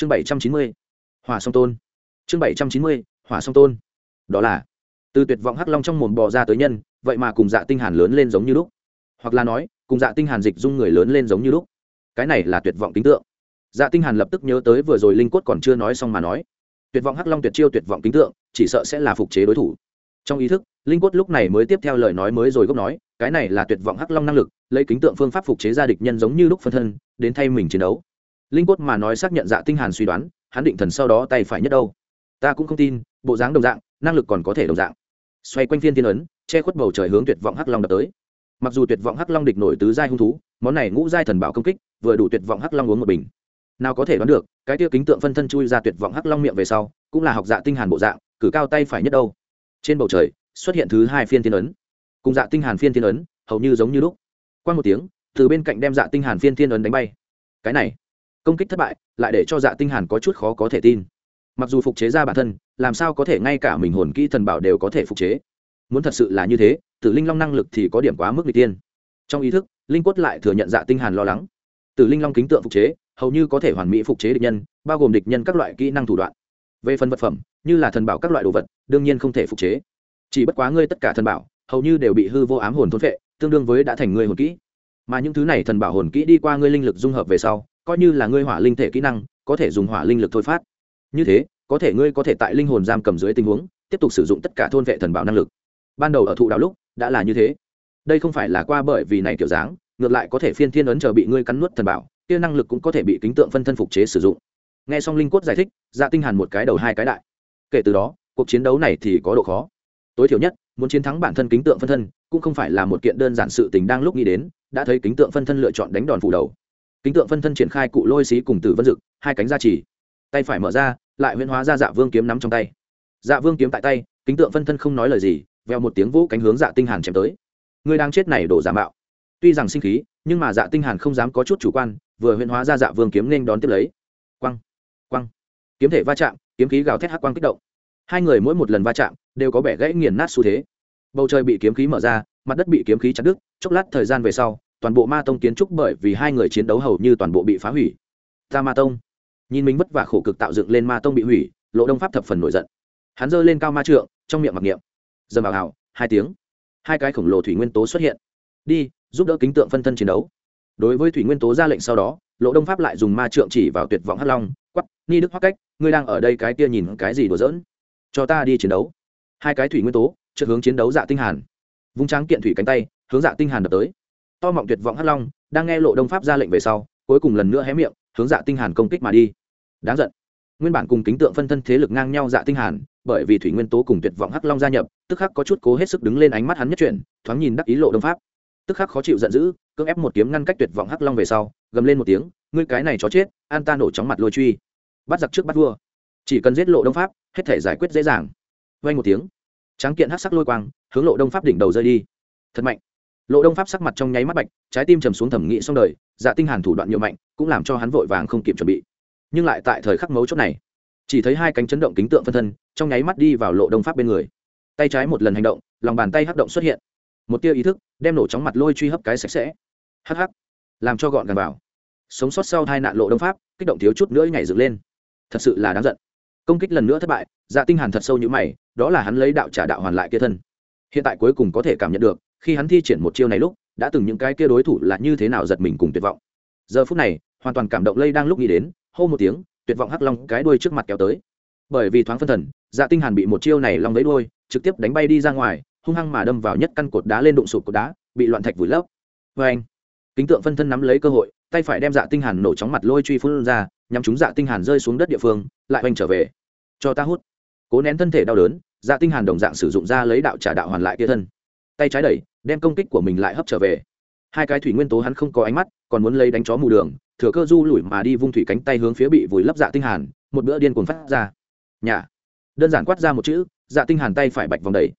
chương bảy trăm chín mươi, hỏa song tôn. Chương bảy trăm chín mươi, hỏa song tôn. Đó là, từ tuyệt vọng hắc long trong mồm bò ra tới nhân, vậy mà cùng dạ tinh hàn lớn lên giống như lúc. Hoặc là nói, cùng dạ tinh hàn dịch dung người lớn lên giống như lúc. Cái này là tuyệt vọng kính tượng. Dạ tinh hàn lập tức nhớ tới vừa rồi linh quất còn chưa nói xong mà nói. Tuyệt vọng hắc long tuyệt chiêu tuyệt vọng kính tượng, chỉ sợ sẽ là phục chế đối thủ. Trong ý thức, linh quất lúc này mới tiếp theo lời nói mới rồi gốc nói, cái này là tuyệt vọng hắc long năng lực, lấy kính tượng phương pháp phục chế ra địch nhân giống như lúc phân thân, đến thay mình chiến đấu linh quất mà nói xác nhận dạ tinh hàn suy đoán, hắn định thần sau đó tay phải nhất đâu. Ta cũng không tin, bộ dáng đồng dạng, năng lực còn có thể đồng dạng. Xoay quanh phiên thiên ấn, che khuất bầu trời hướng tuyệt vọng hắc long đập tới. Mặc dù tuyệt vọng hắc long địch nổi tứ giai hung thú, món này ngũ giai thần bảo công kích, vừa đủ tuyệt vọng hắc long uống một bình. Nào có thể đoán được, cái tiêu kính tượng phân thân chui ra tuyệt vọng hắc long miệng về sau, cũng là học dạ tinh hàn bộ dạng, cử cao tay phải nhất đâu. Trên bầu trời, xuất hiện thứ hai phiên thiên ấn. Cùng dạ tinh hàn phiên thiên ấn, hầu như giống như lúc. Qua một tiếng, từ bên cạnh đem dạ tinh hàn phiên thiên ấn đánh bay. Cái này công kích thất bại, lại để cho dạ tinh hàn có chút khó có thể tin. Mặc dù phục chế ra bản thân, làm sao có thể ngay cả mình hồn kỹ thần bảo đều có thể phục chế. Muốn thật sự là như thế, tử linh long năng lực thì có điểm quá mức n tiên. Trong ý thức, linh quất lại thừa nhận dạ tinh hàn lo lắng. Tử linh long kính tượng phục chế, hầu như có thể hoàn mỹ phục chế địch nhân, bao gồm địch nhân các loại kỹ năng thủ đoạn. Về phần vật phẩm, như là thần bảo các loại đồ vật, đương nhiên không thể phục chế. Chỉ bất quá ngươi tất cả thần bảo, hầu như đều bị hư vô ám hồn thôn phệ, tương đương với đã thành ngươi hồn kỹ. Mà những thứ này thần bảo hồn kỹ đi qua ngươi linh lực dung hợp về sau coi như là ngươi hỏa linh thể kỹ năng, có thể dùng hỏa linh lực thôi phát. Như thế, có thể ngươi có thể tại linh hồn giam cầm dưới tình huống, tiếp tục sử dụng tất cả thôn vệ thần bảo năng lực. Ban đầu ở thụ đạo lúc, đã là như thế. Đây không phải là qua bởi vì này kiểu dáng, ngược lại có thể phiên thiên ấn chờ bị ngươi cắn nuốt thần bảo, kia năng lực cũng có thể bị kính tượng phân thân phục chế sử dụng. Nghe xong linh quất giải thích dạ tinh hàn một cái đầu hai cái đại. Kể từ đó, cuộc chiến đấu này thì có độ khó. Tối thiểu nhất, muốn chiến thắng bản thân kính tượng phân thân, cũng không phải là một kiện đơn giản sự tình đang lúc nghĩ đến, đã thấy kính tượng phân thân lựa chọn đánh đòn phủ đầu kính tượng phân thân triển khai cụ lôi xí cùng tử vân dực, hai cánh ra chỉ tay phải mở ra, lại huyễn hóa ra dạ vương kiếm nắm trong tay. Dạ vương kiếm tại tay, kính tượng phân thân không nói lời gì veo một tiếng vũ cánh hướng dạ tinh hàn chém tới. Người đang chết này đổ giả mạo. Tuy rằng sinh khí, nhưng mà dạ tinh hàn không dám có chút chủ quan, vừa huyễn hóa ra dạ vương kiếm nên đón tiếp lấy. Quăng quăng. Kiếm thể va chạm, kiếm khí gào thét hắc quang kích động. Hai người mỗi một lần va chạm, đều có bẻ gãy nghiền nát xu thế. Bầu trời bị kiếm khí mở ra, mặt đất bị kiếm khí chặt đứt, chốc lát thời gian về sau toàn bộ ma tông kiến trúc bởi vì hai người chiến đấu hầu như toàn bộ bị phá hủy. Ta ma tông. Nhìn mình vất vả khổ cực tạo dựng lên ma tông bị hủy, lộ đông pháp thập phần nổi giận. Hắn giơ lên cao ma trượng, trong miệng mặc niệm. Dầm vào hào, hai tiếng. Hai cái khổng lồ thủy nguyên tố xuất hiện. Đi, giúp đỡ kính tượng phân thân chiến đấu. Đối với thủy nguyên tố ra lệnh sau đó, lộ đông pháp lại dùng ma trượng chỉ vào tuyệt vọng hắc long quắp ni đức hoắc cách, ngươi đang ở đây cái kia nhìn cái gì đùa giỡn? Cho ta đi chiến đấu. Hai cái thủy nguyên tố trước hướng chiến đấu dạ tinh hàn. Vung tráng kiện thủy cánh tay, hướng dạ tinh hàn đập tới to mọng tuyệt vọng hắc long, đang nghe lộ đông pháp ra lệnh về sau, cuối cùng lần nữa hé miệng, hướng dạ tinh hàn công kích mà đi. Đáng giận. Nguyên bản cùng kính tượng phân thân thế lực ngang nhau dạ tinh hàn, bởi vì thủy nguyên tố cùng tuyệt vọng hắc long gia nhập, tức khắc có chút cố hết sức đứng lên ánh mắt hắn nhất chuyển, thoáng nhìn đắc ý lộ đông pháp. Tức khắc khó chịu giận dữ, cưỡng ép một kiếm ngăn cách tuyệt vọng hắc long về sau, gầm lên một tiếng, ngươi cái này chó chết, an ta nổ chóng mặt lôi truy. Bắt giặc trước bắt vua. Chỉ cần giết lộ đông pháp, hết thể giải quyết dễ dàng. Vang một tiếng, tráng kiện hắc sắc lôi quang, hướng lộ đông pháp đỉnh đầu rơi đi. Thật mạnh lộ đông pháp sắc mặt trong nháy mắt bạch, trái tim trầm xuống thẩm nghĩ xong đời dạ tinh hàn thủ đoạn nhiều mạnh, cũng làm cho hắn vội vàng không kịp chuẩn bị. Nhưng lại tại thời khắc mấu chốt này, chỉ thấy hai cánh chấn động kính tượng phân thân, trong nháy mắt đi vào lộ đông pháp bên người. Tay trái một lần hành động, lòng bàn tay hắc động xuất hiện. Một tia ý thức, đem nổ chóng mặt lôi truy hấp cái sạch sẽ. Hắc hắc, làm cho gọn gàng vào. Sống sót sau hai nạn lộ đông pháp, kích động thiếu chút nữa nhảy dựng lên. Thật sự là đáng giận. Công kích lần nữa thất bại dạ tinh hàn thật sâu như mày, đó là hắn lấy đạo trả đạo hoàn lại kia thân. Hiện tại cuối cùng có thể cảm nhận được khi hắn thi triển một chiêu này lúc, đã từng những cái kia đối thủ là như thế nào giật mình cùng tuyệt vọng. Giờ phút này, hoàn toàn cảm động lây đang lúc nghĩ đến, hô một tiếng, tuyệt vọng hắc long cái đuôi trước mặt kéo tới. Bởi vì thoáng phân thần dạ tinh hàn bị một chiêu này long lấy đuôi, trực tiếp đánh bay đi ra ngoài, hung hăng mà đâm vào nhất căn cột đá lên đụng sụp cột đá, bị loạn thạch vùi lấp. Với anh kính tượng phân thân nắm lấy cơ hội, tay phải đem dạ tinh hàn nổ chóng mặt lôi truy phun ra, nhắm chúng dạ tinh hàn rơi xuống đất địa phương, lại hoành trở về. Cho ta hút. Cố nén thân thể đau đớn dạ tinh hàn đồng dạng sử dụng ra lấy đạo trả đạo hoàn lại kia thân tay trái đẩy, đem công kích của mình lại hấp trở về. Hai cái thủy nguyên tố hắn không có ánh mắt, còn muốn lấy đánh chó mù đường, thừa cơ du lủi mà đi vung thủy cánh tay hướng phía bị vùi lấp dạ tinh hàn, một bữa điên cuồng phát ra. Nhà đơn giản quát ra một chữ dạ tinh hàn tay phải bạch vòng đẩy.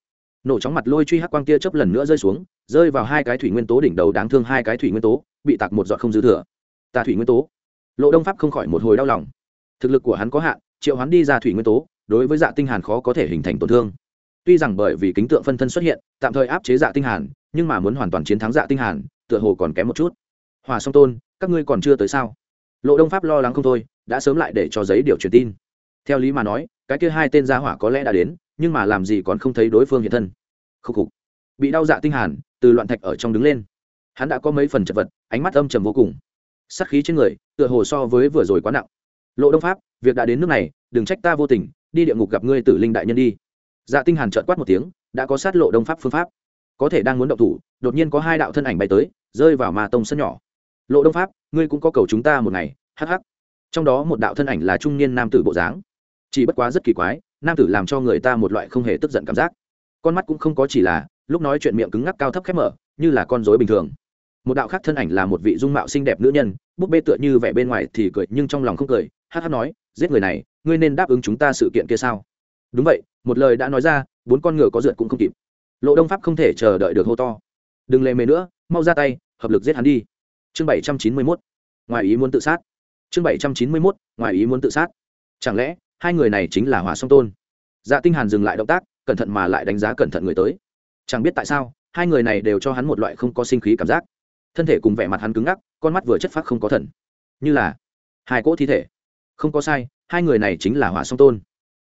Nổ chóng mặt lôi truy hắc quang kia chớp lần nữa rơi xuống, rơi vào hai cái thủy nguyên tố đỉnh đầu đáng thương hai cái thủy nguyên tố, bị tạc một giọt không dư thừa. Ta thủy nguyên tố. Lộ đông pháp không khỏi một hồi đau lòng. Thực lực của hắn có hạn, triệu hắn đi ra thủy nguyên tố, đối với dạ tinh hàn khó có thể hình thành tổn thương tuy rằng bởi vì kính tượng phân thân xuất hiện, tạm thời áp chế dạ tinh hàn, nhưng mà muốn hoàn toàn chiến thắng dạ tinh hàn, tựa hồ còn kém một chút. Hòa song tôn, các ngươi còn chưa tới sao? Lộ đông pháp lo lắng không thôi, đã sớm lại để cho giấy điều truyền tin. Theo lý mà nói, cái kia hai tên gia hỏa có lẽ đã đến, nhưng mà làm gì còn không thấy đối phương hiện thân. Khúc khục. Bị đau dạ tinh hàn, từ loạn thạch ở trong đứng lên. Hắn đã có mấy phần chật vật, ánh mắt âm trầm vô cùng. Sát khí trên người, tựa hồ so với vừa rồi quá nặng. Lộ đông pháp, việc đã đến nước này, đừng trách ta vô tình, đi địa ngục gặp ngươi tử linh đại nhân đi dạ tinh hàn trợn quát một tiếng, đã có sát lộ đông pháp phương pháp. Có thể đang muốn động thủ, đột nhiên có hai đạo thân ảnh bay tới, rơi vào ma tông sân nhỏ. Lộ đông pháp, ngươi cũng có cầu chúng ta một ngày, hắc hắc. Trong đó một đạo thân ảnh là trung niên nam tử bộ dáng. Chỉ bất quá rất kỳ quái, nam tử làm cho người ta một loại không hề tức giận cảm giác. Con mắt cũng không có chỉ là, lúc nói chuyện miệng cứng ngắc cao thấp khép mở, như là con rối bình thường. Một đạo khác thân ảnh là một vị dung mạo xinh đẹp nữ nhân, búp bê tựa như vẻ bên ngoài thì cười, nhưng trong lòng không cười, hắc hắc nói, giết người này, ngươi nên đáp ứng chúng ta sự kiện kia sao? Đúng vậy, một lời đã nói ra, bốn con ngựa có rượt cũng không kịp. Lộ đông pháp không thể chờ đợi được hô to. Đừng lề mề nữa, mau ra tay, hợp lực giết hắn đi. Chương bảy trăm chín mươi mốt. Ngoài ý muốn tự sát. Chương bảy trăm chín mươi mốt, ngoài ý muốn tự sát. Chẳng lẽ, hai người này chính là hỏa song tôn? Dạ tinh hàn dừng lại động tác, cẩn thận mà lại đánh giá cẩn thận người tới. Chẳng biết tại sao, hai người này đều cho hắn một loại không có sinh khí cảm giác. Thân thể cùng vẻ mặt hắn cứng ngắc, con mắt vừa chất phát không có thần. Như là hai cỗ thi thể. Không có sai, hai người này chính là hỏa song tôn.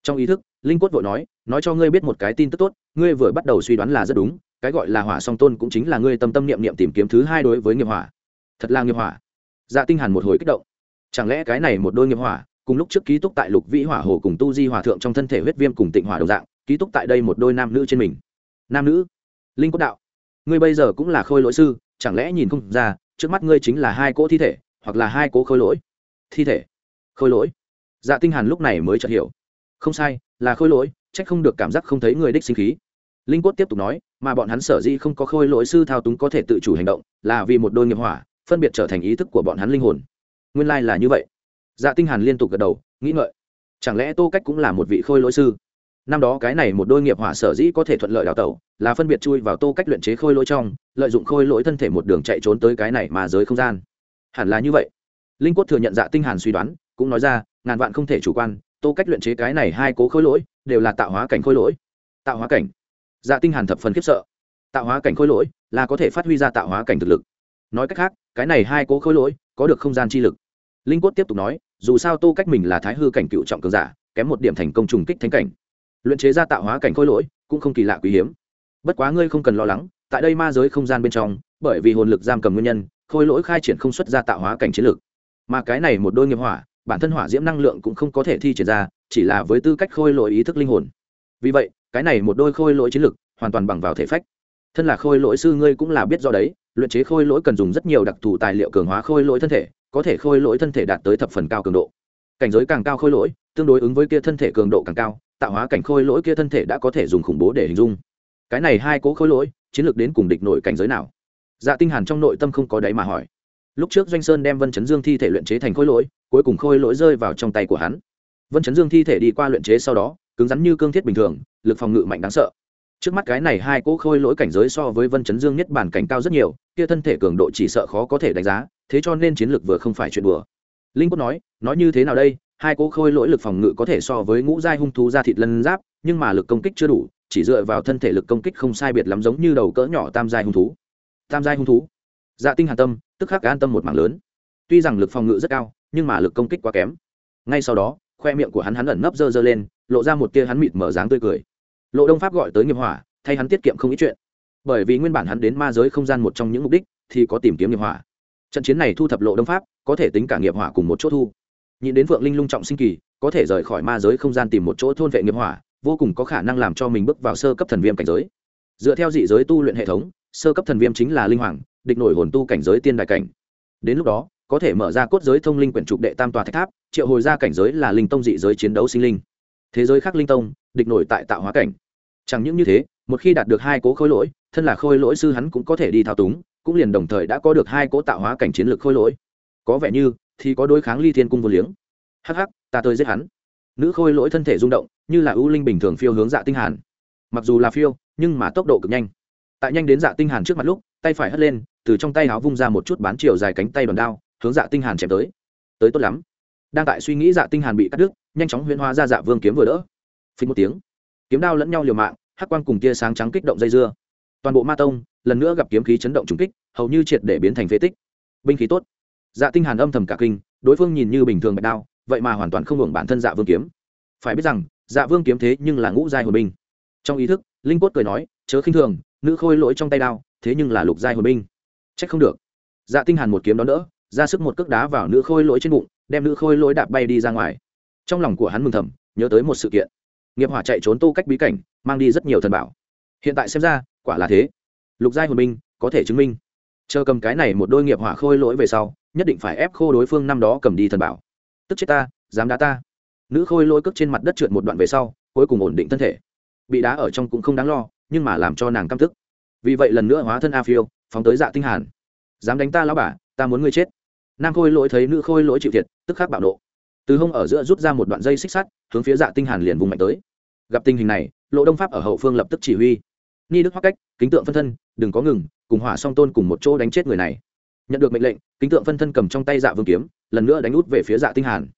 Trong ý thức linh quất vội nói nói cho ngươi biết một cái tin tức tốt, ngươi vừa bắt đầu suy đoán là rất đúng, cái gọi là hỏa song tôn cũng chính là ngươi tâm tâm niệm niệm tìm kiếm thứ hai đối với nghiệp hỏa. Thật là nghiệp hỏa? Dạ tinh hàn một hồi kích động. Chẳng lẽ cái này một đôi nghiệp hỏa, cùng lúc trước ký túc tại lục vĩ hỏa hồ cùng tu di hòa thượng trong thân thể huyết viêm cùng tịnh hỏa đồng dạng, ký túc tại đây một đôi nam nữ trên mình? Nam nữ? Linh quốc đạo. Ngươi bây giờ cũng là khôi lỗi sư, chẳng lẽ nhìn không ra, trước mắt ngươi chính là hai cỗ thi thể, hoặc là hai cỗ khôi lỗi? Thi thể? Khôi lỗi? Dạ tinh hàn lúc này mới chợt hiểu. Không sai là khôi lỗi, trách không được cảm giác không thấy người đích sinh khí. Linh quất tiếp tục nói, mà bọn hắn sở dĩ không có khôi lỗi sư thao túng có thể tự chủ hành động, là vì một đôi nghiệp hỏa, phân biệt trở thành ý thức của bọn hắn linh hồn. Nguyên lai là như vậy. Dạ tinh hàn liên tục gật đầu, nghĩ ngợi. Chẳng lẽ tô cách cũng là một vị khôi lỗi sư? Năm đó cái này một đôi nghiệp hỏa sở dĩ có thể thuận lợi đào tẩu, là phân biệt chui vào tô cách luyện chế khôi lỗi trong, lợi dụng khôi lỗi thân thể một đường chạy trốn tới cái này mà giới không gian. Hẳn là như vậy. Linh quất thừa nhận dạ tinh hàn suy đoán, cũng nói ra, ngàn vạn không thể chủ quan tô cách luyện chế cái này hai cố khối lỗi đều là tạo hóa cảnh khối lỗi. Tạo hóa cảnh. Dạ tinh hàn thập phần khiếp sợ. Tạo hóa cảnh khối lỗi là có thể phát huy ra tạo hóa cảnh thực lực. Nói cách khác cái này hai cố khối lỗi có được không gian chi lực. Linh quất tiếp tục nói dù sao tô cách mình là thái hư cảnh cựu trọng cường giả kém một điểm thành công trùng kích thánh cảnh. Luyện chế ra tạo hóa cảnh khối lỗi cũng không kỳ lạ quý hiếm. Bất quá ngươi không cần lo lắng tại đây ma giới không gian bên trong bởi vì hồn lực giam cầm nguyên nhân khôi lỗi khai triển không xuất ra tạo hóa cảnh chiến lực, mà cái này một đôi nghiệp hỏa bản thân hỏa diễm năng lượng cũng không có thể thi triển ra, chỉ là với tư cách khôi lỗi ý thức linh hồn. Vì vậy, cái này một đôi khôi lỗi chiến lược hoàn toàn bằng vào thể phách. Thân là khôi lỗi sư ngươi cũng là biết do đấy, luyện chế khôi lỗi cần dùng rất nhiều đặc thù tài liệu cường hóa khôi lỗi thân thể, có thể khôi lỗi thân thể đạt tới thập phần cao cường độ. Cảnh giới càng cao khôi lỗi, tương đối ứng với kia thân thể cường độ càng cao, tạo hóa cảnh khôi lỗi kia thân thể đã có thể dùng khủng bố để hình dung. Cái này hai cố khôi lỗi, chiến lược đến cùng địch nội cảnh giới nào? Dạ tinh hàn trong nội tâm không có đáy mà hỏi lúc trước doanh sơn đem vân chấn dương thi thể luyện chế thành khôi lỗi, cuối cùng khôi lỗi rơi vào trong tay của hắn. Vân chấn dương thi thể đi qua luyện chế sau đó, cứng rắn như cương thiết bình thường, lực phòng ngự mạnh đáng sợ. Trước mắt cái này hai cỗ khôi lỗi cảnh giới so với vân chấn dương nhất bản cảnh cao rất nhiều, kia thân thể cường độ chỉ sợ khó có thể đánh giá, thế cho nên chiến lược vừa không phải chuyện đùa. Linh quốc nói nói như thế nào đây? Hai cỗ khôi lỗi lực phòng ngự có thể so với ngũ giai hung thú ra thịt lân giáp, nhưng mà lực công kích chưa đủ, chỉ dựa vào thân thể lực công kích không sai biệt lắm giống như đầu cỡ nhỏ tam giai hung thú. Tam giai hung thú? Dạ tinh hàn tâm, tức khắc an tâm một mảng lớn. Tuy rằng lực phòng ngự rất cao, nhưng mà lực công kích quá kém. Ngay sau đó, khoe miệng của hắn hắn ẩn nấp dơ dơ lên, lộ ra một tia hắn mịt mở dáng tươi cười. Lộ đông pháp gọi tới nghiệp hỏa, thay hắn tiết kiệm không ít chuyện. Bởi vì nguyên bản hắn đến ma giới không gian một trong những mục đích thì có tìm kiếm nghiệp hỏa. Trận chiến này thu thập lộ đông pháp, có thể tính cả nghiệp hỏa cùng một chỗ thu. Nhìn đến vượng linh lung trọng sinh kỳ, có thể rời khỏi ma giới không gian tìm một chỗ thôn vệ nghiệp hỏa, vô cùng có khả năng làm cho mình bước vào sơ cấp thần viêm cảnh giới. Dựa theo dị giới tu luyện hệ thống, sơ cấp thần viêm chính là linh hoàng địch nổi hồn tu cảnh giới tiên đại cảnh. Đến lúc đó, có thể mở ra cốt giới thông linh quyển trục đệ tam tòa thạch tháp, triệu hồi ra cảnh giới là linh tông dị giới chiến đấu sinh linh. Thế giới khác linh tông, địch nổi tại tạo hóa cảnh. Chẳng những như thế, một khi đạt được hai cố khôi lỗi, thân là khôi lỗi sư hắn cũng có thể đi thao túng, cũng liền đồng thời đã có được hai cố tạo hóa cảnh chiến lược khôi lỗi. Có vẻ như, thì có đối kháng ly thiên cung vô liếng. Hắc hắc, ta tới giết hắn. Nữ khôi lỗi thân thể rung động, như là ưu linh bình thường phiêu hướng dạ tinh hàn. Mặc dù là phiêu, nhưng mà tốc độ cực nhanh. Tại nhanh đến dạ tinh hàn trước mặt lúc tay phải hất lên, từ trong tay áo vung ra một chút bán chiều dài cánh tay đòn đao, hướng dạ tinh hàn chém tới. Tới tốt lắm. Đang tại suy nghĩ dạ tinh hàn bị cắt đứt, nhanh chóng huyễn hóa ra dạ vương kiếm vừa đỡ. Phình một tiếng, kiếm đao lẫn nhau liều mạng, hắc quang cùng tia sáng trắng kích động dây dưa. Toàn bộ ma tông, lần nữa gặp kiếm khí chấn động trùng kích, hầu như triệt để biến thành phế tích. Binh khí tốt. Dạ tinh hàn âm thầm cả kinh, đối phương nhìn như bình thường bạch đao, vậy mà hoàn toàn không hưởng bản thân dạ vương kiếm. Phải biết rằng dạ vương kiếm thế nhưng là ngũ giai hồn binh. Trong ý thức, linh cốt cười nói, chớ khinh thường, nữ khôi lỗi trong tay đao thế nhưng là lục giai hồn binh. Trách không được. Dạ tinh hàn một kiếm đó đỡ ra sức một cước đá vào nữ khôi lỗi trên bụng, đem nữ khôi lỗi đạp bay đi ra ngoài. Trong lòng của hắn mừng thầm, nhớ tới một sự kiện. Nghiệp hỏa chạy trốn tô cách bí cảnh, mang đi rất nhiều thần bảo. Hiện tại xem ra, quả là thế. Lục giai hồn binh, có thể chứng minh. Chờ cầm cái này một đôi nghiệp hỏa khôi lỗi về sau, nhất định phải ép khô đối phương năm đó cầm đi thần bảo. Tức chết ta, dám đá ta. Nữ khôi lỗi cước trên mặt đất trượt một đoạn về sau, cuối cùng ổn định thân thể. Bị đá ở trong cũng không đáng lo, nhưng mà làm cho nàng căm tức vì vậy lần nữa hóa thân a phiêu, phóng tới dạ tinh hàn. Dám đánh ta lão bà, ta muốn ngươi chết. Nam khôi lỗi thấy nữ khôi lỗi chịu thiệt, tức khắc bạo nộ. Từ hông ở giữa rút ra một đoạn dây xích sắt, hướng phía dạ tinh hàn liền vùng mạnh tới. Gặp tình hình này, lộ đông pháp ở hậu phương lập tức chỉ huy. Ni đức hoắc cách, kính tượng phân thân, đừng có ngừng, cùng hỏa song tôn cùng một chỗ đánh chết người này. Nhận được mệnh lệnh, kính tượng phân thân cầm trong tay dạ vương kiếm, lần nữa đánh út về phía dạ tinh hàn.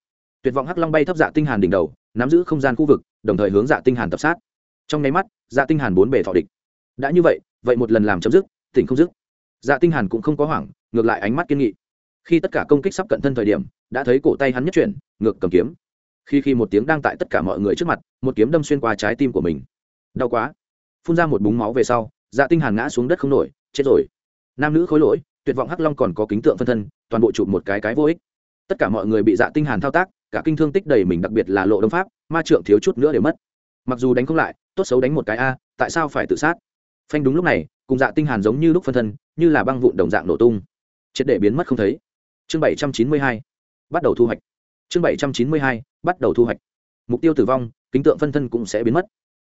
Tuyệt vọng hắc long bay thấp dạ tinh hàn đỉnh đầu, nắm giữ không gian khu vực, đồng thời hướng dạ tinh hàn tập sát. Trong nháy mắt dạ tinh hàn bốn bề thọ địch đã như vậy vậy một lần làm chấm dứt, tỉnh không dứt. Dạ tinh hàn cũng không có hoảng, ngược lại ánh mắt kiên nghị. Khi tất cả công kích sắp cận thân thời điểm, đã thấy cổ tay hắn nhất chuyển, ngược cầm kiếm. Khi khi một tiếng đang tại tất cả mọi người trước mặt, một kiếm đâm xuyên qua trái tim của mình. Đau quá. Phun ra một búng máu về sau dạ tinh hàn ngã xuống đất không nổi, chết rồi. Nam nữ khối lỗi, tuyệt vọng hắc long còn có kính tượng phân thân, toàn bộ chụp một cái cái vô ích. Tất cả mọi người bị dạ tinh hàn thao tác, cả kinh thương tích đầy mình, đặc biệt là lộ đông pháp, ma trượng thiếu chút nữa để mất. Mặc dù đánh không lại, tốt xấu đánh một cái a, tại sao phải tự sát? Phanh đúng lúc này, cùng dạ tinh hàn giống như lúc phân thân, như là băng vụn đồng dạng nổ tung. Triệt để biến mất không thấy. Chương bảy trăm chín mươi hai, bắt đầu thu hoạch. Chương bảy trăm chín mươi hai, bắt đầu thu hoạch. Mục tiêu tử vong, kính tượng phân thân cũng sẽ biến mất.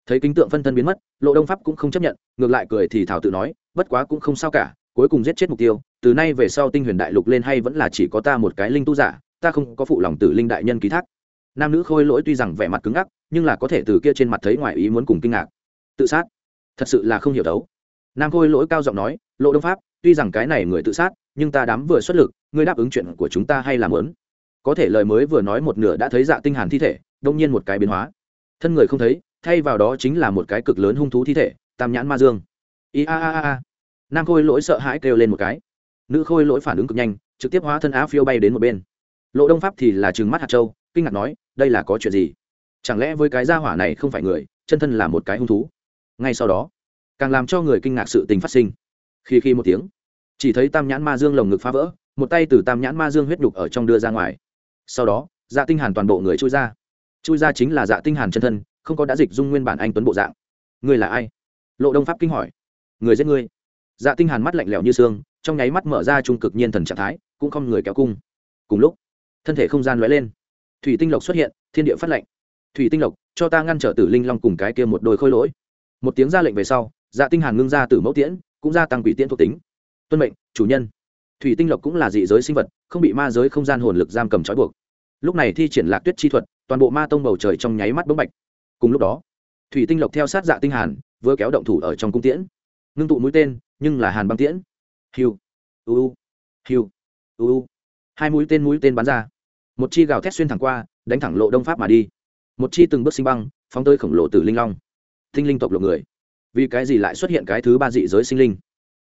Thấy kính tượng phân thân biến mất, lộ đông pháp cũng không chấp nhận, ngược lại cười thì thảo tự nói, bất quá cũng không sao cả, cuối cùng giết chết mục tiêu, từ nay về sau tinh huyền đại lục lên hay vẫn là chỉ có ta một cái linh tu giả, ta không có phụ lòng tử linh đại nhân ký thác. Nam nữ khôi lỗi tuy rằng vẻ mặt cứng ngắc, nhưng là có thể từ kia trên mặt thấy ngoài ý muốn cùng kinh ngạc. Tự sát thật sự là không hiểu đấu. Nam khôi lỗi cao giọng nói, lộ đông pháp, tuy rằng cái này người tự sát, nhưng ta đám vừa xuất lực, ngươi đáp ứng chuyện của chúng ta hay làm lớn có thể lời mới vừa nói một nửa đã thấy dạ tinh hàn thi thể, đông nhiên một cái biến hóa. Thân người không thấy, thay vào đó chính là một cái cực lớn hung thú thi thể, tam nhãn ma dương. I a a a. Nam khôi lỗi sợ hãi kêu lên một cái. Nữ khôi lỗi phản ứng cực nhanh, trực tiếp hóa thân á phiêu bay đến một bên. Lộ đông pháp thì là trừng mắt hạt châu, kinh ngạc nói, đây là có chuyện gì? Chẳng lẽ với cái gia hỏa này không phải người, chân thân là một cái hung thú? Ngay sau đó, càng làm cho người kinh ngạc sự tình phát sinh. Khi khi một tiếng, chỉ thấy tam nhãn ma dương lồng ngực phá vỡ, một tay từ tam nhãn ma dương huyết đục ở trong đưa ra ngoài. Sau đó dạ tinh hàn toàn bộ người chui ra. Chui ra chính là dạ tinh hàn chân thân, không có đã dịch dung nguyên bản anh tuấn bộ dạng. Người là ai? Lộ đông pháp kinh hỏi. Người giết ngươi. Dạ tinh hàn mắt lạnh lẽo như xương, trong nháy mắt mở ra trung cực nhiên thần trạng thái, cũng không người kéo cung. Cùng lúc, thân thể không gian lóe lên. Thủy tinh lộc xuất hiện, thiên địa phát lệnh. Thủy tinh lộc, cho ta ngăn trở tử linh long cùng cái kia một đôi khôi lỗi một tiếng ra lệnh về sau dạ tinh hàn ngưng ra từ mẫu tiễn, cũng gia tăng quỷ tiễn thuộc tính. Tuân mệnh, chủ nhân. Thủy tinh lộc cũng là dị giới sinh vật, không bị ma giới không gian hồn lực giam cầm trói buộc. Lúc này thi triển lạc tuyết chi thuật, toàn bộ ma tông bầu trời trong nháy mắt bỗng bạch. Cùng lúc đó, thủy tinh lộc theo sát dạ tinh hàn, vừa kéo động thủ ở trong cung tiễn. Ngưng tụ mũi tên, nhưng là hàn băng tiễn. Hiu, u hiu, u hai mũi tên mũi tên bắn ra. Một chi gào thét xuyên thẳng qua, đánh thẳng lộ đông pháp mà đi. Một chi từng bước sinh băng phóng tới khổng lồ tử linh long tinh linh tộc lộ người. Vì cái gì lại xuất hiện cái thứ ba dị giới sinh linh?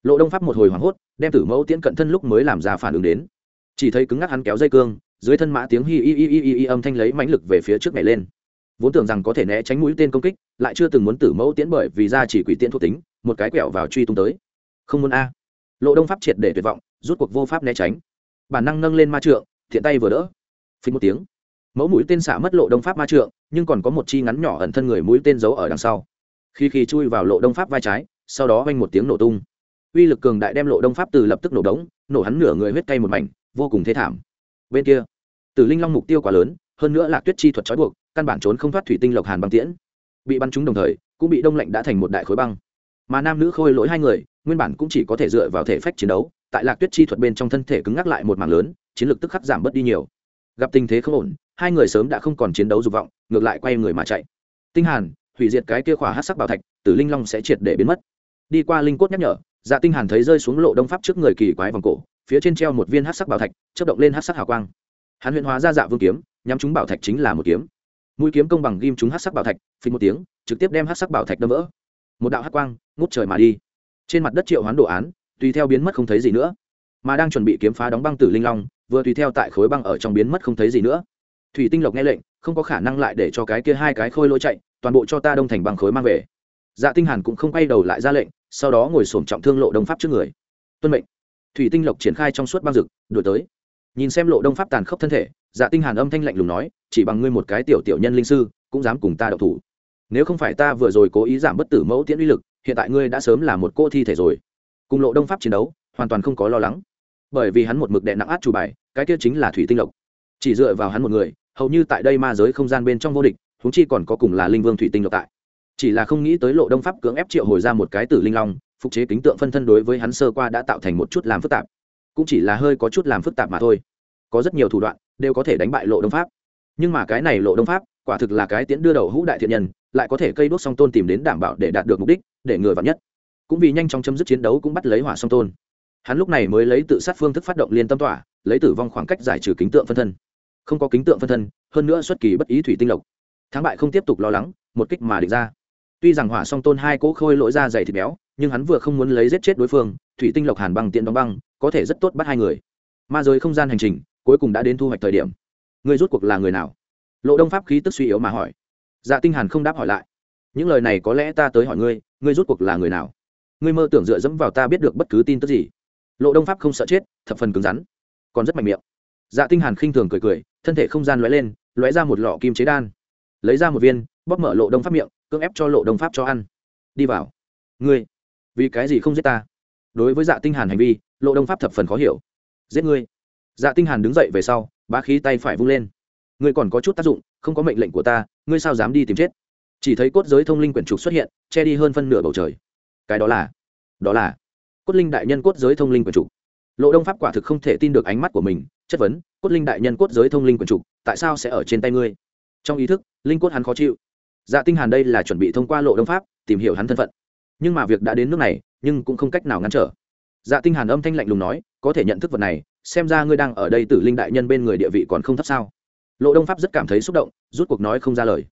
Lộ đông pháp một hồi hoảng hốt, đem tử mẫu tiễn cận thân lúc mới làm ra phản ứng đến. Chỉ thấy cứng ngắc hắn kéo dây cương, dưới thân mã tiếng hi hi hi hi hi âm thanh lấy mãnh lực về phía trước này lên. Vốn tưởng rằng có thể né tránh mũi tên công kích, lại chưa từng muốn tử mẫu tiễn bởi vì ra chỉ quỷ tiễn thuộc tính, một cái quẹo vào truy tung tới. Không muốn a. Lộ đông pháp triệt để tuyệt vọng, rút cuộc vô pháp né tránh. Bản năng nâng lên ma trượng, thiện tay vừa đỡ. Phí một tiếng. Mẫu mũi tên xả mất lộ đông pháp ma trượng, nhưng còn có một chi ngắn nhỏ ẩn thân người mũi tên giấu ở đằng sau khi khi chui vào lộ đông pháp vai trái, sau đó vang một tiếng nổ tung. Uy lực cường đại đem lộ đông pháp từ lập tức nổ đống, nổ hắn nửa người huyết cay một mảnh, vô cùng thế thảm. Bên kia, tử linh long mục tiêu quá lớn, hơn nữa là tuyết chi thuật trói buộc, căn bản trốn không thoát thủy tinh lộc hàn băng tiễn. Bị bắn trúng đồng thời, cũng bị đông lạnh đã thành một đại khối băng. Mà nam nữ khôi lỗi hai người, nguyên bản cũng chỉ có thể dựa vào thể phách chiến đấu, tại lạc tuyết chi thuật bên trong thân thể cứng ngắc lại một mảng lớn, chiến lược tức khắc giảm bớt đi nhiều. Gặp tình thế không ổn, hai người sớm đã không còn chiến đấu dục vọng, ngược lại quay người mà chạy. Tinh hàn hủy diệt cái kia khỏa hát sắc bảo thạch, tử linh long sẽ triệt để biến mất. Đi qua linh cốt nhắc nhở dạ tinh hàn thấy rơi xuống lộ đông pháp trước người kỳ quái vòng cổ, phía trên treo một viên hát sắc bảo thạch, chớp động lên hát sắc hào quang. Hắn huyện hóa ra dạ vương kiếm, nhắm chúng bảo thạch chính là một kiếm. Mũi kiếm công bằng ghim chúng hát sắc bảo thạch phin một tiếng, trực tiếp đem hát sắc bảo thạch đâm vỡ. Một đạo hát quang, ngút trời mà đi. Trên mặt đất triệu hoán đồ án, tùy theo biến mất không thấy gì nữa. Mà đang chuẩn bị kiếm phá đóng băng tử linh long, vừa tùy theo tại khối băng ở trong biến mất không thấy gì nữa. Thủy tinh lộc nghe lệnh không có khả năng lại để cho cái kia hai cái khôi lỗi chạy, toàn bộ cho ta đông thành băng khối mang về. Dạ tinh hàn cũng không quay đầu lại ra lệnh, sau đó ngồi sồn trọng thương lộ đông pháp trước người. Tuân mệnh. Thủy tinh lộc triển khai trong suốt băng rực đuổi tới. Nhìn xem lộ đông pháp tàn khốc thân thể dạ tinh hàn âm thanh lạnh lùng nói, chỉ bằng ngươi một cái tiểu tiểu nhân linh sư, cũng dám cùng ta đậu thủ. Nếu không phải ta vừa rồi cố ý giảm bất tử mẫu tiễn uy lực, hiện tại ngươi đã sớm là một cô thi thể rồi. Cùng lộ đông pháp chiến đấu, hoàn toàn không có lo lắng. Bởi vì hắn một mực đệ nặng át chủ bài, cái kia chính là thủy tinh lộc. Chỉ dựa vào hắn một người hầu như tại đây ma giới không gian bên trong vô địch húng chi còn có cùng là linh vương thủy tinh độc tại. Chỉ là không nghĩ tới lộ đông pháp cưỡng ép triệu hồi ra một cái tử linh long, phục chế kính tượng phân thân đối với hắn sơ qua đã tạo thành một chút làm phức tạp. Cũng chỉ là hơi có chút làm phức tạp mà thôi. Có rất nhiều thủ đoạn đều có thể đánh bại lộ đông pháp. Nhưng mà cái này lộ đông pháp, quả thực là cái tiễn đưa đầu hũ đại thiện nhân, lại có thể cây đốt song tôn tìm đến đảm bảo để đạt được mục đích, để người vặn nhất. Cũng vì nhanh chóng chấm dứt chiến đấu cũng bắt lấy hỏa song tôn. Hắn lúc này mới lấy tự sát phương thức phát động liên tâm tỏa, lấy tử vong khoảng cách giải trừ kính tượng phân thân không có kính tượng phân thân, hơn nữa xuất kỳ bất ý thủy tinh lộc. Thắng bại không tiếp tục lo lắng, một kích mà địch ra. Tuy rằng hỏa song tôn hai cỗ khôi lỗi ra dày thịt béo, nhưng hắn vừa không muốn lấy giết chết đối phương, thủy tinh lộc hàn băng tiện đóng băng, có thể rất tốt bắt hai người. Ma giới không gian hành trình, cuối cùng đã đến thu hoạch thời điểm. Người rút cuộc là người nào? Lộ đông pháp khí tức suy yếu mà hỏi. Dạ tinh hàn không đáp hỏi lại. Những lời này có lẽ ta tới hỏi ngươi ngươi rút cuộc là người nào? Ngươi mơ tưởng dựa dẫm vào ta biết được bất cứ tin tức gì. Lộ đông pháp không sợ chết, thập phần cứng rắn. Còn rất mạnh miệng dạ tinh hàn khinh thường cười cười, thân thể không gian lóe lên, lóe ra một lọ kim chế đan. Lấy ra một viên, bóp mở lộ đông pháp miệng, cưỡng ép cho lộ đông pháp cho ăn. Đi vào. Ngươi, vì cái gì không giết ta? Đối với dạ tinh hàn hành vi, lộ đông pháp thập phần khó hiểu. Giết ngươi. Dạ tinh hàn đứng dậy về sau, bá khí tay phải vung lên. Ngươi còn có chút tác dụng, không có mệnh lệnh của ta, ngươi sao dám đi tìm chết? Chỉ thấy cốt giới thông linh quyển trục xuất hiện, che đi hơn phân nửa bầu trời. Cái đó là đó là cốt linh đại nhân cốt giới thông linh quyển trục lộ đông pháp quả thực không thể tin được ánh mắt của mình, chất vấn, cốt linh đại nhân, cốt giới thông linh quần trục, tại sao sẽ ở trên tay ngươi? Trong ý thức, linh cốt hắn khó chịu. Dạ tinh hàn đây là chuẩn bị thông qua lộ đông pháp, tìm hiểu hắn thân phận. Nhưng mà việc đã đến nước này, nhưng cũng không cách nào ngăn trở. Dạ tinh hàn âm thanh lạnh lùng nói, có thể nhận thức vật này, xem ra ngươi đang ở đây tử linh đại nhân bên người địa vị còn không thấp sao? Lộ đông pháp rất cảm thấy xúc động, rút cuộc nói không ra lời.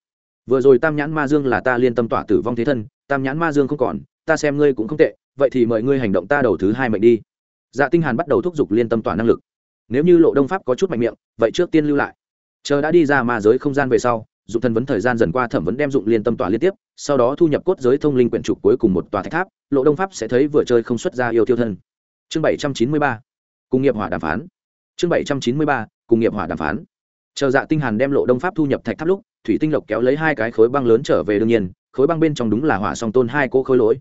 Vừa rồi tam nhãn ma dương là ta liên tâm tỏa tử vong thế thân, tam nhãn ma dương không còn, ta xem ngươi cũng không tệ, vậy thì mời ngươi hành động ta đầu thứ hai mệnh đi dạ tinh hàn bắt đầu thúc giục liên tâm tỏa năng lực. Nếu như lộ đông pháp có chút mạnh miệng, vậy trước tiên lưu lại. Chờ đã đi ra ma giới không gian về sau dụng thân vấn thời gian dần qua thẩm vấn đem dụng liên tâm tỏa liên tiếp, sau đó thu nhập cốt giới thông linh quyển trục cuối cùng một tòa thạch tháp, lộ đông pháp sẽ thấy vừa chơi không xuất ra yêu tiêu thân. Chương bảy trăm chín mươi ba, cùng nghiệp hỏa đàm phán. Chương bảy trăm chín mươi ba, cùng nghiệp hỏa đàm phán. Chờ dạ tinh hàn đem lộ đông pháp thu nhập thạch tháp lúc, thủy tinh lộc kéo lấy hai cái khối băng lớn trở về đương nhiên, khối băng bên trong đúng là hỏa song tôn hai cô khối lỗi.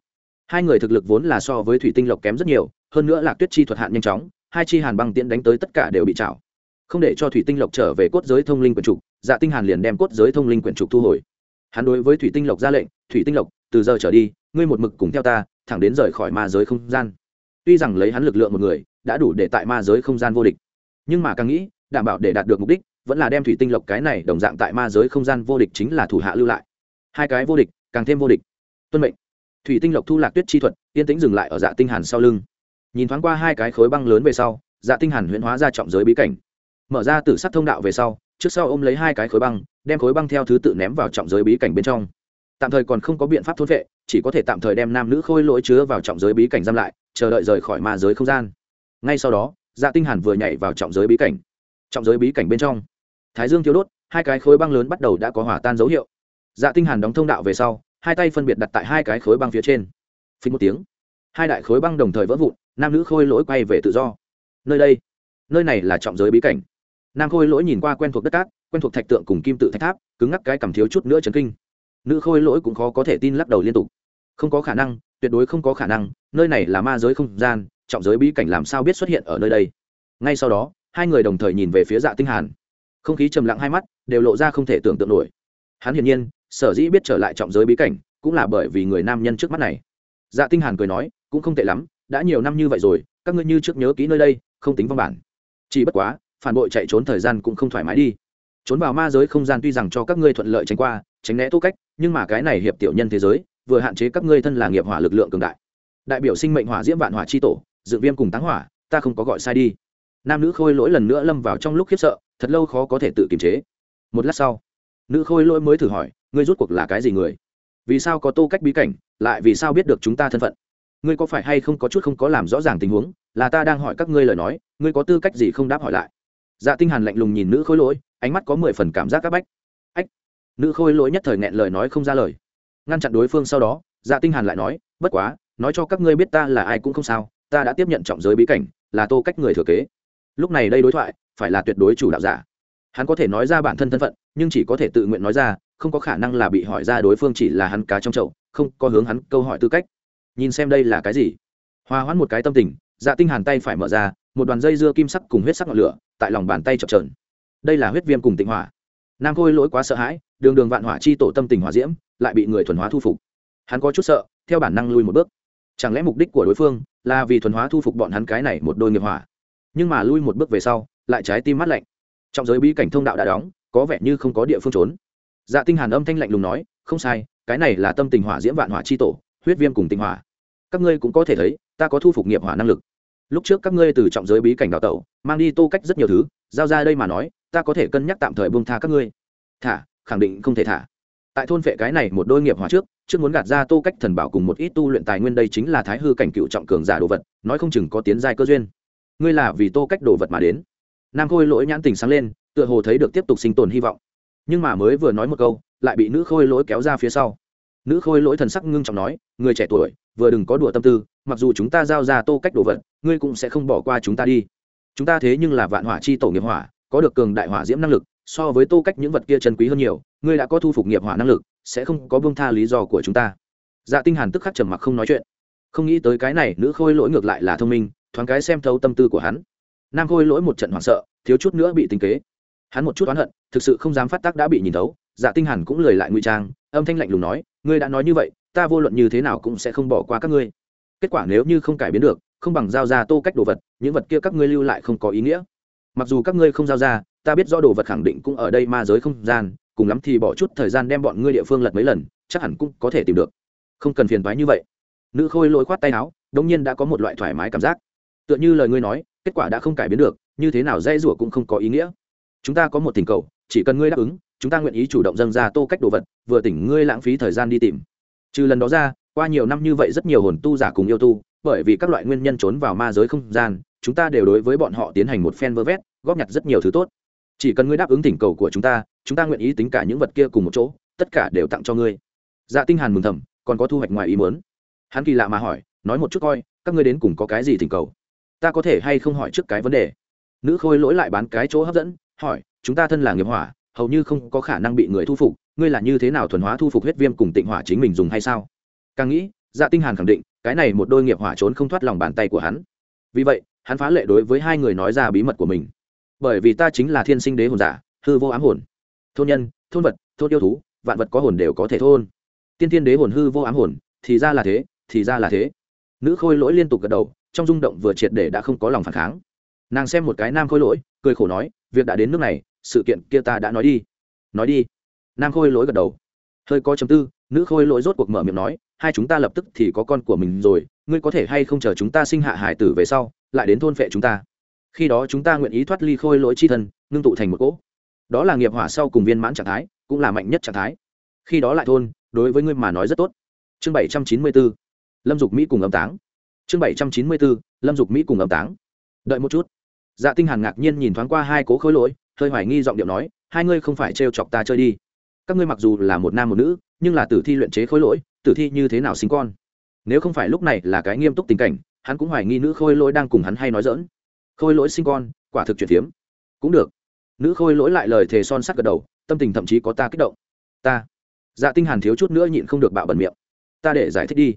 Hai người thực lực vốn là so với thủy tinh lộc kém rất nhiều hơn nữa lạc tuyết chi thuật hạn nhanh chóng, hai chi hàn băng tiễn đánh tới tất cả đều bị chảo không để cho thủy tinh lộc trở về cốt giới thông linh quyển trục dạ tinh hàn liền đem cốt giới thông linh quyển trục thu hồi. Hắn đối với thủy tinh lộc ra lệnh, thủy tinh lộc, từ giờ trở đi, ngươi một mực cùng theo ta, thẳng đến rời khỏi ma giới không gian. Tuy rằng lấy hắn lực lượng một người, đã đủ để tại ma giới không gian vô địch. Nhưng mà càng nghĩ, đảm bảo để đạt được mục đích, vẫn là đem thủy tinh lộc cái này đồng dạng tại ma giới không gian vô địch chính là thủ hạ lưu lại. Hai cái vô địch, càng thêm vô địch. Tuân mệnh. Thủy tinh lộc thu lạc tuyết chi thuật, yên tĩnh dừng lại ở dạ tinh hàn sau lưng nhìn thoáng qua hai cái khối băng lớn về sau dạ tinh hàn huyễn hóa ra trọng giới bí cảnh. Mở ra tử sắc thông đạo về sau, trước sau ôm lấy hai cái khối băng, đem khối băng theo thứ tự ném vào trọng giới bí cảnh bên trong. Tạm thời còn không có biện pháp thôn vệ, chỉ có thể tạm thời đem nam nữ khôi lỗi chứa vào trọng giới bí cảnh giam lại, chờ đợi rời khỏi ma giới không gian. Ngay sau đó dạ tinh hàn vừa nhảy vào trọng giới bí cảnh. Trọng giới bí cảnh bên trong, thái dương thiếu đốt, hai cái khối băng lớn bắt đầu đã có hỏa tan dấu hiệu. Dạ tinh hàn đóng thông đạo về sau, hai tay phân biệt đặt tại hai cái khối băng phía trên. Phình một tiếng, hai đại khối băng đồng thời vỡ vụn nam nữ khôi lỗi quay về tự do. Nơi đây, nơi này là trọng giới bí cảnh. Nam khôi lỗi nhìn qua quen thuộc đất cát, quen thuộc thạch tượng cùng kim tự thạch tháp, cứng ngắc cái cầm thiếu chút nữa chấn kinh. Nữ khôi lỗi cũng khó có thể tin lắc đầu liên tục. Không có khả năng, tuyệt đối không có khả năng, nơi này là ma giới không gian, trọng giới bí cảnh làm sao biết xuất hiện ở nơi đây? Ngay sau đó, hai người đồng thời nhìn về phía dạ tinh hàn. Không khí trầm lặng hai mắt, đều lộ ra không thể tưởng tượng nổi. Hắn hiển nhiên, sở dĩ biết trở lại trọng giới bí cảnh, cũng là bởi vì người nam nhân trước mắt này. Dạ tinh hàn cười nói, cũng không tệ lắm đã nhiều năm như vậy rồi, các ngươi như trước nhớ kỹ nơi đây, không tính vong bản. Chỉ bất quá, phản bội chạy trốn thời gian cũng không thoải mái đi. Trốn vào ma giới không gian tuy rằng cho các ngươi thuận lợi tránh qua, tránh né tốt cách, nhưng mà cái này hiệp tiểu nhân thế giới, vừa hạn chế các ngươi thân là nghiệp hỏa lực lượng cường đại. Đại biểu sinh mệnh hỏa diễm vạn hỏa chi tổ dự viêm cùng táng hỏa, ta không có gọi sai đi. Nam nữ khôi lỗi lần nữa lâm vào trong lúc khiếp sợ, thật lâu khó có thể tự kiềm chế. Một lát sau, nữ khôi lỗi mới thử hỏi, ngươi rút cuộc là cái gì người? Vì sao có tô cách bí cảnh, lại vì sao biết được chúng ta thân phận? Ngươi có phải hay không có chút không có làm rõ ràng tình huống? Là ta đang hỏi các ngươi lời nói, ngươi có tư cách gì không đáp hỏi lại? Dạ tinh hàn lạnh lùng nhìn nữ khôi lỗi, ánh mắt có mười phần cảm giác các bách. Ách, nữ khôi lỗi nhất thời nghẹn lời nói không ra lời. Ngăn chặn đối phương sau đó dạ tinh hàn lại nói, bất quá, nói cho các ngươi biết ta là ai cũng không sao, ta đã tiếp nhận trọng giới bí cảnh, là tô cách người thừa kế. Lúc này đây đối thoại, phải là tuyệt đối chủ đạo giả. Hắn có thể nói ra bản thân thân phận, nhưng chỉ có thể tự nguyện nói ra, không có khả năng là bị hỏi ra đối phương chỉ là hắn cá trong chậu, không có hướng hắn câu hỏi tư cách nhìn xem đây là cái gì. Hòa hoãn một cái tâm tình dạ tinh hàn tay phải mở ra, một đoàn dây dưa kim sắc cùng huyết sắc ngọn lửa, tại lòng bàn tay chập chờn. Đây là huyết viêm cùng tịnh hỏa. Nam khôi lỗi quá sợ hãi, đường đường vạn hỏa chi tổ tâm tình hỏa diễm, lại bị người thuần hóa thu phục. Hắn có chút sợ, theo bản năng lui một bước. Chẳng lẽ mục đích của đối phương là vì thuần hóa thu phục bọn hắn cái này một đôi nghiệp hỏa? Nhưng mà lui một bước về sau, lại trái tim mắt lạnh. Trong giới bí cảnh thông đạo đã đóng, có vẻ như không có địa phương trốn. Dạ tinh hàn âm thanh lạnh lùng nói, không sai, cái này là tâm tình hỏa diễm vạn hỏa chi tổ huyết viêm cùng tinh hỏa. Các ngươi cũng có thể thấy, ta có thu phục nghiệp hỏa năng lực. Lúc trước các ngươi từ trọng giới bí cảnh đào tẩu, mang đi tô cách rất nhiều thứ, giao ra đây mà nói, ta có thể cân nhắc tạm thời buông tha các ngươi. Thả, khẳng định không thể thả. Tại thôn vệ cái này một đôi nghiệp hỏa trước trước muốn gạt ra tô cách thần bảo cùng một ít tu luyện tài nguyên đây chính là thái hư cảnh cựu trọng cường giả đồ vật, nói không chừng có tiến giai cơ duyên. Ngươi là vì tô cách đồ vật mà đến. Nam khôi lỗi nhãn tình sáng lên, tựa hồ thấy được tiếp tục sinh tồn hy vọng. Nhưng mà mới vừa nói một câu, lại bị nữ khôi lỗi kéo ra phía sau nữ khôi lỗi thần sắc ngưng trọng nói, người trẻ tuổi, vừa đừng có đùa tâm tư, mặc dù chúng ta giao ra tô cách đồ vật, ngươi cũng sẽ không bỏ qua chúng ta đi. Chúng ta thế nhưng là vạn hỏa chi tổ nghiệp hỏa, có được cường đại hỏa diễm năng lực, so với tô cách những vật kia chân quý hơn nhiều, ngươi đã có thu phục nghiệp hỏa năng lực, sẽ không có bông tha lý do của chúng ta. Dạ tinh hàn tức khắc trầm mặc không nói chuyện. Không nghĩ tới cái này, nữ khôi lỗi ngược lại là thông minh, thoáng cái xem thấu tâm tư của hắn. Nam khôi lỗi một trận hoảng sợ, thiếu chút nữa bị tính kế. Hắn một chút oán hận, thực sự không dám phát tác đã bị nhìn thấu. Dạ tinh hàn cũng lời lại ngụy trang, âm thanh lạnh lùng nói ngươi đã nói như vậy, ta vô luận như thế nào cũng sẽ không bỏ qua các ngươi. Kết quả nếu như không cải biến được, không bằng giao ra tô cách đồ vật, những vật kia các ngươi lưu lại không có ý nghĩa. Mặc dù các ngươi không giao ra, ta biết do đồ vật khẳng định cũng ở đây ma giới không gian, cùng lắm thì bỏ chút thời gian đem bọn ngươi địa phương lật mấy lần, chắc hẳn cũng có thể tìm được. Không cần phiền thoái như vậy. Nữ khôi lôi khoát tay áo đông nhiên đã có một loại thoải mái cảm giác. Tựa như lời ngươi nói, kết quả đã không cải biến được, như thế nào dây rủa cũng không có ý nghĩa. Chúng ta có một tình cầu, chỉ cần ngươi đáp ứng chúng ta nguyện ý chủ động dâng ra tô cách đồ vật, vừa tỉnh ngươi lãng phí thời gian đi tìm. Trừ lần đó ra, qua nhiều năm như vậy rất nhiều hồn tu giả cùng yêu tu, bởi vì các loại nguyên nhân trốn vào ma giới không gian, chúng ta đều đối với bọn họ tiến hành một phen vơ vét, góp nhặt rất nhiều thứ tốt. Chỉ cần ngươi đáp ứng thỉnh cầu của chúng ta chúng ta nguyện ý tính cả những vật kia cùng một chỗ, tất cả đều tặng cho ngươi. Dạ tinh hàn mừng thầm, còn có thu hoạch ngoài ý muốn. Hắn kỳ lạ mà hỏi, nói một chút coi, các ngươi đến cùng có cái gì thỉnh cầu? Ta có thể hay không hỏi trước cái vấn đề? Nữ khôi lỗi lại bán cái chỗ hấp dẫn, hỏi, chúng ta thân là nghiệp hỏa hầu như không có khả năng bị người thu phục, ngươi là như thế nào thuần hóa thu phục huyết viêm cùng tịnh hỏa chính mình dùng hay sao? Càng nghĩ dạ tinh hàn khẳng định, cái này một đôi nghiệp hỏa trốn không thoát lòng bàn tay của hắn. Vì vậy, hắn phá lệ đối với hai người nói ra bí mật của mình. Bởi vì ta chính là thiên sinh đế hồn giả, hư vô ám hồn. Thôn nhân, thôn vật, thôn yêu thú, vạn vật có hồn đều có thể thôn. Tiên thiên đế hồn hư vô ám hồn, thì ra là thế, thì ra là thế. Nữ khôi lỗi liên tục gật đầu, trong rung động vừa triệt để đã không có lòng phản kháng. Nàng xem một cái nam khôi lỗi, cười khổ nói, việc đã đến nước này sự kiện kia ta đã nói đi. Nói đi. Nam khôi lỗi gật đầu. Hơi có chấm tư, nữ khôi lỗi rốt cuộc mở miệng nói, hai chúng ta lập tức thì có con của mình rồi, ngươi có thể hay không chờ chúng ta sinh hạ hải tử về sau, lại đến thôn phệ chúng ta. Khi đó chúng ta nguyện ý thoát ly khôi lỗi chi thân, ngưng tụ thành một cỗ. Đó là nghiệp hỏa sau cùng viên mãn trạng thái, cũng là mạnh nhất trạng thái. Khi đó lại thôn, đối với ngươi mà nói rất tốt. Chương bảy trăm chín mươi bốn lâm dục mỹ cùng âm táng. Chương bảy trăm chín mươi bốn lâm dục mỹ cùng âm táng. Đợi một chút. Dạ tinh hàn ngạc nhiên nhìn thoáng qua hai cố khối lỗi hơi hoài nghi giọng điệu nói, hai ngươi không phải trêu chọc ta chơi đi. Các ngươi mặc dù là một nam một nữ, nhưng là tử thi luyện chế khối lỗi, tử thi như thế nào sinh con? Nếu không phải lúc này là cái nghiêm túc tình cảnh, hắn cũng hoài nghi nữ khôi lỗi đang cùng hắn hay nói dỡn khôi lỗi sinh con, quả thực chuyện phiếm cũng được. Nữ khôi lỗi lại lời thề son sắt gật đầu, tâm tình thậm chí có ta kích động. Ta. Dạ tinh hàn thiếu chút nữa nhịn không được bạo bẩn miệng. Ta để giải thích đi.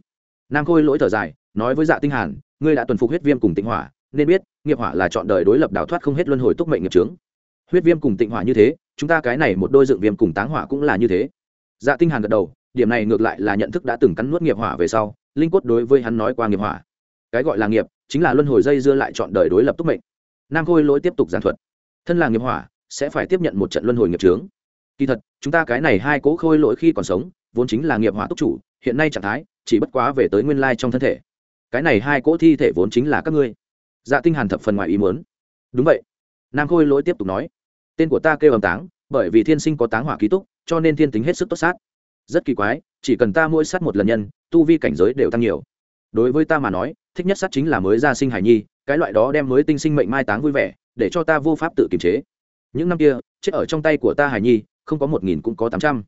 Nam khôi lỗi thở dài, nói với dạ tinh hàn, ngươi đã tuần phục huyết viêm cùng tịnh hỏa, nên biết, nghiệp hỏa là chọn đời đối lập đào thoát không hết luân hồi túc mệnh nghiệp trướng huyết viêm cùng tịnh hỏa như thế, chúng ta cái này một đôi dựng viêm cùng táng hỏa cũng là như thế. Dạ tinh hàn gật đầu, điểm này ngược lại là nhận thức đã từng cắn nuốt nghiệp hỏa về sau, linh cốt đối với hắn nói qua nghiệp hỏa. Cái gọi là nghiệp, chính là luân hồi dây dưa lại chọn đời đối lập túc mệnh. Nam khôi lỗi tiếp tục giảng thuật. Thân là nghiệp hỏa, sẽ phải tiếp nhận một trận luân hồi nghiệp trướng kỳ thật, chúng ta cái này hai cố khôi lỗi khi còn sống, vốn chính là nghiệp hỏa túc chủ, hiện nay trạng thái, chỉ bất quá về tới nguyên lai trong thân thể. Cái này hai cỗ thi thể vốn chính là các ngươi. Dạ tinh hàn thập phần ngoài ý muốn. Đúng vậy nam khôi lỗi tiếp tục nói, tên của ta kêu ầm táng, bởi vì thiên sinh có táng hỏa ký túc, cho nên thiên tính hết sức tốt sát. Rất kỳ quái, chỉ cần ta mỗi sát một lần nhân, tu vi cảnh giới đều tăng nhiều. Đối với ta mà nói, thích nhất sát chính là mới ra sinh hải nhi, cái loại đó đem mới tinh sinh mệnh mai táng vui vẻ, để cho ta vô pháp tự kiềm chế. Những năm kia, chết ở trong tay của ta hải nhi, không có một nghìn cũng có tám trăm.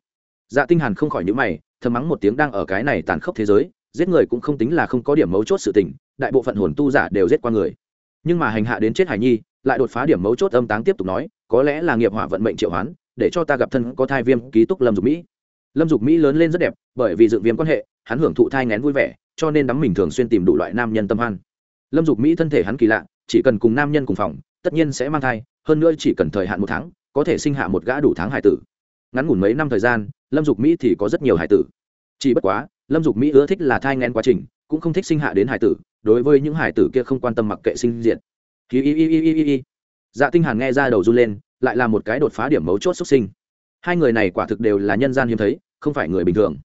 Dạ tinh hàn không khỏi nhíu mày, thầm mắng một tiếng đang ở cái này tàn khốc thế giới, giết người cũng không tính là không có điểm mấu chốt sự tình, đại bộ phận hồn tu giả đều giết qua người. Nhưng mà hành hạ đến chết hải nhi lại đột phá điểm mấu chốt âm táng tiếp tục nói, có lẽ là nghiệp hỏa vận mệnh triệu hoán, để cho ta gặp thân có thai viêm ký túc lâm dục mỹ. Lâm dục mỹ lớn lên rất đẹp, bởi vì dựng viêm quan hệ, hắn hưởng thụ thai ngén vui vẻ, cho nên đắm mình thường xuyên tìm đủ loại nam nhân tâm hoan. Lâm dục mỹ thân thể hắn kỳ lạ, chỉ cần cùng nam nhân cùng phòng, tất nhiên sẽ mang thai, hơn nữa chỉ cần thời hạn một tháng, có thể sinh hạ một gã đủ tháng hải tử. Ngắn ngủn mấy năm thời gian, lâm dục mỹ thì có rất nhiều hải tử. Chỉ bất quá, lâm dục mỹ ưa thích là thai ngén quá trình, cũng không thích sinh hạ đến hải tử, đối với những hải tử kia không quan tâm mặc kệ sinh diện hi hi hi hi hi hi dạ tinh hàn nghe ra đầu run lên, lại là một cái đột phá điểm mấu chốt xuất sinh. Hai người này quả thực đều là nhân gian hiếm thấy, không phải người bình thường.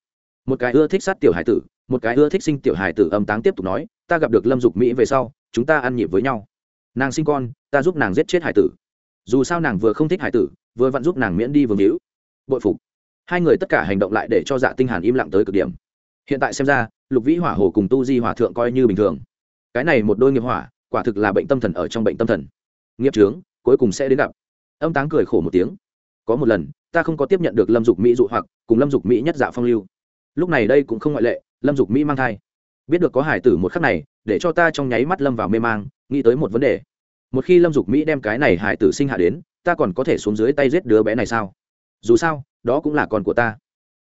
Một cái ưa thích sát tiểu hải tử, một cái ưa thích sinh tiểu hải tử âm táng tiếp tục nói, ta gặp được lâm dục mỹ về sau, chúng ta ăn nhịp với nhau. Nàng sinh con, ta giúp nàng giết chết hải tử. Dù sao nàng vừa không thích hải tử, vừa vặn giúp nàng miễn đi vương hữu bội phục. Hai người tất cả hành động lại để cho dạ tinh hàn im lặng tới cực điểm. Hiện tại xem ra, lục vĩ hỏa hồ cùng tu di hỏa thượng coi như bình thường. Cái này một đôi nghiệp hỏa quả thực là bệnh tâm thần ở trong bệnh tâm thần. Nghiệp trướng cuối cùng sẽ đến gặp. Âm táng cười khổ một tiếng. Có một lần, ta không có tiếp nhận được lâm dục mỹ dụ hoặc, cùng lâm dục mỹ nhất dạ phong lưu. Lúc này đây cũng không ngoại lệ, lâm dục mỹ mang thai. Biết được có hải tử một khắc này, để cho ta trong nháy mắt lâm vào mê mang, nghĩ tới một vấn đề. Một khi lâm dục mỹ đem cái này hải tử sinh hạ đến, ta còn có thể xuống dưới tay giết đứa bé này sao? Dù sao, đó cũng là con của ta.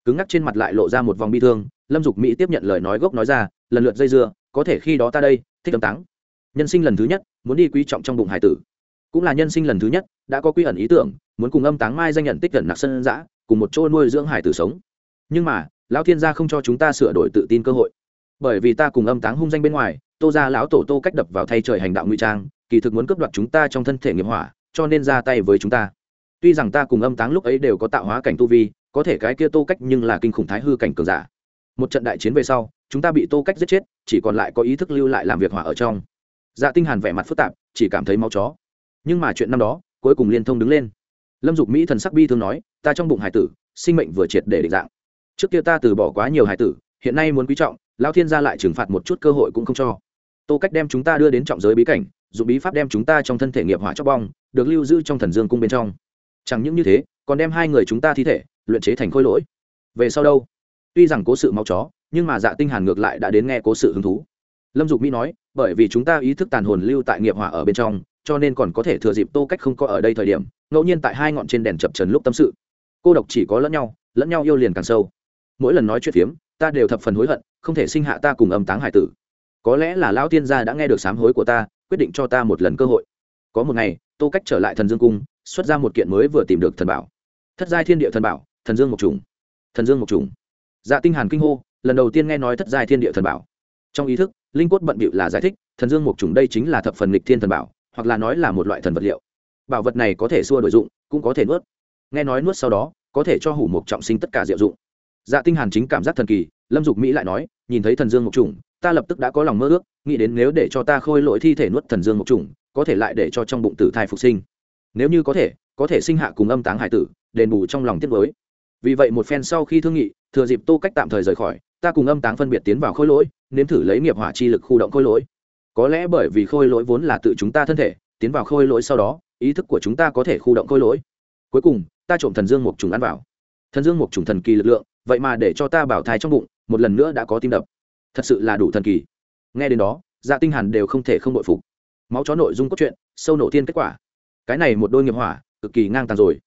Cứng ngắc trên mặt lại lộ ra một vòng bi thương, lâm dục mỹ tiếp nhận lời nói gốc nói ra, lần lượt dây dưa, có thể khi đó ta đây, thích âm táng nhân sinh lần thứ nhất, muốn đi quý trọng trong bụng hải tử. Cũng là nhân sinh lần thứ nhất, đã có quy ẩn ý tưởng, muốn cùng âm táng mai danh nhận tích gần nặc sân giã cùng một chỗ nuôi dưỡng hải tử sống. Nhưng mà, lão thiên gia không cho chúng ta sửa đổi tự tin cơ hội. Bởi vì ta cùng âm táng hung danh bên ngoài, tô ra lão tổ tô cách đập vào thay trời hành đạo ngụy trang, kỳ thực muốn cướp đoạt chúng ta trong thân thể nghiệp hỏa, cho nên ra tay với chúng ta. Tuy rằng ta cùng âm táng lúc ấy đều có tạo hóa cảnh tu vi, có thể cái kia tô cách nhưng là kinh khủng thái hư cảnh cường giả. Một trận đại chiến về sau, chúng ta bị tô cách giết chết, chỉ còn lại có ý thức lưu lại làm việc hỏa ở trong dạ tinh hàn vẻ mặt phức tạp, chỉ cảm thấy máu chó. Nhưng mà chuyện năm đó, cuối cùng liên thông đứng lên. Lâm dục mỹ thần sắc bi thương nói, ta trong bụng hải tử, sinh mệnh vừa triệt để định dạng. Trước kia ta từ bỏ quá nhiều hải tử, hiện nay muốn quý trọng, lão thiên gia lại trừng phạt một chút cơ hội cũng không cho. Tô cách đem chúng ta đưa đến trọng giới bí cảnh, dùng bí pháp đem chúng ta trong thân thể nghiệp hỏa chóc bong, được lưu giữ trong thần dương cung bên trong. Chẳng những như thế, còn đem hai người chúng ta thi thể, luyện chế thành khôi lỗi. Về sau đâu? Tuy rằng cố sự máu chó, nhưng mà dạ tinh hàn ngược lại đã đến nghe cố sự hứng thú. Lâm dục mỹ nói bởi vì chúng ta ý thức tàn hồn lưu tại nghiệp hỏa ở bên trong, cho nên còn có thể thừa dịp tô cách không có ở đây thời điểm, ngẫu nhiên tại hai ngọn trên đèn chập trần lúc tâm sự. Cô độc chỉ có lẫn nhau lẫn nhau yêu liền càng sâu. Mỗi lần nói chuyện phiếm, ta đều thập phần hối hận, không thể sinh hạ ta cùng âm táng hải tử. Có lẽ là lão tiên gia đã nghe được sám hối của ta, quyết định cho ta một lần cơ hội. Có một ngày, tô cách trở lại thần dương cung, xuất ra một kiện mới vừa tìm được thần bảo. Thất giai thiên địa thần bảo, thần dương một trùng thần dương một trùng dạ tinh hàn kinh hô, lần đầu tiên nghe nói thất giai thiên địa thần bảo. Trong ý thức linh quất bận bịu là giải thích, thần dương mục trùng đây chính là thập phần lịch thiên thần bảo, hoặc là nói là một loại thần vật liệu. Bảo vật này có thể xua đổi dụng, cũng có thể nuốt. Nghe nói nuốt sau đó, có thể cho hủ mục trọng sinh tất cả diệu dụng. Dạ tinh hàn chính cảm giác thần kỳ, lâm dục mỹ lại nói, nhìn thấy thần dương mục trùng, ta lập tức đã có lòng mơ ước, nghĩ đến nếu để cho ta khôi lỗi thi thể nuốt thần dương mục trùng, có thể lại để cho trong bụng tử thai phục sinh. Nếu như có thể có thể sinh hạ cùng âm táng hải tử, đền bù trong lòng tiết mới vì vậy một phen sau khi thương nghị, thừa dịp tô cách tạm thời rời khỏi, ta cùng âm táng phân biệt tiến vào khôi lỗi nếm thử lấy nghiệp hỏa chi lực khu động khôi lỗi. Có lẽ bởi vì khôi lỗi vốn là tự chúng ta thân thể, tiến vào khôi lỗi sau đó, ý thức của chúng ta có thể khu động khôi lỗi. Cuối cùng, ta trộm thần dương một trùng ăn vào. Thần dương một trùng thần kỳ lực lượng, vậy mà để cho ta bảo thai trong bụng, một lần nữa đã có tim đập. Thật sự là đủ thần kỳ. Nghe đến đó dạ tinh hàn đều không thể không bội phục. Máu chó nội dung cốt truyện, sâu nổ tiên kết quả. Cái này một đôi nghiệp hỏa, cực kỳ ngang tàn rồi.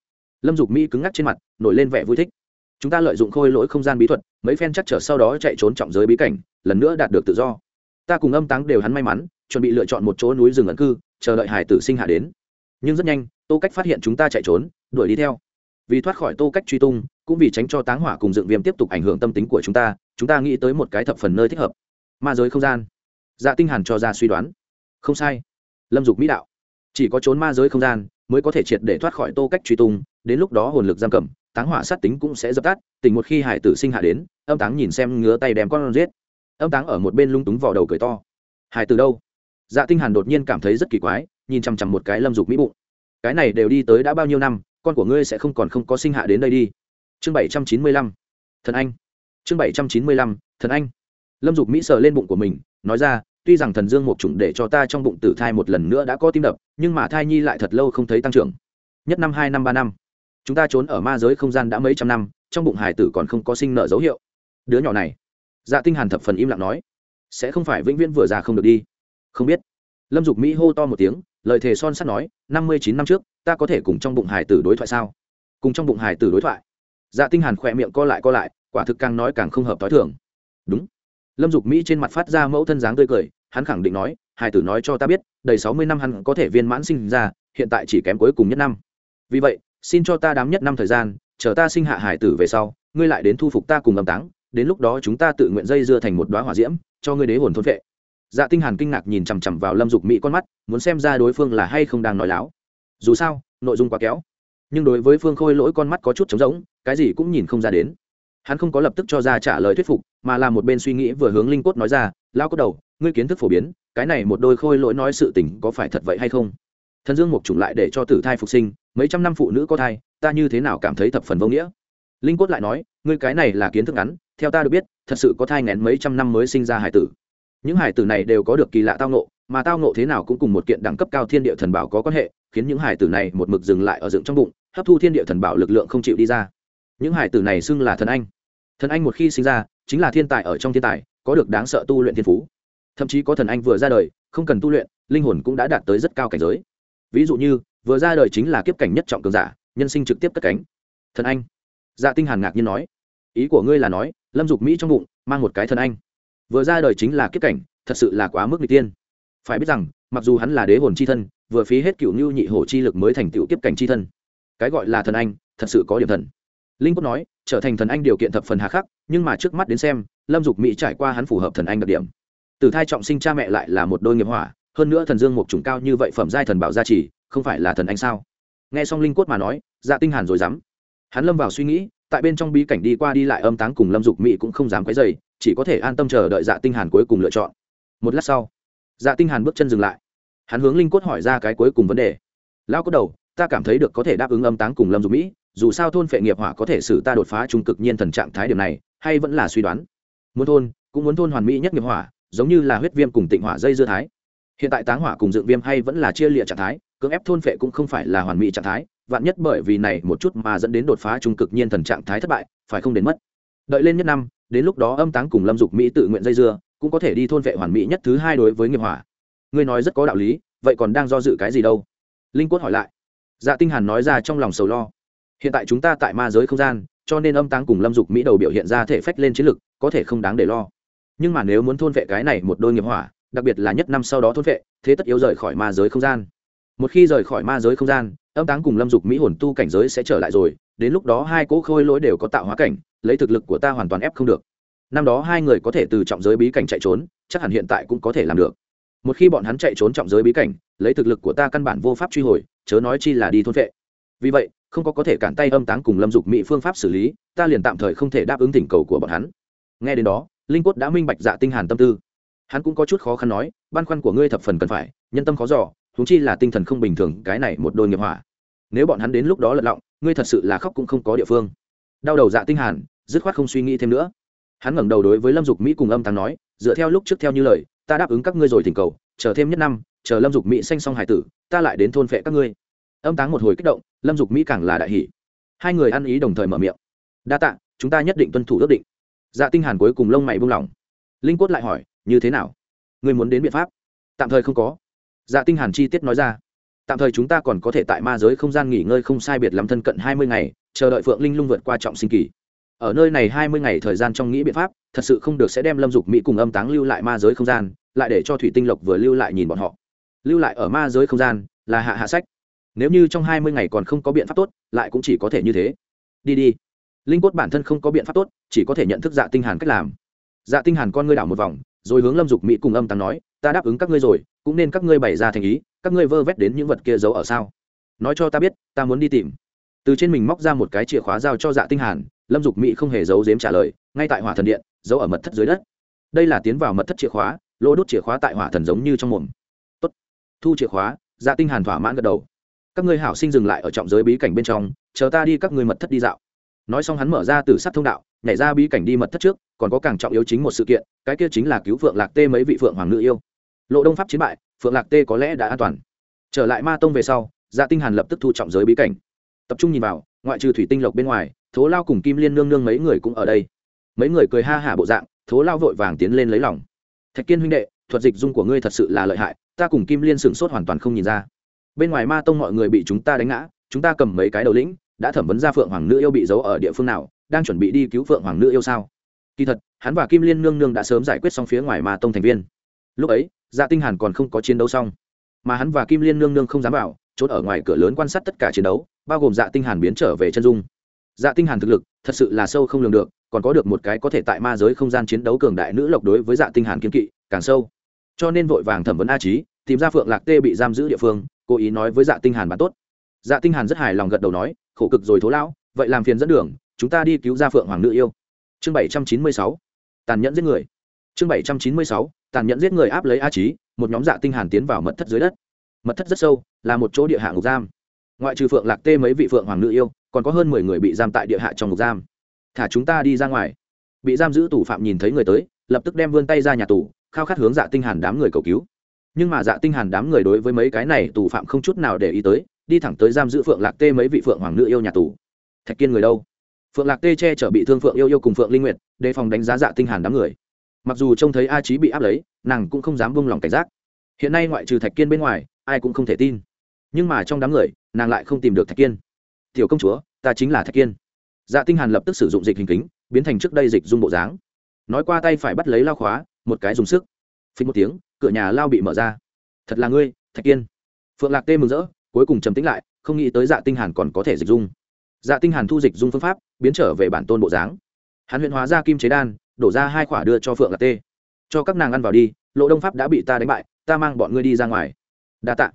Lâm dục mỹ cứng ngắc trên mặt, nổi lên vẻ vui thích. Chúng ta lợi dụng khôi lỗi không gian bí thuật, mấy phen chắc trở sau đó chạy trốn trọng giới bí cảnh lần nữa đạt được tự do. Ta cùng âm táng đều hắn may mắn, chuẩn bị lựa chọn một chỗ núi rừng ẩn cư, chờ đợi hải tử sinh hạ đến. Nhưng rất nhanh, tô cách phát hiện chúng ta chạy trốn, đuổi đi theo. Vì thoát khỏi tô cách truy tung, cũng vì tránh cho táng hỏa cùng dựng viêm tiếp tục ảnh hưởng tâm tính của chúng ta chúng ta nghĩ tới một cái thập phần nơi thích hợp. Ma giới không gian. Dạ tinh hàn cho ra suy đoán. Không sai. Lâm dục mỹ đạo. Chỉ có trốn ma giới không gian mới có thể triệt để thoát khỏi tô cách truy tung, đến lúc đó hồn lực giam cầm, táng hỏa sát tính cũng sẽ dập tắt tình một khi hải tử sinh hạ đến, âm táng nhìn xem ngứa tay đem con giết âm táng ở một bên lung túng vào đầu cười to. Hải từ đâu? Dạ tinh hàn đột nhiên cảm thấy rất kỳ quái, nhìn chăm chăm một cái lâm dục mỹ bụng. Cái này đều đi tới đã bao nhiêu năm, con của ngươi sẽ không còn không có sinh hạ đến đây đi. Chương bảy trăm chín mươi lăm. Thần anh. Chương bảy trăm chín mươi lăm, thần anh. Lâm dục mỹ sờ lên bụng của mình, nói ra, tuy rằng thần dương một chủng để cho ta trong bụng tử thai một lần nữa đã có tim đập, nhưng mà thai nhi lại thật lâu không thấy tăng trưởng. Nhất năm, hai năm, ba năm. Chúng ta trốn ở ma giới không gian đã mấy trăm năm, trong bụng hải tử còn không có sinh nợ dấu hiệu. Đứa nhỏ này dạ tinh hàn thập phần im lặng nói, sẽ không phải vĩnh viễn vừa già không được đi. Không biết. Lâm dục mỹ hô to một tiếng, lời thề son sắt nói, năm mươi chín năm trước, ta có thể cùng trong bụng hải tử đối thoại sao? Cùng trong bụng hải tử đối thoại? Dạ tinh hàn khỏe miệng co lại co lại, quả thực càng nói càng không hợp thói thường. Đúng. Lâm dục mỹ trên mặt phát ra mẫu thân dáng tươi cười, hắn khẳng định nói hải tử nói cho ta biết, đầy sáu mươi năm hắn có thể viên mãn sinh ra, hiện tại chỉ kém cuối cùng nhất năm. Vì vậy, xin cho ta đám nhất năm thời gian, chờ ta sinh hạ hải tử về sau, ngươi lại đến thu phục ta cùng âm táng đến lúc đó chúng ta tự nguyện dây dưa thành một đoá hỏa diễm, cho ngươi đế hồn thôn vệ. Dạ tinh hàn kinh ngạc nhìn chằm chằm vào lâm dục mỹ con mắt, muốn xem ra đối phương là hay không đang nói láo. Dù sao, nội dung quá kéo nhưng đối với phương khôi lỗi con mắt có chút trống rỗng, cái gì cũng nhìn không ra đến. Hắn không có lập tức cho ra trả lời thuyết phục, mà là một bên suy nghĩ vừa hướng linh cốt nói ra lao cốt đầu, ngươi kiến thức phổ biến, cái này một đôi khôi lỗi nói sự tình có phải thật vậy hay không? Thần dương mục chủng lại để cho tử thai phục sinh, mấy trăm năm phụ nữ có thai, ta như thế nào cảm thấy thập phần vô nghĩa? Linh cốt lại nói, ngươi cái này là kiến thức ngắn, theo ta được biết, thật sự có thai ngén mấy trăm năm mới sinh ra hải tử. Những hải tử này đều có được kỳ lạ tao nộ mà tao nộ thế nào cũng cùng một kiện đẳng cấp cao thiên địa thần bảo có quan hệ, khiến những hải tử này một mực dừng lại ở dựng trong bụng, hấp thu thiên địa thần bảo lực lượng không chịu đi ra. Những hải tử này xưng là thần anh. Thần anh một khi sinh ra, chính là thiên tài ở trong thiên tài, có được đáng sợ tu luyện thiên phú. Thậm chí có thần anh vừa ra đời, không cần tu luyện, linh hồn cũng đã đạt tới rất cao cảnh giới. Ví dụ như, vừa ra đời chính là kiếp cảnh nhất trọng cường giả, nhân sinh trực tiếp cất cánh. Thần anh dạ tinh hàn ngạc nhiên nói, ý của ngươi là nói, lâm dục mỹ trong bụng mang một cái thần anh. Vừa ra đời chính là kiếp cảnh, thật sự là quá mức n tiên phải biết rằng, mặc dù hắn là đế hồn Chi thân, vừa phí hết cựu nhu nhị hổ chi lực mới thành tựu kiếp cảnh chi thân. Cái gọi là thần anh, thật sự có điểm thần. Linh quốc nói, trở thành thần anh điều kiện thập phần hà khắc, nhưng mà trước mắt đến xem, lâm dục mỹ trải qua hắn phù hợp thần anh đặc điểm. Từ thai trọng sinh cha mẹ lại là một đôi nghiệp hỏa, hơn nữa thần dương một chủng cao như vậy phẩm giai thần bảo gia trì, không phải là thần anh sao? Nghe xong linh quất mà nói dạ tinh hàn rồi dám hắn lâm vào suy nghĩ, tại bên trong bí cảnh đi qua đi lại âm táng cùng lâm dục mỹ cũng không dám quấy dày chỉ có thể an tâm chờ đợi dạ tinh hàn cuối cùng lựa chọn. Một lát sau dạ tinh hàn bước chân dừng lại. Hắn hướng linh cốt hỏi ra cái cuối cùng vấn đề. Lão có đầu, ta cảm thấy được có thể đáp ứng âm táng cùng lâm dục mỹ dù sao thôn phệ nghiệp hỏa có thể xử ta đột phá trung cực nhiên thần trạng thái điểm này, hay vẫn là suy đoán. Muốn thôn, cũng muốn thôn hoàn mỹ nhất nghiệp hỏa, giống như là huyết viêm cùng tịnh hỏa dây dưa thái. Hiện tại táng hỏa cùng dựng viêm hay vẫn là chia liệt trạng thái, cưỡng ép thôn phệ cũng không phải là hoàn mỹ trạng thái vạn nhất bởi vì này một chút mà dẫn đến đột phá trung cực nhiên thần trạng thái thất bại, phải không đến mất. Đợi lên nhất năm, đến lúc đó âm táng cùng lâm dục mỹ tự nguyện dây dưa, cũng có thể đi thôn vệ hoàn mỹ nhất thứ hai đối với nghiệp hỏa. Ngươi nói rất có đạo lý, vậy còn đang do dự cái gì đâu? Linh quất hỏi lại. Dạ tinh hàn nói ra trong lòng sầu lo. Hiện tại chúng ta tại ma giới không gian, cho nên âm táng cùng lâm dục mỹ đầu biểu hiện ra thể phách lên chiến lực, có thể không đáng để lo. Nhưng mà nếu muốn thôn vệ cái này một đôi nghiệp hỏa, đặc biệt là nhất năm sau đó thôn vệ, thế tất yếu rời khỏi ma giới không gian. Một khi rời khỏi ma giới không gian âm táng cùng lâm dục mỹ hồn tu cảnh giới sẽ trở lại rồi, đến lúc đó hai cỗ khôi lỗi đều có tạo hóa cảnh, lấy thực lực của ta hoàn toàn ép không được. Năm đó hai người có thể từ trọng giới bí cảnh chạy trốn, chắc hẳn hiện tại cũng có thể làm được. Một khi bọn hắn chạy trốn trọng giới bí cảnh, lấy thực lực của ta căn bản vô pháp truy hồi, chớ nói chi là đi thôn vệ. Vì vậy, không có có thể cản tay âm táng cùng lâm dục mỹ phương pháp xử lý, ta liền tạm thời không thể đáp ứng thỉnh cầu của bọn hắn. Nghe đến đó, linh quất đã minh bạch dạ tinh hàn tâm tư. Hắn cũng có chút khó khăn nói, băn khoăn của ngươi thập phần cần phải, nhân tâm khó dò chúng chi là tinh thần không bình thường, cái này một đôi nghiệp hỏa nếu bọn hắn đến lúc đó lật lọng, ngươi thật sự là khóc cũng không có địa phương. Đau đầu dạ tinh hàn, dứt khoát không suy nghĩ thêm nữa. Hắn ngẩng đầu đối với lâm dục mỹ cùng âm thắng nói, dựa theo lúc trước theo như lời, ta đáp ứng các ngươi rồi thỉnh cầu, chờ thêm nhất năm, chờ lâm dục mỹ sanh xong hải tử, ta lại đến thôn phệ các ngươi. Âm táng một hồi kích động, lâm dục mỹ càng là đại hỷ hai người ăn ý đồng thời mở miệng. Đa tạ, chúng ta nhất định tuân thủ ước định. Dạ tinh hàn cuối cùng lông mày buông lỏng. Linh quất lại hỏi, như thế nào? Ngươi muốn đến biện pháp? Tạm thời không có dạ tinh hàn chi tiết nói ra. Tạm thời chúng ta còn có thể tại ma giới không gian nghỉ ngơi không sai biệt lắm thân cận hai mươi ngày, chờ đợi phượng linh lung vượt qua trọng sinh kỳ. Ở nơi này hai mươi ngày thời gian trong nghĩ biện pháp, thật sự không được sẽ đem lâm dục mỹ cùng âm táng lưu lại ma giới không gian, lại để cho thủy tinh lộc vừa lưu lại nhìn bọn họ. Lưu lại ở ma giới không gian, là hạ hạ sách. Nếu như trong hai mươi ngày còn không có biện pháp tốt, lại cũng chỉ có thể như thế. Đi đi. Linh quất bản thân không có biện pháp tốt, chỉ có thể nhận thức dạ tinh hàn cách làm. Dạ tinh hàn con ngươi đảo một vòng rồi hướng lâm dục mỹ cùng âm Tăng nói, ta đáp ứng các ngươi rồi, cũng nên các ngươi bày ra thành ý, các ngươi vơ vét đến những vật kia giấu ở sao? Nói cho ta biết, ta muốn đi tìm. Từ trên mình móc ra một cái chìa khóa giao cho dạ tinh hàn, lâm dục mỹ không hề giấu giếm trả lời, ngay tại hỏa thần điện, giấu ở mật thất dưới đất. Đây là tiến vào mật thất chìa khóa lỗ đốt chìa khóa tại hỏa thần giống như trong mồm. Tốt. Thu chìa khóa dạ tinh hàn thỏa mãn gật đầu. Các ngươi hảo sinh dừng lại ở trọng giới bí cảnh bên trong, chờ ta đi các ngươi mật thất đi dạo. Nói xong hắn mở ra từ sát thông đạo, nhảy ra bí cảnh đi mật thất trước còn có càng trọng yếu chính một sự kiện, cái kia chính là cứu phượng lạc tê mấy vị phượng hoàng nữ yêu. Lộ đông pháp chiến bại, phượng lạc tê có lẽ đã an toàn. Trở lại ma tông về sau dạ tinh hàn lập tức thu trọng giới bí cảnh. Tập trung nhìn vào, ngoại trừ thủy tinh lộc bên ngoài, thố lao cùng kim liên nương nương mấy người cũng ở đây. Mấy người cười ha hả bộ dạng, thố lao vội vàng tiến lên lấy lòng. Thạch kiên huynh đệ, thuật dịch dung của ngươi thật sự là lợi hại, ta cùng kim liên sửng sốt hoàn toàn không nhìn ra. Bên ngoài ma tông mọi người bị chúng ta đánh ngã, chúng ta cầm mấy cái đầu lĩnh, đã thẩm vấn ra phượng hoàng nữ yêu bị giấu ở địa phương nào, đang chuẩn bị đi cứu phượng hoàng nữ yêu sao? Kỳ thật, hắn và kim liên nương nương đã sớm giải quyết xong phía ngoài ma tông thành viên. Lúc ấy dạ tinh hàn còn không có chiến đấu xong. Mà hắn và kim liên nương nương không dám vào, chốt ở ngoài cửa lớn quan sát tất cả chiến đấu, bao gồm dạ tinh hàn biến trở về chân dung. Dạ tinh hàn thực lực, thật sự là sâu không lường được, còn có được một cái có thể tại ma giới không gian chiến đấu cường đại nữ lộc đối với dạ tinh hàn kiên kỵ, càng sâu. Cho nên vội vàng thẩm vấn a trí tìm ra phượng lạc tê bị giam giữ địa phương, cố ý nói với dạ tinh hàn bạn tốt. Dạ tinh hàn rất hài lòng gật đầu nói, khổ cực rồi thố lão, vậy làm phiền dẫn đường, chúng ta đi cứu ra phượng hoàng nữ yêu chương 796 tàn nhẫn giết người. Chương 796 tàn nhẫn giết người áp lấy a trí một nhóm dạ tinh hàn tiến vào mật thất dưới đất. Mật thất rất sâu, là một chỗ địa hạ ngục giam. Ngoại trừ phượng lạc tê mấy vị phượng hoàng nữ yêu, còn có hơn mười người bị giam tại địa hạ trong ngục giam. Thả chúng ta đi ra ngoài. Bị giam giữ tù phạm nhìn thấy người tới, lập tức đem vươn tay ra nhà tù, khao khát hướng dạ tinh hàn đám người cầu cứu. Nhưng mà dạ tinh hàn đám người đối với mấy cái này tù phạm không chút nào để ý tới, đi thẳng tới giam giữ phượng lạc tê mấy vị phượng hoàng nữ yêu nhà tù. Thạch kiên người đâu? Phượng lạc tê che chở bị thương phượng yêu yêu cùng phượng linh nguyệt, đề phòng đánh giá dạ tinh hàn đám người. Mặc dù trông thấy a trí bị áp lấy, nàng cũng không dám buông lòng cảnh giác. Hiện nay ngoại trừ thạch kiên bên ngoài, ai cũng không thể tin. Nhưng mà trong đám người, nàng lại không tìm được thạch kiên. Tiểu công chúa, ta chính là thạch kiên. Dạ tinh hàn lập tức sử dụng dịch hình kính, biến thành trước đây dịch dung bộ dáng. Nói qua tay phải bắt lấy lao khóa, một cái dùng sức. Phình một tiếng, cửa nhà lao bị mở ra. Thật là ngươi, thạch kiên. Phượng lạc tê mừng rỡ, cuối cùng trầm tĩnh lại, không nghĩ tới dạ tinh hàn còn có thể dịch dung dạ tinh hàn thu dịch dung phương pháp, biến trở về bản tôn bộ dáng. Hắn huyện hóa ra kim chế đan, đổ ra hai quả đưa cho phượng lạc tê. Cho các nàng ăn vào đi, lộ đông pháp đã bị ta đánh bại, ta mang bọn ngươi đi ra ngoài. Đa tạ.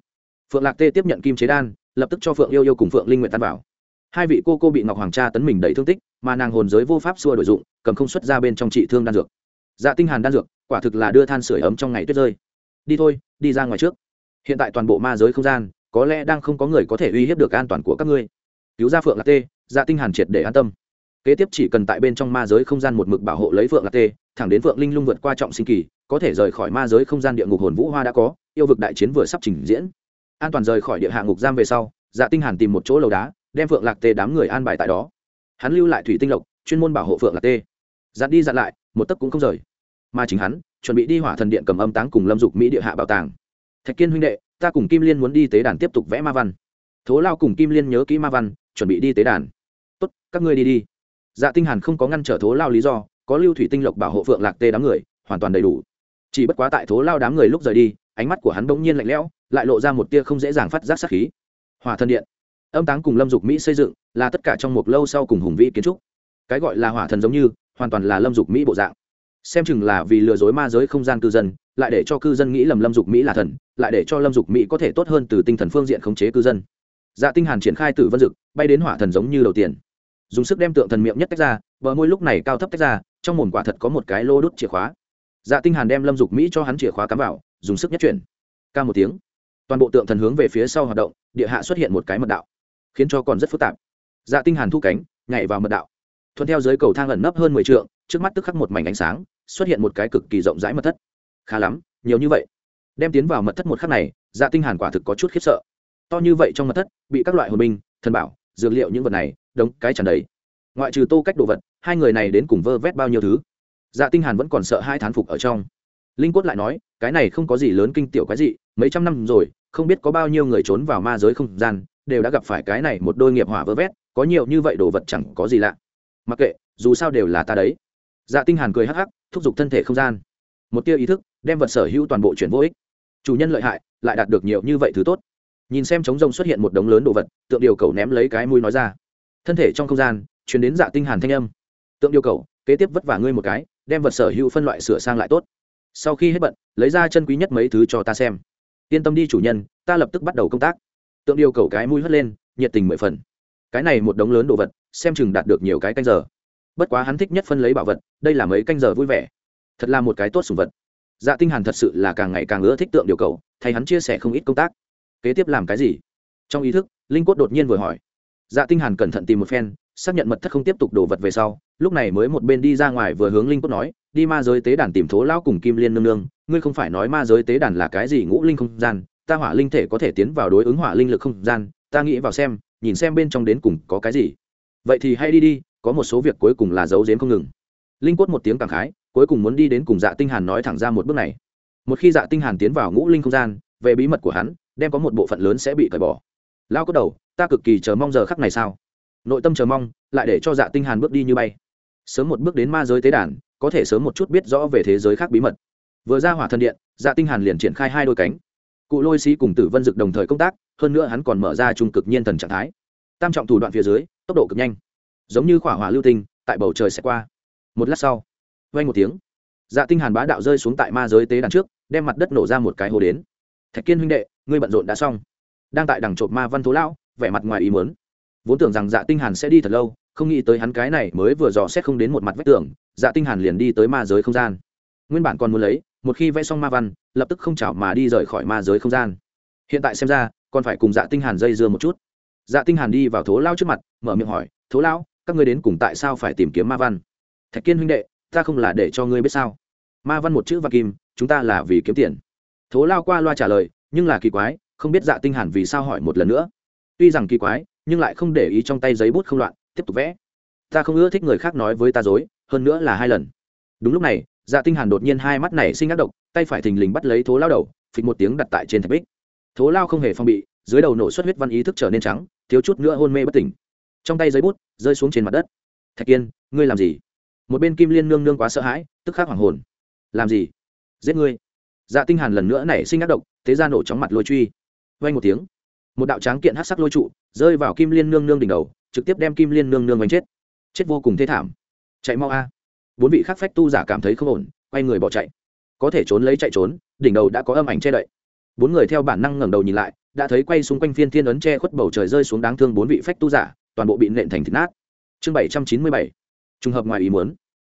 Phượng lạc tê tiếp nhận kim chế đan, lập tức cho phượng yêu yêu cùng phượng linh nguyện tan vào. Hai vị cô cô bị ngọc hoàng cha tấn mình đầy thương tích, mà nàng hồn giới vô pháp xua đổi dụng, cầm không xuất ra bên trong trị thương đan dược. Dạ tinh hàn đan dược, quả thực là đưa than sửa ấm trong ngày tuyết rơi. Đi thôi, đi ra ngoài trước. Hiện tại toàn bộ ma giới không gian, có lẽ đang không có người có thể uy hiếp được an toàn của các ngươi cứu ra phượng lạc tê dạ tinh hàn triệt để an tâm. Kế tiếp chỉ cần tại bên trong ma giới không gian một mực bảo hộ lấy phượng lạc tê, thẳng đến phượng linh lung vượt qua trọng sinh kỳ, có thể rời khỏi ma giới không gian địa ngục hồn vũ hoa đã có, yêu vực đại chiến vừa sắp trình diễn. An toàn rời khỏi địa hạ ngục giam về sau dạ tinh hàn tìm một chỗ lầu đá, đem phượng lạc tê đám người an bài tại đó. Hắn lưu lại thủy tinh lộc, chuyên môn bảo hộ phượng lạc tê. Dặn đi dặn lại, một tấc cũng không rời. Mà chính hắn, chuẩn bị đi hỏa thần điện cầm âm táng cùng lâm dục mỹ địa hạ bảo tàng. Thạch kiên huynh đệ, ta cùng kim liên muốn đi tế đàn tiếp tục vẽ ma văn. Thố lao cùng kim liên nhớ kỹ ma văn chuẩn bị đi tế đàn. Tốt, các ngươi đi đi. Dạ tinh hàn không có ngăn trở thố lao lý do, có lưu thủy tinh lộc bảo hộ phượng lạc tê đám người, hoàn toàn đầy đủ. Chỉ bất quá tại thố lao đám người lúc rời đi, ánh mắt của hắn bỗng nhiên lạnh lẽo, lại lộ ra một tia không dễ dàng phát giác sát khí. Hỏa thần điện. Âm táng cùng lâm dục mỹ xây dựng, là tất cả trong một lâu sau cùng hùng vĩ kiến trúc. Cái gọi là hỏa thần giống như, hoàn toàn là lâm dục mỹ bộ dạng. Xem chừng là vì lừa dối ma giới không gian cư dân, lại để cho cư dân nghĩ lầm lâm dục mỹ là thần, lại để cho lâm dục mỹ có thể tốt hơn từ tinh thần phương diện khống chế cư dân dạ tinh hàn triển khai tử vân dực, bay đến hỏa thần giống như đầu tiên dùng sức đem tượng thần miệng nhất tách ra, bờ môi lúc này cao thấp tách ra, trong mồm quả thật có một cái lô đút chìa khóa. Dạ tinh hàn đem lâm dục mỹ cho hắn chìa khóa cắm vào, dùng sức nhất chuyển. Ca một tiếng, toàn bộ tượng thần hướng về phía sau hoạt động, địa hạ xuất hiện một cái mật đạo, khiến cho còn rất phức tạp. Dạ tinh hàn thu cánh, nhảy vào mật đạo. Thuận theo dưới cầu thang ẩn nấp hơn mười trượng, trước mắt tức khắc một mảnh ánh sáng, xuất hiện một cái cực kỳ rộng rãi mật thất. Khá lắm, nhiều như vậy. Đem tiến vào mật thất một khắc này dạ tinh hàn quả thực có chút khiếp sợ to như vậy trong mật thất, bị các loại hồn binh, thần bảo, dược liệu những vật này, đống cái tràn đầy. Ngoại trừ tô cách đồ vật, hai người này đến cùng vơ vét bao nhiêu thứ? Dạ tinh hàn vẫn còn sợ hai thán phục ở trong. Linh quất lại nói, cái này không có gì lớn kinh tiểu cái gì mấy trăm năm rồi, không biết có bao nhiêu người trốn vào ma giới không gian, đều đã gặp phải cái này một đôi nghiệp hỏa vơ vét, có nhiều như vậy đồ vật chẳng có gì lạ. Mặc kệ, dù sao đều là ta đấy. Dạ tinh hàn cười hắc hắc, thúc giục thân thể không gian. Một tia ý thức, đem vật sở hữu toàn bộ chuyển vô ích. Chủ nhân lợi hại, lại đạt được nhiều như vậy thứ tốt nhìn xem trống rông xuất hiện một đống lớn đồ vật, tượng điều cầu ném lấy cái mũi nói ra. Thân thể trong không gian chuyển đến dạ tinh hàn thanh âm. Tượng điều cầu kế tiếp vất vả ngươi một cái, đem vật sở hữu phân loại sửa sang lại tốt. Sau khi hết bận, lấy ra chân quý nhất mấy thứ cho ta xem. Yên tâm đi chủ nhân, ta lập tức bắt đầu công tác. Tượng điều cầu cái mũi hất lên, nhiệt tình mười phần. Cái này một đống lớn đồ vật, xem chừng đạt được nhiều cái canh giờ. Bất quá hắn thích nhất phân lấy bảo vật, đây là mấy canh giờ vui vẻ. Thật là một cái tốt sủng vật. Dạ tinh hàn thật sự là càng ngày càng ưa thích tượng điều cầu thay hắn chia sẻ không ít công tác kế tiếp làm cái gì? Trong ý thức, linh cốt đột nhiên vừa hỏi. Dạ tinh hàn cẩn thận tìm một phen, xác nhận mật thất không tiếp tục đổ vật về sau, lúc này mới một bên đi ra ngoài vừa hướng linh cốt nói, đi ma giới tế đàn tìm thố lão cùng kim liên nương nương, ngươi không phải nói ma giới tế đàn là cái gì ngũ linh không gian, ta hỏa linh thể có thể tiến vào đối ứng hỏa linh lực không gian, ta nghĩ vào xem, nhìn xem bên trong đến cùng có cái gì. Vậy thì hay đi đi, có một số việc cuối cùng là giấu giếm không ngừng. Linh quất một tiếng cảm khái, cuối cùng muốn đi đến cùng dạ tinh hàn nói thẳng ra một bước này. Một khi dạ tinh hàn tiến vào ngũ linh không gian, về bí mật của hắn đem có một bộ phận lớn sẽ bị cởi bỏ. Lao có đầu, ta cực kỳ chờ mong giờ khắc này sao? Nội tâm chờ mong, lại để cho dạ tinh hàn bước đi như bay. Sớm một bước đến ma giới tế đàn, có thể sớm một chút biết rõ về thế giới khác bí mật. Vừa ra hỏa thân điện dạ tinh hàn liền triển khai hai đôi cánh. Cụ lôi sĩ cùng tử vân dực đồng thời công tác, hơn nữa hắn còn mở ra trung cực nhiên thần trạng thái. Tam trọng thủ đoạn phía dưới, tốc độ cực nhanh. Giống như khỏa hỏa lưu tinh, tại bầu trời sẽ qua. Một lát sau, vang một tiếng. Dạ tinh hàn bá đạo rơi xuống tại ma giới tế đàn trước, đem mặt đất nổ ra một cái hồ đến thạch kiên huynh đệ, ngươi bận rộn đã xong. Đang tại đằng trộm ma văn thố lão, vẻ mặt ngoài ý muốn. Vốn tưởng rằng dạ tinh hàn sẽ đi thật lâu, không nghĩ tới hắn cái này mới vừa dò xét không đến một mặt vách tường dạ tinh hàn liền đi tới ma giới không gian. Nguyên bản còn muốn lấy, một khi vẽ xong ma văn, lập tức không chảo mà đi rời khỏi ma giới không gian. Hiện tại xem ra, còn phải cùng dạ tinh hàn dây dưa một chút. Dạ tinh hàn đi vào thố lao trước mặt, mở miệng hỏi, thố lao các ngươi đến cùng tại sao phải tìm kiếm ma văn? Thạch kiên huynh đệ, ta không là để cho ngươi biết sao. Ma văn một chữ và kim, chúng ta là vì kiếm tiền thố lao qua loa trả lời, nhưng là kỳ quái, không biết dạ tinh hàn vì sao hỏi một lần nữa. Tuy rằng kỳ quái, nhưng lại không để ý trong tay giấy bút không loạn, tiếp tục vẽ. Ta không ưa thích người khác nói với ta dối, hơn nữa là hai lần. Đúng lúc này dạ tinh hàn đột nhiên hai mắt này sinh ác độc, tay phải thình lình bắt lấy thố lao đầu, phịch một tiếng đặt tại trên thạch bích. Thố lao không hề phong bị, dưới đầu nổ xuất huyết văn ý thức trở nên trắng, thiếu chút nữa hôn mê bất tỉnh. Trong tay giấy bút rơi xuống trên mặt đất. Thạch kiên ngươi làm gì? Một bên kim liên nương nương quá sợ hãi, tức khắc hoảng hồn. Làm gì? Giết ngươi dạ tinh hàn lần nữa nảy sinh ác độc, thế ra nổ chóng mặt lôi truy. Vang một tiếng, một đạo tráng kiện hắc sắc lôi trụ rơi vào kim liên nương nương đỉnh đầu, trực tiếp đem kim liên nương nương đánh chết. Chết vô cùng thê thảm. Chạy mau a. À. Bốn vị khắc phách tu giả cảm thấy không ổn, quay người bỏ chạy. Có thể trốn lấy chạy trốn, đỉnh đầu đã có âm ảnh che đậy. Bốn người theo bản năng ngẩng đầu nhìn lại, đã thấy quay xung quanh phiên thiên ấn che khuất bầu trời rơi xuống đáng thương bốn vị phách tu giả, toàn bộ bị nện thành thịt nát. Chương bảy trăm chín mươi bảy, trùng hợp ngoài ý muốn.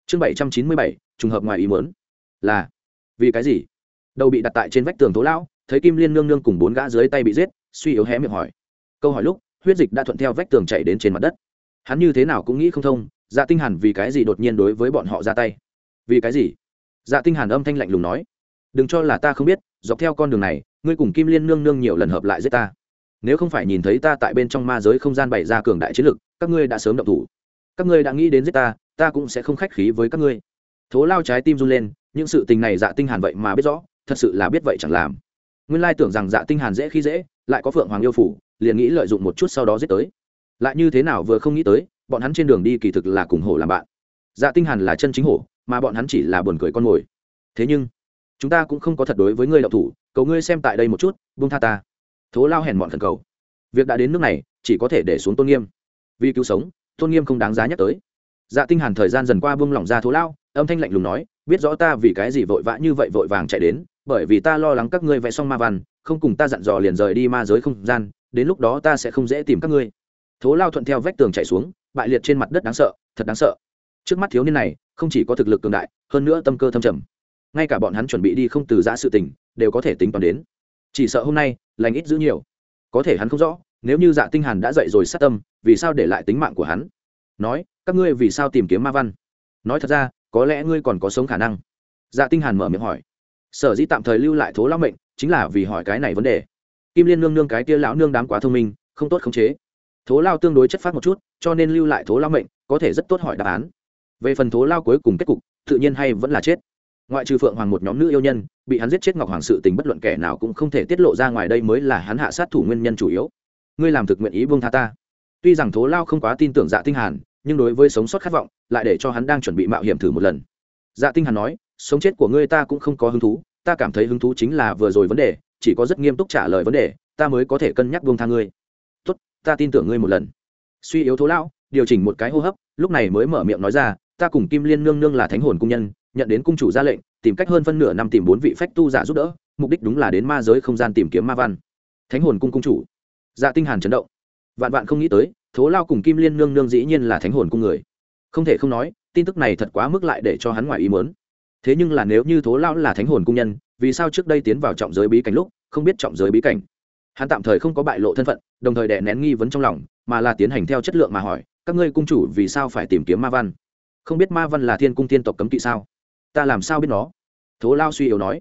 Chương bảy trăm chín mươi bảy, trùng hợp ngoài ý muốn. Là, vì cái gì? Đầu bị đặt tại trên vách tường tố lão, thấy kim liên nương nương cùng bốn gã dưới tay bị giết, suy yếu hé miệng hỏi. Câu hỏi lúc, huyết dịch đã thuận theo vách tường chạy đến trên mặt đất. Hắn như thế nào cũng nghĩ không thông dạ tinh hàn vì cái gì đột nhiên đối với bọn họ ra tay? Vì cái gì? Dạ tinh hàn âm thanh lạnh lùng nói. Đừng cho là ta không biết, dọc theo con đường này, ngươi cùng kim liên nương nương nhiều lần hợp lại giết ta. Nếu không phải nhìn thấy ta tại bên trong ma giới không gian bày ra cường đại chiến lực, các ngươi đã sớm động thủ. Các ngươi đã nghĩ đến giết ta ta cũng sẽ không khách khí với các ngươi. Thố lao trái tim run lên, những sự tình này dạ tinh hàn vậy mà biết rõ thật sự là biết vậy chẳng làm. Nguyên lai tưởng rằng dạ tinh hàn dễ khi dễ, lại có phượng hoàng yêu phủ, liền nghĩ lợi dụng một chút sau đó giết tới. Lại như thế nào vừa không nghĩ tới, bọn hắn trên đường đi kỳ thực là cùng hổ làm bạn. Dạ tinh hàn là chân chính hổ, mà bọn hắn chỉ là buồn cười con mồi. Thế nhưng, chúng ta cũng không có thật đối với ngươi đạo thủ, cầu ngươi xem tại đây một chút, buông tha ta. Thố lao hèn mọn thần cầu. Việc đã đến nước này, chỉ có thể để xuống tôn nghiêm. Vì cứu sống, tôn nghiêm không đáng giá nhắc tới. Dạ tinh hàn thời gian dần qua buông lỏng ra thố lao, âm thanh lạnh lùng nói biết rõ ta vì cái gì vội vã như vậy vội vàng chạy đến, bởi vì ta lo lắng các ngươi vẽ xong ma văn, không cùng ta dặn dò liền rời đi ma giới không gian, đến lúc đó ta sẽ không dễ tìm các ngươi. Thố lao thuận theo vách tường chạy xuống, bại liệt trên mặt đất đáng sợ, thật đáng sợ. Trước mắt thiếu niên này, không chỉ có thực lực cường đại, hơn nữa tâm cơ thâm trầm. Ngay cả bọn hắn chuẩn bị đi không từ giã sự tình, đều có thể tính toán đến. Chỉ sợ hôm nay, lành ít giữ nhiều. Có thể hắn không rõ, nếu như dạ tinh hàn đã dậy rồi sát tâm, vì sao để lại tính mạng của hắn? Nói, các ngươi vì sao tìm kiếm ma văn? Nói thật ra có lẽ ngươi còn có sống khả năng. Dạ tinh hàn mở miệng hỏi. Sở dĩ tạm thời lưu lại thố lão mệnh, chính là vì hỏi cái này vấn đề. Kim liên nương nương cái kia lão nương đám quá thông minh, không tốt khống chế. Thố lao tương đối chất phát một chút, cho nên lưu lại thố lao mệnh, có thể rất tốt hỏi đáp án. Về phần thố lao cuối cùng kết cục, tự nhiên hay vẫn là chết. Ngoại trừ phượng hoàng một nhóm nữ yêu nhân, bị hắn giết chết ngọc hoàng sự tình bất luận kẻ nào cũng không thể tiết lộ ra ngoài đây mới là hắn hạ sát thủ nguyên nhân chủ yếu. Ngươi làm thực nguyện ý buông tha ta. Tuy rằng thố lao không quá tin tưởng dạ tinh hàn, nhưng đối với sống sót khát vọng lại để cho hắn đang chuẩn bị mạo hiểm thử một lần. Dạ tinh hàn nói, sống chết của ngươi ta cũng không có hứng thú, ta cảm thấy hứng thú chính là vừa rồi vấn đề, chỉ có rất nghiêm túc trả lời vấn đề, ta mới có thể cân nhắc buông tha ngươi. Tốt, ta tin tưởng ngươi một lần. Suy yếu thố lão, điều chỉnh một cái hô hấp, lúc này mới mở miệng nói ra, ta cùng kim liên nương nương là thánh hồn cung nhân, nhận đến cung chủ ra lệnh, tìm cách hơn phân nửa năm tìm bốn vị phách tu giả giúp đỡ, mục đích đúng là đến ma giới không gian tìm kiếm ma văn. Thánh hồn cung cung chủ? Dạ tinh hàn chấn động. Vạn vạn không nghĩ tới, thố lao cùng kim liên nương nương dĩ nhiên là thánh hồn cung người không thể không nói, tin tức này thật quá mức lại để cho hắn ngoài ý muốn. Thế nhưng là nếu như thố Lão là thánh hồn cung nhân, vì sao trước đây tiến vào trọng giới bí cảnh lúc, không biết trọng giới bí cảnh? Hắn tạm thời không có bại lộ thân phận, đồng thời đè nén nghi vấn trong lòng, mà là tiến hành theo chất lượng mà hỏi, các ngươi cung chủ vì sao phải tìm kiếm ma văn? Không biết ma văn là thiên cung tiên tộc cấm kỵ sao? Ta làm sao biết nó? Thố lao suy yếu nói.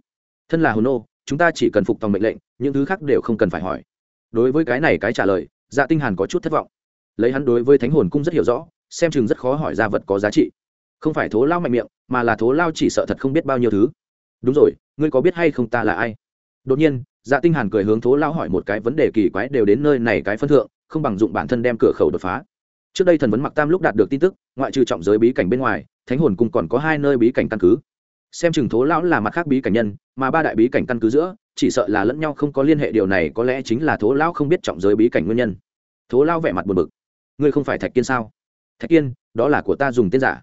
Thân là hồn nô, chúng ta chỉ cần phục tòng mệnh lệnh, những thứ khác đều không cần phải hỏi. Đối với cái này cái trả lời dạ tinh hàn có chút thất vọng. Lấy hắn đối với thánh hồn cung rất hiểu rõ xem chừng rất khó hỏi ra vật có giá trị. Không phải thố lao mạnh miệng, mà là thố lao chỉ sợ thật không biết bao nhiêu thứ. Đúng rồi, ngươi có biết hay không ta là ai? Đột nhiên dạ tinh hàn cười hướng thố lao hỏi một cái vấn đề kỳ quái đều đến nơi này cái phân thượng, không bằng dụng bản thân đem cửa khẩu đột phá. Trước đây thần vấn mặc tam lúc đạt được tin tức, ngoại trừ trọng giới bí cảnh bên ngoài, thánh hồn cung còn có hai nơi bí cảnh căn cứ. Xem chừng thố lão là mặt khác bí cảnh nhân, mà ba đại bí cảnh căn cứ giữa, chỉ sợ là lẫn nhau không có liên hệ điều này có lẽ chính là thố lão không biết trọng giới bí cảnh nguyên nhân. Thố lão vẻ mặt buồn bực. Ngươi không phải thạch kiên sao? Thạch kiên, đó là của ta dùng tên giả.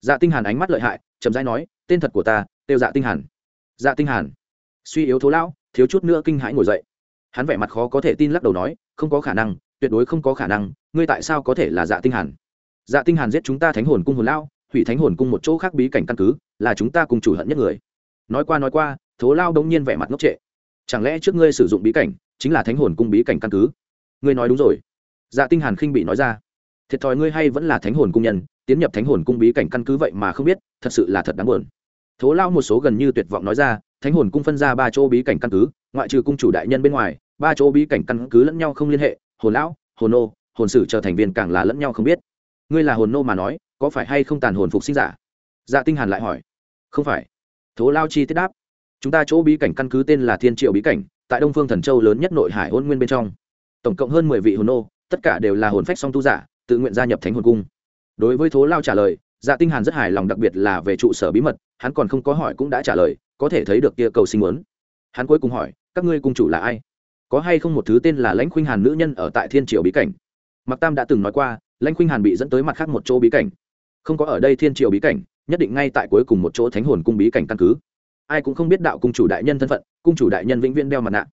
Dạ tinh hàn ánh mắt lợi hại, chậm rãi nói, tên thật của ta, tiêu dạ tinh hàn. Dạ tinh hàn. Suy yếu thố lão, thiếu chút nữa kinh hãi ngồi dậy. Hắn vẻ mặt khó có thể tin lắc đầu nói, không có khả năng, tuyệt đối không có khả năng, ngươi tại sao có thể là dạ tinh hàn? Dạ tinh hàn giết chúng ta thánh hồn cung hồn lão, hủy thánh hồn cung một chỗ khác bí cảnh căn cứ, là chúng ta cùng chủ hận nhất người. Nói qua nói qua, thố lao đống nhiên vẻ mặt ngốc trệ. Chẳng lẽ trước ngươi sử dụng bí cảnh, chính là thánh hồn cung bí cảnh căn cứ? Ngươi nói đúng rồi. Dạ tinh hàn khinh bị nói ra thiệt thòi ngươi hay vẫn là thánh hồn cung nhân, tiến nhập thánh hồn cung bí cảnh căn cứ vậy mà không biết, thật sự là thật đáng buồn. Thố lao một số gần như tuyệt vọng nói ra, thánh hồn cung phân ra ba chỗ bí cảnh căn cứ, ngoại trừ cung chủ đại nhân bên ngoài, ba chỗ bí cảnh căn cứ lẫn nhau không liên hệ, hồn lão, hồn nô, hồn sử trở thành viên càng là lẫn nhau không biết. Ngươi là hồn nô mà nói, có phải hay không tàn hồn phục sinh giả? Dạ tinh hàn lại hỏi. Không phải. Thố lao chi tiết đáp. Chúng ta chỗ bí cảnh căn cứ tên là thiên triệu bí cảnh, tại đông phương thần châu lớn nhất nội hải hôn nguyên bên trong. Tổng cộng hơn mười vị hồn nô, tất cả đều là hồn phách song tu giả tự nguyện gia nhập thánh hồn cung. Đối với thố lao trả lời dạ tinh hàn rất hài lòng đặc biệt là về trụ sở bí mật, hắn còn không có hỏi cũng đã trả lời, có thể thấy được kia cầu sinh muốn. Hắn cuối cùng hỏi, các ngươi cung chủ là ai? Có hay không một thứ tên là lãnh khuynh hàn nữ nhân ở tại thiên triều bí cảnh? Mặc tam đã từng nói qua, lãnh khuynh hàn bị dẫn tới mặt khác một chỗ bí cảnh. Không có ở đây thiên triều bí cảnh, nhất định ngay tại cuối cùng một chỗ thánh hồn cung bí cảnh căn cứ. Ai cũng không biết đạo cung chủ đại nhân thân phận, cung chủ đại nhân vĩnh viễn đeo mặt nạ.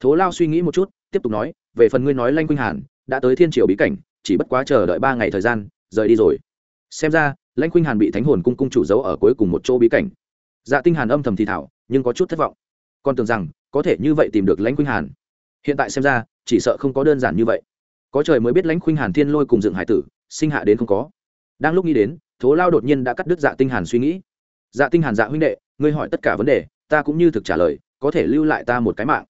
Thố lao suy nghĩ một chút, tiếp tục nói, về phần ngươi nói lanh khuynh hàn, đã tới thiên triều bí cảnh chỉ bất quá chờ đợi ba ngày thời gian, rời đi rồi. Xem ra, lãnh khuynh hàn bị thánh hồn cung cung chủ giấu ở cuối cùng một chỗ bí cảnh. Dạ tinh hàn âm thầm thì thảo, nhưng có chút thất vọng. Con tưởng rằng, có thể như vậy tìm được lãnh khuynh hàn. Hiện tại xem ra, chỉ sợ không có đơn giản như vậy. Có trời mới biết lãnh khuynh hàn thiên lôi cùng dựng hải tử, sinh hạ đến không có. Đang lúc nghĩ đến, thố lao đột nhiên đã cắt đứt dạ tinh hàn suy nghĩ. Dạ tinh hàn dạ huynh đệ, ngươi hỏi tất cả vấn đề, ta cũng như thực trả lời, có thể lưu lại ta một cái mạng.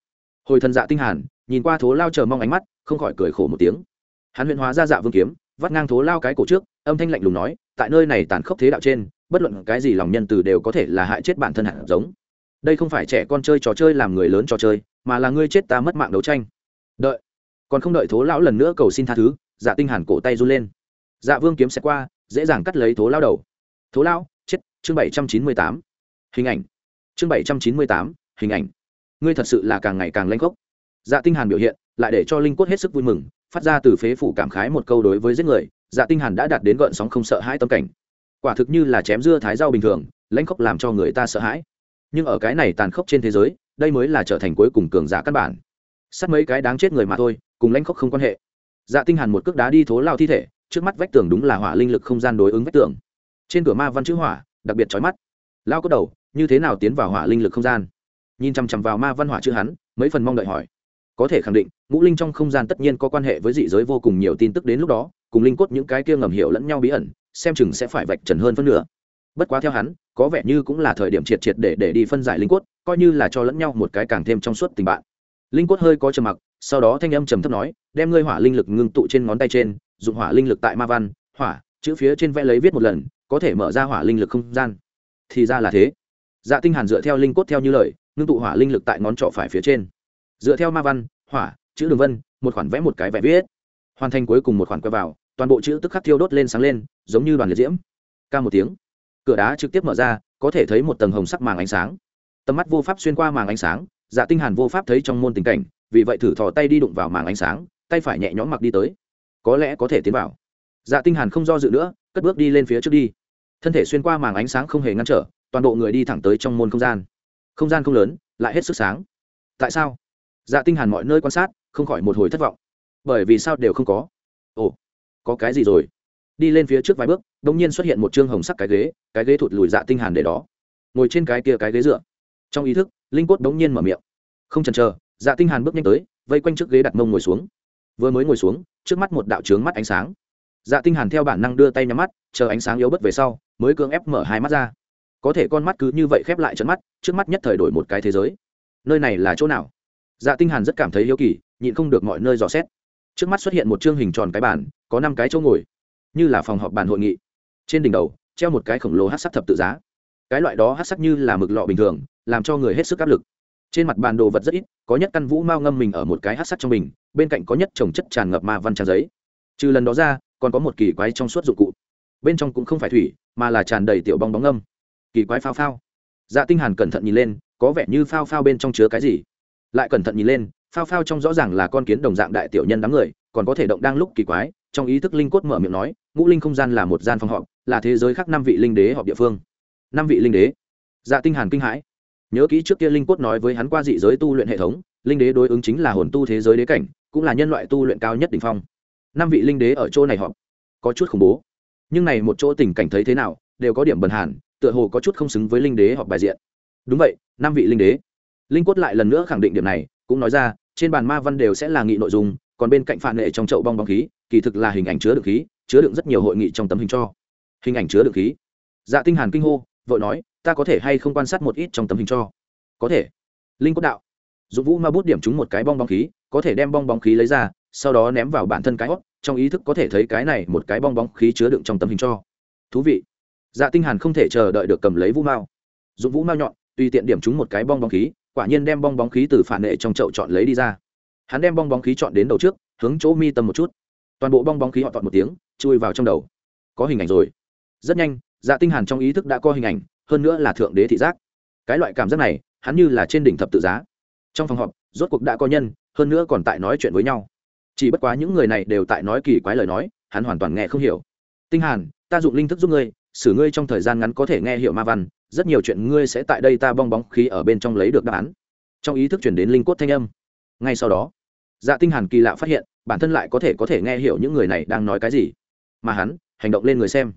Hồi thần dạ tinh hàn, nhìn qua thố lao chờ mong ánh mắt, không khỏi cười khổ một tiếng hắn huyện hóa ra dạ vương kiếm, vắt ngang thố lao cái cổ trước, âm thanh lạnh lùng nói, tại nơi này tàn khốc thế đạo trên, bất luận cái gì lòng nhân từ đều có thể là hại chết bản thân hạt giống. Đây không phải trẻ con chơi trò chơi làm người lớn trò chơi, mà là ngươi chết ta mất mạng đấu tranh. Đợi. Còn không đợi thố lão lần nữa cầu xin tha thứ dạ tinh hàn cổ tay run lên. Dạ vương kiếm sẽ qua, dễ dàng cắt lấy thố lao đầu. Thố lao, chết, chương bảy trăm chín mươi tám. Hình ảnh. Chương bảy trăm chín mươi tám, hình ảnh. Ngươi thật sự là càng ngày càng lanh gốc dạ tinh hàn biểu hiện, lại để cho linh quất hết sức vui mừng phát ra từ phế phủ cảm khái một câu đối với giết người dạ tinh hàn đã đạt đến gợn sóng không sợ hãi tâm cảnh. Quả thực như là chém dưa thái rau bình thường, lãnh khốc làm cho người ta sợ hãi. Nhưng ở cái này tàn khốc trên thế giới, đây mới là trở thành cuối cùng cường giả căn bản. Sát mấy cái đáng chết người mà thôi, cùng lãnh khốc không quan hệ. Dạ tinh hàn một cước đá đi thố lao thi thể, trước mắt vách tường đúng là hỏa linh lực không gian đối ứng vách tường. Trên cửa ma văn chữ hỏa, đặc biệt chói mắt. Lao có đầu, như thế nào tiến vào hỏa linh lực không gian? Nhìn chằm chằm vào ma văn hỏa chữ hắn, mấy phần mong đợi hỏi có thể khẳng định, ngũ linh trong không gian tất nhiên có quan hệ với dị giới vô cùng nhiều tin tức đến lúc đó, cùng linh cốt những cái kia ngầm hiểu lẫn nhau bí ẩn, xem chừng sẽ phải vạch trần hơn phân nửa. Bất quá theo hắn, có vẻ như cũng là thời điểm triệt triệt để để đi phân giải linh cốt, coi như là cho lẫn nhau một cái càng thêm trong suốt tình bạn. Linh cốt hơi có trầm mặc, sau đó thanh âm trầm thấp nói, đem ngươi hỏa linh lực ngưng tụ trên ngón tay trên, dùng hỏa linh lực tại ma văn, hỏa, chữ phía trên vẽ lấy viết một lần, có thể mở ra hỏa linh lực không gian. Thì ra là thế. Dạ tinh hàn dựa theo linh cốt theo như lời, ngưng tụ hỏa linh lực tại ngón trỏ phải phía trên dựa theo ma văn, hỏa, chữ đường vân, một khoản vẽ một cái vẽ viết. Hoàn thành cuối cùng một khoản quay vào, toàn bộ chữ tức khắc thiêu đốt lên sáng lên, giống như đoàn liệt diễm. Ca một tiếng. Cửa đá trực tiếp mở ra, có thể thấy một tầng hồng sắc màng ánh sáng. Tầm mắt vô pháp xuyên qua màng ánh sáng dạ tinh hàn vô pháp thấy trong môn tình cảnh, vì vậy thử thò tay đi đụng vào màng ánh sáng, tay phải nhẹ nhõm mặc đi tới. Có lẽ có thể tiến vào. Dạ tinh hàn không do dự nữa, cất bước đi lên phía trước đi. Thân thể xuyên qua màng ánh sáng không hề ngăn trở, toàn bộ người đi thẳng tới trong môn không gian. Không gian không lớn, lại hết sức sáng. Tại sao? Dạ tinh hàn mọi nơi quan sát, không khỏi một hồi thất vọng. Bởi vì sao đều không có? Ồ, có cái gì rồi? Đi lên phía trước vài bước, đột nhiên xuất hiện một trương hồng sắc cái ghế cái ghế thụt lùi dạ tinh hàn để đó. Ngồi trên cái kia cái ghế dựa. Trong ý thức, linh quất đột nhiên mở miệng. Không chần chờ dạ tinh hàn bước nhanh tới, vây quanh trước ghế đặt mông ngồi xuống. Vừa mới ngồi xuống, trước mắt một đạo trướng mắt ánh sáng. Dạ tinh hàn theo bản năng đưa tay nhắm mắt, chờ ánh sáng yếu bớt về sau, mới cưỡng ép mở hai mắt ra. Có thể con mắt cứ như vậy khép lại trận mắt, trước mắt nhất thời đổi một cái thế giới. Nơi này là chỗ nào? Dạ tinh hàn rất cảm thấy hiếu kỳ, nhịn không được mọi nơi dò xét. Trước mắt xuất hiện một chương hình tròn cái bàn, có năm cái chỗ ngồi, như là phòng họp bàn hội nghị. Trên đỉnh đầu, treo một cái khổng lồ hát sắc thập tự giá. Cái loại đó hát sắc như là mực lọ bình thường, làm cho người hết sức áp lực. Trên mặt bàn đồ vật rất ít, có nhất căn vũ mao ngâm mình ở một cái hát sắc trong mình bên cạnh có nhất trồng chất tràn ngập ma văn trang giấy. Trừ lần đó ra, còn có một kỳ quái trong suốt dụng cụ. Bên trong cũng không phải thủy, mà là tràn đầy tiểu bong bóng ngâm. Kỳ quái phao phao. Dạ tinh hàn cẩn thận nhìn lên, có vẻ như phao phao bên trong chứa cái gì lại cẩn thận nhìn lên, phao phao trong rõ ràng là con kiến đồng dạng đại tiểu nhân đám người, còn có thể động đang lúc kỳ quái, trong ý thức linh cốt mở miệng nói, ngũ linh không gian là một gian phòng họp, là thế giới khác năm vị linh đế họp địa phương. Năm vị linh đế? Dạ tinh hàn kinh hãi. Nhớ kỹ trước kia linh cốt nói với hắn qua dị giới tu luyện hệ thống, linh đế đối ứng chính là hồn tu thế giới đế cảnh, cũng là nhân loại tu luyện cao nhất đỉnh phong. Năm vị linh đế ở chỗ này họp. Có chút khủng bố. Nhưng này một chỗ tình cảnh thấy thế nào, đều có điểm bần hàn, tựa hồ có chút không xứng với linh đế họp bài diện. Đúng vậy, năm vị linh đế linh cốt lại lần nữa khẳng định điểm này, cũng nói ra, trên bàn ma văn đều sẽ là nghị nội dung, còn bên cạnh phản nghệ trong chậu bong bóng khí, kỳ thực là hình ảnh chứa đựng khí, chứa đựng rất nhiều hội nghị trong tấm hình cho. Hình ảnh chứa đựng khí. Dạ tinh hàn kinh hô, vội nói, ta có thể hay không quan sát một ít trong tấm hình cho? Có thể. Linh cốt đạo dụng vũ ma bút điểm trúng một cái bong bóng khí, có thể đem bong bóng khí lấy ra, sau đó ném vào bản thân cái hót trong ý thức có thể thấy cái này một cái bong bóng khí chứa đựng trong tấm hình cho. Thú vị. Dạ tinh hàn không thể chờ đợi được cầm lấy vũ mao. Dụng vũ mao nhọn, tùy tiện điểm trúng một cái bong bóng khí quả nhiên đem bong bóng khí từ phản nệ trong chậu chọn lấy đi ra. Hắn đem bong bóng khí chọn đến đầu trước, hướng chỗ mi tâm một chút. Toàn bộ bong bóng khí họ tọt một tiếng, chui vào trong đầu. Có hình ảnh rồi. Rất nhanh dạ tinh hàn trong ý thức đã có hình ảnh, hơn nữa là thượng đế thị giác. Cái loại cảm giác này, hắn như là trên đỉnh thập tự giá. Trong phòng họp, rốt cuộc đã có nhân, hơn nữa còn tại nói chuyện với nhau. Chỉ bất quá những người này đều tại nói kỳ quái lời nói, hắn hoàn toàn nghe không hiểu. Tinh hàn, ta dụng linh thức giúp ngươi xử ngươi trong thời gian ngắn có thể nghe hiểu ma văn, rất nhiều chuyện ngươi sẽ tại đây ta bong bóng khí ở bên trong lấy được đáp án. Trong ý thức chuyển đến linh cốt thanh âm. Ngay sau đó dạ tinh hàn kỳ lạ phát hiện, bản thân lại có thể có thể nghe hiểu những người này đang nói cái gì. Mà hắn, hành động lên người xem.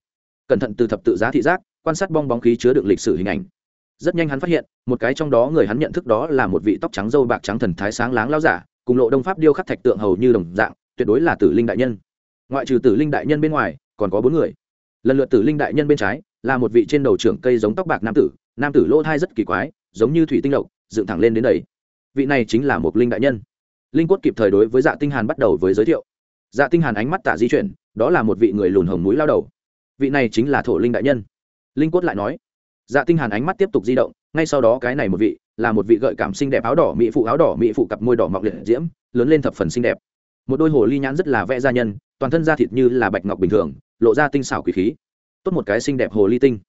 Cẩn thận từ thập tự giá thị giác, quan sát bong bóng khí chứa đựng lịch sử hình ảnh. Rất nhanh hắn phát hiện, một cái trong đó người hắn nhận thức đó là một vị tóc trắng dâu bạc trắng thần thái sáng láng lao giả, cùng lộ đông pháp điêu khắc thạch tượng hầu như đồng dạng, tuyệt đối là tử linh đại nhân. Ngoại trừ tử linh đại nhân bên ngoài, còn có bốn người lần lượt tử linh đại nhân bên trái là một vị trên đầu trưởng cây giống tóc bạc nam tử nam tử lỗ thai rất kỳ quái, giống như thủy tinh lộc, dựng thẳng lên đến đầy vị này chính là một linh đại nhân. Linh quất kịp thời đối với dạ tinh hàn bắt đầu với giới thiệu. Dạ tinh hàn ánh mắt tạ di chuyển, đó là một vị người lùn hồng mũi lao đầu. Vị này chính là thổ linh đại nhân. Linh quất lại nói. Dạ tinh hàn ánh mắt tiếp tục di động, ngay sau đó cái này một vị, là một vị gợi cảm xinh đẹp áo đỏ mỹ phụ, áo đỏ mỹ phụ cặp môi đỏ mọng liệt diễm, lớn lên thập phần xinh đẹp. Một đôi hồ ly nhãn rất là vẽ gia nhân, toàn thân da thịt như là bạch ngọc bình thường lộ ra tinh xảo quý khí. Tốt một cái xinh đẹp hồ ly tinh.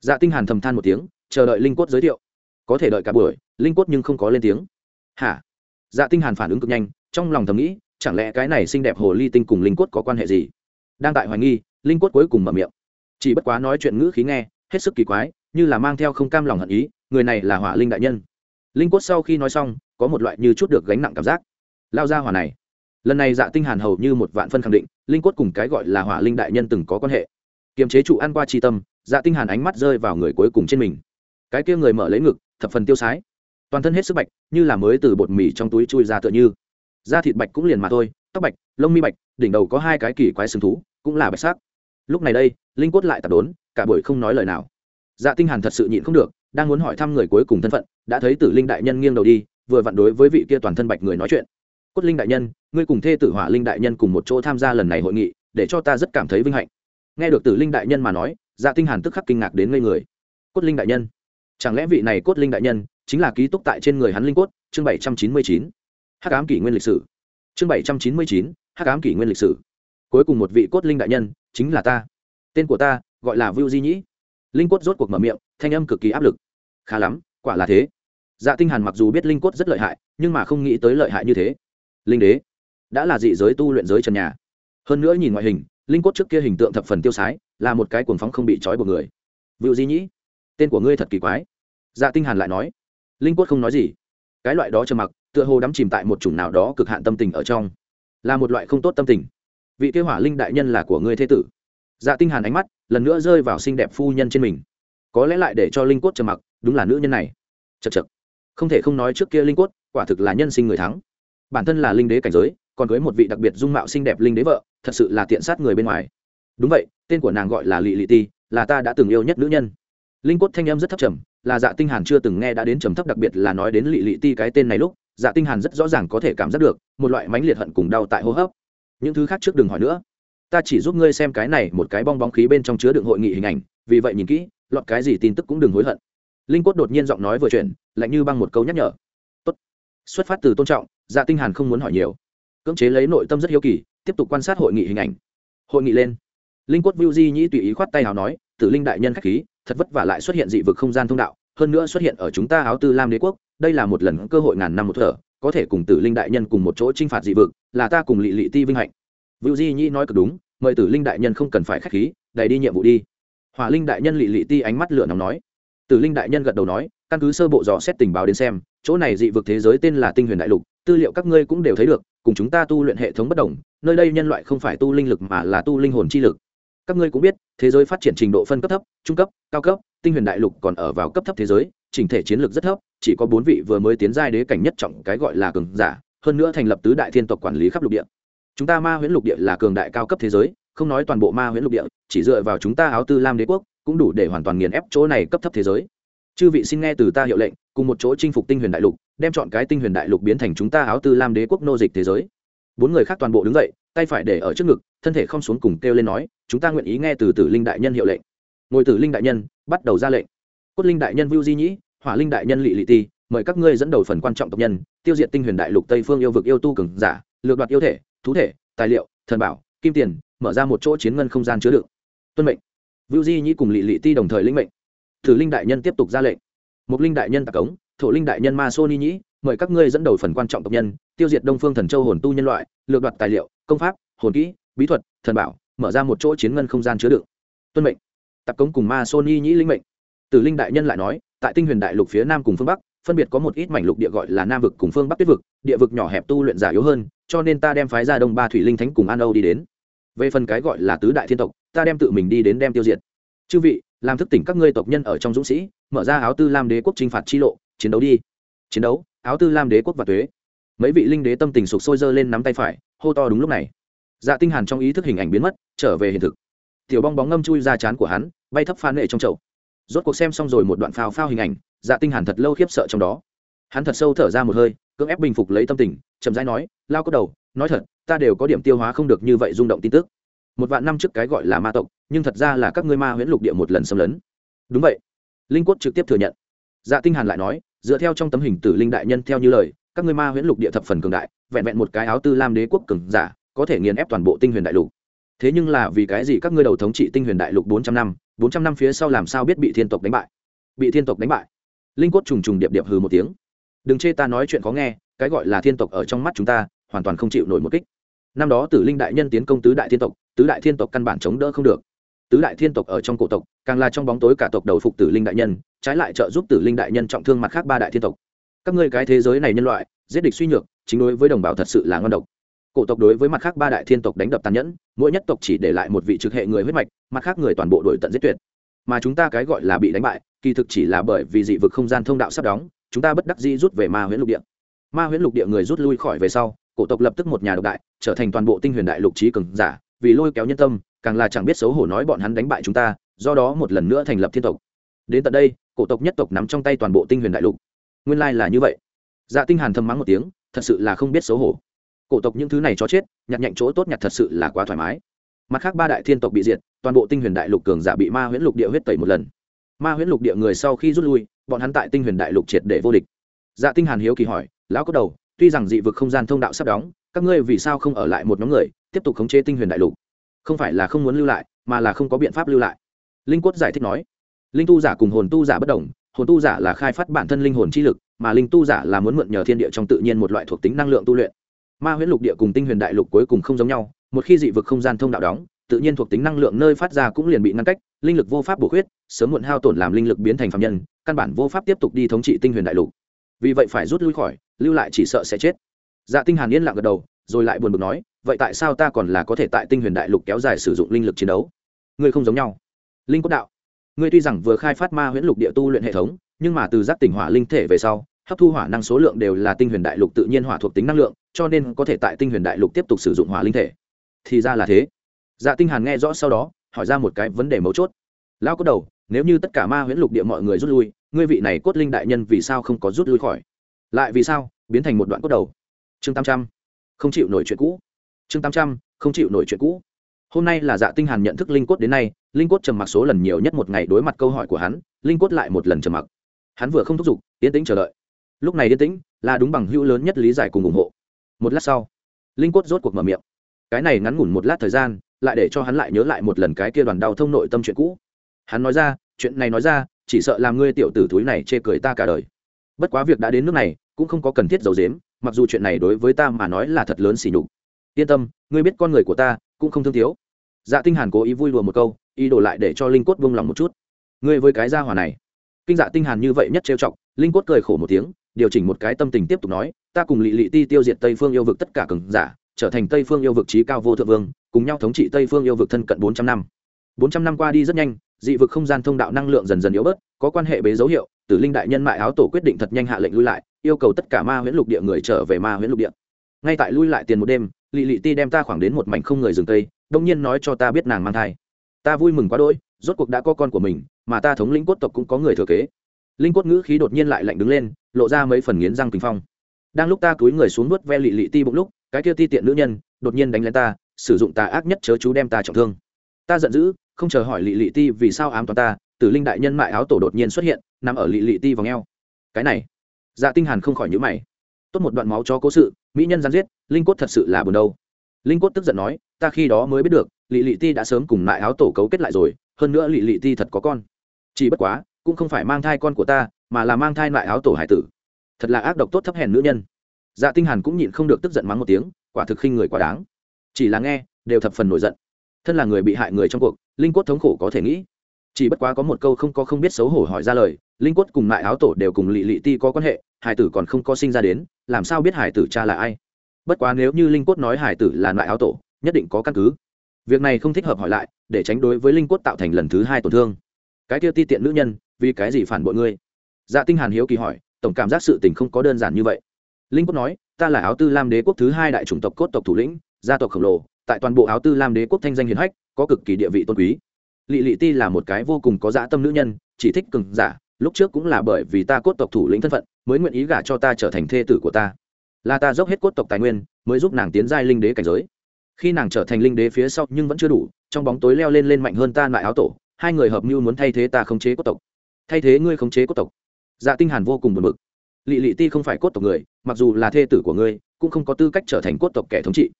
Dạ tinh hàn thầm than một tiếng, chờ đợi linh quất giới thiệu. Có thể đợi cả buổi, linh quất nhưng không có lên tiếng. Hả? Dạ tinh hàn phản ứng cực nhanh, trong lòng thầm nghĩ, chẳng lẽ cái này xinh đẹp hồ ly tinh cùng linh quất có quan hệ gì? Đang tại hoài nghi, linh quất cuối cùng mở miệng. Chỉ bất quá nói chuyện ngữ khí nghe, hết sức kỳ quái, như là mang theo không cam lòng hận ý, người này là hỏa linh đại nhân. Linh quất sau khi nói xong, có một loại như chút được gánh nặng cảm giác. Lao ra hỏa này lần này dạ tinh hàn hầu như một vạn phân khẳng định, linh quất cùng cái gọi là hỏa linh đại nhân từng có quan hệ. Kiềm chế trụ ăn qua chi tâm dạ tinh hàn ánh mắt rơi vào người cuối cùng trên mình. Cái kia người mở lấy ngực, thập phần tiêu sái. Toàn thân hết sức bạch, như là mới từ bột mì trong túi chui ra tựa như. Da thịt bạch cũng liền mà thôi, tóc bạch, lông mi bạch, đỉnh đầu có hai cái kỳ quái sừng thú, cũng là bạch sắc. Lúc này đây, linh quất lại tạt đốn, cả buổi không nói lời nào. Dạ tinh hàn thật sự nhịn không được, đang muốn hỏi thăm người cuối cùng thân phận, đã thấy tử linh đại nhân nghiêng đầu đi, vừa vặn đối với vị kia toàn thân bạch người nói chuyện cốt linh đại nhân, ngươi cùng thê tử hỏa linh đại nhân cùng một chỗ tham gia lần này hội nghị, để cho ta rất cảm thấy vinh hạnh. Nghe được tử linh đại nhân mà nói dạ tinh hàn tức khắc kinh ngạc đến ngây người. Cốt linh đại nhân? Chẳng lẽ vị này cốt linh đại nhân chính là ký túc tại trên người hắn linh cốt? Chương bảy trăm chín mươi chín. Hắc ám kỷ nguyên lịch sử. Chương bảy trăm chín mươi chín. Hắc ám kỷ nguyên lịch sử. Cuối cùng một vị cốt linh đại nhân chính là ta. Tên của ta gọi là vưu di nhĩ. Linh cốt rốt cuộc mở miệng, thanh âm cực kỳ áp lực. Khá lắm, quả là thế. Dạ tinh hàn mặc dù biết linh cốt rất lợi hại, nhưng mà không nghĩ tới lợi hại như thế linh đế đã là dị giới tu luyện giới trần nhà. Hơn nữa nhìn ngoại hình, linh cốt trước kia hình tượng thập phần tiêu sái, là một cái cuồng phóng không bị trói buộc người. Vựu di nhĩ, tên của ngươi thật kỳ quái. Dạ tinh hàn lại nói, linh cốt không nói gì. Cái loại đó trầm mặc, tựa hồ đắm chìm tại một chủng nào đó cực hạn tâm tình ở trong. Là một loại không tốt tâm tình. Vị kế hỏa linh đại nhân là của ngươi thế tử. Dạ tinh hàn ánh mắt lần nữa rơi vào xinh đẹp phu nhân trên mình. Có lẽ lại để cho linh cốt trầm mặc, đúng là nữ nhân này. Chật chật không thể không nói trước kia linh cốt quả thực là nhân sinh người thắng bản thân là linh đế cảnh giới, còn cưới một vị đặc biệt dung mạo xinh đẹp linh đế vợ, thật sự là tiện sát người bên ngoài. Đúng vậy, tên của nàng gọi là lị lị ti, là ta đã từng yêu nhất nữ nhân. Linh cốt thanh âm rất thấp trầm, là dạ tinh hàn chưa từng nghe đã đến trầm thấp, đặc biệt là nói đến lị lị ti cái tên này lúc dạ tinh hàn rất rõ ràng có thể cảm giác được một loại mãnh liệt hận cùng đau tại hô hấp. Những thứ khác trước đừng hỏi nữa. Ta chỉ giúp ngươi xem cái này một cái bong bóng khí bên trong chứa đựng hội nghị hình ảnh, vì vậy nhìn kỹ, lọt cái gì tin tức cũng đừng hối hận. Linh cốt đột nhiên giọng nói vừa chuyển, lạnh như băng một câu nhắc nhở. Tốt. xuất phát từ tôn trọng dạ tinh hàn không muốn hỏi nhiều. Cưỡng chế lấy nội tâm rất hiếu kỳ, tiếp tục quan sát hội nghị hình ảnh. Hội nghị lên. Linh quất vưu di nhĩ tùy ý khoát tay hào nói, tử linh đại nhân khách khí, thật vất vả lại xuất hiện dị vực không gian thông đạo, hơn nữa xuất hiện ở chúng ta áo tư lam đế quốc, đây là một lần cơ hội ngàn năm một thở, có thể cùng tử linh đại nhân cùng một chỗ trinh phạt dị vực, là ta cùng lị lị ti vinh hạnh. Vưu di nhĩ nói cực đúng, mời tử linh đại nhân không cần phải khách khí đầy đi nhiệm vụ đi. Hỏa linh đại nhân lị lị ti ánh mắt lửa nóng nói. Tử linh đại nhân gật đầu nói, căn cứ sơ bộ dò xét tình báo đến xem, chỗ này dị vực thế giới tên là tinh huyền đại lục tư liệu các ngươi cũng đều thấy được, cùng chúng ta tu luyện hệ thống bất đồng, nơi đây nhân loại không phải tu linh lực mà là tu linh hồn chi lực. Các ngươi cũng biết, thế giới phát triển trình độ phân cấp thấp, trung cấp, cao cấp, tinh huyền đại lục còn ở vào cấp thấp thế giới, chỉnh thể chiến lược rất thấp, chỉ có bốn vị vừa mới tiến giai đế cảnh nhất trọng cái gọi là cường giả, hơn nữa thành lập tứ đại thiên tộc quản lý khắp lục địa. Chúng ta ma huyễn lục địa là cường đại cao cấp thế giới, không nói toàn bộ ma huyễn lục địa, chỉ dựa vào chúng ta áo tư lam đế quốc, cũng đủ để hoàn toàn nghiền ép chỗ này cấp thấp thế giới. Chư vị xin nghe từ ta hiệu lệnh, cùng một chỗ chinh phục tinh huyền đại lục đem chọn cái tinh huyền đại lục biến thành chúng ta áo tư lam đế quốc nô dịch thế giới. Bốn người khác toàn bộ đứng dậy, tay phải để ở trước ngực, thân thể không xuống cùng kêu lên nói, chúng ta nguyện ý nghe từ tử linh đại nhân hiệu lệnh. Ngồi tử linh đại nhân bắt đầu ra lệnh. Cốt linh đại nhân vu di nhĩ, hỏa linh đại nhân lị lị ti mời các ngươi dẫn đầu phần quan trọng tộc nhân, tiêu diệt tinh huyền đại lục tây phương yêu vực yêu tu cường giả, lược đoạt yêu thể, thú thể, tài liệu, thần bảo, kim tiền, mở ra một chỗ chiến ngân không gian chứa đựng. Tuân mệnh. Vu di nhĩ cùng lị lị ti đồng thời linh mệnh. Tử linh đại nhân tiếp tục ra lệnh. Mục linh đại nhân tạc cống thổ linh đại nhân ma sô ni nhĩ, mời các ngươi dẫn đầu phần quan trọng tộc nhân, tiêu diệt đông phương thần châu hồn tu nhân loại, lược đoạt tài liệu, công pháp, hồn kỹ, bí thuật, thần bảo, mở ra một chỗ chiến ngân không gian chứa đựng. Tuân mệnh. Tập cống cùng ma sony nhĩ linh mệnh. Tử linh đại nhân lại nói, tại tinh huyền đại lục phía nam cùng phương bắc, phân biệt có một ít mảnh lục địa gọi là nam vực cùng phương bắc tuyết vực, địa vực nhỏ hẹp tu luyện giả yếu hơn, cho nên ta đem phái ra đông ba thủy linh thánh cùng an âu đi đến. Về phần cái gọi là tứ đại thiên tộc, ta đem tự mình đi đến đem tiêu diệt. Chư vị, làm thức tỉnh các ngươi tộc nhân ở trong dũng sĩ, mở ra áo tư lam đế quốc t r i n h phạt chi lộ chiến đấu đi. Chiến đấu, áo tư lam đế quốc và thuế mấy vị linh đế tâm tình sụp sôi dơ lên nắm tay phải, hô to đúng lúc này. Dạ tinh hàn trong ý thức hình ảnh biến mất, trở về hiện thực. Tiểu bong bóng ngâm chui ra chán của hắn, bay thấp phan nệ trong chậu. Rốt cuộc xem xong rồi một đoạn phao phao hình ảnh dạ tinh hàn thật lâu khiếp sợ trong đó. Hắn thật sâu thở ra một hơi, cưỡng ép bình phục lấy tâm tình, chậm rãi nói, lao có đầu, nói thật, ta đều có điểm tiêu hóa không được như vậy rung động tin tức. Một vạn năm trước cái gọi là ma tộc, nhưng thật ra là các ngươi ma huyễn lục địa một lần xâm lấn. Đúng vậy. Linh quất trực tiếp thừa nhận. Dạ tinh hàn lại nói dựa theo trong tấm hình tử linh đại nhân theo như lời, các ngươi ma huyễn lục địa thập phần cường đại, vẹn vẹn một cái áo tư lam đế quốc cường giả, có thể nghiền ép toàn bộ tinh huyền đại lục. Thế nhưng là vì cái gì các ngươi đầu thống trị tinh huyền đại lục bốn trăm năm, bốn trăm năm phía sau làm sao biết bị thiên tộc đánh bại? Bị thiên tộc đánh bại? Linh quất trùng trùng điệp điệp hừ một tiếng. Đừng chê ta nói chuyện khó nghe, cái gọi là thiên tộc ở trong mắt chúng ta, hoàn toàn không chịu nổi một kích. Năm đó tử linh đại nhân tiến công tứ đại thiên tộc, tứ đại thiên tộc căn bản chống đỡ không được tứ đại thiên tộc ở trong cổ tộc, càng là trong bóng tối cả tộc đầu phục tử linh đại nhân, trái lại trợ giúp tử linh đại nhân trọng thương mặt khác ba đại thiên tộc. Các ngươi cái thế giới này nhân loại, giết địch suy nhược, chính đối với đồng bào thật sự là ngon độc. Cổ tộc đối với mặt khác ba đại thiên tộc đánh đập tàn nhẫn, mỗi nhất tộc chỉ để lại một vị trực hệ người huyết mạch, mặt khác người toàn bộ đổi tận giết tuyệt. Mà chúng ta cái gọi là bị đánh bại, kỳ thực chỉ là bởi vì dị vực không gian thông đạo sắp đóng, chúng ta bất đắc dĩ rút về ma huyễn lục địa. Ma huyễn lục địa người rút lui khỏi về sau, cổ tộc lập tức một nhà độc đại, trở thành toàn bộ tinh huyền đại lục trí cường giả, vì lôi kéo nhân tâm càng là chẳng biết xấu hổ nói bọn hắn đánh bại chúng ta, do đó một lần nữa thành lập thiên tộc. Đến tận đây, cổ tộc nhất tộc nắm trong tay toàn bộ tinh huyền đại lục. Nguyên lai là như vậy. Dạ tinh hàn thầm mắng một tiếng, thật sự là không biết xấu hổ. Cổ tộc những thứ này cho chết, nhặt nhạnh chỗ tốt nhặt thật sự là quá thoải mái. Mặt khác ba đại thiên tộc bị diệt, toàn bộ tinh huyền đại lục cường giả bị ma huyễn lục địa huyết tẩy một lần. Ma huyễn lục địa người sau khi rút lui, bọn hắn tại tinh huyền đại lục triệt để vô địch. Dạ tinh hàn hiếu kỳ hỏi, lão có đầu, tuy rằng dị vực không gian thông đạo sắp đóng, các ngươi vì sao không ở lại một nhóm người, tiếp tục khống chế tinh huyền đại lục? Không phải là không muốn lưu lại, mà là không có biện pháp lưu lại. Linh quất giải thích nói, linh tu giả cùng hồn tu giả bất đồng, hồn tu giả là khai phát bản thân linh hồn chi lực, mà linh tu giả là muốn mượn nhờ thiên địa trong tự nhiên một loại thuộc tính năng lượng tu luyện. Ma huyễn lục địa cùng tinh huyền đại lục cuối cùng không giống nhau, một khi dị vực không gian thông đạo đóng, tự nhiên thuộc tính năng lượng nơi phát ra cũng liền bị ngăn cách, linh lực vô pháp bổ khuyết, sớm muộn hao tổn làm linh lực biến thành phạm nhân, căn bản vô pháp tiếp tục đi thống trị tinh huyền đại lục. Vì vậy phải rút lui khỏi, lưu lại chỉ sợ sẽ chết. Dạ tinh hàn yên lặng gật đầu, rồi lại buồn bực nói vậy tại sao ta còn là có thể tại tinh huyền đại lục kéo dài sử dụng linh lực chiến đấu? Ngươi không giống nhau. Linh cốt đạo. Ngươi tuy rằng vừa khai phát ma huyễn lục địa tu luyện hệ thống, nhưng mà từ giác tỉnh hỏa linh thể về sau, hấp thu hỏa năng số lượng đều là tinh huyền đại lục tự nhiên hỏa thuộc tính năng lượng, cho nên có thể tại tinh huyền đại lục tiếp tục sử dụng hỏa linh thể. Thì ra là thế. Dạ tinh hàn nghe rõ sau đó, hỏi ra một cái vấn đề mấu chốt. Lão cốt đầu, nếu như tất cả ma huyễn lục địa mọi người rút lui, ngươi vị này cốt linh đại nhân vì sao không có rút lui khỏi? Lại vì sao? Biến thành một đoạn cốt đầu. Chương tám trăm. Không chịu nổi chuyện cũ chương tám trăm, không chịu nổi chuyện cũ. Hôm nay là dạ tinh hàn nhận thức linh cốt đến nay, linh cốt trầm mặc số lần nhiều nhất một ngày đối mặt câu hỏi của hắn, linh cốt lại một lần trầm mặc. Hắn vừa không thúc giục, yên tĩnh chờ đợi. Lúc này yên tĩnh, là đúng bằng hữu lớn nhất lý giải cùng ủng hộ. Một lát sau, linh cốt rốt cuộc mở miệng. Cái này ngắn ngủn một lát thời gian, lại để cho hắn lại nhớ lại một lần cái kia đoàn đau thông nội tâm chuyện cũ. Hắn nói ra, chuyện này nói ra, chỉ sợ làm ngươi tiểu tử thúi này chê cười ta cả đời. Bất quá việc đã đến nước này, cũng không có cần thiết giấu dếm mặc dù chuyện này đối với ta mà nói là thật lớn xỉ nhục yên tâm, ngươi biết con người của ta cũng không thương thiếu. Dạ tinh hàn cố ý vui đùa một câu, ý đồ lại để cho linh cốt buông lòng một chút. Ngươi với cái gia hỏa này. Kinh dạ tinh hàn như vậy nhất trêu chọc, linh cốt cười khổ một tiếng, điều chỉnh một cái tâm tình tiếp tục nói, ta cùng lị lị ti tiêu diệt tây phương yêu vực tất cả cường giả, trở thành tây phương yêu vực trí cao vô thượng vương, cùng nhau thống trị tây phương yêu vực thân cận bốn trăm năm. Bốn trăm năm qua đi rất nhanh, dị vực không gian thông đạo năng lượng dần dần yếu bớt, có quan hệ bế dấu hiệu, tử linh đại nhân mại áo tổ quyết định thật nhanh hạ lệnh lui lại, yêu cầu tất cả ma huyễn lục địa người trở về ma huyễn lục địa. Ngay tại lui lại tiền một đêm lị lị ti đem ta khoảng đến một mảnh không người rừng tây, đông nhiên nói cho ta biết nàng mang thai. Ta vui mừng quá đỗi, rốt cuộc đã có con của mình, mà ta thống lĩnh cốt tộc cũng có người thừa kế. Linh cốt ngữ khí đột nhiên lại lạnh đứng lên, lộ ra mấy phần nghiến răng kinh phong. Đang lúc ta cúi người xuống nuốt ve lị lị ti bụng lúc, cái kia ti tiện nữ nhân, đột nhiên đánh lên ta, sử dụng tà ác nhất chớ chú đem ta trọng thương. Ta giận dữ, không chờ hỏi lị lị ti vì sao ám toàn ta, tử linh đại nhân mại áo tổ đột nhiên xuất hiện, nằm ở lị lị ti vòng eo. Cái này dạ tinh hàn không khỏi nhíu mày tốt một đoạn máu cho cố sự, mỹ nhân gián giết, linh cốt thật sự là buồn đâu. Linh cốt tức giận nói, ta khi đó mới biết được, lị lị ti đã sớm cùng lại áo tổ cấu kết lại rồi, hơn nữa lị lị ti thật có con. Chỉ bất quá, cũng không phải mang thai con của ta, mà là mang thai lại áo tổ hải tử. Thật là ác độc tốt thấp hèn nữ nhân. Dạ tinh hàn cũng nhịn không được tức giận mắng một tiếng, quả thực khinh người quá đáng. Chỉ là nghe, đều thập phần nổi giận. Thân là người bị hại người trong cuộc, linh cốt thống khổ có thể nghĩ. Chỉ bất quá có một câu không có không biết xấu hổ hỏi ra lời linh Quất cùng mại áo tổ đều cùng lị lị ti có quan hệ, hải tử còn không có sinh ra đến, làm sao biết hải tử cha là ai? Bất quá nếu như linh Quất nói hải tử là mại áo tổ, nhất định có căn cứ. Việc này không thích hợp hỏi lại, để tránh đối với linh Quất tạo thành lần thứ hai tổn thương. Cái tiêu ti tiện nữ nhân, vì cái gì phản bội ngươi? Dạ tinh hàn hiếu kỳ hỏi, tổng cảm giác sự tình không có đơn giản như vậy. Linh Quất nói, ta là áo tư lam đế quốc thứ hai đại chủng tộc cốt tộc thủ lĩnh, gia tộc khổng lồ, tại toàn bộ áo tư lam đế quốc thanh danh hiển hách, có cực kỳ địa vị tôn quý. Lị lị ti là một cái vô cùng có dã tâm nữ nhân, chỉ thích cường giả lúc trước cũng là bởi vì ta cốt tộc thủ lĩnh thân phận, mới nguyện ý gả cho ta trở thành thê tử của ta. Là ta dốc hết cốt tộc tài nguyên, mới giúp nàng tiến giai linh đế cảnh giới. Khi nàng trở thành linh đế phía sau nhưng vẫn chưa đủ, trong bóng tối leo lên lên mạnh hơn ta lại áo tổ, hai người hợp mưu muốn thay thế ta khống chế cốt tộc. Thay thế ngươi khống chế cốt tộc. Dạ tinh hàn vô cùng buồn bực. Lỵ lỵ ti không phải cốt tộc người, mặc dù là thê tử của ngươi, cũng không có tư cách trở thành cốt tộc kẻ thống trị.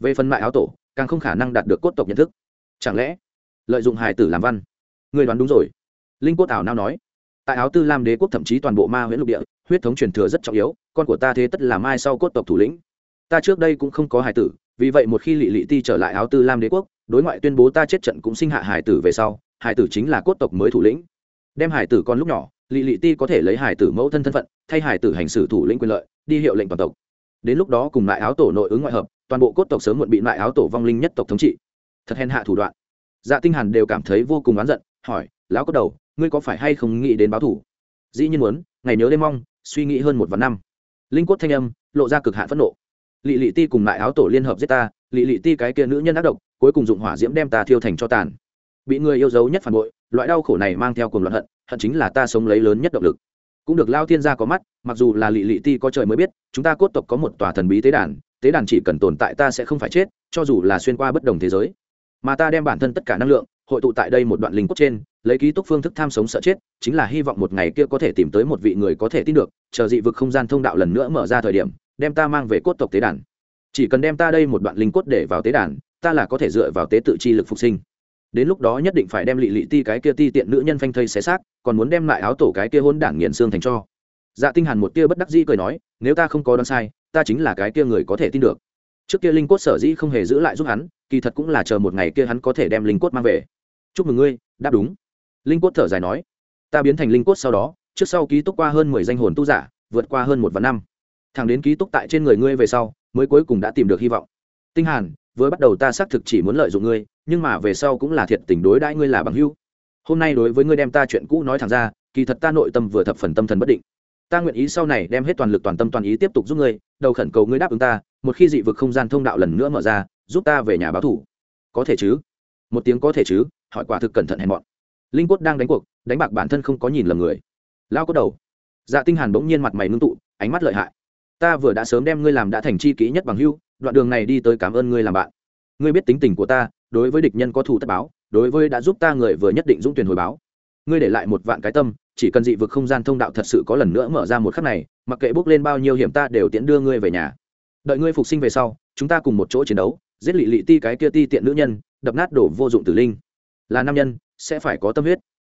Về phần mại áo tổ, càng không khả năng đạt được cốt tộc nhận thức. Chẳng lẽ lợi dụng hài tử làm văn? Ngươi đoán đúng rồi. Linh cốt ảo nao nói tại áo tư lam đế quốc thậm chí toàn bộ ma huyễn lục địa, huyết thống truyền thừa rất trọng yếu, con của ta thế tất là mai sau cốt tộc thủ lĩnh. Ta trước đây cũng không có hài tử, vì vậy một khi lị lị ti trở lại áo tư lam đế quốc, đối ngoại tuyên bố ta chết trận cũng sinh hạ hải tử về sau hải tử chính là cốt tộc mới thủ lĩnh. Đem hải tử con lúc nhỏ, lị lị ti có thể lấy hải tử mẫu thân thân phận, thay hải tử hành xử thủ lĩnh quyền lợi, đi hiệu lệnh toàn tộc. Đến lúc đó cùng lại áo tổ nội ứng ngoại hợp, toàn bộ cốt tộc sớm muộn bị lại áo tổ vong linh nhất tộc thống trị. Thật hèn hạ thủ đoạn. Dạ tinh hàn đều cảm thấy vô cùng oán giận, hỏi, lão cốt đầu ngươi có phải hay không nghĩ đến báo thủ? Dĩ nhiên muốn, ngày nhớ đêm mong, suy nghĩ hơn một vạn năm. Linh cốt thanh âm, lộ ra cực hạn phẫn nộ. Lị lị ti cùng lại áo tổ liên hợp giết ta, lị lị ti cái kia nữ nhân ác độc, cuối cùng dụng hỏa diễm đem ta thiêu thành cho tàn. Bị người yêu dấu nhất phản bội, loại đau khổ này mang theo cùng loạn hận hận chính là ta sống lấy lớn nhất động lực. Cũng được lao thiên gia có mắt, mặc dù là lị lị ti có trời mới biết, chúng ta cốt tộc có một tòa thần bí tế đàn tế đàn chỉ cần tồn tại ta sẽ không phải chết, cho dù là xuyên qua bất đồng thế giới. Mà ta đem bản thân tất cả năng lượng hội tụ tại đây một đoạn linh cốt trên, lấy ký túc phương thức tham sống sợ chết, chính là hy vọng một ngày kia có thể tìm tới một vị người có thể tin được, chờ dị vực không gian thông đạo lần nữa mở ra thời điểm, đem ta mang về cốt tộc tế đàn. Chỉ cần đem ta đây một đoạn linh cốt để vào tế đàn, ta là có thể dựa vào tế tự chi lực phục sinh. Đến lúc đó nhất định phải đem lị lị ti cái kia ti tiện nữ nhân phanh thây xé xác, còn muốn đem lại áo tổ cái kia hôn đảng nghiền xương thành cho. Dạ tinh hàn một tia bất đắc dĩ cười nói, nếu ta không có đoán sai, ta chính là cái kia người có thể tin được. Trước kia linh cốt sở dĩ không hề giữ lại giúp hắn, kỳ thật cũng là chờ một ngày kia hắn có thể đem linh cốt mang về chúc mừng ngươi, đáp đúng. Linh cốt thở dài nói, ta biến thành linh cốt sau đó, trước sau ký túc qua hơn mười danh hồn tu giả, vượt qua hơn một vạn năm. Thằng đến ký túc tại trên người ngươi về sau, mới cuối cùng đã tìm được hy vọng. Tinh hàn với bắt đầu ta xác thực chỉ muốn lợi dụng ngươi, nhưng mà về sau cũng là thiệt tình đối đãi ngươi là bằng hữu. Hôm nay đối với ngươi đem ta chuyện cũ nói thẳng ra, kỳ thật ta nội tâm vừa thập phần tâm thần bất định. Ta nguyện ý sau này đem hết toàn lực toàn tâm toàn ý tiếp tục giúp ngươi, đầu khẩn cầu ngươi đáp ứng ta, một khi dị vực không gian thông đạo lần nữa mở ra, giúp ta về nhà báo thủ. Có thể chứ? Một tiếng có thể chứ? Hỏi quả thực cẩn thận hèn mọn. Linh quất đang đánh cuộc, đánh bạc bản thân không có nhìn lầm người. Lao có đầu. Dạ tinh hàn bỗng nhiên mặt mày ngưng tụ, ánh mắt lợi hại. Ta vừa đã sớm đem ngươi làm đã thành chi kỹ nhất bằng hưu, đoạn đường này đi tới cảm ơn ngươi làm bạn. Ngươi biết tính tình của ta, đối với địch nhân có thù tất báo, đối với đã giúp ta người vừa nhất định dũng tuyển hồi báo. Ngươi để lại một vạn cái tâm, chỉ cần dị vực không gian thông đạo thật sự có lần nữa mở ra một khắc này, mặc kệ bước lên bao nhiêu hiểm ta đều tiễn đưa ngươi về nhà. Đợi ngươi phục sinh về sau, chúng ta cùng một chỗ chiến đấu, giết lị lị ti cái kia ti tiện nữ nhân, đập nát đổ vô dụng tử linh là nam nhân, sẽ phải có tâm huyết.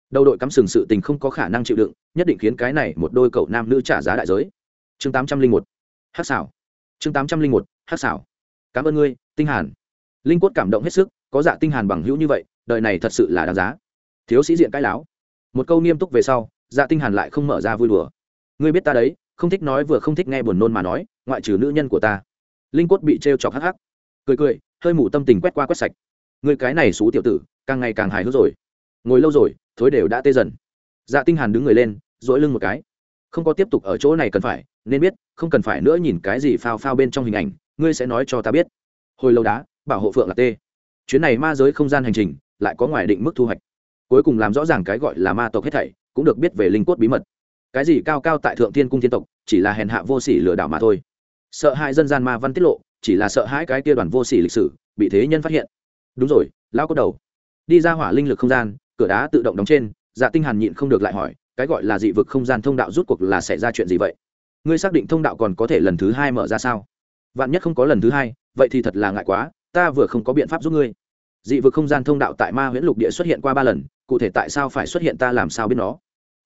Đầu đội cắm sừng sự tình không có khả năng chịu đựng, nhất định khiến cái này một đôi cậu nam nữ trả giá đại giới. Chương tám trăm linh một. Hát xảo. Chương tám trăm linh một. Hát xảo. Cảm ơn ngươi, tinh hàn. Linh quất cảm động hết sức, có dạ tinh hàn bằng hữu như vậy, đời này thật sự là đáng giá. Thiếu sĩ diện cái láo. Một câu nghiêm túc về sau dạ tinh hàn lại không mở ra vui đùa. Ngươi biết ta đấy, không thích nói vừa không thích nghe buồn nôn mà nói, ngoại trừ nữ nhân của ta. Linh quất bị treo chọc hắc hắc. Cười cười, hơi mù tâm tình quét qua quét sạch ngươi cái này xú tiểu tử, càng ngày càng hài hước rồi. Ngồi lâu rồi, thối đều đã tê dần. Dạ tinh hàn đứng người lên dỗi lưng một cái. Không có tiếp tục ở chỗ này cần phải, nên biết, không cần phải nữa nhìn cái gì phao phao bên trong hình ảnh, ngươi sẽ nói cho ta biết. Hồi lâu đá bảo hộ phượng là tê. Chuyến này ma giới không gian hành trình, lại có ngoài định mức thu hoạch. Cuối cùng làm rõ ràng cái gọi là ma tộc hết thảy, cũng được biết về linh cốt bí mật. Cái gì cao cao tại thượng thiên cung thiên tộc, chỉ là hèn hạ vô sỉ lừa đảo mà thôi. Sợ hãi dân gian ma văn tiết lộ, chỉ là sợ hãi cái kia đoàn vô sỉ lịch sử, bị thế nhân phát hiện đúng rồi lao có đầu. Đi ra hỏa linh lực không gian, cửa đá tự động đóng trên dạ tinh hàn nhịn không được lại hỏi, cái gọi là dị vực không gian thông đạo rút cuộc là xảy ra chuyện gì vậy? Ngươi xác định thông đạo còn có thể lần thứ hai mở ra sao? Vạn nhất không có lần thứ hai, vậy thì thật là ngại quá, ta vừa không có biện pháp giúp ngươi. Dị vực không gian thông đạo tại ma huyễn lục địa xuất hiện qua ba lần, cụ thể tại sao phải xuất hiện ta làm sao biết nó?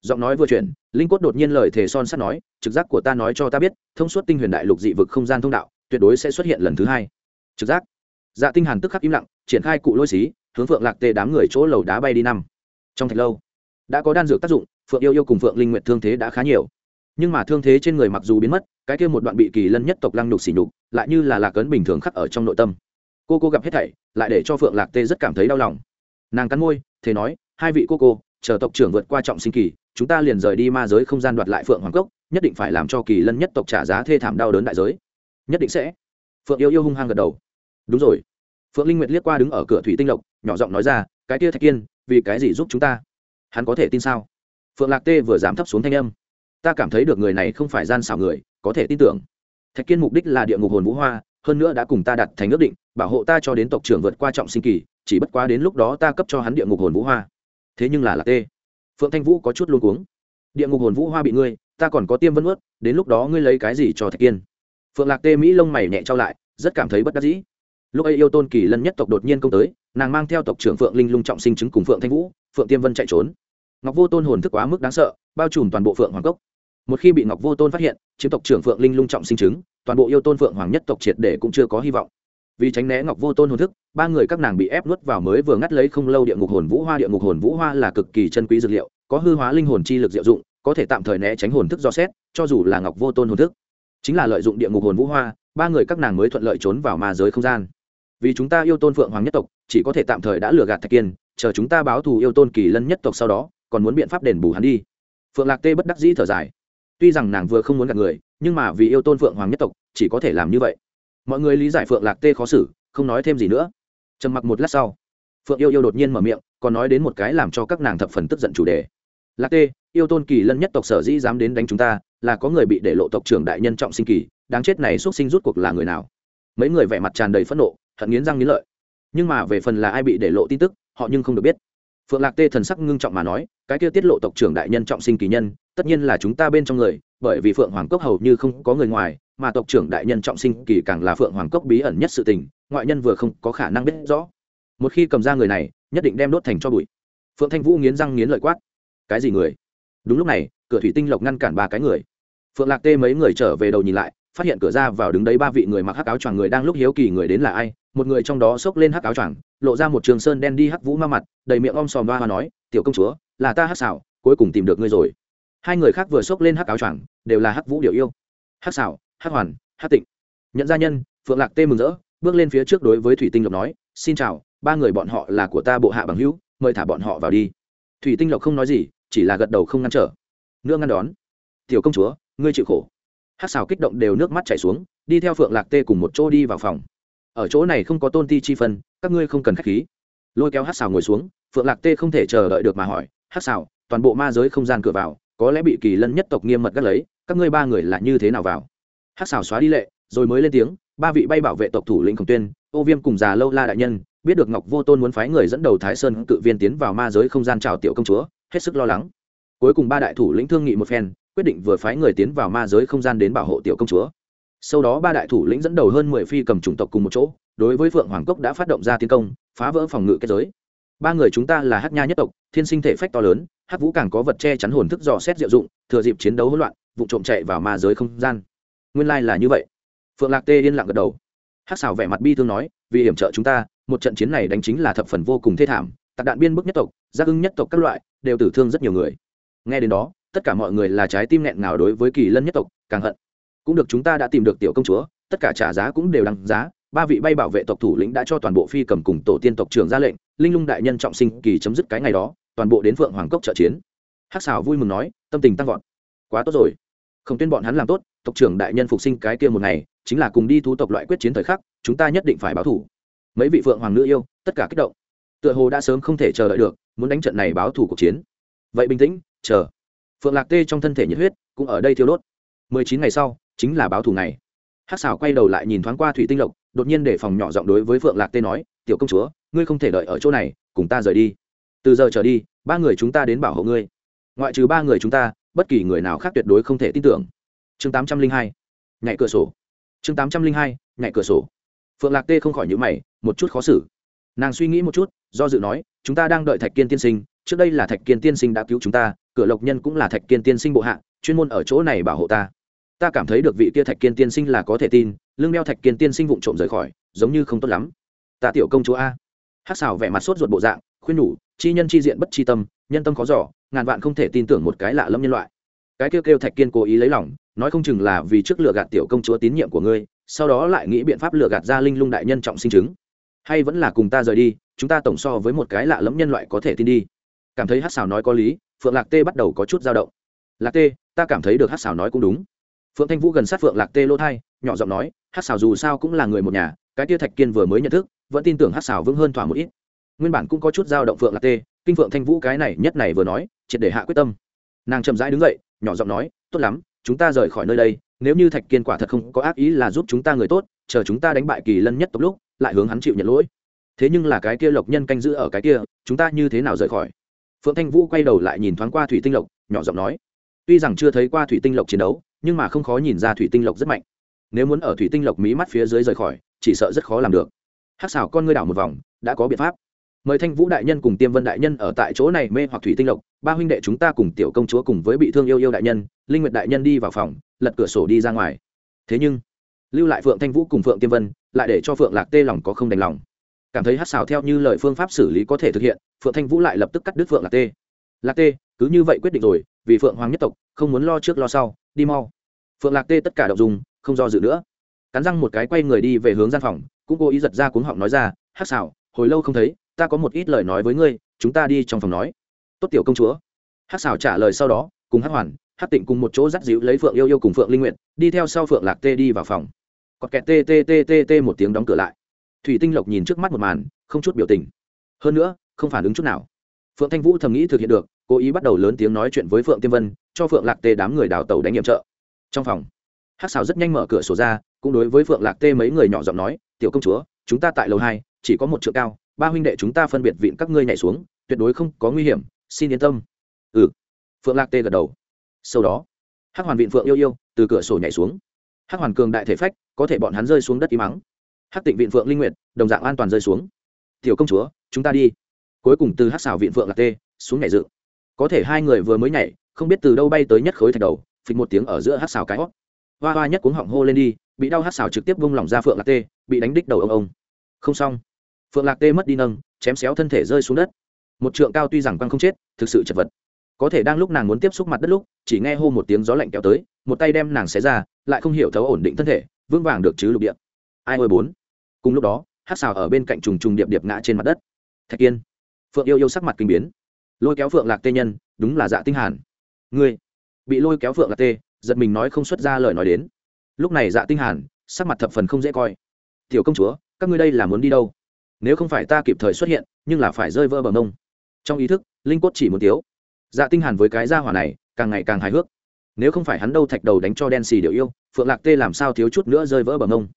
Giọng nói vừa chuyển, linh quất đột nhiên lời thề son sắt nói, trực giác của ta nói cho ta biết, thông suốt tinh huyền đại lục dị vực không gian thông đạo, tuyệt đối sẽ xuất hiện lần thứ hai. Trực giác dạ tinh hàn tức khắc im lặng, triển khai cụ lôi xí, hướng phượng lạc tê đám người chỗ lầu đá bay đi năm. Trong thạch lâu, đã có đan dược tác dụng, phượng yêu yêu cùng phượng linh nguyệt thương thế đã khá nhiều. Nhưng mà thương thế trên người mặc dù biến mất, cái kia một đoạn bị kỳ lân nhất tộc lăng nhục xỉ nhục, lại như là lạc ấn bình thường khắc ở trong nội tâm. Cô cô gặp hết thảy, lại để cho phượng lạc tê rất cảm thấy đau lòng. Nàng cắn môi thế nói, hai vị cô cô, chờ tộc trưởng vượt qua trọng sinh kỳ, chúng ta liền rời đi ma giới không gian đoạt lại phượng hoàng cốc, nhất định phải làm cho kỳ lân nhất tộc trả giá thê thảm đau đớn đại giới. Nhất định sẽ. Phượng yêu yêu hung hăng gật đầu đúng rồi. Phượng linh nguyệt liếc qua đứng ở cửa thủy tinh lộc, nhỏ giọng nói ra, cái kia thạch kiên, vì cái gì giúp chúng ta? Hắn có thể tin sao? Phượng lạc tê vừa dám thấp xuống thanh âm, ta cảm thấy được người này không phải gian xảo người, có thể tin tưởng. Thạch kiên mục đích là địa ngục hồn vũ hoa, hơn nữa đã cùng ta đặt thành ước định, bảo hộ ta cho đến tộc trưởng vượt qua trọng sinh kỳ, chỉ bất quá đến lúc đó ta cấp cho hắn địa ngục hồn vũ hoa. Thế nhưng là lạc tê. Phượng thanh vũ có chút luôn cuống. Địa ngục hồn vũ hoa bị ngươi, ta còn có tiêm vân ướt đến lúc đó ngươi lấy cái gì cho thạch kiên? Phượng lạc tê mỹ lông mày nhẹ trao lại, rất cảm thấy bất đắc dĩ lúc ấy yêu tôn kỳ lân nhất tộc đột nhiên công tới, nàng mang theo tộc trưởng phượng linh lung trọng sinh chứng cùng phượng thanh vũ, phượng tiêm vân chạy trốn. Ngọc vô tôn hồn thức quá mức đáng sợ, bao trùm toàn bộ phượng hoàng cốc. Một khi bị ngọc vô tôn phát hiện chiếm tộc trưởng phượng linh lung trọng sinh chứng, toàn bộ yêu tôn phượng hoàng nhất tộc triệt để cũng chưa có hy vọng. Vì tránh né ngọc vô tôn hồn thức, ba người các nàng bị ép nuốt vào mới vừa ngắt lấy không lâu địa ngục hồn vũ hoa. Địa ngục hồn vũ hoa là cực kỳ chân quý dược liệu, có hư hóa linh hồn chi lực diệu dụng, có thể tạm thời né tránh hồn thức do xét, cho dù là ngọc vô tôn hồn thức. Chính là lợi dụng địa ngục hồn vũ hoa, ba người các nàng mới thuận lợi trốn vào ma giới không gian vì chúng ta yêu tôn phượng hoàng nhất tộc, chỉ có thể tạm thời đã lừa gạt thạch kiên, chờ chúng ta báo thù yêu tôn kỳ lân nhất tộc sau đó, còn muốn biện pháp đền bù hắn đi. Phượng lạc tê bất đắc dĩ thở dài. Tuy rằng nàng vừa không muốn gạt người, nhưng mà vì yêu tôn phượng hoàng nhất tộc, chỉ có thể làm như vậy. Mọi người lý giải phượng lạc tê khó xử, không nói thêm gì nữa. Trầm mặc một lát sau, phượng yêu yêu đột nhiên mở miệng, còn nói đến một cái làm cho các nàng thập phần tức giận chủ đề. Lạc tê, yêu tôn kỳ lân nhất tộc sở dĩ dám đến đánh chúng ta, là có người bị để lộ tộc trưởng đại nhân trọng sinh kỳ, đáng chết này xuất sinh rút cuộc là người nào? Mấy người vẻ mặt tràn đầy phẫn nộ hận nghiến răng nghiến lợi. Nhưng mà về phần là ai bị để lộ tin tức, họ nhưng không được biết. Phượng lạc tê thần sắc ngưng trọng mà nói, cái kia tiết lộ tộc trưởng đại nhân trọng sinh kỳ nhân, tất nhiên là chúng ta bên trong người, bởi vì phượng hoàng cốc hầu như không có người ngoài, mà tộc trưởng đại nhân trọng sinh kỳ càng là phượng hoàng cốc bí ẩn nhất sự tình, ngoại nhân vừa không có khả năng biết rõ. Một khi cầm ra người này, nhất định đem đốt thành cho bụi. Phượng thanh vũ nghiến răng nghiến lợi quát. Cái gì người? Đúng lúc này, cửa thủy tinh lộc ngăn cản ba cái người. Phượng lạc tê mấy người trở về đầu nhìn lại phát hiện cửa ra vào đứng đấy ba vị người mặc hắc áo choàng người đang lúc hiếu kỳ người đến là ai, một người trong đó xốc lên hắc áo choàng, lộ ra một trường sơn đen đi hắc vũ ma mặt, đầy miệng om sòm ba hoa nói, tiểu công chúa, là ta hắc xảo, cuối cùng tìm được ngươi rồi. Hai người khác vừa xốc lên hắc áo choàng, đều là hắc vũ điều yêu. Hắc xảo, hắc hoàn, hắc tịnh. Nhận gia nhân, phượng lạc tê mừng rỡ, bước lên phía trước đối với thủy tinh lộc nói, xin chào, ba người bọn họ là của ta bộ hạ bằng hữu, mời thả bọn họ vào đi. Thủy tinh lộc không nói gì, chỉ là gật đầu không ngăn trở. Nữa ngăn đón. Tiểu công chúa, ngươi chịu khổ hát xào kích động đều nước mắt chảy xuống, đi theo phượng lạc tê cùng một chỗ đi vào phòng. Ở chỗ này không có tôn ti chi phân, các ngươi không cần k h á c h khí. Lôi kéo hát xào ngồi xuống, phượng lạc tê không thể chờ đợi được mà hỏi, hát xào, toàn bộ ma giới không gian cửa vào, có lẽ bị kỳ lân nhất tộc nghiêm mật gắt lấy, các ngươi ba người là như thế nào vào? Hát xào xóa đi lệ, rồi mới lên tiếng, ba vị bay bảo vệ tộc thủ lĩnh khổng tuyên, ô viêm cùng già lâu la đại nhân, biết được ngọc vô tôn muốn phái người dẫn đầu thái sơn cự viên tiến vào ma giới không gian trào tiểu công chúa, hết sức lo lắng. Cuối cùng ba đại thủ lĩnh thương nghị một phen quyết định vừa phái người tiến vào ma giới không gian đến bảo hộ tiểu công chúa. Sau đó ba đại thủ lĩnh dẫn đầu hơn mười phi cầm chủng tộc cùng một chỗ, đối với phượng hoàng cốc đã phát động ra tiến công, phá vỡ phòng ngự kết giới. Ba người chúng ta là hát nha nhất tộc, thiên sinh thể phách to lớn hát vũ càng có vật che chắn hồn thức dò xét diệu dụng, thừa dịp chiến đấu hỗn loạn, vụ trộm chạy vào ma giới không gian. Nguyên lai là như vậy. Phượng lạc tê yên lặng gật đầu. Hát xảo vẻ mặt bi thương nói, vì hiểm trợ chúng ta, một trận chiến này đánh chính là thập phần vô cùng thê thảm, tạc đạn biên bức nhất tộc, giác ưng nhất tộc các loại, đều tử thương rất nhiều người. Nghe đến đó tất cả mọi người là trái tim nghẹn ngào đối với kỳ lân nhất tộc, càng hận. Cũng được chúng ta đã tìm được tiểu công chúa, tất cả trả giá cũng đều đăng giá. Ba vị bay bảo vệ tộc thủ lĩnh đã cho toàn bộ phi cầm cùng tổ tiên tộc trưởng ra lệnh, linh lung đại nhân trọng sinh kỳ chấm dứt cái ngày đó, toàn bộ đến phượng hoàng cốc trợ chiến. Hắc xào vui mừng nói, tâm tình tăng vọt. Quá tốt rồi. Không tuyên bọn hắn làm tốt, tộc trưởng đại nhân phục sinh cái kia một ngày, chính là cùng đi thu tộc loại quyết chiến thời khắc, chúng ta nhất định phải báo thủ. Mấy vị phượng hoàng nữ yêu, tất cả kích động. Tựa hồ đã sớm không thể chờ đợi được, muốn đánh trận này báo thủ cuộc chiến. Vậy bình tĩnh, chờ phượng lạc tê trong thân thể nhiệt huyết cũng ở đây thiêu đốt. Mười chín ngày sau, chính là báo thù ngày. Hắc xảo quay đầu lại nhìn thoáng qua thủy tinh lộc, đột nhiên để phòng nhỏ giọng đối với phượng lạc tê nói, tiểu công chúa, ngươi không thể đợi ở chỗ này, cùng ta rời đi. Từ giờ trở đi, ba người chúng ta đến bảo hộ ngươi. Ngoại trừ ba người chúng ta, bất kỳ người nào khác tuyệt đối không thể tin tưởng. Chương tám trăm linh hai, nhảy cửa sổ. Chương tám trăm linh hai, nhảy cửa sổ. Phượng lạc tê không khỏi nhữ mày, một chút khó xử. Nàng suy nghĩ một chút, do dự nói, chúng ta đang đợi thạch kiên tiên sinh trước đây là thạch kiên tiên sinh đã cứu chúng ta, cửa lộc nhân cũng là thạch kiên tiên sinh bộ hạ, chuyên môn ở chỗ này bảo hộ ta. Ta cảm thấy được vị kia thạch kiên tiên sinh là có thể tin, lưng đeo thạch kiên tiên sinh vụng trộm rời khỏi, giống như không tốt lắm. Ta tiểu công chúa a. Hát xào vẻ mặt sốt ruột bộ dạng, khuyên nhủ, chi nhân chi diện bất chi tâm, nhân tâm khó giỏ ngàn vạn không thể tin tưởng một cái lạ lâm nhân loại. Cái kêu kêu thạch kiên cố ý lấy lòng, nói không chừng là vì trước lừa gạt tiểu công chúa tín nhiệm của ngươi, sau đó lại nghĩ biện pháp lừa gạt ra linh lung đại nhân trọng sinh chứng. Hay vẫn là cùng ta rời đi, chúng ta tổng so với một cái lạ lẫm nhân loại có thể tin đi cảm thấy hát xào nói có lý, phượng lạc tê bắt đầu có chút dao động. Lạc tê, ta cảm thấy được hát xào nói cũng đúng. Phượng thanh vũ gần sát phượng lạc tê lỗ thai, nhỏ giọng nói, hát xào dù sao cũng là người một nhà, cái tia thạch kiên vừa mới nhận thức, vẫn tin tưởng hát xào vững hơn thỏa một ít. Nguyên bản cũng có chút dao động phượng lạc tê, kinh phượng thanh vũ cái này nhất này vừa nói, triệt để hạ quyết tâm. Nàng chậm rãi đứng dậy, nhỏ giọng nói, tốt lắm, chúng ta rời khỏi nơi đây, nếu như thạch kiên quả thật không có ác ý là giúp chúng ta người tốt, chờ chúng ta đánh bại kỳ lân nhất tộc lúc, lại hướng hắn chịu nhận lỗi. Thế nhưng là cái kia lộc nhân canh giữ ở cái kia, chúng ta như thế nào rời khỏi? Phượng thanh vũ quay đầu lại nhìn thoáng qua thủy tinh lộc, nhỏ giọng nói, tuy rằng chưa thấy qua thủy tinh lộc chiến đấu, nhưng mà không khó nhìn ra thủy tinh lộc rất mạnh. Nếu muốn ở thủy tinh lộc mí mắt phía dưới rời khỏi, chỉ sợ rất khó làm được. Hắc xảo con ngươi đảo một vòng, đã có biện pháp. Mời thanh vũ đại nhân cùng tiêm vân đại nhân ở tại chỗ này mê hoặc thủy tinh lộc, ba huynh đệ chúng ta cùng tiểu công chúa cùng với bị thương yêu yêu đại nhân, linh nguyệt đại nhân đi vào phòng, lật cửa sổ đi ra ngoài. Thế nhưng, lưu lại phượng thanh vũ cùng phượng tiêm vân, lại để cho phượng lạc tê lòng có không đành lòng cảm thấy hát xào theo như lời phương pháp xử lý có thể thực hiện, phượng thanh vũ lại lập tức cắt đứt phượng lạc tê. Lạc tê, cứ như vậy quyết định rồi, vì phượng hoàng nhất tộc, không muốn lo trước lo sau, đi mau. Phượng lạc tê tất cả đậu dùng không do dự nữa. Cắn răng một cái quay người đi về hướng gian phòng, cũng cố ý giật ra cuống họng nói ra, hát xào, hồi lâu không thấy, ta có một ít lời nói với ngươi, chúng ta đi trong phòng nói. Tốt tiểu công chúa. Hát xào trả lời sau đó, cùng hát hoàn, hát tịnh cùng một chỗ dắt dịu lấy phượng yêu yêu cùng phượng linh nguyện đi theo sau phượng lạc tê đi vào phòng. Còn kẹt tê tê tê tê tê một tiếng đóng cửa lại thủy tinh lộc nhìn trước mắt một màn, không chút biểu tình. Hơn nữa, không phản ứng chút nào. Phượng thanh vũ thầm nghĩ thực hiện được, cố ý bắt đầu lớn tiếng nói chuyện với phượng tiêm vân, cho phượng lạc tê đám người đào tàu đánh nhiệm trợ. Trong phòng hát xào rất nhanh mở cửa sổ ra, cũng đối với phượng lạc tê mấy người nhỏ giọng nói, tiểu công chúa, chúng ta tại lầu hai, chỉ có một trượng cao, ba huynh đệ chúng ta phân biệt vịn các ngươi nhảy xuống, tuyệt đối không có nguy hiểm, xin yên tâm. Ừ. Phượng lạc tê gật đầu. Sau đó, hắc hoàn vịn phượng yêu yêu từ cửa sổ nhảy xuống. Hắc hoàn cường đại thể phách, có thể bọn hắn rơi xuống đất im mắng hắc tịnh vịn phượng linh nguyệt, đồng dạng an toàn rơi xuống. Tiểu công chúa, chúng ta đi. Cuối cùng từ hắc xào vịn phượng lạc tê, xuống nhảy dự. Có thể hai người vừa mới nhảy, không biết từ đâu bay tới nhất khối thạch đầu, phịch một tiếng ở giữa hắc xào cái hót. Hoa hoa nhất cuống họng hô lên đi, bị đau hắc xào trực tiếp vung lỏng ra phượng lạc tê, bị đánh đích đầu ông ông. Không xong. Phượng lạc tê mất đi nâng, chém xéo thân thể rơi xuống đất. Một trượng cao tuy rằng quăng không chết, thực sự chật vật. Có thể đang lúc nàng muốn tiếp xúc mặt đất lúc, chỉ nghe hô một tiếng gió lạnh kéo tới, một tay đem nàng xé ra, lại không hiểu thấu ổn định thân thể, vững vàng được chứ lục địa ai ơi bốn. Cùng lúc đó, hát xào ở bên cạnh trùng trùng điệp điệp ngã trên mặt đất. Thạch kiên, phượng yêu yêu sắc mặt kinh biến. Lôi kéo phượng lạc tê nhân, đúng là dạ tinh hàn. Ngươi, bị lôi kéo phượng lạc tê, giật mình nói không xuất ra lời nói đến. Lúc này dạ tinh hàn, sắc mặt thập phần không dễ coi. Tiểu công chúa, các ngươi đây là muốn đi đâu? Nếu không phải ta kịp thời xuất hiện, nhưng là phải rơi vỡ bờ mông. Trong ý thức, linh cốt chỉ muốn tiếu dạ tinh hàn với cái gia hỏa này, càng ngày càng hài hước. Nếu không phải hắn đâu thạch đầu đánh cho đen xì điệu yêu, phượng lạc tê làm sao thiếu chút nữa rơi vỡ bờ mông?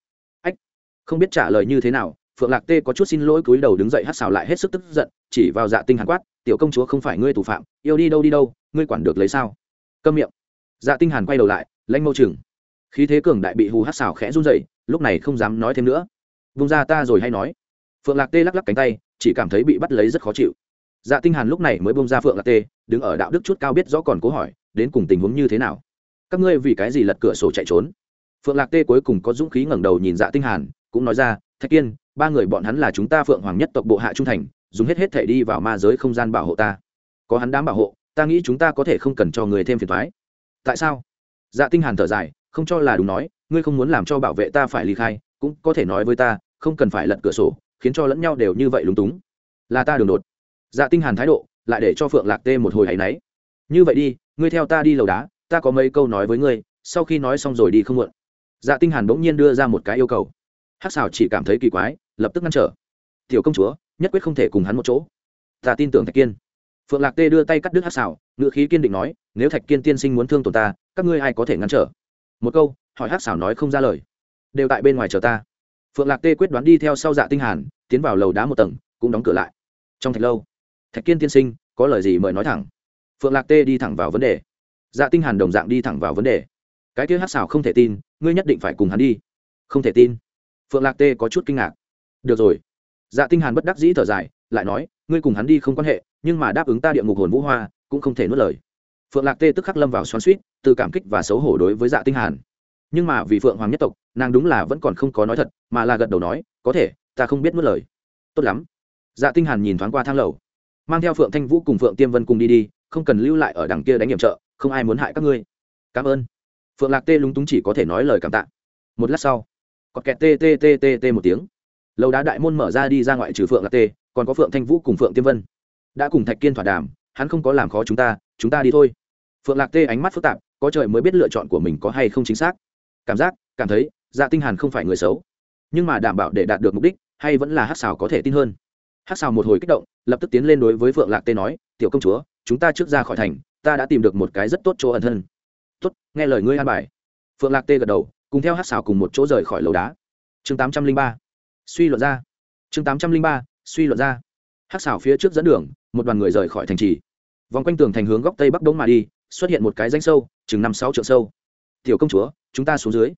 Không biết trả lời như thế nào, phượng lạc tê có chút xin lỗi cúi đầu đứng dậy hát xào lại hết sức tức giận, chỉ vào dạ tinh hàn quát, tiểu công chúa không phải ngươi thủ phạm, yêu đi đâu đi đâu, ngươi quản được lấy sao? Câm miệng. Dạ tinh hàn quay đầu lại lãnh mâu chừng. Khí thế cường đại bị hù hát xào khẽ run rẩy, lúc này không dám nói thêm nữa. Vung ra ta rồi hay nói? Phượng lạc tê lắc lắc cánh tay, chỉ cảm thấy bị bắt lấy rất khó chịu. Dạ tinh hàn lúc này mới bông ra phượng lạc tê, đứng ở đạo đức chút cao biết rõ còn cố hỏi, đến cùng tình huống như thế nào? Các ngươi vì cái gì lật cửa sổ chạy trốn? Phượng lạc tê cuối cùng có dũng khí ngẩng đầu nhìn dạ tinh hàn cũng nói ra, thạch kiên, ba người bọn hắn là chúng ta phượng hoàng nhất tộc bộ hạ trung thành, dùng hết hết thể đi vào ma giới không gian bảo hộ ta. Có hắn đám bảo hộ, ta nghĩ chúng ta có thể không cần cho người thêm phiền thoái tại sao? Dạ tinh hàn thở dài, không cho là đúng nói, ngươi không muốn làm cho bảo vệ ta phải ly khai, cũng có thể nói với ta, không cần phải lật cửa sổ, khiến cho lẫn nhau đều như vậy lúng túng. Là ta đường đột. Dạ tinh hàn thái độ, lại để cho phượng lạc tê một hồi hãy náy. Như vậy đi, ngươi theo ta đi lầu đá, ta có mấy câu nói với ngươi, sau khi nói xong rồi đi không muộn. Dạ tinh hàn bỗng nhiên đưa ra một cái yêu cầu hắc xào chỉ cảm thấy kỳ quái, lập tức ngăn trở. Tiểu công chúa, nhất quyết không thể cùng hắn một chỗ. Ta tin tưởng thạch kiên. Phượng lạc tê đưa tay cắt đứt hắc xào ngự khí kiên định nói, nếu thạch kiên tiên sinh muốn thương tổn ta, các ngươi ai có thể ngăn trở? Một câu, hỏi hắc xào nói không ra lời. Đều tại bên ngoài chờ ta. Phượng lạc tê quyết đoán đi theo sau dạ tinh hàn, tiến vào lầu đá một tầng, cũng đóng cửa lại. Trong thạch lâu, thạch kiên tiên sinh, có lời gì mời nói thẳng. Phượng lạc tê đi thẳng vào vấn đề. Dạ tinh hàn đồng dạng đi thẳng vào vấn đề. Cái kia hắc xào không thể tin, ngươi nhất định phải cùng hắn đi. Không thể tin phượng lạc tê có chút kinh ngạc. Được rồi. Dạ tinh hàn bất đắc dĩ thở dài, lại nói, ngươi cùng hắn đi không quan hệ, nhưng mà đáp ứng ta địa ngục hồn vũ hoa, cũng không thể nuốt lời. Phượng lạc tê tức khắc lâm vào xoắn suýt từ cảm kích và xấu hổ đối với dạ tinh hàn. Nhưng mà vì phượng hoàng nhất tộc, nàng đúng là vẫn còn không có nói thật, mà là gật đầu nói, có thể, ta không biết nuốt lời. Tốt lắm. Dạ tinh hàn nhìn thoáng qua thang lầu. Mang theo phượng thanh vũ cùng phượng tiêm vân cùng đi đi, không cần lưu lại ở đằng kia đánh nhiệm trợ, không ai muốn hại các ngươi. Cảm ơn. Phượng lạc tê lúng túng chỉ có thể nói lời cảm tạ. Một lát sau có kẹt tê tê tê tê tê một tiếng. Lầu đá đại môn mở ra đi ra ngoại trừ phượng lạc tê, còn có phượng thanh vũ cùng phượng tiêm vân. Đã cùng thạch kiên thỏa đàm, hắn không có làm khó chúng ta chúng ta đi thôi. Phượng lạc tê ánh mắt phức tạp, có trời mới biết lựa chọn của mình có hay không chính xác. Cảm giác, cảm thấy dạ tinh hàn không phải người xấu. Nhưng mà đảm bảo để đạt được mục đích, hay vẫn là hát xào có thể tin hơn. Hát xào một hồi kích động, lập tức tiến lên đối với phượng lạc tê nói, tiểu công chúa, chúng ta trước ra khỏi thành, ta đã tìm được một cái rất tốt chỗ ẩn thân. Tốt, nghe lời ngươi an bài. Phượng lạc tê gật đầu cùng theo hát xào cùng một chỗ rời khỏi lầu đá. Chương tám trăm linh ba, suy luận ra. Chương tám trăm linh ba, suy luận ra. Hát xào phía trước dẫn đường, một đoàn người rời khỏi thành trì. Vòng quanh tường thành hướng góc tây bắc đông mà đi, xuất hiện một cái danh sâu, chừng năm sáu trượng sâu. Tiểu công chúa, chúng ta xuống dưới.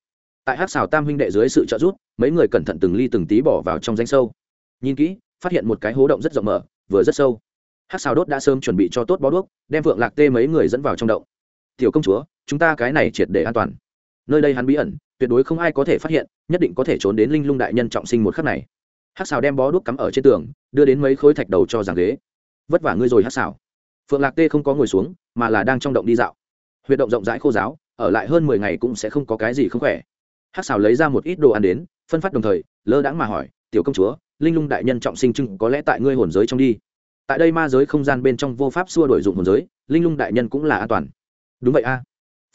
Tại hát xào tam huynh đệ dưới sự trợ giúp, mấy người cẩn thận từng ly từng tí bỏ vào trong danh sâu. Nhìn kỹ, phát hiện một cái hố động rất rộng mở, vừa rất sâu. Hát xào đốt đã sớm chuẩn bị cho tốt bó đuốc, đem vượng lạc tê mấy người dẫn vào trong động. Tiểu công chúa, chúng ta cái này triệt để an toàn nơi đây hắn bí ẩn, tuyệt đối không ai có thể phát hiện, nhất định có thể trốn đến linh lung đại nhân trọng sinh một khắc này. Hát xào đem bó đuốc cắm ở trên tường, đưa đến mấy khối thạch đầu cho giảng ghế. Vất vả ngươi rồi hát xào phượng lạc tê không có ngồi xuống, mà là đang trong động đi dạo. Huyệt động rộng rãi khô giáo ở lại hơn mười ngày cũng sẽ không có cái gì không khỏe. Hát xào lấy ra một ít đồ ăn đến, phân phát đồng thời, lơ đãng mà hỏi, tiểu công chúa, linh lung đại nhân trọng sinh trưng có lẽ tại ngươi hồn giới trong đi? Tại đây ma giới không gian bên trong vô pháp xua đổi dụng hồn giới, linh lung đại nhân cũng là an toàn. Đúng vậy a.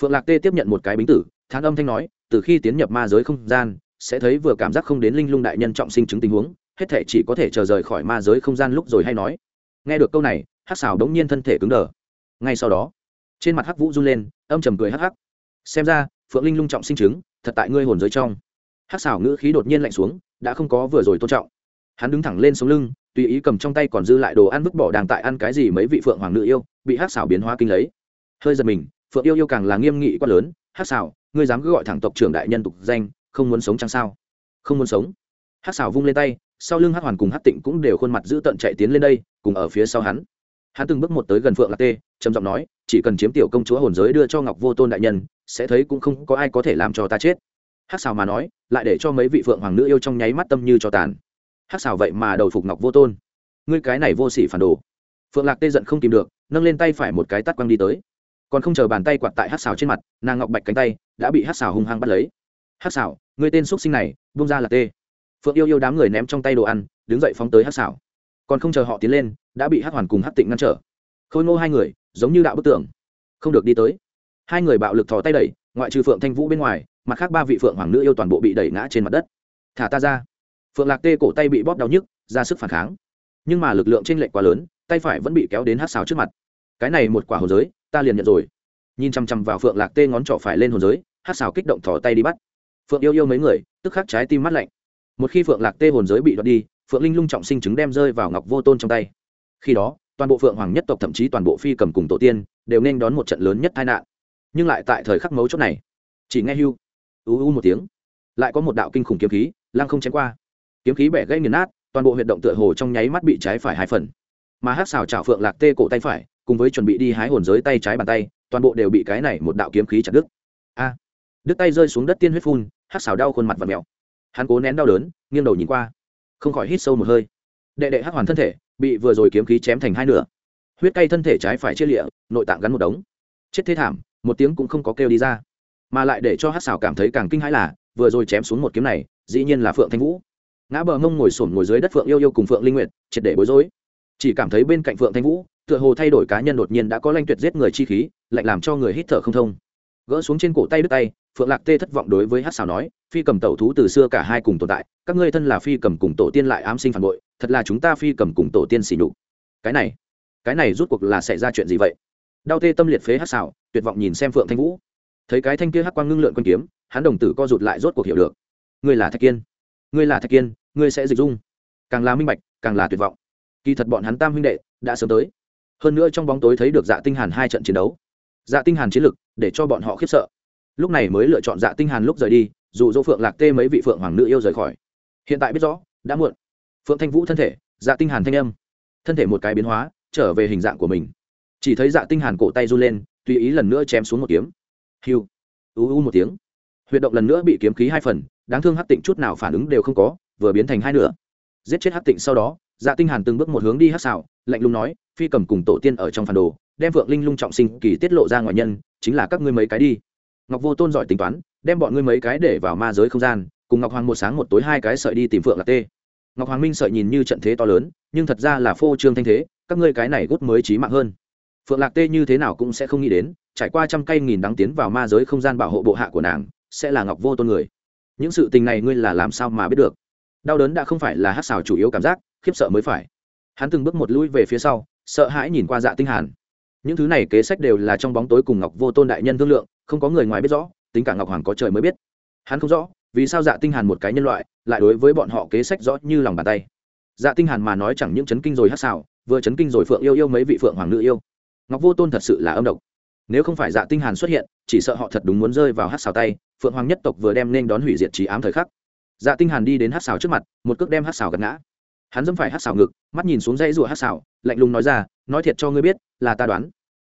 Phượng lạc tê tiếp nhận một cái bính tử thán âm thanh nói, từ khi tiến nhập ma giới không gian, sẽ thấy vừa cảm giác không đến linh lung đại nhân trọng sinh chứng tình huống, hết thể chỉ có thể chờ rời khỏi ma giới không gian lúc rồi hay nói. Nghe được câu này, Hắc xào đống nhiên thân thể cứng đờ. Ngay sau đó, trên mặt hắc vũ run lên, âm trầm cười hắc hắc. Xem ra, phượng linh lung trọng sinh chứng, thật tại ngươi hồn giới trong. Hắc xảo ngữ khí đột nhiên lạnh xuống, đã không có vừa rồi tôn trọng. Hắn đứng thẳng lên sống lưng, tùy ý cầm trong tay còn dư lại đồ ăn vứt bỏ đang tại ăn cái gì mấy vị phượng hoàng nữ yêu, bị hắc xảo biến hóa kinh lấy. Hơi giật mình, phượng yêu yêu càng là nghiêm nghị quá lớn, hắc xảo ngươi dám cứ gọi thẳng tộc trưởng đại nhân tục danh, không muốn sống chăng sao? Không muốn sống. Hắc xảo vung lên tay, sau lưng hắc hoàn cùng hắc tịnh cũng đều khuôn mặt giữ tận chạy tiến lên đây, cùng ở phía sau hắn. Hắn từng bước một tới gần phượng lạc tê, trầm giọng nói, chỉ cần chiếm tiểu công chúa hồn giới đưa cho ngọc vô tôn đại nhân, sẽ thấy cũng không có ai có thể làm cho ta chết. Hắc xào mà nói, lại để cho mấy vị phượng hoàng nữ yêu trong nháy mắt tâm như cho tàn. Hắc xào vậy mà đầu phục ngọc vô tôn. Ngươi cái này vô sỉ phản đồ. Phượng lạc tê giận không tìm được, nâng lên tay phải một cái tắt quăng đi tới. Còn không chờ bàn tay quạt tại hắc xào trên mặt, nàng ngọc bạch cánh tay đã bị hắc xào hung hăng bắt lấy. Hắc xào ngươi tên x sinh này bung ra là tê. Phượng yêu yêu đám người ném trong tay đồ ăn, đứng dậy phóng tới hắc xào. Còn không chờ họ tiến lên, đã bị hắc hoàn cùng hắc tịnh ngăn trở. Khôi ngô hai người, giống như đạo bức tượng không được đi tới. Hai người bạo lực thò tay đẩy, ngoại trừ phượng thanh vũ bên ngoài, mặt khác ba vị phượng hoàng nữ yêu toàn bộ bị đẩy ngã trên mặt đất. Thả ta ra. Phượng lạc tê cổ tay bị bóp đau nhức, ra sức phản kháng. Nhưng mà lực lượng t r ê n lệch quá lớn, tay phải vẫn bị kéo đến hát xào trước mặt. Cái này một quả hồ giới, ta liền nhận rồi nhìn chằm chằm vào phượng lạc tê ngón trỏ phải lên hồn giới, hát xào kích động thỏ tay đi bắt. Phượng yêu yêu mấy người, tức khắc trái tim mắt lạnh. Một khi phượng lạc tê hồn giới bị đoạt đi, phượng linh lung trọng sinh chứng đem rơi vào ngọc vô tôn trong tay. Khi đó, toàn bộ phượng hoàng nhất tộc thậm chí toàn bộ phi cầm cùng tổ tiên đều nên đón một trận lớn nhất tai nạn. Nhưng lại tại thời khắc mấu chốt này, chỉ nghe hưu u u một tiếng. Lại có một đạo kinh khủng kiếm khí, lăng không chém qua. Kiếm khí bẻ gây nghiền nát, toàn bộ huyệt động tựa hồ trong nháy mắt bị trái phải hai phần. Mà hát xào chảo phượng lạc tê cổ tay phải, cùng với chuẩn bị đi hái hồn giới tay trái bàn tay toàn bộ đều bị cái này một đạo kiếm khí chặt đứt. A à, đứt tay rơi xuống đất tiên huyết phun hát xào đau khuôn mặt và mèo hắn cố nén đau đớn nghiêng đầu nhìn qua không khỏi hít sâu một hơi. Đệ đệ hắc hoàn thân thể bị vừa rồi kiếm khí chém thành hai nửa. Huyết cay thân thể trái phải chia lịa nội tạng gắn một đống. Chết thế thảm một tiếng cũng không có kêu đi ra. Mà lại để cho hát xào cảm thấy càng kinh hãi là vừa rồi chém xuống một kiếm này dĩ nhiên là phượng thanh vũ. Ngã bờ mông ngồi sổm ngồi dưới đất phượng yêu yêu cùng phượng linh nguyệt triệt để bối rối. Chỉ cảm thấy bên cạnh phượng thanh vũ tựa hồ thay đổi cá nhân đột nhiên đã có lanh tuyệt giết người chi khí, lạnh làm cho người hít thở không thông. Gỡ xuống trên cổ tay đứt tay, phượng lạc tê thất vọng đối với hát xào nói, phi cầm tẩu thú từ xưa cả hai cùng tồn tại, các ngươi thân là phi cầm cùng tổ tiên lại ám sinh phản bội, thật là chúng ta phi cầm cùng tổ tiên xỉ nhục. Cái này cái này rút cuộc là xảy ra chuyện gì vậy? Đau tê tâm liệt phế hát xào tuyệt vọng nhìn xem phượng thanh vũ. Thấy cái thanh kia hắc quang ngưng lượn quanh kiếm, hắn đồng tử co rụt lại rốt cuộc hiểu được. Ngươi là thạch kiên, ngươi là thạch kiên, ngươi sẽ dịch dung. Càng là minh bạch, càng là tuyệt vọng. Kỳ thật bọn hắn tam huynh đệ đã sớm tới hơn nữa trong bóng tối thấy được dạ tinh hàn hai trận chiến đấu. Dạ tinh hàn chiến lực, để cho bọn họ khiếp sợ. Lúc này mới lựa chọn dạ tinh hàn lúc rời đi, dù dỗ phượng lạc tê mấy vị phượng hoàng nữ yêu rời khỏi. Hiện tại biết rõ, đã muộn. Phượng thanh vũ thân thể dạ tinh hàn thanh âm. Thân thể một cái biến hóa, trở về hình dạng của mình. Chỉ thấy dạ tinh hàn cổ tay run lên, tùy ý lần nữa chém xuống một kiếm. Hiu. U u một tiếng. Huyệt động lần nữa bị kiếm khí hai phần, đáng thương hắc tịnh chút nào phản ứng đều không có, vừa biến thành hai nửa. Giết chết hắc tịnh sau đó dạ tinh hàn từng bước một hướng đi hắc xảo lạnh lùng nói, phi cầm cùng tổ tiên ở trong phản đồ, đem vượng linh lung trọng sinh kỳ tiết lộ ra ngoại nhân, chính là các ngươi mấy cái đi. Ngọc vô tôn giỏi tính toán, đem bọn ngươi mấy cái để vào ma giới không gian, cùng ngọc hoàng một sáng một tối hai cái sợi đi tìm phượng lạc tê. Ngọc hoàng minh sợi nhìn như trận thế to lớn, nhưng thật ra là phô trương thanh thế, các ngươi cái này gút mới trí mạng hơn. Phượng lạc tê như thế nào cũng sẽ không nghĩ đến, trải qua trăm cây nghìn đắng tiến vào ma giới không gian bảo hộ bộ hạ của nàng, sẽ là ngọc vô tôn người. Những sự tình này ngươi là làm sao mà biết được? Đau đớn đã không phải là hát xào chủ yếu cảm giác khiếp sợ mới phải. Hắn từng bước một lui về phía sau, sợ hãi nhìn qua dạ tinh hàn. Những thứ này kế sách đều là trong bóng tối cùng ngọc vô tôn đại nhân thương lượng, không có người ngoài biết rõ, tính cả ngọc hoàng có trời mới biết. Hắn không rõ, vì sao dạ tinh hàn một cái nhân loại, lại đối với bọn họ kế sách rõ như lòng bàn tay. Dạ tinh hàn mà nói chẳng những chấn kinh rồi hát xào, vừa chấn kinh rồi phượng yêu yêu mấy vị phượng hoàng nữ yêu. Ngọc vô tôn thật sự là âm độc. Nếu không phải dạ tinh hàn xuất hiện, chỉ sợ họ thật đúng muốn rơi vào hát xào tay, phượng hoàng nhất tộc vừa đem nên đón hủy diệt trí ám thời khắc. Dạ tinh hàn đi đến hát xào trước mặt, một cước đem hát xào gật ngã hắn dẫm phải hát xào ngực, mắt nhìn xuống dãy rùa hát xào lạnh lùng nói ra, nói thiệt cho ngươi biết, là ta đoán.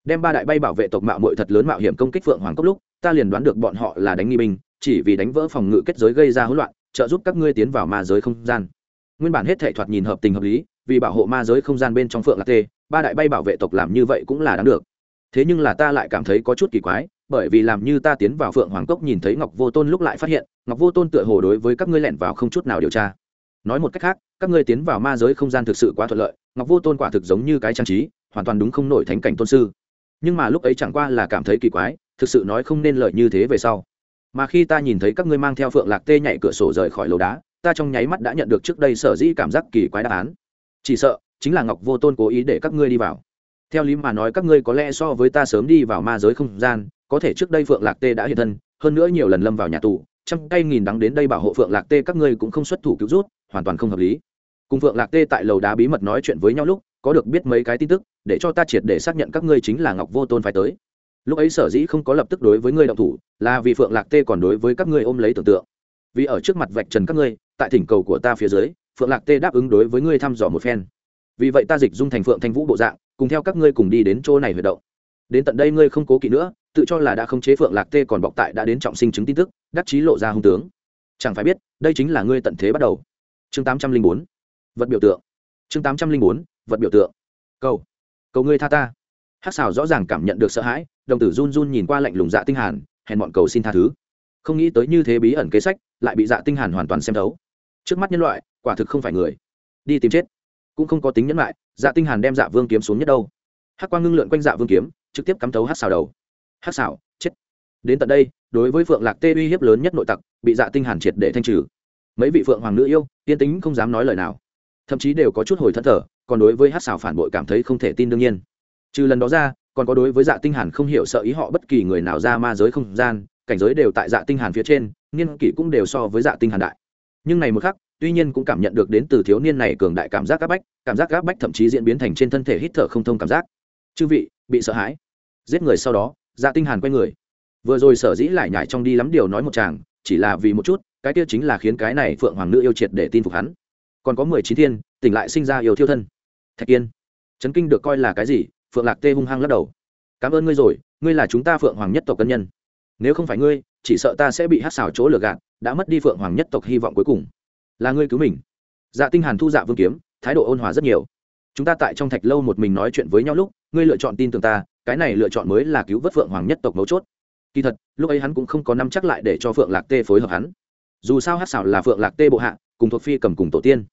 Đem ba đại bay bảo vệ tộc mạo muội thật lớn mạo hiểm công kích phượng hoàng cốc lúc, ta liền đoán được bọn họ là đánh nghi binh, chỉ vì đánh vỡ phòng ngự kết giới gây ra hỗn loạn, trợ giúp các ngươi tiến vào ma giới không gian. Nguyên bản hết thể thoạt nhìn hợp tình hợp lý, vì bảo hộ ma giới không gian bên trong phượng là tê, ba đại bay bảo vệ tộc làm như vậy cũng là đáng được. Thế nhưng là ta lại cảm thấy có chút kỳ quái, bởi vì làm như ta tiến vào phượng hoàng cốc nhìn thấy ngọc vô tôn lúc lại phát hiện, ngọc vô tôn tựa hồ đối với các ngươi lẻn vào không chút nào điều tra nói một cách khác, các ngươi tiến vào ma giới không gian thực sự quá thuận lợi, ngọc vô tôn quả thực giống như cái trang trí, hoàn toàn đúng không nổi thánh cảnh tôn sư. Nhưng mà lúc ấy chẳng qua là cảm thấy kỳ quái, thực sự nói không nên lợi như thế về sau. Mà khi ta nhìn thấy các ngươi mang theo phượng lạc tê nhảy cửa sổ rời khỏi lầu đá, ta trong nháy mắt đã nhận được trước đây sở dĩ cảm giác kỳ quái đáp án. Chỉ sợ, chính là ngọc vô tôn cố ý để các ngươi đi vào. Theo lý mà nói các ngươi có lẽ so với ta sớm đi vào ma giới không gian, có thể trước đây phượng lạc tê đã hiện thân, hơn nữa nhiều lần lâm vào nhà tù trăm cây nghìn đắng đến đây bảo hộ phượng lạc tê các ngươi cũng không xuất thủ cứu rút, hoàn toàn không hợp lý. Cùng phượng lạc tê tại lầu đá bí mật nói chuyện với nhau lúc, có được biết mấy cái tin tức, để cho ta triệt để xác nhận các ngươi chính là ngọc vô tôn phải tới. Lúc ấy sở dĩ không có lập tức đối với ngươi động thủ, là vì phượng lạc tê còn đối với các ngươi ôm lấy tưởng tượng. Vì ở trước mặt vạch trần các ngươi, tại thỉnh cầu của ta phía dưới, phượng lạc tê đáp ứng đối với ngươi thăm dò một phen. Vì vậy ta dịch dung thành phượng thanh vũ bộ dạng, cùng theo các ngươi cùng đi đến chỗ này huyệt động. Đến tận đây ngươi không cố kỵ nữa tự cho là đã không chế phượng lạc tê còn bọc tại đã đến trọng sinh chứng tin tức, đắc chí lộ ra hung tướng. Chẳng phải biết, đây chính là ngươi tận thế bắt đầu. Chương tám trăm linh bốn, vật biểu tượng. Chương tám trăm linh bốn, vật biểu tượng. Cầu. Cầu ngươi tha ta. Hát xào rõ ràng cảm nhận được sợ hãi, đồng tử run run nhìn qua lạnh lùng dạ tinh hàn, hèn bọn cầu xin tha thứ. Không nghĩ tới như thế bí ẩn kế sách, lại bị dạ tinh hàn hoàn toàn xem thấu. Trước mắt nhân loại, quả thực không phải người. Đi tìm chết. Cũng không có tính nhẫn lại dạ tinh hàn đem dạ vương kiếm xuống nhất đâu. Hắc quang ngưng lượn quanh dạ vương kiếm, trực tiếp cắm thấu hát xào đầu hát xảo, chết. Đến tận đây, đối với phượng lạc tê uy hiếp lớn nhất nội tặc, bị dạ tinh hàn triệt để thanh trừ. Mấy vị phượng hoàng nữ yêu tiên tính không dám nói lời nào. Thậm chí đều có chút hồi thất thở còn đối với hát xảo phản bội cảm thấy không thể tin đương nhiên. Trừ lần đó ra, còn có đối với dạ tinh hàn không hiểu sợ ý họ bất kỳ người nào ra ma giới không gian, cảnh giới đều tại dạ tinh hàn phía trên, niên kỷ cũng đều so với dạ tinh hàn đại. Nhưng này một khắc, tuy nhiên cũng cảm nhận được đến từ thiếu niên này cường đại cảm giác áp bách, cảm giác áp bách thậm chí diễn biến thành trên thân thể hít thở không thông cảm giác. Chư vị, bị sợ hãi. Giết người sau đó dạ tinh hàn quay người. Vừa rồi sở dĩ lại nhảy trong đi lắm điều nói một chàng, chỉ là vì một chút, cái kia chính là khiến cái này phượng hoàng nữ yêu triệt để tin phục hắn. Còn có mười chín thiên, tỉnh lại sinh ra yêu thiêu thân. Thạch kiên. Chấn kinh được coi là cái gì? Phượng lạc tê hung hăng lắc đầu. Cảm ơn ngươi rồi, ngươi là chúng ta phượng hoàng nhất tộc cân nhân. Nếu không phải ngươi, chỉ sợ ta sẽ bị hát xảo chỗ lừa gạt, đã mất đi phượng hoàng nhất tộc hy vọng cuối cùng. Là ngươi cứu mình. Dạ tinh hàn thu dạ vương kiếm, thái độ ôn hòa rất nhiều. Chúng ta tại trong thạch lâu một mình nói chuyện với nhau lúc, ngươi lựa chọn tin tưởng ta cái này lựa chọn mới là cứu vớt phượng hoàng nhất tộc mấu chốt. Kỳ thật, lúc ấy hắn cũng không có nắm chắc lại để cho phượng lạc tê phối hợp hắn. Dù sao hát xảo là phượng lạc tê bộ hạ, cùng thuộc phi cầm cùng tổ tiên.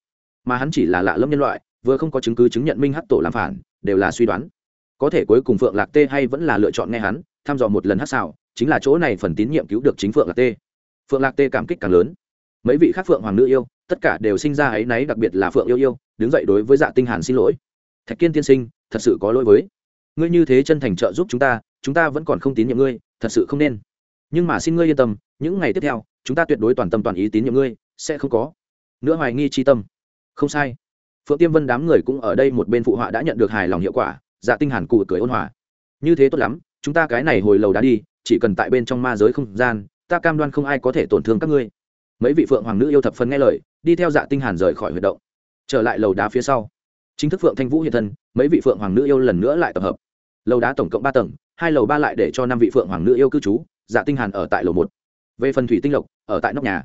Mà hắn chỉ là lạ lâm nhân loại, vừa không có chứng cứ chứng nhận minh hát tổ làm phản, đều là suy đoán. Có thể cuối cùng phượng lạc tê hay vẫn là lựa chọn nghe hắn, thăm dò một lần hát xảo, chính là chỗ này phần tín nhiệm cứu được chính phượng lạc tê. Phượng lạc tê cảm kích càng lớn. Mấy vị khác phượng hoàng nữ yêu, tất cả đều sinh ra áy náy đặc biệt là phượng yêu yêu, đứng dậy đối với dạ tinh hàn xin lỗi. Thạch kiên tiên sinh, thật sự có lỗi với ngươi như thế chân thành trợ giúp chúng ta chúng ta vẫn còn không tín nhiệm ngươi, thật sự không nên. Nhưng mà xin ngươi yên tâm, những ngày tiếp theo, chúng ta tuyệt đối toàn tâm toàn ý tín nhiệm ngươi, sẽ không có. Nữa hoài nghi chi tâm. Không sai. Phượng tiêm vân đám người cũng ở đây một bên phụ họa đã nhận được hài lòng hiệu quả dạ tinh hàn cụ cười ôn hòa. Như thế tốt lắm, chúng ta cái này hồi lầu đã đi, chỉ cần tại bên trong ma giới không gian, ta cam đoan không ai có thể tổn thương các ngươi. Mấy vị phượng hoàng nữ yêu thập phân nghe lời, đi theo dạ tinh hàn rời khỏi huyệt động. Trở lại lầu đá phía sau. Chính thức phượng thanh vũ hiện thân, mấy vị phượng hoàng nữ yêu lần nữa lại tập hợp lầu đá tổng cộng ba tầng, hai lầu ba lại để cho năm vị phượng hoàng nữ yêu cư trú dạ tinh hàn ở tại lầu một. Về phần thủy tinh lộc, ở tại nóc nhà.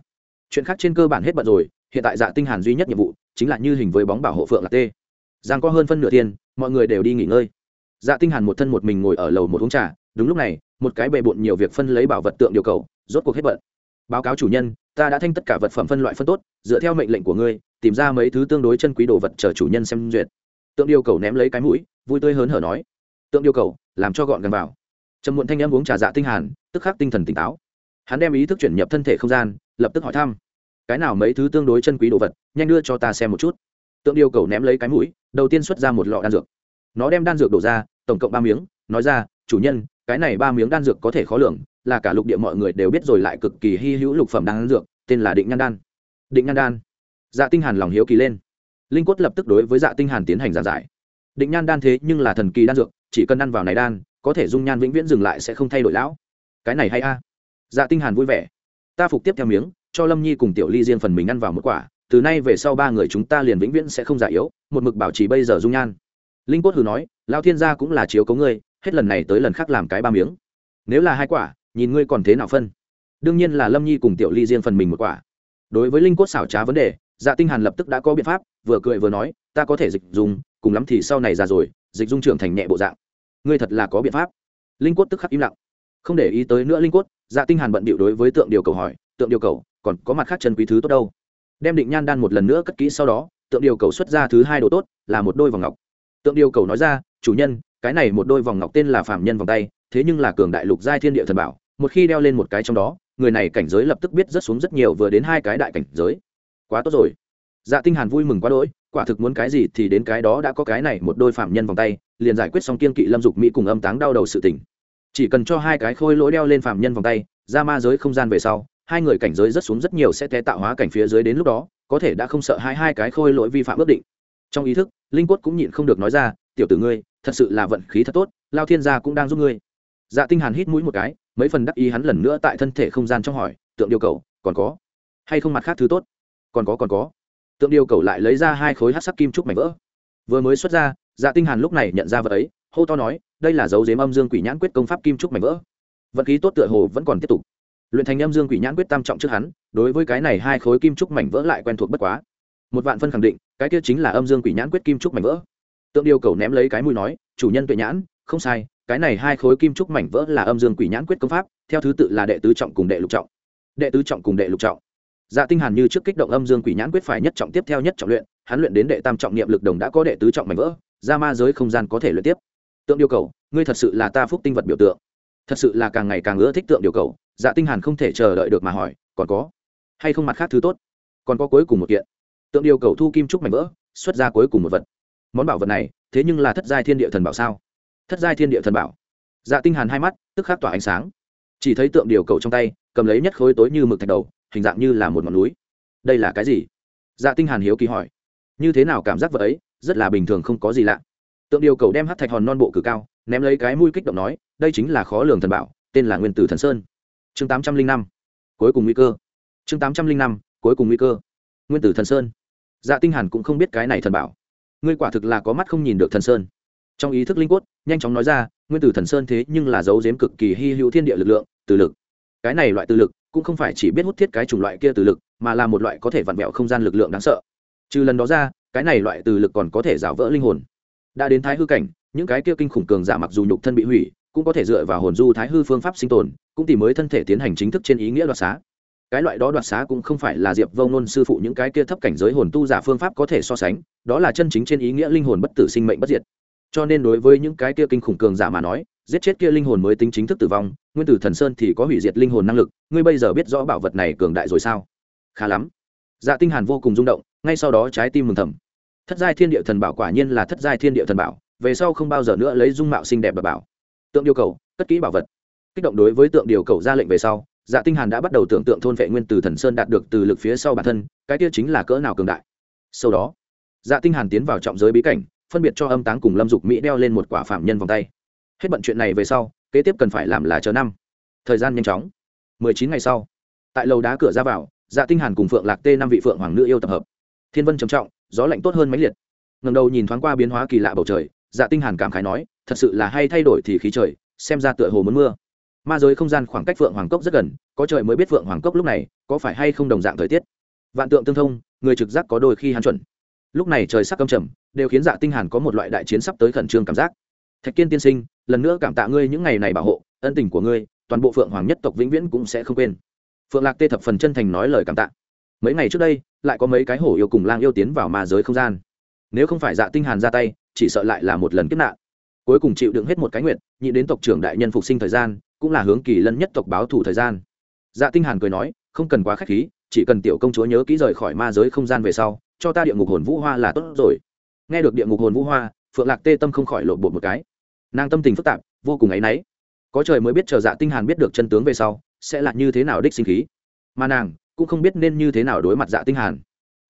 Chuyện khác trên cơ bản hết bận rồi, hiện tại dạ tinh hàn duy nhất nhiệm vụ chính là như hình với bóng bảo hộ phượng là tê. Giang có hơn phân nửa tiền, mọi người đều đi nghỉ ngơi. Dạ tinh hàn một thân một mình ngồi ở lầu một uống trà, đúng lúc này, một cái bề bộn nhiều việc phân lấy bảo vật tượng điều cầu, rốt cuộc hết bận. Báo cáo chủ nhân, ta đã thanh tất cả vật phẩm phân loại phân tốt, dựa theo mệnh lệnh của ngươi, tìm ra mấy thứ tương đối chân quý đồ vật chờ chủ nhân xem duyệt. Tượng điều cầu ném lấy cái mũi, vui tươi hớn hở nói tượng yêu cầu, làm cho gọn gàng vào. Trầm muộn thanh em uống trà dạ tinh hàn, tức khắc tinh thần tỉnh táo. Hắn đem ý thức chuyển nhập thân thể không gian, lập tức hỏi thăm. Cái nào mấy thứ tương đối chân quý đồ vật, nhanh đưa cho ta xem một chút. Tượng yêu cầu ném lấy cái mũi, đầu tiên xuất ra một lọ đan dược. Nó đem đan dược đổ ra, tổng cộng ba miếng, nói ra, chủ nhân, cái này ba miếng đan dược có thể khó lường, là cả lục địa mọi người đều biết rồi lại cực kỳ hy hữu lục phẩm đan dược, tên là định nhan đan. Định nhan đan. Dạ tinh hàn lòng hiếu kỳ lên. Linh quất lập tức đối với dạ tinh hàn tiến hành giảng giải. Định nhan đan thế nhưng là thần kỳ đan dược chỉ cần ăn vào này đan, có thể dung nhan vĩnh viễn dừng lại sẽ không thay đổi lão. Cái này hay a. Dạ tinh hàn vui vẻ. Ta phục tiếp theo miếng, cho lâm nhi cùng tiểu ly riêng phần mình ăn vào một quả, từ nay về sau ba người chúng ta liền vĩnh viễn sẽ không già yếu, một mực bảo trì bây giờ dung nhan. Linh quất hừ nói lao thiên gia cũng là chiếu cấu ngươi, hết lần này tới lần khác làm cái ba miếng. Nếu là hai quả, nhìn ngươi còn thế nào phân? Đương nhiên là lâm nhi cùng tiểu ly riêng phần mình một quả. Đối với linh quất xảo trá vấn đề dạ tinh hàn lập tức đã có biện pháp, vừa cười vừa nói, ta có thể dịch dùng cùng lắm thì sau này già rồi, dịch dung trưởng thành nhẹ bộ dạng ngươi thật là có biện pháp. Linh quất tức khắc im lặng. Không để ý tới nữa linh quất dạ tinh hàn bận bịu đối với tượng điều cầu hỏi, tượng điều cầu, còn có mặt khác chân quý thứ tốt đâu? Đem định nhan đan một lần nữa cất kỹ sau đó, tượng điều cầu xuất ra thứ hai đồ tốt, là một đôi vòng ngọc. Tượng điều cầu nói ra, chủ nhân, cái này một đôi vòng ngọc tên là phạm nhân vòng tay, thế nhưng là cường đại lục giai thiên địa thần bảo, một khi đeo lên một cái trong đó, người này cảnh giới lập tức biết rất xuống rất nhiều vừa đến hai cái đại cảnh giới. Quá tốt rồi dạ tinh hàn vui mừng quá đỗi, quả thực muốn cái gì thì đến cái đó đã có cái này một đôi phạm nhân vòng tay, liền giải quyết xong kiên kỵ lâm dục mỹ cùng âm táng đau đầu sự tình. Chỉ cần cho hai cái khôi lỗi đeo lên phạm nhân vòng tay, ra ma giới không gian về sau, hai người cảnh giới rất xuống rất nhiều sẽ té tạo hóa cảnh phía dưới đến lúc đó, có thể đã không sợ hai hai cái khôi lỗi vi phạm ước định. Trong ý thức, linh quất cũng nhịn không được nói ra, tiểu tử ngươi, thật sự là vận khí thật tốt, lao thiên gia cũng đang giúp ngươi. Dạ tinh hàn hít mũi một cái, mấy phần đắc ý hắn lần nữa tại thân thể không gian trong hỏi, tượng điều cầu, còn có hay không mặt khác thứ tốt? Còn có còn có tượng điêu cầu lại lấy ra hai khối hắc sắc kim trúc mảnh vỡ. Vừa mới xuất ra dạ tinh hàn lúc này nhận ra vật ấy, hô to nói, đây là dấu dếm âm dương quỷ nhãn quyết công pháp kim trúc mảnh vỡ. Vận khí tốt tựa hồ vẫn còn tiếp tục. Luyện thành âm dương quỷ nhãn quyết tam trọng trước hắn, đối với cái này hai khối kim trúc mảnh vỡ lại quen thuộc bất quá. Một vạn phân khẳng định, cái kia chính là âm dương quỷ nhãn quyết kim trúc mảnh vỡ. Tượng điêu cầu ném lấy cái mũi nói, chủ nhân tuệ nhãn, không sai, cái này hai khối kim trúc mảnh vỡ là âm dương quỷ nhãn quyết công pháp, theo thứ tự là đệ tứ trọng cùng đệ lục trọng. Đệ tứ trọng cùng đệ lục trọng dạ tinh hàn như trước kích động âm dương quỷ nhãn quyết phải nhất trọng tiếp theo nhất trọng luyện, hắn luyện đến đệ tam trọng niệm lực đồng đã có đệ tứ trọng mảnh vỡ, ra ma giới không gian có thể luyện tiếp. Tượng điều cầu, ngươi thật sự là ta phúc tinh vật biểu tượng. Thật sự là càng ngày càng ưa thích tượng điều cầu dạ tinh hàn không thể chờ đợi được mà hỏi, còn có hay không mặt khác thứ tốt? Còn có cuối cùng một kiện. Tượng điều cầu thu kim trúc mảnh vỡ, xuất ra cuối cùng một vật. Món bảo vật này, thế nhưng là thất giai thiên địa thần bảo sao? Thất giai thiên địa thần bảo. Dạ tinh hàn hai mắt, tức khắc tỏa ánh sáng. Chỉ thấy tượng điều cầu trong tay, cầm lấy nhất khối tối như mực thạch đầu hình dạng như là một ngọn núi. Đây là cái gì? Dạ tinh hàn hiếu kỳ hỏi. Như thế nào cảm giác vợ ấy, rất là bình thường không có gì lạ. Tượng điều cầu đem hát thạch hòn non bộ cử cao, ném lấy cái mũi kích động nói, đây chính là khó lường thần bảo, tên là nguyên tử thần sơn. Chương tám trăm linh năm, cuối cùng nguy cơ. Chương tám trăm linh năm, cuối cùng nguy cơ. Nguyên tử thần sơn. Dạ tinh hàn cũng không biết cái này thần bảo. Ngươi quả thực là có mắt không nhìn được thần sơn. Trong ý thức linh quất nhanh chóng nói ra, nguyên tử thần sơn thế nhưng là dấu giếm cực kỳ hy hữu thiên địa lực lượng, từ lực cái này loại từ lực cũng không phải chỉ biết hút thiết cái chủng loại kia từ lực, mà là một loại có thể vặn vẹo không gian lực lượng đáng sợ. Trừ lần đó ra, cái này loại từ lực còn có thể rào vỡ linh hồn. Đã đến thái hư cảnh, những cái kia kinh khủng cường giả mặc dù nhục thân bị hủy, cũng có thể dựa vào hồn du thái hư phương pháp sinh tồn, cũng tìm mới thân thể tiến hành chính thức trên ý nghĩa đoạt xá. Cái loại đó đoạt xá cũng không phải là diệp vông nôn sư phụ những cái kia thấp cảnh giới hồn tu giả phương pháp có thể so sánh, đó là chân chính trên ý nghĩa linh hồn bất tử sinh mệnh bất diệt. Cho nên đối với những cái kia kinh khủng cường giả mà nói giết chết kia linh hồn mới tính chính thức tử vong, nguyên tử thần sơn thì có hủy diệt linh hồn năng lực, ngươi bây giờ biết rõ bảo vật này cường đại rồi sao? Khá lắm. Dạ tinh hàn vô cùng rung động, ngay sau đó trái tim mừng thầm. Thất giai thiên địa thần bảo quả nhiên là thất giai thiên địa thần bảo, về sau không bao giờ nữa lấy dung mạo xinh đẹp và bảo. Tượng điều cầu, cất kỹ bảo vật. Kích động đối với tượng điều cầu ra lệnh về sau dạ tinh hàn đã bắt đầu tưởng tượng thôn vệ nguyên tử thần sơn đạt được từ lực phía sau bản thân, cái kia chính là cỡ nào cường đại. Sau đó dạ tinh hàn tiến vào trọng giới bí cảnh, phân biệt cho âm táng cùng lâm dục mỹ đeo lên một quả phạm nhân vòng tay hết bận chuyện này về sau, kế tiếp cần phải làm là chờ năm. Thời gian nhanh chóng. 19 ngày sau, tại lầu đá cửa ra vào dạ tinh hàn cùng phượng lạc tê năm vị phượng hoàng nữ yêu tập hợp. Thiên vân trầm trọng, gió lạnh tốt hơn mấy liệt. Ngẩng đầu nhìn thoáng qua biến hóa kỳ lạ bầu trời dạ tinh hàn cảm khái nói, thật sự là hay thay đổi thì khí trời, xem ra tựa hồ muốn mưa. Ma giới không gian khoảng cách phượng hoàng cốc rất gần, có trời mới biết phượng hoàng cốc lúc này có phải hay không đồng dạng thời tiết. Vạn tượng tương thông, người trực giác có đôi khi hắn chuẩn. Lúc này trời sắc căm trầm, đều khiến dạ tinh hàn có một loại đại chiến sắp tới khẩn trương cảm giác. Thạch kiên tiên sinh lần nữa cảm tạ ngươi những ngày này bảo hộ, ân tình của ngươi, toàn bộ phượng hoàng nhất tộc vĩnh viễn cũng sẽ không quên. Phượng lạc tê thập phần chân thành nói lời cảm tạ. Mấy ngày trước đây, lại có mấy cái hổ yêu cùng lang yêu tiến vào ma giới không gian. Nếu không phải dạ tinh hàn ra tay, chỉ sợ lại là một lần kiếp nạn. Cuối cùng chịu đựng hết một cái nguyện, nhị đến tộc trưởng đại nhân phục sinh thời gian, cũng là hướng kỳ lân nhất tộc báo thù thời gian. Dạ tinh hàn cười nói, không cần quá khách khí, chỉ cần tiểu công chúa nhớ kỹ rời khỏi ma giới không gian về sau, cho ta địa ngục hồn vũ hoa là tốt rồi. Nghe được địa ngục hồn vũ hoa, phượng lạc tê tâm không khỏi lộ bột một cái nàng tâm tình phức tạp, vô cùng áy náy. Có trời mới biết chờ dạ tinh hàn biết được chân tướng về sau, sẽ là như thế nào đích sinh khí. Mà nàng cũng không biết nên như thế nào đối mặt dạ tinh hàn.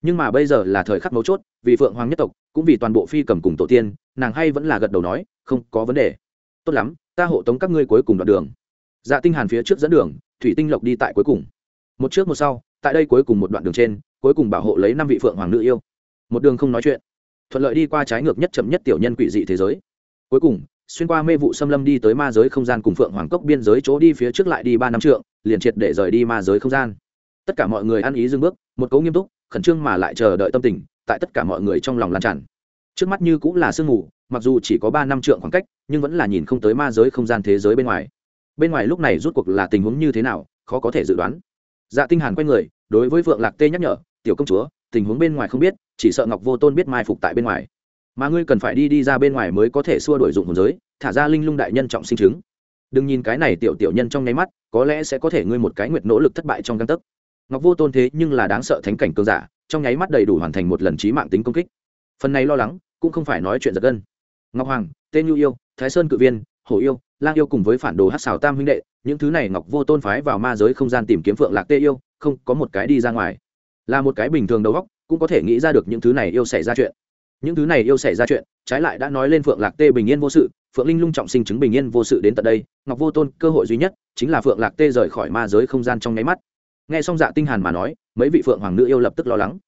Nhưng mà bây giờ là thời khắc mấu chốt, vì phượng hoàng nhất tộc, cũng vì toàn bộ phi cầm cùng tổ tiên, nàng hay vẫn là gật đầu nói, không có vấn đề. Tốt lắm, ta hộ tống các ngươi cuối cùng đoạn đường. Dạ tinh hàn phía trước dẫn đường, thủy tinh lộc đi tại cuối cùng. Một trước một sau, tại đây cuối cùng một đoạn đường trên, cuối cùng bảo hộ lấy năm vị phượng hoàng nữ yêu. Một đường không nói chuyện. Thuận lợi đi qua trái ngược nhất chậm nhất tiểu nhân quỷ dị thế giới. Cuối cùng xuyên qua mê vụ xâm lâm đi tới ma giới không gian cùng phượng hoàng cốc biên giới chỗ đi phía trước lại đi ba năm trượng, liền triệt để rời đi ma giới không gian. Tất cả mọi người ăn ý dừng bước, một cấu nghiêm túc, khẩn trương mà lại chờ đợi tâm tình, tại tất cả mọi người trong lòng lan tràn. Trước mắt như cũng là sương mù, mặc dù chỉ có ba năm trượng khoảng cách, nhưng vẫn là nhìn không tới ma giới không gian thế giới bên ngoài. Bên ngoài lúc này rút cuộc là tình huống như thế nào, khó có thể dự đoán. Dạ tinh hàn quay người, đối với vượng lạc tê nhắc nhở, tiểu công chúa, tình huống bên ngoài không biết, chỉ sợ ngọc vô tôn biết mai phục tại bên ngoài mà ngươi cần phải đi đi ra bên ngoài mới có thể xua đuổi dụng hồn giới, thả ra linh lung đại nhân trọng sinh chứng. Đừng nhìn cái này tiểu tiểu nhân trong nháy mắt, có lẽ sẽ có thể ngươi một cái nguyệt nỗ lực thất bại trong căn tấc. Ngọc vô tôn thế nhưng là đáng sợ thánh cảnh cường giả, trong nháy mắt đầy đủ hoàn thành một lần trí mạng tính công kích. Phần này lo lắng, cũng không phải nói chuyện giật gân. Ngọc hoàng, tên nhu yêu, thái sơn cự viên, hổ yêu, lang yêu cùng với phản đồ hát xào tam huynh đệ, những thứ này ngọc vô tôn phái vào ma giới không gian tìm kiếm phượng lạc tê yêu, không có một cái đi ra ngoài. Là một cái bình thường đầu góc cũng có thể nghĩ ra được những thứ này yêu xảy ra chuyện những thứ này yêu xảy ra chuyện, trái lại đã nói lên phượng lạc tê bình yên vô sự, phượng linh lung trọng sinh chứng bình yên vô sự đến tận đây, ngọc vô tôn cơ hội duy nhất chính là phượng lạc tê rời khỏi ma giới không gian trong nháy mắt. Nghe xong dạ tinh hàn mà nói, mấy vị phượng hoàng nữ yêu lập tức lo lắng.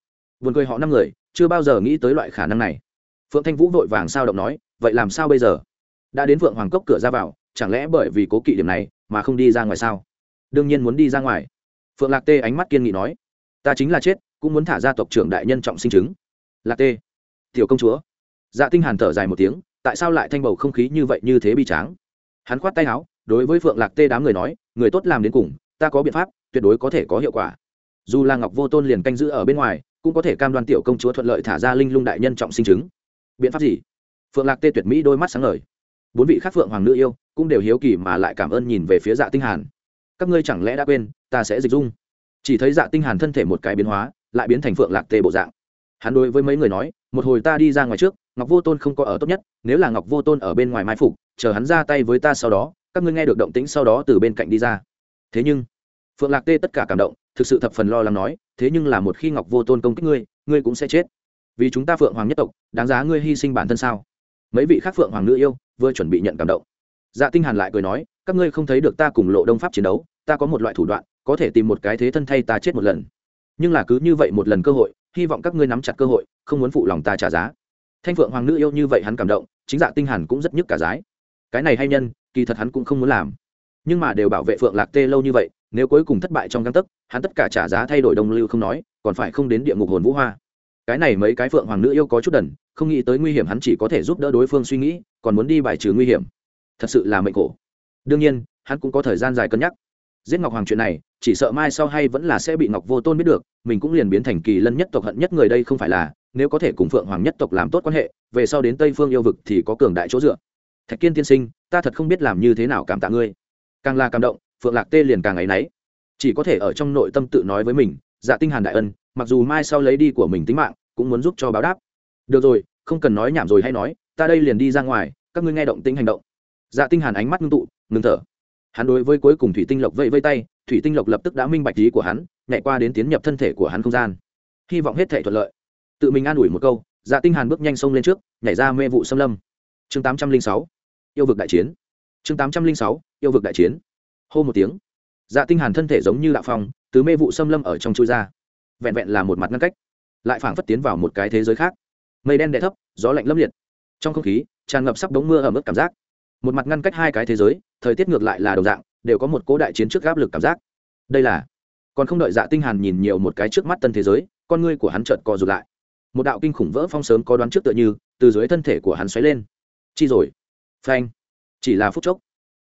Buồn cười họ năm người, chưa bao giờ nghĩ tới loại khả năng này. Phượng thanh vũ vội vàng sao động nói, vậy làm sao bây giờ? Đã đến phượng hoàng cốc cửa ra vào, chẳng lẽ bởi vì cố kỵ điểm này mà không đi ra ngoài sao? Đương nhiên muốn đi ra ngoài. Phượng lạc tê ánh mắt kiên nghị nói, ta chính là chết, cũng muốn thả ra tộc trưởng đại nhân trọng sinh chứng. Lạc tê tiểu công chúa. Dạ tinh hàn thở dài một tiếng, tại sao lại thanh bầu không khí như vậy như thế bi tráng? Hắn khoát tay áo, đối với phượng lạc tê đám người nói, người tốt làm đến cùng, ta có biện pháp, tuyệt đối có thể có hiệu quả. Dù là ngọc vô tôn liền canh giữ ở bên ngoài, cũng có thể cam đoan tiểu công chúa thuận lợi thả ra linh lung đại nhân trọng sinh chứng. Biện pháp gì? Phượng lạc tê tuyệt mỹ đôi mắt sáng ngời. Bốn vị khác phượng hoàng nữ yêu, cũng đều hiếu kỳ mà lại cảm ơn nhìn về phía dạ tinh hàn. Các ngươi chẳng lẽ đã quên, ta sẽ dịch dung? Chỉ thấy dạ tinh hàn thân thể một cái biến hóa, lại biến thành phượng lạc tê bộ dạng hắn đối với mấy người nói, một hồi ta đi ra ngoài trước, ngọc vô tôn không có ở tốt nhất, nếu là ngọc vô tôn ở bên ngoài mai phục, chờ hắn ra tay với ta sau đó, các ngươi nghe được động tĩnh sau đó từ bên cạnh đi ra. Thế nhưng, phượng lạc tê tất cả cảm động, thực sự thập phần lo lắng nói, thế nhưng là một khi ngọc vô tôn công kích ngươi ngươi cũng sẽ chết. Vì chúng ta phượng hoàng nhất tộc, đáng giá ngươi hy sinh bản thân sao? Mấy vị khác phượng hoàng nữ yêu, vừa chuẩn bị nhận cảm động. Dạ tinh hàn lại cười nói, các ngươi không thấy được ta cùng lộ đông pháp chiến đấu, ta có một loại thủ đoạn, có thể tìm một cái thế thân thay ta chết một lần. Nhưng là cứ như vậy một lần cơ hội hy vọng các ngươi nắm chặt cơ hội, không muốn phụ lòng ta trả giá. Thanh phượng hoàng nữ yêu như vậy hắn cảm động, chính dạ tinh hàn cũng rất nhức cả giái cái này hay nhân, kỳ thật hắn cũng không muốn làm. Nhưng mà đều bảo vệ phượng lạc tê lâu như vậy, nếu cuối cùng thất bại trong găng tấc, hắn tất cả trả giá thay đổi đồng lưu không nói, còn phải không đến địa ngục hồn vũ hoa. Cái này mấy cái phượng hoàng nữ yêu có chút đần, không nghĩ tới nguy hiểm hắn chỉ có thể giúp đỡ đối phương suy nghĩ, còn muốn đi bài trừ nguy hiểm. Thật sự là mệnh khổ. Đương nhiên, hắn cũng có thời gian dài cân nhắc giết ngọc hoàng chuyện này, chỉ sợ mai sau hay vẫn là sẽ bị ngọc vô tôn biết được, mình cũng liền biến thành kỳ lân nhất tộc hận nhất người đây không phải là, nếu có thể cùng phượng hoàng nhất tộc làm tốt quan hệ, về sau đến tây phương yêu vực thì có cường đại chỗ dựa. Thạch kiên tiên sinh, ta thật không biết làm như thế nào cảm tạ ngươi. Càng là cảm động, phượng lạc tê liền càng áy náy chỉ có thể ở trong nội tâm tự nói với mình dạ tinh hàn đại ân, mặc dù mai sau lấy đi của mình tính mạng, cũng muốn giúp cho báo đáp. Được rồi, không cần nói nhảm rồi hay nói, ta đây liền đi ra ngoài, các ngươi nghe động tĩnh hành động. Dạ tinh hàn ánh mắt ngưng tụ, ngừng thở hắn đối với cuối cùng thủy tinh lộc vẫy vây tay, thủy tinh lộc lập tức đã minh bạch ý của hắn, nhảy qua đến tiến nhập thân thể của hắn không gian. Hy vọng hết thể thuận lợi. Tự mình an ủi một câu dạ tinh hàn bước nhanh sông lên trước, nhảy ra mê vụ xâm lâm. Chương 806 yêu vực đại chiến. Chương 806 yêu vực đại chiến. Hô một tiếng. Dạ tinh hàn thân thể giống như đạo phong, từ mê vụ xâm lâm ở trong chui ra. Vẹn vẹn là một mặt ngăn cách, lại phảng phất tiến vào một cái thế giới khác. Mây đen đè thấp, gió lạnh lâm liệt. Trong không khí, tràn ngập sắp đống mưa ở mức cảm giác một mặt ngăn cách hai cái thế giới, thời tiết ngược lại là đồng dạng, đều có một cố đại chiến trước áp lực cảm giác. Đây là, còn không đợi dạ tinh hàn nhìn nhiều một cái trước mắt tân thế giới, con ngươi của hắn chợt co rụt lại. Một đạo kinh khủng vỡ phong sớm có đoán trước tựa như, từ dưới thân thể của hắn xoáy lên. Chi rồi. Phanh. Chỉ là phút chốc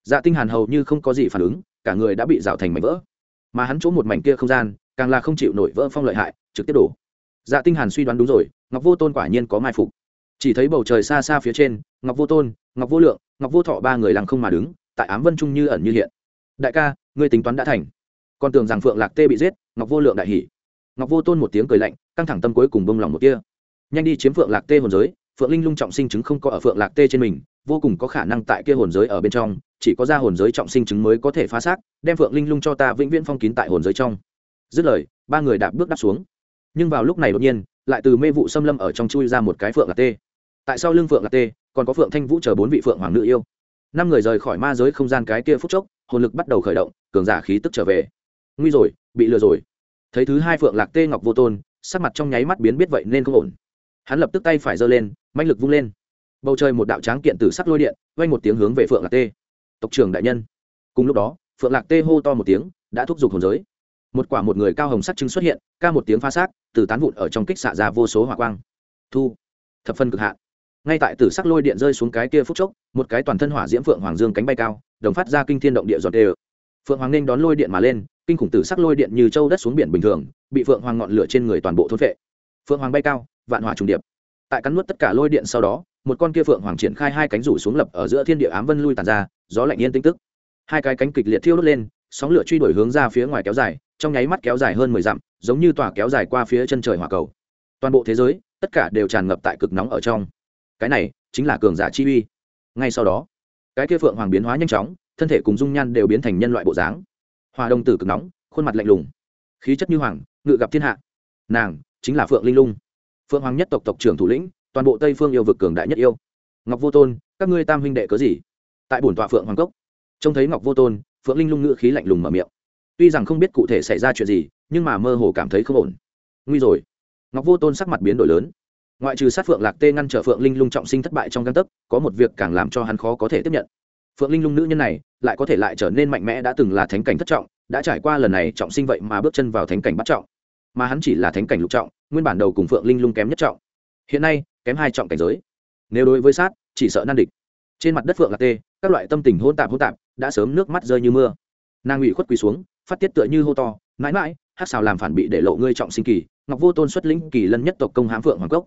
dạ tinh hàn hầu như không có gì phản ứng, cả người đã bị rào thành mảnh vỡ. Mà hắn chỗ một mảnh kia không gian, càng là không chịu nổi vỡ phong lợi hại, trực tiếp đổ. Dạ tinh hàn suy đoán đúng rồi, ngọc vô tôn quả nhiên có mai phục. Chỉ thấy bầu trời xa xa phía trên, ngọc vô tôn, ngọc vô lượng ngọc vô thọ ba người lặng không mà đứng, tại ám vân trung như ẩn như hiện. Đại ca, ngươi tính toán đã thành. Còn tưởng rằng phượng lạc tê bị giết, ngọc vô lượng đại hỉ. Ngọc vô tôn một tiếng cười lạnh, căng thẳng tâm cuối cùng bông lòng một kia nhanh đi chiếm phượng lạc tê hồn giới, phượng linh lung trọng sinh chứng không có ở phượng lạc tê trên mình, vô cùng có khả năng tại kia hồn giới ở bên trong, chỉ có ra hồn giới trọng sinh chứng mới có thể phá xác, đem phượng linh lung cho ta vĩnh viễn phong kín tại hồn giới trong. Dứt lời, ba người đạp bước đáp xuống. Nhưng vào lúc này đột nhiên, lại từ mê vụ xâm lâm ở trong chui ra một cái phượng lạc tê tại sao Lương phượng lạc tê, còn có phượng thanh vũ chờ bốn vị phượng hoàng nữ yêu. Năm người rời khỏi ma giới không gian cái kia phút chốc, hồn lực bắt đầu khởi động, cường giả khí tức trở về. Nguy rồi, bị lừa rồi. Thấy thứ hai phượng lạc tê ngọc vô tôn, sắc mặt trong nháy mắt biến biết vậy nên không ổn. Hắn lập tức tay phải giơ lên manh lực vung lên. Bầu trời một đạo tráng kiện tử sắc lôi điện, vang một tiếng hướng về phượng lạc tê. Tộc trưởng đại nhân. Cùng lúc đó, phượng lạc tê hô to một tiếng, đã thúc giục hồn giới. Một quả một người cao hồng sắc trứng xuất hiện, ca một tiếng pha xác, từ tán vụn ở trong kích xạ ra vô số hỏa quang. Thu. Thập phân cực hạn ngay tại tử sắc lôi điện rơi xuống cái kia phút chốc, một cái toàn thân hỏa diễm phượng hoàng dương cánh bay cao, đồng phát ra kinh thiên động địa giọt đều. Phượng hoàng nên đón lôi điện mà lên, kinh khủng tử sắc lôi điện như châu đất xuống biển bình thường, bị phượng hoàng ngọn lửa trên người toàn bộ thôn vệ phượng hoàng bay cao, vạn hỏa trùng điệp. Tại cắn nuốt tất cả lôi điện sau đó, một con kia phượng hoàng triển khai hai cánh rủ xuống lập ở giữa thiên địa ám vân lui tàn ra, gió lạnh yên tinh tức. Hai cái cánh kịch liệt thiêu đốt lên, sóng lửa truy đuổi hướng ra phía ngoài kéo dài, trong nháy mắt kéo dài hơn mười dặm, giống như tòa kéo dài qua phía chân trời hỏa cầu. Toàn bộ thế giới, tất cả đều tràn ngập tại cực nóng ở trong cái này chính là cường giả chi uy. Ngay sau đó, cái kia phượng hoàng biến hóa nhanh chóng, thân thể cùng dung nhan đều biến thành nhân loại bộ dáng. Hòa đông tử cực nóng, khuôn mặt lạnh lùng, khí chất như hoàng, ngự gặp thiên hạ. Nàng chính là phượng linh lung. Phượng hoàng nhất tộc tộc trưởng thủ lĩnh, toàn bộ tây phương yêu vực cường đại nhất yêu. Ngọc vô tôn, các ngươi tam huynh đệ cớ gì? Tại bổn tọa phượng hoàng cốc, trông thấy ngọc vô tôn, phượng linh lung ngự khí lạnh lùng mở miệng. Tuy rằng không biết cụ thể xảy ra chuyện gì, nhưng mà mơ hồ cảm thấy không ổn. Nguy rồi. Ngọc vô tôn sắc mặt biến đổi lớn ngoại trừ sát phượng lạc tê ngăn trở phượng linh lung trọng sinh thất bại trong căn tấc, có một việc càng làm cho hắn khó có thể tiếp nhận. Phượng linh lung nữ nhân này, lại có thể lại trở nên mạnh mẽ đã từng là thánh cảnh thất trọng, đã trải qua lần này trọng sinh vậy mà bước chân vào thánh cảnh bắt trọng. Mà hắn chỉ là thánh cảnh lục trọng, nguyên bản đầu cùng phượng linh lung kém nhất trọng. Hiện nay, kém hai trọng cảnh giới. Nếu đối với sát, chỉ sợ nan địch. Trên mặt đất phượng lạc tê, các loại tâm tình hôn tạp hôn tạp, đã sớm nước mắt rơi như mưa. Nàng ủy khuất quỳ xuống, phát tiết tựa như hô to, mãi mãi, hát xào làm phản bị để lộ ngươi trọng sinh kỳ, ngọc vô tôn xuất lĩnh kỳ lân nhất tộc công hãm phượng hoàng cốc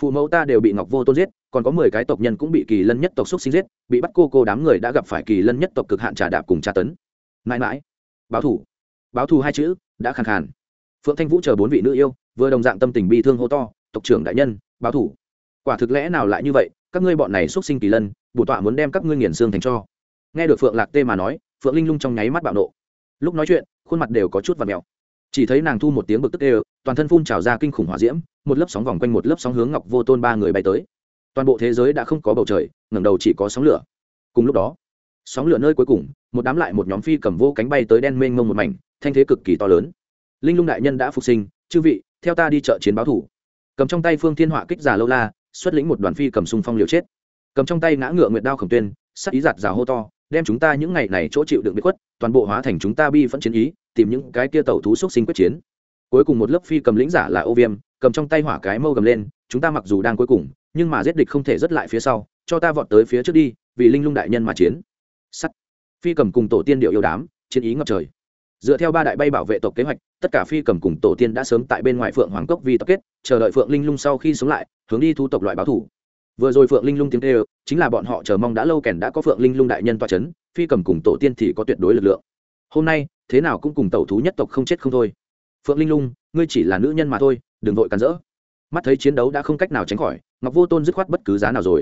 phụ mẫu ta đều bị ngọc vô tôn giết, còn có mười cái tộc nhân cũng bị kỳ lân nhất tộc xúc sinh giết, bị bắt cô cô đám người đã gặp phải kỳ lân nhất tộc cực hạn trà đạp cùng tra tấn. Mãi mãi. Báo thủ báo thù hai chữ, đã khàn khàn. Phượng thanh vũ chờ bốn vị nữ yêu, vừa đồng dạng tâm tình bi thương hô to, tộc trưởng đại nhân, báo thủ quả thực lẽ nào lại như vậy, các ngươi bọn này xuất sinh kỳ lân, bổ tọa muốn đem các ngươi nghiền xương thành cho. Nghe được phượng lạc tê mà nói, phượng linh lung trong nháy mắt bạo nộ. Lúc nói chuyện, khuôn mặt đều có chút và mèo chỉ thấy nàng thu một tiếng bực tức đều toàn thân phun trào ra kinh khủng hỏa diễm, một lớp sóng vòng quanh một lớp sóng hướng ngọc vô tôn ba người bay tới. Toàn bộ thế giới đã không có bầu trời, ngẩng đầu chỉ có sóng lửa. Cùng lúc đó, sóng lửa nơi cuối cùng, một đám lại một nhóm phi cầm vô cánh bay tới đen mênh mông một mảnh, thanh thế cực kỳ to lớn. Linh lung đại nhân đã phục sinh, chư vị, theo ta đi chợ chiến báo thủ. Cầm trong tay phương thiên họa kích giả lâu la, xuất lĩnh một đoàn phi cầm xung phong liều chết. Cầm trong tay ngã ngựa nguyệt đao khổng tuyên, sắc ý giạt rào hô to đem chúng ta những ngày này chỗ chịu đựng bị khuất, toàn bộ hóa thành chúng ta bi phẫn chiến ý, tìm những cái kia tàu thú xúc sinh quyết chiến. Cuối cùng một lớp phi cầm lĩnh giả là ô viêm, cầm trong tay hỏa cái mâu gầm lên, chúng ta mặc dù đang cuối cùng, nhưng mà giết địch không thể rất lại phía sau, cho ta vọt tới phía trước đi, vì linh lung đại nhân mà chiến. Sắt. Phi cầm cùng tổ tiên điệu yêu đám, chiến ý ngập trời. Dựa theo ba đại bay bảo vệ tộc kế hoạch, tất cả phi cầm cùng tổ tiên đã sớm tại bên ngoài phượng hoàng cốc vi tập kết, chờ đợi phượng linh lung sau khi sống lại, hướng đi thu tộc loại báo thủ vừa rồi phượng linh lung tiếng kêu, chính là bọn họ chờ mong đã lâu kèn đã có phượng linh lung đại nhân toa c h ấ n phi cầm cùng tổ tiên thì có tuyệt đối lực lượng. Hôm nay, thế nào cũng cùng tẩu thú nhất tộc không chết không thôi. Phượng linh lung, ngươi chỉ là nữ nhân mà thôi, đừng vội cắn rỡ. Mắt thấy chiến đấu đã không cách nào tránh khỏi, ngọc vô tôn dứt khoát bất cứ giá nào rồi.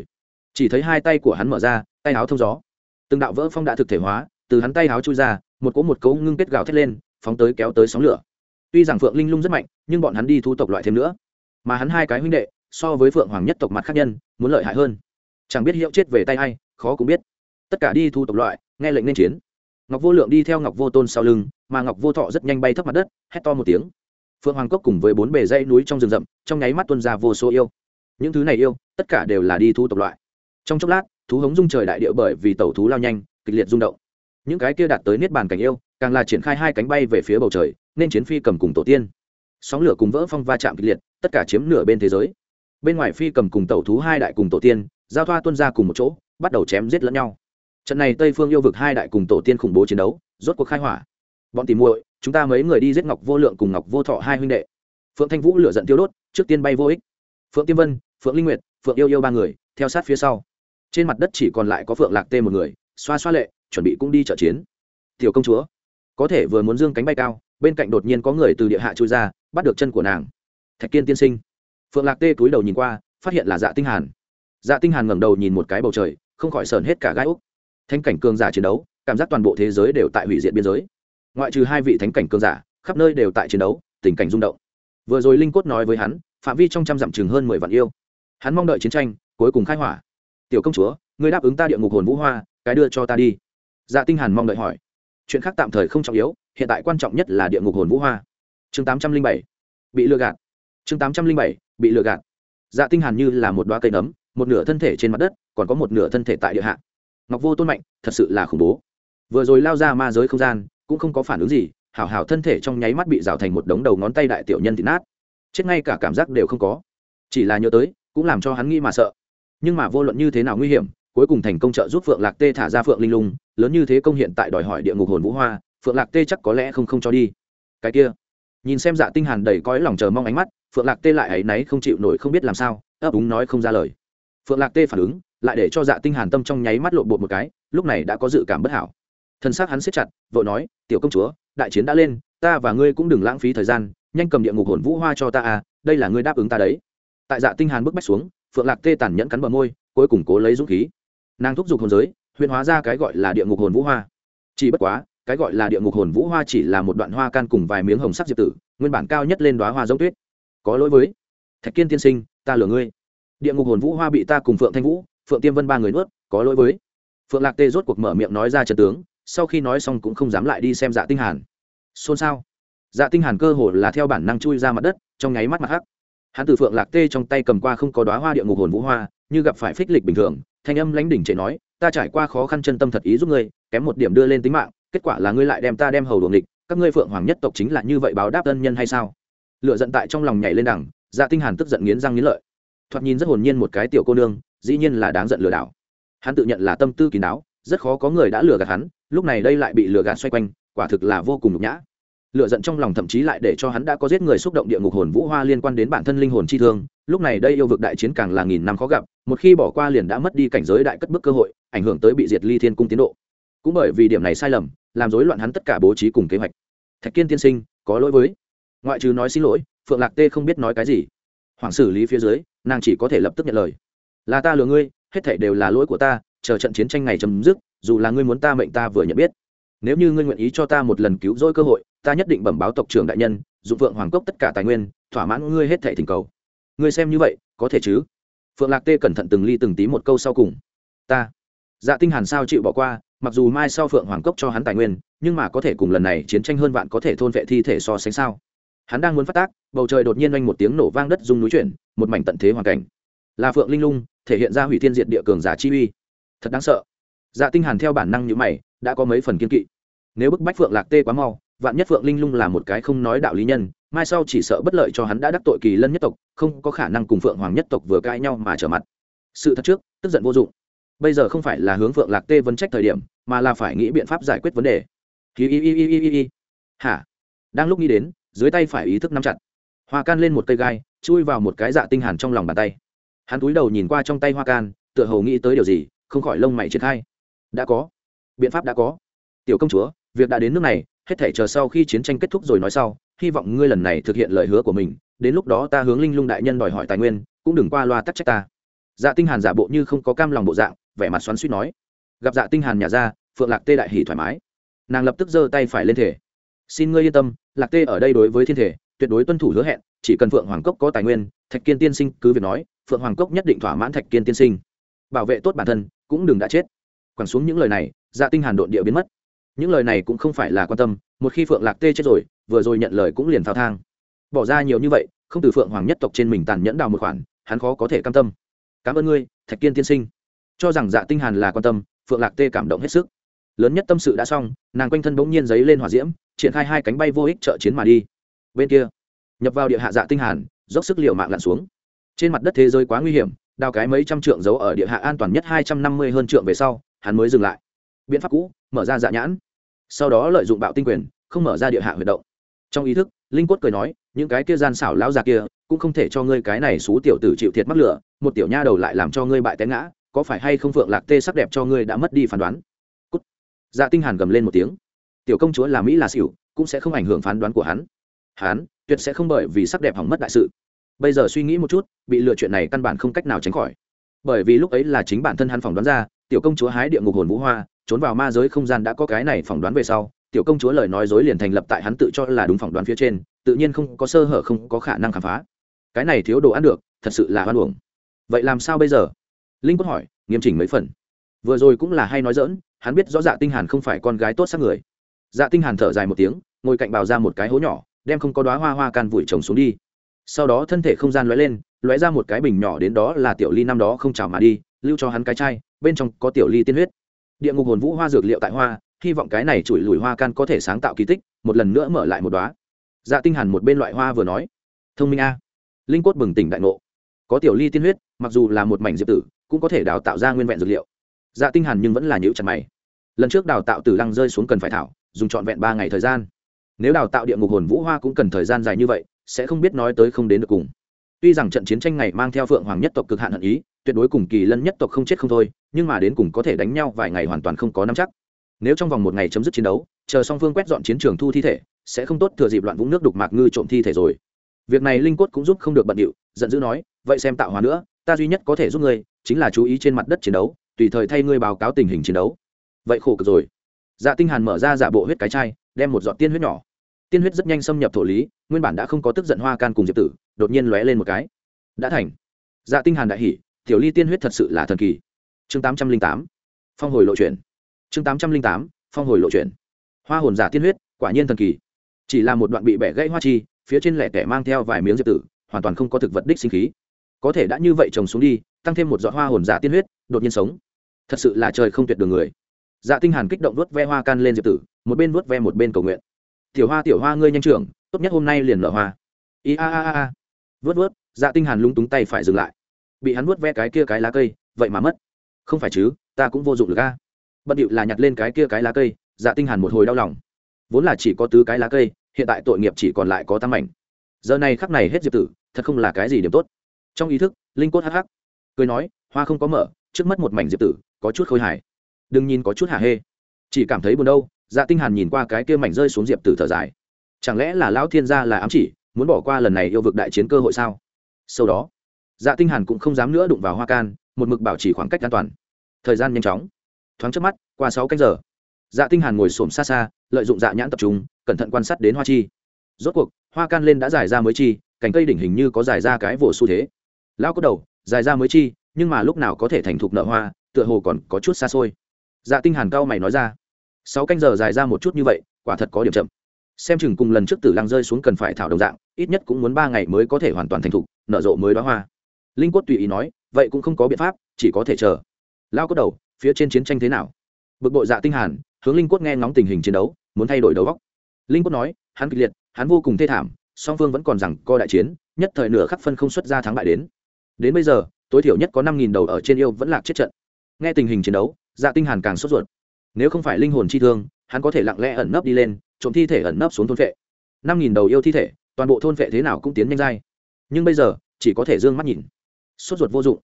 Chỉ thấy hai tay của hắn mở ra, tay áo thông gió. Từng đạo vỡ phong đã thực thể hóa, từ hắn tay áo chui ra, một cỗ một cấu ngưng kết gạo thét lên, phóng tới kéo tới sóng lửa. Tuy rằng phượng linh lung rất mạnh, nhưng bọn hắn đi thu tộc loại thêm nữa. Mà hắn hai cái huynh đệ so với phượng hoàng nhất tộc mặt khác nhân, muốn lợi hại hơn. Chẳng biết hiệu chết về tay hay khó cũng biết. Tất cả đi thu tộc loại, nghe lệnh nên chiến. Ngọc vô lượng đi theo ngọc vô tôn sau lưng, mà ngọc vô thọ rất nhanh bay thấp mặt đất, hét to một tiếng. Phượng hoàng cốc cùng với bốn bề dây núi trong rừng rậm, trong nháy mắt tuân ra vô số yêu. Những thứ này yêu, tất cả đều là đi thu tộc loại. Trong chốc lát, thú hống dung trời đại địa bởi vì tẩu thú lao nhanh, kịch liệt rung động. Những cái kia đạt tới niết bàn cảnh yêu, càng là triển khai hai cánh bay về phía bầu trời, nên chiến phi cầm cùng tổ tiên. Sóng lửa cùng vỡ phong va chạm kịch liệt, tất cả chiếm nửa bên thế giới bên ngoài phi cầm cùng tẩu thú hai đại cùng tổ tiên, giao thoa tuân ra cùng một chỗ, bắt đầu chém giết lẫn nhau. Trận này tây phương yêu vực hai đại cùng tổ tiên khủng bố chiến đấu, rốt cuộc khai hỏa. Bọn tìm muội, chúng ta mấy người đi giết ngọc vô lượng cùng ngọc vô thọ hai huynh đệ. Phượng thanh vũ lửa giận tiêu đốt, trước tiên bay vô ích. Phượng tiêm vân, phượng linh nguyệt, phượng yêu yêu ba người, theo sát phía sau. Trên mặt đất chỉ còn lại có phượng lạc tê một người, xoa xoa lệ, chuẩn bị cũng đi trợ chiến. Tiểu công chúa, có thể vừa muốn dương cánh bay cao, bên cạnh đột nhiên có người từ địa hạ chui ra, bắt được chân của nàng. Thạch kiên tiên sinh phượng lạc tê túi đầu nhìn qua, phát hiện là dạ tinh hàn. Dạ tinh hàn ngẩng đầu nhìn một cái bầu trời, không khỏi sờn hết cả gai úc. Thánh cảnh cường giả chiến đấu, cảm giác toàn bộ thế giới đều tại hủy diệt biên giới. Ngoại trừ hai vị thánh cảnh cường giả, khắp nơi đều tại chiến đấu, tình cảnh rung động. Vừa rồi linh cốt nói với hắn, phạm vi trong trăm dặm chừng hơn mười vạn yêu. Hắn mong đợi chiến tranh, cuối cùng khai hỏa. Tiểu công chúa, ngươi đáp ứng ta địa ngục hồn vũ hoa, cái đưa cho ta đi. Dạ tinh hàn mong đợi hỏi. Chuyện khác tạm thời không trọng yếu, hiện tại quan trọng nhất là địa ngục hồn vũ hoa. Chương tám trăm linh bảy, bị lừa gạt. Chương tám trăm linh bảy bị lừa gạt. Dạ tinh hàn như là một đoá cây nấm, một nửa thân thể trên mặt đất, còn có một nửa thân thể tại địa hạ. Ngọc vô tôn mạnh, thật sự là khủng bố. Vừa rồi lao ra ma giới không gian, cũng không có phản ứng gì, hảo hảo thân thể trong nháy mắt bị rào thành một đống đầu ngón tay đại tiểu nhân thì nát. Chết ngay cả cảm giác đều không có. Chỉ là nhớ tới, cũng làm cho hắn nghĩ mà sợ. Nhưng mà vô luận như thế nào nguy hiểm, cuối cùng thành công trợ giúp phượng lạc tê thả ra phượng linh lung, lớn như thế công hiện tại đòi hỏi địa ngục hồn vũ hoa, phượng lạc tê chắc có lẽ không không cho đi. Cái kia nhìn xem dạ tinh hàn đầy cõi lòng chờ mong ánh mắt, phượng lạc tê lại ấy náy không chịu nổi không biết làm sao, ấp úng nói không ra lời. Phượng lạc tê phản ứng, lại để cho dạ tinh hàn tâm trong nháy mắt lộn bột một cái, lúc này đã có dự cảm bất hảo. Thân xác hắn siết chặt, vội nói, tiểu công chúa, đại chiến đã lên, ta và ngươi cũng đừng lãng phí thời gian, nhanh cầm địa ngục hồn vũ hoa cho ta à đây là ngươi đáp ứng ta đấy. Tại dạ tinh hàn bước bách xuống, phượng lạc tê tàn nhẫn cắn bờ môi, cuối cùng cố lấy dũng khí. Nàng thúc giục hồn giới huyền hóa ra cái gọi là địa ngục hồn vũ hoa. Chỉ bất quá cái gọi là địa ngục hồn vũ hoa chỉ là một đoạn hoa can cùng vài miếng hồng sắc diệp tử, nguyên bản cao nhất lên đoá hoa giống tuyết. Có lỗi với thạch kiên tiên sinh, ta lừa ngươi. Địa ngục hồn vũ hoa bị ta cùng phượng thanh vũ, phượng tiêm vân ba người nuốt, có lỗi với phượng lạc tê rốt cuộc mở miệng nói ra trần tướng, sau khi nói xong cũng không dám lại đi xem dạ tinh hàn. Xôn xao. Dạ tinh hàn cơ hồ là theo bản năng chui ra mặt đất, trong nháy mắt mặt hắc. Hắn từ phượng lạc tê trong tay cầm qua không có đóa hoa địa ngục hồn vũ hoa, như gặp phải phích lịch bình thường, thanh âm lãnh đỉnh chạy nói, ta trải qua khó khăn chân tâm thật ý giúp ngươi, kém một điểm đưa lên tính mạng kết quả là ngươi lại đem ta đem hầu đuồng địch các ngươi phượng hoàng nhất tộc chính là như vậy báo đáp ân nhân hay sao? Lựa giận tại trong lòng nhảy lên đằng dạ tinh hàn tức giận nghiến răng nghiến lợi. Thoạt nhìn rất hồn nhiên một cái tiểu cô nương, dĩ nhiên là đáng giận lừa đảo. Hắn tự nhận là tâm tư kín đáo rất khó có người đã lừa gạt hắn, lúc này đây lại bị lừa gạt xoay quanh, quả thực là vô cùng nhục nhã. Lựa giận trong lòng thậm chí lại để cho hắn đã có giết người xúc động địa ngục hồn vũ hoa liên quan đến bản thân linh hồn chi thương, lúc này đây yêu vực đại chiến càng là nghìn năm khó gặp, một khi bỏ qua liền đã mất đi cảnh giới đại cất bước cơ hội, ảnh hưởng tới bị diệt ly thiên cung tiến độ cũng bởi vì điểm này sai lầm, làm rối loạn hắn tất cả bố trí cùng kế hoạch. Thạch kiên tiên sinh, có lỗi với. Ngoại trừ nói xin lỗi, phượng lạc tê không biết nói cái gì. Hoàng xử lý phía dưới, nàng chỉ có thể lập tức nhận lời. Là ta lừa ngươi, hết thảy đều là lỗi của ta, chờ trận chiến tranh ngày chấm dứt, dù là ngươi muốn ta mệnh ta vừa nhận biết. Nếu như ngươi nguyện ý cho ta một lần cứu rỗi cơ hội, ta nhất định bẩm báo tộc trưởng đại nhân, dụng vượng hoàng cốc tất cả tài nguyên, thỏa mãn ngươi hết thảy thỉnh cầu. Ngươi xem như vậy, có thể chứ? Phượng lạc tê cẩn thận từng ly từng tí một câu sau cùng. Ta. Dạ tinh hàn sao chịu bỏ qua mặc dù mai sau phượng hoàng cốc cho hắn tài nguyên, nhưng mà có thể cùng lần này chiến tranh hơn vạn có thể thôn vệ thi thể so sánh sao? Hắn đang muốn phát tác, bầu trời đột nhiên oanh một tiếng nổ vang đất rung núi chuyển, một mảnh tận thế hoàn cảnh. Là phượng linh lung, thể hiện ra hủy thiên diệt địa cường giả chi uy. Thật đáng sợ. Dạ tinh hàn theo bản năng như mày, đã có mấy phần kiên kỵ. Nếu bức bách phượng lạc tê quá mau, vạn nhất phượng linh lung là một cái không nói đạo lý nhân, mai sau chỉ sợ bất lợi cho hắn đã đắc tội kỳ lân nhất tộc, không có khả năng cùng phượng hoàng nhất tộc vừa cãi nhau mà trở mặt. Sự thật trước, tức giận vô dụng bây giờ không phải là hướng phượng lạc tê vấn trách thời điểm, mà là phải nghĩ biện pháp giải quyết vấn đề. Hi hi hi hi hi hi hả? Đang lúc nghĩ đến, dưới tay phải ý thức nắm chặt. Hoa can lên một cây gai, chui vào một cái dạ tinh hàn trong lòng bàn tay. Hắn cúi đầu nhìn qua trong tay hoa can, tựa hồ nghĩ tới điều gì, không khỏi lông mày triển khai. Đã có. Biện pháp đã có. Tiểu công chúa, việc đã đến nước này, hết thể chờ sau khi chiến tranh kết thúc rồi nói sau, hy vọng ngươi lần này thực hiện lời hứa của mình, đến lúc đó ta hướng linh lung đại nhân đòi hỏi tài nguyên, cũng đừng qua loa tắc trách ta. Dạ tinh hàn giả bộ như không có cam lòng bộ dạng vẻ mặt xoắn suýt nói. Gặp dạ tinh hàn nhà ra, phượng lạc tê đại hỉ thoải mái. Nàng lập tức giơ tay phải lên thể xin ngươi yên tâm, lạc tê ở đây đối với thiên thể, tuyệt đối tuân thủ hứa hẹn, chỉ cần phượng hoàng cốc có tài nguyên, thạch kiên tiên sinh cứ việc nói, phượng hoàng cốc nhất định thỏa mãn thạch kiên tiên sinh. Bảo vệ tốt bản thân, cũng đừng đã chết. Quẳng xuống những lời này dạ tinh hàn đột địa biến mất. Những lời này cũng không phải là quan tâm, một khi phượng lạc tê chết rồi, vừa rồi nhận lời cũng liền thao thang. Bỏ ra nhiều như vậy, không từ phượng hoàng nhất tộc trên mình tàn nhẫn đào một khoản, hắn khó có thể cam tâm. Cảm ơn ngươi, thạch kiên tiên sinh cho rằng dạ tinh hàn là quan tâm, phượng lạc tê cảm động hết sức. Lớn nhất tâm sự đã xong, nàng quanh thân bỗng nhiên giấy lên hỏa diễm, triển khai hai cánh bay vô ích trợ chiến mà đi. Bên kia, nhập vào địa hạ dạ tinh hàn, dốc sức liệu mạng lặn xuống. Trên mặt đất thế giới quá nguy hiểm, đào cái mấy trăm trượng giấu ở địa hạ an toàn nhất hai trăm năm mươi hơn trượng về sau, hắn mới dừng lại. Biện pháp cũ, mở ra dạ nhãn. Sau đó lợi dụng bạo tinh quyền, không mở ra địa hạ huyệt động. Trong ý thức, linh quất cười nói, những cái kia gian xảo lão già kia, cũng không thể cho ngươi cái này xú tiểu tử chịu thiệt mắc lửa, một tiểu nha đầu lại làm cho ngươi bại té ngã có phải hay không phượng lạc tê sắc đẹp cho ngươi đã mất đi phán đoán? Cút. dạ tinh hàn gầm lên một tiếng. Tiểu công chúa là mỹ là xỉu, cũng sẽ không ảnh hưởng phán đoán của hắn. Hắn, tuyệt sẽ không bởi vì sắc đẹp hỏng mất đại sự. Bây giờ suy nghĩ một chút, bị lừa chuyện này căn bản không cách nào tránh khỏi. Bởi vì lúc ấy là chính bản thân hắn phỏng đoán ra, tiểu công chúa hái địa ngục hồn vũ hoa, trốn vào ma giới không gian đã có cái này phỏng đoán về sau, tiểu công chúa lời nói dối liền thành lập tại hắn tự cho là đúng phỏng đoán phía trên, tự nhiên không có sơ hở không có khả năng khám phá. Cái này thiếu đồ ăn được, thật sự là hoan uổng. Vậy làm sao bây giờ? Linh quất hỏi, nghiêm chỉnh mấy phần. Vừa rồi cũng là hay nói dỡn hắn biết rõ dạ tinh hàn không phải con gái tốt sắc người. Dạ tinh hàn thở dài một tiếng, ngồi cạnh bào ra một cái hố nhỏ, đem không có đóa hoa hoa can vùi trồng xuống đi. Sau đó thân thể không gian lóe lên, lóe ra một cái bình nhỏ đến đó là tiểu ly năm đó không chào mà đi, lưu cho hắn cái chai, bên trong có tiểu ly tiên huyết. Địa ngục hồn vũ hoa dược liệu tại hoa, hy vọng cái này chùi lùi hoa can có thể sáng tạo kỳ tích, một lần nữa mở lại một đóa. Dạ tinh hàn một bên loại hoa vừa nói, thông minh a. Linh quất bừng tỉnh đại ngộ. Có tiểu ly tiên huyết, mặc dù là một mảnh diệp tử cũng có thể đào tạo ra nguyên vẹn dược liệu. Dạ tinh hàn nhưng vẫn là nhũ chặt mày. Lần trước đào tạo tử lăng rơi xuống cần phải thảo, dùng trọn vẹn ba ngày thời gian. Nếu đào tạo địa ngục hồn vũ hoa cũng cần thời gian dài như vậy, sẽ không biết nói tới không đến được cùng. Tuy rằng trận chiến tranh này mang theo phượng hoàng nhất tộc cực hạn hận ý, tuyệt đối cùng kỳ lân nhất tộc không chết không thôi, nhưng mà đến cùng có thể đánh nhau vài ngày hoàn toàn không có nắm chắc. Nếu trong vòng một ngày chấm dứt chiến đấu, chờ song phương quét dọn chiến trường thu thi thể, sẽ không tốt thừa dịp loạn vũng nước đục mạc ngư trộm thi thể rồi. Việc này linh quất cũng giúp không được bận điệu, giận dữ nói, vậy xem tạo hóa nữa, ta duy nhất có thể giúp ngươi chính là chú ý trên mặt đất chiến đấu, tùy thời thay ngươi báo cáo tình hình chiến đấu. Vậy khổ cực rồi. Dạ tinh hàn mở ra giả bộ huyết cái chai, đem một giọt tiên huyết nhỏ. Tiên huyết rất nhanh xâm nhập thổ lý, nguyên bản đã không có tức giận hoa can cùng diệp tử, đột nhiên lóe lên một cái. Đã thành. Dạ tinh hàn đại hỉ, tiểu ly tiên huyết thật sự là thần kỳ. Chương tám trăm linh tám, phong hồi lộ chuyển. Chương tám trăm linh tám, phong hồi lộ chuyển. Hoa hồn giả tiên huyết, quả nhiên thần kỳ. Chỉ là một đoạn bị bẻ gãy hoa chi, phía trên lẻ tẻ mang theo vài miếng diệp tử, hoàn toàn không có thực vật đích sinh khí. Có thể đã như vậy trồng xuống đi tăng thêm một giọt hoa hồn giả tiên huyết, đột nhiên sống. Thật sự là trời không tuyệt đường người. Dạ tinh hàn kích động vuốt ve hoa can lên diệp tử, một bên vuốt ve một bên cầu nguyện. Tiểu hoa tiểu hoa, ngươi nhanh trưởng, tốt nhất hôm nay liền nở hoa. I a a a vuốt vuốt dạ tinh hàn lúng túng tay phải dừng lại. Bị hắn vuốt ve cái kia cái lá cây, vậy mà mất. Không phải chứ, ta cũng vô dụng được a. Bận điệu là nhặt lên cái kia cái lá cây dạ tinh hàn một hồi đau lòng. Vốn là chỉ có tứ cái lá cây, hiện tại tội nghiệp chỉ còn lại có tám mảnh. Giờ này khắc này hết diệp tử, thật không là cái gì điểm tốt. Trong ý thức, linh cốt hắc hắc cười nói, hoa không có mở, trước mắt một mảnh diệp tử, có chút khôi hài. Đừng nhìn có chút hả hê, chỉ cảm thấy buồn đâu. Dạ tinh hàn nhìn qua cái kia mảnh rơi xuống diệp tử thở dài. Chẳng lẽ là lão thiên gia là ám chỉ, muốn bỏ qua lần này yêu vực đại chiến cơ hội sao? Sau đó dạ tinh hàn cũng không dám nữa đụng vào hoa can, một mực bảo trì khoảng cách an toàn. Thời gian nhanh chóng. Thoáng chớp mắt, qua sáu canh giờ dạ tinh hàn ngồi xổm xa xa, lợi dụng dạ nhãn tập trung, cẩn thận quan sát đến hoa chi. Rốt cuộc, hoa can lên đã giải ra mới chi, cành cây đỉnh hình như có giải ra cái vồ xu thế. Lão có đầu dài ra mới chi, nhưng mà lúc nào có thể thành thục nợ hoa, tựa hồ còn có chút xa xôi. Dạ tinh hàn cao mày nói ra, sáu canh giờ dài ra một chút như vậy, quả thật có điểm chậm. Xem chừng cùng lần trước tử lăng rơi xuống cần phải thảo đồng dạng, ít nhất cũng muốn ba ngày mới có thể hoàn toàn thành thục nở rộ mới đóa hoa. Linh quất tùy ý nói, vậy cũng không có biện pháp, chỉ có thể chờ. Lao có đầu, phía trên chiến tranh thế nào? Bực bội dạ tinh hàn, hướng linh quất nghe ngóng tình hình chiến đấu, muốn thay đổi đầu góc linh quất nói, hắn kịch liệt, hắn vô cùng thê thảm, song phương vẫn còn rằng co đại chiến, nhất thời nửa khắc phân không xuất ra thắng bại đến đến bây giờ, tối thiểu nhất có năm nghìn đầu ở trên yêu vẫn lạc chết trận. Nghe tình hình chiến đấu dạ tinh hàn càng sốt ruột. Nếu không phải linh hồn chi thương, hắn có thể lặng lẽ ẩn nấp đi lên, trộm thi thể ẩn nấp xuống thôn vệ. Năm nghìn đầu yêu thi thể, toàn bộ thôn vệ thế nào cũng tiến nhanh dai. Nhưng bây giờ, chỉ có thể dương mắt nhìn. Sốt ruột vô dụng.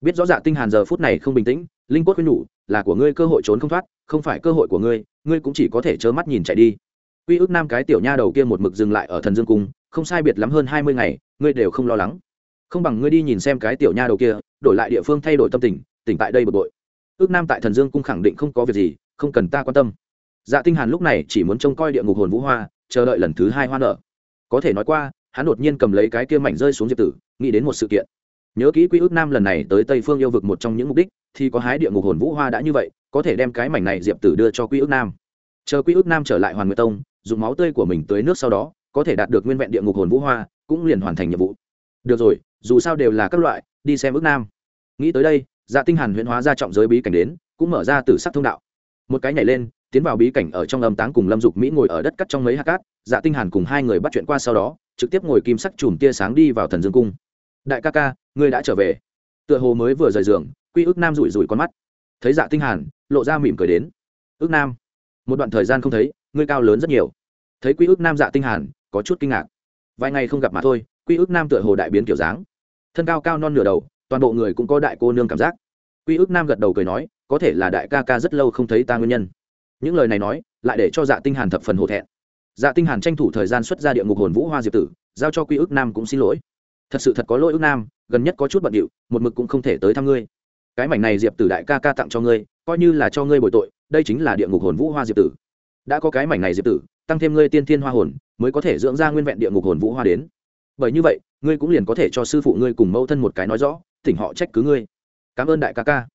Biết rõ dạ tinh hàn giờ phút này không bình tĩnh, linh quất khuyên nhủ, là của ngươi cơ hội trốn không thoát, không phải cơ hội của ngươi ngươi cũng chỉ có thể trơ mắt nhìn chạy đi. Quy ước nam cái tiểu nha đầu kia một mực dừng lại ở thần dương cung, không sai biệt lắm hơn hai mươi ngày, ngươi đều không lo lắng không bằng ngươi đi nhìn xem cái tiểu nha đầu kia, đổi lại địa phương thay đổi tâm tình, tỉnh tại đây bực bội. Ước nam tại thần dương cung khẳng định không có việc gì, không cần ta quan tâm. Dạ tinh hàn lúc này chỉ muốn trông coi địa ngục hồn vũ hoa, chờ đợi lần thứ hai hoa nở. Có thể nói qua, hắn đột nhiên cầm lấy cái kia mảnh rơi xuống diệp tử, nghĩ đến một sự kiện. Nhớ kỹ quy ước nam lần này tới tây phương yêu vực một trong những mục đích, thì có hái địa ngục hồn vũ hoa đã như vậy, có thể đem cái mảnh này diệp tử đưa cho quy ước nam. Chờ quy ước nam trở lại hoàn nguyệt tông, dùng máu tươi của mình tới nước sau đó, có thể đạt được nguyên vẹn địa ngục hồn vũ hoa, cũng liền hoàn thành nhiệm vụ. Được rồi dù sao đều là các loại, đi xem ước nam. Nghĩ tới đây dạ tinh hàn huyễn hóa ra trọng giới bí cảnh đến, cũng mở ra tử sắc thông đạo. Một cái nhảy lên, tiến vào bí cảnh ở trong âm táng cùng lâm dục mỹ ngồi ở đất cắt trong mấy hạt cát dạ tinh hàn cùng hai người bắt chuyện qua sau đó, trực tiếp ngồi kim sắc chùm tia sáng đi vào thần dương cung. Đại ca ca, ngươi đã trở về. Tựa hồ mới vừa rời giường, quy ước nam rủi rủi con mắt. Thấy dạ tinh hàn, lộ ra mỉm cười đến. Ước nam, một đoạn thời gian không thấy, ngươi cao lớn rất nhiều. Thấy quy ước nam dạ tinh hàn, có chút kinh ngạc. Vài ngày không gặp mà thôi, quy ước nam tựa hồ đại biến kiểu dáng thân cao cao non nửa đầu, toàn bộ người cũng có đại cô nương cảm giác. Quy ước nam gật đầu cười nói, có thể là đại ca ca rất lâu không thấy ta nguyên nhân. Những lời này nói, lại để cho dạ tinh hàn thập phần hổ thẹn. Dạ tinh hàn tranh thủ thời gian xuất ra địa ngục hồn vũ hoa diệp tử, giao cho quy ước nam cũng xin lỗi. Thật sự thật có lỗi ước nam, gần nhất có chút bận điệu, một mực cũng không thể tới thăm ngươi. Cái mảnh này diệp tử đại ca ca tặng cho ngươi, coi như là cho ngươi bồi tội, đây chính là địa ngục hồn vũ hoa diệp tử. Đã có cái mảnh này diệp tử, tăng thêm ngươi tiên thiên hoa hồn, mới có thể dưỡng ra nguyên vẹn địa ngục hồn vũ hoa đến bởi như vậy, ngươi cũng liền có thể cho sư phụ ngươi cùng mẫu thân một cái nói rõ tỉnh họ trách cứ ngươi. Cảm ơn đại ca ca.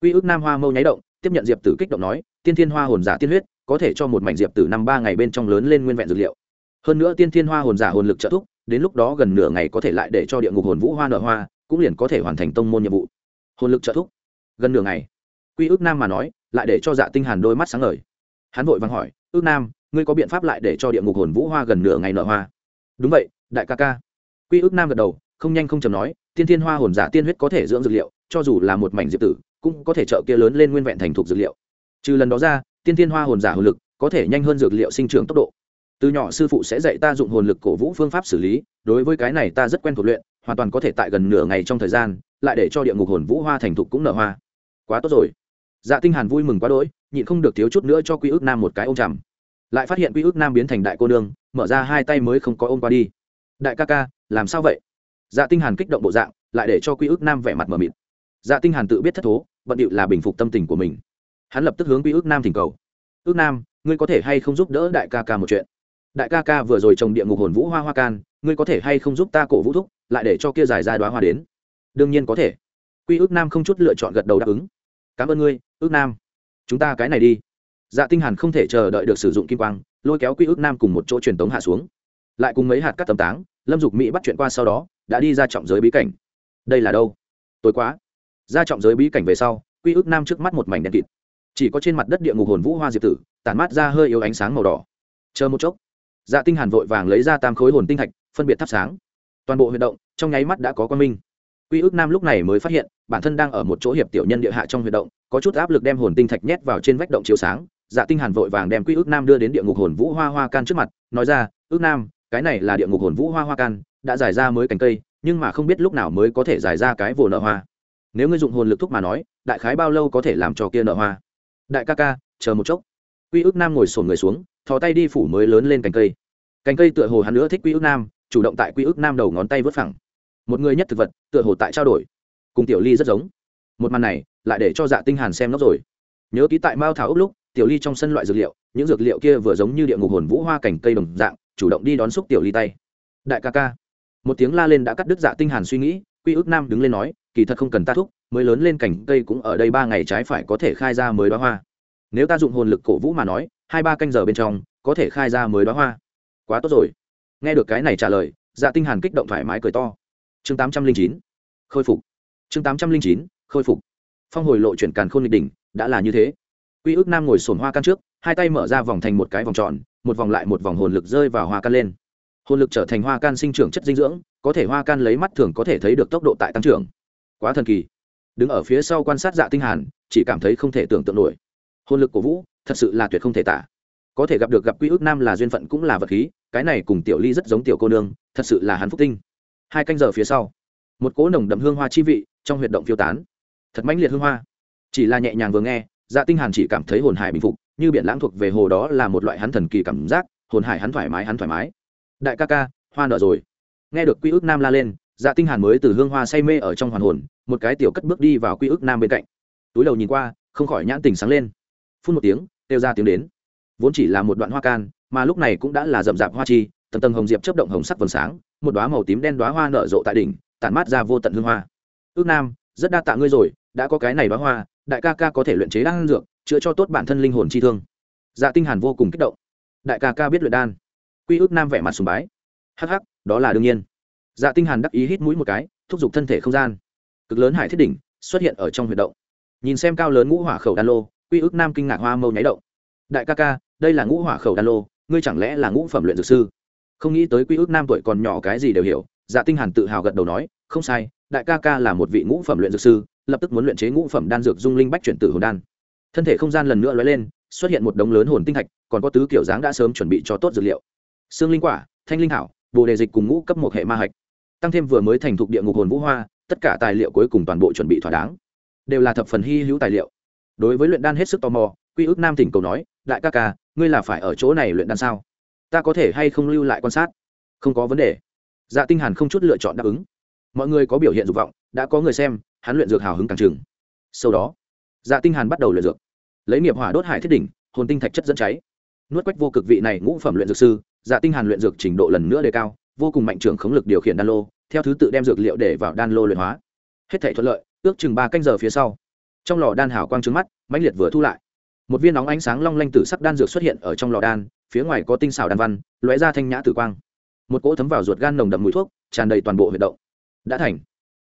Quy ước nam hoa mâu nháy động, tiếp nhận diệp tử kích động nói, tiên thiên hoa hồn giả tiên huyết, có thể cho một mảnh diệp tử năm ba ngày bên trong lớn lên nguyên vẹn dược liệu. Hơn nữa tiên thiên hoa hồn giả hồn lực trợ thúc, đến lúc đó gần nửa ngày có thể lại để cho địa ngục hồn vũ hoa nở hoa, cũng liền có thể hoàn thành tông môn nhiệm vụ. Hồn lực trợ thúc. Gần nửa ngày. Quy ước nam mà nói, lại để cho dạ tinh hàn đôi mắt sáng ngời. Hắn vội vàng hỏi, ước nam, ngươi có biện pháp lại để cho địa ngục hồn vũ hoa gần nửa ngày nở hoa? Đúng vậy, đại ca ca quy ước nam gật đầu, không nhanh không chậm nói, tiên thiên hoa hồn giả tiên huyết có thể dưỡng dược liệu, cho dù là một mảnh diệp tử, cũng có thể trợ kia lớn lên nguyên vẹn thành thục dược liệu. Trừ lần đó ra, tiên thiên hoa hồn giả hồn lực có thể nhanh hơn dược liệu sinh trưởng tốc độ. Từ nhỏ sư phụ sẽ dạy ta dụng hồn lực cổ vũ phương pháp xử lý, đối với cái này ta rất quen thuộc luyện, hoàn toàn có thể tại gần nửa ngày trong thời gian, lại để cho địa ngục hồn vũ hoa thành thục cũng nở hoa. Quá tốt rồi. Dạ tinh hàn vui mừng quá đỗi, nhịn không được thiếu chút nữa cho quy ước nam một cái ôm chầm. Lại phát hiện quy ước nam biến thành đại cô nương, mở ra hai tay mới không có ôm qua đi. Đại ca ca làm sao vậy? Dạ tinh hàn kích động bộ dạng, lại để cho quy ước nam vẻ mặt mờ mịt. Dạ tinh hàn tự biết thất thố, bận điệu là bình phục tâm tình của mình. Hắn lập tức hướng quy ước nam thỉnh cầu. Ước nam, ngươi có thể hay không giúp đỡ đại ca ca một chuyện? Đại ca ca vừa rồi trồng địa ngục hồn vũ hoa hoa can, ngươi có thể hay không giúp ta cổ vũ thúc, lại để cho kia giải ra đoá hoa đến? Đương nhiên có thể. Quy ước nam không chút lựa chọn gật đầu đáp ứng. Cảm ơn ngươi, ước nam. Chúng ta cái này đi. Dạ tinh hàn không thể chờ đợi được sử dụng kim quang, lôi kéo quy ước nam cùng một chỗ truyền tống hạ xuống. Lại cùng mấy hạt cắt tầm táng lâm dục mỹ bắt chuyện qua sau đó, đã đi ra trọng giới bí cảnh. Đây là đâu? Tối quá. Ra trọng giới bí cảnh về sau, quy ước nam trước mắt một mảnh đen kịt. Chỉ có trên mặt đất địa ngục hồn vũ hoa diệp tử, tản mát ra hơi yếu ánh sáng màu đỏ. Chờ một chốc dạ tinh hàn vội vàng lấy ra tam khối hồn tinh thạch, phân biệt thắp sáng. Toàn bộ huy động, trong nháy mắt đã có quan minh. Quy ước nam lúc này mới phát hiện, bản thân đang ở một chỗ hiệp tiểu nhân địa hạ trong huy động, có chút áp lực đem hồn tinh thạch nhét vào trên vách động chiếu sáng. Dạ tinh hàn vội vàng đem quy ước nam đưa đến địa ngục hồn vũ hoa hoa can trước mặt, nói ra, ước nam cái này là địa ngục hồn vũ hoa hoa can, đã giải ra mới cành cây, nhưng mà không biết lúc nào mới có thể giải ra cái vồ nợ hoa. Nếu ngươi dụng hồn lực thúc mà nói, đại khái bao lâu có thể làm cho kia nợ hoa? Đại ca ca, chờ một chốc. Quy ước nam ngồi sồn người xuống, thò tay đi phủ mới lớn lên cành cây. Cành cây tựa hồ hắn nữa thích quy ước nam, chủ động tại quy ước nam đầu ngón tay vớt phẳng. Một người nhất thực vật, tựa hồ tại trao đổi. Cùng tiểu ly rất giống. Một màn này, lại để cho dạ tinh hàn xem nó rồi. Nhớ ký tại mao thảo ốc lúc, tiểu ly trong sân loại dược liệu, những dược liệu kia vừa giống như địa ngục hồn vũ hoa cảnh cây đồng dạng chủ động đi đón xúc tiểu ly tay. Đại ca ca. Một tiếng la lên đã cắt đứt dạ tinh hàn suy nghĩ, quy ước nam đứng lên nói, kỳ thật không cần ta thúc, mới lớn lên cảnh cây cũng ở đây ba ngày trái phải có thể khai ra mới đóa hoa. Nếu ta dụng hồn lực cổ vũ mà nói, hai ba canh giờ bên trong, có thể khai ra mới đóa hoa. Quá tốt rồi. Nghe được cái này trả lời dạ tinh hàn kích động thoải mái cười to. Chương tám trăm linh chín. Khôi phục. Chương tám trăm linh chín. Khôi phục. Phong hồi lộ chuyển càn khôn lịch đỉnh, đã là như thế. Quy ước nam ngồi sồn hoa căn trước, hai tay mở ra vòng thành một cái vòng tròn một vòng lại một vòng hồn lực rơi vào hoa can lên. Hồn lực trở thành hoa can sinh trưởng chất dinh dưỡng, có thể hoa can lấy mắt thường có thể thấy được tốc độ tại tăng trưởng. Quá thần kỳ. Đứng ở phía sau quan sát dạ tinh hàn, chỉ cảm thấy không thể tưởng tượng nổi. Hồn lực của vũ, thật sự là tuyệt không thể tả. Có thể gặp được gặp quy ước nam là duyên phận cũng là vật khí, cái này cùng tiểu ly rất giống tiểu cô nương, thật sự là hắn phúc tinh. Hai canh giờ phía sau, một cỗ nồng đậm hương hoa chi vị trong huyệt động phiêu tán. Thật mãnh liệt hương hoa. Chỉ là nhẹ nhàng vừa nghe dạ tinh hàn chỉ cảm thấy hồn hải bình phục như biển lãng thuộc về hồ đó là một loại hắn thần kỳ cảm giác, hồn hải hắn thoải mái, hắn thoải mái. Đại ca ca, hoa nở rồi. Nghe được quy ước nam la lên dạ tinh hàn mới từ hương hoa say mê ở trong hoàn hồn, một cái tiểu cất bước đi vào quy ước nam bên cạnh. Túi đầu nhìn qua, không khỏi nhãn tình sáng lên. Phun một tiếng, kêu ra tiếng đến. Vốn chỉ là một đoạn hoa can, mà lúc này cũng đã là rậm rạp hoa chi, tầng tầng hồng diệp chớp động hồng sắc vầng sáng, một đóa màu tím đen đóa hoa nở rộ tại đỉnh, tản mát ra vô tận hương hoa. Ước nam, rất đa tạ ngươi rồi, đã có cái này đóa hoa, đại ca ca có thể luyện chế đan dược chữa cho tốt bản thân linh hồn chi thương. Dạ tinh hàn vô cùng kích động. Đại ca ca biết luyện đan. Quy ước nam vẻ mặt sùng bái. Hắc hắc, đó là đương nhiên. Dạ tinh hàn đắc ý hít mũi một cái, thúc giục thân thể không gian. Cực lớn hải thiết đỉnh xuất hiện ở trong huyệt động. Nhìn xem cao lớn ngũ hỏa khẩu đan lô, quy ước nam kinh ngạc hoa mâu nháy động. Đại ca ca, đây là ngũ hỏa khẩu đan lô, ngươi chẳng lẽ là ngũ phẩm luyện dược sư? Không nghĩ tới quy ước nam tuổi còn nhỏ cái gì đều hiểu dạ tinh hàn tự hào gật đầu nói, không sai, đại ca ca là một vị ngũ phẩm luyện dược sư, lập tức muốn luyện chế ngũ phẩm đan dược dung linh bách chuyển tử hồn đan thân thể không gian lần nữa lóe lên, xuất hiện một đống lớn hồn tinh thạch, còn có tứ kiểu dáng đã sớm chuẩn bị cho tốt dược liệu. Xương linh quả, thanh linh thảo, bồ đề dịch cùng ngũ cấp một hệ ma hạch. Tăng thêm vừa mới thành thục địa ngục hồn vũ hoa, tất cả tài liệu cuối cùng toàn bộ chuẩn bị thỏa đáng. Đều là thập phần hy hữu tài liệu. Đối với luyện đan hết sức tò mò, quy ước nam thỉnh cầu nói, đại ca ca, ngươi là phải ở chỗ này luyện đan sao? Ta có thể hay không lưu lại quan sát? Không có vấn đề. Dạ tinh hàn không chút lựa chọn đáp ứng. Mọi người có biểu hiện dục vọng, đã có người xem, hắn luyện dược hào hứng càng trừng. Sau đó dạ tinh hàn bắt đầu luyện dược. Lấy nghiệp hỏa đốt hải thiết đỉnh, hồn tinh thạch chất dẫn cháy. Nuốt quách vô cực vị này ngũ phẩm luyện dược sư dạ tinh hàn luyện dược trình độ lần nữa đề cao, vô cùng mạnh trưởng khống lực điều khiển đan lô, theo thứ tự đem dược liệu để vào đan lô luyện hóa. Hết thảy thuận lợi, ước chừng ba canh giờ phía sau, trong lò đan hào quang trứng mắt, mãnh liệt vừa thu lại. Một viên nóng ánh sáng long lanh tử sắc đan dược xuất hiện ở trong lò đan, phía ngoài có tinh xảo đan văn, lóe ra thanh nhã tử quang. Một cỗ thấm vào ruột gan nồng đậm mùi thuốc, tràn đầy toàn bộ huyệt động. Đã thành.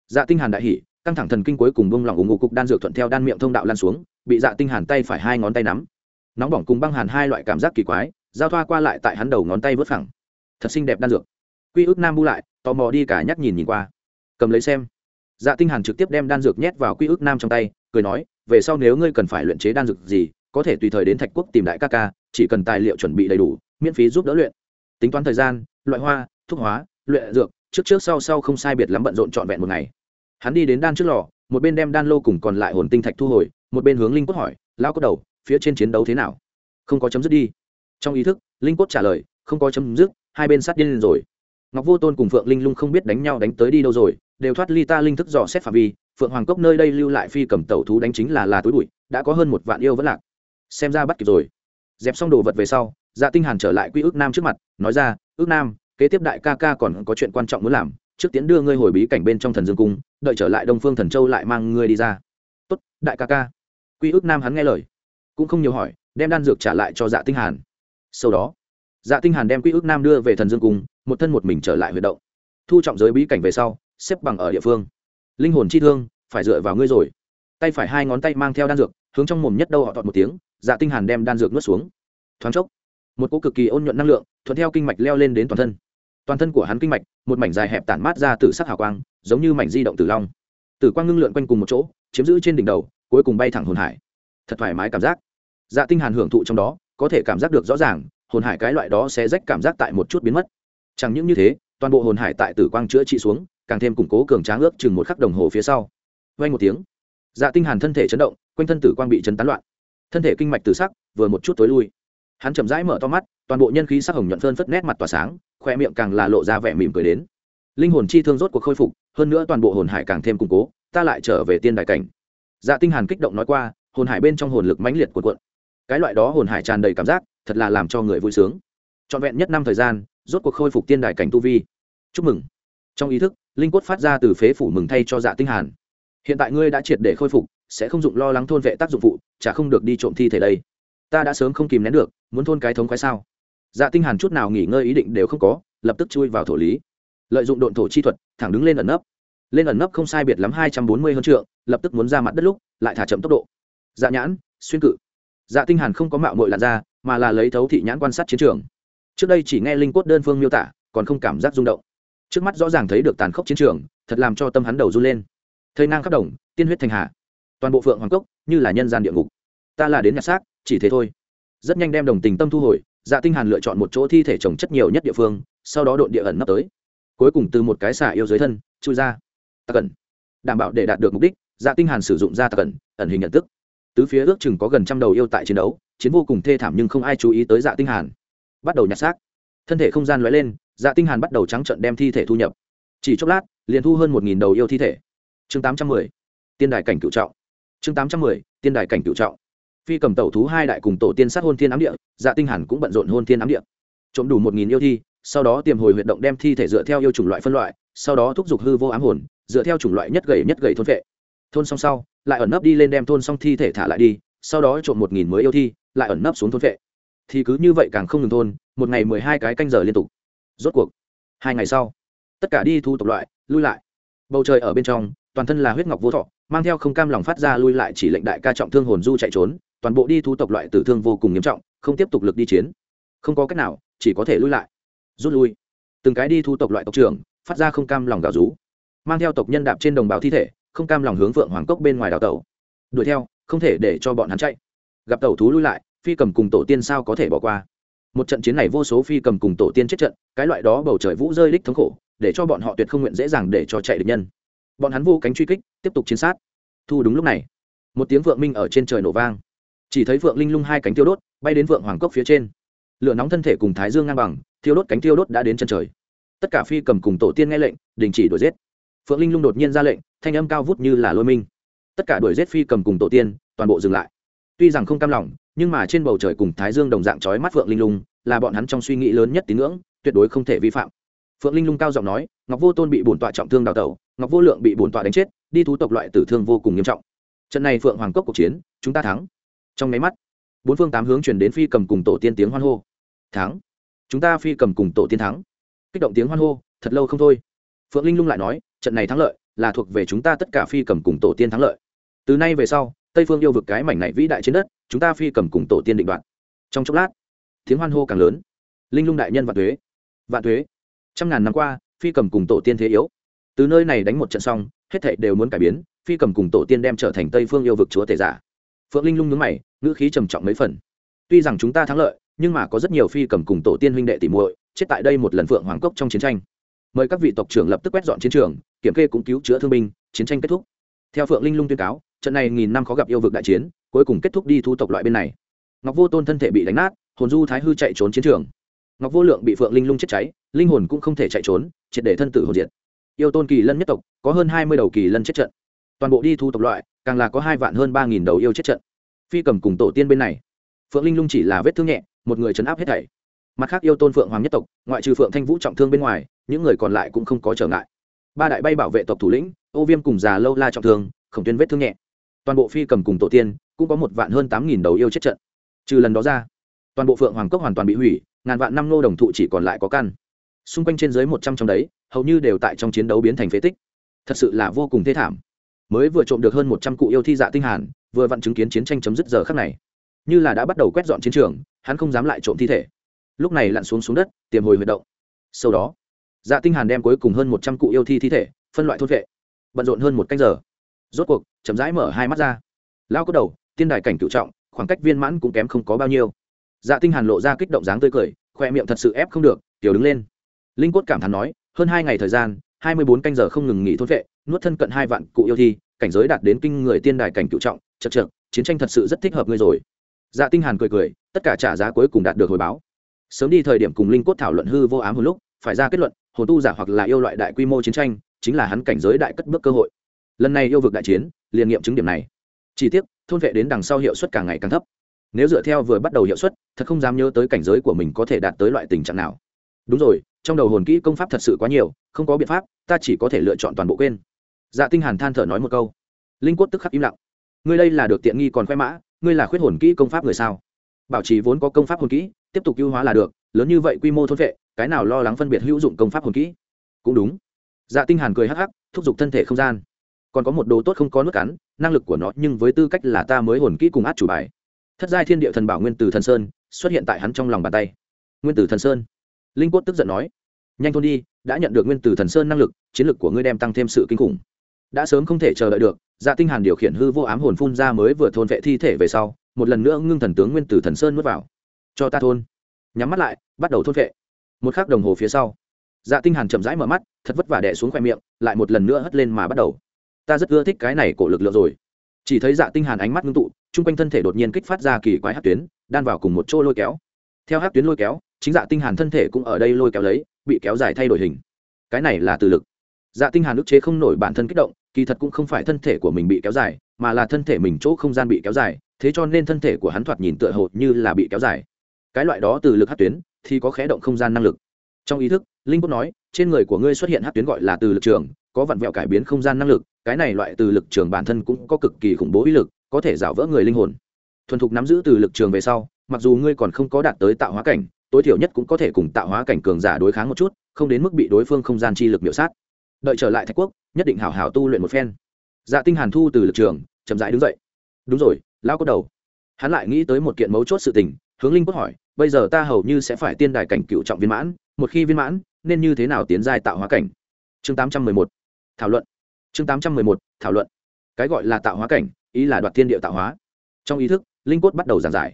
Dạ tinh hàn đại hỉ căng thẳng thần kinh cuối cùng bông lỏng ủng ngụ cục đan dược thuận theo đan miệng thông đạo lan xuống, bị dạ tinh hàn tay phải hai ngón tay nắm. Nóng bỏng cùng băng hàn hai loại cảm giác kỳ quái, giao thoa qua lại tại hắn đầu ngón tay vớt phẳng. Thật xinh đẹp đan dược. Quy ước nam bu lại, tò mò đi cả nhắc nhìn nhìn qua. Cầm lấy xem. Dạ tinh hàn trực tiếp đem đan dược nhét vào quy ước nam trong tay, cười nói, về sau nếu ngươi cần phải luyện chế đan dược gì, có thể tùy thời đến thạch quốc tìm đại ca ca, chỉ cần tài liệu chuẩn bị đầy đủ, miễn phí giúp đỡ luyện. Tính toán thời gian, loại hoa, thuốc hóa, luyện dược, trước trước sau sau không sai biệt lắm bận rộn trọn vẹn một ngày hắn đi đến đan trước lò, một bên đem đan lô cùng còn lại hồn tinh thạch thu hồi, một bên hướng linh cốt hỏi lao cốt đầu, phía trên chiến đấu thế nào? Không có chấm dứt đi. Trong ý thức, linh cốt trả lời, không có chấm dứt, hai bên sát điên rồi. Ngọc vô tôn cùng phượng linh lung không biết đánh nhau đánh tới đi đâu rồi, đều thoát ly ta linh thức dò xét phạm vi, phượng hoàng cốc nơi đây lưu lại phi cầm tẩu thú đánh chính là là túi bụi, đã có hơn một vạn yêu vẫn lạc. Xem ra bắt kịp rồi. Dẹp xong đồ vật về sau dạ tinh hàn trở lại quy ước nam trước mặt, nói ra, ước nam, kế tiếp đại ca ca còn có chuyện quan trọng muốn làm trước tiến đưa ngươi hồi bí cảnh bên trong thần dương cung, đợi trở lại đông phương thần châu lại mang ngươi đi ra. Tốt, đại ca ca. Quy ước nam hắn nghe lời, cũng không nhiều hỏi, đem đan dược trả lại cho dạ tinh hàn. Sau đó dạ tinh hàn đem quy ước nam đưa về thần dương cung, một thân một mình trở lại huyệt động. Thu trọng giới bí cảnh về sau, xếp bằng ở địa phương. Linh hồn chi thương, phải dựa vào ngươi rồi. Tay phải hai ngón tay mang theo đan dược, hướng trong mồm nhất đâu họ tọt một tiếng dạ tinh hàn đem đan dược nuốt xuống. Thoáng chốc, một cỗ cực kỳ ôn nhuận năng lượng, thuận theo kinh mạch leo lên đến toàn thân toàn thân của hắn kinh mạch, một mảnh dài hẹp tản mát ra từ sắc hào quang, giống như mảnh di động tử long. Tử quang ngưng lượn quanh cùng một chỗ, chiếm giữ trên đỉnh đầu, cuối cùng bay thẳng hồn hải. Thật thoải mái cảm giác. Dạ tinh hàn hưởng thụ trong đó, có thể cảm giác được rõ ràng, hồn hải cái loại đó sẽ rách cảm giác tại một chút biến mất. Chẳng những như thế, toàn bộ hồn hải tại tử quang chữa trị xuống, càng thêm củng cố cường tráng ước chừng một khắc đồng hồ phía sau. Vang một tiếng dạ tinh hàn thân thể chấn động, quanh thân tử quang bị chấn tán loạn. Thân thể kinh mạch tử sắc, vừa một chút tối lui. Hắn chậm rãi mở to mắt, toàn bộ nhân khí sắc hồng nhuận phơn phất nét mặt tỏa sáng khoe miệng càng là lộ ra vẻ mỉm cười đến. Linh hồn chi thương rốt cuộc khôi phục, hơn nữa toàn bộ hồn hải càng thêm củng cố, ta lại trở về tiên đại cảnh. Dạ tinh hàn kích động nói qua, hồn hải bên trong hồn lực mãnh liệt cuộn cuộn. Cái loại đó hồn hải tràn đầy cảm giác, thật là làm cho người vui sướng. Trọn vẹn nhất năm thời gian, rốt cuộc khôi phục tiên đại cảnh tu vi. Chúc mừng. Trong ý thức, linh cốt phát ra từ phế phủ mừng thay cho dạ tinh hàn. Hiện tại ngươi đã triệt để khôi phục, sẽ không dụng lo lắng thôn vệ tác dụng phụ chả không được đi trộm thi thể đây. Ta đã sớm không kìm nén được, muốn thôn cái thống khoái sao? Dạ tinh hàn chút nào nghỉ ngơi ý định đều không có, lập tức chui vào thổ lý. Lợi dụng độn thổ chi thuật, thẳng đứng lên ẩn nấp. Lên ẩn nấp không sai biệt lắm hai trăm bốn mươi hơn trượng, lập tức muốn ra mặt đất lúc, lại thả chậm tốc độ. Dạ nhãn, xuyên cự. Dạ tinh hàn không có mạo muội lặn ra, mà là lấy thấu thị nhãn quan sát chiến trường. Trước đây chỉ nghe linh cốt đơn phương miêu tả, còn không cảm giác rung động. Trước mắt rõ ràng thấy được tàn khốc chiến trường, thật làm cho tâm hắn đầu run lên. Thời nang khắp đồng, tiên huyết thành hạ. Toàn bộ phượng hoàng cốc, như là nhân gian địa ngục. Ta là đến nhặt xác, chỉ thế thôi. Rất nhanh đem đồng tình tâm thu hồi dạ tinh hàn lựa chọn một chỗ thi thể trồng chất nhiều nhất địa phương, sau đó độn địa ẩn nấp tới. Cuối cùng từ một cái xả yêu dưới thân, chui ra. Ta cần đảm bảo để đạt được mục đích dạ tinh hàn sử dụng ra ta cần ẩn hình nhận tức tứ phía ước chừng có gần trăm đầu yêu tại chiến đấu, chiến vô cùng thê thảm nhưng không ai chú ý tới dạ tinh hàn. Bắt đầu nhặt xác. Thân thể không gian lóe lên dạ tinh hàn bắt đầu trắng trợn đem thi thể thu nhập. Chỉ chốc lát, liền thu hơn một nghìn đầu yêu thi thể. Chương tám trăm mười. Tiên đài cảnh cửu trọng. Chương tám trăm mười, tiên đài cảnh cửu trọng phi cầm tẩu thú hai đại cùng tổ tiên sát hôn thiên ám địa dạ tinh hẳn cũng bận rộn hôn thiên ám địa. Trộm đủ một nghìn yêu thi, sau đó tiềm hồi huyệt động đem thi thể dựa theo yêu chủng loại phân loại, sau đó thúc giục hư vô ám hồn, dựa theo chủng loại nhất gầy nhất gầy thôn vệ. Thôn xong sau, lại ẩn nấp đi lên đem thôn xong thi thể thả lại đi, sau đó trộm một nghìn mới yêu thi, lại ẩn nấp xuống thôn vệ. Thì cứ như vậy càng không ngừng thôn, một ngày mười hai cái canh giờ liên tục. Rốt cuộc, hai ngày sau, tất cả đi thu tộc loại, lui lại. Bầu trời ở bên trong, toàn thân là huyết ngọc vô thọ, mang theo không cam lòng phát ra lui lại chỉ lệnh đại ca trọng thương hồn du chạy trốn toàn bộ đi thu tộc loại tử thương vô cùng nghiêm trọng không tiếp tục lực đi chiến. Không có cách nào chỉ có thể lui lại. Rút lui. Từng cái đi thu tộc loại tộc trưởng phát ra không cam lòng gào rú. Mang theo tộc nhân đạp trên đồng bào thi thể không cam lòng hướng vượng hoàng cốc bên ngoài đào tẩu, đuổi theo không thể để cho bọn hắn chạy. Gặp tẩu thú lui lại phi cầm cùng tổ tiên sao có thể bỏ qua? Một trận chiến này vô số phi cầm cùng tổ tiên chết trận cái loại đó bầu trời vũ rơi đích thống khổ để cho bọn họ tuyệt không nguyện dễ dàng để cho chạy được nhân. Bọn hắn vô cánh truy kích tiếp tục chiến sát. Thu đúng lúc này. Một tiếng vượng minh ở trên trời nổ vang chỉ thấy vượng linh lung hai cánh tiêu đốt, bay đến vượng hoàng cốc phía trên. Lửa nóng thân thể cùng thái dương ngang bằng, thiêu đốt cánh tiêu đốt đã đến chân trời. Tất cả phi cầm cùng tổ tiên nghe lệnh, đình chỉ đuổi giết. Phượng linh lung đột nhiên ra lệnh, thanh âm cao vút như là lôi minh. Tất cả đuổi giết phi cầm cùng tổ tiên, toàn bộ dừng lại. Tuy rằng không cam lòng, nhưng mà trên bầu trời cùng thái dương đồng dạng trói mắt phượng linh lung, là bọn hắn trong suy nghĩ lớn nhất tín ngưỡng, tuyệt đối không thể vi phạm. Phượng linh lung cao giọng nói, ngọc vô tôn bị bổn tọa trọng thương đào tẩu, ngọc vô lượng bị bổn tọa đánh chết, đi thú tộc loại tử thương vô cùng nghiêm trọng. Trận này phượng hoàng cốc cuộc chiến, chúng ta thắng trong máy mắt, bốn phương tám hướng chuyển đến phi cầm cùng tổ tiên tiếng hoan hô. Thắng! Chúng ta phi cầm cùng tổ tiên thắng. Kích động tiếng hoan hô, thật lâu không thôi. Phượng linh lung lại nói, trận này thắng lợi là thuộc về chúng ta tất cả phi cầm cùng tổ tiên thắng lợi. Từ nay về sau, tây phương yêu vực cái mảnh này vĩ đại trên đất, chúng ta phi cầm cùng tổ tiên định đoạt. Trong chốc lát, tiếng hoan hô càng lớn. Linh lung đại nhân vạn thuế. Vạn thuế. Trăm ngàn năm qua, phi cầm cùng tổ tiên thế yếu. Từ nơi này đánh một trận xong, hết thảy đều muốn cải biến, phi cầm cùng tổ tiên đem trở thành tây phương yêu vực chúa tể giả. Phượng linh lung nhướng mày ngữ khí trầm trọng mấy phần. Tuy rằng chúng ta thắng lợi, nhưng mà có rất nhiều phi cầm cùng tổ tiên huynh đệ tỉ muội, chết tại đây một lần phượng hoàng cốc trong chiến tranh. Mời các vị tộc trưởng lập tức quét dọn chiến trường, kiểm kê cũng cứu chữa thương binh, chiến tranh kết thúc. Theo phượng linh lung tuyên cáo, trận này nghìn năm khó gặp yêu vực đại chiến, cuối cùng kết thúc đi thu tộc loại bên này. Ngọc vô tôn thân thể bị đánh nát, hồn du thái hư chạy trốn chiến trường. Ngọc vô lượng bị phượng linh lung chết cháy, linh hồn cũng không thể chạy trốn, triệt để thân tử hồn diệt. Yêu tôn kỳ lân nhất tộc, có hơn hai mươi đầu kỳ lân chết trận. Toàn bộ đi thu tộc loại, càng là có hai vạn hơn ba nghìn đầu yêu chết trận phi cầm cùng tổ tiên bên này. Phượng linh lung chỉ là vết thương nhẹ, một người chấn áp hết thảy. Mặt khác yêu tôn phượng hoàng nhất tộc, ngoại trừ phượng thanh vũ trọng thương bên ngoài, những người còn lại cũng không có trở ngại. Ba đại bay bảo vệ tộc thủ lĩnh, ô viêm cùng già lâu la trọng thương, khổng tuyên vết thương nhẹ. Toàn bộ phi cầm cùng tổ tiên, cũng có một vạn hơn tám nghìn đầu yêu chết trận. Trừ lần đó ra, toàn bộ phượng hoàng cốc hoàn toàn bị hủy, ngàn vạn năm nô đồng thụ chỉ còn lại có căn. Xung quanh trên dưới một trăm trong đấy, hầu như đều tại trong chiến đấu biến thành phế tích. Thật sự là vô cùng thê thảm. Mới vừa trộm được hơn một trăm cụ yêu thi dạ tinh hàn vừa vặn chứng kiến chiến tranh chấm dứt giờ khắc này. Như là đã bắt đầu quét dọn chiến trường, hắn không dám lại trộm thi thể. Lúc này lặn xuống xuống đất, tiềm hồi huyệt động. Sau đó dạ tinh hàn đem cuối cùng hơn một trăm cụ yêu thi thi thể, phân loại thôn vệ. Bận rộn hơn một canh giờ. Rốt cuộc, chậm rãi mở hai mắt ra. Lao có đầu, tiên đài cảnh cựu trọng, khoảng cách viên mãn cũng kém không có bao nhiêu. Dạ tinh hàn lộ ra kích động dáng tươi cười, khoe miệng thật sự ép không được, tiểu đứng lên. Linh cốt cảm thán nói, hơn hai ngày thời gian, hai mươi bốn canh giờ không ngừng nghỉ thôn vệ, nuốt thân cận hai vạn cụ yêu thi cảnh giới đạt đến kinh người tiên đài cảnh cựu trọng, chật chật chiến tranh thật sự rất thích hợp ngươi rồi. Dạ tinh hàn cười cười, tất cả trả giá cuối cùng đạt được hồi báo. Sớm đi thời điểm cùng linh cốt thảo luận hư vô ám hồi lúc, phải ra kết luận, hồn tu giả hoặc là yêu loại đại quy mô chiến tranh, chính là hắn cảnh giới đại cất bước cơ hội. Lần này yêu vực đại chiến, liền nghiệm chứng điểm này. Chi tiết thôn vệ đến đằng sau hiệu suất càng ngày càng thấp. Nếu dựa theo vừa bắt đầu hiệu suất, thật không dám nhớ tới cảnh giới của mình có thể đạt tới loại tình trạng nào. Đúng rồi, trong đầu hồn kỹ công pháp thật sự quá nhiều, không có biện pháp, ta chỉ có thể lựa chọn toàn bộ quên dạ tinh hàn than thở nói một câu. Linh quất tức khắc im lặng. Ngươi đây là được tiện nghi còn khoe mã, ngươi là khuyết hồn kỹ công pháp người sao? Bảo trì vốn có công pháp hồn kỹ, tiếp tục ưu hóa là được, lớn như vậy quy mô thôn vệ, cái nào lo lắng phân biệt hữu dụng công pháp hồn kỹ? Cũng đúng. Dạ tinh hàn cười hắc hắc, thúc giục thân thể không gian. Còn có một đồ tốt không có nước cắn, năng lực của nó, nhưng với tư cách là ta mới hồn kỹ cùng át chủ bài. Thất giai thiên địa thần bảo nguyên tử thần sơn, xuất hiện tại hắn trong lòng bàn tay. Nguyên tử thần sơn. Linh quất tức giận nói. Nhanh thôn đi, đã nhận được nguyên tử thần sơn năng lực, chiến lực của ngươi đem tăng thêm sự kinh khủng đã sớm không thể chờ đợi được dạ tinh hàn điều khiển hư vô ám hồn phun ra mới vừa thôn vệ thi thể về sau, một lần nữa ngưng thần tướng nguyên tử thần sơn nuốt vào. Cho ta thôn. Nhắm mắt lại, bắt đầu thôn vệ. Một khắc đồng hồ phía sau dạ tinh hàn chậm rãi mở mắt, thật vất vả đè xuống khoe miệng, lại một lần nữa hất lên mà bắt đầu. Ta rất ưa thích cái này cổ lực lượng rồi. Chỉ thấy dạ tinh hàn ánh mắt ngưng tụ trung quanh thân thể đột nhiên kích phát ra kỳ quái hắc tuyến, đan vào cùng một chỗ lôi kéo. Theo hắc tuyến lôi kéo, chính dạ tinh hàn thân thể cũng ở đây lôi kéo lấy, bị kéo dài thay đổi hình. Cái này là từ lực dạ tinh hàn ức chế không nổi bản thân kích động, kỳ thật cũng không phải thân thể của mình bị kéo dài, mà là thân thể mình chỗ không gian bị kéo dài, thế cho nên thân thể của hắn thoạt nhìn tựa hồ như là bị kéo dài. Cái loại đó từ lực hát tuyến thì có khé động không gian năng lực. Trong ý thức, linh cốt nói, trên người của ngươi xuất hiện hát tuyến gọi là từ lực trường, có vặn vẹo cải biến không gian năng lực, cái này loại từ lực trường bản thân cũng có cực kỳ khủng bố uy lực, có thể rào vỡ người linh hồn. Thuần thục nắm giữ từ lực trường về sau, mặc dù ngươi còn không có đạt tới tạo hóa cảnh, tối thiểu nhất cũng có thể cùng tạo hóa cảnh cường giả đối kháng một chút, không đến mức bị đối phương không gian chi lực miểu sát đợi trở lại thạch quốc, nhất định hảo hảo tu luyện một phen. Dạ tinh hàn thu từ lực trường, chậm rãi đứng dậy. Đúng rồi lao có đầu. Hắn lại nghĩ tới một kiện mấu chốt sự tình, hướng linh quốc hỏi, bây giờ ta hầu như sẽ phải tiên đài cảnh cựu trọng viên mãn, một khi viên mãn, nên như thế nào tiến giai tạo hóa cảnh? Chương 811 thảo luận. Chương 811 thảo luận. Cái gọi là tạo hóa cảnh, ý là đoạt thiên địa tạo hóa. Trong ý thức, linh cốt bắt đầu giảng giải.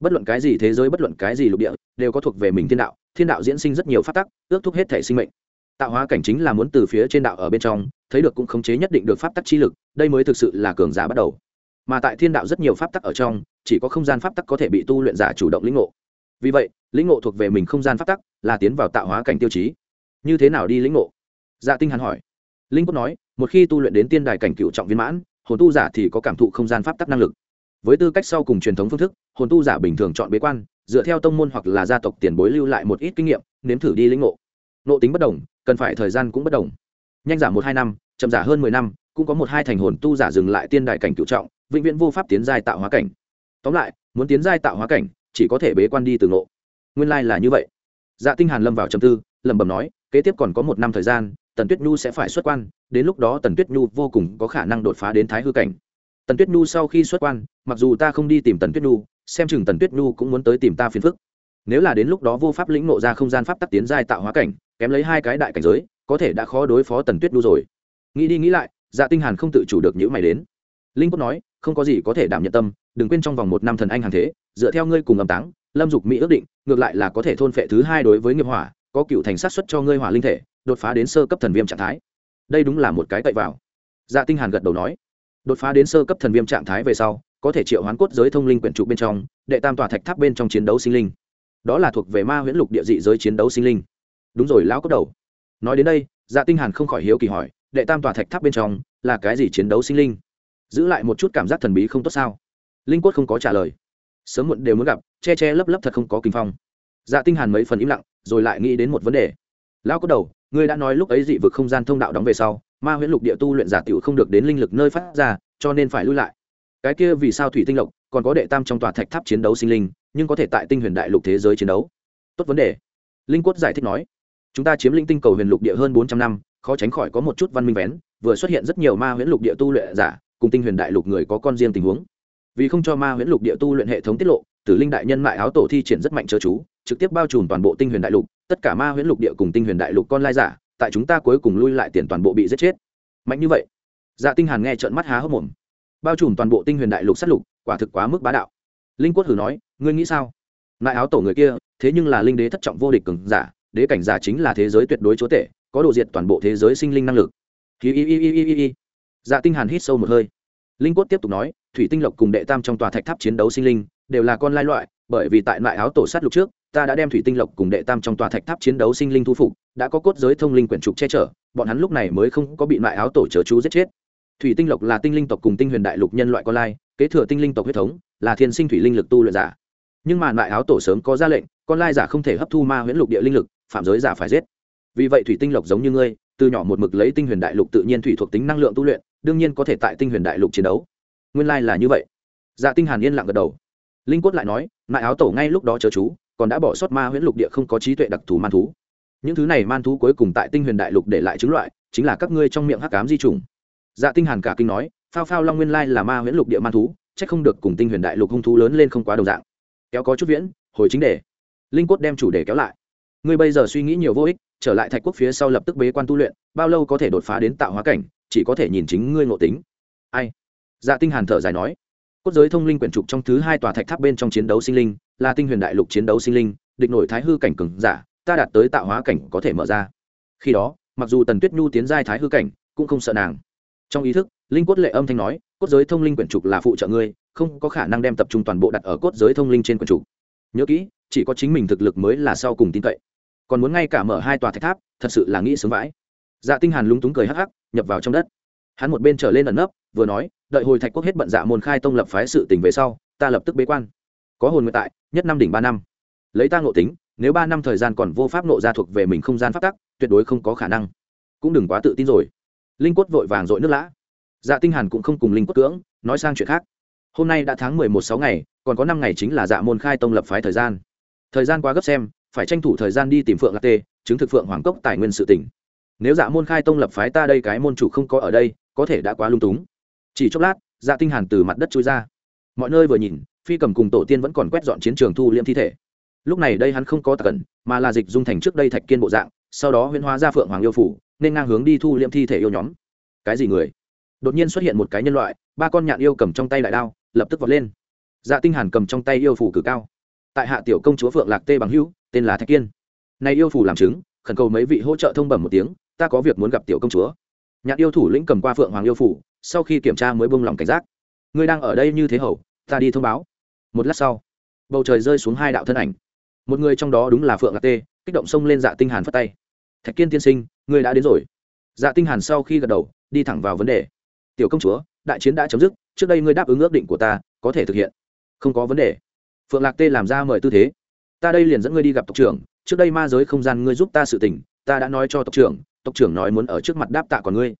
Bất luận cái gì thế giới, bất luận cái gì lục địa, đều có thuộc về mình thiên đạo. Thiên đạo diễn sinh rất nhiều phát tắc, ước thúc hết thể sinh mệnh tạo hóa cảnh chính là muốn từ phía trên đạo ở bên trong, thấy được cũng khống chế nhất định được pháp tắc chi lực, đây mới thực sự là cường giả bắt đầu. Mà tại thiên đạo rất nhiều pháp tắc ở trong, chỉ có không gian pháp tắc có thể bị tu luyện giả chủ động lĩnh ngộ. Vì vậy, lĩnh ngộ thuộc về mình không gian pháp tắc là tiến vào tạo hóa cảnh tiêu chí. Như thế nào đi lĩnh ngộ? Dạ tinh hắn hỏi. Linh cốt nói, một khi tu luyện đến tiên đài cảnh cựu trọng viên mãn, hồn tu giả thì có cảm thụ không gian pháp tắc năng lực. Với tư cách sau cùng truyền thống phương thức, hồn tu giả bình thường chọn bế quan, dựa theo tông môn hoặc là gia tộc tiền bối lưu lại một ít kinh nghiệm, nếm thử đi lĩnh ngộ. Nộ tính bất đồng cần phải thời gian cũng bất đồng. Nhanh giả một hai năm, chậm giả hơn mười năm, cũng có một hai thành hồn tu giả dừng lại tiên đại cảnh cựu trọng, vĩnh viễn vô pháp tiến giai tạo hóa cảnh. Tóm lại, muốn tiến giai tạo hóa cảnh, chỉ có thể bế quan đi từ ngộ. Nguyên lai là như vậy. Dạ tinh hàn lâm vào trầm tư, lẩm bẩm nói, kế tiếp còn có một năm thời gian, tần tuyết nhu sẽ phải xuất quan, đến lúc đó tần tuyết nhu vô cùng có khả năng đột phá đến thái hư cảnh. Tần tuyết nhu sau khi xuất quan, mặc dù ta không đi tìm tần tuyết nhu, xem chừng tần tuyết nhu cũng muốn tới tìm ta phiền phức nếu là đến lúc đó vô pháp lĩnh nộ ra không gian pháp tắc tiến giai tạo hóa cảnh, kém lấy hai cái đại cảnh giới, có thể đã khó đối phó tần tuyết đu rồi. Nghĩ đi nghĩ lại dạ tinh hàn không tự chủ được những mày đến. Linh quốc nói, không có gì có thể đảm nhận tâm, đừng quên trong vòng một năm thần anh hàng thế, dựa theo ngươi cùng âm táng, lâm dục mỹ ước định, ngược lại là có thể thôn phệ thứ hai đối với nghiệp hỏa, có cựu thành sát xuất cho ngươi hỏa linh thể, đột phá đến sơ cấp thần viêm trạng thái. Đây đúng là một cái cậy vào. Dạ tinh hàn gật đầu nói, đột phá đến sơ cấp thần viêm trạng thái về sau, có thể triệu hoán cốt giới thông linh quyển trụ bên trong, đệ tam tòa thạch tháp bên trong chiến đấu sinh linh đó là thuộc về ma huyễn lục địa dị giới chiến đấu sinh linh. Đúng rồi, lão cốc đầu. Nói đến đây dạ tinh hàn không khỏi hiếu kỳ hỏi, đệ tam tòa thạch tháp bên trong là cái gì chiến đấu sinh linh? Giữ lại một chút cảm giác thần bí không tốt sao? Linh quất không có trả lời. Sớm muộn đều muốn gặp, che che lấp lấp thật không có kinh phong. Dạ tinh hàn mấy phần im lặng, rồi lại nghĩ đến một vấn đề. Lão cốc đầu, ngươi đã nói lúc ấy dị vực không gian thông đạo đóng về sau, ma huyễn lục địa tu luyện giả tiểu không được đến linh lực nơi phát ra, cho nên phải lui lại. Cái kia vì sao thủy tinh lộc, còn có đệ tam trong tòa thạch tháp chiến đấu sinh linh nhưng có thể tại tinh huyền đại lục thế giới chiến đấu. Tốt vấn đề. Linh quất giải thích nói, chúng ta chiếm linh tinh cầu huyền lục địa hơn bốn trăm năm, khó tránh khỏi có một chút văn minh vén, vừa xuất hiện rất nhiều ma huyễn lục địa tu luyện giả, cùng tinh huyền đại lục người có con riêng tình huống. Vì không cho ma huyễn lục địa tu luyện hệ thống tiết lộ, tử linh đại nhân mại áo tổ thi triển rất mạnh chớ chú, trực tiếp bao trùm toàn bộ tinh huyền đại lục, tất cả ma huyễn lục địa cùng tinh huyền đại lục con lai giả, tại chúng ta cuối cùng lui lại tiền toàn bộ bị giết chết. Mạnh như vậy. Dạ tinh hàn nghe trợn mắt há hốc mồm. Bao trùm toàn bộ tinh huyền đại lục sát lục, quả thực quá mức bá đạo. Linh quất hử nói ngươi nghĩ sao? Nại áo tổ người kia, thế nhưng là linh đế thất trọng vô địch cường giả, đế cảnh giả chính là thế giới tuyệt đối chúa tể, có độ diệt toàn bộ thế giới sinh linh năng lực. Hi hi hi hi hi hi dạ tinh hàn hít sâu một hơi. Linh quất tiếp tục nói, thủy tinh lộc cùng đệ tam trong tòa thạch tháp chiến đấu sinh linh, đều là con lai loại, bởi vì tại nại áo tổ sát lục trước, ta đã đem thủy tinh lộc cùng đệ tam trong tòa thạch tháp chiến đấu sinh linh thu phục, đã có cốt giới thông linh quyển trục che chở, bọn hắn lúc này mới không có bị nại áo tổ chớ chú giết chết. Thủy tinh lộc là tinh linh tộc cùng tinh huyền đại lục nhân loại con lai, kế thừa tinh linh tộc huyết thống, là thiên sinh thủy linh lực tu luyện giả nhưng mà lại áo tổ sớm có ra lệnh, con lai giả không thể hấp thu ma huyễn lục địa linh lực, phạm giới giả phải giết. Vì vậy thủy tinh lộc giống như ngươi, từ nhỏ một mực lấy tinh huyền đại lục tự nhiên thủy thuộc tính năng lượng tu luyện, đương nhiên có thể tại tinh huyền đại lục chiến đấu. Nguyên lai là như vậy. Dạ tinh hàn yên lặng gật đầu. Linh quất lại nói lại áo tổ ngay lúc đó chớ chú, còn đã bỏ sót ma huyễn lục địa không có trí tuệ đặc thù man thú. Những thứ này man thú cuối cùng tại tinh huyền đại lục để lại chứng loại, chính là các ngươi trong miệng hắc ám di trùng. Dạ tinh hàn cả kinh nói, phao phao long nguyên lai là ma huyễn lục địa man thú, chắc không được cùng tinh huyền đại lục hung thú lớn lên không quá đồng dạng kéo có chút viễn, hồi chính đề. Linh quất đem chủ đề kéo lại. Ngươi bây giờ suy nghĩ nhiều vô ích, trở lại thạch quốc phía sau lập tức bế quan tu luyện, bao lâu có thể đột phá đến tạo hóa cảnh, chỉ có thể nhìn chính ngươi ngộ tính. Ai? Dạ tinh hàn thở dài nói. Cốt giới thông linh quyển trục trong thứ hai tòa thạch tháp bên trong chiến đấu sinh linh, là tinh huyền đại lục chiến đấu sinh linh, địch nổi thái hư cảnh cường giả, ta đạt tới tạo hóa cảnh có thể mở ra. Khi đó, mặc dù tần tuyết nhu tiến giai thái hư cảnh, cũng không sợ nàng. Trong ý thức, linh cốt lệ âm thanh nói, cốt giới thông linh quyển trục là phụ trợ ngươi không có khả năng đem tập trung toàn bộ đặt ở cốt giới thông linh trên quần chủ. Nhớ kỹ, chỉ có chính mình thực lực mới là sau cùng tin cậy. Còn muốn ngay cả mở hai tòa thạch tháp, thật sự là nghĩ sướng vãi. Dạ tinh hàn lúng túng cười hắc hắc, nhập vào trong đất. Hắn một bên trở lên ẩn nấp, vừa nói, đợi hồi thạch quốc hết bận dạ môn khai tông lập phái sự tình về sau, ta lập tức bế quan. Có hồn nguyện tại, nhất năm đỉnh ba năm. Lấy ta ngộ tính, nếu ba năm thời gian còn vô pháp nộ ra thuộc về mình không gian pháp tắc, tuyệt đối không có khả năng. Cũng đừng quá tự tin rồi. Linh quất vội vàng dội nước lã. Dạ tinh hàn cũng không cùng linh quất cưỡng, nói sang chuyện khác hôm nay đã tháng mười một sáu ngày, còn có năm ngày chính là dạ môn khai tông lập phái thời gian. Thời gian quá gấp xem, phải tranh thủ thời gian đi tìm phượng lạc tê, chứng thực phượng hoàng cốc tài nguyên sự tỉnh nếu dạ môn khai tông lập phái ta đây cái môn chủ không có ở đây, có thể đã quá lung túng. Chỉ chốc lát dạ tinh hàn từ mặt đất chui ra. Mọi nơi vừa nhìn, phi cầm cùng tổ tiên vẫn còn quét dọn chiến trường thu liêm thi thể. Lúc này đây hắn không có tận mà là dịch dung thành trước đây thạch kiên bộ dạng, sau đó huyễn hóa ra phượng hoàng yêu phủ, nên ngang hướng đi thu liêm thi thể yêu nhóm. Cái gì người? Đột nhiên xuất hiện một cái nhân loại, ba con nhạn yêu cầm trong tay đại đao lập tức vọt lên. Dạ tinh hàn cầm trong tay yêu phủ cử cao. Tại hạ tiểu công chúa phượng lạc tê bằng hữu, tên là thạch kiên. Này yêu phủ làm chứng, khẩn cầu mấy vị hỗ trợ thông bẩm một tiếng, ta có việc muốn gặp tiểu công chúa. Nhạn yêu thủ lĩnh cầm qua phượng hoàng yêu phủ sau khi kiểm tra mới buông lòng cảnh giác. Ngươi đang ở đây như thế hầu, ta đi thông báo. Một lát sau, bầu trời rơi xuống hai đạo thân ảnh. Một người trong đó đúng là phượng lạc tê, kích động xông lên dạ tinh hàn phất tay. Thạch kiên tiên sinh, ngươi đã đến rồi. Dạ tinh hàn sau khi gật đầu, đi thẳng vào vấn đề. Tiểu công chúa, đại chiến đã chấm dứt trước đây ngươi đáp ứng ước định của ta, có thể thực hiện. Không có vấn đề. Phượng lạc tê làm ra mời tư thế. Ta đây liền dẫn ngươi đi gặp tộc trưởng, trước đây ma giới không gian ngươi giúp ta sự tình, ta đã nói cho tộc trưởng tộc trưởng nói muốn ở trước mặt đáp tạ còn ngươi.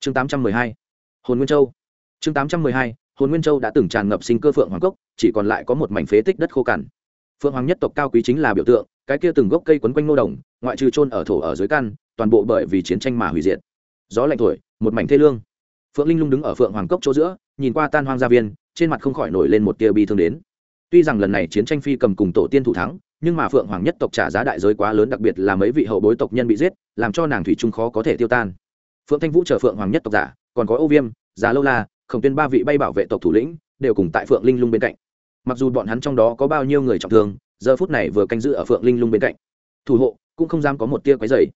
Chương 812 hồn nguyên châu. Chương 812 hồn nguyên châu đã từng tràn ngập sinh cơ phượng hoàng cốc, chỉ còn lại có một mảnh phế tích đất khô cằn. Phượng hoàng nhất tộc cao quý chính là biểu tượng, cái kia từng gốc cây quấn quanh nô đồng, ngoại trừ trôn ở thổ ở dưới căn, toàn bộ bởi vì chiến tranh mà hủy diệt. Gió lạnh thổi, một mảnh thê lương phượng linh lung đứng ở phượng hoàng cốc chỗ giữa, nhìn qua tan hoang gia viên, trên mặt không khỏi nổi lên một tia bi thương đến. Tuy rằng lần này chiến tranh phi cầm cùng tổ tiên thủ thắng, nhưng mà phượng hoàng nhất tộc trả giá đại giới quá lớn, đặc biệt là mấy vị hậu bối tộc nhân bị giết, làm cho nàng thủy trung khó có thể tiêu tan. Phượng thanh vũ chở phượng hoàng nhất tộc giả, còn có ô viêm giá lâu la, khổng tuyên ba vị bay bảo vệ tộc thủ lĩnh, đều cùng tại phượng linh lung bên cạnh. Mặc dù bọn hắn trong đó có bao nhiêu người trọng thương, giờ phút này vừa canh giữ ở phượng linh lung bên cạnh, thủ hộ cũng không dám có một tia quấy dày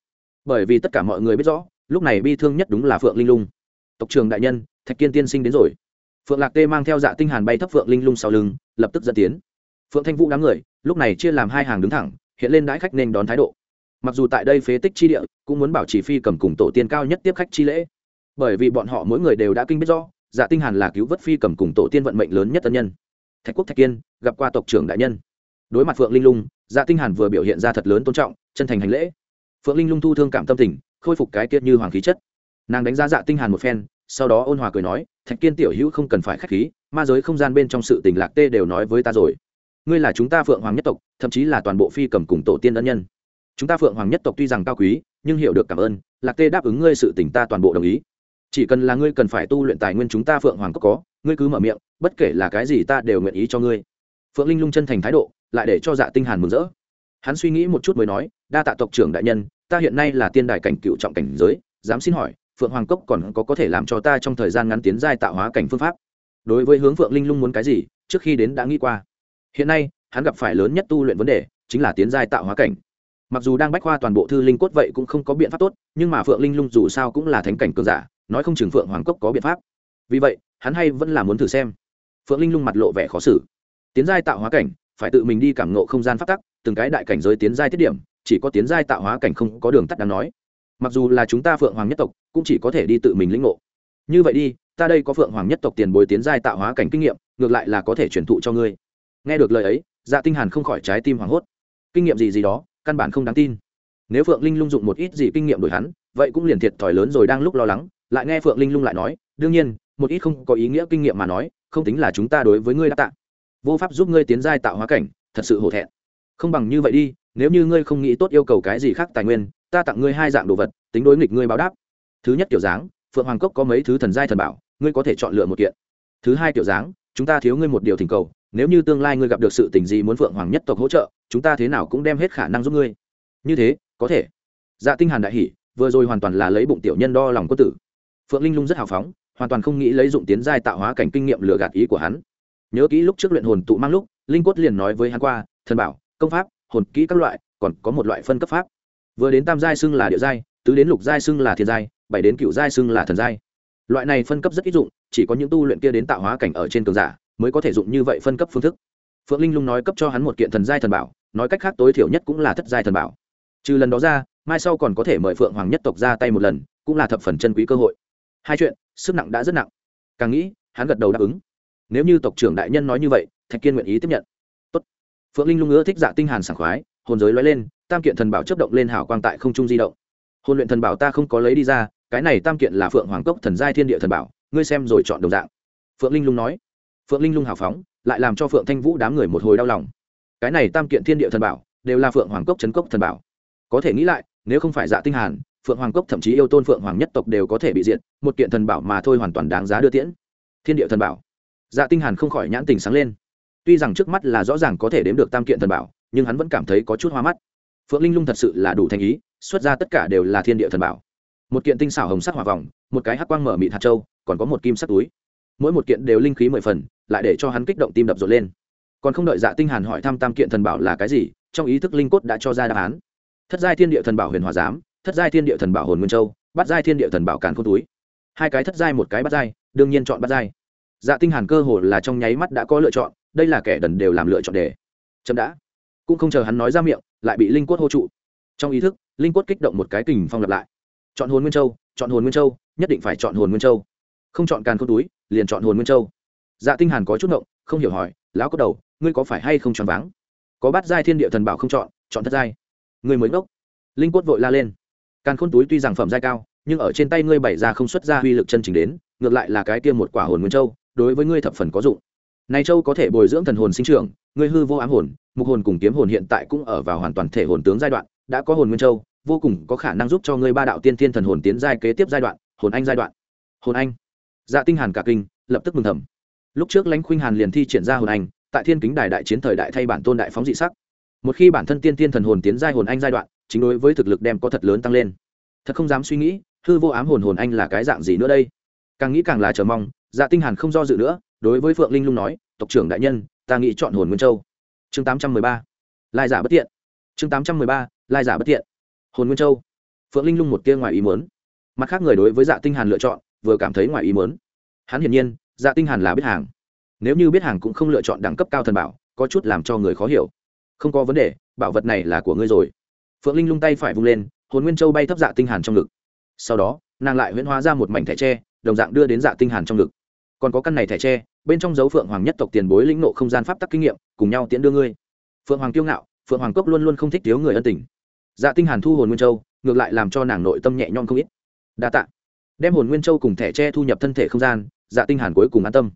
bởi vì tất cả mọi người biết rõ, lúc này bi thương nhất đúng là phượng linh lung tộc trường đại nhân, thạch kiên tiên sinh đến rồi. Phượng lạc tê mang theo dạ tinh hàn bay thấp phượng linh lung sau lưng, lập tức dẫn tiến. Phượng thanh vũ đám người, lúc này chia làm hai hàng đứng thẳng, hiện lên đãi khách nên đón thái độ. Mặc dù tại đây phế tích chi địa, cũng muốn bảo trì phi cầm cùng tổ tiên cao nhất tiếp khách chi lễ. Bởi vì bọn họ mỗi người đều đã kinh biết rõ dạ tinh hàn là cứu vớt phi cầm cùng tổ tiên vận mệnh lớn nhất tân nhân. Thạch quốc thạch kiên, gặp qua tộc trưởng đại nhân. Đối mặt phượng linh lung dạ tinh hàn vừa biểu hiện ra thật lớn tôn trọng, chân thành hành lễ. Phượng linh lung thu thương cảm tâm tình, khôi phục cái kiệt như hoàng khí chất nàng đánh giá dạ tinh hàn một phen, sau đó ôn hòa cười nói, thạch kiên tiểu hữu không cần phải khách khí, ma giới không gian bên trong sự tình lạc tê đều nói với ta rồi. Ngươi là chúng ta phượng hoàng nhất tộc, thậm chí là toàn bộ phi cầm cùng tổ tiên ân nhân. Chúng ta phượng hoàng nhất tộc tuy rằng cao quý, nhưng hiểu được cảm ơn, lạc tê đáp ứng ngươi sự tình ta toàn bộ đồng ý. Chỉ cần là ngươi cần phải tu luyện tài nguyên chúng ta phượng hoàng cốc có, ngươi cứ mở miệng, bất kể là cái gì ta đều nguyện ý cho ngươi. Phượng linh lung chân thành thái độ, lại để cho dạ tinh hàn mừng rỡ. Hắn suy nghĩ một chút mới nói, đa tạ tộc trưởng đại nhân, ta hiện nay là tiên đài cảnh cựu trọng cảnh giới, dám xin hỏi phượng hoàng cốc còn có có thể làm cho ta trong thời gian ngắn tiến giai tạo hóa cảnh phương pháp. Đối với hướng phượng linh lung muốn cái gì, trước khi đến đã nghĩ qua. Hiện nay, hắn gặp phải lớn nhất tu luyện vấn đề, chính là tiến giai tạo hóa cảnh. Mặc dù đang bách khoa toàn bộ thư linh cốt vậy cũng không có biện pháp tốt, nhưng mà phượng linh lung dù sao cũng là thánh cảnh cường giả, nói không chừng phượng hoàng cốc có biện pháp. Vì vậy, hắn hay vẫn là muốn thử xem. Phượng linh lung mặt lộ vẻ khó xử. Tiến giai tạo hóa cảnh, phải tự mình đi cảm nộ không gian phát tắc, từng cái đại cảnh giới tiến giai tiết điểm, chỉ có tiến giai tạo hóa cảnh không có đường tắt đáng nói mặc dù là chúng ta phượng hoàng nhất tộc, cũng chỉ có thể đi tự mình lĩnh ngộ. Như vậy đi, ta đây có phượng hoàng nhất tộc tiền bối tiến giai tạo hóa cảnh kinh nghiệm, ngược lại là có thể truyền thụ cho ngươi. Nghe được lời ấy dạ tinh hàn không khỏi trái tim hoảng hốt. Kinh nghiệm gì gì đó, căn bản không đáng tin. Nếu phượng linh lung dụng một ít gì kinh nghiệm đổi hắn, vậy cũng liền thiệt thòi lớn rồi đang lúc lo lắng, lại nghe phượng linh lung lại nói, đương nhiên, một ít không có ý nghĩa kinh nghiệm mà nói, không tính là chúng ta đối với ngươi đã tạ. Vô pháp giúp ngươi tiến giai tạo hóa cảnh, thật sự hổ thẹn. Không bằng như vậy đi, nếu như ngươi không nghĩ tốt yêu cầu cái gì khác tài nguyên ta tặng ngươi hai dạng đồ vật, tính đối nghịch ngươi báo đáp. Thứ nhất kiểu dáng, phượng hoàng cốc có mấy thứ thần giai thần bảo, ngươi có thể chọn lựa một kiện. Thứ hai kiểu dáng, chúng ta thiếu ngươi một điều thỉnh cầu, nếu như tương lai ngươi gặp được sự tình gì muốn phượng hoàng nhất tộc hỗ trợ, chúng ta thế nào cũng đem hết khả năng giúp ngươi. Như thế, có thể. Dạ tinh hàn đại hỉ, vừa rồi hoàn toàn là lấy bụng tiểu nhân đo lòng quân tử. Phượng linh lung rất hào phóng, hoàn toàn không nghĩ lấy dụng tiến giai tạo hóa cảnh kinh nghiệm lừa gạt ý của hắn. Nhớ kỹ lúc trước luyện hồn tụ mang lúc, linh quất liền nói với hắn qua, thần bảo, công pháp, hồn kỹ các loại, còn có một loại phân cấp pháp vừa đến tam giai xưng là địa giai, tứ đến lục giai xưng là thiên giai, bảy đến cựu giai xưng là thần giai. Loại này phân cấp rất ít dụng, chỉ có những tu luyện kia đến tạo hóa cảnh ở trên cường giả mới có thể dụng như vậy phân cấp phương thức. Phượng linh lung nói cấp cho hắn một kiện thần giai thần bảo, nói cách khác tối thiểu nhất cũng là thất giai thần bảo. Trừ lần đó ra, mai sau còn có thể mời phượng hoàng nhất tộc ra tay một lần, cũng là thập phần chân quý cơ hội. Hai chuyện, sức nặng đã rất nặng. Càng nghĩ, hắn gật đầu đáp ứng. Nếu như tộc trưởng đại nhân nói như vậy, thạch kiên nguyện ý tiếp nhận. Tốt. phượng linh lung ưa thích dạ tinh hàn sảng khoái, hồn giới lóe lên tam kiện thần bảo chấp động lên hào quang tại không trung di động. Hôn luyện thần bảo ta không có lấy đi ra cái này tam kiện là phượng hoàng cốc thần giai thiên địa thần bảo ngươi xem rồi chọn đồng dạng. Phượng linh lung nói. Phượng linh lung hào phóng lại làm cho phượng thanh vũ đám người một hồi đau lòng. Cái này tam kiện thiên địa thần bảo đều là phượng hoàng cốc trấn cốc thần bảo. Có thể nghĩ lại nếu không phải dạ tinh hàn phượng hoàng cốc thậm chí yêu tôn phượng hoàng nhất tộc đều có thể bị diện, một kiện thần bảo mà thôi hoàn toàn đáng giá đưa tiễn. Thiên địa thần bảo. Dạ tinh hàn không khỏi nhãn tình sáng lên. Tuy rằng trước mắt là rõ ràng có thể đếm được tam kiện thần bảo nhưng hắn vẫn cảm thấy có chút hoa mắt phượng linh lung thật sự là đủ thành ý, xuất ra tất cả đều là thiên địa thần bảo. Một kiện tinh xảo hồng sắc hỏa vòng, một cái hắc quang mở mịt hạt châu, còn có một kim sắc túi. Mỗi một kiện đều linh khí mười phần, lại để cho hắn kích động tim đập rộn lên. Còn không đợi dạ tinh hàn hỏi thăm tam kiện thần bảo là cái gì, trong ý thức linh cốt đã cho ra đáp án. Thất giai thiên địa thần bảo huyền hòa giám, thất giai thiên địa thần bảo hồn nguyên châu, bát giai thiên địa thần bảo càn khôn túi. Hai cái thất giai một cái bát giai, đương nhiên chọn bát giai. Dạ tinh hàn cơ hồ là trong nháy mắt đã có lựa chọn, đây là kẻ đần đều làm lựa chọn để chậm đã cũng không chờ hắn nói ra miệng, lại bị linh quất hô trụ. Trong ý thức, linh quất kích động một cái kình phong lặp lại. Chọn hồn nguyên châu, chọn hồn nguyên châu, nhất định phải chọn hồn nguyên châu. Không chọn càn khôn túi, liền chọn hồn nguyên châu. Dạ tinh hàn có chút ngộng, không hiểu hỏi, lão có đầu, ngươi có phải hay không chọn váng? Có bát giai thiên địa thần bảo không chọn chọn thất giai. Ngươi mới ngốc. Linh quất vội la lên. Càn khôn túi tuy rằng phẩm giai cao, nhưng ở trên tay ngươi bày ra không xuất ra uy lực chân chính đến, ngược lại là cái kia một quả hồn nguyên châu, đối với ngươi thập phần có dụng. Này châu có thể bồi dưỡng thần hồn sinh trưởng ngươi hư vô ám hồn, mục hồn cùng kiếm hồn hiện tại cũng ở vào hoàn toàn thể hồn tướng giai đoạn, đã có hồn nguyên châu, vô cùng có khả năng giúp cho ngươi ba đạo tiên thiên thần hồn tiến giai kế tiếp giai đoạn, hồn anh giai đoạn. Hồn anh. Dạ tinh hàn cả kinh, lập tức mừng thầm. Lúc trước lãnh khuynh hàn liền thi triển ra hồn anh, tại thiên kính đài đại chiến thời đại thay bản tôn đại phóng dị sắc. Một khi bản thân tiên thiên thần hồn tiến giai hồn anh giai đoạn, chính đối với thực lực đem có thật lớn tăng lên. Thật không dám suy nghĩ, hư vô ám hồn hồn anh là cái dạng gì nữa đây? Càng nghĩ càng là chờ mong dạ tinh hàn không do dự nữa, đối với phượng linh lung nói, tộc trưởng đại nhân ta nghĩ chọn hồn nguyên châu. Chương 813 lai giả bất tiện chương 813 lai giả bất tiện hồn nguyên châu. Phượng linh lung một tia ngoài ý muốn. Mặt khác người đối với dạ tinh hàn lựa chọn, vừa cảm thấy ngoài ý muốn. Hắn hiển nhiên dạ tinh hàn là biết hàng. Nếu như biết hàng cũng không lựa chọn đẳng cấp cao thần bảo, có chút làm cho người khó hiểu. Không có vấn đề, bảo vật này là của ngươi rồi. Phượng linh lung tay phải vung lên, hồn nguyên châu bay thấp dạ tinh hàn trong ngực. Sau đó, nàng lại huyễn hóa ra một mảnh thẻ tre, đồng dạng đưa đến dạ tinh hàn trong ngực còn có căn này thẻ tre, bên trong dấu phượng hoàng nhất tộc tiền bối lĩnh nộ không gian pháp tắc kinh nghiệm, cùng nhau tiễn đưa ngươi. Phượng hoàng kiêu ngạo, phượng hoàng cốc luôn luôn không thích thiếu người ân tình. Dạ tinh hàn thu hồn nguyên châu, ngược lại làm cho nàng nội tâm nhẹ nhõm không ít. Đa tạ. Đem hồn nguyên châu cùng thẻ tre thu nhập thân thể không gian dạ tinh hàn cuối cùng an tâm.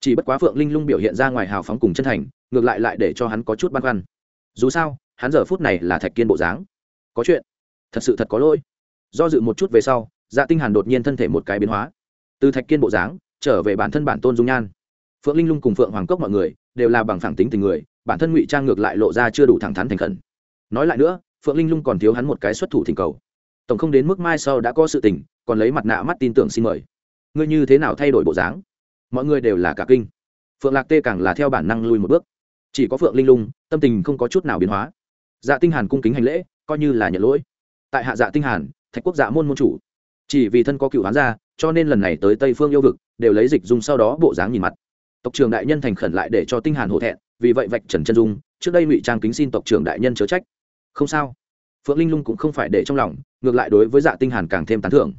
Chỉ bất quá phượng linh lung biểu hiện ra ngoài hào phóng cùng chân thành, ngược lại lại để cho hắn có chút băn khoăn. Dù sao, hắn giờ phút này là thạch kiên bộ dáng. Có chuyện? Thật sự thật có lỗi. Do dự một chút về sau dạ tinh hàn đột nhiên thân thể một cái biến hóa. Từ thạch kiên bộ dáng trở về bản thân bản tôn dung nhan. Phượng linh lung cùng phượng hoàng cốc mọi người đều là bằng phẳng tính tình người, bản thân ngụy trang ngược lại lộ ra chưa đủ thẳng thắn thành khẩn. Nói lại nữa, phượng linh lung còn thiếu hắn một cái xuất thủ thỉnh cầu. Tổng không đến mức mai sau đã có sự tình, còn lấy mặt nạ mắt tin tưởng xin mời. Ngươi như thế nào thay đổi bộ dáng? Mọi người đều là cả kinh. Phượng lạc tê càng là theo bản năng lui một bước. Chỉ có phượng linh lung, tâm tình không có chút nào biến hóa. Dạ tinh hàn cung kính hành lễ, coi như là nhận lỗi. Tại hạ dạ tinh hàn, thạch quốc dạ môn môn chủ. Chỉ vì thân có cựu hán gia, cho nên lần này tới tây phương yêu vực đều lấy dịch dung sau đó bộ dáng nhìn mặt. Tộc trưởng đại nhân thành khẩn lại để cho tinh hàn hổ thẹn, vì vậy vạch trần chân dung, trước đây ngụy trang kính xin tộc trưởng đại nhân chớ trách. Không sao. Phượng linh lung cũng không phải để trong lòng, ngược lại đối với dạ tinh hàn càng thêm tán thưởng.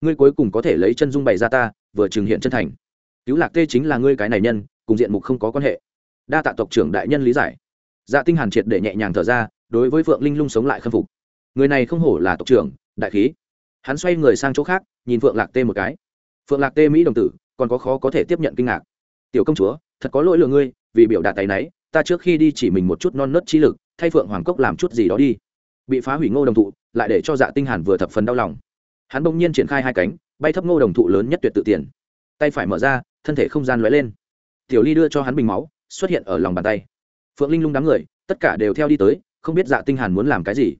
Ngươi cuối cùng có thể lấy chân dung bày ra ta, vừa trừng hiện chân thành. Cứu lạc tê chính là ngươi cái này nhân, cùng diện mục không có quan hệ. Đa tạ tộc trưởng đại nhân lý giải. Dạ tinh hàn triệt để nhẹ nhàng thở ra, đối với phượng linh lung sống lại khâm phục. Người này không hổ là tộc trưởng, đại khí. Hắn xoay người sang chỗ khác, nhìn phượng lạc tê một cái phượng lạc tê mỹ đồng tử, còn có khó có thể tiếp nhận kinh ngạc. Tiểu công chúa, thật có lỗi lừa ngươi, vì biểu đạt tay náy, ta trước khi đi chỉ mình một chút non nớt trí lực, thay phượng hoàng cốc làm chút gì đó đi. Bị phá hủy ngô đồng thụ, lại để cho dạ tinh hàn vừa thập phần đau lòng. Hắn bỗng nhiên triển khai hai cánh, bay thấp ngô đồng thụ lớn nhất tuyệt tự tiền. Tay phải mở ra, thân thể không gian lóe lên. Tiểu ly đưa cho hắn bình máu, xuất hiện ở lòng bàn tay. Phượng linh lung đám người, tất cả đều theo đi tới, không biết dạ tinh hàn muốn làm cái gì.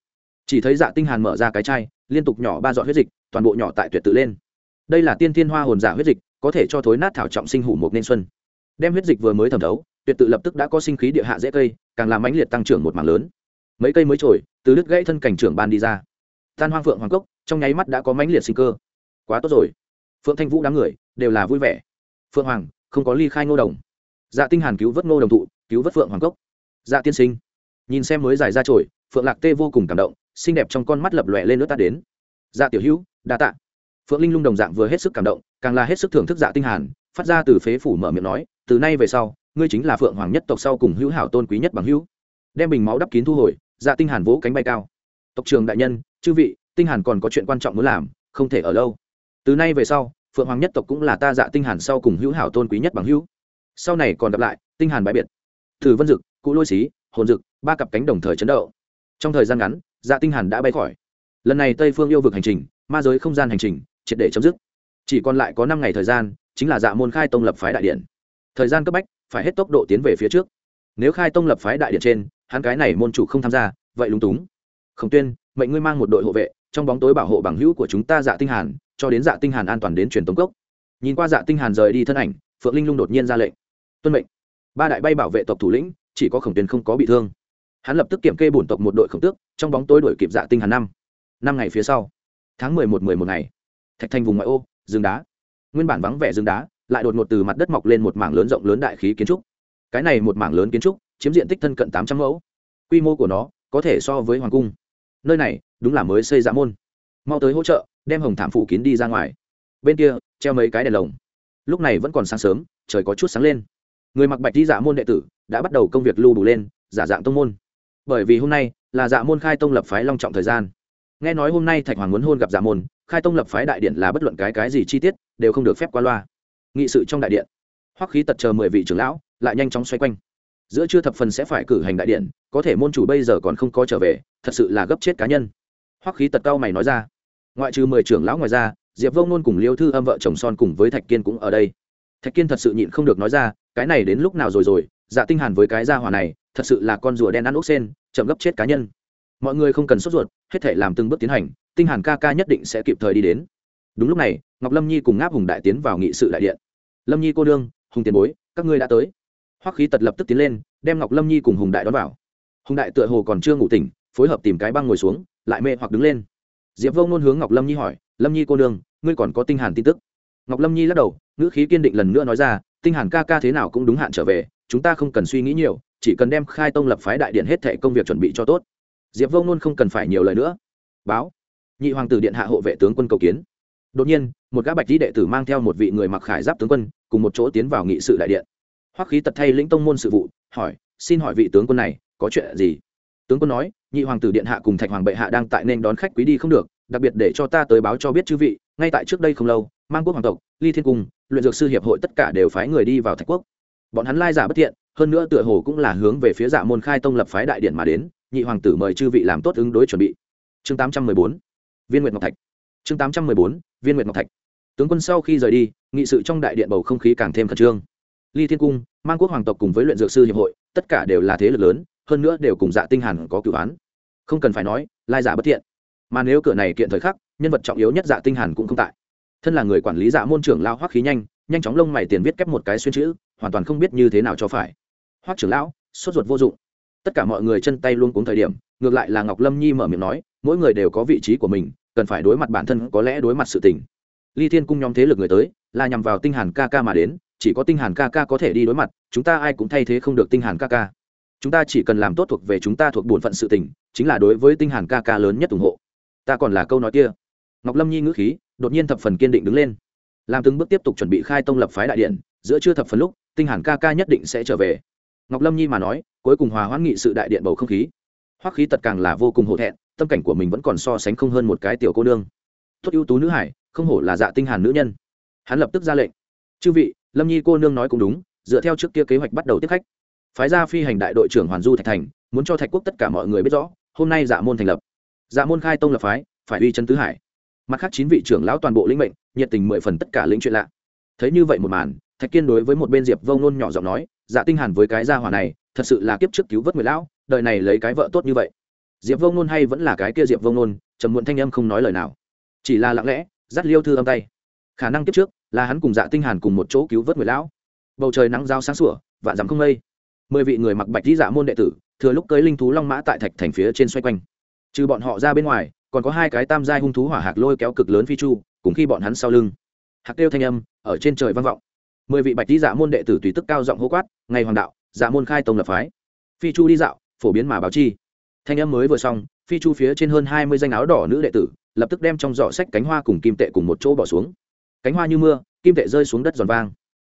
Chỉ thấy dạ tinh hàn mở ra cái chai, liên tục nhỏ ba giọt huyết dịch, toàn bộ nhỏ tại tuyệt tự lên đây là tiên thiên hoa hồn giả huyết dịch, có thể cho thối nát thảo trọng sinh hủ một nên xuân. Đem huyết dịch vừa mới thẩm thấu, tuyệt tự lập tức đã có sinh khí địa hạ dễ cây, càng làm mãnh liệt tăng trưởng một mảng lớn. Mấy cây mới trồi, từ đứt gãy thân cảnh trưởng ban đi ra. Tan hoang phượng hoàng cốc, trong nháy mắt đã có mãnh liệt sinh cơ. Quá tốt rồi. Phượng thanh vũ đám người, đều là vui vẻ. Phượng hoàng, không có ly khai ngô đồng. Dạ tinh hàn cứu vớt ngô đồng thụ, cứu vớt phượng hoàng cốc. Dạ tiên sinh, nhìn xem mới dài ra trồi, phượng lạc tê vô cùng cảm động, xinh đẹp trong con mắt lập lòe lên nước ta đến. Dạ tiểu hữu, đa tạ phượng linh lung đồng dạng vừa hết sức cảm động, càng là hết sức thưởng thức dạ tinh hàn, phát ra từ phế phủ mở miệng nói, từ nay về sau, ngươi chính là phượng hoàng nhất tộc sau cùng hữu hảo tôn quý nhất bằng hữu. Đem bình máu đắp kín thu hồi dạ tinh hàn vỗ cánh bay cao. Tộc trường đại nhân, chư vị, tinh hàn còn có chuyện quan trọng muốn làm, không thể ở lâu. Từ nay về sau, phượng hoàng nhất tộc cũng là ta dạ tinh hàn sau cùng hữu hảo tôn quý nhất bằng hữu. Sau này còn gặp lại, tinh hàn bãi biệt. Thử vân dực, cụ lôi xí, hồn dực, ba cặp cánh đồng thời chấn động. Trong thời gian ngắn dạ tinh hàn đã bay khỏi. Lần này tây phương yêu vực hành trình, ma giới không gian hành trình triệt để chấm dứt. Chỉ còn lại có năm ngày thời gian, chính là dạ môn khai tông lập phái đại điện. Thời gian cấp bách, phải hết tốc độ tiến về phía trước. Nếu khai tông lập phái đại điện trên, hắn cái này môn chủ không tham gia, vậy lúng túng. Khổng tuyên, mệnh ngươi mang một đội hộ vệ, trong bóng tối bảo hộ bằng hữu của chúng ta dạ tinh hàn, cho đến dạ tinh hàn an toàn đến truyền tống cốc. Nhìn qua dạ tinh hàn rời đi thân ảnh, phượng linh lung đột nhiên ra lệnh. Tuân mệnh. Ba đại bay bảo vệ tộc thủ lĩnh, chỉ có khổng tuyên không có bị thương. Hắn lập tức kiểm kê bổn tộc một đội khổng tước, trong bóng tối đuổi kịp dạ tinh hàn năm. Năm ngày phía sau, tháng mười một mười một ngày thạch thành vùng ngoại ô, rừng đá. Nguyên bản vắng vẻ rừng đá, lại đột ngột từ mặt đất mọc lên một mảng lớn rộng lớn đại khí kiến trúc. Cái này một mảng lớn kiến trúc, chiếm diện tích thân cận tám trăm mẫu. Quy mô của nó, có thể so với hoàng cung. Nơi này, đúng là mới xây dạ môn. Mau tới hỗ trợ, đem hồng thảm phủ kín đi ra ngoài. Bên kia, treo mấy cái đèn lồng. Lúc này vẫn còn sáng sớm, trời có chút sáng lên. Người mặc bạch đi dạ môn đệ tử, đã bắt đầu công việc lưu đủ lên, giả dạng tông môn. Bởi vì hôm nay, là dạ môn khai tông lập phái long trọng thời gian. Nghe nói hôm nay thạch hoàng muốn hôn gặp dạ môn khai tông lập phái đại điện là bất luận cái cái gì chi tiết, đều không được phép qua loa. Nghị sự trong đại điện, hoắc khí tật chờ mười vị trưởng lão, lại nhanh chóng xoay quanh. Giữa chưa thập phần sẽ phải cử hành đại điện, có thể môn chủ bây giờ còn không có trở về, thật sự là gấp chết cá nhân. Hoắc khí tật cao mày nói ra. Ngoại trừ mười trưởng lão ngoài ra, diệp vông nôn cùng liêu thư âm vợ chồng son cùng với thạch kiên cũng ở đây. Thạch kiên thật sự nhịn không được nói ra, cái này đến lúc nào rồi rồi dạ tinh hàn với cái gia hỏa này, thật sự là con rùa đen ăn ốc sen, chậm gấp chết cá nhân. Mọi người không cần sốt ruột, hết thể làm từng bước tiến hành tinh hàn ca ca nhất định sẽ kịp thời đi đến. Đúng lúc này, ngọc lâm nhi cùng ngáp hùng đại tiến vào nghị sự đại điện. Lâm nhi cô đương, hùng tiền bối, các ngươi đã tới. Hoắc khí tật lập tức tiến lên, đem ngọc lâm nhi cùng hùng đại đón vào. Hùng đại tựa hồ còn chưa ngủ tỉnh, phối hợp tìm cái băng ngồi xuống, lại mê hoặc đứng lên. Diệp vô ngôn hướng ngọc lâm nhi hỏi, lâm nhi cô đương, ngươi còn có tinh hàn tin tức? Ngọc lâm nhi lắc đầu, ngữ khí kiên định lần nữa nói ra, tinh hàn ca ca thế nào cũng đúng hạn trở về, chúng ta không cần suy nghĩ nhiều, chỉ cần đem khai tông lập phái đại điện hết thệ công việc chuẩn bị cho tốt. Diệp vô ngôn không cần phải nhiều lời nữa. Báo nhị hoàng tử điện hạ hộ vệ tướng quân cầu kiến. Đột nhiên, một gã bạch lý đệ tử mang theo một vị người mặc khải giáp tướng quân, cùng một chỗ tiến vào nghị sự đại điện. Hoắc khí tật thay lĩnh tông môn sự vụ, hỏi, xin hỏi vị tướng quân này, có chuyện gì? Tướng quân nói, nhị hoàng tử điện hạ cùng thạch hoàng bệ hạ đang tại nên đón khách quý đi không được, đặc biệt để cho ta tới báo cho biết chư vị, ngay tại trước đây không lâu, mang quốc hoàng tộc, ly thiên cung, luyện dược sư hiệp hội tất cả đều phái người đi vào thạch quốc. Bọn hắn lai giả bất thiện, hơn nữa tựa hồ cũng là hướng về phía dạ môn khai tông lập phái đại điện mà đến, nhị hoàng tử mời chư vị làm tốt ứng đối chuẩn bị. Chương tám trăm mười bốn viên nguyệt ngọc thạch. Chương tám trăm mười bốn, viên nguyệt ngọc thạch. Tướng quân sau khi rời đi, nghị sự trong đại điện bầu không khí càng thêm khẩn trương. Ly thiên cung, mang quốc hoàng tộc cùng với luyện dược sư hiệp hội, tất cả đều là thế lực lớn, hơn nữa đều cùng dạ tinh hàn có cửu án. Không cần phải nói, lai giả bất thiện. Mà nếu cửa này kiện thời khắc, nhân vật trọng yếu nhất dạ tinh hàn cũng không tại. Thân là người quản lý dạ môn trưởng lao hoắc khí nhanh nhanh chóng lông mày tiền viết kép một cái xuyên chữ, hoàn toàn không biết như thế nào cho phải. Hoắc trưởng lão, sốt ruột vô dụng. Tất cả mọi người chân tay luôn cuống thời điểm, ngược lại là ngọc lâm nhi mở miệng nói mỗi người đều có vị trí của mình, cần phải đối mặt bản thân có lẽ đối mặt sự tình. Ly thiên cung nhóm thế lực người tới, là nhằm vào tinh hàn ca ca mà đến, chỉ có tinh hàn ca ca có thể đi đối mặt, chúng ta ai cũng thay thế không được tinh hàn ca ca. Chúng ta chỉ cần làm tốt thuộc về chúng ta thuộc bổn phận sự tình, chính là đối với tinh hàn ca ca lớn nhất ủng hộ. Ta còn là câu nói kia. Ngọc lâm nhi ngữ khí, đột nhiên thập phần kiên định đứng lên. Làm từng bước tiếp tục chuẩn bị khai tông lập phái đại điện, giữa chưa thập phần lúc, tinh hàn ca ca nhất định sẽ trở về. Ngọc lâm nhi mà nói, cuối cùng hòa hoãn nghị sự đại điện bầu không khí. Hoắc khí tật càng là vô cùng hổ thẹn tâm cảnh của mình vẫn còn so sánh không hơn một cái tiểu cô nương. Tốt ưu tú nữ hải, không hổ là dạ tinh hàn nữ nhân. Hắn lập tức ra lệnh. Chư vị, lâm nhi cô nương nói cũng đúng, dựa theo trước kia kế hoạch bắt đầu tiếp khách. Phái ra phi hành đại đội trưởng hoàn du thạch thành, muốn cho thạch quốc tất cả mọi người biết rõ, hôm nay dạ môn thành lập. Dạ môn khai tông lập phái, phải uy chân tứ hải. Mặt khác chín vị trưởng lão toàn bộ lĩnh mệnh, nhiệt tình mười phần tất cả lĩnh chuyện lạ. Thấy như vậy một màn, thạch kiên đối với một bên diệp vông nôn nhỏ giọng nói dạ tinh hàn với cái gia hỏa này, thật sự là kiếp trước cứu vớt người lão, đời này lấy cái vợ tốt như vậy diệp vông nôn hay vẫn là cái kia diệp vông nôn trầm muộn thanh âm không nói lời nào. Chỉ là lặng lẽ, dắt liêu thư âm tay. Khả năng kiếp trước, là hắn cùng dạ tinh hàn cùng một chỗ cứu vớt người lão. Bầu trời nắng giao sáng sủa, vạn dặm không mây. Mười vị người mặc bạch đi dạ môn đệ tử, thừa lúc cưới linh thú long mã tại thạch thành phía trên xoay quanh. Trừ bọn họ ra bên ngoài, còn có hai cái tam giai hung thú hỏa hạc lôi kéo cực lớn phi chu, cùng khi bọn hắn sau lưng. Hạc kêu thanh âm, ở trên trời vang vọng. Mười vị bạch đi dạ môn đệ tử tùy tức cao giọng hô quát, ngày hoàng đạo dạ môn khai tông lập phái. Phi chu đi dạo, phổ biến mà báo chi thanh âm mới vừa xong, phi chu phía trên hơn hai mươi danh áo đỏ nữ đệ tử, lập tức đem trong giỏ sách cánh hoa cùng kim tệ cùng một chỗ bỏ xuống. Cánh hoa như mưa, kim tệ rơi xuống đất giòn vang.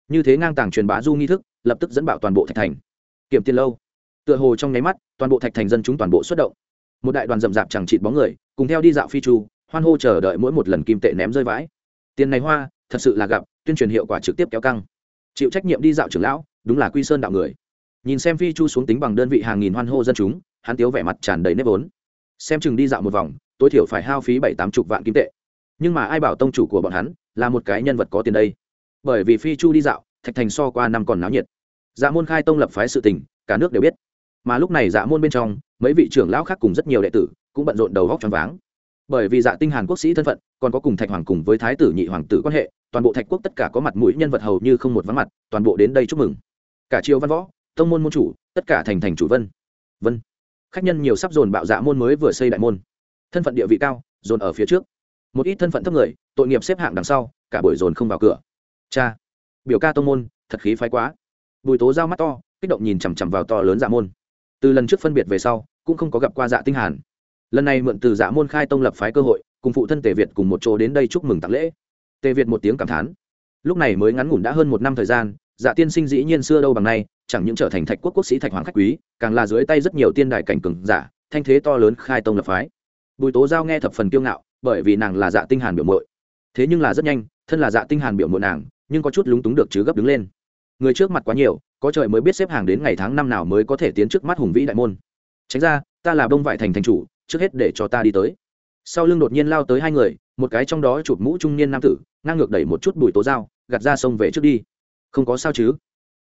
Như thế ngang tàng truyền bá du nghi thức, lập tức dẫn bạo toàn bộ thạch thành. Kiểm tiền lâu. Tựa hồ trong nháy mắt, toàn bộ thạch thành dân chúng toàn bộ xuất động. Một đại đoàn rậm rạp chẳng chịt bóng người, cùng theo đi dạo phi chu, hoan hô chờ đợi mỗi một lần kim tệ ném rơi vãi. Tiền này hoa, thật sự là gặp, tuyên truyền hiệu quả trực tiếp kéo căng. Chịu trách nhiệm đi dạo trưởng lão, đúng là quy sơn đạo người. Nhìn xem phi chu xuống tính bằng đơn vị hàng nghìn hoan hô dân chúng hắn tiếu vẻ mặt tràn đầy nếp vốn. Xem chừng đi dạo một vòng, tối thiểu phải hao phí bảy tám chục vạn kim tệ. Nhưng mà ai bảo tông chủ của bọn hắn là một cái nhân vật có tiền đây? Bởi vì phi chu đi dạo, thạch thành so qua năm còn náo nhiệt. Dạ môn khai tông lập phái sự tình, cả nước đều biết. Mà lúc này dạ môn bên trong, mấy vị trưởng lão khác cùng rất nhiều đệ tử cũng bận rộn đầu góc choáng váng. Bởi vì dạ tinh hàn quốc sĩ thân phận, còn có cùng thạch hoàng cùng với thái tử nhị hoàng tử quan hệ, toàn bộ thạch quốc tất cả có mặt mũi nhân vật hầu như không một vắng mặt, toàn bộ đến đây chúc mừng. Cả triều văn võ, tông môn môn chủ, tất cả thành thành chủ vân. Vân khách nhân nhiều sắp dồn bạo dạ môn mới vừa xây đại môn. Thân phận địa vị cao, dồn ở phía trước. Một ít thân phận thấp người, tội nghiệp xếp hạng đằng sau, cả buổi dồn không vào cửa. Cha, biểu ca tông môn, thật khí phái quá. Bùi tố giao mắt to, kích động nhìn chằm chằm vào to lớn dạ môn. Từ lần trước phân biệt về sau, cũng không có gặp qua dạ tinh hàn. Lần này mượn từ dạ môn khai tông lập phái cơ hội, cùng phụ thân tề việt cùng một chỗ đến đây chúc mừng tặng lễ. Tề việt một tiếng cảm thán. Lúc này mới ngắn ngủn đã hơn một năm thời gian dạ tiên sinh dĩ nhiên xưa đâu bằng nay chẳng những trở thành thạch quốc quốc sĩ thạch hoàng khách quý, càng là dưới tay rất nhiều tiên đài cảnh cường giả, thanh thế to lớn khai tông lập phái. Bùi tố giao nghe thập phần kiêu ngạo, bởi vì nàng là dạ tinh hàn biểu muội. Thế nhưng là rất nhanh, thân là dạ tinh hàn biểu muội nàng, nhưng có chút lúng túng được chứ gấp đứng lên. Người trước mặt quá nhiều, có trời mới biết xếp hàng đến ngày tháng năm nào mới có thể tiến trước mắt hùng vĩ đại môn. Tránh ra, ta là bông vải thành thành chủ, trước hết để cho ta đi tới. Sau lưng đột nhiên lao tới hai người, một cái trong đó chụp mũ trung niên nam tử, ngang ngược đẩy một chút bùi tố dao gạt ra sông về trước đi. Không có sao chứ?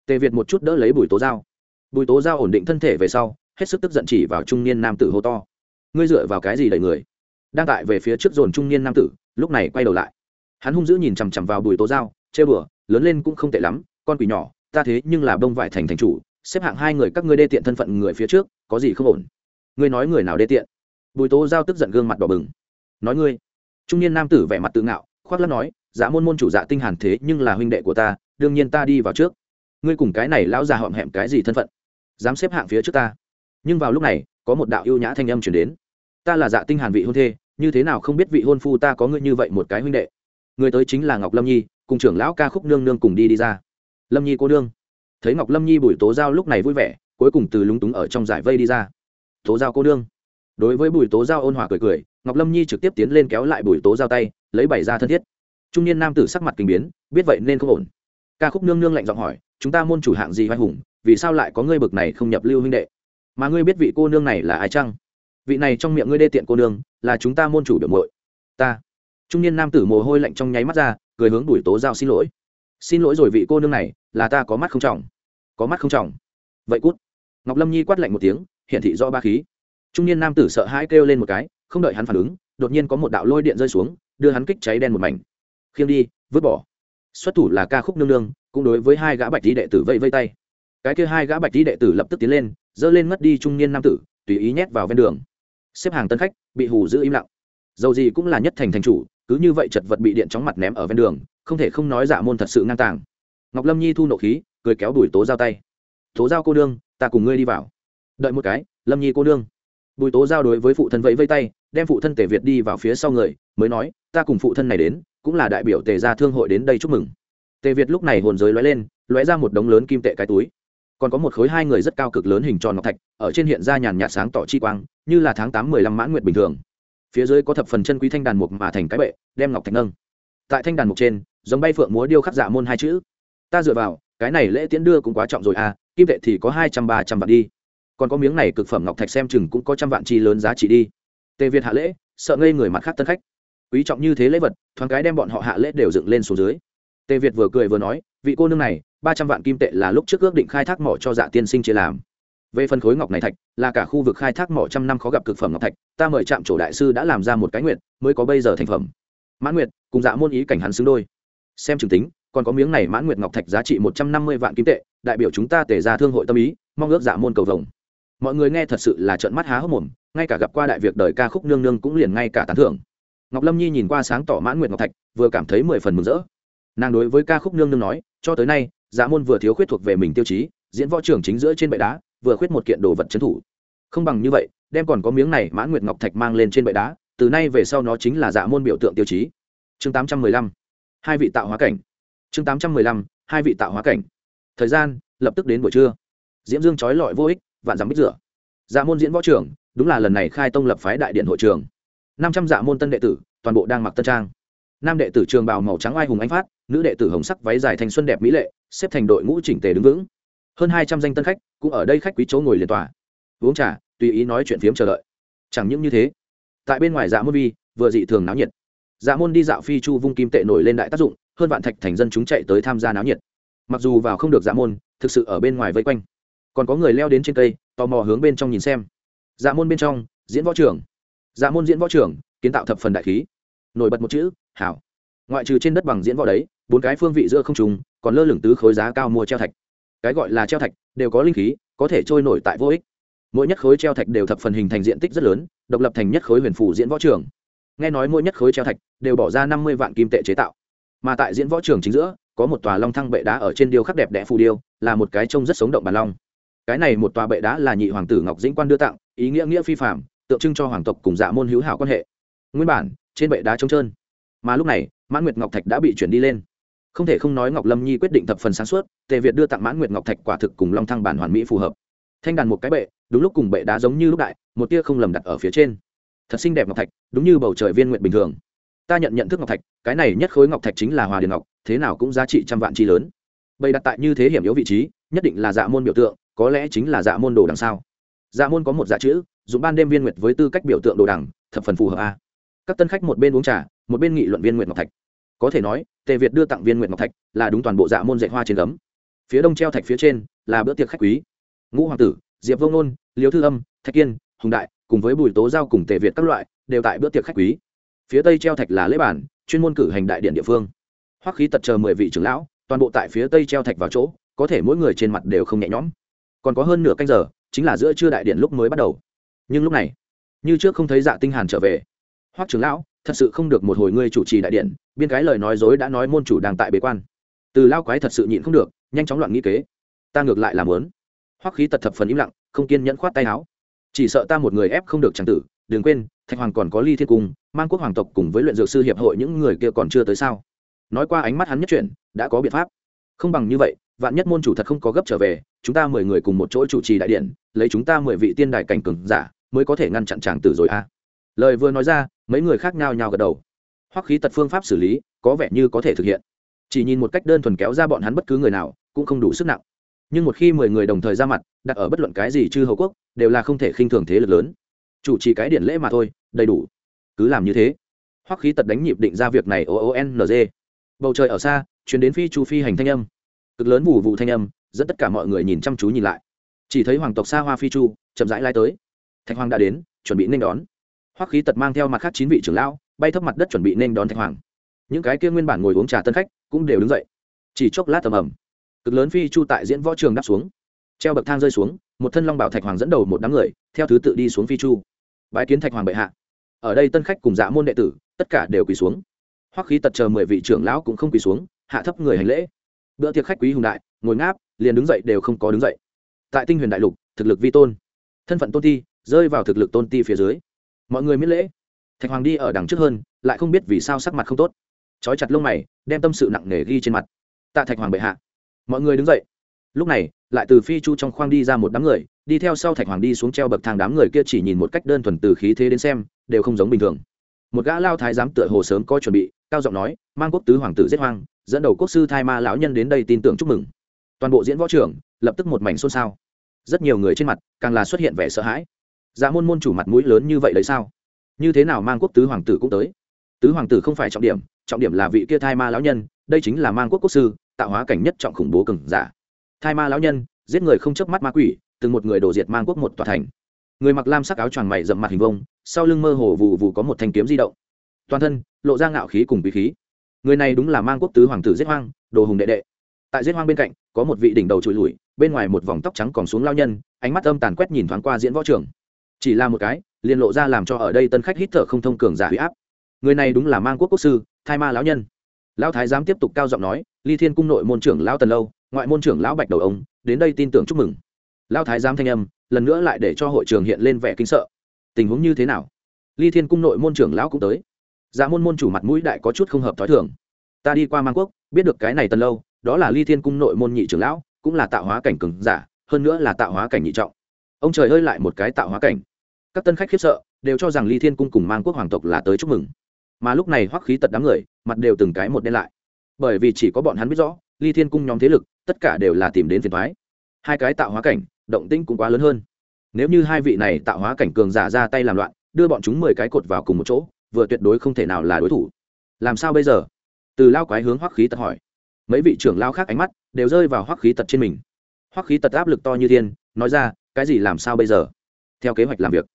Tề việt một chút đỡ lấy bùi tố dao bùi tố dao ổn định thân thể về sau, hết sức tức giận chỉ vào trung niên nam tử hô to. Ngươi dựa vào cái gì đẩy người? Đang tại về phía trước dồn trung niên nam tử, lúc này quay đầu lại. Hắn hung dữ nhìn chằm chằm vào bùi tố dao chê bừa, lớn lên cũng không tệ lắm, con quỷ nhỏ, ta thế nhưng là bông vải thành thành chủ, xếp hạng hai người các ngươi đê tiện thân phận người phía trước, có gì không ổn? Ngươi nói người nào đê tiện? Bùi tố giao tức giận gương mặt đỏ bừng. Nói ngươi. Trung niên nam tử vẻ mặt tự ngạo, khoác lắc nói dạ môn môn chủ dạ tinh hàn thế nhưng là huynh đệ của ta, đương nhiên ta đi vào trước ngươi cùng cái này lão già họm hẹm cái gì thân phận? Dám xếp hạng phía trước ta? Nhưng vào lúc này, có một đạo ưu nhã thanh âm truyền đến. Ta là dạ tinh hàn vị hôn thê, như thế nào không biết vị hôn phu ta có ngươi như vậy một cái huynh đệ? Người tới chính là ngọc lâm nhi, cùng trưởng lão ca khúc nương nương cùng đi đi ra. Lâm nhi cô nương. Thấy ngọc lâm nhi bùi tố giao lúc này vui vẻ, cuối cùng từ lúng túng ở trong giải vây đi ra. Tố giao cô nương. Đối với bùi tố giao ôn hòa cười cười, ngọc lâm nhi trực tiếp tiến lên kéo lại bùi tố giao tay, lấy bảy ra thân thiết. Trung niên nam tử sắc mặt kinh biến, biết vậy nên không ổn. Ca khúc nương nương lạnh giọng hỏi chúng ta môn chủ hạng gì vai hùng, vì sao lại có ngươi bực này không nhập lưu huynh đệ? Mà ngươi biết vị cô nương này là ai chăng? Vị này trong miệng ngươi đê tiện cô nương, là chúng ta môn chủ biểu mội ta. Trung niên nam tử mồ hôi lạnh trong nháy mắt ra, cười hướng bùi tố giao xin lỗi. Xin lỗi rồi vị cô nương này, là ta có mắt không trọng. Có mắt không trọng. Vậy cút. Ngọc lâm nhi quát lạnh một tiếng hiện thị do ba khí. Trung niên nam tử sợ hãi kêu lên một cái, không đợi hắn phản ứng, đột nhiên có một đạo lôi điện rơi xuống, đưa hắn kích cháy đen một mảnh. Khiêng đi, vứt bỏ xuất thủ là ca khúc nương nương, cũng đối với hai gã bạch lý đệ tử vây vây tay. Cái kia hai gã bạch lý đệ tử lập tức tiến lên, dơ lên mất đi trung niên nam tử, tùy ý nhét vào ven đường. Xếp hàng tân khách, bị hù giữ im lặng. Dầu gì cũng là nhất thành thành chủ, cứ như vậy chật vật bị điện chóng mặt ném ở ven đường, không thể không nói giả môn thật sự ngang tàng. Ngọc lâm nhi thu nộ khí, cười kéo đuổi tố giao tay. Tố giao cô đương ta cùng ngươi đi vào. Đợi một cái, lâm nhi cô nương. Bùi tố giao đối với phụ thân vẫy vây tay, đem phụ thân tề việt đi vào phía sau người, mới nói, ta cùng phụ thân này đến cũng là đại biểu tề gia thương hội đến đây chúc mừng. Tề việt lúc này hồn giới lóe lên, lóe ra một đống lớn kim tệ cái túi. Còn có một khối hai người rất cao cực lớn hình tròn ngọc thạch, ở trên hiện ra nhàn nhạt sáng tỏ chi quang, như là tháng tám mười lăm mãn nguyệt bình thường. Phía dưới có thập phần chân quý thanh đàn mục mà thành cái bệ, đem ngọc thạch nâng. Tại thanh đàn mục trên, giống bay phượng múa điêu khắc dạ môn hai chữ. Ta dựa vào, cái này lễ tiễn đưa cũng quá trọng rồi à kim tệ thì có hai trăm ba trăm vạn đi. Còn có miếng này cực phẩm ngọc thạch xem chừng cũng có trăm vạn chi lớn giá trị đi. Tề việt hạ lễ, sợ ngây người mặt khác tân khách quý trọng như thế lễ vật, thoáng cái đem bọn họ hạ lễ đều dựng lên xuống dưới. Tề việt vừa cười vừa nói, vị cô nương này, ba trăm vạn kim tệ là lúc trước ước định khai thác mỏ cho dạ tiên sinh chia làm. Về phần khối ngọc này thạch, là cả khu vực khai thác mỏ trăm năm khó gặp cực phẩm ngọc thạch, ta mời trạm chủ đại sư đã làm ra một cái nguyện mới có bây giờ thành phẩm. Mãn nguyệt, cùng dạ môn ý cảnh hắn xứng đôi. Xem chừng tính, còn có miếng này mãn nguyệt ngọc thạch giá trị một trăm năm mươi vạn kim tệ, đại biểu chúng ta tề ra thương hội tâm ý, mong ước dạ môn cầu vồng. Mọi người nghe thật sự là trợn mắt há hốc mồm, ngay cả gặp qua đại việc đời ca khúc nương nương cũng liền ngay cả tán thưởng ngọc lâm nhi nhìn qua sáng tỏ mãn nguyện ngọc thạch, vừa cảm thấy mười phần mừng rỡ. Nàng đối với ca khúc nương nương nói, cho tới nay dạ môn vừa thiếu khuyết thuộc về mình tiêu chí, diễn võ trưởng chính giữa trên bệ đá, vừa khuyết một kiện đồ vật trấn thủ. Không bằng như vậy, đem còn có miếng này mãn nguyệt ngọc thạch mang lên trên bệ đá, từ nay về sau nó chính là dạ môn biểu tượng tiêu chí. Chương tám trăm mười lăm, hai vị tạo hóa cảnh. Chương tám trăm mười lăm, hai vị tạo hóa cảnh. Thời gian, lập tức đến buổi trưa. Diễm dương trói lọi vô ích, vạn dám bích rửa. Dạ môn diễn võ trưởng, đúng là lần này khai tông lập phái đại điện hội trường năm trăm dạ môn tân đệ tử, toàn bộ đang mặc tân trang. Nam đệ tử trường bào màu trắng oai hùng anh phát, nữ đệ tử hồng sắc váy dài thanh xuân đẹp mỹ lệ, xếp thành đội ngũ chỉnh tề đứng vững. Hơn hai trăm danh tân khách cũng ở đây khách quý chỗ ngồi liền tòa uống trà, tùy ý nói chuyện phiếm chờ đợi. Chẳng những như thế, tại bên ngoài dạ môn vi, vừa dị thường náo nhiệt. Dạ môn đi dạo phi chu vung kim tệ nổi lên đại tác dụng, hơn vạn thạch thành dân chúng chạy tới tham gia náo nhiệt. Mặc dù vào không được dạ môn, thực sự ở bên ngoài vây quanh. Còn có người leo đến trên cây, tò mò hướng bên trong nhìn xem. Dạ môn bên trong, diễn võ trưởng dạ môn diễn võ trưởng kiến tạo thập phần đại khí. Nổi bật một chữ, hảo. Ngoại trừ trên đất bằng diễn võ đấy, bốn cái phương vị giữa không trùng còn lơ lửng tứ khối giá cao mua treo thạch. Cái gọi là treo thạch, đều có linh khí, có thể trôi nổi tại vô ích. Mỗi nhất khối treo thạch đều thập phần hình thành diện tích rất lớn, độc lập thành nhất khối huyền phủ diễn võ trường. Nghe nói mỗi nhất khối treo thạch đều bỏ ra năm mươi vạn kim tệ chế tạo. Mà tại diễn võ trường chính giữa, có một tòa long thăng bệ đá ở trên điêu khắc đẹp đẽ phù điêu, là một cái trông rất sống động bàn long. Cái này một tòa bệ đá là nhị hoàng tử ngọc dĩnh quan đưa tặng, ý nghĩa nghĩa phi phạm tượng trưng cho hoàng tộc cùng dạ môn hữu hảo quan hệ. Nguyên bản, trên bệ đá trống trơn. Mà lúc này, mãn nguyệt ngọc thạch đã bị chuyển đi lên. Không thể không nói ngọc lâm nhi quyết định thập phần sáng suốt, tề việt đưa tặng mãn nguyệt ngọc thạch quả thực cùng long thăng bản hoàn mỹ phù hợp. Thanh đàn một cái bệ, đúng lúc cùng bệ đá giống như lúc đại, một tia không lầm đặt ở phía trên. Thật xinh đẹp ngọc thạch, đúng như bầu trời viên nguyện bình thường. Ta nhận nhận thức ngọc thạch, cái này nhất khối ngọc thạch chính là hòa điền ngọc, thế nào cũng giá trị trăm vạn chi lớn. Bày đặt tại như thế hiểm yếu vị trí, nhất định là dạ môn biểu tượng, có lẽ chính là dạ môn đồ đằng sau. Dạ môn có một dạ chữ dùng ban đêm viên nguyệt với tư cách biểu tượng đồ đằng, thập phần phù hợp a. Các tân khách một bên uống trà, một bên nghị luận viên nguyệt ngọc thạch. Có thể nói, tề việt đưa tặng viên nguyệt ngọc thạch là đúng toàn bộ dạ môn dạy hoa trên gấm. Phía đông treo thạch phía trên là bữa tiệc khách quý. Ngũ hoàng tử, diệp vông nôn liêu thư âm, thạch kiên, hùng đại cùng với bùi tố giao cùng tề việt các loại đều tại bữa tiệc khách quý. Phía tây treo thạch là lễ bản chuyên môn cử hành đại điện địa phương. Hoắc khí tật chờ mười vị trưởng lão, toàn bộ tại phía tây treo thạch vào chỗ, có thể mỗi người trên mặt đều không nhẹ nhõm. Còn có hơn nửa canh giờ, chính là giữa trưa đại điện lúc mới bắt đầu nhưng lúc này, như trước không thấy dạ tinh hàn trở về. Hoắc trưởng lão, thật sự không được một hồi ngươi chủ trì đại điện, biên cái lời nói dối đã nói môn chủ đang tại bế quan. Từ lao quái thật sự nhịn không được, nhanh chóng loạn nghĩ kế. Ta ngược lại làm lớn hoắc khí tật thập phần im lặng, không kiên nhẫn khoát tay áo. Chỉ sợ ta một người ép không được chẳng tử, đừng quên, thạch hoàng còn có ly thiên cung, mang quốc hoàng tộc cùng với luyện dược sư hiệp hội những người kia còn chưa tới sao? Nói qua ánh mắt hắn nhất chuyện đã có biện pháp. Không bằng như vậy, vạn nhất môn chủ thật không có gấp trở về, chúng ta mười người cùng một chỗ chủ trì đại điện, lấy chúng ta mười vị tiên đài cảnh cường giả mới có thể ngăn chặn chàng tử rồi a lời vừa nói ra, mấy người khác nhau nhau gật đầu. Hoắc khí tật phương pháp xử lý, có vẻ như có thể thực hiện. Chỉ nhìn một cách đơn thuần kéo ra bọn hắn bất cứ người nào, cũng không đủ sức nặng. Nhưng một khi mười người đồng thời ra mặt, đặt ở bất luận cái gì chư hầu quốc, đều là không thể khinh thường thế lực lớn. Chủ trì cái điện lễ mà thôi, đầy đủ. Cứ làm như thế. Hoắc khí tật đánh nhịp định ra việc này o o n g. Bầu trời ở xa chuyến đến phi chu phi hành thanh âm. Cực lớn vụ vụ thanh âm, dẫn tất cả mọi người nhìn chăm chú nhìn lại. Chỉ thấy hoàng tộc xa hoa phi chu, chậm rãi lai tới thạch hoàng đã đến, chuẩn bị nên đón. Hoắc khí tật mang theo mặt khác chín vị trưởng lão, bay thấp mặt đất chuẩn bị nên đón thạch hoàng. Những cái kia nguyên bản ngồi uống trà tân khách cũng đều đứng dậy. Chỉ chốc lát tầm ầm, cực lớn phi chu tại diễn võ trường đáp xuống. Treo bậc thang rơi xuống, một thân long bảo thạch hoàng dẫn đầu một đám người, theo thứ tự đi xuống phi chu. Bái kiến thạch hoàng bệ hạ. Ở đây tân khách cùng dạ môn đệ tử, tất cả đều quỳ xuống. Hoắc khí tật chờ mười vị trưởng lão cũng không quỳ xuống, hạ thấp người hành lễ. Bữa tiệc khách quý hùng đại, ngồi ngáp, liền đứng dậy đều không có đứng dậy. Tại tinh huyền đại lục, thực lực vi tôn. Thân phận tôn thi rơi vào thực lực tôn ti phía dưới. Mọi người miễn lễ. Thạch hoàng đi ở đằng trước hơn, lại không biết vì sao sắc mặt không tốt. Trói chặt lông mày, đem tâm sự nặng nề ghi trên mặt. Tạ thạch hoàng bệ hạ. Mọi người đứng dậy. Lúc này, lại từ phi chu trong khoang đi ra một đám người, đi theo sau thạch hoàng đi xuống treo bậc thang đám người kia chỉ nhìn một cách đơn thuần từ khí thế đến xem, đều không giống bình thường. Một gã lao thái giám tựa hồ sớm có chuẩn bị, cao giọng nói, mang quốc tứ hoàng tử giết hoang, dẫn đầu quốc sư thai ma lão nhân đến đây tin tưởng chúc mừng. Toàn bộ diễn võ trưởng, lập tức một mảnh xôn xao. Rất nhiều người trên mặt, càng là xuất hiện vẻ sợ hãi dạ môn môn chủ mặt mũi lớn như vậy lấy sao? Như thế nào mang quốc tứ hoàng tử cũng tới? Tứ hoàng tử không phải trọng điểm trọng điểm là vị kia thai ma lão nhân, đây chính là mang quốc quốc sư, tạo hóa cảnh nhất trọng khủng bố cừng giả. Thai ma lão nhân, giết người không chớp mắt ma quỷ, từng một người đổ diệt mang quốc một tòa thành. Người mặc lam sắc áo choàng mày rậm mặt hình vông sau lưng mơ hồ vụ vụ có một thanh kiếm di động. Toàn thân, lộ ra ngạo khí cùng bí khí. Người này đúng là mang quốc tứ hoàng tử giết hoang, đồ hùng đệ đệ. Tại giết hoang bên cạnh, có một vị đỉnh đầu trụi lùi, bên ngoài một vòng tóc trắng còn xuống lao nhân, ánh mắt âm tàn quét nhìn thoáng qua diễn võ trường chỉ là một cái, liền lộ ra làm cho ở đây tân khách hít thở không thông cường giả huy áp. Người này đúng là mang quốc quốc sư thai ma lão nhân. Lão thái giám tiếp tục cao giọng nói, ly thiên cung nội môn trưởng lão tần lâu, ngoại môn trưởng lão bạch đầu ông, đến đây tin tưởng chúc mừng. Lão thái giám thanh âm, lần nữa lại để cho hội trường hiện lên vẻ kinh sợ. Tình huống như thế nào? Ly thiên cung nội môn trưởng lão cũng tới. Dạ môn môn chủ mặt mũi đại có chút không hợp thói thường. Ta đi qua mang quốc, biết được cái này tần lâu, đó là ly thiên cung nội môn nhị trưởng lão, cũng là tạo hóa cảnh cường giả, hơn nữa là tạo hóa cảnh nhị trọng. Ông trời ơi lại một cái tạo hóa cảnh các tân khách khiếp sợ, đều cho rằng ly thiên cung cùng mang quốc hoàng tộc là tới chúc mừng. Mà lúc này hoắc khí tật đám người, mặt đều từng cái một đen lại. Bởi vì chỉ có bọn hắn biết rõ, ly thiên cung nhóm thế lực, tất cả đều là tìm đến phiền thoái hai cái tạo hóa cảnh, động tĩnh cũng quá lớn hơn. Nếu như hai vị này tạo hóa cảnh cường giả ra tay làm loạn, đưa bọn chúng mười cái cột vào cùng một chỗ, vừa tuyệt đối không thể nào là đối thủ. Làm sao bây giờ? Từ lao quái hướng hoắc khí tật hỏi. Mấy vị trưởng lao khác ánh mắt đều rơi vào hoắc khí tật trên mình. Hoắc khí tật áp lực to như thiên, nói ra, cái gì làm sao bây giờ? Theo kế hoạch làm việc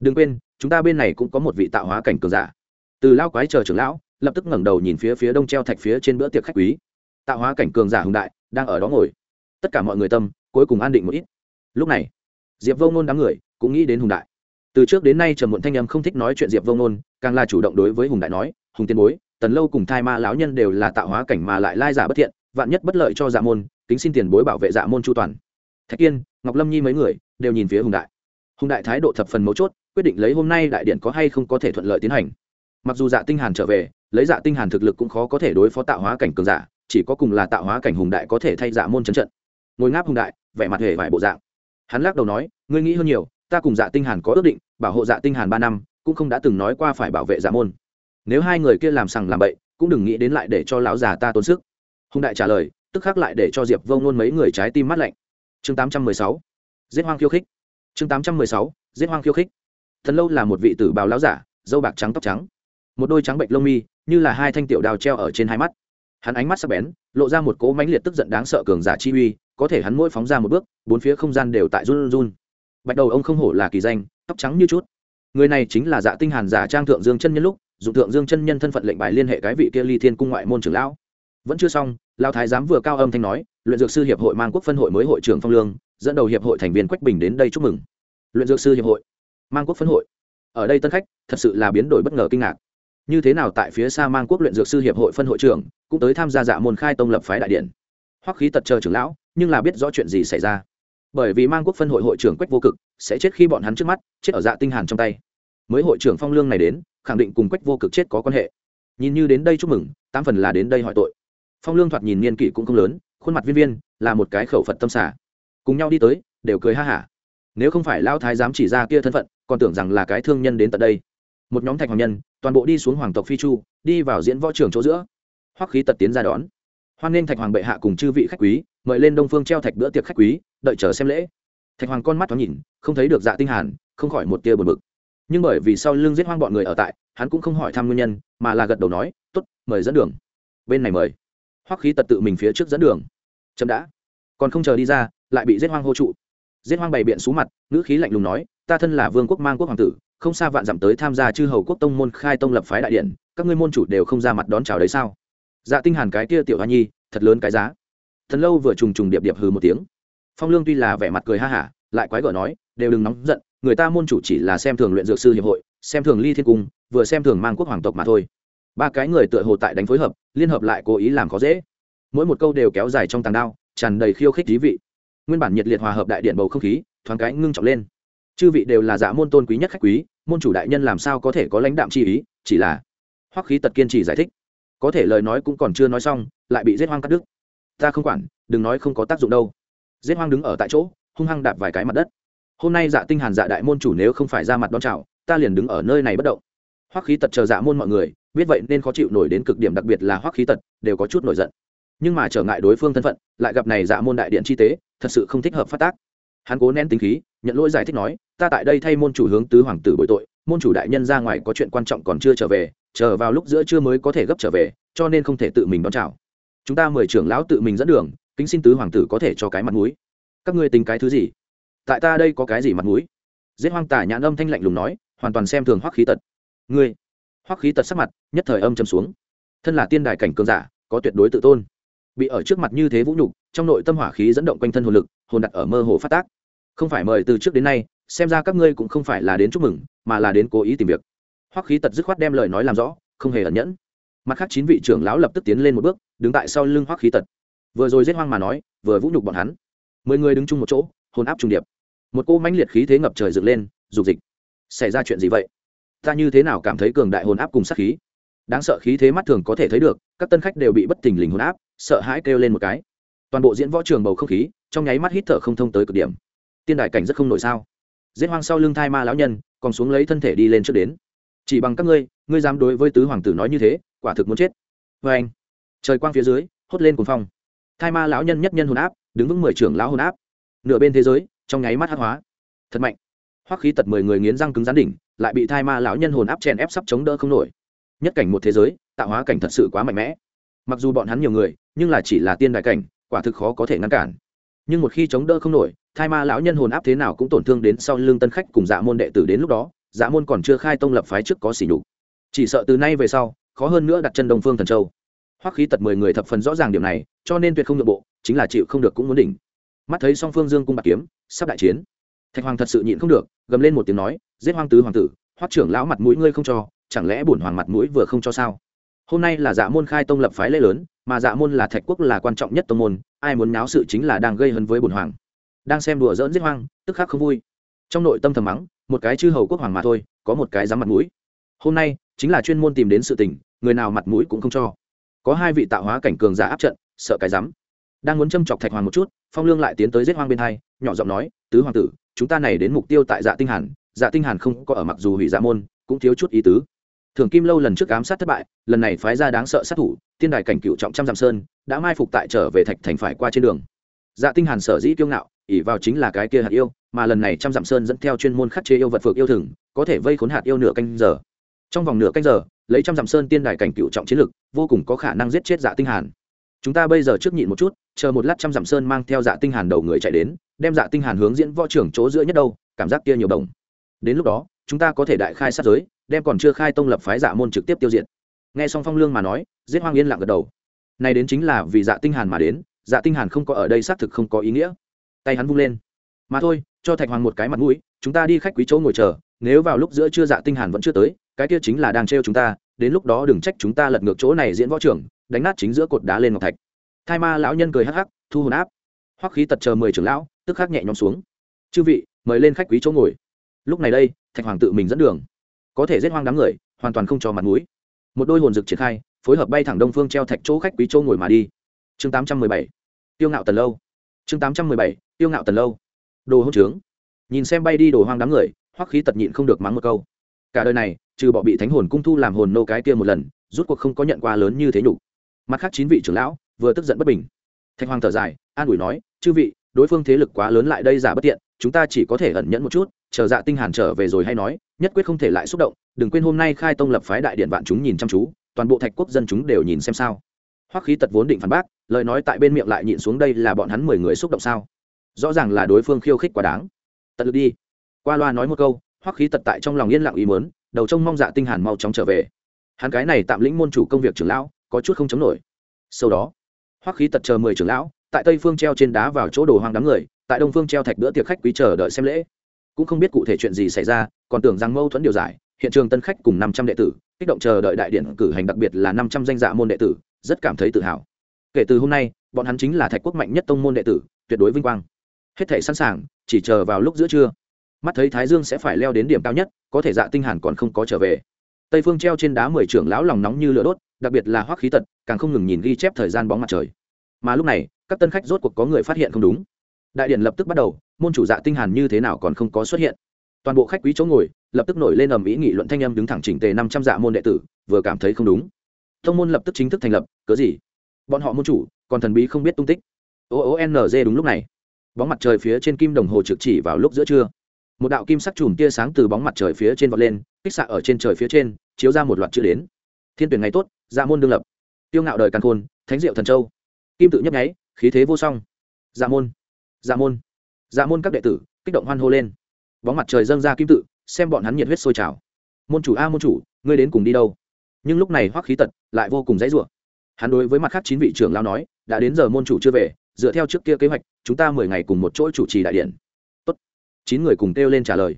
đừng quên, chúng ta bên này cũng có một vị tạo hóa cảnh cường giả. Từ lao quái chờ trưởng lão, lập tức ngẩng đầu nhìn phía phía đông treo thạch phía trên bữa tiệc khách quý. Tạo hóa cảnh cường giả hùng đại, đang ở đó ngồi. Tất cả mọi người tâm, cuối cùng an định một ít. Lúc này, diệp vô ngôn đám người cũng nghĩ đến hùng đại. Từ trước đến nay trầm muộn thanh âm không thích nói chuyện diệp vô ngôn, càng là chủ động đối với hùng đại nói, hùng tiên bối, tần lâu cùng thai ma lão nhân đều là tạo hóa cảnh mà lại lai giả bất thiện, vạn nhất bất lợi cho dạ môn, kính xin tiền bối bảo vệ dạ môn chu toàn. Thạch kiên ngọc lâm nhi mấy người đều nhìn phía hùng đại. Hùng đại thái độ thập phần mấu chốt quyết định lấy hôm nay đại điện có hay không có thể thuận lợi tiến hành. Mặc dù dạ tinh hàn trở về, lấy dạ tinh hàn thực lực cũng khó có thể đối phó tạo hóa cảnh cường giả, chỉ có cùng là tạo hóa cảnh hùng đại có thể thay dạ môn chấn trận. Ngồi ngáp hùng đại, vẻ mặt hề vải bộ dạng. Hắn lắc đầu nói, ngươi nghĩ hơn nhiều, ta cùng dạ tinh hàn có ước định, bảo hộ dạ tinh hàn ba năm, cũng không đã từng nói qua phải bảo vệ dạ môn. Nếu hai người kia làm sằng làm bậy, cũng đừng nghĩ đến lại để cho lão già ta tốn sức. Hùng đại trả lời, tức khắc lại để cho diệp vông nôn mấy người trái tim mát lạnh. Chương 816 giết hoang khiêu khích. Chương 816 giết hoang khiêu khích thần lâu là một vị tử bào lão giả, dâu bạc trắng tóc trắng. Một đôi trắng bệnh lông mi, như là hai thanh tiểu đào treo ở trên hai mắt. Hắn ánh mắt sắc bén, lộ ra một cỗ mãnh liệt tức giận đáng sợ cường giả chi uy, có thể hắn mỗi phóng ra một bước, bốn phía không gian đều tại run run. Bạch đầu ông không hổ là kỳ danh, tóc trắng như chút. Người này chính là dạ tinh hàn giả trang thượng dương chân nhân lúc, dụng thượng dương chân nhân thân phận lệnh bài liên hệ cái vị kia ly thiên cung ngoại môn trưởng lão. Vẫn chưa xong, lão thái giám vừa cao âm thanh nói, luyện dược sư hiệp hội mang quốc phân hội mới hội trưởng phong lương, dẫn đầu hiệp hội thành viên quách bình đến đây chúc mừng. Luyện dược sư hiệp hội mang quốc phân hội. Ở đây tân khách, thật sự là biến đổi bất ngờ kinh ngạc. Như thế nào tại phía xa mang quốc luyện dược sư hiệp hội phân hội trưởng, cũng tới tham gia dạ môn khai tông lập phái đại điện. Hoắc khí tật chờ trưởng lão, nhưng là biết rõ chuyện gì xảy ra. Bởi vì mang quốc phân hội hội trưởng quách vô cực, sẽ chết khi bọn hắn trước mắt, chết ở dạ tinh hàn trong tay. Mới hội trưởng phong lương này đến, khẳng định cùng quách vô cực chết có quan hệ. Nhìn như đến đây chúc mừng, tám phần là đến đây hỏi tội. Phong lương thoạt nhìn niên kỷ cũng không lớn, khuôn mặt viên viên, là một cái khẩu phật tâm xả cùng nhau đi tới, đều cười ha hả. Nếu không phải lao thái dám chỉ ra kia thân phận còn tưởng rằng là cái thương nhân đến tận đây. Một nhóm thạch hoàng nhân, toàn bộ đi xuống hoàng tộc phi chu, đi vào diễn võ trường chỗ giữa. Hoắc khí tật tiến ra đón. Hoan nghênh thạch hoàng bệ hạ cùng chư vị khách quý, mời lên đông phương treo thạch bữa tiệc khách quý, đợi chờ xem lễ. Thạch hoàng con mắt thoáng nhìn, không thấy được dạ tinh hàn, không khỏi một tia buồn bực. Nhưng bởi vì sau lưng giết hoang bọn người ở tại, hắn cũng không hỏi thăm nguyên nhân, mà là gật đầu nói, tốt, mời dẫn đường. Bên này mời. Hoắc khí tật tự mình phía trước dẫn đường. Chậm đã. Còn không chờ đi ra, lại bị giết hoang hô trụ giết hoang bày biện xuống mặt, ngữ khí lạnh lùng nói, ta thân là vương quốc mang quốc hoàng tử, không xa vạn dặm tới tham gia chư hầu quốc tông môn khai tông lập phái đại điện, các ngươi môn chủ đều không ra mặt đón chào đấy sao? Dạ tinh hàn cái kia tiểu hoa nhi, thật lớn cái giá. Thần lâu vừa trùng trùng điệp điệp hừ một tiếng. Phong lương tuy là vẻ mặt cười ha hả, lại quái gở nói, đều đừng nóng giận, người ta môn chủ chỉ là xem thường luyện dược sư hiệp hội, xem thường ly thiên cung, vừa xem thường mang quốc hoàng tộc mà thôi. Ba cái người tựa hồ tại đánh phối hợp, liên hợp lại cố ý làm khó dễ. Mỗi một câu đều kéo dài trong tàng đao, tràn đầy khiêu khích thí vị nguyên bản nhiệt liệt hòa hợp đại điện bầu không khí, thoáng cái ngưng trọng lên. Chư vị đều là dạ môn tôn quý nhất khách quý, môn chủ đại nhân làm sao có thể có lãnh đạm chi ý, chỉ là hoắc khí tật kiên trì giải thích. Có thể lời nói cũng còn chưa nói xong, lại bị giết hoang cắt đứt. Ta không quản, đừng nói không có tác dụng đâu. Giết hoang đứng ở tại chỗ, hung hăng đạp vài cái mặt đất. Hôm nay dạ tinh hàn dạ đại môn chủ nếu không phải ra mặt đón chào, ta liền đứng ở nơi này bất động. Hoắc khí tật chờ dạ môn mọi người, biết vậy nên khó chịu nổi đến cực điểm đặc biệt là hoắc khí tật, đều có chút nổi giận nhưng mà trở ngại đối phương thân phận, lại gặp này dạ môn đại điện chi tế, thật sự không thích hợp phát tác. Hắn cố nén tính khí, nhận lỗi giải thích nói, ta tại đây thay môn chủ hướng tứ hoàng tử bội tội, môn chủ đại nhân ra ngoài có chuyện quan trọng còn chưa trở về, chờ vào lúc giữa trưa mới có thể gấp trở về, cho nên không thể tự mình đón chào. Chúng ta mời trưởng lão tự mình dẫn đường, kính xin tứ hoàng tử có thể cho cái mặt mũi. Các ngươi tính cái thứ gì? Tại ta đây có cái gì mặt mũi? Giết hoang tả nhãn âm thanh lạnh lùng nói, hoàn toàn xem thường hoắc khí tật. Ngươi? Hoắc khí tật sắc mặt nhất thời âm trầm xuống. Thân là tiên đài cảnh cường giả, có tuyệt đối tự tôn bị ở trước mặt như thế vũ nhục, trong nội tâm hỏa khí dẫn động quanh thân hồn lực, hồn đặt ở mơ hồ phát tác. Không phải mời từ trước đến nay, xem ra các ngươi cũng không phải là đến chúc mừng, mà là đến cố ý tìm việc. Hoắc khí tật dứt khoát đem lời nói làm rõ, không hề ẩn nhẫn. Mặt khác chín vị trưởng lão lập tức tiến lên một bước, đứng tại sau lưng hoắc khí tật. Vừa rồi giết hoang mà nói, vừa vũ nhục bọn hắn. Mười người đứng chung một chỗ, hồn áp trùng điệp. Một cô mãnh liệt khí thế ngập trời dựng lên, dục dịch. Xảy ra chuyện gì vậy? Ta như thế nào cảm thấy cường đại hồn áp cùng sát khí? Đáng sợ khí thế mắt thường có thể thấy được, các tân khách đều bị bất thình lình hồn áp, sợ hãi kêu lên một cái. Toàn bộ diễn võ trường bầu không khí, trong nháy mắt hít thở không thông tới cực điểm. Tiên đại cảnh rất không nổi sao? Giết hoang sau lưng thai ma lão nhân, còn xuống lấy thân thể đi lên trước đến. Chỉ bằng các ngươi ngươi dám đối với tứ hoàng tử nói như thế, quả thực muốn chết. Vê anh, trời quang phía dưới, hốt lên cùng phong. Thai ma lão nhân nhất nhân hồn áp, đứng vững mười trưởng lão hồn áp. Nửa bên thế giới, trong nháy mắt hát hóa. Thật mạnh. Hoắc khí tật mười người nghiến răng cứng rắn đỉnh, lại bị thai ma lão nhân hồn áp chèn ép sắp chống đỡ không nổi nhất cảnh một thế giới, tạo hóa cảnh thật sự quá mạnh mẽ. Mặc dù bọn hắn nhiều người, nhưng là chỉ là tiên đại cảnh, quả thực khó có thể ngăn cản. Nhưng một khi chống đỡ không nổi, thai ma lão nhân hồn áp thế nào cũng tổn thương đến sau lưng tân khách cùng dạ môn đệ tử đến lúc đó dạ môn còn chưa khai tông lập phái trước có xỉ nhục. Chỉ sợ từ nay về sau, khó hơn nữa đặt chân đông phương thần châu. Hoắc khí tật mười người thập phần rõ ràng điểm này, cho nên tuyệt không nội bộ, chính là chịu không được cũng muốn đỉnh. Mắt thấy song phương dương cung bạc kiếm, sắp đại chiến. Thạch hoàng thật sự nhịn không được, gầm lên một tiếng nói, giết hoang tứ hoàng tử, hoắc trưởng lão mặt mũi ngươi không cho chẳng lẽ bổn hoàng mặt mũi vừa không cho sao? Hôm nay là dạ môn khai tông lập phái lễ lớn, mà dạ môn là thạch quốc là quan trọng nhất tông môn, ai muốn náo sự chính là đang gây hấn với bổn hoàng. Đang xem đùa dỡn giết hoang, tức khắc không vui. Trong nội tâm thầm mắng, một cái chư hầu quốc hoàng mà thôi, có một cái dám mặt mũi. Hôm nay, chính là chuyên môn tìm đến sự tình, người nào mặt mũi cũng không cho. Có hai vị tạo hóa cảnh cường giả áp trận, sợ cái dám. Đang muốn châm chọc thạch hoàng một chút, phong lương lại tiến tới giết hoang bên hai, nhỏ giọng nói, tứ hoàng tử, chúng ta này đến mục tiêu tại dạ tinh hàn dạ tinh hàn không có ở mặc dù hủy dạ môn, cũng thiếu chút ý tứ thường kim lâu lần trước ám sát thất bại, lần này phái ra đáng sợ sát thủ tiên đài cảnh cựu trọng trăm dặm sơn, đã mai phục tại trở về thạch thành phải qua trên đường. Dạ tinh hàn sở dĩ kiêu ngạo, ỷ vào chính là cái kia hạt yêu, mà lần này trăm dặm sơn dẫn theo chuyên môn khắc chế yêu vật phược yêu thừng, có thể vây khốn hạt yêu nửa canh giờ. Trong vòng nửa canh giờ, lấy trăm dặm sơn tiên đài cảnh cựu trọng chiến lực, vô cùng có khả năng giết chết dạ tinh hàn. Chúng ta bây giờ trước nhịn một chút, chờ một lát trăm dặm sơn mang theo dạ tinh hàn đầu người chạy đến, đem dạ tinh hàn hướng diễn võ trưởng chỗ giữa nhất đâu, cảm giác kia nhiều đồng. Đến lúc đó, chúng ta có thể đại khai sát giới đem còn chưa khai tông lập phái dạ môn trực tiếp tiêu diệt. Nghe xong phong lương mà nói, giết hoang yên lặng gật đầu. Này đến chính là vì dạ tinh hàn mà đến dạ tinh hàn không có ở đây xác thực không có ý nghĩa. Tay hắn vung lên. Mà thôi, cho thạch hoàng một cái mặt mũi, chúng ta đi khách quý chỗ ngồi chờ, nếu vào lúc giữa trưa dạ tinh hàn vẫn chưa tới, cái kia chính là đang treo chúng ta, đến lúc đó đừng trách chúng ta lật ngược chỗ này diễn võ trưởng, đánh nát chính giữa cột đá lên ngọc thạch. Thai ma lão nhân cười hắc hắc, thu hồn áp. Hoắc khí tật chờ mười trưởng lão, tức khắc nhẹ nhõm xuống. Chư vị, mời lên khách quý chỗ ngồi. Lúc này đây, thạch hoàng tự mình dẫn đường có thể giết hoang đám người, hoàn toàn không cho mặt mũi. Một đôi hồn rực triển khai, phối hợp bay thẳng đông phương treo thạch chỗ khách quý châu ngồi mà đi. Chương tám trăm mười bảy, tiêu ngạo tần lâu. Chương tám trăm mười bảy, tiêu ngạo tần lâu. Đồ hỗn trướng. Nhìn xem bay đi đồ hoang đám người, hoắc khí tật nhịn không được mắng một câu. Cả đời này, trừ bỏ bị thánh hồn cung thu làm hồn nô cái kia một lần rút cuộc không có nhận qua lớn như thế nhục. Mặt khác chín vị trưởng lão, vừa tức giận bất bình. Thạch hoàng thở dài, an ủi nói, chư vị, đối phương thế lực quá lớn lại đây giả bất tiện, chúng ta chỉ có thể ẩn nhẫn một chút chờ dạ tinh hàn trở về rồi hay nói, nhất quyết không thể lại xúc động, đừng quên hôm nay khai tông lập phái đại điện vạn chúng nhìn chăm chú, toàn bộ thạch quốc dân chúng đều nhìn xem sao. Hoắc khí tật vốn định phản bác, lời nói tại bên miệng lại nhịn xuống đây là bọn hắn mười người xúc động sao? Rõ ràng là đối phương khiêu khích quá đáng. Tật lực đi. Qua loa nói một câu, hoắc khí tật tại trong lòng yên lặng ý mớn đầu trông mong dạ tinh hàn mau chóng trở về. Hắn cái này tạm lĩnh môn chủ công việc trưởng lão, có chút không chống nổi. Sau đó, hoắc khí tật chờ mười trưởng lão, tại tây phương treo trên đá vào chỗ đồ hoang đám người, tại đông phương treo thạch bữa tiệc khách quý chờ đợi xem lễ cũng không biết cụ thể chuyện gì xảy ra, còn tưởng rằng mâu thuẫn điều giải, hiện trường tân khách cùng năm trăm đệ tử, kích động chờ đợi đại điện cử hành đặc biệt là năm trăm danh dạ môn đệ tử, rất cảm thấy tự hào. Kể từ hôm nay, bọn hắn chính là thạch quốc mạnh nhất tông môn đệ tử, tuyệt đối vinh quang. Hết thể sẵn sàng, chỉ chờ vào lúc giữa trưa. Mắt thấy thái dương sẽ phải leo đến điểm cao nhất, có thể dạ tinh hàn còn không có trở về. Tây phương treo trên đá mười trưởng lão lòng nóng như lửa đốt, đặc biệt là hoắc khí tật, càng không ngừng nhìn ghi chép thời gian bóng mặt trời. Mà lúc này, các tân khách rốt cuộc có người phát hiện không đúng đại điện lập tức bắt đầu, môn chủ dạ tinh hàn như thế nào còn không có xuất hiện. Toàn bộ khách quý chỗ ngồi, lập tức nổi lên ầm ĩ nghị luận thanh âm đứng thẳng chỉnh tề năm trăm dạ môn đệ tử, vừa cảm thấy không đúng. Thông môn lập tức chính thức thành lập, cớ gì? Bọn họ môn chủ, còn thần bí không biết tung tích. O o n g đúng lúc này. Bóng mặt trời phía trên kim đồng hồ trực chỉ vào lúc giữa trưa. Một đạo kim sắc chùm tia sáng từ bóng mặt trời phía trên vọt lên, kích xạ ở trên trời phía trên, chiếu ra một loạt chữ đến. Thiên tuyển ngày tốt dạ môn đương lập. Tiêu ngạo đời càn khôn, thánh diệu thần châu. Kim tự nhấp nháy, khí thế vô song. Dạ môn dạ môn. Dạ môn các đệ tử, kích động hoan hô lên. Bóng mặt trời dâng ra kim tự, xem bọn hắn nhiệt huyết sôi trào. Môn chủ a, môn chủ, ngươi đến cùng đi đâu? Nhưng lúc này hoắc khí tật lại vô cùng dãy rủa. Hắn đối với mặt khác chín vị trưởng lao nói, đã đến giờ môn chủ chưa về, dựa theo trước kia kế hoạch, chúng ta mười ngày cùng một chỗ chủ trì đại điện. Tốt. Chín người cùng kêu lên trả lời.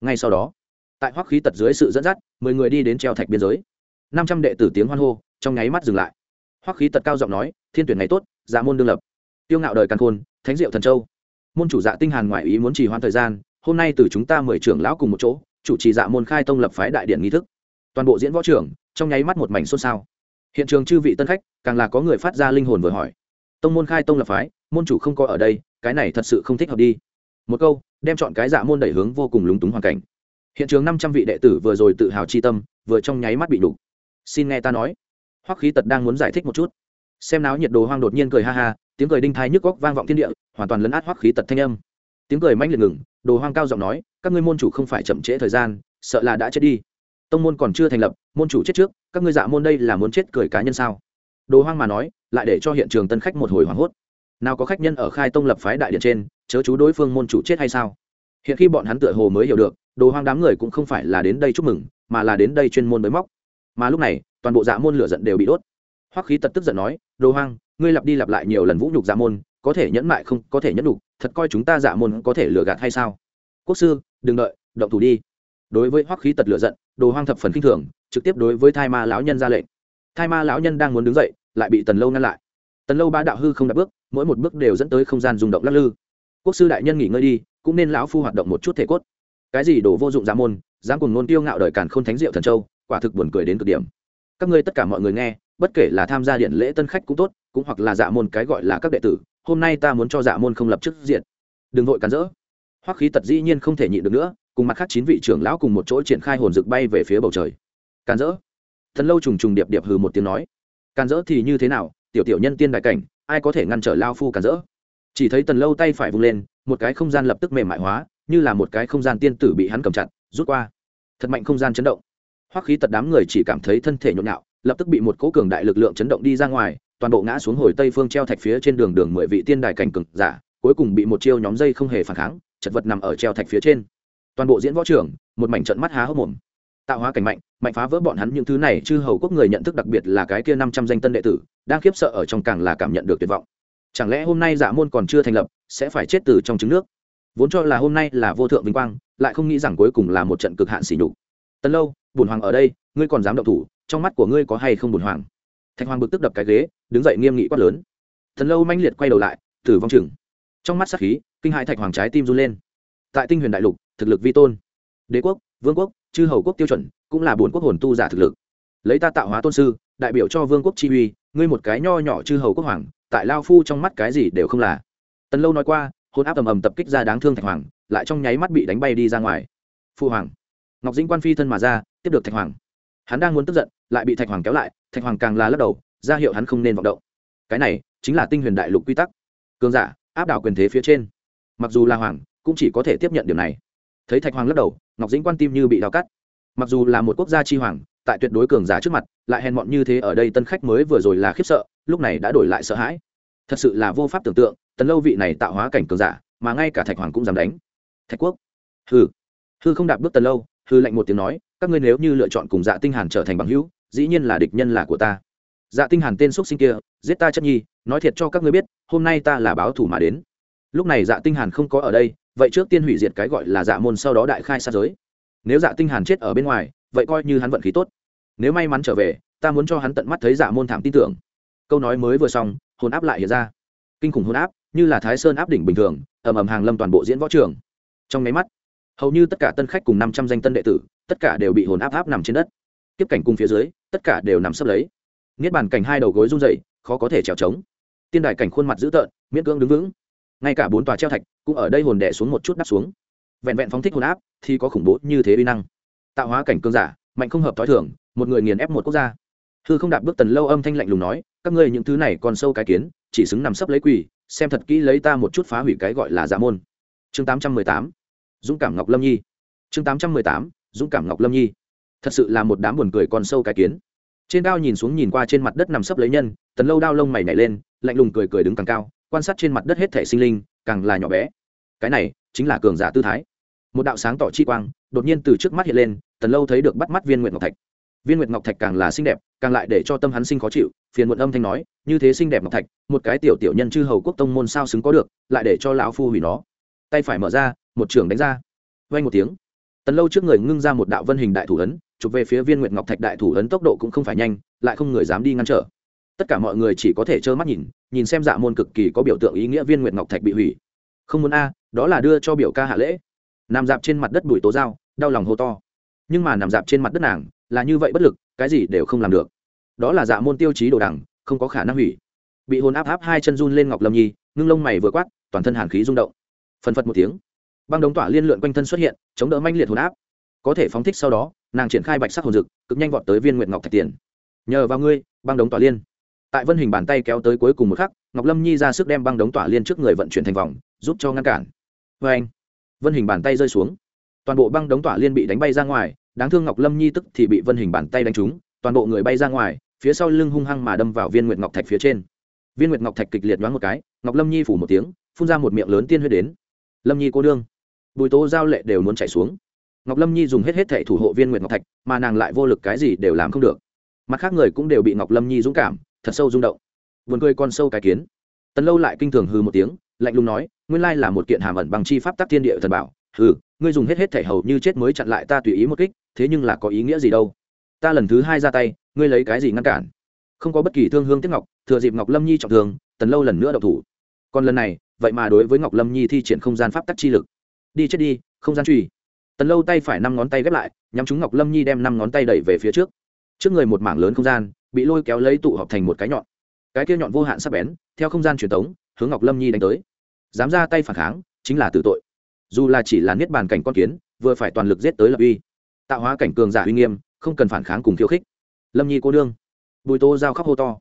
Ngay sau đó, tại hoắc khí tật dưới sự dẫn dắt, mười người đi đến treo thạch biên giới. Năm trăm đệ tử tiếng hoan hô, trong nháy mắt dừng lại. Hoắc khí tật cao giọng nói, thiên tuyển ngày tốt giá môn đương lập. Tiêu ngạo đời căn khôn thánh diệu thần châu. Môn chủ dạ tinh hàn ngoại ý muốn trì hoãn thời gian, hôm nay từ chúng ta mười trưởng lão cùng một chỗ, chủ trì dạ môn khai tông lập phái đại điện nghi thức. Toàn bộ diễn võ trưởng trong nháy mắt một mảnh xôn xao. Hiện trường chư vị tân khách, càng là có người phát ra linh hồn vừa hỏi. Tông môn khai tông lập phái, môn chủ không có ở đây, cái này thật sự không thích hợp đi. Một câu, đem chọn cái dạ môn đẩy hướng vô cùng lúng túng hoàn cảnh. Hiện trường năm trăm vị đệ tử vừa rồi tự hào chi tâm, vừa trong nháy mắt bị đục. Xin nghe ta nói. Hoắc khí tật đang muốn giải thích một chút. Xem náo nhiệt đồ hoang đột nhiên cười ha ha tiếng cười đinh thai nhức góc vang vọng thiên địa, hoàn toàn lấn át hoắc khí tật thanh âm. Tiếng cười manh liệt ngừng, đồ hoang cao giọng nói, các ngươi môn chủ không phải chậm trễ thời gian, sợ là đã chết đi. Tông môn còn chưa thành lập, môn chủ chết trước, các ngươi dạ môn đây là muốn chết cười cá nhân sao? Đồ hoang mà nói, lại để cho hiện trường tân khách một hồi hoảng hốt. Nào có khách nhân ở khai tông lập phái đại điện trên, chớ chú đối phương môn chủ chết hay sao? Hiện khi bọn hắn tựa hồ mới hiểu được, đồ hoang đám người cũng không phải là đến đây chúc mừng, mà là đến đây chuyên môn mới móc. Mà lúc này, toàn bộ dạ môn lửa giận đều bị đốt. Hoắc khí tật tức giận nói, đồ hoang ngươi lặp đi lặp lại nhiều lần vũ nhục dạ môn, có thể nhẫn mại không, có thể nhẫn đủ. thật coi chúng ta dạ môn có thể lừa gạt hay sao? Quốc sư, đừng đợi, động thủ đi. Đối với hoắc khí tật lửa giận, đồ hoang thập phần kinh thường, trực tiếp đối với thai ma lão nhân ra lệnh. Thai ma lão nhân đang muốn đứng dậy, lại bị tần lâu ngăn lại. Tần lâu ba đạo hư không đặt bước, mỗi một bước đều dẫn tới không gian rung động lắc lư. Quốc sư đại nhân nghỉ ngơi đi, cũng nên lão phu hoạt động một chút thể cốt. Cái gì đổ vô dụng dạ môn, dám cùng nôn tiêu ngạo đời càn k h ô n thánh diệu thần châu, quả thực buồn cười đến cực điểm. Các ngươi tất cả mọi người nghe, bất kể là tham gia điện lễ tân khách cũng tốt cũng hoặc là dạ môn cái gọi là các đệ tử, hôm nay ta muốn cho dạ môn không lập chức diện. Đừng vội cắn rỡ. Hoắc khí tật dĩ nhiên không thể nhịn được nữa, cùng mặt khác chín vị trưởng lão cùng một chỗ triển khai hồn rực bay về phía bầu trời. Càn rỡ. Thần lâu trùng trùng điệp điệp hừ một tiếng nói. Càn rỡ thì như thế nào, tiểu tiểu nhân tiên đại cảnh, ai có thể ngăn trở lao phu càn rỡ? Chỉ thấy tần lâu tay phải vung lên, một cái không gian lập tức mềm mại hóa, như là một cái không gian tiên tử bị hắn cầm chặt, rút qua. Thật mạnh không gian chấn động. Hoắc khí tật đám người chỉ cảm thấy thân thể nhộn nhạo, lập tức bị một cố cường đại lực lượng chấn động đi ra ngoài toàn bộ ngã xuống hồi tây phương treo thạch phía trên đường đường mười vị tiên đài cảnh cực giả, cuối cùng bị một chiêu nhóm dây không hề phản kháng, chật vật nằm ở treo thạch phía trên. Toàn bộ diễn võ trưởng một mảnh trận mắt há hốc mồm. Tạo hóa cảnh mạnh mạnh phá vỡ bọn hắn những thứ này, chư hầu quốc người nhận thức đặc biệt là cái kia năm trăm danh tân đệ tử, đang khiếp sợ ở trong càng là cảm nhận được tuyệt vọng. Chẳng lẽ hôm nay giả môn còn chưa thành lập, sẽ phải chết từ trong trứng nước? Vốn cho là hôm nay là vô thượng vinh quang, lại không nghĩ rằng cuối cùng là một trận cực hạn xỉ nhục. Tân lâu, bùn hoàng ở đây, ngươi còn dám động thủ, trong mắt của ngươi có hay không bùn hoàng? Thạch hoàng bực tức đập cái ghế đứng dậy nghiêm nghị quát lớn. Thần lâu manh liệt quay đầu lại, tử vong chừng. Trong mắt sắc khí, kinh hại thạch hoàng trái tim run lên. Tại tinh huyền đại lục, thực lực vi tôn, đế quốc, vương quốc, chư hầu quốc tiêu chuẩn, cũng là bốn quốc hồn tu giả thực lực. Lấy ta tạo hóa tôn sư, đại biểu cho vương quốc chi uy, ngươi một cái nho nhỏ chư hầu quốc hoàng, tại lao phu trong mắt cái gì đều không là. Tần lâu nói qua hôn áp ầm ầm tập kích ra đáng thương thạch hoàng, lại trong nháy mắt bị đánh bay đi ra ngoài. Phu hoàng. Ngọc dĩnh quan phi thân mà ra, tiếp được thạch hoàng. Hắn đang muốn tức giận, lại bị thạch hoàng kéo lại, thạch hoàng càng là lắc đầu ra hiệu hắn không nên vọng động. Cái này chính là tinh huyền đại lục quy tắc. Cường giả, áp đảo quyền thế phía trên. Mặc dù là hoàng, cũng chỉ có thể tiếp nhận điều này. Thấy thạch hoàng lắc đầu, ngọc dĩnh quan tim như bị đào cắt. Mặc dù là một quốc gia chi hoàng, tại tuyệt đối cường giả trước mặt, lại hèn mọn như thế ở đây tân khách mới vừa rồi là khiếp sợ, lúc này đã đổi lại sợ hãi. Thật sự là vô pháp tưởng tượng, tần lâu vị này tạo hóa cảnh cường giả, mà ngay cả thạch hoàng cũng dám đánh. Thạch quốc. Hư hư không đạp bước tần lâu, hư lạnh một tiếng nói, các ngươi nếu như lựa chọn cùng dạ tinh hàn trở thành bằng hữu, dĩ nhiên là địch nhân là của ta dạ tinh hàn tên xuất sinh kia, giết ta chất nhi, nói thiệt cho các ngươi biết, hôm nay ta là báo thủ mà đến. Lúc này dạ tinh hàn không có ở đây, vậy trước tiên hủy diệt cái gọi là dạ môn sau đó đại khai sát giới. Nếu dạ tinh hàn chết ở bên ngoài, vậy coi như hắn vận khí tốt. Nếu may mắn trở về, ta muốn cho hắn tận mắt thấy dạ môn thảm tin tưởng. Câu nói mới vừa xong, hồn áp lại hiện ra. Kinh khủng hồn áp, như là thái sơn áp đỉnh bình thường, ầm ầm hàng lâm toàn bộ diễn võ trường. Trong máy mắt, hầu như tất cả tân khách cùng năm trăm danh tân đệ tử, tất cả đều bị hồn áp áp nằm trên đất. Tiếp cảnh cùng phía dưới, tất cả đều nằm sấp lấy niết bàn cảnh hai đầu gối run dậy khó có thể trèo trống. Tiên đài cảnh khuôn mặt dữ tợn, miễn cưỡng đứng vững. Ngay cả bốn tòa treo thạch cũng ở đây hồn đẻ xuống một chút đắp xuống. Vẹn vẹn phóng thích hồn áp thì có khủng bố như thế uy năng. Tạo hóa cảnh cương giả, mạnh không hợp t h i thường, một người nghiền ép một quốc gia. Hư không đạp bước tần lâu âm thanh lạnh lùng nói, các ngươi những thứ này còn sâu cái kiến, chỉ xứng nằm sấp lấy quỳ xem thật kỹ lấy ta một chút phá hủy cái gọi là giả môn. Chương tám trăm mười tám, dũng cảm ngọc lâm nhi. Chương tám trăm mười tám, dũng cảm ngọc lâm nhi. Thật sự là một đám buồn cười con sâu cái kiến trên cao nhìn xuống nhìn qua trên mặt đất nằm sấp lấy nhân, tần lâu đao lông mày nhảy lên, lạnh lùng cười cười đứng càng cao, quan sát trên mặt đất hết thể sinh linh, càng là nhỏ bé. Cái này chính là cường giả tư thái. Một đạo sáng tỏ chi quang, đột nhiên từ trước mắt hiện lên, tần lâu thấy được bắt mắt viên nguyệt ngọc thạch. Viên nguyệt ngọc thạch càng là xinh đẹp, càng lại để cho tâm hắn sinh khó chịu, phiền muộn âm thanh nói, như thế xinh đẹp ngọc thạch, một cái tiểu tiểu nhân chư hầu quốc tông môn sao xứng có được, lại để cho lão phu hủy nó. Tay phải mở ra, một trường đánh ra. Vay một tiếng tần lâu trước người ngưng ra một đạo vân hình đại thủ ấn, chụp về phía viên nguyệt ngọc thạch đại thủ ấn tốc độ cũng không phải nhanh, lại không người dám đi ngăn trở. Tất cả mọi người chỉ có thể trơ mắt nhìn nhìn xem dạ môn cực kỳ có biểu tượng ý nghĩa viên nguyệt ngọc thạch bị hủy. Không muốn a, đó là đưa cho biểu ca hạ lễ. Nằm dạp trên mặt đất bùi tố dao, đau lòng hô to. Nhưng mà nằm dạp trên mặt đất nàng, là như vậy bất lực, cái gì đều không làm được. Đó là dạ môn tiêu chí đồ đằng, không có khả năng hủy. Bị hồn áp áp hai chân run lên ngọc lâm nhi, ngưng lông mày vừa quát, toàn thân hàn khí rung động. Phần phật một tiếng băng đống tỏa liên lượn quanh thân xuất hiện, chống đỡ manh liệt hồn áp. Có thể phóng thích sau đó, nàng triển khai bạch sắc hồn dực, cực nhanh vọt tới viên nguyện ngọc thạch tiền. Nhờ vào ngươi, băng đống tỏa liên. Tại vân hình bàn tay kéo tới cuối cùng một khắc, ngọc lâm nhi ra sức đem băng đống tỏa liên trước người vận chuyển thành vòng, giúp cho ngăn cản. Vê anh, vân hình bàn tay rơi xuống. Toàn bộ băng đống tỏa liên bị đánh bay ra ngoài, đáng thương ngọc lâm nhi tức thì bị vân hình bàn tay đánh trúng, toàn bộ người bay ra ngoài, phía sau lưng hung hăng mà đâm vào viên nguyệt ngọc thạch phía trên. Viên nguyệt ngọc thạch kịch liệt đoán một cái, ngọc lâm nhi phủ một tiếng, phun ra một miệng lớn tiên huyết đến. Lâm nhi cô đương bùi tố giao lệ đều muốn chạy xuống. Ngọc lâm nhi dùng hết hết thệ thủ hộ viên nguyệt ngọc thạch, mà nàng lại vô lực cái gì đều làm không được. Mặt khác người cũng đều bị ngọc lâm nhi dũng cảm, thật sâu rung động. Buồn cười con sâu cái kiến. Tần lâu lại kinh thường hư một tiếng, lạnh lùng nói, nguyên lai là một kiện hàm ẩn bằng chi pháp tắc thiên địa thần bảo. Hừ, ngươi dùng hết hết thể hầu như chết mới chặn lại ta tùy ý một kích, thế nhưng là có ý nghĩa gì đâu? Ta lần thứ hai ra tay, ngươi lấy cái gì ngăn cản? Không có bất kỳ thương hương tiếc ngọc, thừa dịp ngọc lâm nhi trọng thương, tần lâu lần nữa đậu thủ. Còn lần này, vậy mà đối với ngọc lâm nhi thi triển không gian pháp tắc chi lực đi chết đi, không gian truy tần lâu tay phải năm ngón tay ghép lại, nhắm chúng ngọc lâm nhi đem năm ngón tay đẩy về phía trước. Trước người một mảng lớn không gian, bị lôi kéo lấy tụ họp thành một cái nhọn. Cái kia nhọn vô hạn sắc bén, theo không gian truyền thống hướng ngọc lâm nhi đánh tới. Dám ra tay phản kháng, chính là tử tội. Dù là chỉ là niết bàn cảnh con kiến, vừa phải toàn lực giết tới lập uy. Tạo hóa cảnh cường giả uy nghiêm, không cần phản kháng cùng khiêu khích. Lâm nhi cô đương bùi tô giao khóc hô to.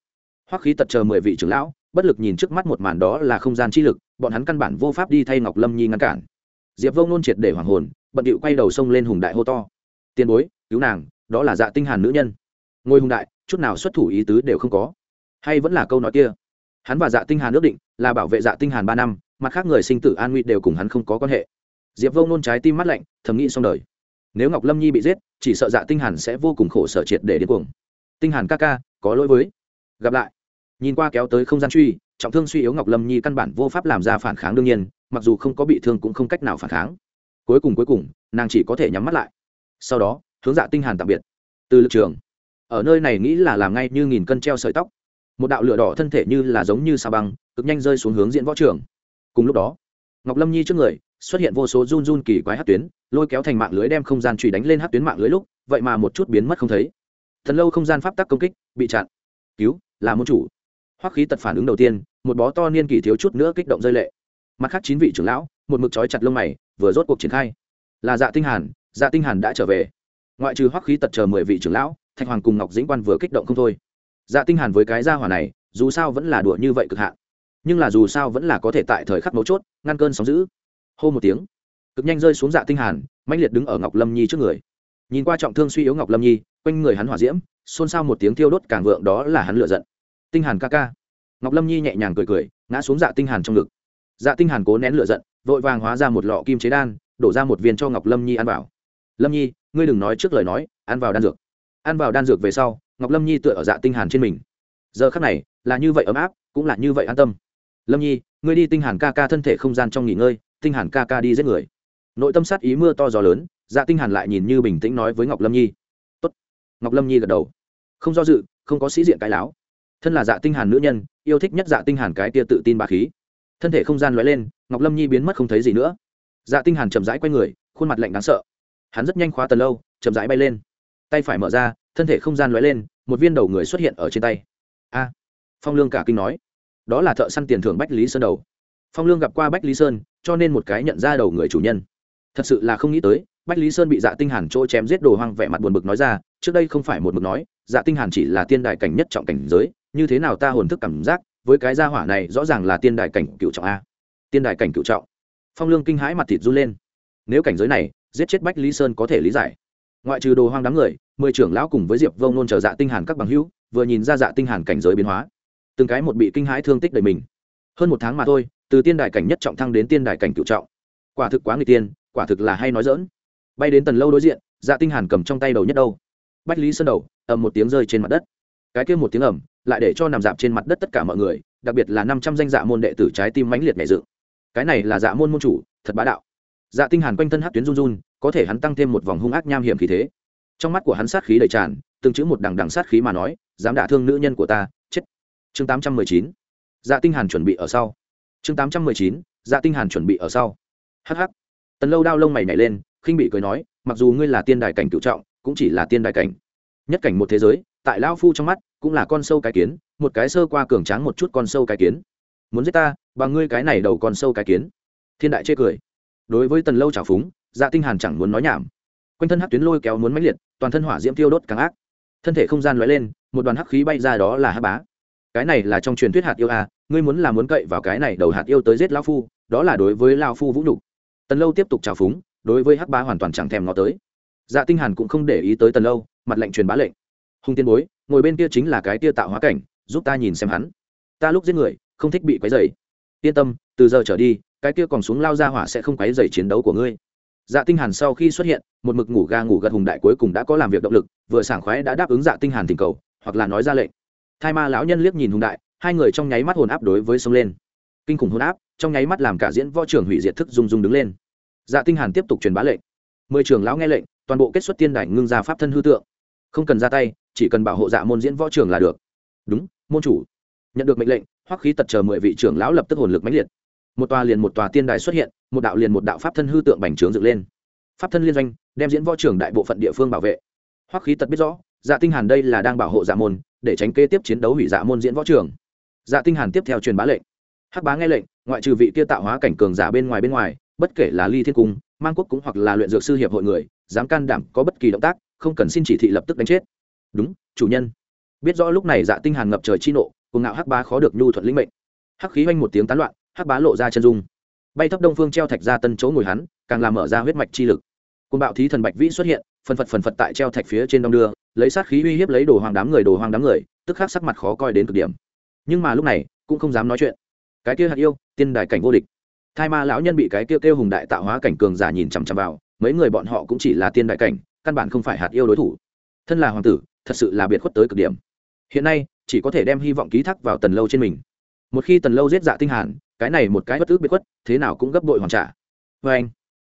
Hoắc khí tật chờ mười vị trưởng lão, bất lực nhìn trước mắt một màn đó là không gian chi lực, bọn hắn căn bản vô pháp đi thay ngọc lâm nhi ngăn cản diệp vông nôn triệt để hoàng hồn, bận điệu quay đầu sông lên hùng đại hô to. Tiền bối, cứu nàng, đó là dạ tinh hàn nữ nhân. Ngôi hùng đại, chút nào xuất thủ ý tứ đều không có. Hay vẫn là câu nói kia, hắn và dạ tinh hàn ước định là bảo vệ dạ tinh hàn ba năm, mặt khác người sinh tử an nguy đều cùng hắn không có quan hệ. Diệp vô nôn trái tim mắt lạnh, thầm nghĩ xong đời. Nếu ngọc lâm nhi bị giết, chỉ sợ dạ tinh hàn sẽ vô cùng khổ sở triệt để đến cuồng. Tinh hàn ca ca, có lỗi với. Gặp lại, nhìn qua kéo tới không gian truy, trọng thương suy yếu ngọc lâm nhi căn bản vô pháp làm ra phản kháng đương nhiên mặc dù không có bị thương cũng không cách nào phản kháng. Cuối cùng cuối cùng, nàng chỉ có thể nhắm mắt lại. Sau đó, hướng dạ tinh hàn tạm biệt. Từ lực trường, ở nơi này nghĩ là làm ngay như nghìn cân treo sợi tóc. Một đạo lửa đỏ thân thể như là giống như sa băng, cực nhanh rơi xuống hướng diễn võ trường. Cùng lúc đó, ngọc lâm nhi trước người, xuất hiện vô số run run kỳ quái hát tuyến, lôi kéo thành mạng lưới đem không gian truy đánh lên hát tuyến mạng lưới lúc, vậy mà một chút biến mất không thấy. Thần lâu không gian pháp tắc công kích, bị chặn. Cứu, là môn chủ. Hoắc khí tật phản ứng đầu tiên, một bó to niên kỳ thiếu chút nữa kích động rơi lệ mặt khác chín vị trưởng lão, một mực trói chặt lông mày, vừa rốt cuộc triển khai. Là dạ tinh hàn dạ tinh hàn đã trở về. Ngoại trừ hoắc khí tật chờ mười vị trưởng lão, thạch hoàng cùng ngọc dĩnh quan vừa kích động không thôi. Dạ tinh hàn với cái gia hỏa này, dù sao vẫn là đùa như vậy cực hạn. Nhưng là dù sao vẫn là có thể tại thời khắc mấu chốt, ngăn cơn sóng dữ. Hô một tiếng, cực nhanh rơi xuống dạ tinh hàn, mãnh liệt đứng ở ngọc lâm nhi trước người. Nhìn qua trọng thương suy yếu ngọc lâm nhi, quanh người hắn hỏa diễm, xôn xao một tiếng thiêu đốt càng vượng đó là hắn lửa giận. Tinh hàn ca ca. Ngọc lâm nhi nhẹ nhàng cười cười, ngã xuống dạ tinh hàn trong ngực dạ tinh hàn cố nén lửa giận, vội vàng hóa ra một lọ kim chế đan, đổ ra một viên cho ngọc lâm nhi ăn vào. Lâm nhi, ngươi đừng nói trước lời nói, ăn vào đan dược. Ăn vào đan dược về sau, ngọc lâm nhi tựa ở dạ tinh hàn trên mình. Giờ khắc này, là như vậy ấm áp, cũng là như vậy an tâm. Lâm nhi, ngươi đi tinh hàn ca ca thân thể không gian trong nghỉ ngơi, tinh hàn ca ca đi giết người. Nội tâm sát ý mưa to gió lớn dạ tinh hàn lại nhìn như bình tĩnh nói với ngọc lâm nhi. Tốt. Ngọc lâm nhi gật đầu. Không do dự, không có sĩ diện cái láo. Thân là dạ tinh hàn nữ nhân, yêu thích nhất dạ tinh hàn cái tia tự tin bá khí thân thể không gian lóe lên, ngọc lâm nhi biến mất không thấy gì nữa. Dạ tinh hàn chậm rãi quay người, khuôn mặt lạnh đáng sợ. Hắn rất nhanh khóa tần lâu, chậm rãi bay lên. Tay phải mở ra, thân thể không gian lóe lên, một viên đầu người xuất hiện ở trên tay. A! Phong lương cả kinh nói. Đó là thợ săn tiền thưởng bách lý sơn đầu. Phong lương gặp qua bách lý sơn, cho nên một cái nhận ra đầu người chủ nhân. Thật sự là không nghĩ tới, bách lý sơn bị dạ tinh hàn chỗ chém giết đồ hoang vẻ mặt buồn bực nói ra, trước đây không phải một mực nói dạ tinh hàn chỉ là tiên đại cảnh nhất trọng cảnh giới, như thế nào ta hồn thức cảm giác với cái gia hỏa này rõ ràng là tiên đại cảnh cựu trọng a. Tiên đại cảnh cựu trọng. Phong lương kinh hãi mặt thịt run lên. Nếu cảnh giới này, giết chết bách lý sơn có thể lý giải. Ngoại trừ đồ hoang đám người, mười trưởng lão cùng với diệp vông nôn chờ dạ tinh hàn các bằng hữu, vừa nhìn ra dạ tinh hàn cảnh giới biến hóa, từng cái một bị kinh hãi thương tích đầy mình. Hơn một tháng mà thôi, từ tiên đại cảnh nhất trọng thăng đến tiên đại cảnh cựu trọng. Quả thực quá người tiên, quả thực là hay nói dỡn bay đến tần lâu đối diện dạ tinh hàn cầm trong tay đầu nhất đâu. Bách lý sơn đầu, ầm một tiếng rơi trên mặt đất. Cái kia một tiếng ầm lại để cho nằm dạp trên mặt đất tất cả mọi người, đặc biệt là năm trăm danh dạ môn đệ tử trái tim mãnh liệt nhảy dự cái này là dạ môn môn chủ, thật bá đạo. Dạ tinh hàn quanh thân hát tuyến run run, có thể hắn tăng thêm một vòng hung ác nham hiểm khí thế. Trong mắt của hắn sát khí đầy tràn, từng chữ một đằng đằng sát khí mà nói, dám đả thương nữ nhân của ta, chết. Chương 819 dạ tinh hàn chuẩn bị ở sau. Chương 819 dạ tinh hàn chuẩn bị ở sau. Hắc hắc. Tần lâu đao lông mày nhảy lên, khinh bị cười nói, mặc dù ngươi là tiên đài cảnh cựu trọng, cũng chỉ là tiên đài cảnh. Nhất cảnh một thế giới tại Lão phu trong mắt, cũng là con sâu cái kiến, một cái sơ qua cường tráng một chút con sâu cái kiến. Muốn giết ta bằng ngươi cái này đầu con sâu cái kiến. Thiên đại chê cười. Đối với tần lâu trào phúng dạ tinh hàn chẳng muốn nói nhảm. Quanh thân hắc tuyến lôi kéo muốn mãnh liệt, toàn thân hỏa diễm tiêu đốt càng ác. Thân thể không gian lóe lên, một đoàn hắc khí bay ra đó là hắc bá. Cái này là trong truyền thuyết hạt yêu a ngươi muốn là muốn cậy vào cái này đầu hạt yêu tới giết Lão phu, đó là đối với Lão phu vũ nhục. Tần lâu tiếp tục trào phúng, đối với hắc bá hoàn toàn chẳng thèm ngó tới. Dạ tinh hàn cũng không để ý tới tần lâu, mặt lệnh truyền bá lệnh. Hùng tiên bối, ngồi bên kia chính là cái tia tạo hóa cảnh, giúp ta nhìn xem hắn. Ta lúc giết người, không thích bị quấy rầy. Yên tâm, từ giờ trở đi, cái kia còn xuống lao ra hỏa sẽ không quấy rầy chiến đấu của ngươi. Dạ tinh hàn sau khi xuất hiện, một mực ngủ ga ngủ gật hùng đại cuối cùng đã có làm việc động lực, vừa sảng khoái đã đáp ứng dạ tinh hàn thỉnh cầu, hoặc là nói ra lệnh. Thai ma lão nhân liếc nhìn hùng đại, hai người trong nháy mắt hồn áp đối với sông lên. Kinh khủng hồn áp, trong nháy mắt làm cả diễn võ trưởng hủy diệt thức rung rung đứng lên. Dạ tinh hàn tiếp tục truyền bá lệnh. Mười trưởng lão nghe lệnh, toàn bộ kết xuất tiên đài ngưng ra pháp thân hư tượng không cần ra tay, chỉ cần bảo hộ dạ môn diễn võ trưởng là được. Đúng, môn chủ. Nhận được mệnh lệnh, hoắc khí tật chờ mười vị trưởng lão lập tức hồn lực mãnh liệt. Một tòa liền một tòa tiên đài xuất hiện, một đạo liền một đạo pháp thân hư tượng bành trướng dựng lên. Pháp thân liên doanh, đem diễn võ trưởng đại bộ phận địa phương bảo vệ. Hoắc khí tật biết rõ dạ tinh hàn đây là đang bảo hộ dạ môn, để tránh kế tiếp chiến đấu hủy dạ môn diễn võ trưởng dạ tinh hàn tiếp theo truyền bá lệnh. Hắc bá nghe lệnh, ngoại trừ vị kia tạo hóa cảnh cường giả bên ngoài bên ngoài, bất kể là ly thiên cung, mang quốc cũng hoặc là luyện dược sư hiệp hội người, dám can đảm có bất kỳ động tác không cần xin chỉ thị lập tức đánh chết. Đúng, chủ nhân. Biết rõ lúc này dạ tinh hàn ngập trời chi nộ cùng ngạo hắc bá khó được nhu thuận lĩnh mệnh. Hắc khí hoanh một tiếng tán loạn, hắc bá lộ ra chân dung. Bay thấp đông phương treo thạch ra tân chỗ ngồi hắn, càng làm mở ra huyết mạch chi lực. Côn bạo thí thần bạch vĩ xuất hiện, phần phật phần phật tại treo thạch phía trên đông đưa, lấy sát khí uy hiếp lấy đồ hoàng đám người, đồ hoàng đám người, tức khắc sắc mặt khó coi đến cực điểm. Nhưng mà lúc này, cũng không dám nói chuyện. Cái kia hạt yêu, tiên đài cảnh vô địch. Thai ma lão nhân bị cái kia kêu hùng đại tạo hóa cảnh cường giả nhìn chằm chằm vào, mấy người bọn họ cũng chỉ là tiên đại cảnh căn bản không phải hạt yêu đối thủ. Thân là hoàng tử, thật sự là biệt khuất tới cực điểm. Hiện nay, chỉ có thể đem hy vọng ký thác vào tần lâu trên mình. Một khi tần lâu giết dạ tinh hàn, cái này một cái bất ước biệt khuất, thế nào cũng gấp bội hoàn trả. Với anh,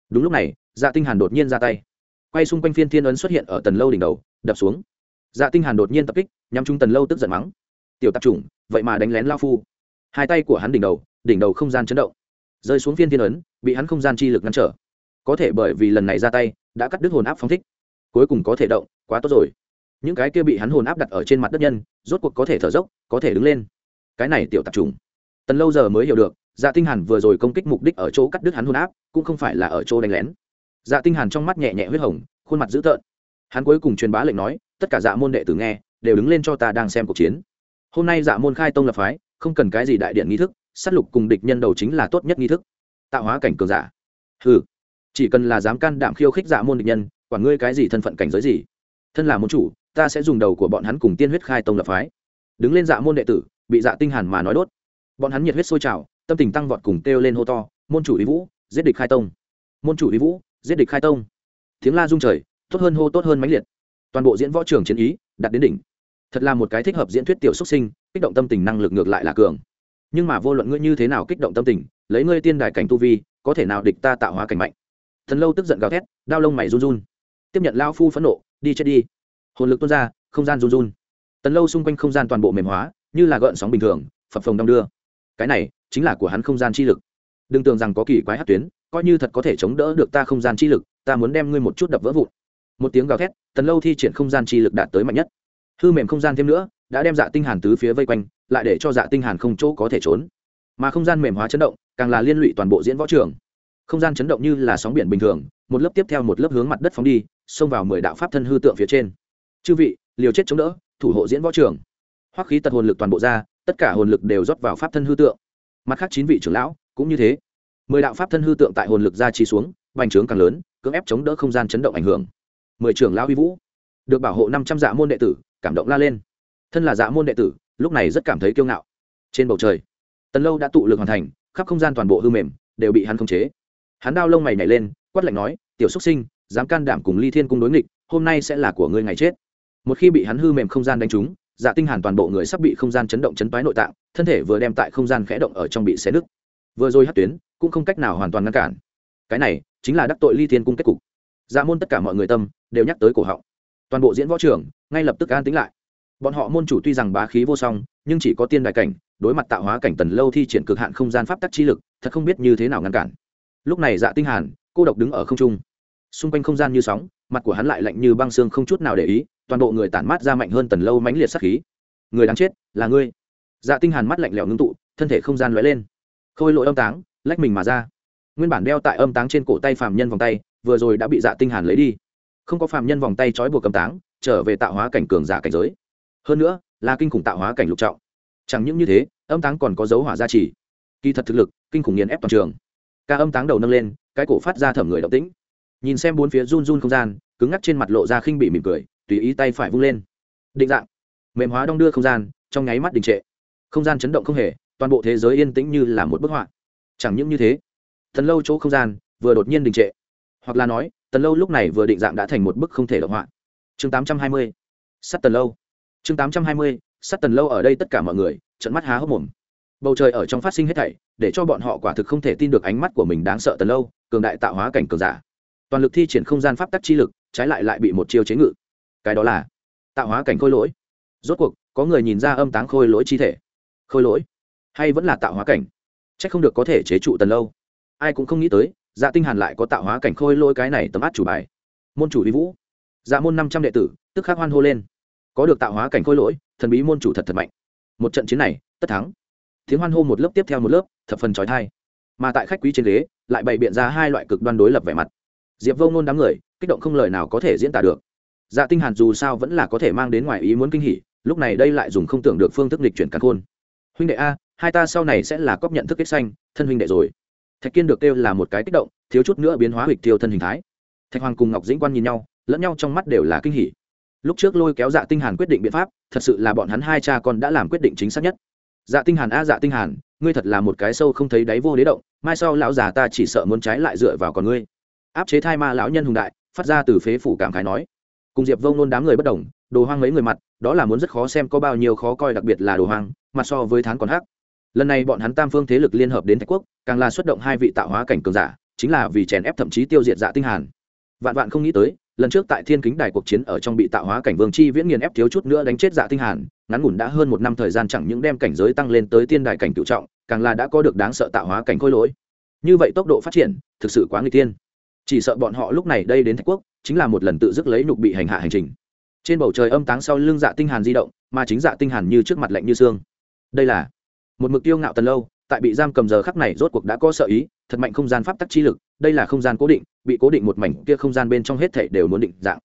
đúng lúc này dạ tinh hàn đột nhiên ra tay. Quay xung quanh phiên thiên ấn xuất hiện ở tần lâu đỉnh đầu, đập xuống. Dạ tinh hàn đột nhiên tập kích, nhắm trúng tần lâu tức giận mắng. Tiểu tạp chủng, vậy mà đánh lén lao phu. Hai tay của hắn đỉnh đầu đỉnh đầu không gian chấn động. Rơi xuống phiên thiên ấn, bị hắn không gian chi lực ngăn trở. Có thể bởi vì lần này ra tay, đã cắt đứt hồn áp phóng thích cuối cùng có thể động, quá tốt rồi. Những cái kia bị hắn hồn áp đặt ở trên mặt đất nhân, rốt cuộc có thể thở dốc, có thể đứng lên. Cái này tiểu tạp trùng tần lâu giờ mới hiểu được dạ tinh hàn vừa rồi công kích mục đích ở chỗ cắt đứt hắn hồn áp, cũng không phải là ở chỗ đánh lén. Dạ tinh hàn trong mắt nhẹ nhẹ huyết hồng, khuôn mặt dữ tợn. Hắn cuối cùng truyền bá lệnh nói, tất cả dạ môn đệ tử nghe, đều đứng lên cho ta đang xem cuộc chiến. Hôm nay dạ môn khai tông lập phái, không cần cái gì đại điện nghi thức, sát lục cùng địch nhân đầu chính là tốt nhất nghi thức. Tạo hóa cảnh cường giả. Hừ, chỉ cần là dám can đảm khiêu khích dạ môn địch nhân quản ngươi cái gì thân phận cảnh giới gì. Thân là môn chủ, ta sẽ dùng đầu của bọn hắn cùng tiên huyết khai tông lập phái. Đứng lên dạ môn đệ tử, bị dạ tinh hàn mà nói đốt. Bọn hắn nhiệt huyết sôi trào, tâm tình tăng vọt cùng kêu lên hô to, môn chủ lý vũ, giết địch khai tông. Môn chủ lý vũ, giết địch khai tông. Tiếng la rung trời, tốt hơn hô tốt hơn mãnh liệt. Toàn bộ diễn võ trường chiến ý, đạt đến đỉnh. Thật là một cái thích hợp diễn thuyết tiểu xuất sinh, kích động tâm tình năng lực ngược lại là cường. Nhưng mà vô luận ngươi như thế nào kích động tâm tình, lấy ngươi tiên đài cảnh tu vi, có thể nào địch ta tạo hóa cảnh mạnh? Thần lâu tức giận gào thét, đao lông mày run run tiếp nhận lao phu phẫn nộ, đi chết đi. Hồn lực tuôn ra, không gian run run. Tần lâu xung quanh không gian toàn bộ mềm hóa, như là gợn sóng bình thường, phập phồng đong đưa. Cái này chính là của hắn không gian chi lực. Đừng tưởng rằng có kỳ quái hát tuyến, coi như thật có thể chống đỡ được ta không gian chi lực, ta muốn đem ngươi một chút đập vỡ vụn. Một tiếng gào thét, tần lâu thi triển không gian chi lực đạt tới mạnh nhất. Hư mềm không gian thêm nữa, đã đem dạ tinh hàn tứ phía vây quanh, lại để cho dạ tinh hàn không chỗ có thể trốn. Mà không gian mềm hóa chấn động, càng là liên lụy toàn bộ diễn võ trường. Không gian chấn động như là sóng biển bình thường một lớp tiếp theo một lớp hướng mặt đất phóng đi, xông vào mười đạo pháp thân hư tượng phía trên. Chư vị, liều chết chống đỡ, thủ hộ diễn võ trường. Hoắc khí tật hồn lực toàn bộ ra, tất cả hồn lực đều rót vào pháp thân hư tượng. Mặt khác chín vị trưởng lão cũng như thế. Mười đạo pháp thân hư tượng tại hồn lực ra chi xuống, bành trướng càng lớn, cưỡng ép chống đỡ không gian chấn động ảnh hưởng. Mười trưởng lão huy vũ, được bảo hộ năm trăm dạ môn đệ tử, cảm động la lên. Thân là dạ môn đệ tử, lúc này rất cảm thấy kiêu ngạo. Trên bầu trời, tần lâu đã tụ lực hoàn thành, khắp không gian toàn bộ hư mềm, đều bị hắn khống chế. Hắn đao lông mày nhảy lên quát lạnh nói, tiểu xúc sinh, dám can đảm cùng ly thiên cung đối nghịch, hôm nay sẽ là của ngươi ngày chết. Một khi bị hắn hư mềm không gian đánh trúng dạ tinh hàn toàn bộ người sắp bị không gian chấn động chấn toái nội tạng, thân thể vừa đem tại không gian khẽ động ở trong bị xé nứt. Vừa rồi hất tuyến, cũng không cách nào hoàn toàn ngăn cản. Cái này chính là đắc tội ly thiên cung kết cục. Dạ môn tất cả mọi người tâm đều nhắc tới cổ họng. Toàn bộ diễn võ trưởng ngay lập tức an tĩnh lại. Bọn họ môn chủ tuy rằng bá khí vô song, nhưng chỉ có tiên đại cảnh, đối mặt tạo hóa cảnh tần lâu thi triển cực hạn không gian pháp tắc chi lực, thật không biết như thế nào ngăn cản. Lúc này dạ tinh hàn cô độc đứng ở không trung. Xung quanh không gian như sóng, mặt của hắn lại lạnh như băng xương không chút nào để ý, toàn bộ người tản mát ra mạnh hơn tần lâu mãnh liệt sắc khí. Người đáng chết, là ngươi. Dạ tinh hàn mắt lạnh lẽo ngưng tụ, thân thể không gian lóe lên. Khôi lỗi âm táng, lách mình mà ra. Nguyên bản đeo tại âm táng trên cổ tay phàm nhân vòng tay, vừa rồi đã bị dạ tinh hàn lấy đi. Không có phàm nhân vòng tay trói buộc cầm táng, trở về tạo hóa cảnh cường giả cảnh giới. Hơn nữa, là kinh khủng tạo hóa cảnh lục trọng. Chẳng những như thế, âm táng còn có dấu hỏa gia trì. Kỳ thật thực lực, kinh khủng nghiền ép toàn trường ca âm táng đầu nâng lên, cái cổ phát ra thẩm người động tĩnh. Nhìn xem bốn phía run run không gian, cứng ngắc trên mặt lộ ra khinh bị mỉm cười, tùy ý tay phải vung lên. Định dạng. Mềm hóa đong đưa không gian, trong nháy mắt đình trệ. Không gian chấn động không hề, toàn bộ thế giới yên tĩnh như là một bức họa. Chẳng những như thế, thần lâu chỗ không gian vừa đột nhiên đình trệ. Hoặc là nói tần lâu lúc này vừa định dạng đã thành một bức không thể động họa. Chương tám trăm hai mươi, sắt tần lâu. Chương tám trăm hai mươi, sắt tần lâu ở đây tất cả mọi người trận mắt há hốc mồm bầu trời ở trong phát sinh hết thảy, để cho bọn họ quả thực không thể tin được ánh mắt của mình đáng sợ tần lâu, cường đại tạo hóa cảnh cường giả. Toàn lực thi triển không gian pháp tắc chi lực, trái lại lại bị một chiêu chế ngự. Cái đó là tạo hóa cảnh khôi lỗi. Rốt cuộc, có người nhìn ra âm táng khôi lỗi chi thể. Khôi lỗi? Hay vẫn là tạo hóa cảnh? C h ắ c không được có thể chế trụ tần lâu. Ai cũng không nghĩ tới dạ tinh hàn lại có tạo hóa cảnh khôi lỗi cái này tấm át chủ bài. Môn chủ vi vũ. Dạ môn năm trăm đệ tử, tức khắc hoan hô lên. Có được tạo hóa cảnh khôi lỗi, thần bí môn chủ thật thật mạnh. Một trận chiến này, tất thắng tiếng hoan hô một lớp tiếp theo một lớp, thập phần trói thai mà tại khách quý trên ghế, lại bày biện ra hai loại cực đoan đối lập vẻ mặt. Diệp vô ngôn đám người, kích động không lời nào có thể diễn tả được. Dạ tinh hàn dù sao vẫn là có thể mang đến ngoài ý muốn kinh hỉ, lúc này đây lại dùng không tưởng được phương thức lịch chuyển căn khôn. Huynh đệ a, hai ta sau này sẽ là cóp nhận thức kết xanh thân huynh đệ rồi. Thạch kiên được kêu là một cái kích động, thiếu chút nữa biến hóa hịch tiêu thân hình thái. Thạch hoàng cùng ngọc dĩnh quan nhìn nhau, lẫn nhau trong mắt đều là kinh hỉ. Lúc trước lôi kéo dạ tinh hàn quyết định biện pháp, thật sự là bọn hắn hai cha con đã làm quyết định chính xác nhất dạ tinh hàn, a dạ tinh hàn, ngươi thật là một cái sâu không thấy đáy vô đế động, mai sau lão già ta chỉ sợ muốn trái lại dựa vào còn ngươi. Áp chế thai ma lão nhân hùng đại, phát ra từ phế phủ cảm khái nói. Cùng diệp vông nôn đám người bất đồng, đồ hoang mấy người mặt, đó là muốn rất khó xem có bao nhiêu khó coi đặc biệt là đồ hoang mặt so với thán còn hắc. Lần này bọn hắn tam phương thế lực liên hợp đến thạch quốc, càng là xuất động hai vị tạo hóa cảnh cường giả, chính là vì chèn ép thậm chí tiêu diệt dạ tinh hàn. Vạn vạn không nghĩ tới lần trước tại thiên kính đài cuộc chiến ở trong bị tạo hóa cảnh vương chi viễn nghiền ép thiếu chút nữa đánh chết dạ tinh hàn, ngắn ngủn đã hơn một năm thời gian chẳng những đem cảnh giới tăng lên tới tiên đài cảnh cựu trọng, càng là đã có được đáng sợ tạo hóa cảnh khôi lỗi. Như vậy tốc độ phát triển, thực sự quá nguy tiên chỉ sợ bọn họ lúc này đây đến thạch quốc, chính là một lần tự dứt lấy nhục bị hành hạ hành trình. Trên bầu trời âm táng sau lưng dạ tinh hàn di động, mà chính dạ tinh hàn như trước mặt lạnh như xương. Đây là một mục tiêu ngạo tần lâu tại bị giam cầm giờ khắc này rốt cuộc đã có sợ ý, thật mạnh không gian pháp tắc chi lực, đây là không gian cố định, bị cố định một mảnh kia không gian bên trong hết thảy đều muốn định dạng.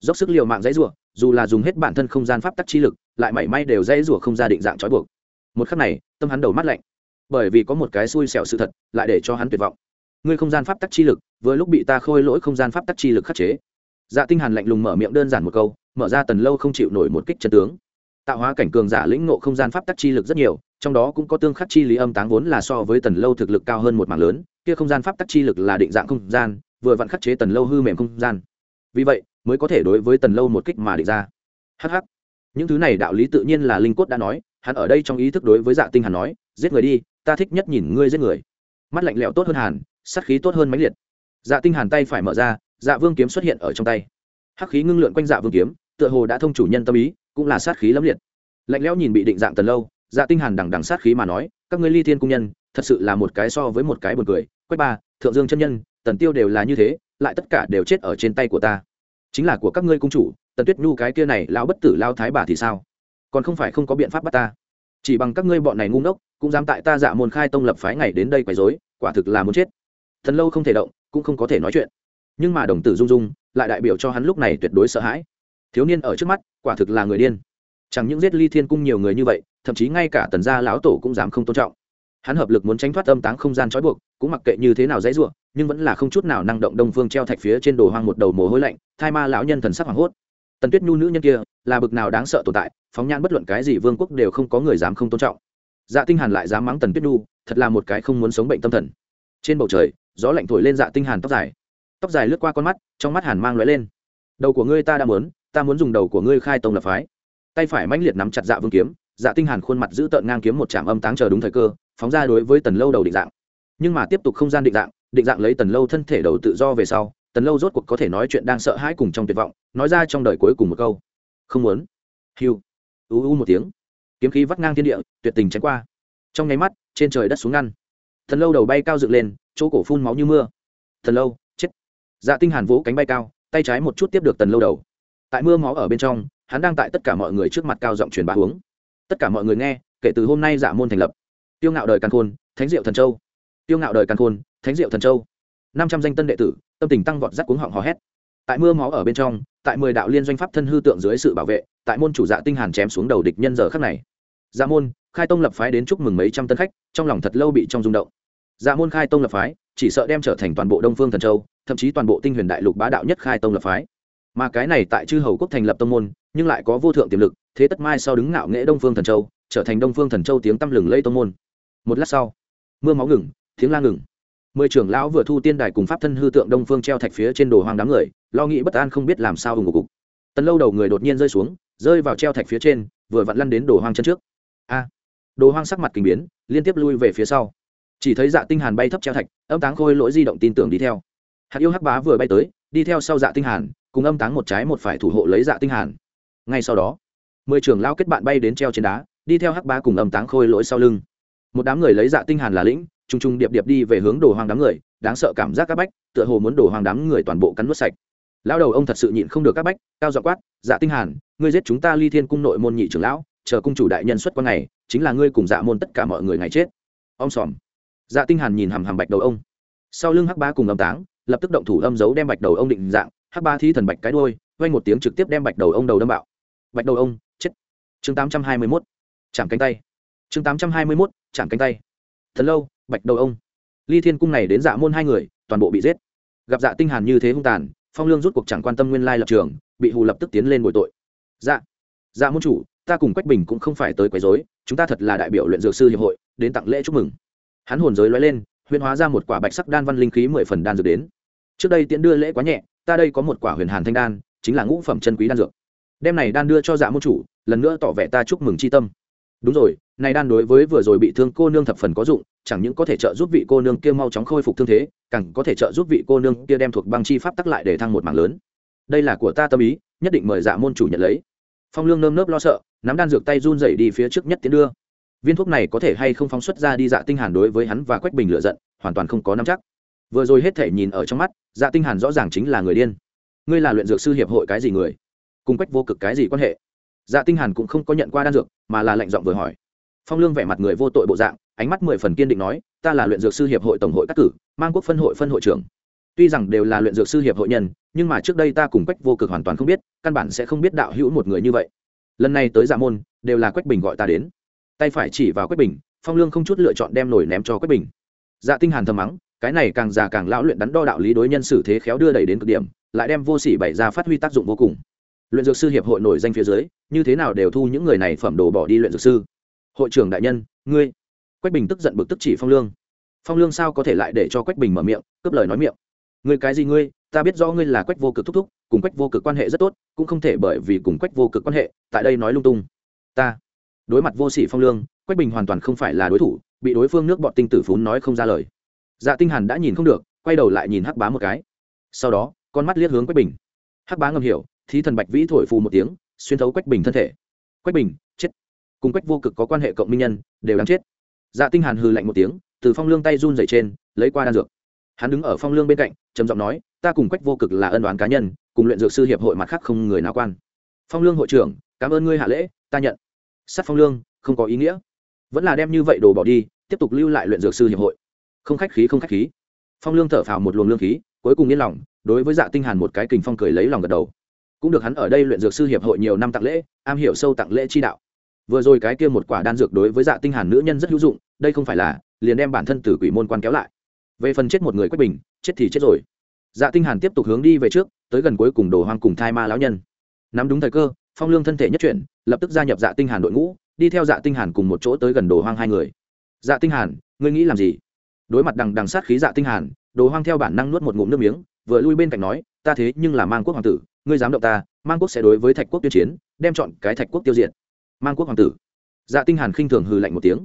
Dốc sức liều mạng dãy rủa, dù là dùng hết bản thân không gian pháp tắc chi lực, lại mảy may đều dãy rủa không ra định dạng trói buộc. Một khắc này, tâm hắn đầu mắt lạnh. Bởi vì có một cái xui xẻo sự thật, lại để cho hắn tuyệt vọng. Ngươi không gian pháp tắc chi lực, vừa lúc bị ta khôi lỗi không gian pháp tắc chi lực khắc chế. Dạ tinh hàn lạnh lùng mở miệng đơn giản một câu, mở ra tần lâu không chịu nổi một kích chân tướng tạo hóa cảnh cường giả lĩnh ngộ không gian pháp tắc chi lực rất nhiều, trong đó cũng có tương khắc chi lý âm táng vốn là so với tần lâu thực lực cao hơn một mảng lớn, kia không gian pháp tắc chi lực là định dạng không gian, vừa vặn khắc chế tần lâu hư mềm không gian. Vì vậy, mới có thể đối với tần lâu một kích mà định ra. Hh những thứ này đạo lý tự nhiên là linh cốt đã nói, hắn ở đây trong ý thức đối với dạ tinh hàn nói, giết người đi, ta thích nhất nhìn ngươi giết người. Mắt lạnh lẽo tốt hơn hàn, sát khí tốt hơn mãnh liệt. Dạ tinh hàn tay phải mở ra dạ vương kiếm xuất hiện ở trong tay. Hắc khí ngưng lượn quanh dạ vương kiếm, tựa hồ đã thông chủ nhân tâm ý cũng là sát khí lẫm liệt. Lạnh lẽo nhìn bị định dạng tần lâu dạ tinh hàn đằng đằng sát khí mà nói, các ngươi ly thiên cung nhân, thật sự là một cái so với một cái buồn cười. Quách ba, thượng dương chân nhân, tần tiêu đều là như thế, lại tất cả đều chết ở trên tay của ta. Chính là của các ngươi cung chủ, tần tuyết nhu cái kia này lão bất tử lao thái bà thì sao? Còn không phải không có biện pháp bắt ta. Chỉ bằng các ngươi bọn này ngu ngốc, cũng dám tại ta dạ môn khai tông lập phái ngày đến đây quấy rối, quả thực là muốn chết. Thần lâu không thể động, cũng không có thể nói chuyện. Nhưng mà đồng tử dung dung lại đại biểu cho hắn lúc này tuyệt đối sợ hãi thiếu niên ở trước mắt, quả thực là người điên. Chẳng những giết ly thiên cung nhiều người như vậy, thậm chí ngay cả tần gia lão tổ cũng dám không tôn trọng. Hắn hợp lực muốn tránh thoát âm táng không gian trói buộc, cũng mặc kệ như thế nào dãy ruộng nhưng vẫn là không chút nào năng động đông phương treo thạch phía trên đồ hoang một đầu mồ hôi lạnh, thai ma lão nhân thần sắc hoảng hốt. Tần tuyết nhu nữ nhân kia, là bực nào đáng sợ tồn tại, phóng nhan bất luận cái gì vương quốc đều không có người dám không tôn trọng. Dạ tinh hàn lại dám mắng tần tuyết nhu, thật là một cái không muốn sống bệnh tâm thần. Trên bầu trời, gió lạnh thổi lên dạ tinh hàn tóc dài. Tóc dài lướt qua con mắt, trong mắt hàn mang lóe lên. Đầu của ngươi ta đã muốn ta muốn dùng đầu của ngươi khai tông lập phái. Tay phải mãnh liệt nắm chặt dạ vương kiếm dạ tinh hàn khuôn mặt giữ tợn ngang kiếm một trạm âm táng chờ đúng thời cơ, phóng ra đối với tần lâu đầu định dạng. Nhưng mà tiếp tục không gian định dạng định dạng lấy tần lâu thân thể đầu tự do về sau, tần lâu rốt cuộc có thể nói chuyện đang sợ hãi cùng trong tuyệt vọng, nói ra trong đời cuối cùng một câu. Không muốn. Hiu u u một tiếng. Kiếm khí vắt ngang thiên địa, tuyệt tình tránh qua. Trong nháy mắt, trên trời đất xuống ngăn. Thần lâu đầu bay cao dựng lên, chỗ cổ phun máu như mưa. Thần lâu, chết. Dạ tinh hàn vỗ cánh bay cao, tay trái một chút tiếp được tần lâu đầu tại mưa máu ở bên trong, hắn đang tại tất cả mọi người trước mặt cao giọng truyền bá hướng tất cả mọi người nghe, kể từ hôm nay dạ môn thành lập. Tiêu ngạo đời càn khôn, thánh diệu thần châu. Tiêu ngạo đời càn khôn, thánh diệu thần châu. Năm trăm danh tân đệ tử, tâm tình tăng vọt rắc cuống họng hò hét. Tại mưa máu ở bên trong, tại mười đạo liên doanh pháp thân hư tượng dưới sự bảo vệ, tại môn chủ dạ tinh hàn chém xuống đầu địch nhân giờ khắc này. Dạ môn, khai tông lập phái đến chúc mừng mấy trăm tân khách, trong lòng thật lâu bị trong rung động. Dạ môn khai tông lập phái, chỉ sợ đem trở thành toàn bộ đông phương thần châu, thậm chí toàn bộ tinh huyền đại lục bá đạo nhất khai tông lập phái mà cái này tại chư hầu quốc thành lập tông môn, nhưng lại có vô thượng tiềm lực, thế tất mai sau đứng ngạo nghễ đông phương thần châu, trở thành đông phương thần châu tiếng tăm lừng lây tông môn. Một lát sau, mưa máu ngừng, tiếng la ngừng. Mười trưởng lão vừa thu tiên đài cùng pháp thân hư tượng đông phương treo thạch phía trên đồ hoang đám người, lo nghĩ bất an không biết làm sao hùng ngục cục. Tần lâu đầu người đột nhiên rơi xuống, rơi vào treo thạch phía trên, vừa vặn lăn đến đồ hoang chân trước. A! Đồ hoang sắc mặt kinh biến, liên tiếp lui về phía sau. Chỉ thấy dạ tinh hàn bay thấp treo thạch, âm táng khôi lỗi di động tin tưởng đi theo. Hạt yêu hắc bá vừa bay tới, đi theo sau dạ tinh hàn cùng âm táng một trái một phải thủ hộ lấy dạ tinh hàn. Ngay sau đó, mười trưởng lão kết bạn bay đến treo trên đá, đi theo hắc bá cùng âm táng khôi lỗi sau lưng. Một đám người lấy dạ tinh hàn là lĩnh trung trung điệp điệp đi về hướng đồ hoang đám người, đáng sợ cảm giác các bách, tựa hồ muốn đồ hoang đám người toàn bộ cắn nuốt sạch. Lão đầu ông thật sự nhịn không được các bách, cao giọng quát dạ tinh hàn, ngươi giết chúng ta ly thiên cung nội môn nhị trưởng lão, chờ cung chủ đại nhân xuất quan ngày chính là ngươi cùng dạ môn tất cả mọi người ngày chết. Ông sòm. Dạ tinh hàn nhìn hằm hằm bạch đầu ông. Sau lưng hắc ba cùng âm táng, lập tức động thủ âm dấu đem bạch đầu ông định dạng hắc ba thi thần bạch cái đuôi, vang một tiếng trực tiếp đem bạch đầu ông đầu đâm bạo. Bạch đầu ông, chết. Chương 821 chạm cánh tay. Chương 821 chạm cánh tay. Thần lâu, bạch đầu ông. Ly thiên cung này đến dạ môn hai người, toàn bộ bị giết. Gặp dạ tinh hàn như thế hung tàn, phong lương rút cuộc chẳng quan tâm nguyên lai lập trường, bị hù lập tức tiến lên bồi tội. Dạ. Dạ môn chủ, ta cùng quách bình cũng không phải tới quấy rối, chúng ta thật là đại biểu luyện dược sư hiệp hội, đến tặng lễ chúc mừng. Hắn hồn giới lóe lên huyên hóa ra một quả bạch sắc đan văn linh khí mười phần đan dược đến. Trước đây tiễn đưa lễ quá nhẹ ta đây có một quả huyền hàn thanh đan, chính là ngũ phẩm chân quý đan dược. Đem này đan đưa cho dạ môn chủ, lần nữa tỏ vẻ ta chúc mừng chi tâm. Đúng rồi, này đan đối với vừa rồi bị thương cô nương thập phần có dụng, chẳng những có thể trợ giúp vị cô nương kia mau chóng khôi phục thương thế, càng có thể trợ giúp vị cô nương kia đem thuộc băng chi pháp tắc lại để thăng một mảng lớn. Đây là của ta tâm ý, nhất định mời dạ môn chủ nhận lấy. Phong lương nơm nớp lo sợ, nắm đan dược tay run dậy đi phía trước nhất tiến đưa. Viên thuốc này có thể hay không phóng xuất ra đi dạ tinh hàn đối với hắn và quách bình lựa giận, hoàn toàn không có nắm chắc vừa rồi hết thể nhìn ở trong mắt dạ tinh hàn rõ ràng chính là người điên. Ngươi là luyện dược sư hiệp hội cái gì người? Cùng quách vô cực cái gì quan hệ? Dạ tinh hàn cũng không có nhận qua đan dược, mà là lệnh giọng vừa hỏi. Phong lương vẻ mặt người vô tội bộ dạng, ánh mắt mười phần kiên định nói, ta là luyện dược sư hiệp hội tổng hội các cử, mang quốc phân hội phân hội trưởng. Tuy rằng đều là luyện dược sư hiệp hội nhân, nhưng mà trước đây ta cùng quách vô cực hoàn toàn không biết, căn bản sẽ không biết đạo hữu một người như vậy. Lần này tới dạ môn, đều là quách bình gọi ta đến. Tay phải chỉ vào quách bình, phong lương không chút lựa chọn đem nổi ném cho quách bình. Dạ tinh hàn thầm mắng cái này càng già càng lão luyện đắn đo đạo lý đối nhân xử thế khéo đưa đẩy đến cực điểm, lại đem vô sỉ bày ra phát huy tác dụng vô cùng. Luyện dược sư hiệp hội nổi danh phía dưới, như thế nào đều thu những người này phẩm đồ bỏ đi luyện dược sư. Hội trưởng đại nhân, ngươi. Quách bình tức giận bực tức chỉ phong lương. Phong lương sao có thể lại để cho quách bình mở miệng, cướp lời nói miệng. Ngươi cái gì ngươi? Ta biết rõ ngươi là quách vô cực thúc thúc, cùng quách vô cực quan hệ rất tốt, cũng không thể bởi vì cùng quách vô cực quan hệ, tại đây nói lung tung. Ta. Đối mặt vô sỉ phong lương, quách bình hoàn toàn không phải là đối thủ, bị đối phương nước bọn tinh tử phún nói không ra lời dạ tinh hàn đã nhìn không được, quay đầu lại nhìn hắc bá một cái. Sau đó, con mắt liếc hướng quách bình. Hắc bá ngầm hiểu, thí thần bạch vĩ thổi phù một tiếng, xuyên thấu quách bình thân thể. Quách bình, chết. Cùng quách vô cực có quan hệ cộng minh nhân, đều đáng chết. Dạ tinh hàn hừ lạnh một tiếng, từ phong lương tay run dậy trên, lấy qua đan dược. Hắn đứng ở phong lương bên cạnh, trầm giọng nói, ta cùng quách vô cực là ân đoán cá nhân, cùng luyện dược sư hiệp hội mặt khác không người nào quan. Phong lương hội trưởng, cảm ơn ngươi hạ lễ, ta nhận. Sát phong lương, không có ý nghĩa. Vẫn là đem như vậy đồ bỏ đi, tiếp tục lưu lại luyện dược sư hiệp hội không khách khí, không khách khí. Phong lương thở phào một luồng lương khí, cuối cùng yên lòng, đối với dạ tinh hàn một cái kình phong cười lấy lòng gật đầu. Cũng được hắn ở đây luyện dược sư hiệp hội nhiều năm tặng lễ, am hiểu sâu tặng lễ chi đạo. Vừa rồi cái kia một quả đan dược đối với dạ tinh hàn nữ nhân rất hữu dụng, đây không phải là, liền đem bản thân từ quỷ môn quan kéo lại. Về phần chết một người quách bình, chết thì chết rồi. Dạ tinh hàn tiếp tục hướng đi về trước, tới gần cuối cùng đồ hoang cùng thai ma lão nhân. Nắm đúng thời cơ, phong lương thân thể nhất chuyển, lập tức gia nhập dạ tinh hàn đội ngũ, đi theo dạ tinh hàn cùng một chỗ tới gần đồ hoang hai người. Dạ tinh hàn, ngươi nghĩ làm gì? Đối mặt đằng đằng sát khí dạ tinh hàn, đồ hoang theo bản năng nuốt một ngụm nước miếng, vừa lui bên cạnh nói, ta thế nhưng là mang quốc hoàng tử, ngươi dám động ta, mang quốc sẽ đối với thạch quốc tuyên chiến, đem chọn cái thạch quốc tiêu diệt. Mang quốc hoàng tử? Dạ tinh hàn khinh thường hừ lạnh một tiếng.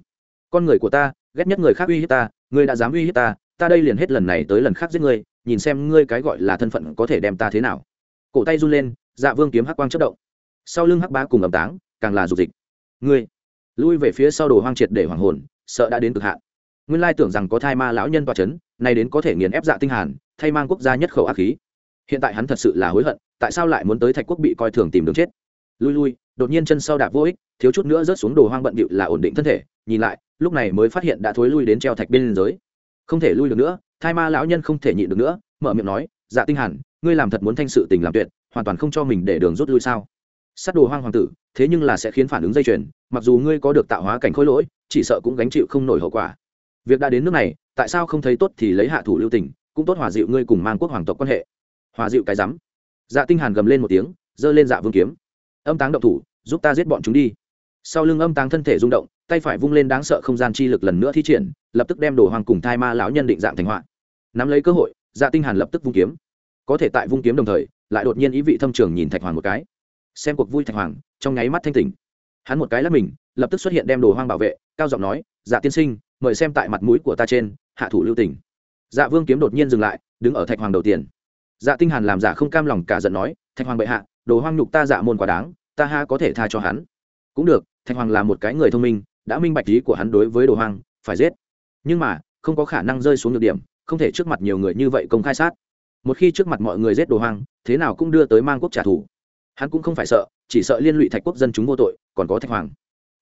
Con người của ta, ghét nhất người khác uy hiếp ta, ngươi đã dám uy hiếp ta ta đây liền hết lần này tới lần khác giết ngươi, nhìn xem ngươi cái gọi là thân phận có thể đem ta thế nào. Cổ tay run lên dạ vương kiếm hắc quang chớp động. Sau lưng hắc bá cùng ẩm táng, càng là dục dịch. Ngươi! Lui về phía sau đồ hoang triệt để hoàng hồn, sợ đã đến cực hạn nguyên lai tưởng rằng có thai ma lão nhân toa chấn, nay đến có thể nghiền ép dạ tinh hàn, thay mang quốc gia nhất khẩu ác khí. Hiện tại hắn thật sự là hối hận, tại sao lại muốn tới thạch quốc bị coi thường tìm đường chết? Lui lui, đột nhiên chân sau đạp vô ích, thiếu chút nữa rớt xuống đồ hoang bận bịu là ổn định thân thể, nhìn lại, lúc này mới phát hiện đã thối lui đến treo thạch bên dưới không thể lui được nữa, thai ma lão nhân không thể nhịn được nữa, mở miệng nói dạ tinh hàn, ngươi làm thật muốn thanh sự tình làm tuyệt, hoàn toàn không cho mình để đường rút lui sao? Sát đồ hoang hoàng tử, thế nhưng là sẽ khiến phản ứng dây chuyền, mặc dù ngươi có được tạo hóa cảnh khối lỗi, chỉ sợ cũng gánh chịu không nổi hậu quả việc đã đến nước này, tại sao không thấy tốt thì lấy hạ thủ lưu tình, cũng tốt hòa dịu ngươi cùng mang quốc hoàng tộc quan hệ. Hòa dịu cái rắm. Dạ tinh hàn gầm lên một tiếng, giơ lên dạ vương kiếm. Âm táng động thủ, giúp ta giết bọn chúng đi. Sau lưng âm táng thân thể rung động, tay phải vung lên đáng sợ không gian chi lực lần nữa thi triển, lập tức đem đồ hoàng cùng thai ma lão nhân định dạng thành hoạn nắm lấy cơ hội dạ tinh hàn lập tức vung kiếm. Có thể tại vung kiếm đồng thời, lại đột nhiên ý vị thâm trường nhìn thạch hoàng một cái. Xem cuộc vui thạch hoàng, trong nháy mắt thanh tỉnh. Hắn một cái là mình, lập tức xuất hiện đem đồ hoang bảo vệ, cao giọng nói dạ tiên sinh mời xem tại mặt mũi của ta trên, hạ thủ lưu tình. Dạ vương kiếm đột nhiên dừng lại, đứng ở thạch hoàng đầu tiên dạ tinh hàn làm giả không cam lòng cả giận nói, thạch hoàng bệ hạ, đồ hoang nhục ta dạ môn quá đáng, ta ha có thể tha cho hắn. Cũng được, thạch hoàng là một cái người thông minh, đã minh bạch ý của hắn đối với đồ hoang, phải giết. Nhưng mà, không có khả năng rơi xuống được điểm, không thể trước mặt nhiều người như vậy công khai sát. Một khi trước mặt mọi người giết đồ hoang, thế nào cũng đưa tới mang quốc trả thù. Hắn cũng không phải sợ, chỉ sợ liên lụy thạch quốc dân chúng vô tội, còn có thạch hoàng.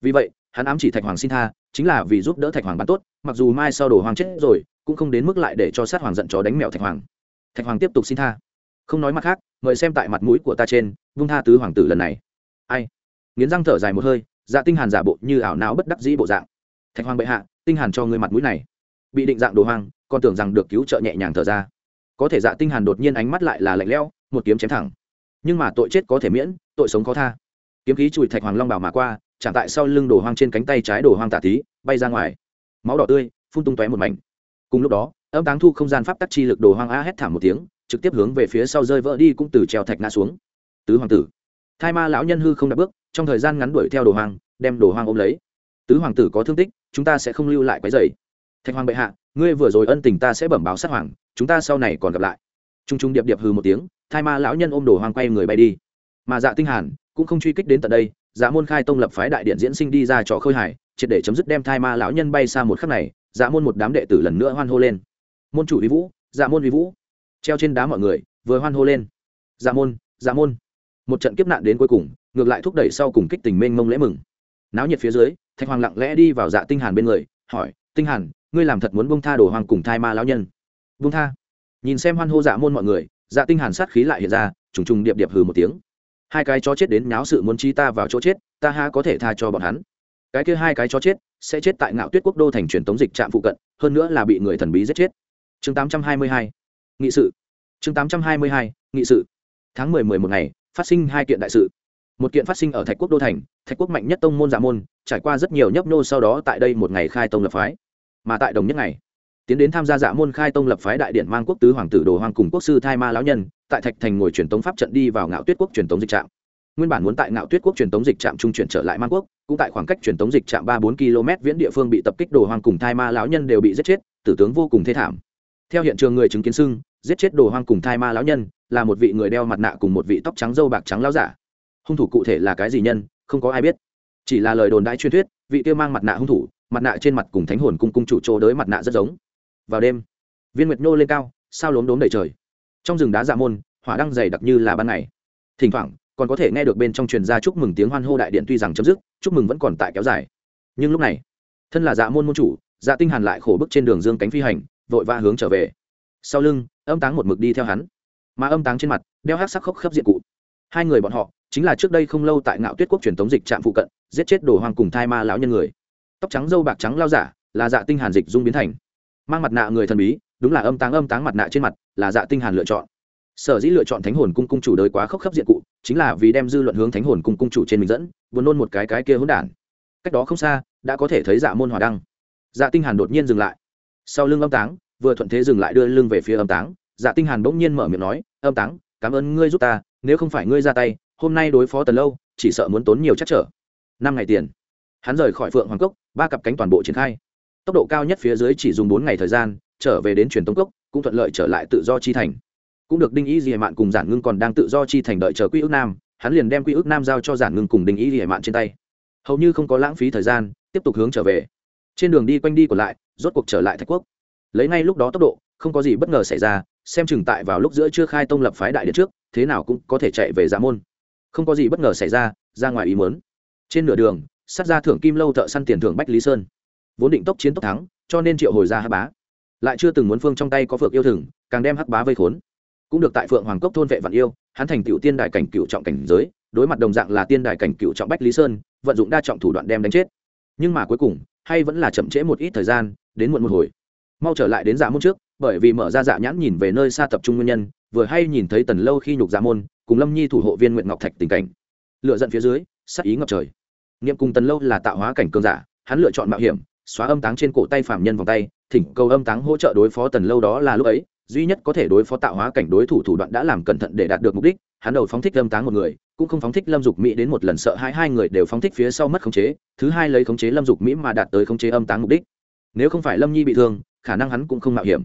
Vì vậy hắn ám chỉ thạch hoàng xin tha, chính là vì giúp đỡ thạch hoàng bắn tốt, mặc dù mai sau đồ hoàng chết rồi, cũng không đến mức lại để cho sát hoàng giận chó đánh mèo thạch hoàng. Thạch hoàng tiếp tục xin tha. Không nói mặt khác, mời xem tại mặt mũi của ta trên, vung tha tứ hoàng tử lần này. Ai? Nghiến răng thở dài một hơi dạ tinh hàn giả bộ như ảo não bất đắc dĩ bộ dạng. Thạch hoàng bệ hạ, tinh hàn cho ngươi mặt mũi này. Bị định dạng đồ hoang còn tưởng rằng được cứu trợ nhẹ nhàng thở ra. Có thể dạ tinh hàn đột nhiên ánh mắt lại là lạnh lẽo, một kiếm chém thẳng. Nhưng mà tội chết có thể miễn, tội sống khó tha. Kiếm khí chùi thạch hoàng long bảo mà qua chạm tại sau lưng đồ hoang trên cánh tay trái đồ hoang tả tí bay ra ngoài. Máu đỏ tươi, phun tung tóe một mảnh. Cùng lúc đó, âm táng thu không gian pháp tắc chi lực đồ hoang a hét thảm một tiếng, trực tiếp hướng về phía sau rơi vỡ đi cũng từ treo thạch ngã xuống. Tứ hoàng tử. Thai ma lão nhân hư không đặt bước, trong thời gian ngắn đuổi theo đồ hoang, đem đồ hoang ôm lấy. Tứ hoàng tử có thương tích, chúng ta sẽ không lưu lại quấy dày thạch hoàng bệ hạ, ngươi vừa rồi ân tình ta sẽ bẩm báo sát hoàng, chúng ta sau này còn gặp lại. T r u n g t r u n g điệp điệp hư một tiếng, thai ma lão nhân ôm đồ hoang quay người bay đi. Mà dạ tinh hàn, cũng không truy kích đến tận đây dạ môn khai tông lập phái đại điện diễn sinh đi ra trò khơi hải triệt để chấm dứt đem thai ma lão nhân bay xa một khắc này dạ môn một đám đệ tử lần nữa hoan hô lên. Môn chủ vi vũ dạ môn vi vũ. Treo trên đá mọi người, vừa hoan hô lên. Dạ môn dạ môn. Một trận kiếp nạn đến cuối cùng, ngược lại thúc đẩy sau cùng kích tình mênh mông lễ mừng. Náo nhiệt phía dưới, thạch hoàng lặng lẽ đi vào dạ tinh hàn bên người, hỏi, tinh hàn, ngươi làm thật muốn bông tha đồ hoàng cùng thai ma lão nhân? Bông tha. Nhìn xem hoan hô dạ môn mọi người dạ tinh hàn sát khí lại hiện ra, trùng trùng điệp điệp hừ một tiếng hai cái chó chết đến náo sự muốn chi ta vào chỗ chết, ta ha có thể tha cho bọn hắn. Cái kia hai cái chó chết sẽ chết tại ngạo tuyết quốc đô thành truyền tống dịch trạm phụ cận, hơn nữa là bị người thần bí giết chết. Chương 822 nghị sự. Chương 822 nghị sự. Tháng 10 11 ngày, phát sinh hai kiện đại sự. Một kiện phát sinh ở thạch quốc đô thành, thạch quốc mạnh nhất tông môn giả môn, trải qua rất nhiều nhấp nô sau đó tại đây một ngày khai tông lập phái. Mà tại đồng nhất ngày tiến đến tham gia dạ môn khai tông lập phái đại điện mang quốc tứ hoàng tử đồ hoàng cùng quốc sư thai ma lão nhân, tại thạch thành ngồi truyền tống pháp trận đi vào ngạo tuyết quốc truyền tống dịch trạm. Nguyên bản muốn tại ngạo tuyết quốc truyền tống dịch trạm trung chuyển trở lại mang quốc, cũng tại khoảng cách truyền tống dịch trạm ba bốn km viễn địa phương bị tập kích đồ hoàng cùng thai ma lão nhân đều bị giết chết, tử tướng vô cùng thê thảm. Theo hiện trường người chứng kiến xưng, giết chết đồ hoàng cùng thai ma lão nhân, là một vị người đeo mặt nạ cùng một vị tóc trắng dâu bạc trắng lão giả. Hung thủ cụ thể là cái gì nhân, không có ai biết. Chỉ là lời đồn đại truyền thuyết, vị kia mang mặt nạ hung thủ, mặt nạ trên mặt cùng thánh hồn cung cung chủ chỗ đới mặt nạ rất giống vào đêm. Viên nguyệt nhô lên cao, sao lốm đốm đầy trời. Trong rừng đá dạ môn, hỏa đăng dày đặc như là ban ngày. Thỉnh thoảng, còn có thể nghe được bên trong truyền ra chúc mừng tiếng hoan hô đại điện tuy rằng chấm dứt, chúc mừng vẫn còn tại kéo dài. Nhưng lúc này, thân là dạ môn môn chủ dạ tinh hàn lại khổ bức trên đường dương cánh phi hành, vội vã hướng trở về. Sau lưng, âm táng một mực đi theo hắn. Mà âm táng trên mặt, đeo hát sắc khốc khớp diện cụ. Hai người bọn họ, chính là trước đây không lâu tại ngạo tuyết quốc truyền thống dịch trạm phụ cận, giết chết đồ hoàng cùng thai ma lão nhân người. Tóc trắng dâu bạc trắng lao giả, là dạ tinh hàn dịch dung biến thành mang mặt nạ người thần bí, đúng là âm táng âm táng mặt nạ trên mặt, là dạ tinh hàn lựa chọn. Sở dĩ lựa chọn thánh hồn cung cung chủ đời quá khốc khấp diện cụ, chính là vì đem dư luận hướng thánh hồn cung cung chủ trên mình dẫn, buồn nôn một cái cái kia hỗn đản. Cách đó không xa, đã có thể thấy dạ môn hỏa đăng. Dạ tinh hàn đột nhiên dừng lại. Sau lưng âm táng, vừa thuận thế dừng lại đưa lưng về phía âm táng dạ tinh hàn bỗng nhiên mở miệng nói, âm táng, cảm ơn ngươi giúp ta, nếu không phải ngươi ra tay, hôm nay đối phó tần lâu, chỉ sợ muốn tốn nhiều chắc trở. Năm ngày tiền. Hắn rời khỏi phượng hoàng cốc, ba cặp cánh toàn bộ triển khai tốc độ cao nhất phía dưới chỉ dùng bốn ngày thời gian, trở về đến truyền tống cốc, cũng thuận lợi trở lại tự do chi thành. Cũng được đinh ý gì mạn cùng giản ngưng còn đang tự do chi thành đợi chờ quy ước nam, hắn liền đem quy ước nam giao cho giản ngưng cùng đinh ý gì mạn trên tay. Hầu như không có lãng phí thời gian, tiếp tục hướng trở về. Trên đường đi quanh đi còn lại, rốt cuộc trở lại thạch quốc. Lấy ngay lúc đó tốc độ, không có gì bất ngờ xảy ra, xem chừng tại vào lúc giữa chưa khai tông lập phái đại điện trước, thế nào cũng có thể chạy về dạ môn. Không có gì bất ngờ xảy ra ra ngoài ý muốn. trên nửa đường, sát ra thưởng kim lâu thợ săn tiền thưởng bách lý sơn vốn định tốc chiến tốc thắng, cho nên triệu hồi ra hắc bá. Lại chưa từng muốn phương trong tay có phượng yêu thừng, càng đem hắc bá vây khốn. Cũng được tại phượng hoàng cốc thôn vệ vạn yêu, hắn thành cựu tiên đại cảnh cựu trọng cảnh giới, đối mặt đồng dạng là tiên đại cảnh cựu trọng bách lý sơn, vận dụng đa trọng thủ đoạn đem đánh chết. Nhưng mà cuối cùng, hay vẫn là chậm trễ một ít thời gian, đến muộn một hồi. Mau trở lại đến dạ môn trước, bởi vì mở ra dạ nhãn nhìn về nơi xa tập trung nguyên nhân, vừa hay nhìn thấy tần lâu khi nhục dạ môn, cùng lâm nhi thủ hộ viên nguyện ngọc thạch tình cảnh. Lựa giận phía dưới, sắc ý ngập trời. Niệm cùng tần lâu là tạo hóa cảnh cường giả, hắn lựa chọn mạo hiểm xóa âm táng trên cổ tay phạm nhân vòng tay, thỉnh cầu âm táng hỗ trợ đối phó tần lâu đó là lúc ấy, duy nhất có thể đối phó tạo hóa cảnh đối thủ thủ đoạn đã làm cẩn thận để đạt được mục đích, hắn đầu phóng thích âm táng một người, cũng không phóng thích lâm dục mỹ đến một lần sợ hai hai người đều phóng thích phía sau mất khống chế, thứ hai lấy khống chế lâm dục mỹ mà đạt tới khống chế âm táng mục đích. Nếu không phải lâm nhi bị thương, khả năng hắn cũng không mạo hiểm.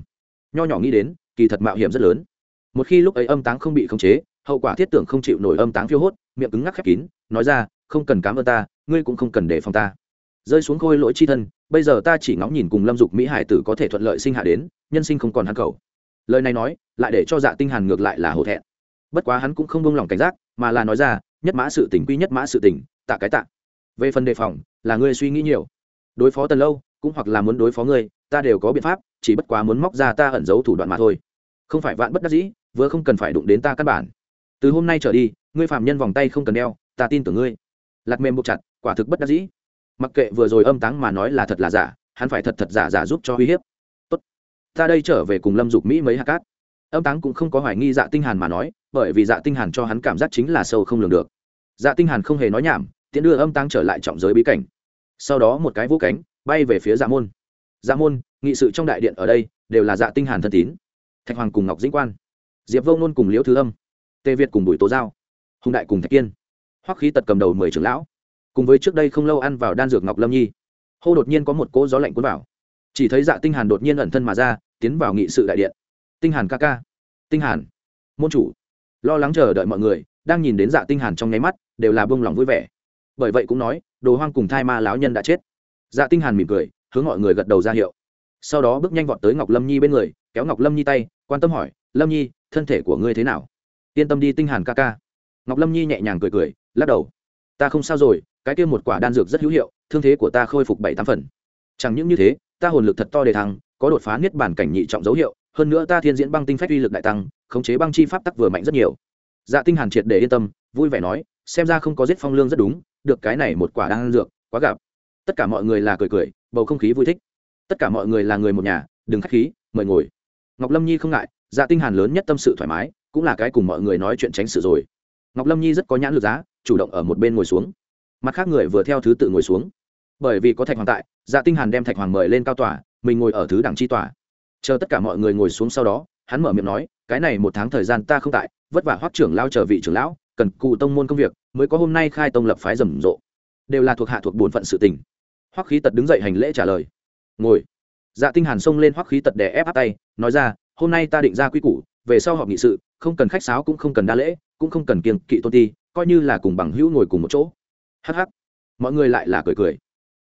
Nho nhỏ nghĩ đến, kỳ thật mạo hiểm rất lớn. Một khi lúc ấy âm táng không bị khống chế, hậu quả thiết tưởng không chịu nổi âm táng phiêu hốt, miệng cứng ngắc khép kín, nói ra, không cần cám ơn ta, ngươi cũng không cần để phòng ta rơi xuống khôi lỗi chi thân, bây giờ ta chỉ ngóng nhìn cùng lâm dục mỹ hải tử có thể thuận lợi sinh hạ đến, nhân sinh không còn hắn cầu. Lời này nói, lại để cho dạ tinh hàn ngược lại là hổ thẹn. Bất quá hắn cũng không buông lòng cảnh giác, mà là nói ra, nhất mã sự tình quy nhất mã sự tình, tạ cái tạ. Về phần đề phòng, là ngươi suy nghĩ nhiều. Đối phó tần lâu, cũng hoặc là muốn đối phó ngươi, ta đều có biện pháp, chỉ bất quá muốn móc ra ta ẩn giấu thủ đoạn mà thôi. Không phải vạn bất đắc dĩ, vừa không cần phải đụng đến ta căn bản. Từ hôm nay trở đi, ngươi phạm nhân vòng tay không cần đeo, ta tin tưởng ngươi. Lạt mềm buộc chặt, quả thực bất đắc dĩ mặc kệ vừa rồi âm táng mà nói là thật là giả, hắn phải thật thật giả giả giúp cho uy hiếp. Tốt. Ta đây trở về cùng lâm dục mỹ mấy hạt cát. Âm táng cũng không có hoài nghi dạ tinh hàn mà nói, bởi vì dạ tinh hàn cho hắn cảm giác chính là sâu không lường được. Dạ tinh hàn không hề nói nhảm, tiện đưa âm táng trở lại trọng giới bí cảnh. Sau đó một cái vũ cánh, bay về phía dạ môn. Dạ môn, nghị sự trong đại điện ở đây, đều là dạ tinh hàn thân tín. Thạch hoàng cùng ngọc dĩnh quan. Diệp vô ngôn cùng liễu thứ âm. Tề việt cùng bùi tố giao. Hùng đại cùng thạch kiên. Hoắc khí tật cầm đầu mười trưởng lão cùng với trước đây không lâu ăn vào đan dược ngọc lâm nhi. Hô đột nhiên có một cỗ gió lạnh cuốn vào. Chỉ thấy dạ tinh hàn đột nhiên ẩn thân mà ra, tiến vào nghị sự đại điện. Tinh hàn ca ca. Tinh hàn. Môn chủ. Lo lắng chờ đợi mọi người, đang nhìn đến dạ tinh hàn trong nháy mắt, đều là bông lòng vui vẻ. Bởi vậy cũng nói, đồ hoang cùng thai ma lão nhân đã chết. Dạ tinh hàn mỉm cười, hướng mọi người gật đầu ra hiệu. Sau đó bước nhanh vọt tới ngọc lâm nhi bên người, kéo ngọc lâm nhi tay, quan tâm hỏi, lâm nhi, thân thể của ngươi thế nào? Yên tâm đi, tinh hàn ca ca. Ngọc lâm nhi nhẹ nhàng cười cười, lắc đầu. Ta không sao rồi cái kia một quả đan dược rất hữu hiệu, thương thế của ta khôi phục bảy tám phần. Chẳng những như thế, ta hồn lực thật to đề thăng, có đột phá niết bản cảnh nhị trọng dấu hiệu, hơn nữa ta thiên diễn băng tinh phách uy lực đại tăng, khống chế băng chi pháp tắc vừa mạnh rất nhiều. Dạ tinh hàn triệt để yên tâm, vui vẻ nói, xem ra không có giết phong lương rất đúng, được cái này một quả đan dược, quá gặp. Tất cả mọi người là cười cười, bầu không khí vui thích. Tất cả mọi người là người một nhà, đừng khách khí, mời ngồi. Ngọc lâm nhi không ngại dạ tinh hàn lớn nhất tâm sự thoải mái, cũng là cái cùng mọi người nói chuyện tránh sự rồi. Ngọc lâm nhi rất có nhãn lực giá, chủ động ở một bên ngồi xuống mặt khác người vừa theo thứ tự ngồi xuống. Bởi vì có thạch hoàng tại dạ tinh hàn đem thạch hoàng mời lên cao tòa, mình ngồi ở thứ đẳng chi tòa. Chờ tất cả mọi người ngồi xuống sau đó, hắn mở miệng nói, cái này một tháng thời gian ta không tại, vất vả hoắc trưởng lao chờ vị trưởng lão, cần cụ tông môn công việc, mới có hôm nay khai tông lập phái rầm rộ. Đều là thuộc hạ thuộc bổn phận sự tình. Hoắc khí tật đứng dậy hành lễ trả lời. Ngồi. Dạ tinh hàn xông lên hoắc khí tật để ép áp tay, nói ra, hôm nay ta định ra quy củ, về sau họp nghị sự, không cần khách sáo cũng không cần đa lễ, cũng không cần kiêng kỵ tôn ti, coi như là cùng bằng hữu ngồi cùng một chỗ hh mọi người lại là cười cười.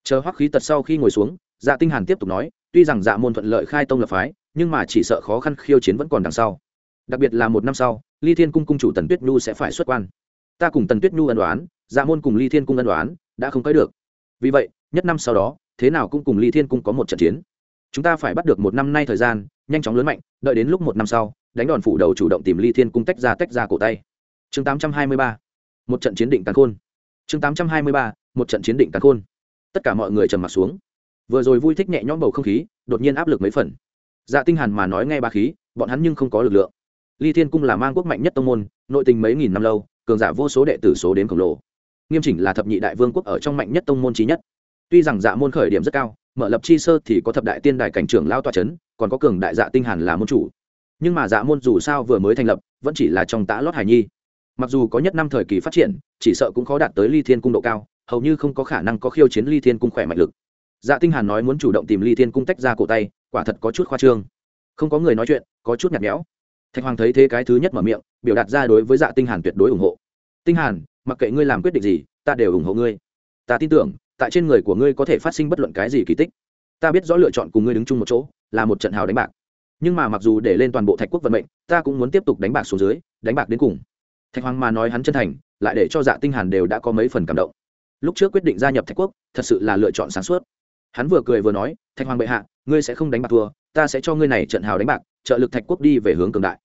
Chờ hoắc khí tật sau khi ngồi xuống dạ tinh hàn tiếp tục nói, tuy rằng dạ môn thuận lợi khai tông lập phái, nhưng mà chỉ sợ khó khăn khiêu chiến vẫn còn đằng sau. Đặc biệt là một năm sau, ly thiên cung cung chủ tần tuyết nhu sẽ phải xuất quan. Ta cùng tần tuyết nhu ân đoán dạ môn cùng ly thiên cung ân đoán đã không tới được. Vì vậy, nhất năm sau đó, thế nào cũng cùng ly thiên cung có một trận chiến. Chúng ta phải bắt được một năm nay thời gian, nhanh chóng lớn mạnh, đợi đến lúc một năm sau, đánh đòn phủ đầu chủ động tìm ly thiên cung tách ra tách ra cổ tay. Chương tám trăm hai mươi ba. Một trận chiến định tàn khôn chương tám trăm hai mươi ba, một trận chiến định càn khôn. Tất cả mọi người trầm m ặ t xuống. Vừa rồi vui thích nhẹ nhõm bầu không khí, đột nhiên áp lực mấy phần. Dạ tinh hàn mà nói nghe ba khí, bọn hắn nhưng không có lực lượng. Ly thiên cung là mang quốc mạnh nhất tông môn, nội tình mấy nghìn năm lâu, cường giả vô số đệ tử số đến khổng lồ. Nghiêm chỉnh là thập nhị đại vương quốc ở trong mạnh nhất tông môn trí nhất. Tuy rằng dạ môn khởi điểm rất cao, mở lập chi sơ thì có thập đại tiên đài cảnh trưởng lao tòa c h ấ n còn có cường đại dạ tinh hàn là môn chủ. Nhưng mà dạ môn dù sao vừa mới thành lập, vẫn chỉ là trong tã lót hải nhi mặc dù có nhất năm thời kỳ phát triển, chỉ sợ cũng khó đạt tới ly thiên cung độ cao, hầu như không có khả năng có khiêu chiến ly thiên cung khỏe mạnh lực. Dạ tinh hàn nói muốn chủ động tìm ly thiên cung tách ra cổ tay, quả thật có chút khoa trương. Không có người nói chuyện, có chút nhạt nhẽo. Thạch hoàng thấy thế cái thứ nhất mở miệng, biểu đạt ra đối với dạ tinh hàn tuyệt đối ủng hộ. Tinh hàn, mặc kệ ngươi làm quyết định gì, ta đều ủng hộ ngươi. Ta tin tưởng, tại trên người của ngươi có thể phát sinh bất luận cái gì kỳ tích. Ta biết rõ lựa chọn cùng ngươi đứng chung một chỗ, là một trận hào đánh bạc. Nhưng mà mặc dù để lên toàn bộ thạch quốc vận mệnh, ta cũng muốn tiếp tục đánh bạc xuống dưới, đánh bạc đến cùng thạch hoàng mà nói hắn chân thành, lại để cho dạ tinh hàn đều đã có mấy phần cảm động. Lúc trước quyết định gia nhập thạch quốc, thật sự là lựa chọn sáng suốt. Hắn vừa cười vừa nói, thạch hoàng bệ hạ, ngươi sẽ không đánh bạc thua, ta sẽ cho ngươi này trận hào đánh bạc, trợ lực thạch quốc đi về hướng cường đại.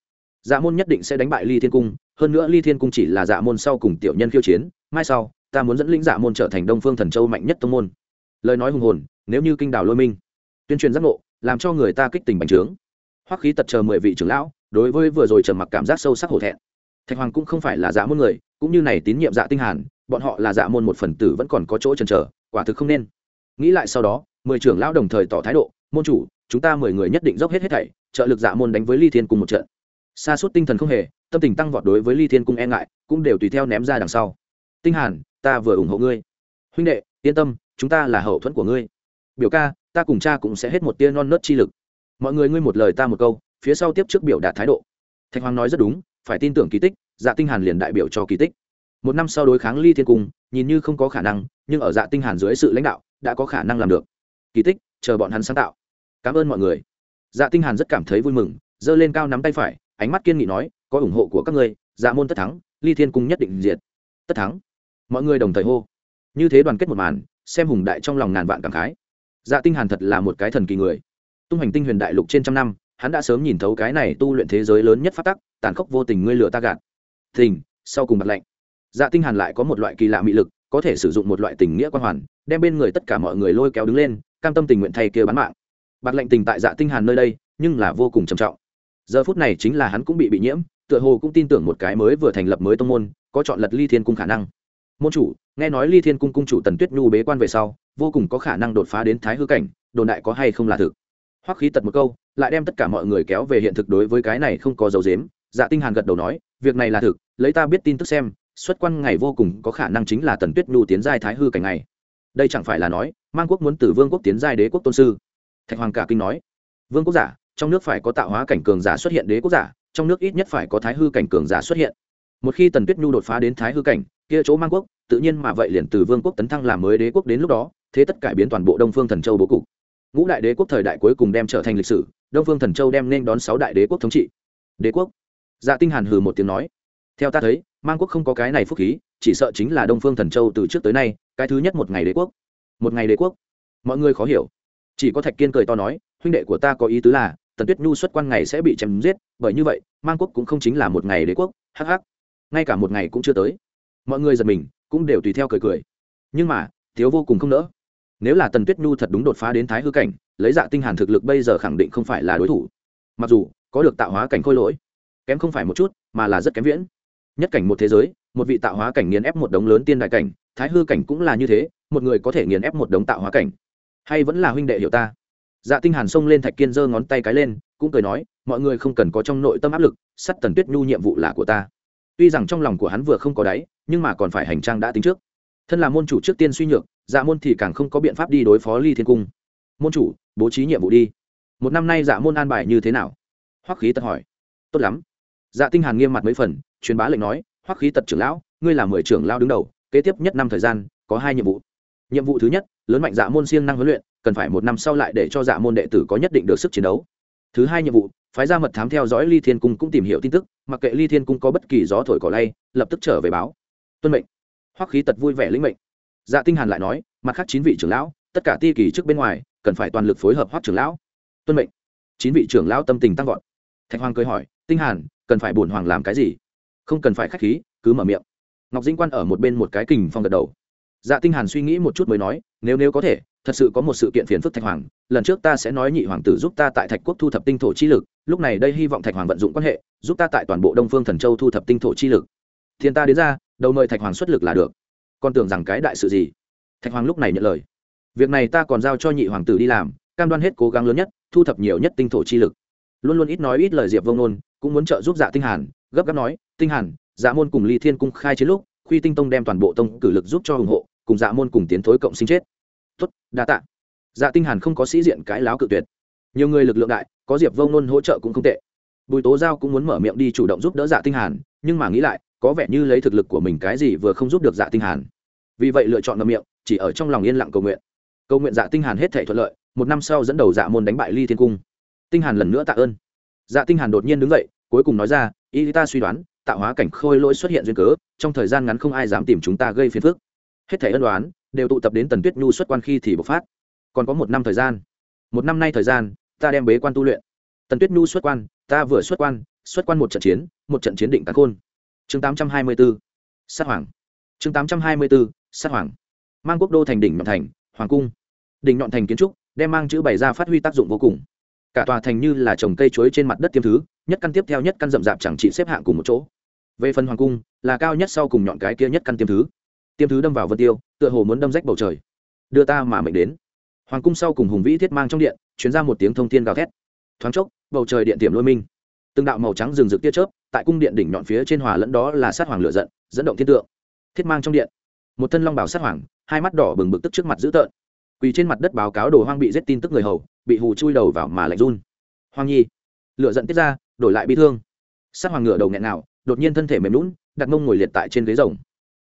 Dạ môn nhất định sẽ đánh bại ly thiên cung, hơn nữa ly thiên cung chỉ là dạ môn sau cùng tiểu nhân khiêu chiến, mai sau, ta muốn dẫn lĩnh dạ môn trở thành đông phương thần châu mạnh nhất tông môn. Lời nói hùng hồn, nếu như kinh đảo lôi minh, tuyên truyền giác ngộ, làm cho người ta kích tình bành trướng. Hoắc khí tật chờ mười vị trưởng lão, đối với vừa rồi trầm mặc cảm giác sâu sắc hổ thẹn thạch hoàng cũng không phải là dạ môn người, cũng như này tín nhiệm dạ tinh hàn, bọn họ là dạ môn một phần tử vẫn còn có chỗ chần chờ, quả thực không nên. Nghĩ lại sau đó, mười trưởng lão đồng thời tỏ thái độ, môn chủ, chúng ta mười người nhất định dốc hết hết thảy, trợ lực dạ môn đánh với ly thiên cùng một trận. Xa suốt tinh thần không hề, tâm tình tăng vọt đối với ly thiên cung e ngại, cũng đều tùy theo ném ra đằng sau. Tinh hàn, ta vừa ủng hộ ngươi. Huynh đệ, yên tâm, chúng ta là hậu thuẫn của ngươi. Biểu ca, ta cùng cha cũng sẽ hết một tia non nớt chi lực. Mọi người ngươi một lời ta một câu, phía sau tiếp trước biểu đạt thái độ. Thạch hoàng nói rất đúng phải tin tưởng kỳ tích dạ tinh hàn liền đại biểu cho kỳ tích. Một năm sau đối kháng ly thiên cung, nhìn như không có khả năng, nhưng ở dạ tinh hàn dưới sự lãnh đạo, đã có khả năng làm được. Kỳ tích, chờ bọn hắn sáng tạo. Cảm ơn mọi người. Dạ tinh hàn rất cảm thấy vui mừng, giơ lên cao nắm tay phải, ánh mắt kiên nghị nói, có ủng hộ của các ngươi dạ môn tất thắng, ly thiên cung nhất định diệt. Tất thắng? Mọi người đồng thời hô. Như thế đoàn kết một màn, xem hùng đại trong lòng ngàn vạn cảm khái. Dạ tinh hàn thật là một cái thần kỳ người. Tung hành tinh huyền đại lục trên trăm năm hắn đã sớm nhìn thấu cái này tu luyện thế giới lớn nhất phát tắc, tàn khốc vô tình ngươi lừa ta gạt. Tình, sau cùng mặt lạnh. Dạ tinh hàn lại có một loại kỳ lạ mị lực, có thể sử dụng một loại tình nghĩa quan hoàn, đem bên người tất cả mọi người lôi kéo đứng lên, cam tâm tình nguyện thay kia bán mạng. Bạc lệnh tình tại dạ tinh hàn nơi đây, nhưng là vô cùng trầm trọng. Giờ phút này chính là hắn cũng bị bị nhiễm, tựa hồ cũng tin tưởng một cái mới vừa thành lập mới tông môn, có chọn lật ly thiên cung khả năng. Môn chủ, nghe nói ly thiên cung cung chủ tần tuyết nhu bế quan về sau, vô cùng có khả năng đột phá đến thái hư cảnh, đồn đại có hay không là thực. Hoắc khí tật một câu lại đem tất cả mọi người kéo về hiện thực đối với cái này không có dấu dếm dạ tinh hàn gật đầu nói, việc này là thực, lấy ta biết tin tức xem, xuất quan ngày vô cùng có khả năng chính là tần tuyết nhu tiến giai thái hư cảnh này. Đây chẳng phải là nói, mang quốc muốn từ vương quốc tiến giai đế quốc tôn sư. Thạch hoàng cả kinh nói, vương quốc giả, trong nước phải có tạo hóa cảnh cường giả xuất hiện đế quốc giả, trong nước ít nhất phải có thái hư cảnh cường giả xuất hiện. Một khi tần tuyết nhu đột phá đến thái hư cảnh, kia chỗ mang quốc, tự nhiên mà vậy liền từ vương quốc tấn thăng làm mới đế quốc đến lúc đó, thế tất cải biến toàn bộ đông phương thần châu bố cục. Ngũ đại đế quốc thời đại cuối cùng đem trở thành lịch sử đông phương thần châu đem nên đón sáu đại đế quốc thống trị. Đế quốc? Dạ tinh hàn hừ một tiếng nói. Theo ta thấy, mang quốc không có cái này phúc khí, chỉ sợ chính là đông phương thần châu từ trước tới nay, cái thứ nhất một ngày đế quốc. Một ngày đế quốc? Mọi người khó hiểu. Chỉ có thạch kiên cười to nói, huynh đệ của ta có ý tứ là, tần tuyết nhu xuất quan ngày sẽ bị chém giết, bởi như vậy, mang quốc cũng không chính là một ngày đế quốc. Hắc hắc. Ngay cả một ngày cũng chưa tới. Mọi người giật mình, cũng đều tùy theo cười cười. Nhưng mà, thiếu vô cùng không nỡ. Nếu là tần tuyết nhu thật đúng đột phá đến thái hư cảnh lấy dạ tinh hàn thực lực bây giờ khẳng định không phải là đối thủ. Mặc dù, có được tạo hóa cảnh khôi lỗi, kém không phải một chút, mà là rất kém viễn. Nhất cảnh một thế giới, một vị tạo hóa cảnh nghiền ép một đống lớn tiên đại cảnh, thái hư cảnh cũng là như thế, một người có thể nghiền ép một đống tạo hóa cảnh. Hay vẫn là huynh đệ hiểu ta? Dạ tinh hàn xông lên thạch kiên giơ ngón tay cái lên, cũng cười nói, mọi người không cần có trong nội tâm áp lực, sắt tần tuyết nhu nhiệm vụ là của ta. Tuy rằng trong lòng của hắn vừa không có đáy, nhưng mà còn phải hành trang đã tính trước. Thân là môn chủ trước tiên suy nhược dạ môn thì càng không có biện pháp đi đối phó ly thiên cung môn chủ, bố trí nhiệm vụ đi. Một năm nay dạ môn an bài như thế nào? Hoắc khí tật hỏi. Tốt lắm. Dạ tinh hàn nghiêm mặt mấy phần, truyền bá lệnh nói, hoắc khí tật trưởng lão, ngươi là mười trưởng lão đứng đầu, kế tiếp nhất năm thời gian, có hai nhiệm vụ. Nhiệm vụ thứ nhất, lớn mạnh dạ môn siêng năng huấn luyện, cần phải một năm sau lại để cho dạ môn đệ tử có nhất định được sức chiến đấu. Thứ hai nhiệm vụ, phái ra mật thám theo dõi ly thiên cung cũng tìm hiểu tin tức, mặc kệ ly thiên cung có bất kỳ gió thổi cỏ lay, lập tức trở về báo. Tuân mệnh. Hoắc khí tật vui vẻ lĩnh mệnh. Dạ tinh hàn lại nói, mặt khác chín vị trưởng lão, tất cả ti kỳ trước bên ngoài cần phải toàn lực phối hợp hoắc trưởng lão. Tuân mệnh. Chín vị trưởng lão tâm tình tăng vọt. Thạch hoàng cười hỏi, tinh hàn, cần phải bổn hoàng làm cái gì? Không cần phải khách khí, cứ mở miệng. Ngọc dĩnh quan ở một bên một cái kình phong gật đầu. Dạ tinh hàn suy nghĩ một chút mới nói, nếu nếu có thể, thật sự có một sự kiện phiền phức thạch hoàng, lần trước ta sẽ nói nhị hoàng tử giúp ta tại thạch quốc thu thập tinh thổ chi lực, lúc này đây hy vọng thạch hoàng vận dụng quan hệ, giúp ta tại toàn bộ đông phương thần châu thu thập tinh thổ chi lực. Thiên ta đến ra, đầu mời thạch hoàng xuất lực là được. Con tưởng rằng cái đại sự gì? Thạch hoàng lúc này nhận lời việc này ta còn giao cho nhị hoàng tử đi làm, cam đoan hết cố gắng lớn nhất, thu thập nhiều nhất tinh thổ chi lực. Luôn luôn ít nói ít lời diệp vông nôn cũng muốn trợ giúp dạ tinh hàn, gấp gáp nói, tinh hàn dạ môn cùng ly thiên cung khai chiến lúc, khuy tinh tông đem toàn bộ tông cử lực giúp cho ủng hộ, cùng dạ môn cùng tiến thối cộng sinh chết. Tốt, đa tạ. Dạ tinh hàn không có sĩ diện cái láo cự tuyệt. Nhiều người lực lượng đại, có diệp vông nôn hỗ trợ cũng không tệ. Bùi tố giao cũng muốn mở miệng đi chủ động giúp đỡ dạ tinh hàn, nhưng mà nghĩ lại, có vẻ như lấy thực lực của mình cái gì vừa không giúp được dạ tinh hàn. Vì vậy lựa chọn ngậm miệng, chỉ ở trong lòng yên lặng cầu nguyện cầu nguyện dạ tinh hàn hết thể thuận lợi, một năm sau dẫn đầu dạ môn đánh bại ly thiên cung. Tinh hàn lần nữa tạ ơn. Dạ tinh hàn đột nhiên đứng dậy, cuối cùng nói ra, y ta suy đoán, tạo hóa cảnh khôi lỗi xuất hiện duyên cớ, trong thời gian ngắn không ai dám tìm chúng ta gây phiền phức. Hết thể ân đoán, đều tụ tập đến tần tuyết nhu xuất quan khi thì bộc phát. Còn có một năm thời gian. Một năm nay thời gian, ta đem bế quan tu luyện. Tần tuyết nhu xuất quan, ta vừa xuất quan xuất quan một trận chiến, một trận chiến định cắn khôn. Chương 824 sát hoàng. Chương 824 sát hoàng. Mang quốc đô thành đỉnh nhọn thành hoàng cung. Đỉnh nhọn thành kiến trúc, đem mang chữ bày ra phát huy tác dụng vô cùng. Cả tòa thành như là trồng cây chuối trên mặt đất tiêm thứ, nhất căn tiếp theo nhất căn rậm rạp chẳng chỉ xếp hạng cùng một chỗ. Về phần hoàng cung, là cao nhất sau cùng nhọn cái kia nhất căn tiêm thứ. Tiêm thứ đâm vào vân tiêu, tựa hồ muốn đâm rách bầu trời. Đưa ta mà mệnh đến. Hoàng cung sau cùng hùng vĩ thiết mang trong điện chuyển ra một tiếng thông thiên gào thét. Thoáng chốc, bầu trời điện tiềm lôi minh. Từng đạo màu trắng rừng rực tia chớp, tại cung điện đỉnh nhọn phía trên hòa lẫn đó là sát hoàng lửa giận, dẫn động thiên tượng. Thiết mang trong điện. Một thân long bảo sát hoàng hai mắt đỏ bừng bực tức trước mặt dữ tợn. Quỳ trên mặt đất báo cáo đồ hoang bị giết tin tức người hầu, bị hù chui đầu vào mà lạnh run. Hoang nhi lựa giận tiết ra, đổi lại bị thương. Sát hoàng ngựa đầu nghẹn nào đột nhiên thân thể mềm lún đặt mông ngồi liệt tại trên ghế rồng.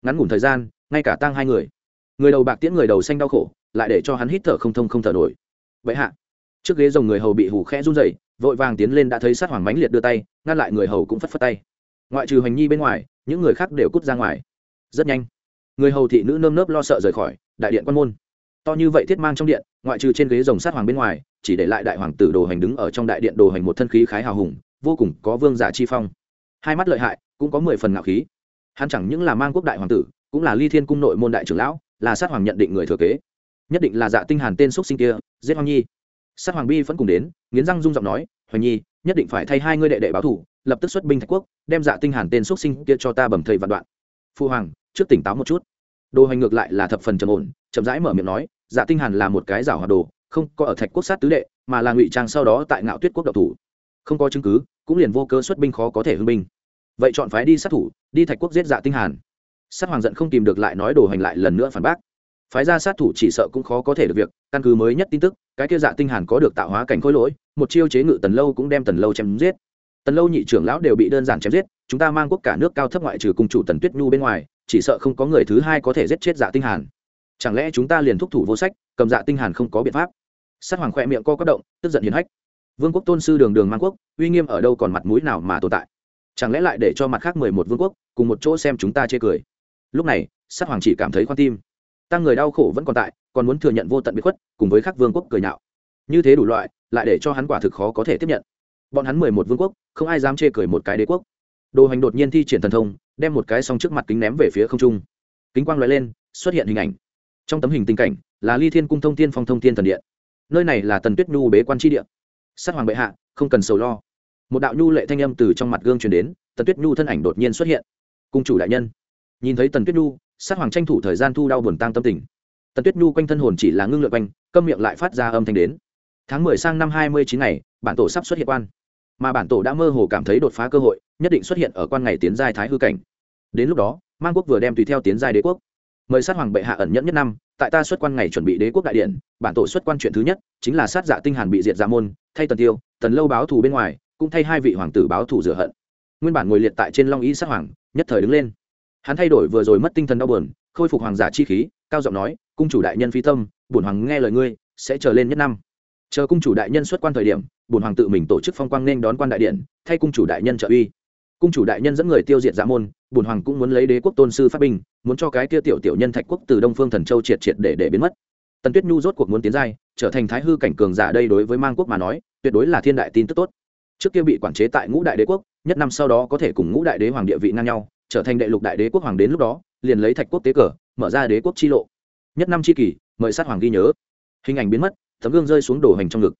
Ngắn ngủn thời gian, ngay cả tăng hai người. Người đầu bạc tiễn người đầu xanh đau khổ, lại để cho hắn hít thở không thông không thở nổi. Vậy hạ, trước ghế rồng người hầu bị hù khẽ run rẩy, vội vàng tiến lên đã thấy sát hoàng mãnh liệt đưa tay, ngăn lại người hầu cũng phất phất tay. Ngoại trừ hoành nhi bên ngoài, những người khác đều cút ra ngoài. Rất nhanh người hầu thị nữ nơm nớp lo sợ rời khỏi, đại điện quan môn. To như vậy thiết mang trong điện, ngoại trừ trên ghế rồng sát hoàng bên ngoài, chỉ để lại đại hoàng tử đồ hành đứng ở trong đại điện đồ hành một thân khí khái hào hùng, vô cùng có vương giả chi phong. Hai mắt lợi hại, cũng có mười phần ngạo khí. Hắn chẳng những là mang quốc đại hoàng tử, cũng là ly thiên cung nội môn đại trưởng lão, là sát hoàng nhận định người thừa kế. Nhất định là dạ tinh hàn tên xuất sinh kia, giết hoàng nhi. Sát hoàng bi vẫn cùng đến, nghiến răng rung giọng nói, hoành nhi, nhất định phải thay hai ngươi đệ đệ báo thủ lập tức xuất binh thạch quốc, đem dạ tinh hàn tên xuất sinh kia cho ta bẩm thầy vạn đoạn. Phu hoàng trước tỉnh táo một chút. Đồ hành ngược lại là thập phần trầm ổn, chậm rãi mở miệng nói dạ tinh hàn là một cái giả hoạt đồ, không có ở thạch quốc sát tứ đệ, mà là ngụy trang sau đó tại ngạo tuyết quốc độc thủ. Không có chứng cứ, cũng liền vô cơ xuất binh khó có thể hưng binh. Vậy chọn phái đi sát thủ, đi thạch quốc giết dạ tinh hàn. Sát hoàng giận không tìm được lại nói đồ hành lại lần nữa phản bác. Phái ra sát thủ chỉ sợ cũng khó có thể được việc, căn cứ mới nhất tin tức, cái kia dạ tinh hàn có được tạo hóa cảnh khối lỗi, một chiêu chế ngự tần lâu cũng đem tần lâu chém giết. Tần lâu nhị trưởng lão đều bị đơn giản chém giết, chúng ta mang quốc cả nước cao thấp ngoại trừ cung chủ tần tuyết nhu bên ngoài chỉ sợ không có người thứ hai có thể giết chết dạ tinh hàn. Chẳng lẽ chúng ta liền thúc thủ vô sách, cầm dạ tinh hàn không có biện pháp? Sát hoàng khoe miệng co quắp động, tức giận hiền hách. Vương quốc tôn sư đường đường mang quốc, uy nghiêm ở đâu còn mặt mũi nào mà tồn tại? Chẳng lẽ lại để cho mặt khác mười một vương quốc cùng một chỗ xem chúng ta chê cười? Lúc này, sát hoàng chỉ cảm thấy khoan tim. Tăng người đau khổ vẫn còn tại, còn muốn thừa nhận vô tận bị khuất, cùng với các vương quốc cười nhạo. Như thế đủ loại, lại để cho hắn quả thực khó có thể tiếp nhận. Bọn hắn mười một vương quốc, không ai dám chê cười một cái đế quốc. Đồ hành đột nhiên thi triển thần thông đem một cái song trước mặt kính ném về phía không trung. Kính quang loại lên, xuất hiện hình ảnh. Trong tấm hình tình cảnh, là ly thiên cung thông tiên phong thông tiên thần điện nơi này là tần tuyết nhu bế quan tri điện sát hoàng bệ hạ, không cần sầu lo. Một đạo nhu lệ thanh âm từ trong mặt gương truyền đến, tần tuyết nhu thân ảnh đột nhiên xuất hiện. Cung chủ đại nhân. Nhìn thấy tần tuyết nhu, sát hoàng tranh thủ thời gian thu đau buồn tăng tâm tình. Tần tuyết nhu quanh thân hồn chỉ là ngưng lượt quanh, câm miệng lại phát ra âm thanh đến. Tháng mười sang năm hai mươi chín ngày, bản tổ sắp xuất hiện quan. Mà bản tổ đã mơ hồ cảm thấy đột phá cơ hội, nhất định xuất hiện ở quan ngày tiến giai thái hư cảnh đến lúc đó, mang quốc vừa đem tùy theo tiến giai đế quốc. Mời sát hoàng bệ hạ ẩn nhẫn nhất năm, tại ta xuất quan ngày chuẩn bị đế quốc đại điện, bản tổ xuất quan chuyện thứ nhất, chính là sát dạ tinh hàn bị diệt ra môn, thay tần tiêu, tần lâu báo thù bên ngoài, cũng thay hai vị hoàng tử báo thù rửa hận. Nguyên bản ngồi liệt tại trên long y sát hoàng, nhất thời đứng lên. Hắn thay đổi vừa rồi mất tinh thần đau buồn, khôi phục hoàng giả chi khí, cao giọng nói, cung chủ đại nhân phi tâm, bổn hoàng nghe lời ngươi, sẽ trở lên nhất năm. Chờ cung chủ đại nhân xuất quan thời điểm, bổn hoàng tự mình tổ chức phong quang nên đón quan đại điện, thay cung chủ đại nhân trợ uy cung chủ đại nhân dẫn người tiêu diệt dạ môn, bùn hoàng cũng muốn lấy đế quốc tôn sư phát binh, muốn cho cái kia tiểu tiểu nhân thạch quốc từ đông phương thần châu triệt triệt để để biến mất. Tần tuyết nhu rốt cuộc muốn tiến giai, trở thành thái hư cảnh cường giả đây đối với mang quốc mà nói, tuyệt đối là thiên đại tin tức tốt. Trước kia bị quản chế tại ngũ đại đế quốc, nhất năm sau đó có thể cùng ngũ đại đế hoàng địa vị ngang nhau, trở thành đệ lục đại đế quốc hoàng đến lúc đó, liền lấy thạch quốc tế cờ, mở ra đế quốc chi lộ. Nhất năm chi kỳ, mời sát hoàng ghi nhớ. Hình ảnh biến mất, tấm gương rơi xuống đổ hành trong ngực.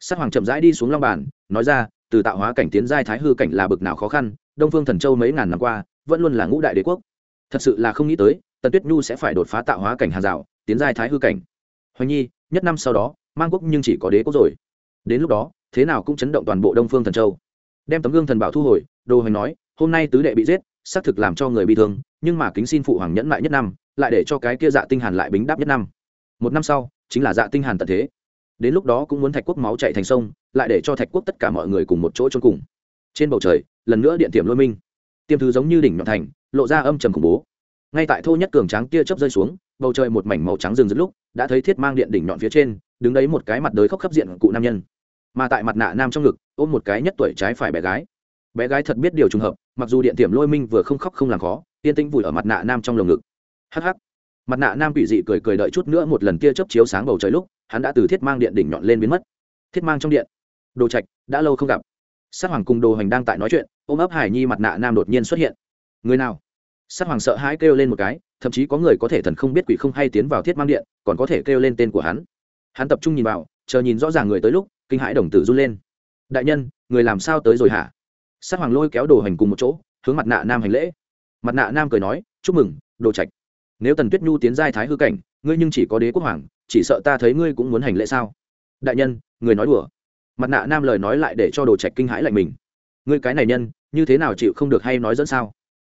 Sát hoàng chậm rãi đi xuống long bàn, nói ra, từ tạo hóa cảnh tiến giai thái hư cảnh là bực nào khó khăn đông phương thần châu mấy ngàn năm qua, vẫn luôn là ngũ đại đế quốc. Thật sự là không nghĩ tới, tần tuyết nhu sẽ phải đột phá tạo hóa cảnh hàng rào, tiến giai thái hư cảnh. Hoài nhi nhất năm sau đó, mang quốc nhưng chỉ có đế quốc rồi. Đến lúc đó, thế nào cũng chấn động toàn bộ đông phương thần châu. Đem tấm gương thần bảo thu hồi, đồ hoành nói, hôm nay tứ đệ bị giết, xác thực làm cho người bị thương, nhưng mà kính xin phụ hoàng nhẫn lại nhất năm, lại để cho cái kia dạ tinh hàn lại bính đáp nhất năm. Một năm sau, chính là dạ tinh hàn tận thế. Đến lúc đó cũng muốn thạch quốc máu chảy thành sông, lại để cho thạch quốc tất cả mọi người cùng một chỗ chôn cùng trên bầu trời, lần nữa điện tiệm lôi minh. Tiêm thứ giống như đỉnh nhọn thành, lộ ra âm trầm khủng bố. Ngay tại thô nhất cường tráng kia chớp rơi xuống, bầu trời một mảnh màu trắng rừng rực lúc, đã thấy thiết mang điện đỉnh nhọn phía trên, đứng đấy một cái mặt đới khóc khắp diện cụ nam nhân. Mà tại mặt nạ nam trong ngực, ôm một cái nhất tuổi trái phải bé gái. Bé gái thật biết điều trùng hợp, mặc dù điện tiệm lôi minh vừa không khóc không làm khó, yên tĩnh vùi ở mặt nạ nam trong lồng ngực. Hh mặt nạ nam quỷ dị cười cười đợi chút nữa một lần kia chớp chiếu sáng bầu trời lúc, hắn đã từ thiết mang điện đỉnh nhọn lên biến mất. Thiết mang trong điện. Đồ trạch, đã lâu không gặp sát hoàng cùng đồ hành đang tại nói chuyện, ôm ấp hải nhi mặt nạ nam đột nhiên xuất hiện. Người nào? Sát hoàng sợ hãi kêu lên một cái, thậm chí có người có thể thần không biết quỷ không hay tiến vào thiết mang điện, còn có thể kêu lên tên của hắn. Hắn tập trung nhìn vào, chờ nhìn rõ ràng người tới lúc, kinh hãi đồng tử run lên. Đại nhân, người làm sao tới rồi hả? Sát hoàng lôi kéo đồ hành cùng một chỗ, hướng mặt nạ nam hành lễ. Mặt nạ nam cười nói, chúc mừng, đồ trạch. Nếu tần tuyết nhu tiến giai thái hư cảnh, ngươi nhưng chỉ có đế quốc hoàng, chỉ sợ ta thấy ngươi cũng muốn hành lễ sao? Đại nhân, người nói đùa mặt nạ nam lời nói lại để cho đồ trạch kinh hãi lạnh mình. Ngươi cái này nhân, như thế nào chịu không được hay nói dẫn sao?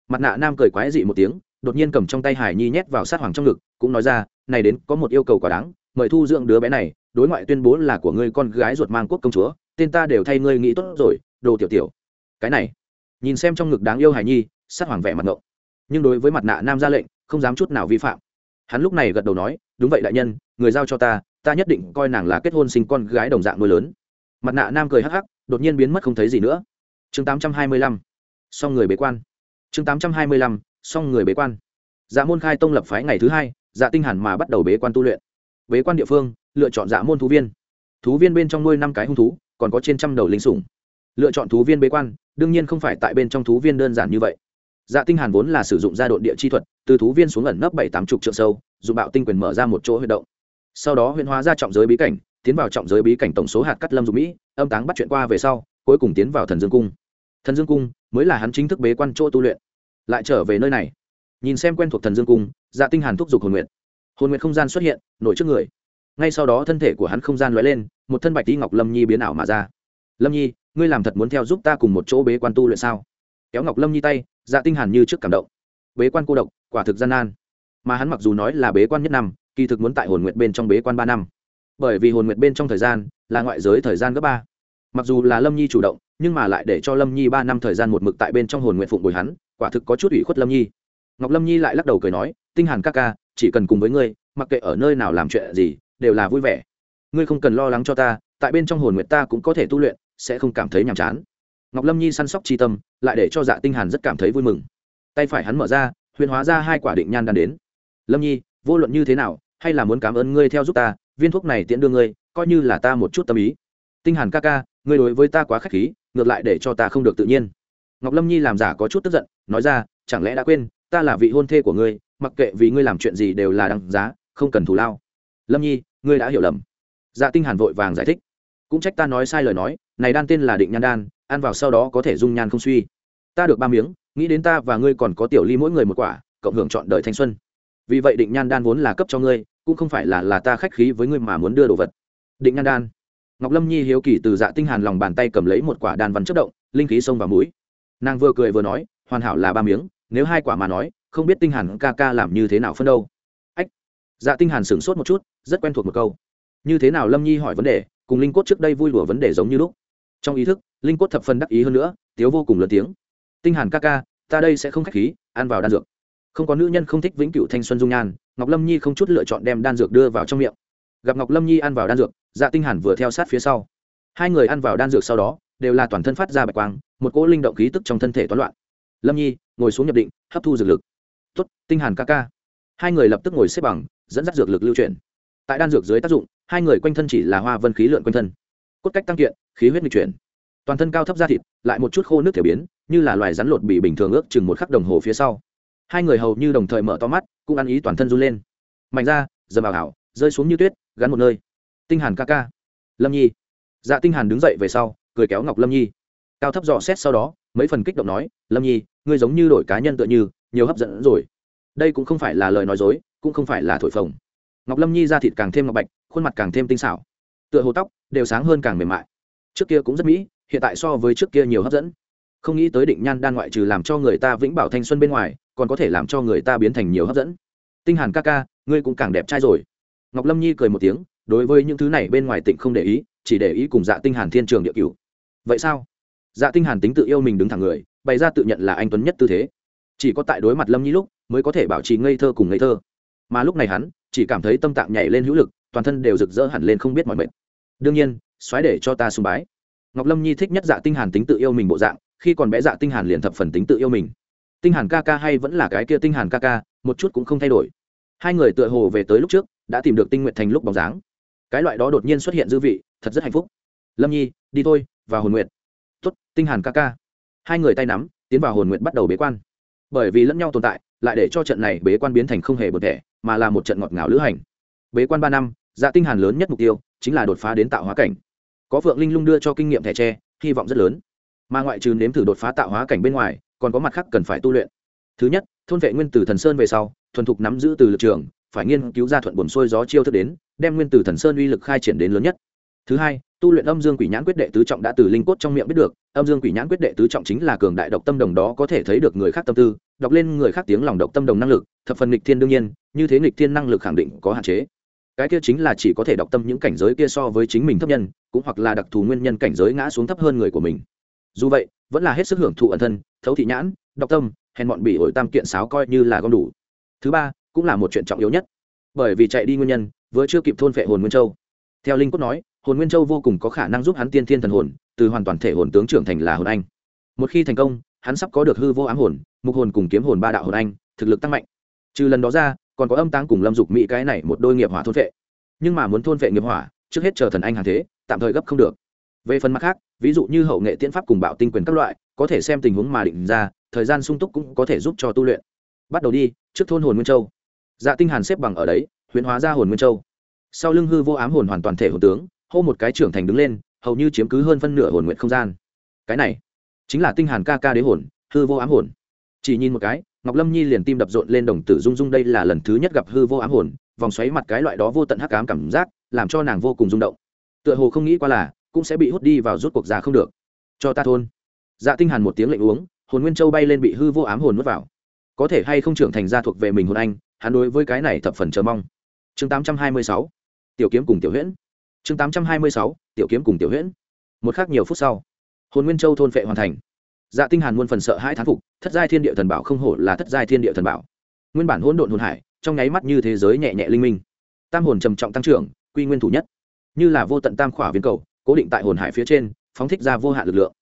Mặt nạ nam cười quái dị một tiếng, đột nhiên cầm trong tay hải nhi nhét vào sát hoàng trong ngực, cũng nói ra, này đến, có một yêu cầu quá đáng, mời thu dưỡng đứa bé này, đối ngoại tuyên bố là của ngươi con gái ruột mang quốc công chúa, tên ta đều thay ngươi nghĩ tốt rồi, đồ tiểu tiểu. Cái này, nhìn xem trong ngực đáng yêu hải nhi, sát hoàng vẻ mặt ngộng. Nhưng đối với mặt nạ nam ra lệnh, không dám chút nào vi phạm. Hắn lúc này gật đầu nói, đúng vậy đại nhân, người giao cho ta ta nhất định coi nàng là kết hôn sinh con gái đồng dạng nuôi lớn mặt nạ nam cười hắc hắc, đột nhiên biến mất không thấy gì nữa. Chương tám trăm hai mươi lăm xong người bế quan. Chương tám trăm hai mươi lăm xong người bế quan. Dạ môn khai tông lập phái ngày thứ hai dạ tinh hẳn mà bắt đầu bế quan tu luyện. Bế quan địa phương, lựa chọn dạ môn thú viên. Thú viên bên trong nuôi năm cái hung thú, còn có trên trăm đầu linh sủng. Lựa chọn thú viên bế quan, đương nhiên không phải tại bên trong thú viên đơn giản như vậy. Dạ tinh hàn vốn là sử dụng gia độn địa chi thuật, từ thú viên xuống ẩn nấp bảy tám chục trượng sâu, dùng bạo tinh quyền mở ra một chỗ huy động. Sau đó huyễn hóa ra trọng giới bí cảnh tiến vào trọng giới bí cảnh tổng số hạt cắt lâm dục mỹ, âm táng bắt chuyện qua về sau, cuối cùng tiến vào thần dương cung. Thần dương cung mới là hắn chính thức bế quan chỗ tu luyện. Lại trở về nơi này, nhìn xem quen thuộc thần dương cung dạ tinh hàn thúc giục hồn nguyện hồn nguyện không gian xuất hiện, nổi trước người. Ngay sau đó thân thể của hắn không gian lóe lên, một thân bạch tí ngọc lâm nhi biến ảo mà ra. Lâm nhi, ngươi làm thật muốn theo giúp ta cùng một chỗ bế quan tu luyện sao? Kéo ngọc lâm nhi tay dạ tinh hàn như trước cảm động. Bế quan cô độc, quả thực gian nan. Mà hắn mặc dù nói là bế quan nhất năm, kỳ thực muốn tại hồn nguyện bên trong bế quan ba năm bởi vì hồn nguyện bên trong thời gian là ngoại giới thời gian gấp ba. Mặc dù là lâm nhi chủ động, nhưng mà lại để cho lâm nhi ba năm thời gian một mực tại bên trong hồn nguyện phụng bồi hắn, quả thực có chút ủy khuất lâm nhi. Ngọc lâm nhi lại lắc đầu cười nói, tinh hàn ca ca, chỉ cần cùng với ngươi, mặc kệ ở nơi nào làm chuyện gì, đều là vui vẻ. Ngươi không cần lo lắng cho ta, tại bên trong hồn nguyện ta cũng có thể tu luyện, sẽ không cảm thấy nhàm chán. Ngọc lâm nhi săn sóc tri tâm, lại để cho dạ tinh hàn rất cảm thấy vui mừng. Tay phải hắn mở ra, huyền hóa ra hai quả định nhan đan đến. Lâm nhi, vô luận như thế nào, hay là muốn cảm ơn ngươi theo giúp ta viên thuốc này tiễn đưa ngươi, coi như là ta một chút tâm ý. Tinh hàn ca ca, ngươi đối với ta quá khách khí, ngược lại để cho ta không được tự nhiên. Ngọc lâm nhi làm giả có chút tức giận, nói ra, chẳng lẽ đã quên, ta là vị hôn thê của ngươi, mặc kệ vì ngươi làm chuyện gì đều là đằng giá, không cần thù lao. Lâm nhi, ngươi đã hiểu lầm. Dạ tinh hàn vội vàng giải thích. Cũng trách ta nói sai lời nói, này đan tên là định nhan đan, ăn vào sau đó có thể dung nhan không suy. Ta được ba miếng, nghĩ đến ta và ngươi còn có tiểu ly mỗi người một quả, cộng hưởng chọn đời thanh xuân. Vì vậy định nhan đan vốn là cấp cho ngươi cũng không phải là là ta khách khí với ngươi mà muốn đưa đồ vật. Định nhan đan. Ngọc lâm nhi hiếu kỳ từ dạ tinh hàn lòng bàn tay cầm lấy một quả đan văn chất động, linh khí xông vào mũi. Nàng vừa cười vừa nói, hoàn hảo là ba miếng, nếu hai quả mà nói, không biết tinh hàn ca ca làm như thế nào phân đâu. Ách. Dạ tinh hàn sửng sốt một chút, rất quen thuộc một câu. Như thế nào lâm nhi hỏi vấn đề, cùng linh cốt trước đây vui đùa vấn đề giống như lúc. Trong ý thức, linh cốt thập phần đắc ý hơn nữa, tiếu vô cùng lớn tiếng. Tinh hàn ca ca, ta đây sẽ không khách khí, ăn vào đan dược không có nữ nhân không thích vĩnh cửu thanh xuân dung nhan ngọc lâm nhi không chút lựa chọn đem đan dược đưa vào trong miệng. Gặp ngọc lâm nhi ăn vào đan dược dạ tinh hàn vừa theo sát phía sau. Hai người ăn vào đan dược sau đó đều là toàn thân phát ra bạch quang một cỗ linh động khí tức trong thân thể toán loạn. Lâm nhi ngồi xuống nhập định hấp thu dược lực. Tốt, tinh hàn ca ca. Hai người lập tức ngồi xếp bằng dẫn dắt dược lực lưu chuyển. Tại đan dược dưới tác dụng hai người quanh thân chỉ là hoa vân khí lượn quanh thân. Cốt cách tăng kiện khí huyết nghịch chuyển. Toàn thân cao thấp da thịt lại một chút khô nước thể biến như là loài rắn lột bị bình thường ước chừng một khắc đồng hồ phía sau hai người hầu như đồng thời mở to mắt, cũng ăn ý toàn thân run lên. Mạnh ra, dầm ảo ảo rơi xuống như tuyết, gắn một nơi. Tinh hàn ca ca. Lâm nhi. Dạ tinh hàn đứng dậy về sau, cười kéo ngọc lâm nhi. Cao thấp dò xét sau đó, mấy phần kích động nói, lâm nhi, ngươi giống như đổi cá nhân tựa như, nhiều hấp dẫn rồi. Đây cũng không phải là lời nói dối, cũng không phải là thổi phồng. Ngọc lâm nhi da thịt càng thêm ngọc bạch, khuôn mặt càng thêm tinh xảo. Tựa hồ tóc đều sáng hơn càng mềm mại. Trước kia cũng rất mỹ, hiện tại so với trước kia nhiều hấp dẫn. Không nghĩ tới định nhan đan ngoại trừ làm cho người ta vĩnh bảo thanh xuân bên ngoài còn có thể làm cho người ta biến thành nhiều hấp dẫn. Tinh hàn ca ca, ngươi cũng càng đẹp trai rồi. Ngọc lâm nhi cười một tiếng, đối với những thứ này bên ngoài tỉnh không để ý, chỉ để ý cùng dạ tinh hàn thiên trường địa cửu. Vậy sao? Dạ tinh hàn tính tự yêu mình đứng thẳng người, bày ra tự nhận là anh tuấn nhất tư thế. Chỉ có tại đối mặt lâm nhi lúc, mới có thể bảo trì ngây thơ cùng ngây thơ. Mà lúc này hắn, chỉ cảm thấy tâm tạng nhảy lên hữu lực, toàn thân đều rực rỡ hẳn lên không biết mọi mệt. Đương nhiên, xoáy để cho ta sùng bái. Ngọc lâm nhi thích nhất dạ tinh hàn tính tự yêu mình bộ dạng, khi còn bé dạ tinh hàn liền thập phần tính tự yêu mình tinh hàn ca ca hay vẫn là cái kia tinh hàn ca ca, một chút cũng không thay đổi. Hai người tựa hồ về tới lúc trước, đã tìm được tinh nguyện thành lúc bóng dáng. Cái loại đó đột nhiên xuất hiện dư vị, thật rất hạnh phúc. Lâm nhi, đi thôi, vào hồn nguyện tuất tinh hàn ca ca. Hai người tay nắm, tiến vào hồn nguyện bắt đầu bế quan. Bởi vì lẫn nhau tồn tại, lại để cho trận này bế quan biến thành không hề bật thẻ, mà là một trận ngọt ngào lữ hành. Bế quan ba năm dạ tinh hàn lớn nhất mục tiêu, chính là đột phá đến tạo hóa cảnh. Có phượng linh lung đưa cho kinh nghiệm thẻ tre, hy vọng rất lớn. Mà ngoại trừ nếm thử đột phá tạo hóa cảnh bên ngoài còn có mặt khác cần phải tu luyện. Thứ nhất, thôn vệ nguyên tử thần sơn về sau, thuần thục nắm giữ từ lực trường, phải nghiên cứu ra thuận buồn xuôi gió chiêu thức đến, đem nguyên tử thần sơn uy lực khai triển đến lớn nhất. Thứ hai, tu luyện âm dương quỷ nhãn quyết đệ tứ trọng đã từ linh cốt trong miệng biết được, âm dương quỷ nhãn quyết đệ tứ trọng chính là cường đại độc tâm đồng đó có thể thấy được người khác tâm tư, đọc lên người khác tiếng lòng độc tâm đồng năng lực, thập phần nghịch thiên đương nhiên, như thế nghịch thiên năng lực khẳng định có hạn chế. Cái kia chính là chỉ có thể đọc tâm những cảnh giới kia so với chính mình thấp nhân, cũng hoặc là đặc thù nguyên nhân cảnh giới ngã xuống thấp hơn người của mình. Dù vậy vẫn là hết sức hưởng thụ ẩn thân, thấu thị nhãn, đọc tâm, hèn bọn bỉ ổi tam kiện sáo coi như là gom đủ. Thứ ba, cũng là một chuyện trọng yếu nhất. Bởi vì chạy đi nguyên nhân, vừa chưa kịp thôn phệ hồn nguyên châu. Theo linh cốt nói, hồn nguyên châu vô cùng có khả năng giúp hắn tiên thiên thần hồn, từ hoàn toàn thể hồn tướng trưởng thành là hồn anh. Một khi thành công, hắn sắp có được hư vô ám hồn, mục hồn cùng kiếm hồn ba đạo hồn anh, thực lực tăng mạnh. Trừ lần đó ra, còn có âm táng cùng lâm dục mỹ cái này một đôi nghiệp hỏa thôn vệ nhưng mà muốn thôn vệ nghiệp hỏa, trước hết chờ thần anh hàng thế, tạm thời gấp không được về phần mặt khác, ví dụ như hậu nghệ tiễn pháp cùng bạo tinh quyền các loại, có thể xem tình huống mà định ra, thời gian sung túc cũng có thể giúp cho tu luyện. Bắt đầu đi, trước thôn hồn nguyên châu. Dạ tinh hàn xếp bằng ở đấy, huyễn hóa ra hồn nguyên châu. Sau lưng hư vô ám hồn hoàn toàn thể hồn tướng, hô một cái trưởng thành đứng lên, hầu như chiếm cứ hơn phân nửa hồn nguyện không gian. Cái này, chính là tinh hàn ca ca đế hồn, hư vô ám hồn. Chỉ nhìn một cái, ngọc lâm nhi liền tim đập rộn lên đồng tử dung dung đây là lần thứ nhất gặp hư vô ám hồn, vòng xoáy mặt cái loại đó vô tận hắc ám cảm giác, làm cho nàng vô cùng rung động. Tựa hồ không nghĩ qua là cũng sẽ bị hút đi vào rút cuộc ra không được. Cho ta thôn. Dạ tinh hàn một tiếng lệnh uống, hồn nguyên châu bay lên bị hư vô ám hồn nuốt vào. Có thể hay không trưởng thành ra thuộc về mình hồn anh, hắn đối với cái này thập phần chờ mong. Chương 826 tiểu kiếm cùng tiểu huyễn. Chương 826 tiểu kiếm cùng tiểu huyễn. Một khắc nhiều phút sau, hồn nguyên châu thôn phệ hoàn thành. Dạ tinh hàn muôn phần sợ hãi thán phục, thất giai thiên địa thần bảo không hổ là thất giai thiên địa thần bảo. Nguyên bản hỗn độn hồn hải, trong nháy mắt như thế giới nhẹ nhẹ linh minh. Tam hồn trầm trọng tăng trưởng, quy nguyên thủ nhất. Như là vô tận tam khỏa viên cầu cố định tại hồn hải phía trên, phóng thích ra vô hạn lực lượng.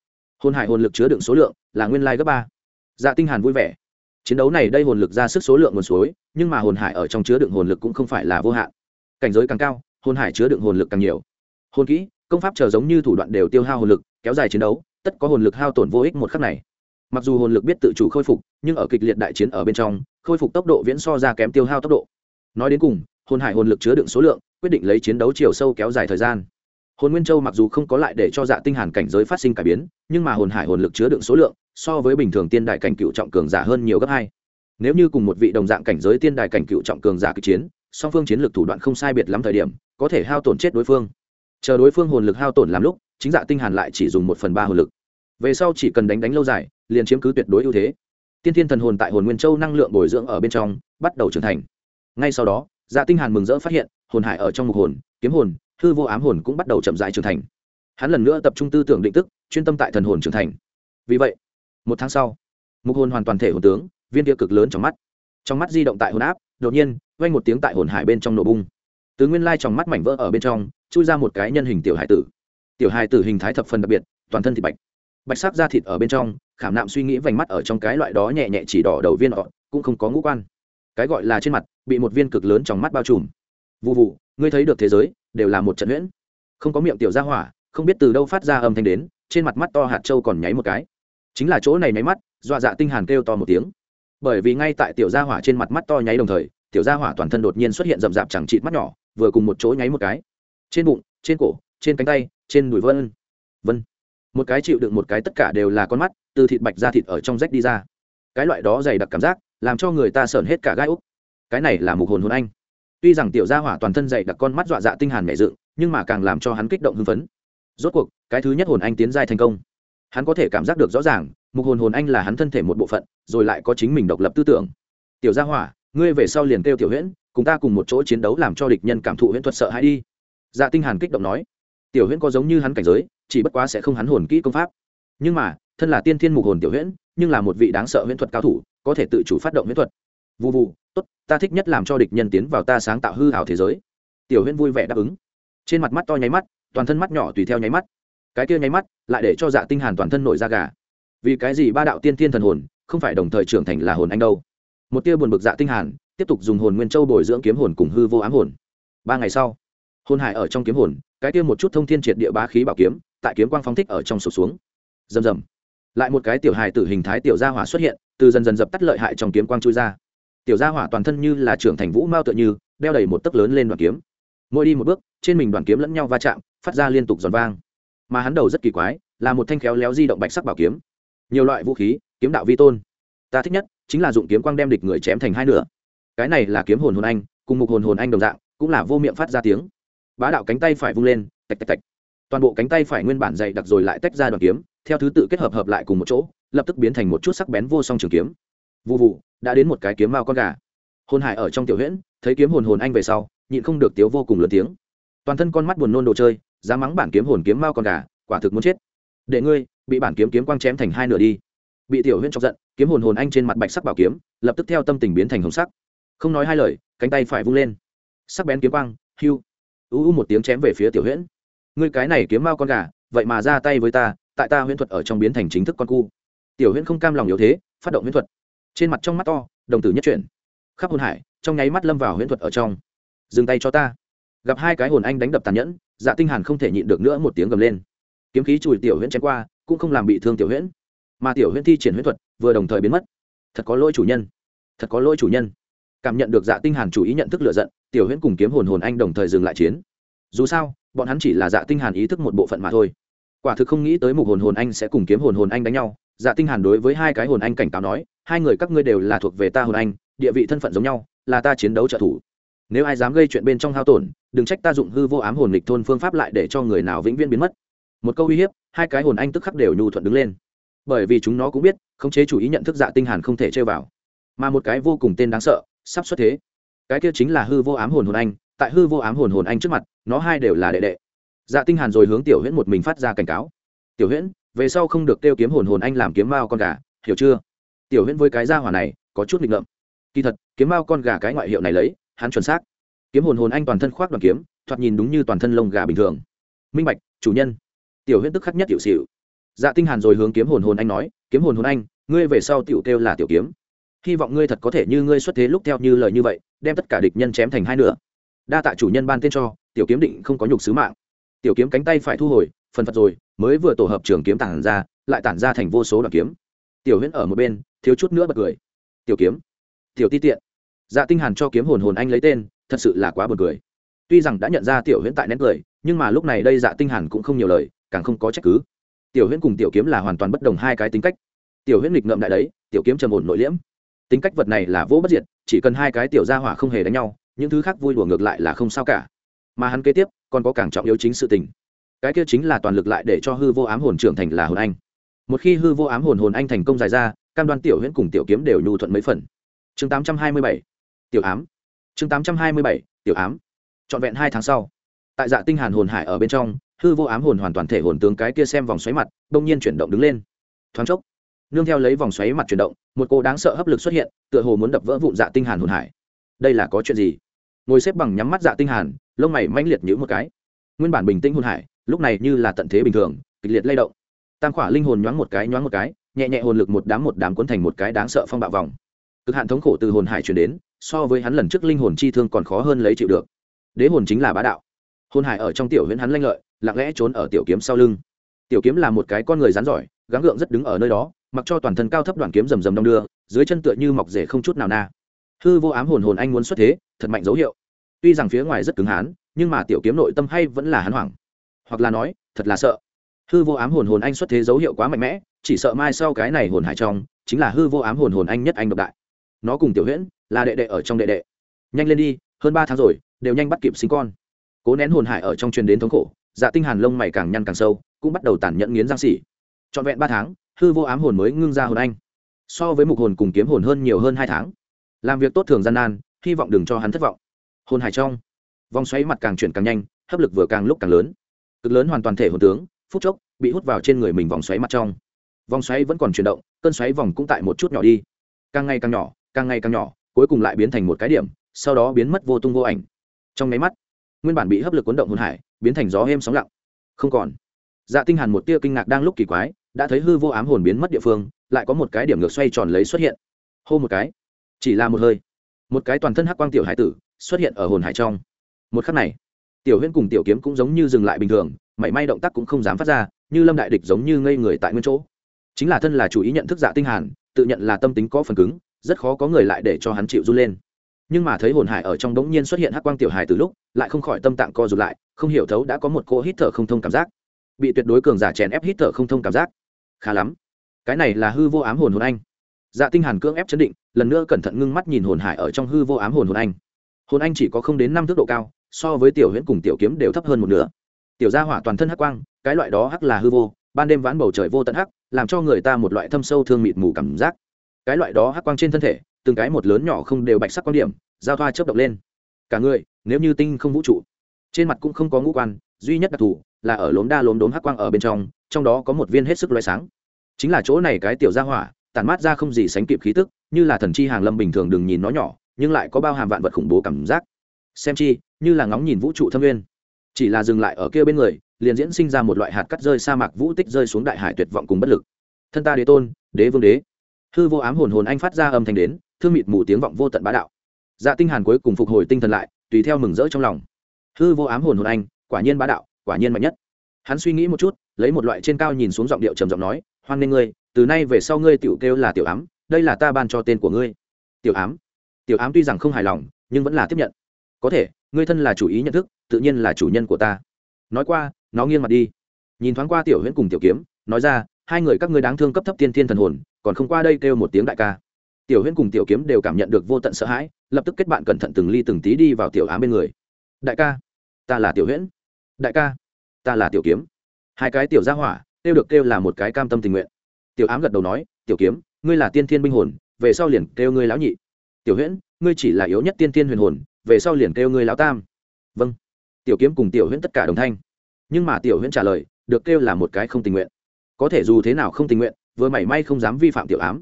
Hồn hải hồn lực chứa đựng số lượng là nguyên lai gấp ba. Dạ tinh hàn vui vẻ. Chiến đấu này đây hồn lực ra sức số lượng nguồn suối, nhưng mà hồn hải ở trong chứa đựng hồn lực cũng không phải là vô hạn. Cảnh giới càng cao, hồn hải chứa đựng hồn lực càng nhiều. Hồn kỹ, công pháp chờ giống như thủ đoạn đều tiêu hao hồn lực, kéo dài chiến đấu, tất có hồn lực hao tổn vô ích một khắc này. Mặc dù hồn lực biết tự chủ khôi phục, nhưng ở kịch liệt đại chiến ở bên trong, khôi phục tốc độ viễn so ra kém tiêu hao tốc độ. Nói đến cùng, hồn hải hồn lực chứa đựng số lượng, quyết định lấy chiến đấu chiều sâu kéo dài thời gian hồn nguyên châu mặc dù không có lại để cho dạ tinh hàn cảnh giới phát sinh cải biến, nhưng mà hồn hải hồn lực chứa đựng số lượng so với bình thường tiên đại cảnh cựu trọng cường giả hơn nhiều gấp hai. Nếu như cùng một vị đồng dạng cảnh giới tiên đại cảnh cựu trọng cường giả kịch chiến, song phương chiến lược thủ đoạn không sai biệt lắm thời điểm, có thể hao tổn chết đối phương. Chờ đối phương hồn lực hao tổn làm lúc, chính dạ tinh hàn lại chỉ dùng một phần ba hồn lực. Về sau chỉ cần đánh đánh lâu dài, liền chiếm cứ tuyệt đối ưu thế. Tiên thiên thần hồn tại hồn nguyên châu năng lượng bồi dưỡng ở bên trong, bắt đầu trưởng thành. Ngay sau đó dạ tinh hàn mừng rỡ phát hiện, hồn hải ở trong mục hồn, kiếm hồn hư vô ám hồn cũng bắt đầu chậm rãi trưởng thành. Hắn lần nữa tập trung tư tưởng định tức, chuyên tâm tại thần hồn trưởng thành. Vì vậy, một tháng sau, mục hồn hoàn toàn thể hồn tướng, viên kia cực lớn trong mắt. Trong mắt di động tại hồn áp, đột nhiên, vang một tiếng tại hồn hải bên trong nổ bung. Từ nguyên lai trong mắt mảnh vỡ ở bên trong, chui ra một cái nhân hình tiểu hải tử. Tiểu hải tử hình thái thập phần đặc biệt, toàn thân thịt bạch. Bạch sắc da thịt ở bên trong, khảm nạm suy nghĩ vành mắt ở trong cái loại đó nhẹ nhẹ chỉ đỏ đầu viên họ, cũng không có ngũ quan. Cái gọi là trên mặt, bị một viên cực lớn trong mắt bao trùm vụ vụ ngươi thấy được thế giới, đều là một trận huyễn không có miệng tiểu ra hỏa, không biết từ đâu phát ra âm thanh đến, trên mặt mắt to hạt trâu còn nháy một cái. Chính là chỗ này nháy mắt, dọa dạ tinh hàn kêu to một tiếng. Bởi vì ngay tại tiểu gia hỏa trên mặt mắt to nháy đồng thời, tiểu gia hỏa toàn thân đột nhiên xuất hiện rậm rạp chẳng chịt mắt nhỏ, vừa cùng một chỗ nháy một cái. Trên bụng, trên cổ, trên cánh tay, trên đùi vân. Vân. Một cái chịu đựng một cái tất cả đều là con mắt, từ thịt bạch ra thịt ở trong rách đi ra. Cái loại đó dày đặc cảm giác, làm cho người ta sởn hết cả gai úc. Cái này là mục hồn hồn anh tuy rằng tiểu gia hỏa toàn thân dày đặc con mắt dọa dạ tinh hàn nhẹ dựng, nhưng mà càng làm cho hắn kích động hưng phấn. Rốt cuộc, cái thứ nhất hồn anh tiến giai thành công. Hắn có thể cảm giác được rõ ràng, mục hồn hồn anh là hắn thân thể một bộ phận, rồi lại có chính mình độc lập tư tưởng. Tiểu gia hỏa, ngươi về sau liền kêu tiểu huyễn, cùng ta cùng một chỗ chiến đấu làm cho địch nhân cảm thụ huyễn thuật sợ hãi đi. Dạ tinh hàn kích động nói. Tiểu huyễn có giống như hắn cảnh giới, chỉ bất quá sẽ không hắn hồn kỹ công pháp. Nhưng mà, thân là tiên thiên mục hồn tiểu huyễn, nhưng là một vị đáng sợ huyễn thuật cao thủ, có thể tự chủ phát động huyễn thuật vụ vụ tốt, ta thích nhất làm cho địch nhân tiến vào ta sáng tạo hư hảo thế giới. Tiểu huyên vui vẻ đáp ứng. Trên mặt mắt to nháy mắt, toàn thân mắt nhỏ tùy theo nháy mắt. Cái kia nháy mắt, lại để cho dạ tinh hàn toàn thân nổi da gà. Vì cái gì ba đạo tiên thiên thần hồn, không phải đồng thời trưởng thành là hồn anh đâu? Một tia buồn bực dạ tinh hàn, tiếp tục dùng hồn nguyên châu bồi dưỡng kiếm hồn cùng hư vô ám hồn. Ba ngày sau, hồn hải ở trong kiếm hồn, cái kia một chút thông thiên triệt địa bá khí bảo kiếm, tại kiếm quang phóng thích ở trong sụp xuống. Rầm rầm. Lại một cái tiểu hài tử hình thái tiểu gia hỏa xuất hiện, từ dần dần dập tắt lợi hại trong kiếm quang chui ra tiểu gia hỏa toàn thân như là trưởng thành vũ mao tựa như, đeo đầy một tấc lớn lên đoàn kiếm. Mỗi đi một bước, trên mình đoàn kiếm lẫn nhau va chạm, phát ra liên tục giòn vang. Mà hắn đầu rất kỳ quái, là một thanh khéo léo di động bạch sắc bảo kiếm. Nhiều loại vũ khí, kiếm đạo vi tôn. Ta thích nhất chính là dụng kiếm quang đem địch người chém thành hai nửa. Cái này là kiếm hồn hồn anh, cùng mục hồn hồn anh đồng dạng, cũng là vô miệng phát ra tiếng. Bá đạo cánh tay phải vung lên, tạch tạch tạch. Toàn bộ cánh tay phải nguyên bản dày đặc rồi lại tách ra đoàn kiếm, theo thứ tự kết hợp hợp lại cùng một chỗ, lập tức biến thành một chút sắc bén vô song trường kiếm vụ vụ đã đến một cái kiếm mao con gà. Hồn hải ở trong tiểu huyễn, thấy kiếm hồn hồn anh về sau, nhịn không được tiếu vô cùng lớn tiếng. Toàn thân con mắt buồn nôn đồ chơi, dám mắng bản kiếm hồn kiếm mao con gà, quả thực muốn chết. Để ngươi, bị bản kiếm kiếm quang chém thành hai nửa đi. Bị tiểu huyễn chọc giận, kiếm hồn hồn anh trên mặt bạch sắc bảo kiếm, lập tức theo tâm tình biến thành hồng sắc. Không nói hai lời, cánh tay phải vung lên. Sắc bén kiếm quang, hiu. U u một tiếng chém về phía tiểu huyễn. Ngươi cái này kiếm mao con gà, vậy mà ra tay với ta, tại ta huyễn thuật ở trong biến thành chính thức con cu. Tiểu huyễn không cam lòng yếu thế, phát động huyễn thuật trên mặt trong mắt to, đồng tử nhất chuyển. Khắp hồn hải, trong nháy mắt lâm vào huyễn thuật ở trong. Dừng tay cho ta. Gặp hai cái hồn anh đánh đập tàn nhẫn dạ tinh hàn không thể nhịn được nữa một tiếng gầm lên. Kiếm khí chùi tiểu huyễn chém qua, cũng không làm bị thương tiểu huyễn. Mà tiểu huyễn thi triển huyễn thuật, vừa đồng thời biến mất. Thật có lỗi chủ nhân. Thật có lỗi chủ nhân. Cảm nhận được dạ tinh hàn chủ ý nhận thức lựa giận, tiểu huyễn cùng kiếm hồn hồn anh đồng thời dừng lại chiến. Dù sao, bọn hắn chỉ là dạ tinh hàn ý thức một bộ phận mà thôi. Quả thực không nghĩ tới mục hồn hồn anh sẽ cùng kiếm hồn hồn anh đánh nhau dạ tinh hàn đối với hai cái hồn anh cảnh cáo nói, hai người các ngươi đều là thuộc về ta hồn anh, địa vị thân phận giống nhau, là ta chiến đấu trợ thủ. Nếu ai dám gây chuyện bên trong hao tổn, đừng trách ta dụng hư vô ám hồn lịch thôn phương pháp lại để cho người nào vĩnh viễn biến mất. Một câu uy hiếp, hai cái hồn anh tức khắc đều nhu thuận đứng lên. Bởi vì chúng nó cũng biết, khống chế chủ ý nhận thức dạ tinh hàn không thể chơi vào. Mà một cái vô cùng tên đáng sợ, sắp xuất thế. Cái kia chính là hư vô ám hồn hồn anh, tại hư vô ám hồn hồn anh trước mặt, nó hai đều là đệ đệ. Dạ tinh hàn rồi hướng tiểu huyễn một mình phát ra cảnh cáo. Tiểu huyễn về sau không được tiêu kiếm hồn hồn anh làm kiếm mao con gà, hiểu chưa? Tiểu huyễn với cái gia hỏa này, có chút nghịch ngợm. Kỳ thật, kiếm mao con gà cái ngoại hiệu này lấy, hắn chuẩn xác. Kiếm hồn hồn anh toàn thân khoác đoàn kiếm, thoạt nhìn đúng như toàn thân lông gà bình thường. Minh bạch, chủ nhân. Tiểu huyễn tức khắc nhất tiểu xỉu. Dạ tinh hàn rồi hướng kiếm hồn hồn anh nói, kiếm hồn hồn anh, ngươi về sau tiểu kêu là tiểu kiếm. Hy vọng ngươi thật có thể như ngươi xuất thế lúc theo như lời như vậy, đem tất cả địch nhân chém thành hai nửa. Đa tạ chủ nhân ban tên cho, tiểu kiếm định không có nhục sứ mạng. Tiểu kiếm cánh tay phải thu hồi, phần phật rồi mới vừa tổ hợp trường kiếm tản ra, lại tản ra thành vô số đoạn kiếm. Tiểu huyễn ở một bên, thiếu chút nữa bật cười. Tiểu kiếm. Tiểu ti tiện. Dạ tinh hàn cho kiếm hồn hồn anh lấy tên, thật sự là quá buồn cười. Tuy rằng đã nhận ra tiểu huyễn tại nén cười, nhưng mà lúc này đây dạ tinh hàn cũng không nhiều lời, càng không có trách cứ. Tiểu huyễn cùng tiểu kiếm là hoàn toàn bất đồng hai cái tính cách. Tiểu huyễn nghịch ngợm đại đấy, tiểu kiếm trầm ổn nội liễm. Tính cách vật này là vô bất diệt, chỉ cần hai cái tiểu gia hỏa không hề đánh nhau, những thứ khác vui đùa ngược lại là không sao cả. Mà hắn kế tiếp, còn có càng trọng yếu chính sự tình cái kia chính là toàn lực lại để cho hư vô ám hồn trưởng thành là hồn anh. Một khi hư vô ám hồn hồn anh thành công dài ra cam đoan tiểu huyễn cùng tiểu kiếm đều nhu thuận mấy phần. Chương 827, tiểu ám. Chương 827, tiểu ám. Trọn vẹn hai tháng sau tại dạ tinh hàn hồn hải ở bên trong hư vô ám hồn hoàn toàn thể hồn tướng cái kia xem vòng xoáy mặt đông nhiên chuyển động đứng lên. Thoáng chốc nương theo lấy vòng xoáy mặt chuyển động một cô đáng sợ hấp lực xuất hiện tựa hồ muốn đập vỡ vụn dạ tinh hàn hồn hải. Đây là có chuyện gì? Ngồi xếp bằng nhắm mắt dạ tinh hàn lông mày manh liệt nhíu một cái. Nguyên bản bình tĩnh hồn hải lúc này như là tận thế bình thường, kịch liệt lay động. Tam khỏa linh hồn nhoáng một cái, nhoáng một cái, nhẹ nhẹ hồn lực một đám một đám cuốn thành một cái đáng sợ phong bạo vòng. Cực hạn thống khổ từ hồn hải chuyển đến, so với hắn lần trước linh hồn chi thương còn khó hơn lấy chịu được. Đế hồn chính là bá đạo. Hồn hải ở trong tiểu huyễn hắn lanh lợi, lặng lẽ trốn ở tiểu kiếm sau lưng. Tiểu kiếm là một cái con người rắn giỏi, gắng gượng rất đứng ở nơi đó, mặc cho toàn thân cao thấp đoàn kiếm rầm rầm đong đưa, dưới chân tựa như mọc rể không chút nào na. Hư vô ám hồn hồn anh muốn xuất thế, thật mạnh dấu hiệu. Tuy rằng phía ngoài rất cứng hán, nhưng mà tiểu kiếm nội tâm hay vẫn là hắn hoảng hoặc là nói, thật là sợ. Hư vô ám hồn hồn anh xuất thế dấu hiệu quá mạnh mẽ, chỉ sợ mai sau cái này hồn hải trong, chính là hư vô ám hồn hồn anh nhất anh độc đại. Nó cùng tiểu huyễn là đệ đệ ở trong đệ đệ. Nhanh lên đi, hơn ba tháng rồi, đều nhanh bắt kịp sinh con. Cố nén hồn hải ở trong truyền đến thống khổ dạ tinh hàn lông mày càng nhăn càng sâu, cũng bắt đầu tàn nhẫn nghiến răng xỉ. Trọn vẹn ba tháng, hư vô ám hồn mới ngưng ra hồn anh. So với mục hồn cùng kiếm hồn hơn nhiều hơn hai tháng. Làm việc tốt thường gian nan, hy vọng đừng cho hắn thất vọng. Hồn hải trong, vòng xoáy mặt càng chuyển càng nhanh, hấp lực vừa càng lúc càng lớn cực lớn hoàn toàn thể hồn tướng, phút chốc, bị hút vào trên người mình vòng xoáy mặt trong. Vòng xoáy vẫn còn chuyển động, cơn xoáy vòng cũng tại một chút nhỏ đi. Càng ngày càng nhỏ, càng ngày càng nhỏ, cuối cùng lại biến thành một cái điểm, sau đó biến mất vô tung vô ảnh. Trong máy mắt, nguyên bản bị hấp lực cuốn động hồn hải, biến thành gió êm sóng lặng. Không còn. Dạ tinh hàn một tia kinh ngạc đang lúc kỳ quái, đã thấy hư vô ám hồn biến mất địa phương, lại có một cái điểm ngược xoay tròn lấy xuất hiện. Hô một cái. Chỉ là một hơi. Một cái toàn thân hắc quang tiểu hải tử xuất hiện ở hồn hải trong. Một khắc này tiểu huyễn cùng tiểu kiếm cũng giống như dừng lại bình thường, mảy may động tác cũng không dám phát ra, như lâm đại địch giống như ngây người tại nguyên chỗ. Chính là thân là chủ ý nhận thức dạ tinh hàn, tự nhận là tâm tính có phần cứng, rất khó có người lại để cho hắn chịu run lên. Nhưng mà thấy hồn hải ở trong đống nhiên xuất hiện hắc quang tiểu hải từ lúc, lại không khỏi tâm tạng co rụt lại, không hiểu thấu đã có một cô hít thở không thông cảm giác. Bị tuyệt đối cường giả chèn ép hít thở không thông cảm giác. Khá lắm. Cái này là hư vô ám hồn hồn anh. Dạ tinh hàn cưỡng ép chấn định, lần nữa cẩn thận ngưng mắt nhìn hồn hải ở trong hư vô ám hồn hồn anh. Hồn anh chỉ có không đến năm thước độ cao so với tiểu huyễn cùng tiểu kiếm đều thấp hơn một nửa. Tiểu gia hỏa toàn thân hắc quang, cái loại đó hắc là hư vô, ban đêm vãn bầu trời vô tận hắc, làm cho người ta một loại thâm sâu thương mịt mù cảm giác. Cái loại đó hắc quang trên thân thể, từng cái một lớn nhỏ không đều bạch sắc quan điểm, giao thoa chớp động lên. Cả người, nếu như tinh không vũ trụ, trên mặt cũng không có ngũ quan, duy nhất đặc thù là ở lốm đa lốm đốm hắc quang ở bên trong trong đó có một viên hết sức loé sáng. Chính là chỗ này cái tiểu gia hỏa, tản mát ra không gì sánh kịp khí tức, như là thần chi hàng lâm bình thường đừng nhìn nó nhỏ, nhưng lại có bao hàm vạn vật khủng bố cảm giác. Xem chi như là ngóng nhìn vũ trụ thâm nguyên chỉ là dừng lại ở kia bên người, liền diễn sinh ra một loại hạt cắt rơi sa mạc vũ tích rơi xuống đại hải tuyệt vọng cùng bất lực. Thân ta đế tôn, đế vương đế. Hư vô ám hồn hồn anh phát ra âm thanh đến, thương mịt mù tiếng vọng vô tận bá đạo. Dạ tinh hàn cuối cùng phục hồi tinh thần lại, tùy theo mừng rỡ trong lòng. Hư vô ám hồn hồn anh, quả nhiên bá đạo, quả nhiên mạnh nhất. Hắn suy nghĩ một chút, lấy một loại trên cao nhìn xuống giọng điệu trầm giọng nói, hoan nghênh ngươi, từ nay về sau ngươi tiểu kêu là tiểu ám, đây là ta ban cho tên của ngươi. Tiểu ám? Tiểu ám tuy rằng không hài lòng, nhưng vẫn là tiếp nhận có thể, ngươi thân là chủ ý nhận thức, tự nhiên là chủ nhân của ta. Nói qua, nó nghiêng mặt đi. Nhìn thoáng qua tiểu huyễn cùng tiểu kiếm, nói ra, hai người các ngươi đáng thương cấp thấp tiên thiên thần hồn, còn không qua đây kêu một tiếng đại ca. Tiểu huyễn cùng tiểu kiếm đều cảm nhận được vô tận sợ hãi, lập tức kết bạn cẩn thận từng ly từng tí đi vào tiểu ám bên người. Đại ca, ta là tiểu huyễn. Đại ca, ta là tiểu kiếm. Hai cái tiểu gia hỏa, kêu được kêu là một cái cam tâm tình nguyện. Tiểu ám gật đầu nói, tiểu kiếm, ngươi là tiên thiên binh hồn, về sau liền kêu ngươi lão nhị. Tiểu huyễn, ngươi chỉ là yếu nhất tiên thiên huyền hồn về sau liền kêu ngươi lão tam. Vâng. Tiểu kiếm cùng tiểu huyễn tất cả đồng thanh. Nhưng mà tiểu huyễn trả lời, được kêu là một cái không tình nguyện. Có thể dù thế nào không tình nguyện, vừa mảy may không dám vi phạm tiểu ám.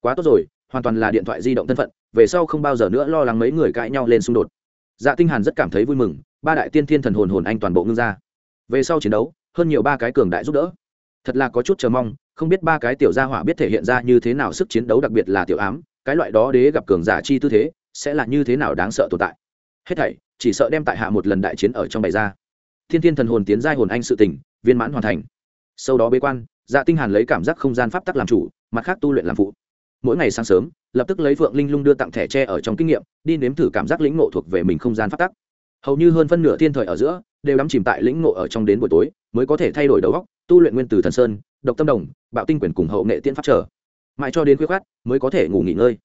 Quá tốt rồi, hoàn toàn là điện thoại di động thân phận, về sau không bao giờ nữa lo lắng mấy người cãi nhau lên xung đột. Dạ tinh hàn rất cảm thấy vui mừng, ba đại tiên thiên thần hồn hồn anh toàn bộ ngưng ra. Về sau chiến đấu, hơn nhiều ba cái cường đại giúp đỡ. Thật là có chút chờ mong, không biết ba cái tiểu gia hỏa biết thể hiện ra như thế nào sức chiến đấu đặc biệt là tiểu ám, cái loại đó đế gặp cường giả chi tư thế, sẽ là như thế nào đáng sợ tồn tại hết thảy, chỉ sợ đem tại hạ một lần đại chiến ở trong bày ra. Thiên thiên thần hồn tiến giai hồn anh sự tình, viên mãn hoàn thành. Sau đó bế quan dạ tinh hàn lấy cảm giác không gian pháp tắc làm chủ, mặt khác tu luyện làm phụ. Mỗi ngày sáng sớm, lập tức lấy vượng linh lung đưa tặng thẻ tre ở trong kinh nghiệm, đi nếm thử cảm giác lĩnh ngộ thuộc về mình không gian pháp tắc. Hầu như hơn phân nửa thiên thời ở giữa, đều đắm chìm tại lĩnh ngộ ở trong đến buổi tối, mới có thể thay đổi đầu óc, tu luyện nguyên tử thần sơn, độc tâm đồng, bạo tinh quyền cùng hậu nghệ tiên pháp trở. Mãi cho đến khuya khoát, mới có thể ngủ nghỉ ngơi.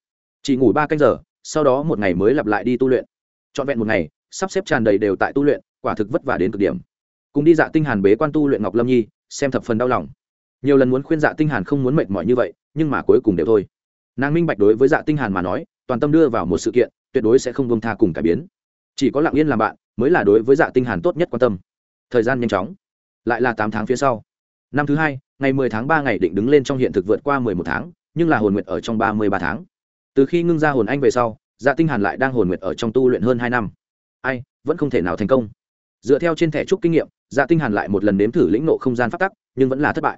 Chỉ ngủ ba canh giờ, sau đó một ngày mới lặp lại đi tu luyện trọn vẹn một ngày, sắp xếp tràn đầy đều tại tu luyện, quả thực vất vả đến cực điểm. Cùng đi dạ tinh hàn bế quan tu luyện ngọc lâm nhi, xem thập phần đau lòng. Nhiều lần muốn khuyên dạ tinh hàn không muốn mệt mỏi như vậy, nhưng mà cuối cùng đều thôi. Nàng minh bạch đối với dạ tinh hàn mà nói, toàn tâm đưa vào một sự kiện, tuyệt đối sẽ không buông tha cùng cải biến. Chỉ có lặng yên làm bạn, mới là đối với dạ tinh hàn tốt nhất quan tâm. Thời gian nhanh chóng. Lại là tám tháng phía sau. Năm thứ hai, ngày mười tháng ba ngày định đứng lên trong hiện thực vượt qua mười một tháng, nhưng là hồn nguyệt ở trong ba mươi ba tháng. Từ khi ngưng ra hồn anh về sau dạ tinh hàn lại đang hồn nguyệt ở trong tu luyện hơn hai năm. Ai, vẫn không thể nào thành công. Dựa theo trên thẻ trúc kinh nghiệm dạ tinh hàn lại một lần nếm thử lĩnh ngộ không gian pháp tắc, nhưng vẫn là thất bại.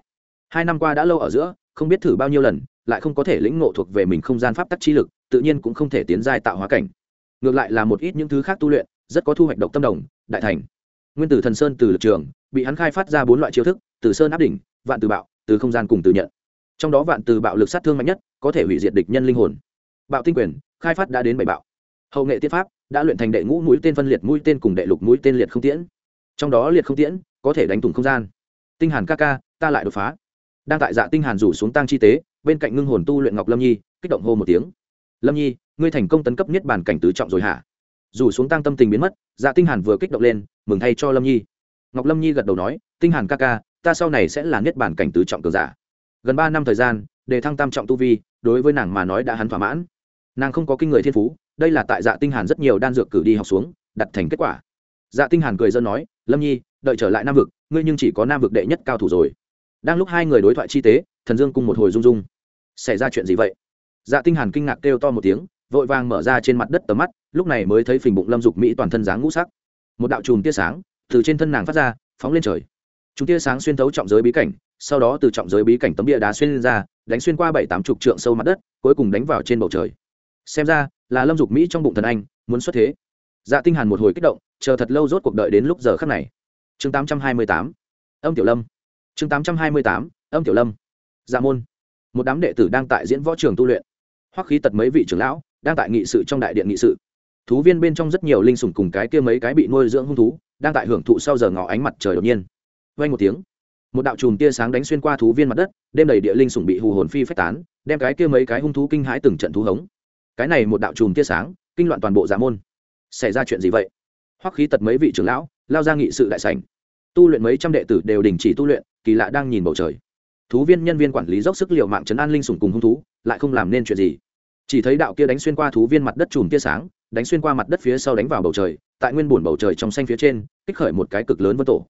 Hai năm qua đã lâu ở giữa, không biết thử bao nhiêu lần, lại không có thể lĩnh ngộ thuộc về mình không gian pháp tắc chi lực, tự nhiên cũng không thể tiến giai tạo hóa cảnh. Ngược lại là một ít những thứ khác tu luyện, rất có thu hoạch độc tâm đồng, đại thành. Nguyên tử thần sơn từ lực trường, bị hắn khai phát ra bốn loại chiêu thức, từ sơn áp đỉnh, vạn từ bạo, từ không gian cùng từ nhận. Trong đó vạn từ bạo lực sát thương mạnh nhất, có thể hủy diệt địch nhân linh hồn bạo tinh quyền, khai phát đã đến bảy bạo. Hậu nghệ tiên pháp đã luyện thành đệ ngũ mũi tên phân liệt, mũi tên cùng đệ lục mũi tên liệt không tiễn. Trong đó liệt không tiễn, có thể đánh thủng không gian. Tinh hàn ca ca, ta lại đột phá. Đang tại dạ tinh hàn rủ xuống tăng chi tế, bên cạnh ngưng hồn tu luyện ngọc lâm nhi, kích động hô một tiếng. Lâm nhi, ngươi thành công tấn cấp nhất bản cảnh tứ trọng rồi hả? Rủ xuống tăng tâm tình biến mất dạ tinh hàn vừa kích động lên, mừng thay cho lâm nhi. Ngọc lâm nhi gật đầu nói, tinh hàn ca ca, ta sau này sẽ là nhất bản cảnh tứ trọng cường giả. Gần ba năm thời gian để thăng tam trọng tu vi, đối với nàng mà nói đã hắn thỏa mãn nàng không có kinh người thiên phú, đây là tại dạ tinh hàn rất nhiều đan dược cử đi học xuống, đặt thành kết quả. Dạ tinh hàn cười dân nói, lâm nhi, đợi trở lại nam vực, ngươi nhưng chỉ có nam vực đệ nhất cao thủ rồi. Đang lúc hai người đối thoại chi tế, thần dương cùng một hồi rung rung. Xảy ra chuyện gì vậy? Dạ tinh hàn kinh ngạc kêu to một tiếng, vội vàng mở ra trên mặt đất tầm mắt, lúc này mới thấy phình bụng lâm dục mỹ toàn thân dáng ngũ sắc. Một đạo chùm tia sáng từ trên thân nàng phát ra, phóng lên trời. Chúng tia sáng xuyên thấu trọng giới bí cảnh, sau đó từ trọng giới bí cảnh tấm địa đá xuyên lên ra, đánh xuyên qua bảy tám chục trượng sâu mặt đất, cuối cùng đánh vào trên bầu trời xem ra, là lâm dục mỹ trong bụng thần anh, muốn xuất thế. Dạ tinh hàn một hồi kích động, chờ thật lâu rốt cuộc đợi đến lúc giờ khắc này. Chương 828 âm tiểu lâm. Chương 828 âm tiểu lâm. Dạ môn. Một đám đệ tử đang tại diễn võ trường tu luyện. Hoắc khí tật mấy vị trưởng lão, đang tại nghị sự trong đại điện nghị sự. Thú viên bên trong rất nhiều linh sủng cùng cái kia mấy cái bị nuôi dưỡng hung thú, đang tại hưởng thụ sau giờ ngỏ ánh mặt trời đột nhiên. Vang một tiếng, một đạo chùm tia sáng đánh xuyên qua thú viên mặt đất, đêm đầy địa linh sủng bị hù hồn phi phách tán, đem cái kia mấy cái hung thú kinh hãi từng trận thú hống cái này một đạo chùm tia sáng, kinh loạn toàn bộ giả môn. Xảy ra chuyện gì vậy? Hoắc khí tật mấy vị trưởng lão, lao ra nghị sự đại sảnh. Tu luyện mấy trăm đệ tử đều đình chỉ tu luyện, kỳ lạ đang nhìn bầu trời. Thú viên nhân viên quản lý dốc sức l i ề u mạng chấn an linh sủng cùng hung thú, lại không làm nên chuyện gì. Chỉ thấy đạo kia đánh xuyên qua thú viên mặt đất chùm tia sáng, đánh xuyên qua mặt đất phía sau đánh vào bầu trời, tại nguyên bùn bầu trời trong xanh phía trên, kích khởi một cái cực lớn vân tổ.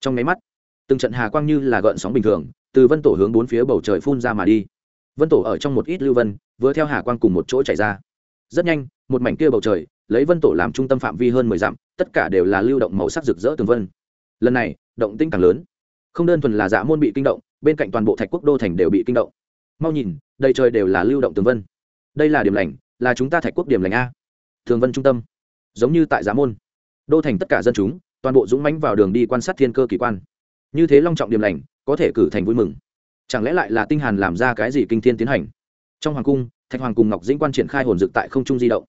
Trong nháy mắt, từng trận hà quang như là gợn sóng bình thường, từ vân tổ hướng bốn phía bầu trời phun ra mà đi. Vân tổ ở trong một ít lưu vân vừa theo hà quang cùng một chỗ chạy ra. Rất nhanh, một mảnh kia bầu trời, lấy vân tổ làm trung tâm phạm vi hơn mười dặm, tất cả đều là lưu động màu sắc rực rỡ tường vân. Lần này, động tinh càng lớn. Không đơn thuần là dạ môn bị kinh động, bên cạnh toàn bộ thạch quốc đô thành đều bị kinh động. Mau nhìn, đầy trời đều là lưu động tường vân. Đây là điểm lành, là chúng ta thạch quốc điểm lành a. Thường vân trung tâm, giống như tại dạ môn. Đô thành tất cả dân chúng, toàn bộ dũng mãnh vào đường đi quan sát thiên cơ kỳ quan. Như thế long trọng điểm lành, có thể cử thành vui mừng. Chẳng lẽ lại là tinh hàn làm ra cái gì kinh thiên tiến hành? Trong hoàng cung, thạch hoàng cùng ngọc dĩnh quan triển khai hồn dực tại không trung di động.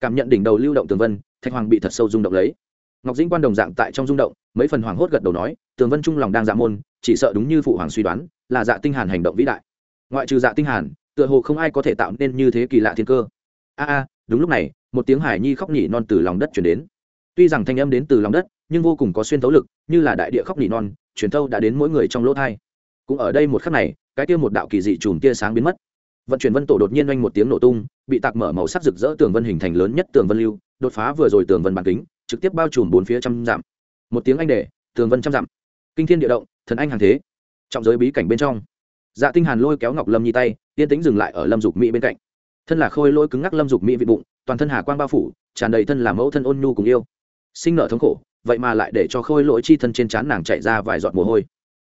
Cảm nhận đỉnh đầu lưu động tường vân, thạch hoàng bị thật sâu rung động lấy. Ngọc dĩnh quan đồng dạng tại trong rung động, mấy phần hoàng hốt gật đầu nói, tường vân trung lòng đang dạ môn, chỉ sợ đúng như phụ hoàng suy đoán, là dạ tinh hàn hành động vĩ đại. Ngoại trừ dạ tinh hàn, tựa hồ không ai có thể tạo nên như thế kỳ lạ thiên cơ. A a, đúng lúc này, một tiếng hải nhi khóc nhỉ non từ lòng đất truyền đến. Tuy rằng thanh âm đến từ lòng đất, nhưng vô cùng có xuyên thấu lực, như là đại địa khóc nhỉ non truyền thâu đã đến mỗi người trong lỗ thai. Cũng ở đây một khắc này, cái kia một đạo kỳ dị chùm tia sáng biến mất vận chuyển vân tổ đột nhiên oanh một tiếng nổ tung, bị tạc mở màu sắc rực rỡ tường vân hình thành lớn nhất tường vân lưu, đột phá vừa rồi tường vân bàn kính, trực tiếp bao trùm bốn phía trăm dặm. Một tiếng anh để tường vân trăm dặm. Kinh thiên địa động, thần anh hàng thế. Trọng giới bí cảnh bên trong. Dạ tinh hàn lôi kéo ngọc lâm nhi tay, yên tĩnh dừng lại ở lâm dục mỹ bên cạnh. Thân là khôi lôi cứng ngắc lâm dục mỹ vị bụng, toàn thân hà quang bao phủ, tràn đầy thân là mẫu thân ôn nhu cùng yêu. Sinh nở thống khổ, vậy mà lại để cho khôi lỗi chi thân trên trán nàng chạy ra vài giọt mồ hôi.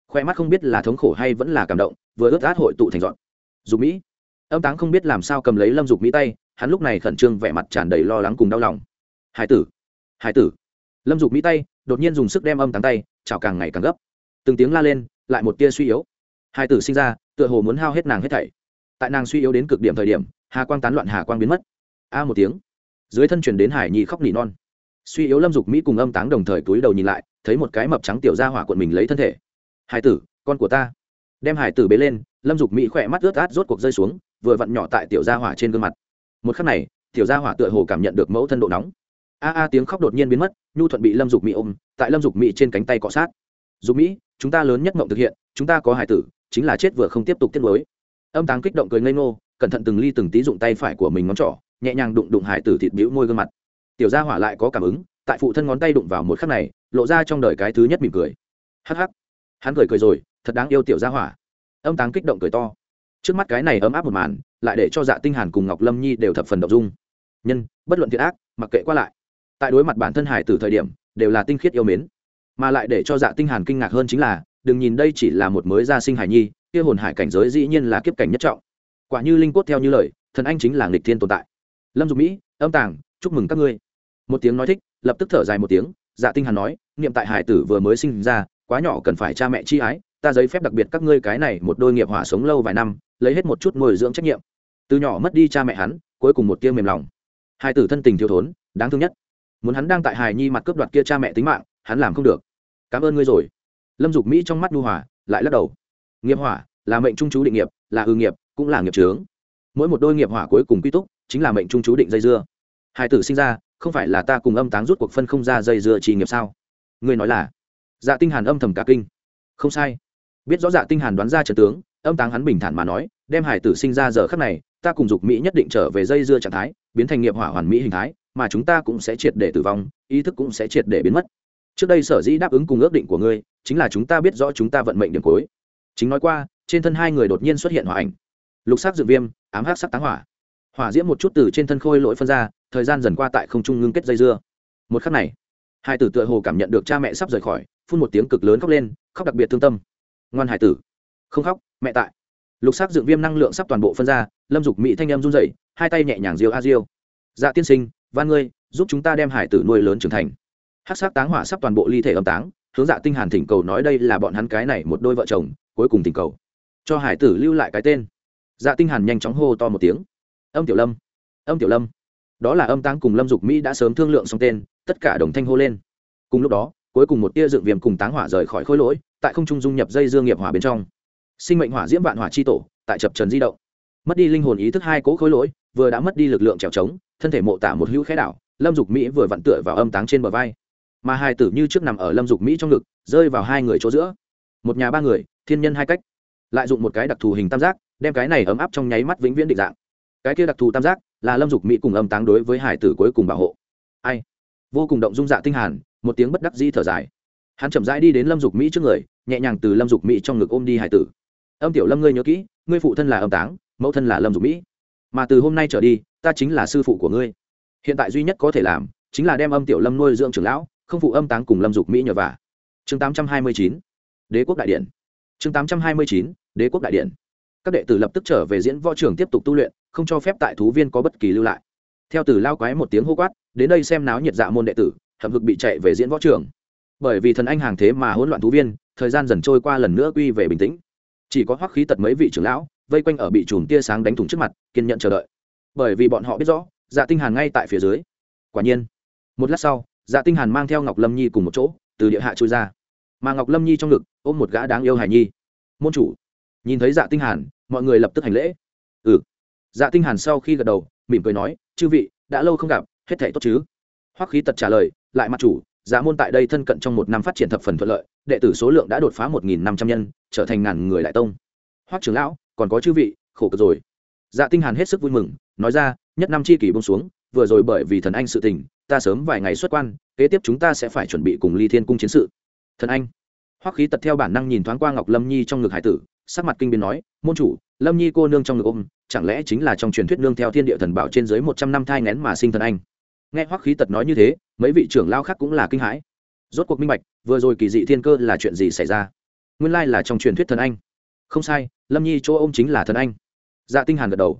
Khoe mắt không biết là thống khổ hay vẫn là cảm động, vừa ướt át hội tụ thành giọt. Dục mỹ âm táng không biết làm sao cầm lấy lâm dục mỹ tay, hắn lúc này khẩn trương vẻ mặt tràn đầy lo lắng cùng đau lòng. Hải tử hải tử. Lâm dục mỹ tay đột nhiên dùng sức đem âm táng tay, chảo càng ngày càng gấp. Từng tiếng la lên, lại một tia suy yếu. Hải tử sinh ra, tựa hồ muốn hao hết nàng hết thảy. Tại nàng suy yếu đến cực điểm thời điểm, hà quang tán loạn hà quang biến mất. A một tiếng, dưới thân chuyển đến hải nhi khóc nỉ non. Suy yếu lâm dục mỹ cùng âm táng đồng thời túi đầu nhìn lại, thấy một cái mập trắng tiểu ra hỏa cuộn mình lấy thân thể. Hải tử, con của ta. Đem hải tử bế lên, lâm dục mỹ khỏe mắt ướt át rốt cuộc rơi xuống vừa vặn nhỏ tại tiểu gia hỏa trên gương mặt. Một khắc này, tiểu gia hỏa tựa hồ cảm nhận được mẫu thân độ nóng. A a, tiếng khóc đột nhiên biến mất, nhu thuận bị lâm dục mỹ ôm, tại lâm dục mỹ trên cánh tay cọ sát. Dục mỹ chúng ta lớn nhất mộng thực hiện, chúng ta có hải tử, chính là chết vừa không tiếp tục tiết mới âm táng kích động cười ngây ngô, cẩn thận từng ly từng tí dụng tay phải của mình ngón trỏ, nhẹ nhàng đụng đụng hải tử thịt bĩu môi gương mặt. Tiểu gia hỏa lại có cảm ứng, tại phụ thân ngón tay đụng vào một khắc này, lộ ra trong đời cái thứ nhất mỉm cười. Hắc hắc. Hắn cười cười rồi, thật đáng yêu tiểu gia hỏa. Âm táng kích động cười to trước mắt cái này ấm áp một màn, lại để cho dạ tinh hàn cùng ngọc lâm nhi đều thập phần động dung. Nhân, bất luận thiện ác, mặc kệ qua lại. Tại đối mặt bản thân hải tử thời điểm, đều là tinh khiết yêu mến. Mà lại để cho dạ tinh hàn kinh ngạc hơn chính là, đừng nhìn đây chỉ là một mới ra sinh hải nhi, kia hồn hải cảnh giới dĩ nhiên là kiếp cảnh nhất trọng. Quả như linh cốt theo như lời, thần anh chính là nghịch thiên tồn tại. Lâm dục mỹ, âm tàng, chúc mừng các ngươi. Một tiếng nói thích, lập tức thở dài một tiếng dạ tinh hàn nói, niệm tại hải tử vừa mới sinh ra, quá nhỏ cần phải cha mẹ chi ái, ta giấy phép đặc biệt các ngươi cái này một đôi nghiệp hỏa sống lâu vài năm lấy hết một chút nuôi dưỡng trách nhiệm. Từ nhỏ mất đi cha mẹ hắn, cuối cùng một tia mềm lòng. Hai tử thân tình thiếu thốn, đáng thương nhất. Muốn hắn đang tại hài nhi mặt cướp đoạt kia cha mẹ tính mạng, hắn làm không được. Cảm ơn ngươi rồi. Lâm dục mỹ trong mắt nhu hòa, lại lắc đầu. Nghiệp hỏa là mệnh trung chú định nghiệp, là hư nghiệp, cũng là nghiệp trướng mỗi một đôi nghiệp hỏa cuối cùng quy túc, chính là mệnh trung chú định dây dưa. Hai tử sinh ra, không phải là ta cùng âm táng rút cuộc phân không ra dây dưa trì nghiệp sao? Ngươi nói là? Dạ tinh hàn âm thầm cả kinh. Không sai. Biết rõ dạ tinh hàn đoán ra trận tướng âm táng hắn bình thản mà nói, đem hải tử sinh ra giờ khắc này, ta cùng dục mỹ nhất định trở về dây dưa trạng thái, biến thành nghiệp hỏa hoàn mỹ hình thái, mà chúng ta cũng sẽ triệt để tử vong, ý thức cũng sẽ triệt để biến mất. Trước đây sở dĩ đáp ứng cùng ước định của ngươi, chính là chúng ta biết rõ chúng ta vận mệnh điểm cuối. Chính nói qua, trên thân hai người đột nhiên xuất hiện hỏa ảnh. Lục sắc dự viêm, ám hắc sắc táng hỏa. Hỏa diễm một chút từ trên thân khôi lỗi phân ra, thời gian dần qua tại không trung ngưng kết dây dưa. Một khắc này, hai tử tựa hồ cảm nhận được cha mẹ sắp rời khỏi, phun một tiếng cực lớn khóc lên, khóc đặc biệt thương tâm. Ngoan hải tử không khóc, mẹ tại. Lục sắc dựng viêm năng lượng sắp toàn bộ phân ra, lâm dục mỹ thanh em run rẩy, hai tay nhẹ nhàng diêu a diêu dạ tiên sinh, van ngươi, giúp chúng ta đem hải tử nuôi lớn trưởng thành. Hát sắc táng hỏa sắp toàn bộ ly thể âm táng, hướng dạ tinh hàn thỉnh cầu nói đây là bọn hắn cái này một đôi vợ chồng, cuối cùng thỉnh cầu. Cho hải tử lưu lại cái tên. Dạ tinh hàn nhanh chóng hô to một tiếng. Âm tiểu lâm, âm tiểu lâm. Đó là âm táng cùng lâm dục mỹ đã sớm thương lượng xong tên, tất cả đồng thanh hô lên. Cùng lúc đó, cuối cùng một tia dựng viêm cùng táng hỏa rời khỏi khối lỗi, tại không trung dung nhập dây dương nghiệp hỏa bên trong sinh mệnh hỏa diễm vạn hỏa chi tổ, tại chập trần di động. Mất đi linh hồn ý thức hai cỗ khối lỗi, vừa đã mất đi lực lượng trèo trống, thân thể mộ tả một hữu khẽ đảo, lâm dục mỹ vừa vặn tựa vào âm táng trên bờ vai. Mà hai tử như trước nằm ở lâm dục mỹ trong ngực, rơi vào hai người chỗ giữa. Một nhà ba người, thiên nhân hai cách. Lại dụng một cái đặc thù hình tam giác, đem cái này ấm áp trong nháy mắt vĩnh viễn định dạng. Cái kia đặc thù tam giác là lâm dục mỹ cùng âm táng đối với hải tử cuối cùng bảo hộ. Ai? Vô cùng động dung dạ tinh hàn, một tiếng bất đắc dĩ thở dài. Hắn chậm rãi đi đến lâm dục mỹ trước người, nhẹ nhàng từ lâm dục mỹ trong ngực ôm đi hải tử âm tiểu lâm ngươi nhớ kỹ, ngươi phụ thân là âm táng, mẫu thân là lâm dục mỹ. Mà từ hôm nay trở đi, ta chính là sư phụ của ngươi. Hiện tại duy nhất có thể làm, chính là đem âm tiểu lâm nuôi dưỡng trưởng lão, không phụ âm táng cùng lâm dục mỹ nhờ vả. Chương tám trăm hai mươi chín, đế quốc đại điện. Chương tám trăm hai mươi chín, đế quốc đại điện. Các đệ tử lập tức trở về diễn võ trường tiếp tục tu luyện, không cho phép tại thú viên có bất kỳ lưu lại. Theo từ lao quái một tiếng hô quát, đến đây xem náo nhiệt dạ môn đệ tử, hậm hực bị chạy về diễn võ trường. Bởi vì thần anh hàng thế mà hỗn loạn thú viên, thời gian dần trôi qua lần nữa quy về bình tĩnh chỉ có hoắc khí tật mấy vị trưởng lão, vây quanh ở bị chùm tia sáng đánh thủng trước mặt, kiên nhận chờ đợi. Bởi vì bọn họ biết rõ dạ tinh hàn ngay tại phía dưới. Quả nhiên, một lát sau dạ tinh hàn mang theo ngọc lâm nhi cùng một chỗ, từ địa hạ chui ra. Mà ngọc lâm nhi trong ngực, ôm một gã đáng yêu hài nhi. Môn chủ. Nhìn thấy dạ tinh hàn, mọi người lập tức hành lễ. Ừ. Dạ tinh hàn sau khi gật đầu, mỉm cười nói, chư vị, đã lâu không gặp, hết thảy tốt chứ? Hoắc khí tật trả lời, lại mặt chủ giá môn tại đây thân cận trong một năm phát triển thập phần thuận lợi, đệ tử số lượng đã đột phá một nghìn năm trăm nhân, trở thành ngàn người đại tông. Hoắc trưởng lão, còn có chư vị, khổ cực rồi. Dạ tinh hàn hết sức vui mừng, nói ra, nhất năm chi kỷ buông xuống, vừa rồi bởi vì thần anh sự tình, ta sớm vài ngày xuất quan, kế tiếp chúng ta sẽ phải chuẩn bị cùng ly thiên cung chiến sự. Thần anh. Hoắc khí tật theo bản năng nhìn thoáng qua ngọc lâm nhi trong ngực hải tử, sắc mặt kinh biến nói, môn chủ, lâm nhi cô nương trong ngực ôm, chẳng lẽ chính là trong truyền thuyết nương theo thiên địa thần bảo trên dưới một trăm năm thai nén mà sinh thần anh? Nghe hoắc khí tật nói như thế mấy vị trưởng lao khác cũng là kinh hãi. Rốt cuộc minh bạch, vừa rồi kỳ dị thiên cơ là chuyện gì xảy ra? Nguyên lai là trong truyền thuyết thần anh. Không sai, lâm nhi chỗ ôm chính là thần anh. Dạ tinh hàn gật đầu.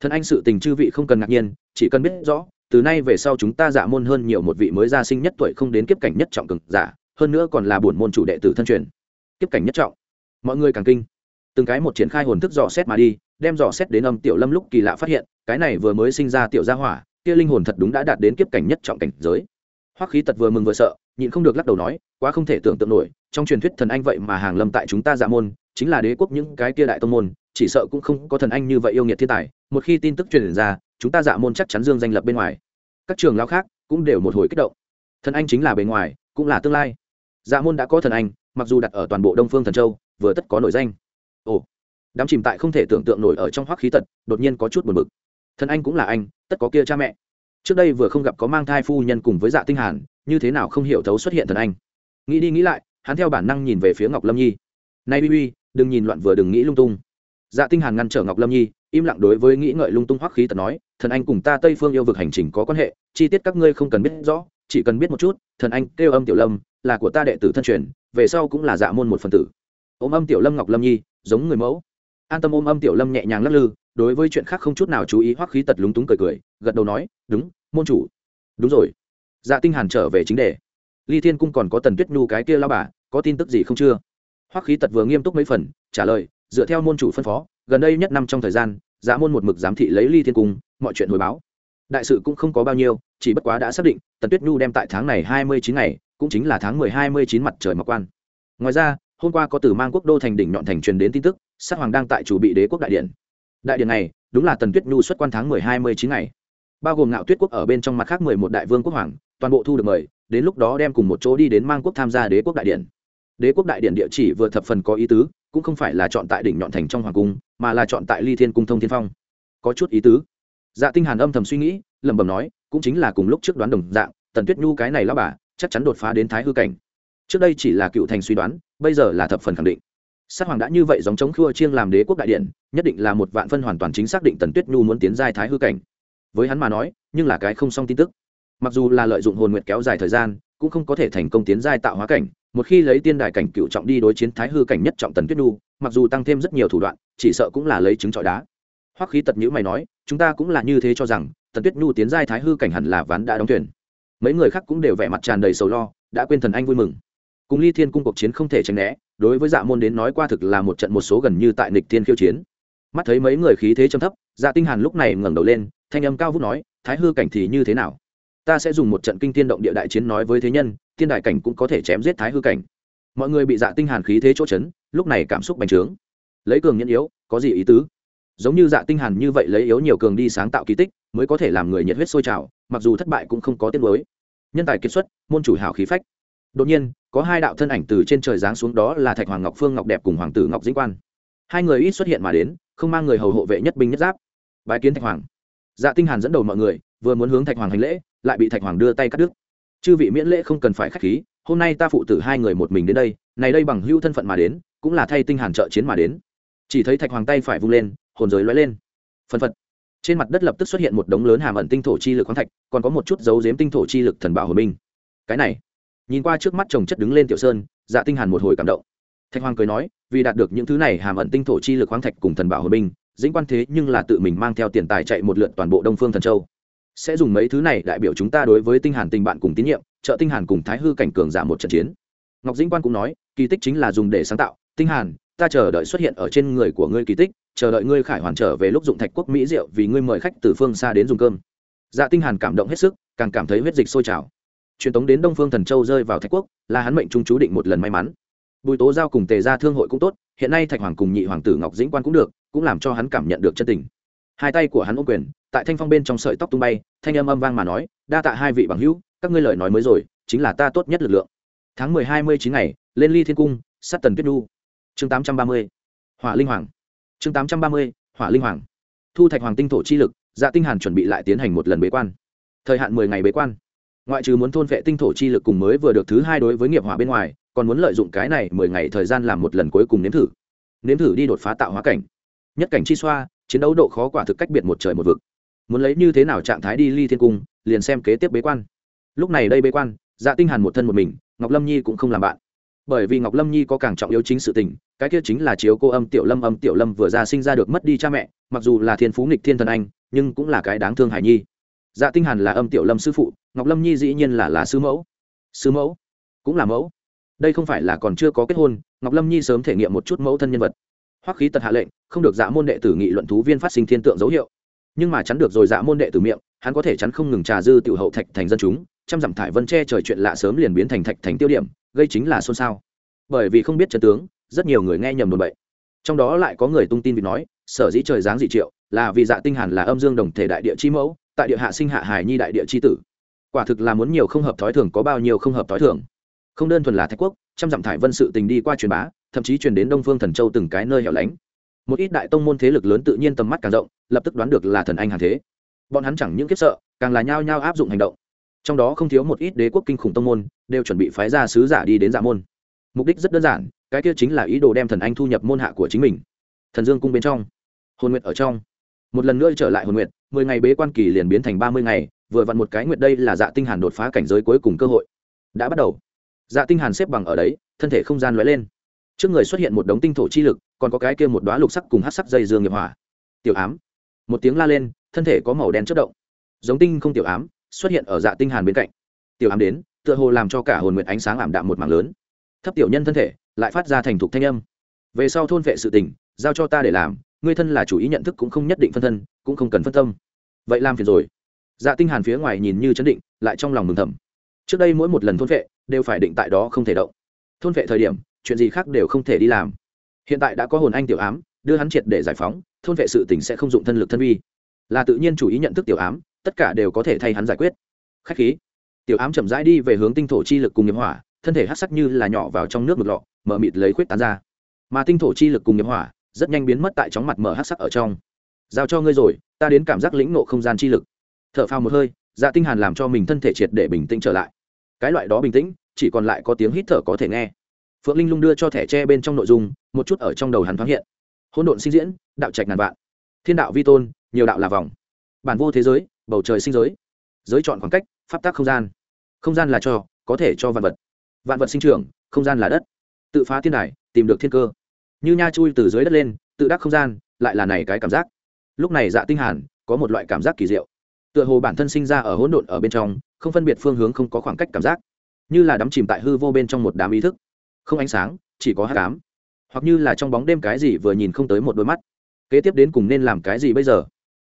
Thần anh sự tình chư vị không cần ngạc nhiên, chỉ cần biết rõ, từ nay về sau chúng ta dạ môn hơn nhiều một vị mới gia sinh nhất tuổi không đến kiếp cảnh nhất trọng cực giả, hơn nữa còn là bổn môn chủ đệ tử thân truyền. Kiếp cảnh nhất trọng. Mọi người càng kinh. Từng cái một triển khai hồn thức dò xét mà đi, đem dò xét đến âm tiểu lâm lúc kỳ lạ phát hiện, cái này vừa mới sinh ra tiểu gia hỏa, kia linh hồn thật đúng đã đạt đến kiếp cảnh nhất trọng cảnh giới hoắc khí tật vừa mừng vừa sợ, nhịn không được lắc đầu nói, quá không thể tưởng tượng nổi, trong truyền thuyết thần anh vậy mà hàng lâm tại chúng ta dạ môn, chính là đế quốc những cái kia đại tông môn, chỉ sợ cũng không có thần anh như vậy yêu nghiệt thiên tài. Một khi tin tức truyền ra, chúng ta dạ môn chắc chắn dương danh lập bên ngoài. Các trường lao khác cũng đều một hồi kích động. Thần anh chính là bề ngoài, cũng là tương lai. Dạ môn đã có thần anh, mặc dù đặt ở toàn bộ đông phương thần châu, vừa tất có nổi danh. Ồ, đám chìm tại không thể tưởng tượng nổi ở trong hoắc khí tật, đột nhiên có chút buồn bực. Thần anh cũng là anh, tất có kia cha mẹ trước đây vừa không gặp có mang thai phu nhân cùng với dạ tinh hàn, như thế nào không hiểu thấu xuất hiện thần anh. Nghĩ đi nghĩ lại, hắn theo bản năng nhìn về phía ngọc lâm nhi. Nay uy uy, đừng nhìn loạn vừa, đừng nghĩ lung tung. Dạ tinh hàn ngăn trở ngọc lâm nhi, im lặng đối với nghĩ ngợi lung tung hoắc khí tật nói, thần anh cùng ta tây phương yêu vực hành trình có quan hệ, chi tiết các ngươi không cần biết rõ, chỉ cần biết một chút, thần anh kêu âm tiểu lâm, là của ta đệ tử thân truyền, về sau cũng là dạ môn một phần tử. Ôm âm tiểu lâm ngọc lâm nhi, giống người mẫu. An tâm ôm âm tiểu lâm nhẹ nhàng lắc lư đối với chuyện khác không chút nào chú ý, hoắc khí tật lúng túng cười cười, gật đầu nói, đúng, môn chủ. Đúng rồi. Dạ tinh hàn trở về chính đề. Ly thiên cung còn có tần tuyết nhu cái kia lao bà, có tin tức gì không chưa? Hoắc khí tật vừa nghiêm túc mấy phần, trả lời, dựa theo môn chủ phân phó, gần đây nhất năm trong thời gian dạ môn một mực giám thị lấy ly thiên cung, mọi chuyện hồi báo. Đại sự cũng không có bao nhiêu, chỉ bất quá đã xác định, tần tuyết nhu đem tại tháng này hai mươi chín ngày, cũng chính là tháng mười hai mươi chín mặt trời mọc quan. Ngoài ra, hôm qua có từ mang quốc đô thành đỉnh nhọn thành truyền đến tin tức, sát hoàng đang tại chủ bị đế quốc đại điện đại điện này, đúng là tần tuyết nhu xuất quan tháng mười hai mươi chín ngày. Bao gồm ngạo tuyết quốc ở bên trong mặt khác mười một đại vương quốc hoàng, toàn bộ thu được mời, đến lúc đó đem cùng một chỗ đi đến mang quốc tham gia đế quốc đại điện. Đế quốc đại điện địa chỉ vừa thập phần có ý tứ, cũng không phải là chọn tại đỉnh nhọn thành trong hoàng cung, mà là chọn tại ly thiên cung thông thiên phong. Có chút ý tứ. Dạ tinh hàn âm thầm suy nghĩ, lẩm bẩm nói, cũng chính là cùng lúc trước đoán đồng dạng, tần tuyết nhu cái này lão bà, chắc chắn đột phá đến thái hư cảnh. Trước đây chỉ là cựu thành suy đoán, bây giờ là thập phần khẳng định sát hoàng đã như vậy giống chống khua chiêng làm đế quốc đại điện, nhất định là một vạn phân hoàn toàn chính xác định tần tuyết nhu muốn tiến giai thái hư cảnh. Với hắn mà nói, nhưng là cái không xong tin tức. Mặc dù là lợi dụng hồn nguyện kéo dài thời gian, cũng không có thể thành công tiến giai tạo hóa cảnh, một khi lấy tiên đài cảnh cựu trọng đi đối chiến thái hư cảnh nhất trọng tần tuyết nhu, mặc dù tăng thêm rất nhiều thủ đoạn, chỉ sợ cũng là lấy trứng trọi đá. Hoắc khí tật nhữ mày nói, chúng ta cũng là như thế cho rằng, tần tuyết nhu tiến giai thái hư cảnh hẳn là ván đã đóng thuyền. Mấy người khác cũng đều vẻ mặt tràn đầy sầu lo, đã quên thần anh vui mừng. Cùng ly thiên cung cuộc chiến không thể tránh né đối với dạ môn đến nói qua thực là một trận một số gần như tại nịch thiên khiêu chiến. Mắt thấy mấy người khí thế trầm thấp dạ tinh hàn lúc này ngẩng đầu lên, thanh âm cao vút nói, thái hư cảnh thì như thế nào? Ta sẽ dùng một trận kinh tiên động địa đại chiến nói với thế nhân tiên đại cảnh cũng có thể chém giết thái hư cảnh. Mọi người bị dạ tinh hàn khí thế chỗ chấn, lúc này cảm xúc bành trướng. Lấy cường nhân yếu, có gì ý tứ? Giống như dạ tinh hàn như vậy lấy yếu nhiều cường đi sáng tạo kỳ tích, mới có thể làm người nhiệt huyết sôi trào, mặc dù thất bại cũng không có tiếc mới nhân tài kiệt xuất, môn chủ hảo khí phách. Đột nhiên có hai đạo thân ảnh từ trên trời giáng xuống, đó là thạch hoàng ngọc phương, ngọc đẹp cùng hoàng tử ngọc dĩnh quan. Hai người ít xuất hiện mà đến, không mang người hầu hộ vệ nhất binh nhất giáp. Bái kiến thạch hoàng. Dạ tinh hàn dẫn đầu mọi người, vừa muốn hướng thạch hoàng hành lễ, lại bị thạch hoàng đưa tay cắt đứt. Chư vị miễn lễ không cần phải khách khí, hôm nay ta phụ tử hai người một mình đến đây, này đây bằng hữu thân phận mà đến, cũng là thay tinh hàn trợ chiến mà đến. Chỉ thấy thạch hoàng tay phải vung lên, hồn giới lóe lên. Phân phật. Trên mặt đất lập tức xuất hiện một đống lớn hàm ẩn tinh thổ chi lực khoáng thạch, còn có một chút dấu giếm tinh thổ chi lực thần bảo hồi minh cái này nhìn qua trước mắt chồng chất đứng lên tiểu sơn dạ tinh hàn một hồi cảm động. Thạch hoàng cười nói, vì đạt được những thứ này hàm ẩn tinh thổ chi lực khoáng thạch cùng thần bảo hồi binh, dĩnh quan thế nhưng là tự mình mang theo tiền tài chạy một lượt toàn bộ đông phương thần châu. Sẽ dùng mấy thứ này đại biểu chúng ta đối với tinh hàn tình bạn cùng tín nhiệm, trợ tinh hàn cùng thái hư cảnh cường giảm một trận chiến. Ngọc dĩnh quan cũng nói, kỳ tích chính là dùng để sáng tạo, tinh hàn, ta chờ đợi xuất hiện ở trên người của ngươi kỳ tích, chờ đợi ngươi khải hoàn trở về lúc dụng thạch quốc mỹ diệu vì ngươi mời khách từ phương xa đến dùng cơm. Dạ tinh hàn cảm động hết sức, càng cảm thấy huyết dịch sôi trào truyền tống đến đông phương thần châu rơi vào thạch quốc, là hắn mệnh trung chú định một lần may mắn. Bùi tố giao cùng tề gia thương hội cũng tốt, hiện nay thạch hoàng cùng nhị hoàng tử ngọc dĩnh quan cũng được, cũng làm cho hắn cảm nhận được chân tình. Hai tay của hắn ôm quyền, tại thanh phong bên trong sợi tóc tung bay, thanh âm âm vang mà nói, đa tạ hai vị bằng hữu, các ngươi lời nói mới rồi, chính là ta tốt nhất lực lượng. Tháng mười hai mươi chín ngày, lên ly thiên cung, sát tần tuyết nhu. Chương tám trăm ba mươi, hỏa linh hoàng. Chương tám trăm ba mươi, hỏa linh hoàng. Thu thạch hoàng tinh thổ chi lực dạ tinh hàn chuẩn bị lại tiến hành một lần bế quan. Thời hạn mười ngày bế quan ngoại trừ muốn thôn vệ tinh thổ chi lực cùng mới vừa được thứ hai đối với nghiệp hỏa bên ngoài, còn muốn lợi dụng cái này mười ngày thời gian làm một lần cuối cùng nếm thử. Nếm thử đi đột phá tạo hóa cảnh. Nhất cảnh chi xoa, chiến đấu độ khó quả thực cách biệt một trời một vực. Muốn lấy như thế nào trạng thái đi ly thiên cung, liền xem kế tiếp bế quan. Lúc này đây bế quan dạ tinh hàn một thân một mình, ngọc lâm nhi cũng không làm bạn. Bởi vì ngọc lâm nhi có càng trọng yếu chính sự tình, cái kia chính là chiếu cô âm tiểu lâm âm tiểu lâm vừa ra sinh ra được mất đi cha mẹ, mặc dù là thiên phú nghịch thiên thần anh, nhưng cũng là cái đáng thương hải nhi dạ tinh hàn là âm tiểu lâm sư phụ, ngọc lâm nhi dĩ nhiên là là sư mẫu. Sư mẫu? Cũng là mẫu. Đây không phải là còn chưa có kết hôn, ngọc lâm nhi sớm thể nghiệm một chút mẫu thân nhân vật. Hoắc khí tật hạ lệnh, không được dạ môn đệ tử nghị luận thú viên phát sinh thiên tượng dấu hiệu. Nhưng mà chắn được rồi dạ môn đệ tử miệng, hắn có thể chắn không ngừng trà dư tiểu hậu thạch thành dân chúng, trăm dặm thải vân che trời chuyện lạ sớm liền biến thành thạch thành tiêu điểm, gây chính là xôn xao. Bởi vì không biết chân tướng, rất nhiều người nghe nhầm đồn bậy. Trong đó lại có người tung tin vì nói, sở dĩ trời dáng dị triệu, là vì dạ tinh hàn là âm dương đồng thể đại địa chi mẫu tại địa hạ sinh hạ hải nhi đại địa chi tử. Quả thực là muốn nhiều không hợp thói thường, có bao nhiêu không hợp thói thường. Không đơn thuần là thạch quốc, trăm dặm thải vân sự tình đi qua truyền bá, thậm chí truyền đến đông phương thần châu từng cái nơi hẻo lánh. Một ít đại tông môn thế lực lớn tự nhiên tầm mắt càng rộng, lập tức đoán được là thần anh hàn thế. Bọn hắn chẳng những kiếp sợ, càng là nhao nhao áp dụng hành động. Trong đó không thiếu một ít đế quốc kinh khủng tông môn, đều chuẩn bị phái ra sứ giả đi đến dạ môn. Mục đích rất đơn giản, cái kia chính là ý đồ đem thần anh thu nhập môn hạ của chính mình. Thần dương cung bên trong, hồn nguyệt ở trong. Một lần nữa trở lại hồn nguyệt mười ngày bế quan kỳ liền biến thành ba mươi ngày, vừa vặn một cái nguyệt đây là dạ tinh hàn đột phá cảnh giới cuối cùng cơ hội. Đã bắt đầu. Dạ tinh hàn xếp bằng ở đấy, thân thể không gian lóe lên. Trước người xuất hiện một đống tinh thổ chi lực, còn có cái kia một đóa lục sắc cùng hắc sắc dây dương nghiệp hỏa. Tiểu ám. Một tiếng la lên, thân thể có màu đen chớp động. Giống tinh không tiểu ám, xuất hiện ở dạ tinh hàn bên cạnh. Tiểu ám đến, tựa hồ làm cho cả hồn nguyệt ánh sáng ảm đạm một mảng lớn. Thấp tiểu nhân thân thể, lại phát ra thành thục thanh âm. Về sau thôn vệ sự tình, giao cho ta để làm, ngươi thân là chủ ý nhận thức cũng không nhất định phân thân cũng không cần phân tâm. Vậy làm phiền rồi. Dạ tinh hàn phía ngoài nhìn như chấn định, lại trong lòng mừng thầm. Trước đây mỗi một lần thôn vệ, đều phải định tại đó không thể động. Thôn vệ thời điểm, chuyện gì khác đều không thể đi làm. Hiện tại đã có hồn anh tiểu ám, đưa hắn triệt để giải phóng, thôn vệ sự tình sẽ không dụng thân lực thân vi là tự nhiên chủ ý nhận thức tiểu ám, tất cả đều có thể thay hắn giải quyết. Khách khí. Tiểu ám chậm rãi đi về hướng tinh thổ chi lực cùng nghiệp hỏa, thân thể hắc sắc như là nhỏ vào trong nước một lọ, mở mịt lấy khuyết tán ra. Mà tinh thổ chi lực cùng nghiệp hỏa, rất nhanh biến mất tại chóng mặt mở hắc sắc ở trong giao cho ngươi rồi, ta đến cảm giác lĩnh nộ không gian chi lực. Thở phào một hơi dạ tinh hàn làm cho mình thân thể triệt để bình tĩnh trở lại. Cái loại đó bình tĩnh, chỉ còn lại có tiếng hít thở có thể nghe. Phượng linh lung đưa cho thẻ tre bên trong nội dung, một chút ở trong đầu hắn thoáng hiện. Hỗn độn sinh diễn, đạo trạch ngàn vạn. Thiên đạo vi tôn, nhiều đạo là vòng. Bản vô thế giới, bầu trời sinh giới. Giới chọn khoảng cách, pháp tác không gian. Không gian là cho có thể cho vạn vật. Vạn vật sinh trưởng, không gian là đất. Tự phá thiên đài, tìm được thiên cơ. Như nha chui từ dưới đất lên, tự đắc không gian, lại là này cái cảm giác lúc này dạ tinh hàn có một loại cảm giác kỳ diệu. Tựa hồ bản thân sinh ra ở hỗn độn ở bên trong, không phân biệt phương hướng không có khoảng cách cảm giác. Như là đắm chìm tại hư vô bên trong một đám ý thức. Không ánh sáng, chỉ có hắc ám. Hoặc như là trong bóng đêm cái gì vừa nhìn không tới một đôi mắt. Kế tiếp đến cùng nên làm cái gì bây giờ?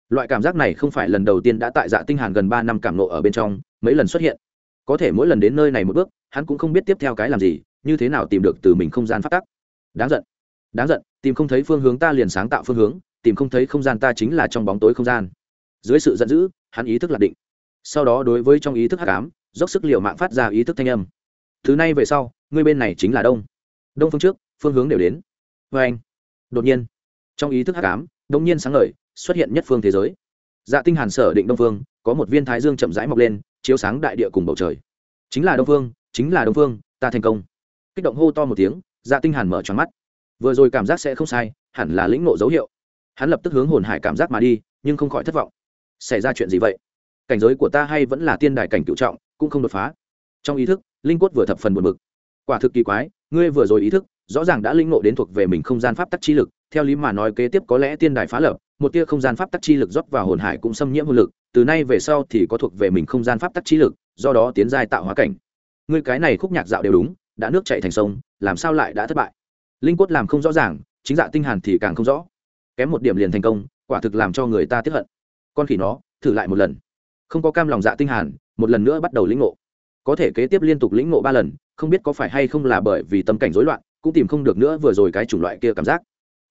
Loại cảm giác này không phải lần đầu tiên đã tại dạ tinh hàn gần ba năm cảm nộ ở bên trong, mấy lần xuất hiện. Có thể mỗi lần đến nơi này một bước, hắn cũng không biết tiếp theo cái làm gì, như thế nào tìm được từ mình không gian phát tắc. Đáng giận. Đáng giận, tìm không thấy phương hướng ta liền sáng tạo phương hướng tìm không thấy không gian ta chính là trong bóng tối không gian. Dưới sự giận dữ, hắn ý thức lạc định. Sau đó đối với trong ý thức hắc ám, dốc sức liệu mạng phát ra ý thức thanh âm. Thứ này về sau ngươi bên này chính là đông. Đông phương trước, phương hướng đều đến. Vê anh, đột nhiên, trong ý thức hắc ám đông nhiên sáng ngời, xuất hiện nhất phương thế giới. Dạ tinh hàn sở định đông phương, có một viên thái dương chậm rãi mọc lên, chiếu sáng đại địa cùng bầu trời. Chính là đông phương, chính là đông phương, ta thành công. Kích động hô to một tiếng dạ tinh hàn mở tròn mắt. Vừa rồi cảm giác sẽ không sai, hẳn là lĩnh ngộ dấu hiệu hắn lập tức hướng hồn hải cảm giác mà đi, nhưng không khỏi thất vọng. Xảy ra chuyện gì vậy? Cảnh giới của ta hay vẫn là tiên đài cảnh cựu trọng, cũng không đột phá. Trong ý thức, linh quất vừa thập phần buồn bực. Quả thực kỳ quái, ngươi vừa rồi ý thức, rõ ràng đã linh ngộ đến thuộc về mình không gian pháp tắc chi lực. Theo lý mà nói kế tiếp có lẽ tiên đài phá lập một tia không gian pháp tắc chi lực rót vào hồn hải cũng xâm nhiễm hồn lực, từ nay về sau thì có thuộc về mình không gian pháp tắc chi lực, do đó tiến giai tạo hóa cảnh. Ngươi cái này khúc nhạc dạo đều đúng, đã nước chạy thành sông, làm sao lại đã thất bại? Linh quất làm không rõ ràng, chính dạ tinh hàn thì càng không rõ kém một điểm liền thành công, quả thực làm cho người ta tiếp hận. Con khỉ nó, thử lại một lần. Không có cam lòng dạ tinh hàn, một lần nữa bắt đầu lĩnh ngộ. Có thể kế tiếp liên tục lĩnh ngộ ba lần, không biết có phải hay không là bởi vì tâm cảnh rối loạn, cũng tìm không được nữa vừa rồi cái chủng loại kia cảm giác.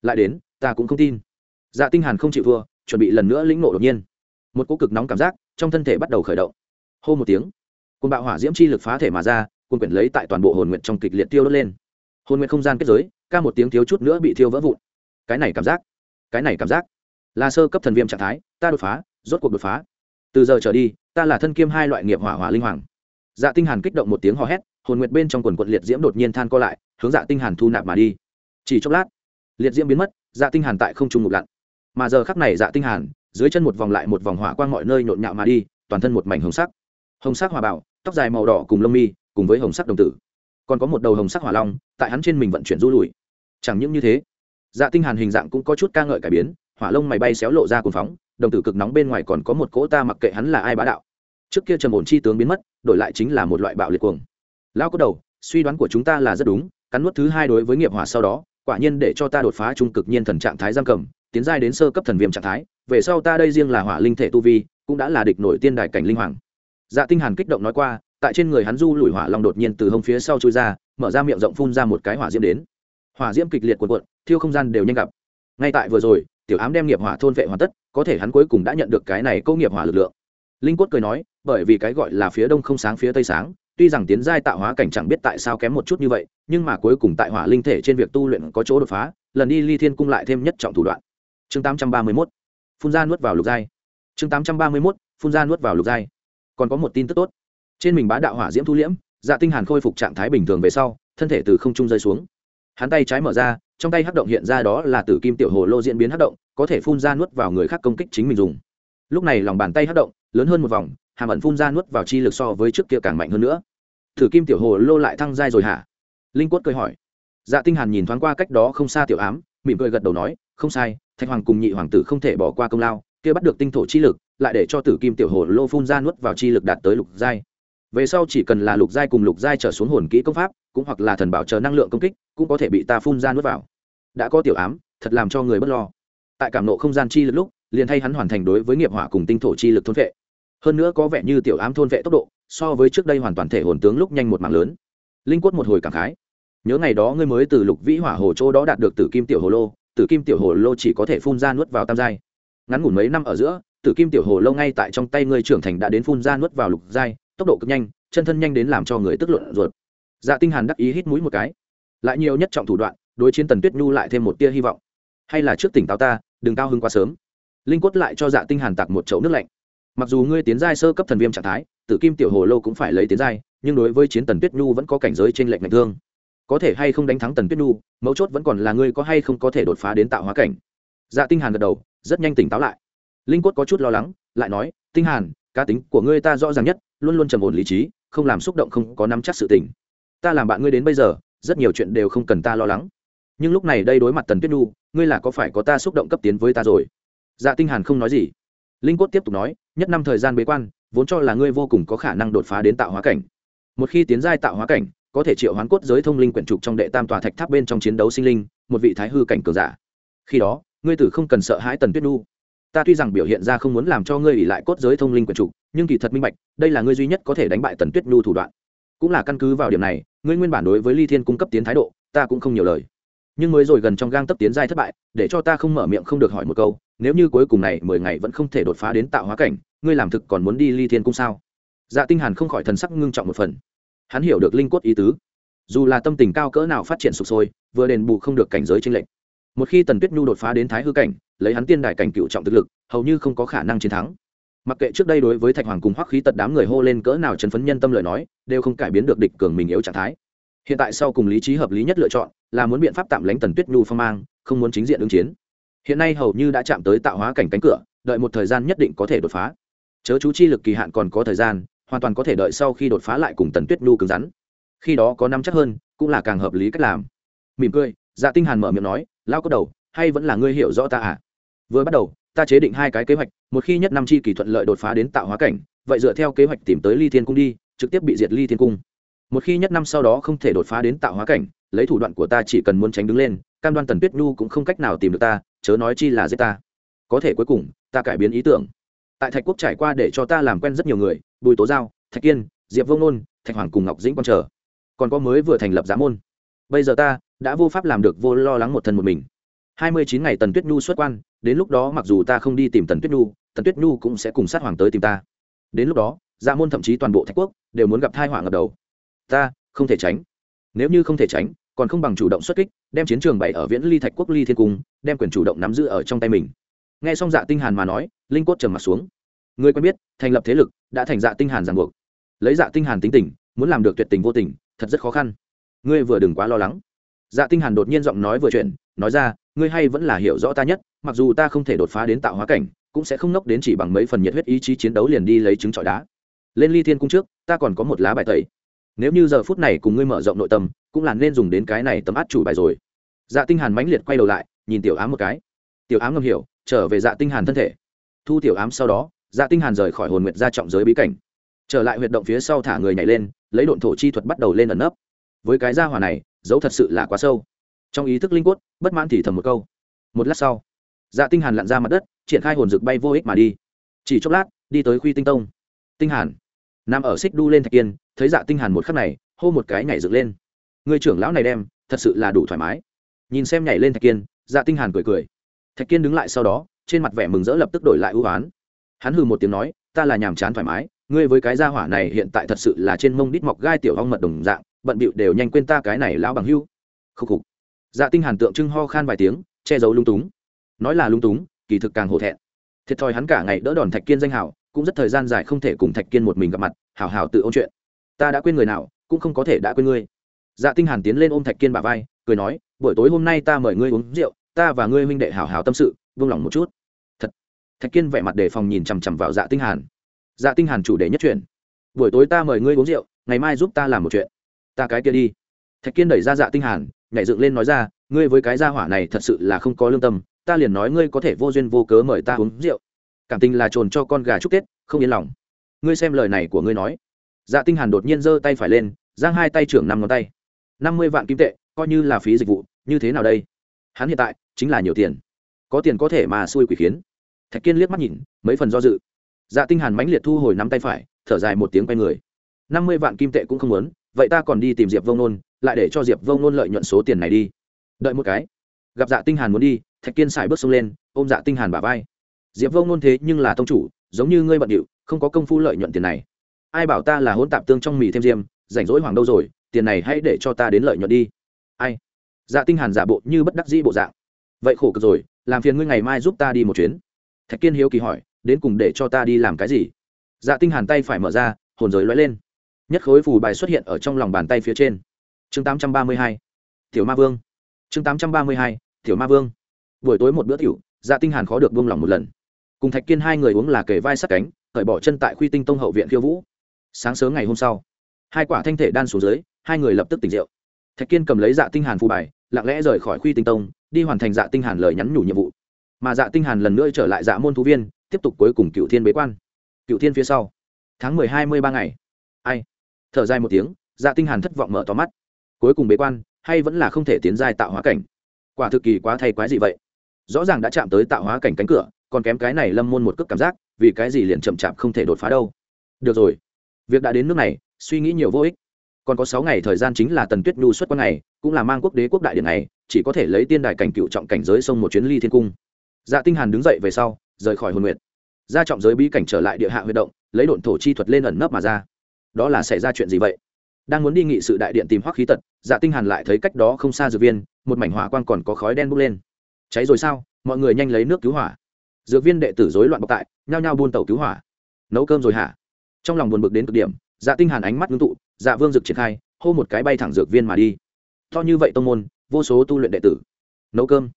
Lại đến, ta cũng không tin. Dạ tinh hàn không chịu thua, chuẩn bị lần nữa lĩnh ngộ đột nhiên. Một cỗ cực nóng cảm giác trong thân thể bắt đầu khởi động. Hô một tiếng. Côn bạo hỏa diễm chi lực phá thể mà ra côn quyển lấy tại toàn bộ hồn nguyện trong kịch liệt tiêu đốt lên. Hồn nguyện không gian kết giới, ca một tiếng thiếu chút nữa bị thiêu vỡ vụn. Cái này cảm giác cái này cảm giác. Là sơ cấp thần viêm trạng thái, ta đột phá, rốt cuộc đột phá. Từ giờ trở đi, ta là thân kiêm hai loại nghiệp hỏa hỏa linh hoàng. Dạ tinh hàn kích động một tiếng hò hét, hồn nguyệt bên trong quần quật liệt diễm đột nhiên than co lại, hướng dạ tinh hàn thu nạp mà đi. Chỉ chốc lát, liệt diễm biến mất dạ tinh hàn tại không trung ngục lặn. Mà giờ khắc này dạ tinh hàn, dưới chân một vòng lại một vòng hỏa quang mọi nơi nhộn nhạo mà đi, toàn thân một mảnh hồng sắc. Hồng sắc hỏa bảo, tóc dài màu đỏ cùng lông mi, cùng với hồng sắc đồng tử. Còn có một đầu hồng sắc hỏa long, tại hắn trên mình vận chuyển du lùi. Chẳng những như thế dạ tinh hàn hình dạng cũng có chút ca ngợi cải biến, hỏa lông mày bay xéo lộ ra cuồng phóng, đồng tử cực nóng bên ngoài còn có một cỗ ta mặc kệ hắn là ai bá đạo. Trước kia trầm ổn chi tướng biến mất, đổi lại chính là một loại bạo liệt cuồng. Lão có đầu, suy đoán của chúng ta là rất đúng, cắn nuốt thứ hai đối với nghiệp hỏa sau đó, quả nhiên để cho ta đột phá trung cực nhiên thần trạng thái giam cầm, tiến giai đến sơ cấp thần viêm trạng thái, về sau ta đây riêng là hỏa linh thể tu vi, cũng đã là địch nổi tiên đài cảnh linh hoàng. Dạ tinh hàn kích động nói qua, tại trên người hắn du lùi hỏa long đột nhiên từ hông phía sau chui ra, mở ra miệng rộng phun ra một cái hỏa diễm đến hỏa diễm kịch liệt cuộn cuộn, thiêu không gian đều nhanh gặp. Ngay tại vừa rồi, tiểu ám đem nghiệp hỏa thôn vệ hoàn tất, có thể hắn cuối cùng đã nhận được cái này câu nghiệp hỏa lực lượng. Linh quất cười nói, bởi vì cái gọi là phía đông không sáng phía tây sáng, tuy rằng tiến giai tạo hóa cảnh chẳng biết tại sao kém một chút như vậy, nhưng mà cuối cùng tại hỏa linh thể trên việc tu luyện có chỗ đột phá, lần đi ly thiên cung lại thêm nhất trọng thủ đoạn. Chương 831 phun ra nuốt vào lục giai. Chương 831 phun ra nuốt vào lục giai. Còn có một tin tức tốt. Trên mình bá đạo hỏa diễm thu liễm dạ tinh hàn khôi phục trạng thái bình thường về sau, thân thể từ không trung rơi xuống hắn tay trái mở ra, trong tay hắc động hiện ra đó là tử kim tiểu hồ lô diễn biến hắc động, có thể phun ra nuốt vào người khác công kích chính mình dùng. Lúc này lòng bàn tay hắc động, lớn hơn một vòng, hàm ẩn phun ra nuốt vào chi lực so với trước kia càng mạnh hơn nữa. Thử kim tiểu hồ lô lại thăng giai rồi hả? Linh quất cười hỏi. Dạ tinh hàn nhìn thoáng qua cách đó không xa tiểu ám, mỉm cười gật đầu nói, không sai, thạch hoàng cùng nhị hoàng tử không thể bỏ qua công lao, kia bắt được tinh thổ chi lực, lại để cho tử kim tiểu hồ lô phun ra nuốt vào chi lực đạt tới lục giai. Về sau chỉ cần là lục giai cùng lục giai trở xuống hồn kỹ công pháp, cũng hoặc là thần bảo chờ năng lượng công kích cũng có thể bị ta phun ra nuốt vào. Đã có tiểu ám, thật làm cho người bất lo. Tại cảm nộ không gian chi lực lúc, liền thay hắn hoàn thành đối với nghiệp hỏa cùng tinh thổ chi lực thôn vệ. Hơn nữa có vẻ như tiểu ám thôn vệ tốc độ, so với trước đây hoàn toàn thể hồn tướng lúc nhanh một mạng lớn. Linh quất một hồi cảm khái. Nhớ ngày đó ngươi mới từ lục vĩ hỏa hồ châu đó đạt được tử kim tiểu hồ lô, tử kim tiểu hồ lô chỉ có thể phun ra nuốt vào tam giai. Ngắn ngủn mấy năm ở giữa, tử kim tiểu hồ lô ngay tại trong tay ngươi trưởng thành đã đến phun ra nuốt vào lục giai, tốc độ cực nhanh, chân thân nhanh đến làm cho người tức luận ruột. Dạ tinh hàn đắc ý hít mũi một cái lại nhiều nhất trọng thủ đoạn, đối chiến tần tuyết nhu lại thêm một tia hy vọng. Hay là trước tỉnh táo ta, đừng cao hứng quá sớm. Linh quất lại cho dạ tinh hàn tặng một chậu nước lạnh. Mặc dù ngươi tiến giai sơ cấp thần viêm trạng thái, tử kim tiểu hồ lô cũng phải lấy tiến giai, nhưng đối với chiến tần tuyết nhu vẫn có cảnh giới trên lệnh ngạch thương. Có thể hay không đánh thắng tần tuyết nhu, mấu chốt vẫn còn là ngươi có hay không có thể đột phá đến tạo hóa cảnh. Dạ tinh hàn gật đầu, rất nhanh tỉnh táo lại. Linh quất có chút lo lắng, lại nói, tinh hàn, cá tính của ngươi ta rõ ràng nhất, luôn luôn trầm ổn lý trí, không làm xúc động, không có nắm chắc sự tình. Ta làm bạn ngươi đến bây giờ rất nhiều chuyện đều không cần ta lo lắng. Nhưng lúc này đây đối mặt tần tuyết nhu, ngươi là có phải có ta xúc động cấp tiến với ta rồi? Dạ tinh hàn không nói gì. Linh Cốt tiếp tục nói, nhất năm thời gian bế quan, vốn cho là ngươi vô cùng có khả năng đột phá đến tạo hóa cảnh. Một khi tiến giai tạo hóa cảnh, có thể triệu hoán cốt giới thông linh quyển trục trong đệ tam tòa thạch tháp bên trong chiến đấu sinh linh, một vị thái hư cảnh cường giả. Khi đó, ngươi tử không cần sợ hãi tần tuyết nhu. Ta tuy rằng biểu hiện ra không muốn làm cho ngươi ỉ lại cốt giới thông linh quyển trục, nhưng kỳ thật minh bạch, đây là ngươi duy nhất có thể đánh bại tần tuyết nhu thủ đoạn cũng là căn cứ vào điểm này, ngươi nguyên bản đối với ly thiên cung cấp tiến thái độ, ta cũng không nhiều lời. Nhưng mới rồi gần trong gang tấp tiến giai thất bại, để cho ta không mở miệng không được hỏi một câu, nếu như cuối cùng này mười ngày vẫn không thể đột phá đến tạo hóa cảnh, ngươi làm thực còn muốn đi ly thiên cung sao? Dạ tinh hàn không khỏi thần sắc ngưng trọng một phần. Hắn hiểu được linh cốt ý tứ. Dù là tâm tình cao cỡ nào phát triển sụp sôi, vừa đền bù không được cảnh giới trinh lệch. Một khi tần tuyết nhu đột phá đến thái hư cảnh, lấy hắn tiên đại cảnh cựu trọng thực lực, hầu như không có khả năng chiến thắng. Mặc kệ trước đây đối với thạch hoàng cùng hoắc khí tật đám người hô lên cỡ nào chấn phấn nhân tâm lời nói đều không cải biến được địch cường mình yếu trạng thái. Hiện tại sau cùng lý trí hợp lý nhất lựa chọn là muốn biện pháp tạm lánh tần tuyết nhu phong mang, không muốn chính diện ứng chiến. Hiện nay hầu như đã chạm tới tạo hóa cảnh cánh cửa, đợi một thời gian nhất định có thể đột phá. Chớ chú chi lực kỳ hạn còn có thời gian, hoàn toàn có thể đợi sau khi đột phá lại cùng tần tuyết nhu cứng rắn. Khi đó có năm chắc hơn, cũng là càng hợp lý cách làm. Mỉm cười dạ tinh hàn mở miệng nói lao có đầu, hay vẫn là ngươi hiểu rõ ta à? Vừa bắt đầu, ta chế định hai cái kế hoạch, một khi nhất năm chi kỳ thuận lợi đột phá đến tạo hóa cảnh, vậy dựa theo kế hoạch tìm tới ly thiên cung đi trực tiếp bị diệt ly thiên cung. Một khi nhất năm sau đó không thể đột phá đến tạo hóa cảnh, lấy thủ đoạn của ta chỉ cần muốn tránh đứng lên, cam đoan tần tuyết nhu cũng không cách nào tìm được ta, chớ nói chi là giết ta. Có thể cuối cùng, ta cải biến ý tưởng. Tại thạch quốc trải qua để cho ta làm quen rất nhiều người, bùi tố giao, thạch kiên, diệp vông nôn, thạch hoàng cùng ngọc dĩnh quang trở còn có mới vừa thành lập giá môn. Bây giờ ta đã vô pháp làm được vô lo lắng một thân một mình. Hai mươi chín ngày tần tuyết nhu xuất quan, đến lúc đó mặc dù ta không đi tìm tần tuyết nhu, tần tuyết nhu cũng sẽ cùng sát hoàng tới tìm ta. Đến lúc đó dạ môn thậm chí toàn bộ thạch quốc đều muốn gặp thai họa ngập đầu. Ta, không thể tránh. Nếu như không thể tránh, còn không bằng chủ động xuất kích, đem chiến trường bày ở viễn ly thạch quốc ly thiên cung, đem quyền chủ động nắm giữ ở trong tay mình. Nghe xong dạ tinh hàn mà nói, linh cốt trầm mặt xuống. Người quen biết, thành lập thế lực, đã thành dạ tinh hàn ràng buộc. Lấy dạ tinh hàn tính tình, muốn làm được tuyệt tình vô tình, thật rất khó khăn. Ngươi vừa đừng quá lo lắng. Dạ tinh hàn đột nhiên giọng nói vừa chuyện nói ra, ngươi hay vẫn là hiểu rõ ta nhất, mặc dù ta không thể đột phá đến tạo hóa cảnh, cũng sẽ không nốc đến chỉ bằng mấy phần nhiệt huyết ý chí chiến đấu liền đi lấy trứng trọi đá lên ly thiên cung trước, ta còn có một lá bài tẩy. Nếu như giờ phút này cùng ngươi mở rộng nội tâm, cũng là nên dùng đến cái này tấm át chủ bài rồi. Dạ tinh hàn mãnh liệt quay đầu lại, nhìn tiểu ám một cái. Tiểu ám ngầm hiểu, trở về dạ tinh hàn thân thể. Thu tiểu ám sau đó dạ tinh hàn rời khỏi hồn nguyệt ra trọng giới bí cảnh. Trở lại huyệt động phía sau thả người nhảy lên, lấy độn thổ chi thuật bắt đầu lên ẩn nấp. Với cái gia hỏa này, dấu thật sự là quá sâu. Trong ý thức linh quất bất mãn thì thầm một câu. Một lát sau dạ tinh hàn lặn ra mặt đất, triển khai hồn dược bay vô ích mà đi. Chỉ chốc lát, đi tới khuy tinh tông. Tinh hàn nằm ở xích đu lên thạch kiên, thấy dạ tinh hàn một khắc này, hô một cái nhảy dựng lên. Người trưởng lão này đem, thật sự là đủ thoải mái. Nhìn xem nhảy lên thạch kiên dạ tinh hàn cười cười. Thạch kiên đứng lại sau đó, trên mặt vẻ mừng rỡ lập tức đổi lại ưu ái hắn hừ một tiếng nói, ta là nhàm chán thoải mái, ngươi với cái gia hỏa này hiện tại thật sự là trên mông đít mọc gai tiểu ong mật đồng dạng, bận bịu đều nhanh quên ta cái này lão bằng hưu. Khúc khục. Dạ tinh hàn tượng trưng ho khan vài tiếng, che giấu lung túng. Nói là lung túng, kỳ thực càng hổ thẹn. Thiệt thòi hắn cả ngày đỡ đòn thạch kiên danh hảo cũng rất thời gian dài không thể cùng thạch kiên một mình gặp mặt hảo hảo tự ôn chuyện. Ta đã quên người nào, cũng không có thể đã quên ngươi. Dạ tinh hàn tiến lên ôm thạch kiên bả vai, cười nói, buổi tối hôm nay ta mời ngươi uống rượu, ta và ngươi huynh đệ hảo hảo tâm sự, vương lòng một chút. Thật. Thạch kiên vẻ mặt đề phòng nhìn chằm chằm vào dạ tinh hàn. Dạ tinh hàn chủ đề nhất chuyện. buổi tối ta mời ngươi uống rượu, ngày mai giúp ta làm một chuyện. Ta cái kia đi. Thạch kiên đẩy ra dạ tinh hàn, nhảy dựng lên nói ra, ngươi với cái gia hỏa này thật sự là không có lương tâm, ta liền nói ngươi có thể vô duyên vô cớ mời ta uống rượu cảm tình là trồn cho con gà chúc tết, không yên lòng. Ngươi xem lời này của ngươi nói. Dạ tinh hàn đột nhiên giơ tay phải lên, giang hai tay trưởng năm ngón tay. Năm mươi vạn kim tệ, coi như là phí dịch vụ, như thế nào đây? Hắn hiện tại chính là nhiều tiền. Có tiền có thể mà xui quỷ khiến. Thạch kiên liếc mắt nhìn, mấy phần do dự. Dạ tinh hàn mãnh liệt thu hồi nắm tay phải, thở dài một tiếng quay người. Năm mươi vạn kim tệ cũng không muốn, vậy ta còn đi tìm diệp vông nôn, lại để cho diệp vông nôn lợi nhuận số tiền này đi. Đợi một cái. Gặp dạ tinh hàn muốn đi, thạch kiên xài bước xông lên, ôm dạ tinh hàn bả vai diệp Vô ngôn thế nhưng là tông chủ, giống như ngươi bận điệu, không có công phu lợi nhuận tiền này. Ai bảo ta là hỗn tạp tương trong mì thêm diêm, rảnh rỗi hoàng đâu rồi, tiền này hãy để cho ta đến lợi nhuận đi. Ai? Dạ tinh hàn giả bộ như bất đắc dĩ bộ dạng. Vậy khổ cực rồi, làm phiền ngươi ngày mai giúp ta đi một chuyến. Thạch kiên hiếu kỳ hỏi, đến cùng để cho ta đi làm cái gì? Dạ tinh hàn tay phải mở ra, hồn giới lóe lên. Nhất khối phù bài xuất hiện ở trong lòng bàn tay phía trên. Chương 832 tiểu ma vương. Chương 832 tiểu ma vương. Buổi tối một bữa tiểu dạ tinh hàn khó được buông lòng một lần cùng thạch kiên hai người uống là kề vai sát cánh, cởi bỏ chân tại khuy tinh tông hậu viện khiêu vũ. Sáng sớm ngày hôm sau, hai quả thanh thể đan xuống dưới, hai người lập tức tỉnh rượu. Thạch kiên cầm lấy dạ tinh hàn phù bài, lặng lẽ rời khỏi khuy tinh tông, đi hoàn thành dạ tinh hàn lời nhắn nhủ nhiệm vụ. Mà dạ tinh hàn lần nữa trở lại dạ môn thú viên, tiếp tục cuối cùng cựu thiên bế quan. Cựu thiên phía sau, tháng mười hai mươi ba ngày. Ai? Thở dài một tiếng dạ tinh hàn thất vọng mở to mắt. Cuối cùng bế quan, hay vẫn là không thể tiến giai tạo hóa cảnh? Quả thực kỳ quá thay quái gì vậy? Rõ ràng đã chạm tới tạo hóa cảnh cánh cửa còn kém cái này lâm môn một cước cảm giác, vì cái gì liền chậm chạp không thể đột phá đâu. Được rồi, việc đã đến nước này, suy nghĩ nhiều vô ích. Còn có sáu ngày thời gian chính là tần tuyết nhu xuất quan này, cũng là mang quốc đế quốc đại điện này, chỉ có thể lấy tiên đài cảnh cựu trọng cảnh giới sông một chuyến ly thiên cung. Dạ tinh hàn đứng dậy về sau, rời khỏi hồn nguyện ra trọng giới bí cảnh trở lại địa hạ huy động, lấy độn thổ chi thuật lên ẩn nấp mà ra. Đó là xảy ra chuyện gì vậy? Đang muốn đi nghị sự đại điện tìm hoắc khí tật dạ tinh hàn lại thấy cách đó không xa dược viên, một mảnh hỏa quang còn có khói đen bốc lên. Cháy rồi sao? Mọi người nhanh lấy nước cứu hỏa dược viên đệ tử rối loạn bọc tại, nhao nhao buôn tàu cứu hỏa. Nấu cơm rồi hả? Trong lòng buồn bực đến cực điểm dạ tinh hàn ánh mắt ngưng tụ dạ vương dực triển khai, hô một cái bay thẳng dược viên mà đi. To như vậy tông môn, vô số tu luyện đệ tử. Nấu cơm.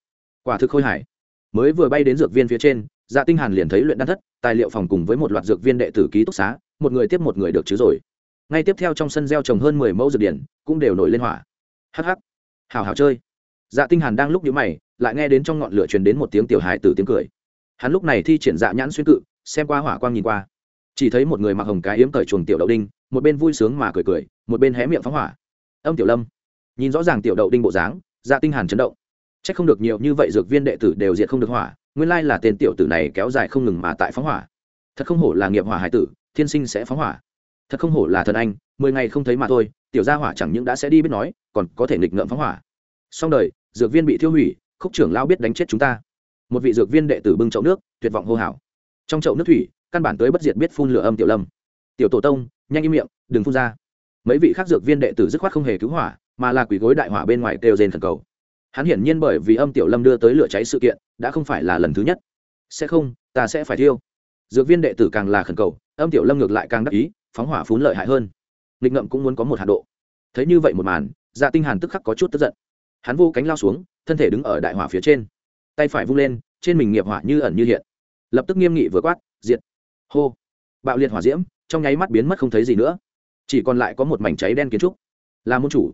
Quả thực khôi hải mới vừa bay đến dược viên phía trên dạ tinh hàn liền thấy luyện đan thất, tài liệu phòng cùng với một loạt dược viên đệ tử ký túc xá, một người tiếp một người được chứ rồi. Ngay tiếp theo trong sân gieo trồng hơn mười mẫu dược điển, cũng đều nổi lên hỏa. Hắc hắc. Hào hào chơi. Dạ tinh hàn đang lúc nhíu mày, lại nghe đến trong ngọn lửa truyền đến một tiếng tiểu hài tử tiếng cười hắn lúc này thi triển dạ nhãn xuyên cự, xem qua hỏa quang nhìn qua. Chỉ thấy một người mặc hồng cái yếm cởi chuồng tiểu đậu đinh, một bên vui sướng mà cười cười, một bên hé miệng phóng hỏa. Âm tiểu lâm, nhìn rõ ràng tiểu đậu đinh bộ dáng dạ tinh hàn chấn động. Chắc không được nhiều như vậy, dược viên đệ tử đều diệt không được hỏa, nguyên lai là tên tiểu tử này kéo dài không ngừng mà tại phóng hỏa. Thật không hổ là nghiệp hỏa hải tử, thiên sinh sẽ phóng hỏa. Thật không hổ là thần anh, mười ngày không thấy mà thôi, tiểu gia hỏa chẳng những đã sẽ đi biết nói, còn có thể nghịch ngợm phóng hỏa. Xong đời, dược viên bị thiêu hủy, khúc trưởng lao biết đánh chết chúng ta một vị dược viên đệ tử bưng chậu nước, tuyệt vọng hô hào. Trong chậu nước thủy, căn bản tới bất diệt biết phun lửa âm tiểu lâm. Tiểu tổ tông, nhanh im miệng, đừng phun ra. Mấy vị khác dược viên đệ tử dứt khoát không hề cứu hỏa, mà là quỷ gối đại hỏa bên ngoài kêu rên thần cầu. Hắn hiển nhiên bởi vì âm tiểu lâm đưa tới lửa cháy sự kiện, đã không phải là lần thứ nhất. Sẽ không, ta sẽ phải thiêu. Dược viên đệ tử càng là khẩn cầu, âm tiểu lâm ngược lại càng đắc ý, phóng hỏa phún lợi hại hơn. Nghịch ngậm cũng muốn có một hạ độ. Thấy như vậy một màn dạ tinh hàn tức khắc có chút tức giận. Hắn vô cánh lao xuống, thân thể đứng ở đại hỏa phía trên tay phải vung lên, trên mình nghiệp hỏa như ẩn như hiện. Lập tức nghiêm nghị vừa quát, diệt. Hô. Bạo liệt hỏa diễm, trong nháy mắt biến mất không thấy gì nữa. Chỉ còn lại có một mảnh cháy đen kiến trúc. Là môn chủ.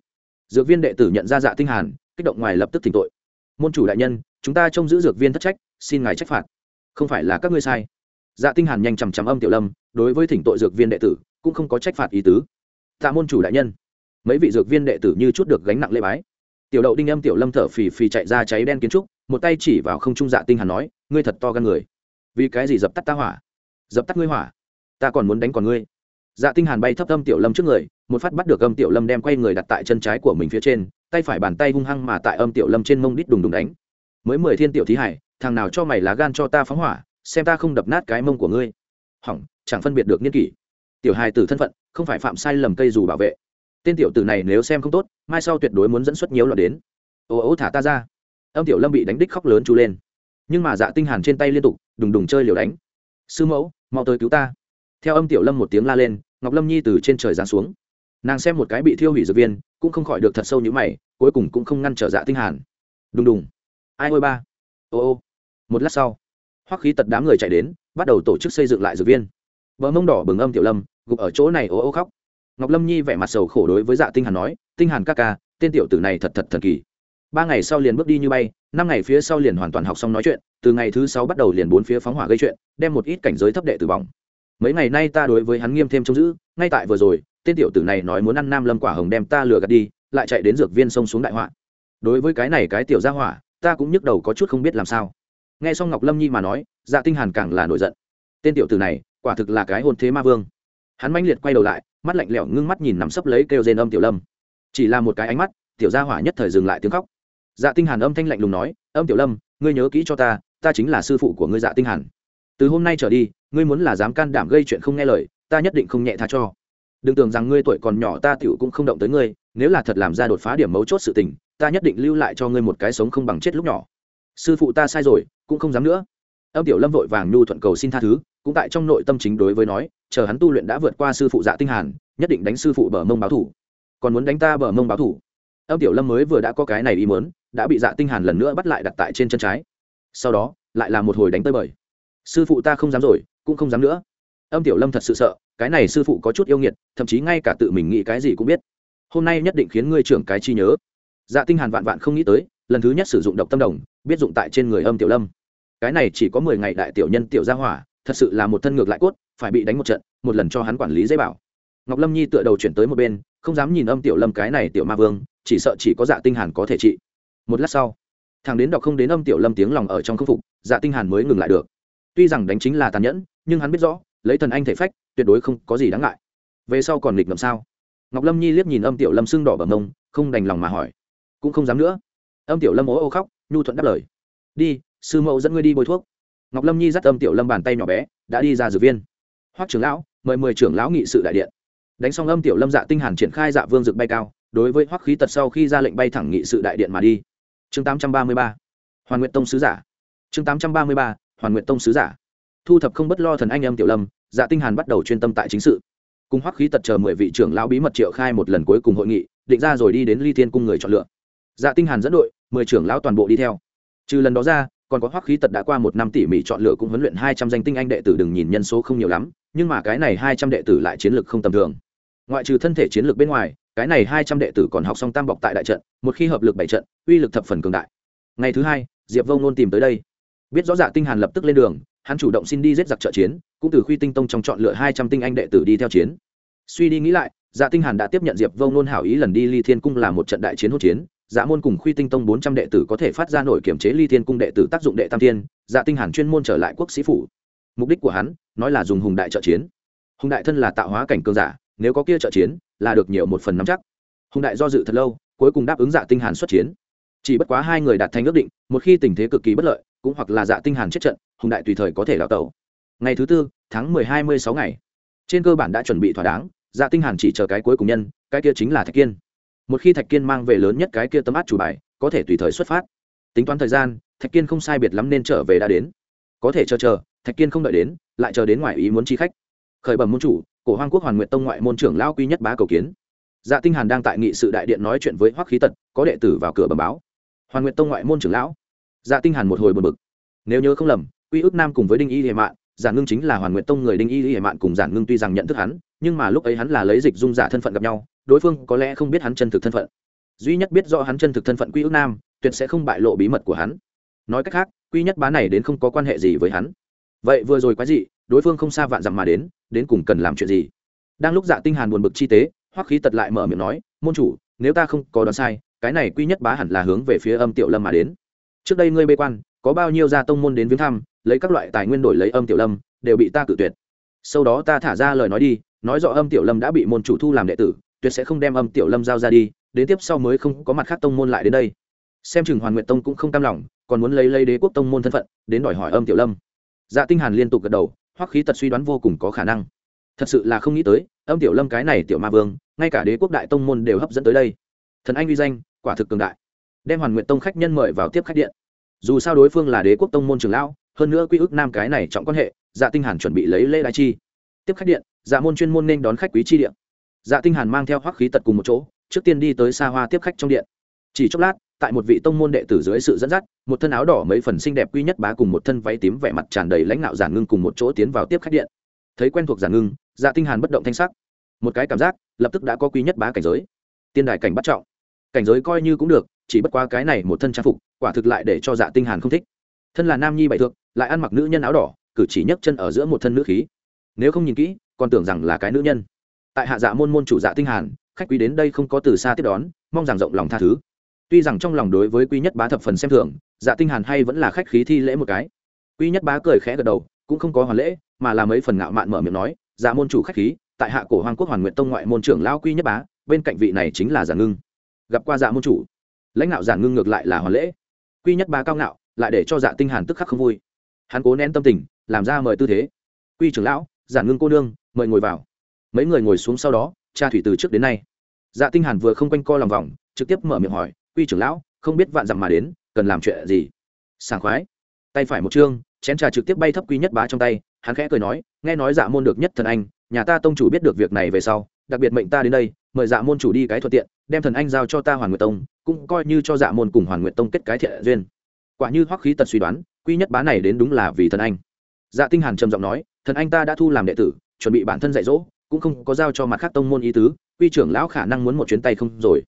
Dược viên đệ tử nhận ra dạ tinh hàn, kích động ngoài lập tức thỉnh tội. Môn chủ đại nhân, chúng ta trông giữ dược viên thất trách, xin ngài trách phạt. Không phải là các ngươi sai. Dạ tinh hàn nhanh chằm chằm âm tiểu lâm, đối với thỉnh tội dược viên đệ tử, cũng không có trách phạt ý tứ. Tạ môn chủ đại nhân. Mấy vị dược viên đệ tử như chút được gánh nặng lễ bái. Tiểu đậu đinh âm tiểu lâm thở phì phì chạy ra cháy đen kiến trúc một tay chỉ vào không trung dạ tinh hàn nói, ngươi thật to gan người. Vì cái gì dập tắt ta hỏa? Dập tắt ngươi hỏa? Ta còn muốn đánh còn ngươi. Dạ tinh hàn bay thấp âm tiểu lâm trước người, một phát bắt được âm tiểu lâm đem quay người đặt tại chân trái của mình phía trên, tay phải bàn tay hung hăng mà tại âm tiểu lâm trên mông đít đùng đùng đánh. Mới mười thiên tiểu thí hải, thằng nào cho mày lá gan cho ta phóng hỏa, xem ta không đập nát cái mông của ngươi. Hỏng, chẳng phân biệt được niên kỷ. Tiểu hài tử thân phận, không phải phạm sai lầm cây dù bảo vệ. Tên tiểu tử này nếu xem không tốt, mai sau tuyệt đối muốn dẫn xuất nhiều loạn đến. Ô ô thả ta ra âm tiểu lâm bị đánh đích khóc lớn chú lên. Nhưng mà dạ tinh hàn trên tay liên tục, đùng đùng chơi liều đánh. Sư mẫu, mau tới cứu ta. Theo âm tiểu lâm một tiếng la lên, ngọc lâm nhi từ trên trời giáng xuống. Nàng xem một cái bị thiêu hủy dược viên, cũng không khỏi được thật sâu như mày, cuối cùng cũng không ngăn trở dạ tinh hàn. Đùng đùng. Ai ôi ba. Ô ô. Một lát sau, hoắc khí tật đám người chạy đến, bắt đầu tổ chức xây dựng lại dược viên. Vợ mông đỏ bừng âm tiểu lâm, gục ở chỗ này ô ô khóc. Ngọc lâm nhi vẻ mặt sầu khổ đối với dạ tinh hàn nói, tinh hàn ca ca, tên tiểu tử này thật thật thần kỳ ba ngày sau liền bước đi như bay, năm ngày phía sau liền hoàn toàn học xong nói chuyện, từ ngày thứ sáu bắt đầu liền bốn phía phóng hỏa gây chuyện, đem một ít cảnh giới thấp đệ tử vong mấy ngày nay ta đối với hắn nghiêm thêm trông giữ, ngay tại vừa rồi, tên tiểu tử này nói muốn ăn nam lâm quả hồng đem ta lừa gạt đi, lại chạy đến dược viên sông xuống đại họa. Đối với cái này cái tiểu gia hỏa, ta cũng nhức đầu có chút không biết làm sao. Nghe xong ngọc lâm nhi mà nói dạ tinh hàn càng là nổi giận. Tên tiểu tử này, quả thực là cái hôn thế ma vương. Hắn manh liệt quay đầu lại, mắt lạnh lẽo ngưng mắt nhìn nắm sấp lấy kêu rên âm tiểu lâm. Chỉ là một cái ánh mắt, tiểu gia hỏa nhất thời dừng lại tiếng khóc dạ tinh hàn âm thanh lạnh lùng nói, âm tiểu lâm, ngươi nhớ kỹ cho ta ta chính là sư phụ của ngươi dạ tinh hàn. Từ hôm nay trở đi, ngươi muốn là dám can đảm gây chuyện không nghe lời, ta nhất định không nhẹ tha cho. Đừng tưởng rằng ngươi tuổi còn nhỏ ta tiểu cũng không động tới ngươi, nếu là thật làm ra đột phá điểm mấu chốt sự tình, ta nhất định lưu lại cho ngươi một cái sống không bằng chết lúc nhỏ. Sư phụ ta sai rồi, cũng không dám nữa. Âm tiểu lâm vội vàng nhu thuận cầu xin tha thứ, cũng tại trong nội tâm chính đối với nói, chờ hắn tu luyện đã vượt qua sư phụ dạ tinh hàn, nhất định đánh sư phụ bờ mông báo thủ. Còn muốn đánh ta bờ mông báo thủ? Âm tiểu lâm mới vừa đã có cái này ý muốn, đã bị dạ tinh hàn lần nữa bắt lại đặt tại trên chân trái. Sau đó, lại là một hồi đánh tới bời. Sư phụ ta không dám rồi, cũng không dám nữa. Âm tiểu lâm thật sự sợ, cái này sư phụ có chút yêu nghiệt, thậm chí ngay cả tự mình nghĩ cái gì cũng biết. Hôm nay nhất định khiến ngươi trưởng cái chi nhớ. Dạ tinh hàn vạn vạn không nghĩ tới, lần thứ nhất sử dụng độc tâm đồng, biết dụng tại trên người âm tiểu lâm. Cái này chỉ có mười ngày đại tiểu nhân tiểu gia hỏa, thật sự là một thân ngược lại cốt, phải bị đánh một trận, một lần cho hắn quản lý dễ bảo. Ngọc lâm nhi tựa đầu chuyển tới một bên, không dám nhìn âm tiểu lâm cái này tiểu ma vương chỉ sợ chỉ có dạ tinh hàn có thể trị. Một lát sau, thằng đến đọc không đến âm tiểu lâm tiếng lòng ở trong khâm phục dạ tinh hàn mới ngừng lại được. Tuy rằng đánh chính là tàn nhẫn, nhưng hắn biết rõ, lấy thần anh thể phách, tuyệt đối không có gì đáng ngại. Về sau còn nghịch ngầm sao? Ngọc lâm nhi liếc nhìn âm tiểu lâm sưng đỏ bờ mông, không đành lòng mà hỏi. Cũng không dám nữa. Âm tiểu lâm ố ô khóc, nhu thuận đáp lời. Đi, sư mẫu dẫn ngươi đi bôi thuốc. Ngọc lâm nhi dắt âm tiểu lâm bàn tay nhỏ bé, đã đi ra dược viên. Hoắc trưởng lão, mời mười trưởng lão nghị sự đại điện. Đánh xong âm tiểu lâm dạ tinh hàn triển khai dạ vương dược bay cao đối với hoắc khí tật sau khi ra lệnh bay thẳng nghị sự đại điện mà đi. Chương 833 hoàn nguyện tông sứ giả. Chương 833 hoàn nguyện tông sứ giả. Thu thập không bất lo thần anh em tiểu lâm dạ tinh hàn bắt đầu chuyên tâm tại chính sự. Cùng hoắc khí tật chờ mười vị trưởng lão bí mật triệu khai một lần cuối cùng hội nghị, định ra rồi đi đến ly thiên cung người chọn lựa. Dạ tinh hàn dẫn đội, mười trưởng lão toàn bộ đi theo. Trừ lần đó ra, còn có hoắc khí tật đã qua một năm tỉ mỉ chọn lựa cũng huấn luyện hai trăm danh tinh anh đệ tử đừng nhìn nhân số không nhiều lắm, nhưng mà cái này hai trăm đệ tử lại chiến lược không tầm thường. Ngoại trừ thân thể chiến lược bên ngoài cái này hai trăm đệ tử còn học xong tam bọc tại đại trận, một khi hợp lực bảy trận, uy lực thập phần cường đại. Ngày thứ hai, diệp vông nôn tìm tới đây. Biết rõ dạ tinh hàn lập tức lên đường, hắn chủ động xin đi giết giặc trợ chiến, cũng từ khuy tinh tông trong chọn lựa hai trăm tinh anh đệ tử đi theo chiến. Suy đi nghĩ lại dạ tinh hàn đã tiếp nhận diệp vông nôn hảo ý lần đi ly thiên cung là một trận đại chiến hỗn chiến. Dạ môn cùng khuy tinh tông bốn trăm đệ tử có thể phát ra nổi kiểm chế ly thiên cung đệ tử tác dụng đệ tam thiên dạ tinh hàn chuyên môn trở lại quốc sĩ phủ. Mục đích của hắn, nói là dùng hùng đại trợ chiến. Hùng đại thân là tạo hóa cảnh cường giả nếu có kia trợ chiến, là được nhiều một phần nắm chắc. Hùng đại do dự thật lâu, cuối cùng đáp ứng dạ tinh hàn xuất chiến. Chỉ bất quá hai người đạt thành ước định, một khi tình thế cực kỳ bất lợi, cũng hoặc là dạ tinh hàn chết trận, hùng đại tùy thời có thể đào tẩu. Ngày thứ tư, tháng mười hai mươi sáu ngày. Trên cơ bản đã chuẩn bị thỏa đáng dạ tinh hàn chỉ chờ cái cuối cùng nhân, cái kia chính là thạch kiên. Một khi thạch kiên mang về lớn nhất cái kia tấm át chủ bài, có thể tùy thời xuất phát. Tính toán thời gian, thạch kiên không sai biệt lắm nên trở về đã đến. Có thể chờ chờ, thạch kiên không đợi đến, lại chờ đến ngoài ý muốn chi khách. Khởi bẩm môn chủ cổ hoang quốc hoàn nguyện tông ngoại môn trưởng lao quy nhất bá cầu kiến. Dạ tinh hàn đang tại nghị sự đại điện nói chuyện với hoắc khí tật, có đệ tử vào cửa bẩm báo. Hoàn nguyện tông ngoại môn trưởng lão. Dạ tinh hàn một hồi buồn bực. Nếu nhớ không lầm, quy ước nam cùng với đinh y hệ mạn giản ngưng chính là hoàn nguyện tông người đinh y hệ mạn cùng giản ngưng tuy rằng nhận thức hắn, nhưng mà lúc ấy hắn là lấy dịch dung giả thân phận gặp nhau, đối phương có lẽ không biết hắn chân thực thân phận. Duy nhất biết rõ hắn chân thực thân phận quy ước nam, tuyệt sẽ không bại lộ bí mật của hắn. Nói cách khác, quy nhất bá này đến không có quan hệ gì với hắn. Vậy vừa rồi quái gì đối phương không xa vạn dặm mà đến đến cùng cần làm chuyện gì. Đang lúc dạ tinh hàn buồn bực chi tế, hoắc khí tật lại mở miệng nói, môn chủ, nếu ta không có đoán sai, cái này quy nhất bá hẳn là hướng về phía âm tiểu lâm mà đến. Trước đây ngươi bê quan, có bao nhiêu gia tông môn đến viếng thăm, lấy các loại tài nguyên đổi lấy âm tiểu lâm, đều bị ta cự tuyệt. Sau đó ta thả ra lời nói đi, nói rõ âm tiểu lâm đã bị môn chủ thu làm đệ tử, tuyệt sẽ không đem âm tiểu lâm giao ra đi, đến tiếp sau mới không có mặt khác tông môn lại đến đây. Xem chừng hoàn nguyện tông cũng không cam lòng, còn muốn lấy lấy đế quốc tông môn thân phận, đến đòi hỏi âm tiểu lâm. Dạ tinh hàn liên tục gật đầu hoắc khí tật suy đoán vô cùng có khả năng. Thật sự là không nghĩ tới, âm tiểu lâm cái này tiểu ma vương, ngay cả đế quốc đại tông môn đều hấp dẫn tới đây. Thần anh uy danh, quả thực cường đại. Đem hoàn nguyện tông khách nhân mời vào tiếp khách điện. Dù sao đối phương là đế quốc tông môn trường lão, hơn nữa quy ước nam cái này trọng quan hệ dạ tinh hàn chuẩn bị lấy lễ đại chi. Tiếp khách điện dạ môn chuyên môn nên đón khách quý chi điện. Dạ tinh hàn mang theo hoắc khí tật cùng một chỗ, trước tiên đi tới xa hoa tiếp khách trong điện. Chỉ chốc lát tại một vị tông môn đệ tử dưới sự dẫn dắt, một thân áo đỏ mấy phần xinh đẹp quy nhất bá cùng một thân váy tím vẻ mặt tràn đầy lãnh nạo giản ngưng cùng một chỗ tiến vào tiếp khách điện. Thấy quen thuộc giản ngưng dạ tinh hàn bất động thanh sắc. Một cái cảm giác, lập tức đã có quý nhất bá cảnh giới. Tiên đài cảnh bắt trọng. Cảnh giới coi như cũng được, chỉ bất qua cái này một thân trang phục, quả thực lại để cho dạ tinh hàn không thích. Thân là nam nhi bảy thượng lại ăn mặc nữ nhân áo đỏ, cử chỉ nhấc chân ở giữa một thân nữ khí. Nếu không nhìn kỹ, còn tưởng rằng là cái nữ nhân. Tại hạ dạ môn môn chủ dạ tinh hàn, khách quý đến đây không có từ xa tiếp đón, mong rằng rộng lòng tha thứ tuy rằng trong lòng đối với quý nhất bá thập phần xem thường dạ tinh hàn hay vẫn là khách khí thi lễ một cái. Quý nhất bá cười khẽ gật đầu, cũng không có hoàn lễ, mà là mấy phần ngạo mạn mở miệng nói dạ môn chủ khách khí, tại hạ cổ hoàng quốc hoàn nguyện tông ngoại môn trưởng lão quý nhất bá, bên cạnh vị này chính là giả ngưng. Gặp qua dạ môn chủ, lãnh đạo giả ngưng ngược lại là hoàn lễ. Quý nhất bá cao ngạo, lại để cho dạ tinh hàn tức khắc không vui. Hắn cố nén tâm tình, làm ra mời tư thế. Quy trưởng lão giả ngưng cô nương, mời ngồi vào. Mấy người ngồi xuống sau đó cha thủy từ trước đến nay. Dạ tinh hàn vừa không quanh co lòng vòng, trực tiếp mở miệng hỏi quy trưởng lão, không biết vạn dặm mà đến, cần làm chuyện gì? Sảng khoái. Tay phải một chương chén trà trực tiếp bay thấp quy nhất bá trong tay, hắn khẽ cười nói, nghe nói dạ môn được nhất thần anh, nhà ta tông chủ biết được việc này về sau, đặc biệt mệnh ta đến đây, mời dạ môn chủ đi cái thuận tiện, đem thần anh giao cho ta hoàn nguyệt tông, cũng coi như cho dạ môn cùng hoàn nguyệt tông kết cái thiện duyên. Quả như hoắc khí tật suy đoán quy nhất bá này đến đúng là vì thần anh. Dạ tinh hàn trầm giọng nói, thần anh ta đã thu làm đệ tử, chuẩn bị bản thân dạy dỗ, cũng không có giao cho mặt khác tông môn ý tứ, quy trưởng lão khả năng muốn một chuyến tay không rồi.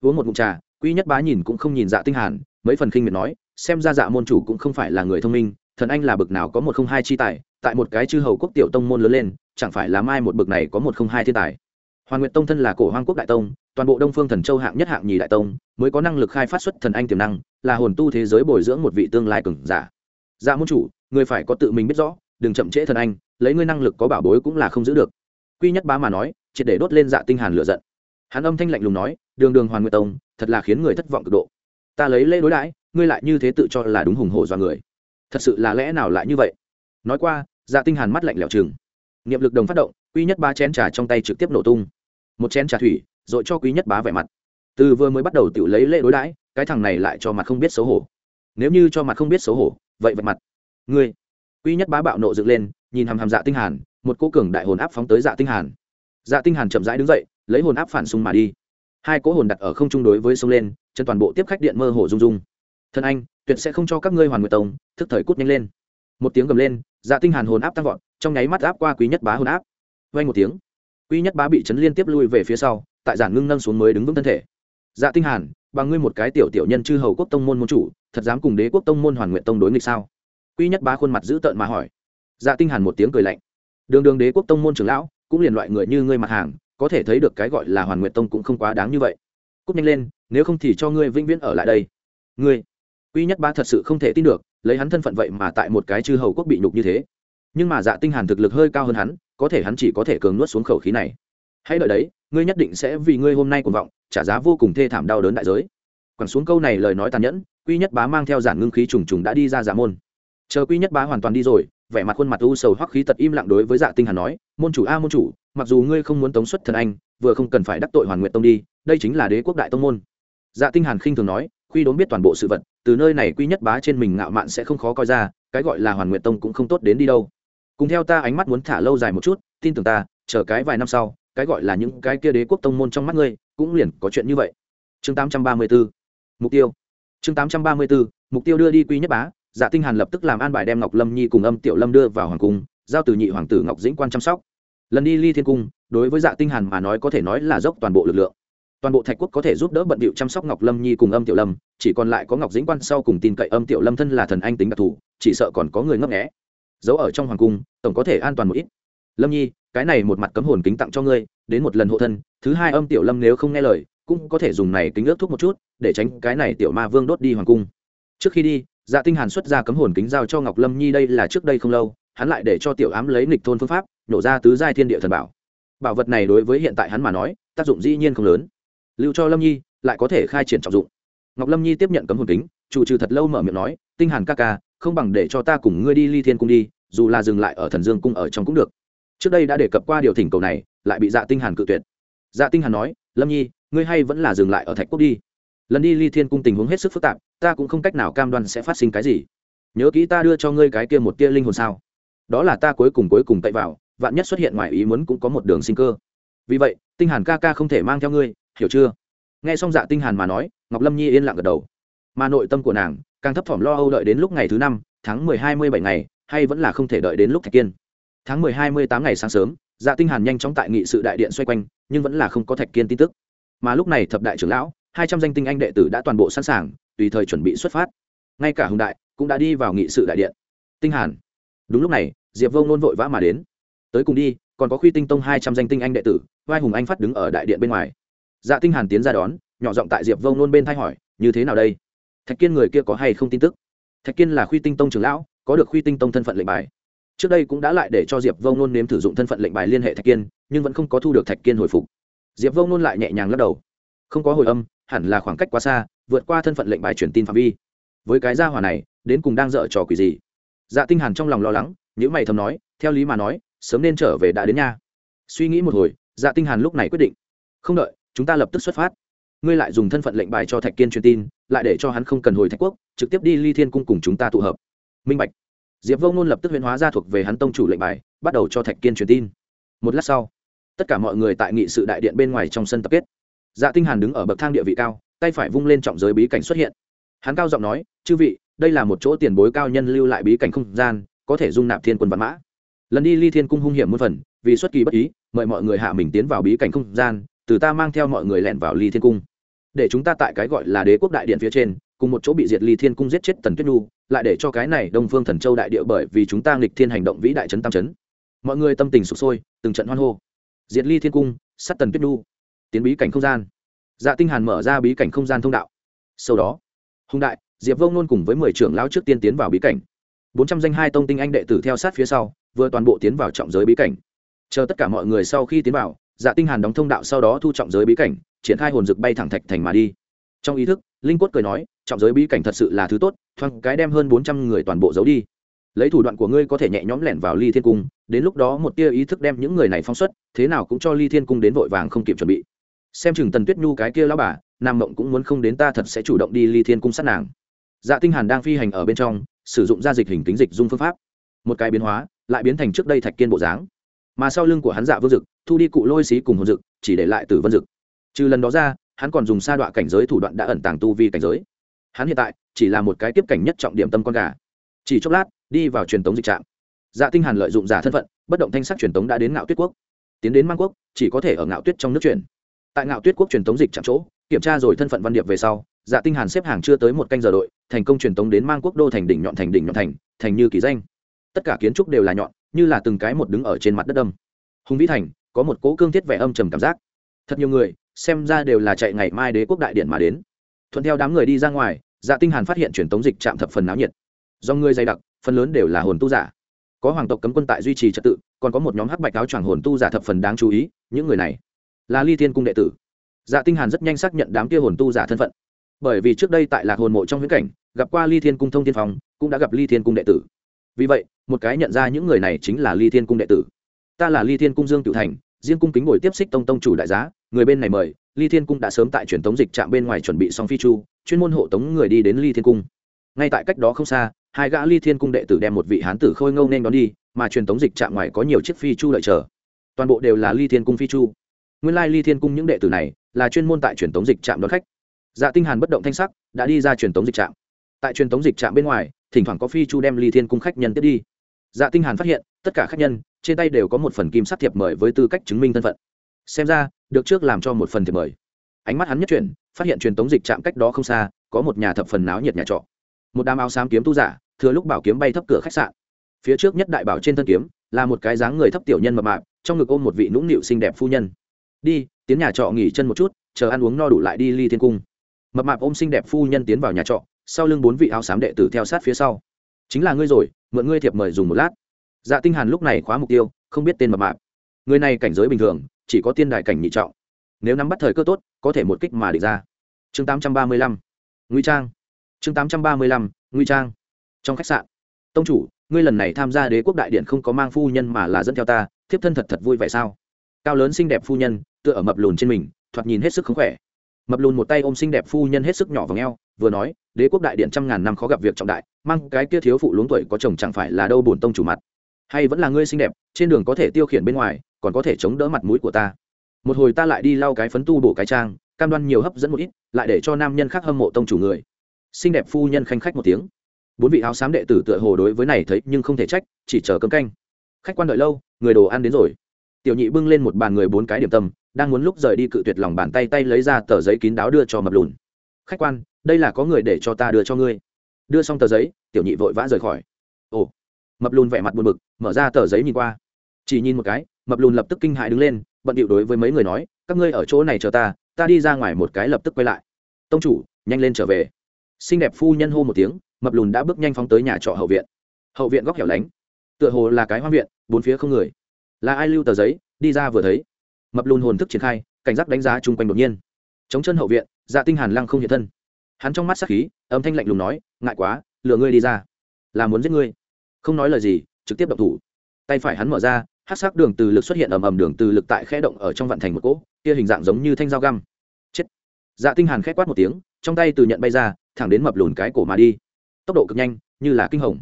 Uống một ngụm trà quy nhất bá nhìn cũng không nhìn dạ tinh hàn, mấy phần khinh miệt nói, xem ra dạ môn chủ cũng không phải là người thông minh, thần anh là bực nào có một không hai chi tài, tại một cái chư hầu quốc tiểu tông môn lớn lên, chẳng phải là mai một bực này có một không hai thiên tài. Hoàng nguyệt tông thân là cổ hoang quốc đại tông, toàn bộ đông phương thần châu hạng nhất hạng nhì đại tông, mới có năng lực khai phát xuất thần anh tiềm năng, là hồn tu thế giới bồi dưỡng một vị tương lai cường giả. Dạ môn chủ, người phải có tự mình biết rõ, đừng chậm trễ thần anh, lấy ngươi năng lực có bảo bối cũng là không giữ được. Quy nhất bá mà nói, triệt để đốt lên dạ tinh hàn lửa giận. Hắn âm thanh lạnh lùng nói đường đường hoàn nguyệt tông, thật là khiến người thất vọng cực độ. Ta lấy lễ đối đãi, ngươi lại như thế tự cho là đúng hùng hổ do người. Thật sự là lẽ nào lại như vậy? Nói qua dạ tinh hàn mắt lạnh lẽo chừng niệm lực đồng phát động, quý nhất bá chén trà trong tay trực tiếp nổ tung. Một chén trà thủy, rồi cho quý nhất bá vẻ mặt. Từ vừa mới bắt đầu tự lấy lễ đối đãi, cái thằng này lại cho mặt không biết xấu hổ. Nếu như cho mặt không biết xấu hổ, vậy vật mặt. Ngươi. Quý nhất bá bạo nộ dựng lên, nhìn hàm hàm dạ tinh hàn, một cô cường đại hồn áp phóng tới dạ tinh hàn. Dạ tinh hàn chậm rãi đứng dậy, lấy hồn áp phản xung mà đi hai cỗ hồn đặt ở không trung đối với sông lên, chân toàn bộ tiếp khách điện mơ hồ rung rung. Thân anh, tuyệt sẽ không cho các ngươi hoàn nguyệt tông, thức thời cút nhanh lên. Một tiếng gầm lên dạ tinh hàn hồn áp tăng vọt, trong nháy mắt áp qua quý nhất bá hồn áp. Vang một tiếng, quý nhất bá bị chấn liên tiếp lui về phía sau, tại giản ngưng nâng xuống mới đứng vững thân thể. Dạ tinh hàn, bằng ngươi một cái tiểu tiểu nhân chư hầu quốc tông môn môn chủ, thật dám cùng đế quốc tông môn hoàn nguyện tông đối nghịch sao? Quý nhất bá khuôn mặt giữ tợn mà hỏi. Dạ tinh hàn một tiếng cười lạnh. Đường đường đế quốc tông môn trưởng lão, cũng liền loại người như ngươi mặt hàng có thể thấy được cái gọi là hoàn nguyện tông cũng không quá đáng như vậy. Cúp nhanh lên, nếu không thì cho ngươi vĩnh viễn ở lại đây. Ngươi, quy nhất bá thật sự không thể tin được, lấy hắn thân phận vậy mà tại một cái chư hầu quốc bị nhục như thế. Nhưng mà dạ tinh hàn thực lực hơi cao hơn hắn, có thể hắn chỉ có thể cường nuốt xuống khẩu khí này. Hãy đợi đấy, ngươi nhất định sẽ vì ngươi hôm nay cuồng vọng, trả giá vô cùng thê thảm đau đớn đại giới. Quẳng xuống câu này lời nói tàn nhẫn, quy nhất bá mang theo giản ngưng khí trùng trùng đã đi ra giả môn. Chờ quy nhất bá hoàn toàn đi rồi, vẻ mặt khuôn mặt u sầu hoắc khí tật im lặng đối với dạ tinh hàn nói, môn chủ a, môn chủ mặc dù ngươi không muốn tống xuất thần anh, vừa không cần phải đắc tội hoàn nguyện tông đi, đây chính là đế quốc đại tông môn. Dạ tinh hàn khinh thường nói quy đốn biết toàn bộ sự vật, từ nơi này quy nhất bá trên mình ngạo mạn sẽ không khó coi ra, cái gọi là hoàn nguyện tông cũng không tốt đến đi đâu. Cùng theo ta ánh mắt muốn thả lâu dài một chút, tin tưởng ta, chờ cái vài năm sau, cái gọi là những cái kia đế quốc tông môn trong mắt ngươi, cũng liền có chuyện như vậy. Chương 834 mục tiêu. Chương 834 mục tiêu đưa đi quy nhất bá dạ tinh hàn lập tức làm an bài đem ngọc lâm nhi cùng âm tiểu lâm đưa vào hoàng cung, giao từ nhị hoàng tử ngọc dĩnh quan chăm sóc lần đi ly thiên cung, đối với dạ tinh hàn mà nói có thể nói là dốc toàn bộ lực lượng. Toàn bộ thạch quốc có thể giúp đỡ bận bịu chăm sóc ngọc lâm nhi cùng âm tiểu lâm, chỉ còn lại có ngọc dĩnh quan sau cùng tin cậy âm tiểu lâm thân là thần anh tính đặc thù, chỉ sợ còn có người ngấp nghé. Giấu ở trong hoàng cung, tổng có thể an toàn một ít. Lâm nhi, cái này một mặt cấm hồn kính tặng cho ngươi, đến một lần hộ thân, thứ hai âm tiểu lâm nếu không nghe lời, cũng có thể dùng này kính ước thuốc một chút, để tránh cái này tiểu ma vương đốt đi hoàng cung. Trước khi đi dạ tinh hàn xuất ra cấm hồn kính giao cho ngọc lâm nhi đây là trước đây không lâu, hắn lại để cho tiểu ám lấy nghịch thôn phương pháp nổ ra tứ giai thiên địa thần bảo. Bảo vật này đối với hiện tại hắn mà nói, tác dụng dĩ nhiên không lớn. Lưu cho lâm nhi, lại có thể khai triển trọng dụng. Ngọc lâm nhi tiếp nhận cấm hồn kính, chủ trừ thật lâu mở miệng nói, tinh hàn ca ca, không bằng để cho ta cùng ngươi đi ly thiên cung đi, dù là dừng lại ở thần dương cung ở trong cũng được. Trước đây đã đề cập qua điều thỉnh cầu này, lại bị dạ tinh hàn cự tuyệt. Dạ tinh hàn nói, lâm nhi, ngươi hay vẫn là dừng lại ở thạch quốc đi. Lần đi ly thiên cung tình huống hết sức phức tạp, ta cũng không cách nào cam đoan sẽ phát sinh cái gì. Nhớ kỹ ta đưa cho ngươi cái kia một tia linh hồn sao. Đó là ta cuối cùng cuối cùng tậy vào vạn nhất xuất hiện ngoài ý muốn cũng có một đường sinh cơ. Vì vậy, tinh hàn ca ca không thể mang theo ngươi, hiểu chưa? Nghe xong dạ tinh hàn mà nói, ngọc lâm nhi yên lặng gật đầu. Mà nội tâm của nàng, càng thấp thỏm lo âu đợi đến lúc ngày thứ năm, tháng mười hai mươi bảy ngày, hay vẫn là không thể đợi đến lúc thạch kiên. Tháng mười hai mươi tám ngày sáng sớm dạ tinh hàn nhanh chóng tại nghị sự đại điện xoay quanh, nhưng vẫn là không có thạch kiên tin tức. Mà lúc này thập đại trưởng lão, hai trăm danh tinh anh đệ tử đã toàn bộ sẵn sàng, tùy thời chuẩn bị xuất phát. Ngay cả hùng đại cũng đã đi vào nghị sự đại điện. Tinh hàn, đúng lúc này, diệp vô nôn vội vã mà đến tới cùng đi, còn có khuy tinh tông hai trăm danh tinh anh đệ tử, vai hùng anh phát đứng ở đại điện bên ngoài. Dạ tinh hàn tiến ra đón, nhỏ giọng tại diệp vông nôn bên thay hỏi, như thế nào đây? Thạch kiên người kia có hay không tin tức? Thạch kiên là khuy tinh tông trưởng lão, có được khuy tinh tông thân phận lệnh bài. Trước đây cũng đã lại để cho diệp vông nôn nếm thử dụng thân phận lệnh bài liên hệ thạch kiên, nhưng vẫn không có thu được thạch kiên hồi phục. Diệp vông nôn lại nhẹ nhàng lắc đầu. Không có hồi âm, hẳn là khoảng cách quá xa, vượt qua thân phận lệnh bài truyền tin phạm vi. Với cái gia hỏa này, đến cùng đang dở trò quỷ gì? Dạ tinh hàn trong lòng lo lắng những mày thầm nói, theo lý mà nói sớm nên trở về đã đến nha. Suy nghĩ một hồi dạ tinh hàn lúc này quyết định. Không đợi, chúng ta lập tức xuất phát. Ngươi lại dùng thân phận lệnh bài cho thạch kiên truyền tin, lại để cho hắn không cần hồi thạch quốc, trực tiếp đi ly thiên cung cùng chúng ta tụ hợp. Minh bạch. Diệp vông nôn lập tức huyễn hóa ra thuộc về hắn tông chủ lệnh bài, bắt đầu cho thạch kiên truyền tin. Một lát sau, tất cả mọi người tại nghị sự đại điện bên ngoài trong sân tập kết. Dạ tinh hàn đứng ở bậc thang địa vị cao, tay phải vung lên trọng giới bí cảnh xuất hiện. Hắn cao giọng nói, chư vị, đây là một chỗ tiền bối cao nhân lưu lại bí cảnh không gian, có thể dung nạp thiên quân văn mã lần đi ly thiên cung hung hiểm muôn phần, vì xuất kỳ bất ý, mời mọi người hạ mình tiến vào bí cảnh không gian, từ ta mang theo mọi người lẻn vào ly thiên cung. Để chúng ta tại cái gọi là đế quốc đại điện phía trên, cùng một chỗ bị diệt ly thiên cung giết chết tần tuyết nhu, lại để cho cái này đông phương thần châu đại địa bởi vì chúng ta nghịch thiên hành động vĩ đại trấn tam trấn mọi người tâm tình sụp sôi, từng trận hoan hô. Diệt ly thiên cung sắt tần tuyết nhu. Tiến bí cảnh không gian. Dạ tinh hàn mở ra bí cảnh không gian thông đạo. Sau đó, hùng đại, diệp vông nôn cùng với mười trưởng lão trước tiên tiến vào bí cảnh bốn trăm danh hai tông tinh anh đệ tử theo sát phía sau, vừa toàn bộ tiến vào trọng giới bí cảnh. Chờ tất cả mọi người sau khi tiến vào dạ tinh hàn đóng thông đạo sau đó thu trọng giới bí cảnh, triển khai hồn dực bay thẳng thạch thành mà đi. Trong ý thức, linh quất cười nói, trọng giới bí cảnh thật sự là thứ tốt, thoáng cái đem hơn bốn trăm người toàn bộ giấu đi. Lấy thủ đoạn của ngươi có thể nhẹ nhõm lẻn vào ly thiên cung, đến lúc đó một tia ý thức đem những người này phóng xuất, thế nào cũng cho ly thiên cung đến vội vàng không kịp chuẩn bị. Xem chừng tần tuyết nhu cái kia lão bà, nam mộng cũng muốn không đến ta thật sẽ chủ động đi ly thiên cung sát nàng. Dạ tinh hàn đang phi hành ở bên trong sử dụng gia dịch hình tính dịch dung phương pháp. Một cái biến hóa, lại biến thành trước đây thạch kiên bộ dáng. Mà sau lưng của hắn dạ vương dực, thu đi cụ lôi xí cùng hồn dực, chỉ để lại tử vân dực. Trừ lần đó ra, hắn còn dùng sa đọa cảnh giới thủ đoạn đã ẩn tàng tu vi cảnh giới. Hắn hiện tại, chỉ là một cái tiếp cảnh nhất trọng điểm tâm con gà. Chỉ chốc lát, đi vào truyền tống dịch trạm. Dạ tinh hàn lợi dụng giả thân phận, bất động thanh sắc truyền tống đã đến ngạo tuyết quốc. Tiến đến mang quốc, chỉ có thể ở ngạo tuyết trong nước chuyển. Tại ngạo tuyết quốc truyền tống dịch trạm chỗ, kiểm tra rồi thân phận văn điệp về sau dạ tinh hàn xếp hàng chưa tới một canh giờ đội thành công truyền tống đến mang quốc đô thành đỉnh nhọn thành đỉnh nhọn thành thành như kỳ danh. Tất cả kiến trúc đều là nhọn, như là từng cái một đứng ở trên mặt đất đâm. Hùng vĩ thành, có một cỗ cương thiết vẻ âm trầm cảm giác. Thật nhiều người, xem ra đều là chạy ngày mai đế quốc đại điện mà đến. Thuận theo đám người đi ra ngoài dạ tinh hàn phát hiện truyền tống dịch chạm thập phần náo nhiệt. Do người dày đặc, phần lớn đều là hồn tu giả. Có hoàng tộc cấm quân tại duy trì trật tự, còn có một nhóm hắc bạch áo choàng hồn tu giả thập phần đáng chú ý, những người này là ly thiên cung đệ tử. Dạ tinh hàn rất nhanh xác nhận đám kia hồn tu giả thân phận bởi vì trước đây tại lạc hồn mộ trong huyễn cảnh, gặp qua ly thiên cung thông thiên phong, cũng đã gặp ly thiên cung đệ tử. Vì vậy, một cái nhận ra những người này chính là ly thiên cung đệ tử. Ta là ly thiên cung dương cựu thành riêng cung kính ngồi tiếp xích tông tông chủ đại giá, người bên này mời, ly thiên cung đã sớm tại truyền tống dịch trạm bên ngoài chuẩn bị xong phi chu, chuyên môn hộ tống người đi đến ly thiên cung. Ngay tại cách đó không xa, hai gã ly thiên cung đệ tử đem một vị hán tử khôi ngâu nên đón đi, mà truyền tống dịch trạm ngoài có nhiều chiếc phi chu lợi chờ. Toàn bộ đều là ly thiên cung phi chu. Nguyên lai ly thiên cung những đệ tử này là chuyên môn tại truyền tống dịch trạm đón khách dạ tinh hàn bất động thanh sắc, đã đi ra truyền tống dịch trạm. Tại truyền tống dịch trạm bên ngoài, thỉnh thoảng có phi chu đem ly thiên cung khách nhân tiếp đi. Dạ tinh hàn phát hiện, tất cả khách nhân, trên tay đều có một phần kim sắc thiệp mời với tư cách chứng minh thân phận. Xem ra, được trước làm cho một phần thiệp mời. Ánh mắt hắn nhất chuyển, phát hiện truyền tống dịch trạm cách đó không xa, có một nhà thập phần náo nhiệt nhà trọ. Một đám áo xám kiếm tu giả, thừa lúc bảo kiếm bay thấp cửa khách sạn. Phía trước nhất đại bảo trên thân kiếm, là một cái dáng người thấp tiểu nhân mập mạp, trong ngực ôm một vị nũng nịu xinh đẹp phu nhân. Đi, tiến nhà trọ nghỉ chân một chút, chờ ăn uống no đủ lại đi ly thiên cung mập mạp ôm xinh đẹp phu nhân tiến vào nhà trọ, sau lưng bốn vị áo xám đệ tử theo sát phía sau. Chính là ngươi rồi, mượn ngươi thiệp mời dùng một lát. Dạ tinh hàn lúc này khóa mục tiêu, không biết tên mập mạp. Người này cảnh giới bình thường, chỉ có tiên đại cảnh nhị trọng. Nếu nắm bắt thời cơ tốt, có thể một kích mà địch ra. Chương 835 Ngụy trang. Chương 835 Ngụy trang. Trong khách sạn, tông chủ, ngươi lần này tham gia đế quốc đại điện không có mang phu nhân mà là dẫn theo ta, thiếp thân thật thật vui vẻ sao? Cao lớn xinh đẹp phu nhân, tựa ở mập lùn trên mình, thoạt nhìn hết sức không khỏe mập lùn một tay ôm xinh đẹp phu nhân hết sức nhỏ và ngheo, vừa nói, đế quốc đại điện trăm ngàn năm khó gặp việc trọng đại, mang cái kia thiếu phụ luống tuổi có chồng chẳng phải là đâu bổn tông chủ mặt. Hay vẫn là ngươi xinh đẹp, trên đường có thể tiêu khiển bên ngoài, còn có thể chống đỡ mặt mũi của ta. Một hồi ta lại đi lau cái phấn tu bổ cái trang, cam đoan nhiều hấp dẫn một ít, lại để cho nam nhân khác hâm mộ tông chủ người. Xinh đẹp phu nhân khanh khách một tiếng. Bốn vị áo xám đệ tử tựa hồ đối với này thấy nhưng không thể trách, chỉ chờ cơm canh. Khách quan đợi lâu, người đồ ăn đến rồi. Tiểu nhị bưng lên một bàn người bốn cái điểm tâm đang muốn lúc rời đi cự tuyệt lòng bàn tay tay lấy ra tờ giấy kín đáo đưa cho mập lùn. Khách quan, đây là có người để cho ta đưa cho ngươi. Đưa xong tờ giấy, tiểu nhị vội vã rời khỏi. Ồ, mập lùn vẻ mặt buồn bực, mở ra tờ giấy nhìn qua. Chỉ nhìn một cái, mập lùn lập tức kinh hại đứng lên, bận điệu đối với mấy người nói, các ngươi ở chỗ này chờ ta ta đi ra ngoài một cái lập tức quay lại. Tông chủ, nhanh lên trở về. Xinh đẹp phu nhân hô một tiếng, mập lùn đã bước nhanh phóng tới nhà trọ hậu viện. Hậu viện góc hẻo lánh, tựa hồ là cái hoang viện, bốn phía không người. Là ai lưu tờ giấy, đi ra vừa thấy mập lùn hồn thức triển khai, cảnh giác đánh giá chung quanh đột nhiên. Chống chân hậu viện dạ tinh hàn lăng không hiện thân. Hắn trong mắt sắc khí, âm thanh lạnh lùng nói, ngại quá, lừa ngươi đi ra. Là muốn giết ngươi. Không nói lời gì, trực tiếp động thủ. Tay phải hắn mở ra, hắc sắc đường từ lực xuất hiện ầm ầm đường từ lực tại khẽ động ở trong vạn thành một cỗ, kia hình dạng giống như thanh dao găm. Chết. Dạ tinh hàn khẽ quát một tiếng, trong tay từ nhận bay ra, thẳng đến mập lùn cái cổ mà đi. Tốc độ cực nhanh, như là kinh hồng.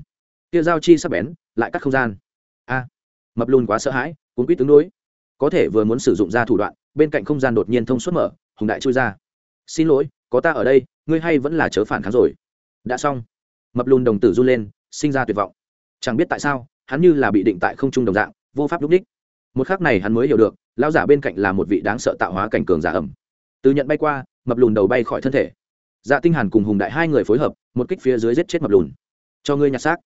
Kia dao chi sắc bén, lại cắt không gian. A. Mập lùn quá sợ hãi, cuốn quýt tướng đối có thể vừa muốn sử dụng ra thủ đoạn, bên cạnh không gian đột nhiên thông suốt mở, hùng đại chui ra. Xin lỗi, có ta ở đây, ngươi hay vẫn là chớ phản kháng rồi. Đã xong. Mập lùn đồng tử run lên, sinh ra tuyệt vọng. Chẳng biết tại sao, hắn như là bị định tại không trung đồng dạng, vô pháp lúc đích. Một khắc này hắn mới hiểu được, lão giả bên cạnh là một vị đáng sợ tạo hóa cảnh cường giả ẩm. Từ nhận bay qua, mập lùn đầu bay khỏi thân thể. Dạ tinh hàn cùng hùng đại hai người phối hợp, một kích phía dưới giết chết mập lùn. Cho ngươi nhặt xác.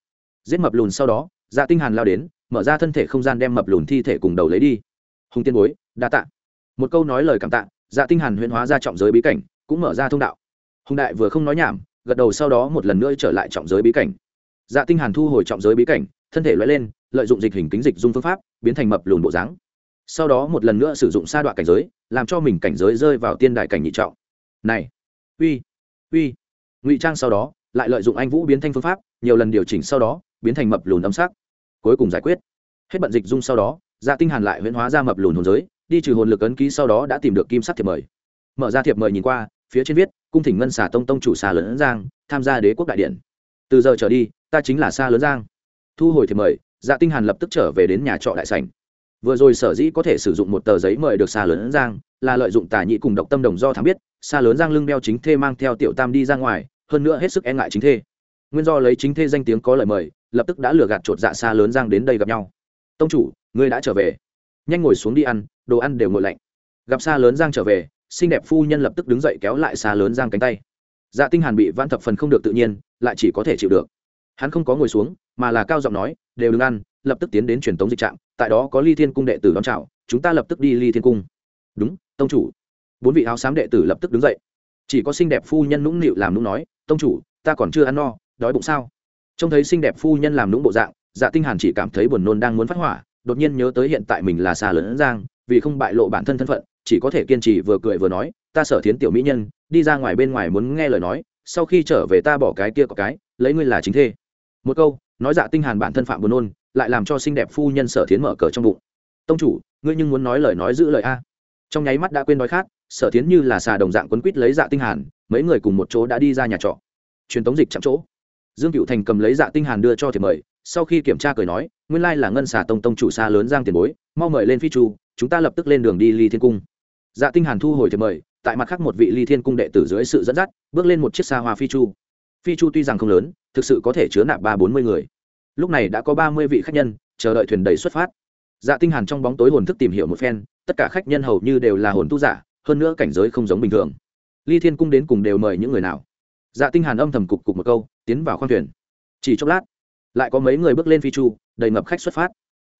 Giết mập lùn sau đó dạ tinh hàn lao đến, mở ra thân thể không gian đem mập lùn thi thể cùng đầu lấy đi hùng tiên bối, đa tạ. Một câu nói lời cảm tạ dạ tinh hàn huyễn hóa ra trọng giới bí cảnh, cũng mở ra thông đạo. Hùng đại vừa không nói nhảm, gật đầu sau đó một lần nữa trở lại trọng giới bí cảnh. Dạ tinh hàn thu hồi trọng giới bí cảnh, thân thể lóe lên, lợi dụng dịch hình kính dịch dung phương pháp, biến thành mập lùn bộ dáng. Sau đó một lần nữa sử dụng sa đoạn cảnh giới, làm cho mình cảnh giới rơi vào tiên đại cảnh nhị trọng. Này, uy uy. Ngụy trang sau đó, lại lợi dụng anh vũ biến thành phương pháp, nhiều lần điều chỉnh sau đó, biến thành mập lùn âm sắc. Cuối cùng giải quyết. Hết bận dịch dung sau đó dạ tinh hàn lại huyễn hóa ra mập lùn hồn giới, đi trừ hồn lực ấn ký sau đó đã tìm được kim sắc thiệp mời. Mở ra thiệp mời nhìn qua, phía trên viết, cung thỉnh ngân xà tông tông chủ xà lớn giang tham gia đế quốc đại điện. Từ giờ trở đi, ta chính là xa lớn giang. Thu hồi thiệp mời dạ tinh hàn lập tức trở về đến nhà trọ đại sảnh. Vừa rồi sở dĩ có thể sử dụng một tờ giấy mời được xa lớn giang là lợi dụng tà nhị cùng độc tâm đồng do thám biết xa lớn giang lưng đeo chính thê mang theo tiểu tam đi ra ngoài, hơn nữa hết sức e ngại chính thê. Nguyên do lấy chính thê danh tiếng có lời mời, lập tức đã lừa gạt trột dạ xa lớn giang đến đây gặp nhau. Tông chủ ngươi đã trở về. Nhanh ngồi xuống đi ăn, đồ ăn đều nguội lạnh. Gặp xa lớn giang trở về, xinh đẹp phu nhân lập tức đứng dậy kéo lại xa lớn giang cánh tay. Dạ tinh hàn bị vãn thập phần không được tự nhiên, lại chỉ có thể chịu được. Hắn không có ngồi xuống, mà là cao giọng nói, đều đừng ăn. Lập tức tiến đến truyền tống dịch trạm, tại đó có ly thiên cung đệ tử đón chào, chúng ta lập tức đi ly thiên cung. Đúng, tông chủ. Bốn vị áo xám đệ tử lập tức đứng dậy. Chỉ có xinh đẹp phu nhân nũng nịu làm nũng nói, tông chủ, ta còn chưa ăn no, đói bụng sao? Trông thấy xinh đẹp phu nhân làm nũng bộ dạng dạ tinh hàn chỉ cảm thấy buồn nôn đang muốn phát hỏa đột nhiên nhớ tới hiện tại mình là xa lớn giang, vì không bại lộ bản thân thân phận, chỉ có thể kiên trì vừa cười vừa nói, ta sở thiến tiểu mỹ nhân, đi ra ngoài bên ngoài muốn nghe lời nói, sau khi trở về ta bỏ cái kia có cái, lấy ngươi là chính thê. Một câu, nói dạ tinh hàn bản thân phạm buồn nôn, lại làm cho xinh đẹp phu nhân sở thiến mở cờ trong bụng. Tông chủ, ngươi nhưng muốn nói lời nói giữ lời a? Trong nháy mắt đã quên nói khác sở thiến như là xà đồng dạng quấn quýt lấy dạ tinh hàn, mấy người cùng một chỗ đã đi ra nhà trọ. Truyền tống dịch chạm chỗ. Dương cựu thành cầm lấy dạ tinh hàn đưa cho thiệp mời sau khi kiểm tra cười nói, nguyên lai là ngân xà tông tông chủ xa lớn giang tiền bối, mau mời lên phi chu, chúng ta lập tức lên đường đi ly thiên cung. Dạ tinh hàn thu hồi thiệp mời, tại mặt khác một vị ly thiên cung đệ tử dưới sự dẫn dắt, bước lên một chiếc xa hoa phi chu. Phi chu tuy rằng không lớn, thực sự có thể chứa nạp ba bốn mươi người. Lúc này đã có ba mươi vị khách nhân, chờ đợi thuyền đầy xuất phát. Dạ tinh hàn trong bóng tối hồn thức tìm hiểu một phen, tất cả khách nhân hầu như đều là hồn tu giả, hơn nữa cảnh giới không giống bình thường. Ly thiên cung đến cùng đều mời những người nào? Dạ tinh hàn âm thầm cục cục một câu, tiến vào khoang thuyền. Chỉ chốc lát lại có mấy người bước lên phi chu, đầy ngập khách xuất phát.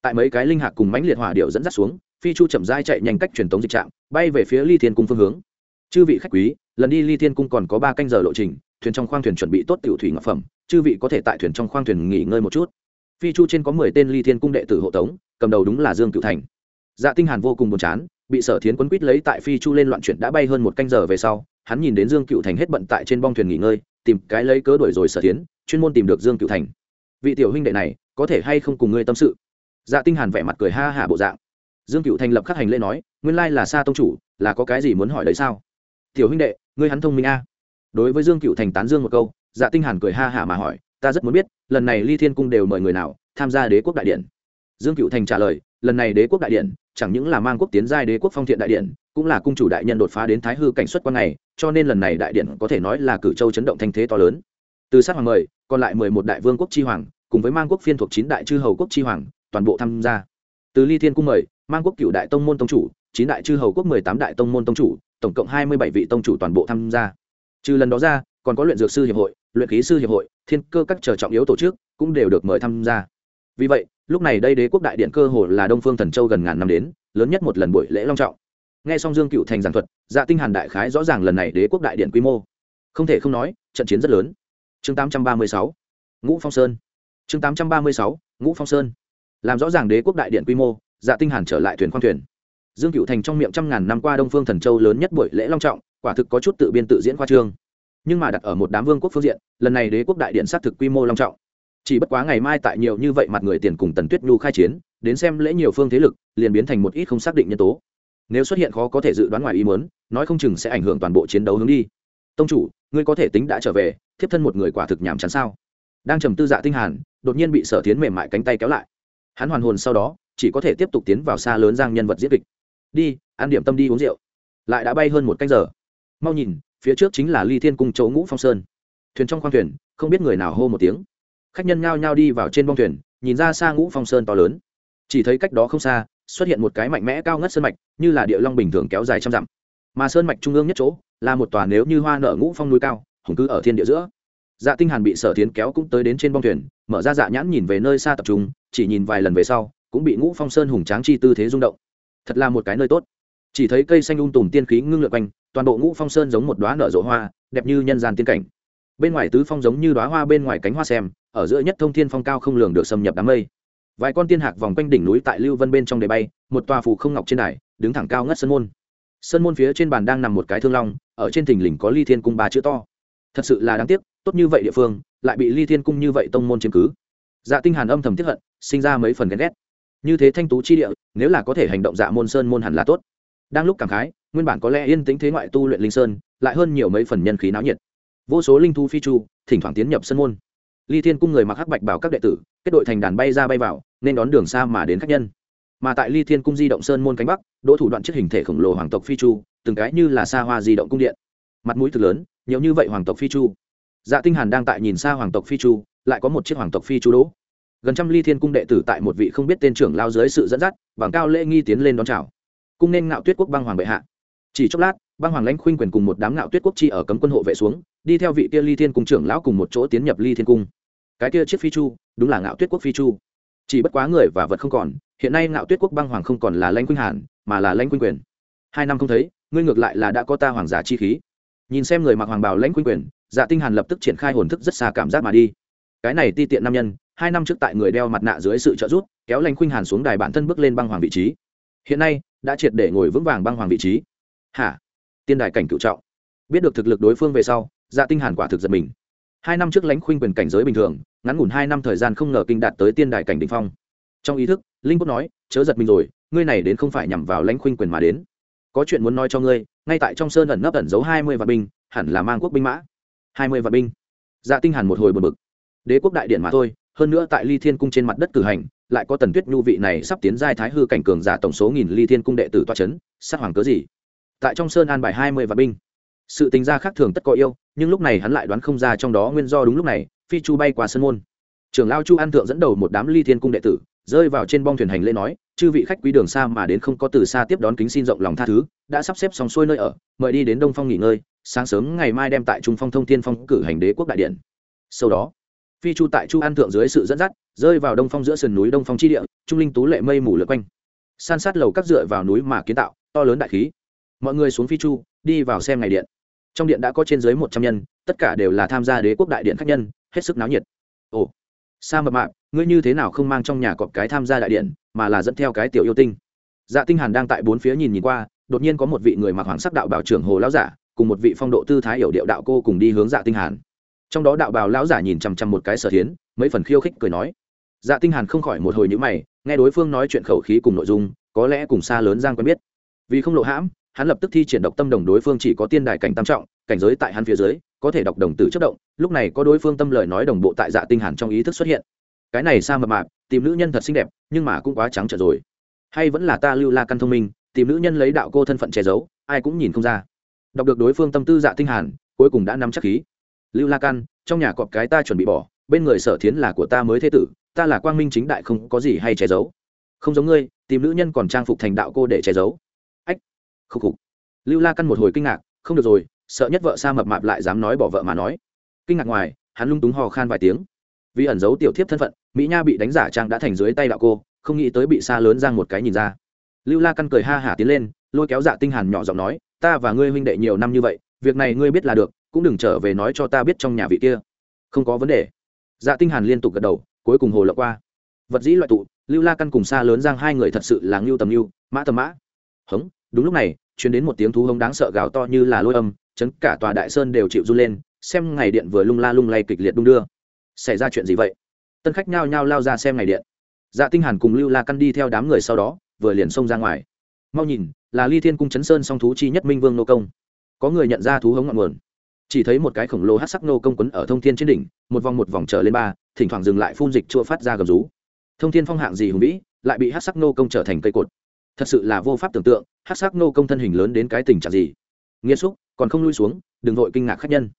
Tại mấy cái linh hạc cùng mãnh liệt hỏa điệu dẫn dắt xuống, phi chu chậm rãi chạy nhanh cách truyền tống dịch trạm, bay về phía ly thiên cung phương hướng. Chư vị khách quý, lần đi ly thiên cung còn có ba canh giờ lộ trình, thuyền trong khoang thuyền chuẩn bị tốt tiểu thủy ngọc phẩm, chư vị có thể tại thuyền trong khoang thuyền nghỉ ngơi một chút. Phi chu trên có mười tên ly thiên cung đệ tử hộ tống, cầm đầu đúng là dương cựu thành. Dạ tinh hàn vô cùng buồn chán, bị sở thiến quấn quýt lấy tại phi chu lên loạn chuyển đã bay hơn một canh giờ về sau, hắn nhìn đến dương cựu thành hết bận tại trên bong thuyền nghỉ ngơi, tìm cái lấy cớ đuổi rồi sở thiến, chuyên môn tìm được dương cựu thành vị tiểu huynh đệ này có thể hay không cùng ngươi tâm sự? Dạ tinh hàn vẻ mặt cười ha hả bộ dạng. Dương cựu thành lập khắc hành lễ nói, nguyên lai là sa tông chủ, là có cái gì muốn hỏi đấy sao? Tiểu huynh đệ, ngươi hắn thông minh a. Đối với dương cựu thành tán dương một câu dạ tinh hàn cười ha hả mà hỏi, ta rất muốn biết, lần này ly thiên cung đều mời người nào, tham gia đế quốc đại điện? Dương cựu thành trả lời, lần này đế quốc đại điện, chẳng những là mang quốc tiến giai đế quốc phong thiện đại điện, cũng là cung chủ đại nhân đột phá đến thái hư cảnh xuất quan này, cho nên lần này đại điện có thể nói là cử châu chấn động thanh thế to lớn từ sát hoàng mời, còn lại mười một đại vương quốc chi hoàng, cùng với mang quốc phiên thuộc chín đại chư hầu quốc chi hoàng, toàn bộ tham gia. Từ ly thiên cung mời, mang quốc cựu đại tông môn tông chủ, chín đại chư hầu quốc mười tám đại tông môn tông chủ, tổng cộng hai mươi bảy vị tông chủ toàn bộ tham gia. Trừ lần đó ra, còn có luyện dược sư hiệp hội, luyện khí sư hiệp hội, thiên cơ các trở trọng yếu tổ chức cũng đều được mời tham gia. Vì vậy, lúc này đây đế quốc đại điện cơ hồ là đông phương thần châu gần ngàn năm đến, lớn nhất một lần buổi lễ long trọng. Nghe xong dương cựu thành giảng thuật dạ tinh hàn đại khái rõ ràng lần này đế quốc đại điện quy mô. Không thể không nói, trận chiến rất lớn chương 836 ngũ phong sơn. Chương 836 ngũ phong sơn. Làm rõ ràng đế quốc đại điện quy mô dạ tinh hàn trở lại thuyền khoang thuyền. Dương cựu thành trong miệng trăm ngàn năm qua đông phương thần châu lớn nhất buổi lễ long trọng, quả thực có chút tự biên tự diễn khoa trương. Nhưng mà đặt ở một đám vương quốc phương diện, lần này đế quốc đại điện xác thực quy mô long trọng. Chỉ bất quá ngày mai tại nhiều như vậy mặt người tiền cùng tần tuyết nhu khai chiến, đến xem lễ nhiều phương thế lực, liền biến thành một ít không xác định nhân tố. Nếu xuất hiện khó có thể dự đoán ngoài ý muốn, nói không chừng sẽ ảnh hưởng toàn bộ chiến đấu hướng đi tông chủ, ngươi có thể tính đã trở về, thiếp thân một người quả thực nhàm chán sao? Đang trầm tư dạ tinh hàn, đột nhiên bị sở tiến mềm mại cánh tay kéo lại. Hắn hoàn hồn sau đó, chỉ có thể tiếp tục tiến vào xa lớn giang nhân vật diễn kịch. Đi, ăn điểm tâm đi uống rượu. Lại đã bay hơn một canh giờ. Mau nhìn, phía trước chính là ly thiên cung chỗ ngũ phong sơn. Thuyền trong khoang thuyền, không biết người nào hô một tiếng. Khách nhân nhao nhao đi vào trên bong thuyền, nhìn ra xa ngũ phong sơn to lớn. Chỉ thấy cách đó không xa, xuất hiện một cái mạnh mẽ cao ngất sơn mạch, như là địa long bình thường kéo dài trăm dặm mà sơn mạch trung ương nhất chỗ là một tòa nếu như hoa nở ngũ phong núi cao, hùng cứ ở thiên địa giữa. Dạ tinh hàn bị sở tiến kéo cũng tới đến trên bong thuyền, mở ra dạ nhãn nhìn về nơi xa tập trung, chỉ nhìn vài lần về sau, cũng bị ngũ phong sơn hùng tráng chi tư thế rung động. Thật là một cái nơi tốt. Chỉ thấy cây xanh um tùm tiên khí ngưng lượn quanh, toàn bộ ngũ phong sơn giống một đóa nở rộ hoa, đẹp như nhân gian tiên cảnh. Bên ngoài tứ phong giống như đóa hoa, bên ngoài cánh hoa xem, ở giữa nhất thông thiên phong cao không lường được xâm nhập đám mây. Vài con tiên hạc vòng quanh đỉnh núi tại lưu vân bên trong đề bay, một tòa phù không ngọc trên đài, đứng thẳng cao ngất sân môn. Sơn môn phía trên bàn đang nằm một cái thương long, ở trên thình lình có ly thiên cung ba chữ to. Thật sự là đáng tiếc, tốt như vậy địa phương, lại bị ly thiên cung như vậy tông môn chiếm cứ. Dạ tinh hàn âm thầm tiếc hận, sinh ra mấy phần ghen ghét. Như thế thanh tú chi địa, nếu là có thể hành động dạ môn sơn môn hẳn là tốt. Đang lúc cảm khái, nguyên bản có lẽ yên tĩnh thế ngoại tu luyện linh sơn, lại hơn nhiều mấy phần nhân khí náo nhiệt. Vô số linh thu phi chu, thỉnh thoảng tiến nhập sân môn. Ly thiên cung người mặc hắc bạch bảo các đệ tử, kết đội thành đàn bay ra bay vào, nên đón đường xa mà đến khách nhân mà tại ly thiên cung di động sơn môn cánh bắc, đỗ thủ đoạn chiếc hình thể khổng lồ hoàng tộc phi chu, từng cái như là xa hoa di động cung điện. Mặt mũi thực lớn, nhiều như vậy hoàng tộc phi chu. Dạ tinh hàn đang tại nhìn xa hoàng tộc phi chu, lại có một chiếc hoàng tộc phi chu đỗ. Gần trăm ly thiên cung đệ tử tại một vị không biết tên trưởng lao dưới sự dẫn dắt, bằng cao lễ nghi tiến lên đón chào. Cung nên ngạo tuyết quốc băng hoàng bệ hạ. Chỉ chốc lát, băng hoàng lãnh khuynh quyền cùng một đám ngạo tuyết quốc chi ở cấm quân hộ vệ xuống, đi theo vị kia ly thiên cung trưởng lão cùng một chỗ tiến nhập ly thiên cung. Cái kia chiếc phi chu, đúng là ngạo tuyết quốc phi chu chỉ bất quá người và vật không còn, hiện nay ngạo tuyết quốc băng hoàng không còn là lãnh quynh hàn, mà là lãnh quynh quyền. Hai năm không thấy, ngươi ngược lại là đã có ta hoàng giả chi khí. Nhìn xem người mặc hoàng bào lãnh quynh quyền dạ tinh hàn lập tức triển khai hồn thức rất xa cảm giác mà đi. Cái này ti tiện nam nhân, hai năm trước tại người đeo mặt nạ dưới sự trợ giúp, kéo lãnh quynh hàn xuống đài bản thân bước lên băng hoàng vị trí. Hiện nay, đã triệt để ngồi vững vàng băng hoàng vị trí. Hả? Tiên đài cảnh cựu trọng. Biết được thực lực đối phương về sau dạ tinh hàn quả thực giật mình. Hai năm trước lãnh khuynh quyền cảnh giới bình thường ngắn ngủn hai năm thời gian không ngờ kinh đạt tới tiên đại cảnh đỉnh phong. Trong ý thức, linh quốc nói, chớ giật mình rồi, ngươi này đến không phải nhằm vào lãnh khuynh quyền mà đến. Có chuyện muốn nói cho ngươi, ngay tại trong sơn ẩn nấp ẩn giấu hai mươi vạn binh, hẳn là mang quốc binh mã. Hai mươi vạn binh. Dạ tinh hàn một hồi buồn bực. Đế quốc đại điện mà thôi, hơn nữa tại ly thiên cung trên mặt đất cử hành, lại có tần tuyết nhu vị này sắp tiến giai thái hư cảnh cường giả tổng số nghìn ly thiên cung đệ tử toa chấn, sát hoàng cớ gì? Tại trong sơn an bài hai mươi vạn binh. Sự tính ra khác thường tất có yêu, nhưng lúc này hắn lại đoán không ra trong đó nguyên do đúng lúc này phi chu bay qua sân môn. Trưởng lao chu an thượng dẫn đầu một đám ly thiên cung đệ tử, rơi vào trên bong thuyền hành lễ nói, chư vị khách quý đường xa mà đến không có từ xa tiếp đón kính xin rộng lòng tha thứ, đã sắp xếp xong xuôi nơi ở, mời đi đến đông phong nghỉ ngơi, sáng sớm ngày mai đem tại trung phong thông thiên phong cử hành đế quốc đại điện. Sau đó, phi chu tại chu an thượng dưới sự dẫn dắt, rơi vào đông phong giữa sườn núi đông phong chi địa, trung linh tú lệ mây mù lượt quanh. San sát lầu các dựa vào núi mà kiến tạo, to lớn đại khí. Mọi người xuống phi chu, đi vào xem ngày điện. Trong điện đã có trên dưới một trăm nhân tất cả đều là tham gia đế quốc đại điện khách nhân, hết sức náo nhiệt. Ồ, sa mập mạp, ngươi như thế nào không mang trong nhà cọp cái tham gia đại điện, mà là dẫn theo cái tiểu yêu tinh? Dạ tinh hàn đang tại bốn phía nhìn nhìn qua, đột nhiên có một vị người mặc hoàng sắc đạo bảo trưởng hồ lão giả, cùng một vị phong độ tư thái hiểu điệu đạo cô cùng đi hướng dạ tinh hàn. Trong đó đạo bào lão giả nhìn chăm chăm một cái sở thiến, mấy phần khiêu khích cười nói. Dạ tinh hàn không khỏi một hồi nhíu mày, nghe đối phương nói chuyện khẩu khí cùng nội dung, có lẽ cùng xa lớn giang quen biết. Vì không lộ hãm, hắn lập tức thi triển độc tâm đồng đối phương chỉ có tiên đài cảnh tam trọng, cảnh giới tại hắn phía dưới có thể đọc đồng tử chất động, lúc này có đối phương tâm lời nói đồng bộ tại dạ tinh hàn trong ý thức xuất hiện. Cái này sa mập mạp, tìm nữ nhân thật xinh đẹp, nhưng mà cũng quá trắng trợn rồi. Hay vẫn là ta lưu la căn thông minh, tìm nữ nhân lấy đạo cô thân phận che giấu, ai cũng nhìn không ra. Đọc được đối phương tâm tư dạ tinh hàn, cuối cùng đã nắm chắc khí. Lưu la căn, trong nhà cọp cái ta chuẩn bị bỏ, bên người sở thiến là của ta mới thế tử, ta là quang minh chính đại không có gì hay che giấu. Không giống ngươi, tìm nữ nhân còn trang phục thành đạo cô để che giấu. Ách khúc khục. Lưu la căn một hồi kinh ngạc, không được rồi sợ nhất vợ sa mập mạp lại dám nói bỏ vợ mà nói. Kinh ngạc ngoài, hắn lung túng hò khan vài tiếng. Vì ẩn giấu tiểu thiếp thân phận, mỹ nha bị đánh giả trang đã thành dưới tay đạo cô, không nghĩ tới bị xa lớn giang một cái nhìn ra. Lưu la căn cười ha hả tiến lên, lôi kéo dạ tinh hàn nhỏ giọng nói, ta và ngươi huynh đệ nhiều năm như vậy, việc này ngươi biết là được, cũng đừng trở về nói cho ta biết trong nhà vị kia. Không có vấn đề. Dạ tinh hàn liên tục gật đầu, cuối cùng hồ lộng qua. Vật dĩ loại tụ, lưu la căn cùng xa lớn giang hai người thật sự là ngưu tầm ngưu, mã tầm mã. Hống, đúng lúc này, truyền đến một tiếng thú hống đáng sợ gào to như là lôi âm chấn cả tòa đại sơn đều chịu run lên, xem ngày điện vừa lung la lung lay kịch liệt đung đưa. Xảy ra chuyện gì vậy? Tân khách nhao nhao lao ra xem ngày điện. Dạ tinh hàn cùng lưu la căn đi theo đám người sau đó, vừa liền xông ra ngoài. Mau nhìn, là ly thiên cung chấn sơn song thú chi nhất minh vương nô công. Có người nhận ra thú hống ngọn nguồn. Chỉ thấy một cái khổng lồ hắc sắc nô công quấn ở thông thiên trên đỉnh, một vòng một vòng trở lên ba, thỉnh thoảng dừng lại phun dịch chua phát ra gầm rú. Thông thiên phong hạng gì hùng vĩ, lại bị hắc sắc nô công trở thành cây cột. Thật sự là vô pháp tưởng tượng, hắc sắc nô công thân hình lớn đến cái tình trạng gì. Nghiêm xúc còn không lui xuống, đừng vội kinh ngạc khách nhân.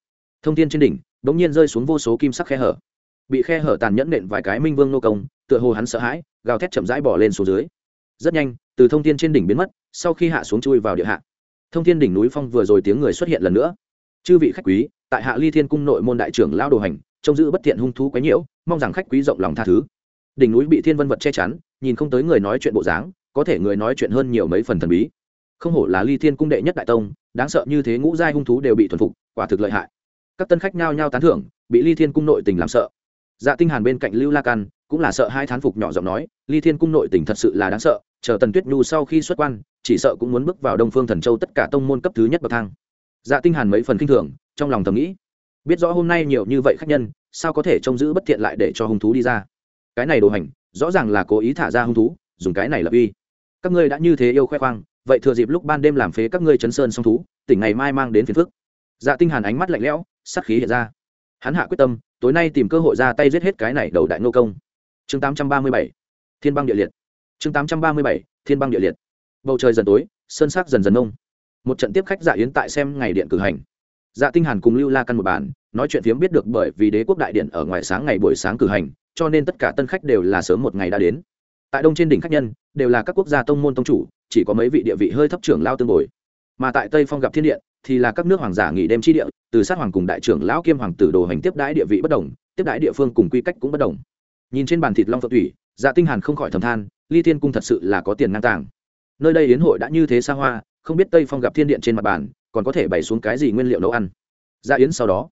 Thông thiên trên đỉnh, đ ỗ n g nhiên rơi xuống vô số kim sắc khe hở. Bị khe hở tàn nhẫn nện vài cái minh vương nô công, tựa hồ hắn sợ hãi, gào thét chậm rãi bỏ lên xuống dưới. Rất nhanh, từ thông thiên trên đỉnh biến mất, sau khi hạ xuống chui vào địa hạ. Thông thiên đỉnh núi phong vừa rồi tiếng người xuất hiện lần nữa. Chư vị khách quý, tại hạ ly thiên cung nội môn đại trưởng lao đồ hành, trông giữ bất thiện hung thú quấy nhiễu, mong rằng khách quý rộng lòng tha thứ. Đỉnh núi bị thiên vân vật che chắn, nhìn không tới người nói chuyện bộ dáng, có thể người nói chuyện hơn nhiều mấy phần thần bí. Không hổ là ly thiên cung đệ nhất đại tông đáng sợ như thế ngũ giai hung thú đều bị thuần phục, quả thực lợi hại. Các tân khách nhao nhao tán thưởng, bị ly thiên cung nội tình làm sợ. Dạ tinh hàn bên cạnh lưu la căn cũng là sợ hai thán phục nhỏ giọng nói, ly thiên cung nội tình thật sự là đáng sợ, chờ tần tuyết nhu sau khi xuất quan, chỉ sợ cũng muốn bước vào đông phương thần châu tất cả tông môn cấp thứ nhất bậc thang. Dạ tinh hàn mấy phần kinh thường, trong lòng thầm nghĩ, biết rõ hôm nay nhiều như vậy khách nhân, sao có thể trông giữ bất thiện lại để cho hung thú đi ra? Cái này đồ hành, rõ ràng là cố ý thả ra hung thú, dùng cái này lập uy. Các ngươi đã như thế yêu khoe khoang vậy thừa dịp lúc ban đêm làm phế các ngươi chấn sơn song thú, tỉnh ngày mai mang đến phiền phức. Dạ tinh hàn ánh mắt lạnh lẽo, sát khí hiện ra. Hắn hạ quyết tâm, tối nay tìm cơ hội ra tay giết hết cái này đầu đại nô công. Chương 837 thiên băng địa liệt. Chương 837 thiên băng địa liệt. Bầu trời dần tối, sơn sắc dần dần nông một trận tiếp khách dạ yến tại xem ngày điện cử hành. Dạ tinh hàn cùng lưu la căn một bàn, nói chuyện phiếm biết được bởi vì đế quốc đại điện ở ngoài sáng ngày buổi sáng cử hành, cho nên tất cả tân khách đều là sớm một ngày đã đến. Tại đông trên đỉnh khách nhân, đều là các quốc gia tông môn tông chủ chỉ có mấy vị địa vị hơi thấp trưởng lao tương bồi. Mà tại tây phong gặp thiên điện thì là các nước hoàng giả nghỉ đêm chi địa, từ sát hoàng cùng đại trưởng lão kiêm hoàng tử đồ hành tiếp đãi địa vị bất đồng, tiếp đãi địa phương cùng quy cách cũng bất đồng. Nhìn trên bàn thịt long phượng thủy dạ tinh hàn không khỏi thầm than, ly thiên cung thật sự là có tiền ngang tàng. Nơi đây yến hội đã như thế xa hoa, không biết tây phong gặp thiên điện trên mặt bàn, còn có thể bày xuống cái gì nguyên liệu nấu ăn. Dạ yến sau đó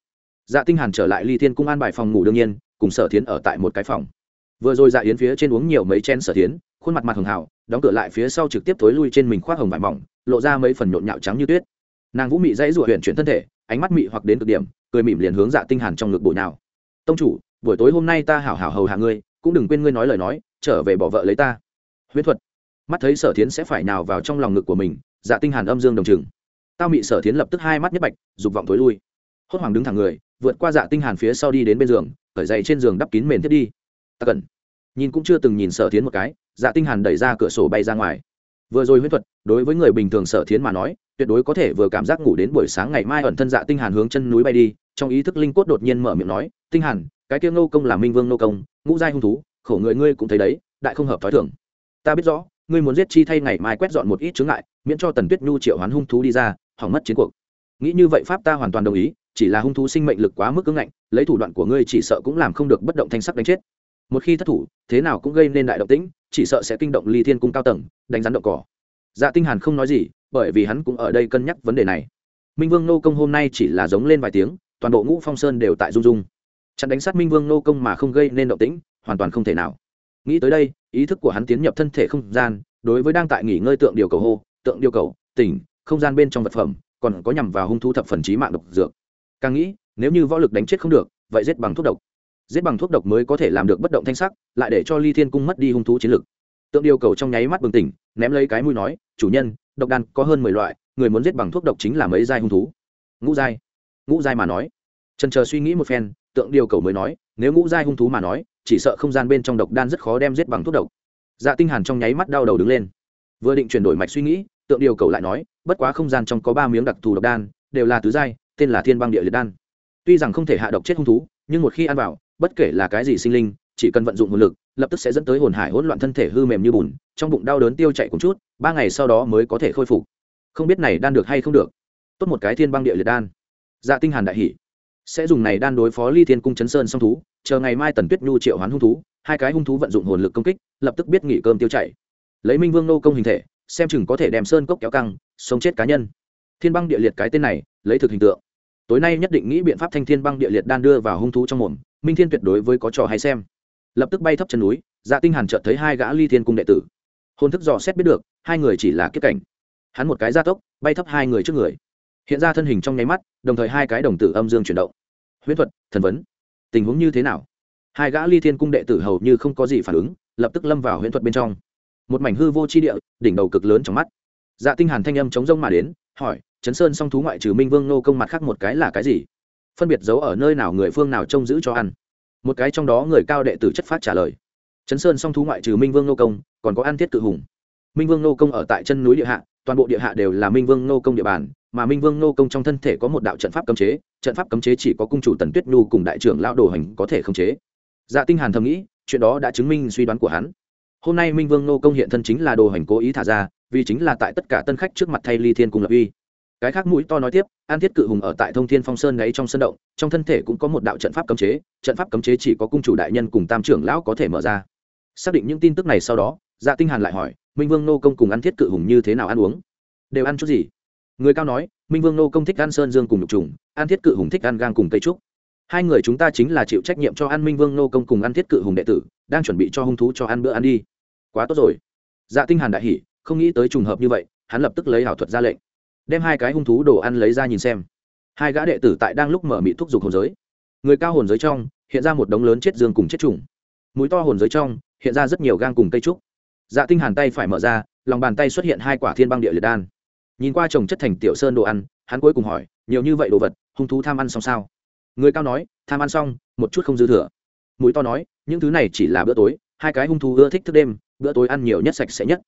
dạ tinh hàn trở lại ly thiên cung an bài phòng ngủ đương nhiên, cùng sở thiến ở tại một cái phòng vừa rồi dạ yến phía trên uống nhiều mấy chén sở tiến khuôn mặt mặt hường hào, đóng cửa lại phía sau trực tiếp thối lui trên mình khoác hồng vải mỏng, lộ ra mấy phần nhộn nhạo trắng như tuyết. Nàng vũ mị dãy rủa huyện chuyển thân thể, ánh mắt mị hoặc đến cực điểm, cười mỉm liền hướng dạ tinh hàn trong ngực bổ nào tông chủ, buổi tối hôm nay ta hảo hảo hầu hạ ngươi, cũng đừng quên ngươi nói lời nói, trở về bỏ vợ lấy ta. Huyết thuật. Mắt thấy sở thiến sẽ phải nào vào trong lòng ngực của mình dạ tinh hàn âm dương đồng chừng tao mị sở thiến lập tức hai mắt nhất bạch, dục vọng thối lui. Hốt hoảng đứng thẳng người, vượt qua dạ tinh hàn phía sau đi đến bên giường, cởi dậy trên giường đắp kín mền thiết đi ta cần. Nhìn cũng chưa từng nhìn sở thiến một cái dạ tinh hàn đẩy ra cửa sổ bay ra ngoài. Vừa rồi huyễn thuật, đối với người bình thường sở thiến mà nói, tuyệt đối có thể vừa cảm giác ngủ đến buổi sáng ngày mai ẩn thân dạ tinh hàn hướng chân núi bay đi, trong ý thức linh cốt đột nhiên mở miệng nói, tinh hàn, cái kia ngô công là minh vương nô công, ngũ giai hung thú, khổ người ngươi cũng thấy đấy, đại không hợp thói thường. Ta biết rõ, ngươi muốn giết chi thay ngày mai quét dọn một ít chướng ngại, miễn cho tần tuyết nhu triệu hoán hung thú đi ra, hỏng mất chiến cuộc. Nghĩ như vậy pháp ta hoàn toàn đồng ý, chỉ là hung thú sinh mệnh lực quá mức cứng ngạnh, lấy thủ đoạn của ngươi chỉ sợ cũng làm không được bất động thanh sắc đánh chết một khi thất thủ, thế nào cũng gây nên đại động tĩnh, chỉ sợ sẽ kinh động ly thiên cung cao tầng, đánh rắn động cỏ. Dạ tinh hàn không nói gì, bởi vì hắn cũng ở đây cân nhắc vấn đề này. Minh vương nô công hôm nay chỉ là giống lên vài tiếng, toàn bộ ngũ phong sơn đều tại rung rung. Chặn đánh sát minh vương nô công mà không gây nên động tĩnh, hoàn toàn không thể nào. Nghĩ tới đây, ý thức của hắn tiến nhập thân thể không gian, đối với đang tại nghỉ ngơi tượng điều cầu hô, tượng điều cầu, tỉnh, không gian bên trong vật phẩm, còn có nhằm vào hung thú thập phần trí mạng độc dược. Càng nghĩ, nếu như võ lực đánh chết không được, vậy giết bằng thuốc độc giết bằng thuốc độc mới có thể làm được bất động thanh sắc, lại để cho ly thiên cung mất đi hung thú chiến lực. Tượng điều cầu trong nháy mắt bừng tỉnh, ném lấy cái mũi nói, chủ nhân, độc đan có hơn mười loại, người muốn giết bằng thuốc độc chính là mấy giai hung thú? Ngũ giai. Ngũ giai mà nói. Trần chờ suy nghĩ một phen, tượng điều cầu mới nói, nếu ngũ giai hung thú mà nói, chỉ sợ không gian bên trong độc đan rất khó đem giết bằng thuốc độc. Dạ tinh hàn trong nháy mắt đau đầu đứng lên. Vừa định chuyển đổi mạch suy nghĩ, tượng điều cầu lại nói, bất quá không gian trong có ba miếng đặc thù độc đan, đều là tứ giai, tên là thiên băng địa liệt đan. Tuy rằng không thể hạ độc chết hung thú, nhưng một khi ăn vào bất kể là cái gì sinh linh, chỉ cần vận dụng nguồn lực, lập tức sẽ dẫn tới hồn hải hỗn loạn thân thể hư mềm như bùn, trong bụng đau đớn tiêu chạy cùng chút, ba ngày sau đó mới có thể khôi phục. Không biết này đan được hay không được. Tốt một cái thiên băng địa liệt đan. Dạ tinh hàn đại hỉ. Sẽ dùng này đan đối phó ly thiên cung chấn sơn song thú, chờ ngày mai tần tuyết nhu triệu hoán hung thú, hai cái hung thú vận dụng hồn lực công kích, lập tức biết nghỉ cơm tiêu chảy. Lấy minh vương nô công hình thể, xem chừng có thể đem sơn cốc kéo căng, sống chết cá nhân. Thiên băng địa liệt cái tên này, lấy thực hình tượng. Tối nay nhất định nghĩ biện pháp thanh thiên băng địa liệt đan đưa vào hung thú trong mồm minh thiên tuyệt đối với có trò hay xem. Lập tức bay thấp chân núi dạ tinh hàn chợt thấy hai gã ly thiên cung đệ tử. Hồn thức dò xét biết được, hai người chỉ là kiếp cảnh. Hắn một cái gia tốc, bay thấp hai người trước người. Hiện ra thân hình trong nháy mắt, đồng thời hai cái đồng tử âm dương chuyển động. Huyễn thuật, thần vấn. Tình huống như thế nào? Hai gã ly thiên cung đệ tử hầu như không có gì phản ứng, lập tức lâm vào huyễn thuật bên trong. Một mảnh hư vô chi địa, đỉnh đầu cực lớn trong mắt. Dạ tinh hàn thanh âm chống rông mà đến, hỏi, chấn sơn song thú ngoại trừ minh vương nô công mặt khác một cái là cái gì? Phân biệt giấu ở nơi nào người phương nào trông giữ cho ăn. Một cái trong đó người cao đệ tử chất phát trả lời. Chấn sơn song thú ngoại trừ minh vương nô công, còn có ăn thiết cự hùng. Minh vương nô công ở tại chân núi địa hạ, toàn bộ địa hạ đều là minh vương nô công địa bàn, mà minh vương nô công trong thân thể có một đạo trận pháp cấm chế, trận pháp cấm chế chỉ có cung chủ tần tuyết nhu cùng đại trưởng lão đồ hành có thể khống chế. Dạ tinh hàn thầm nghĩ, chuyện đó đã chứng minh suy đoán của hắn. Hôm nay minh vương nô công hiện thân chính là đồ hành cố ý thả ra, vì chính là tại tất cả tân khách trước mặt thay ly thiên cùng lập uy cái khác mũi to nói tiếp, an thiết cự hùng ở tại thông thiên phong sơn ngay trong sân động, trong thân thể cũng có một đạo trận pháp cấm chế, trận pháp cấm chế chỉ có cung chủ đại nhân cùng tam trưởng lão có thể mở ra. Xác định những tin tức này sau đó dạ tinh hàn lại hỏi, minh vương nô công cùng ăn thiết cự hùng như thế nào ăn uống? Đều ăn chút gì? Người cao nói, minh vương nô công thích ăn sơn dương cùng nhục trùng, an thiết cự hùng thích ăn gang cùng cây trúc. Hai người chúng ta chính là chịu trách nhiệm cho ăn minh vương nô công cùng ăn thiết cự hùng đệ tử, đang chuẩn bị cho hung thú cho ăn bữa ăn đi. Quá tốt rồi. Dạ tinh hàn đại hỉ, không nghĩ tới trùng hợp như vậy, hắn lập tức lấy hảo thuật ra lệnh đem hai cái hung thú đồ ăn lấy ra nhìn xem. Hai gã đệ tử tại đang lúc mở mị thúc giục hồn giới. Người cao hồn giới trong, hiện ra một đống lớn chết dương cùng chết trùng. Mũi to hồn giới trong, hiện ra rất nhiều gang cùng cây trúc. Dạ tinh hàn tay phải mở ra, lòng bàn tay xuất hiện hai quả thiên băng địa liệt đan. Nhìn qua trồng chất thành tiểu sơn đồ ăn, hắn cuối cùng hỏi, nhiều như vậy đồ vật, hung thú tham ăn xong sao? Người cao nói, tham ăn xong, một chút không dư thừa. Mũi to nói, những thứ này chỉ là bữa tối, hai cái hung thú ưa thích thức đêm, bữa tối ăn nhiều nhất sạch sẽ nhất.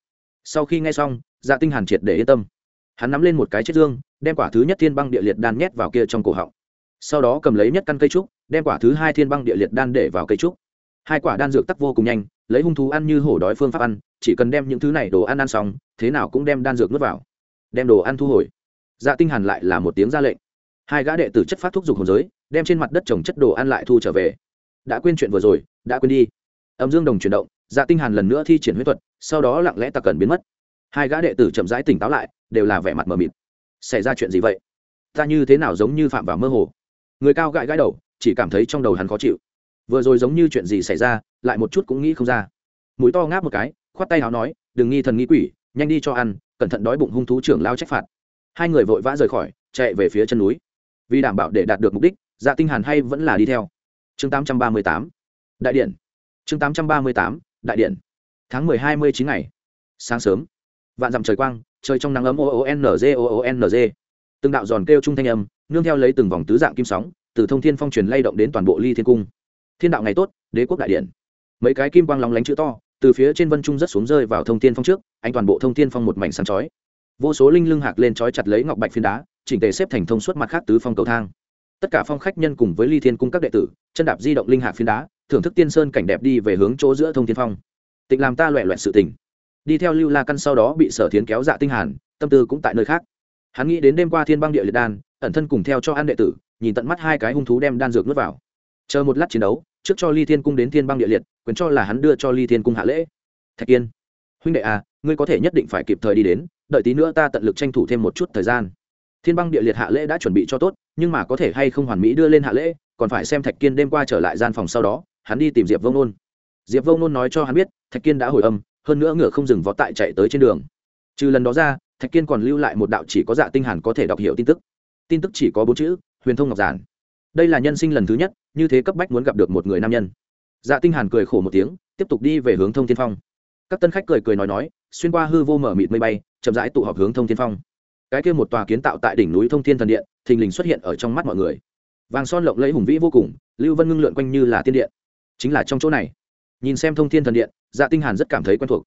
Sau khi nghe xong dạ tinh hàn triệt để yên tâm hắn nắm lên một cái chiếc dương, đem quả thứ nhất thiên băng địa liệt đan nhét vào kia trong cổ họng. Sau đó cầm lấy nhất căn cây trúc, đem quả thứ hai thiên băng địa liệt đan để vào cây trúc. Hai quả đan dược tắc vô cùng nhanh, lấy hung thú ăn như hổ đói phương pháp ăn, chỉ cần đem những thứ này đồ ăn ăn xong, thế nào cũng đem đan dược nuốt vào. Đem đồ ăn thu hồi. Dạ tinh hàn lại là một tiếng ra lệnh. Hai gã đệ tử chất phát thuốc dục hồn giới, đem trên mặt đất trồng chất đồ ăn lại thu trở về. Đã quên chuyện vừa rồi, đã quên đi. Âm dương đồng chuyển động dạ tinh hàn lần nữa thi triển huyết thuật, sau đó lặng lẽ tặc cẩn biến mất. Hai gã đệ tử chậm rãi tỉnh táo lại đều là vẻ mặt mờ mịt. Xảy ra chuyện gì vậy? Ta như thế nào giống như phạm vào mơ hồ? Người cao gãi gãi đầu, chỉ cảm thấy trong đầu hắn khó chịu. Vừa rồi giống như chuyện gì xảy ra, lại một chút cũng nghĩ không ra. Mũi to ngáp một cái, khoát tay áo nói, đừng nghi thần nghi quỷ, nhanh đi cho ăn, cẩn thận đói bụng hung thú trưởng lao trách phạt. Hai người vội vã rời khỏi, chạy về phía chân núi. Vì đảm bảo để đạt được mục đích dạ tinh hàn hay vẫn là đi theo. Chương 838 đại điện. Chương 838 đại điện. Tháng 10 29 ngày. Sáng sớm. Vạn dặm trời quang trời trong nắng ấm o o n g o o n g. Từng đạo giòn kêu trung thanh âm, nương theo lấy từng vòng tứ dạng kim sóng, từ thông thiên phong truyền lay động đến toàn bộ ly thiên cung. Thiên đạo ngày tốt, đế quốc đại điện. Mấy cái kim quang lóng lánh chữ to, từ phía trên vân trung rất xuống rơi vào thông thiên phong trước anh toàn bộ thông thiên phong một mảnh sáng chói. Vô số linh lưng hạc lên chói chặt lấy ngọc bạch phiến đá, chỉnh tề xếp thành thông suốt mặt khác tứ phong cầu thang. Tất cả phong khách nhân cùng với ly thiên cung các đệ tử, chân đạp di động linh hạc phiến đá, thưởng thức tiên sơn cảnh đẹp đi về hướng chỗ giữa thông thiên phong. Tịnh làm ta loẹ loẹt sự tình đi theo lưu la căn sau đó bị sở thiến kéo dạ tinh hàn, tâm tư cũng tại nơi khác. Hắn nghĩ đến đêm qua thiên băng địa liệt đan, ẩn thân cùng theo cho an đệ tử, nhìn tận mắt hai cái hung thú đem đan dược nuốt vào. Chờ một lát chiến đấu, trước cho ly thiên cung đến thiên băng địa liệt, quyền cho là hắn đưa cho ly thiên cung hạ lễ. Thạch kiên, huynh đệ à ngươi có thể nhất định phải kịp thời đi đến, đợi tí nữa ta tận lực tranh thủ thêm một chút thời gian. Thiên băng địa liệt hạ lễ đã chuẩn bị cho tốt, nhưng mà có thể hay không hoàn mỹ đưa lên hạ lễ, còn phải xem thạch kiên đêm qua trở lại gian phòng sau đó, hắn đi tìm diệp vông nôn. Diệp vông nôn nói cho hắn biết, thạch kiên đã hồi âm hơn nữa ngựa không dừng vó tại chạy tới trên đường. Trừ lần đó ra, thạch kiên còn lưu lại một đạo chỉ có dạ tinh hàn có thể đọc hiểu tin tức. Tin tức chỉ có bốn chữ, huyền thông ngọc giản. Đây là nhân sinh lần thứ nhất, như thế cấp bách muốn gặp được một người nam nhân. Dạ tinh hàn cười khổ một tiếng, tiếp tục đi về hướng thông thiên phong. Các tân khách cười cười nói nói, xuyên qua hư vô mở mịt mây bay, chậm rãi tụ họp hướng thông thiên phong. Cái kia một tòa kiến tạo tại đỉnh núi thông thiên thần điện, thình lình xuất hiện ở trong mắt mọi người. Vàng son lộng lẫy hùng vĩ vô cùng, lưu vân ngưng lượn quanh như là tiên điện. Chính là trong chỗ này nhìn xem thông thiên thần điện dạ tinh hàn rất cảm thấy quen thuộc.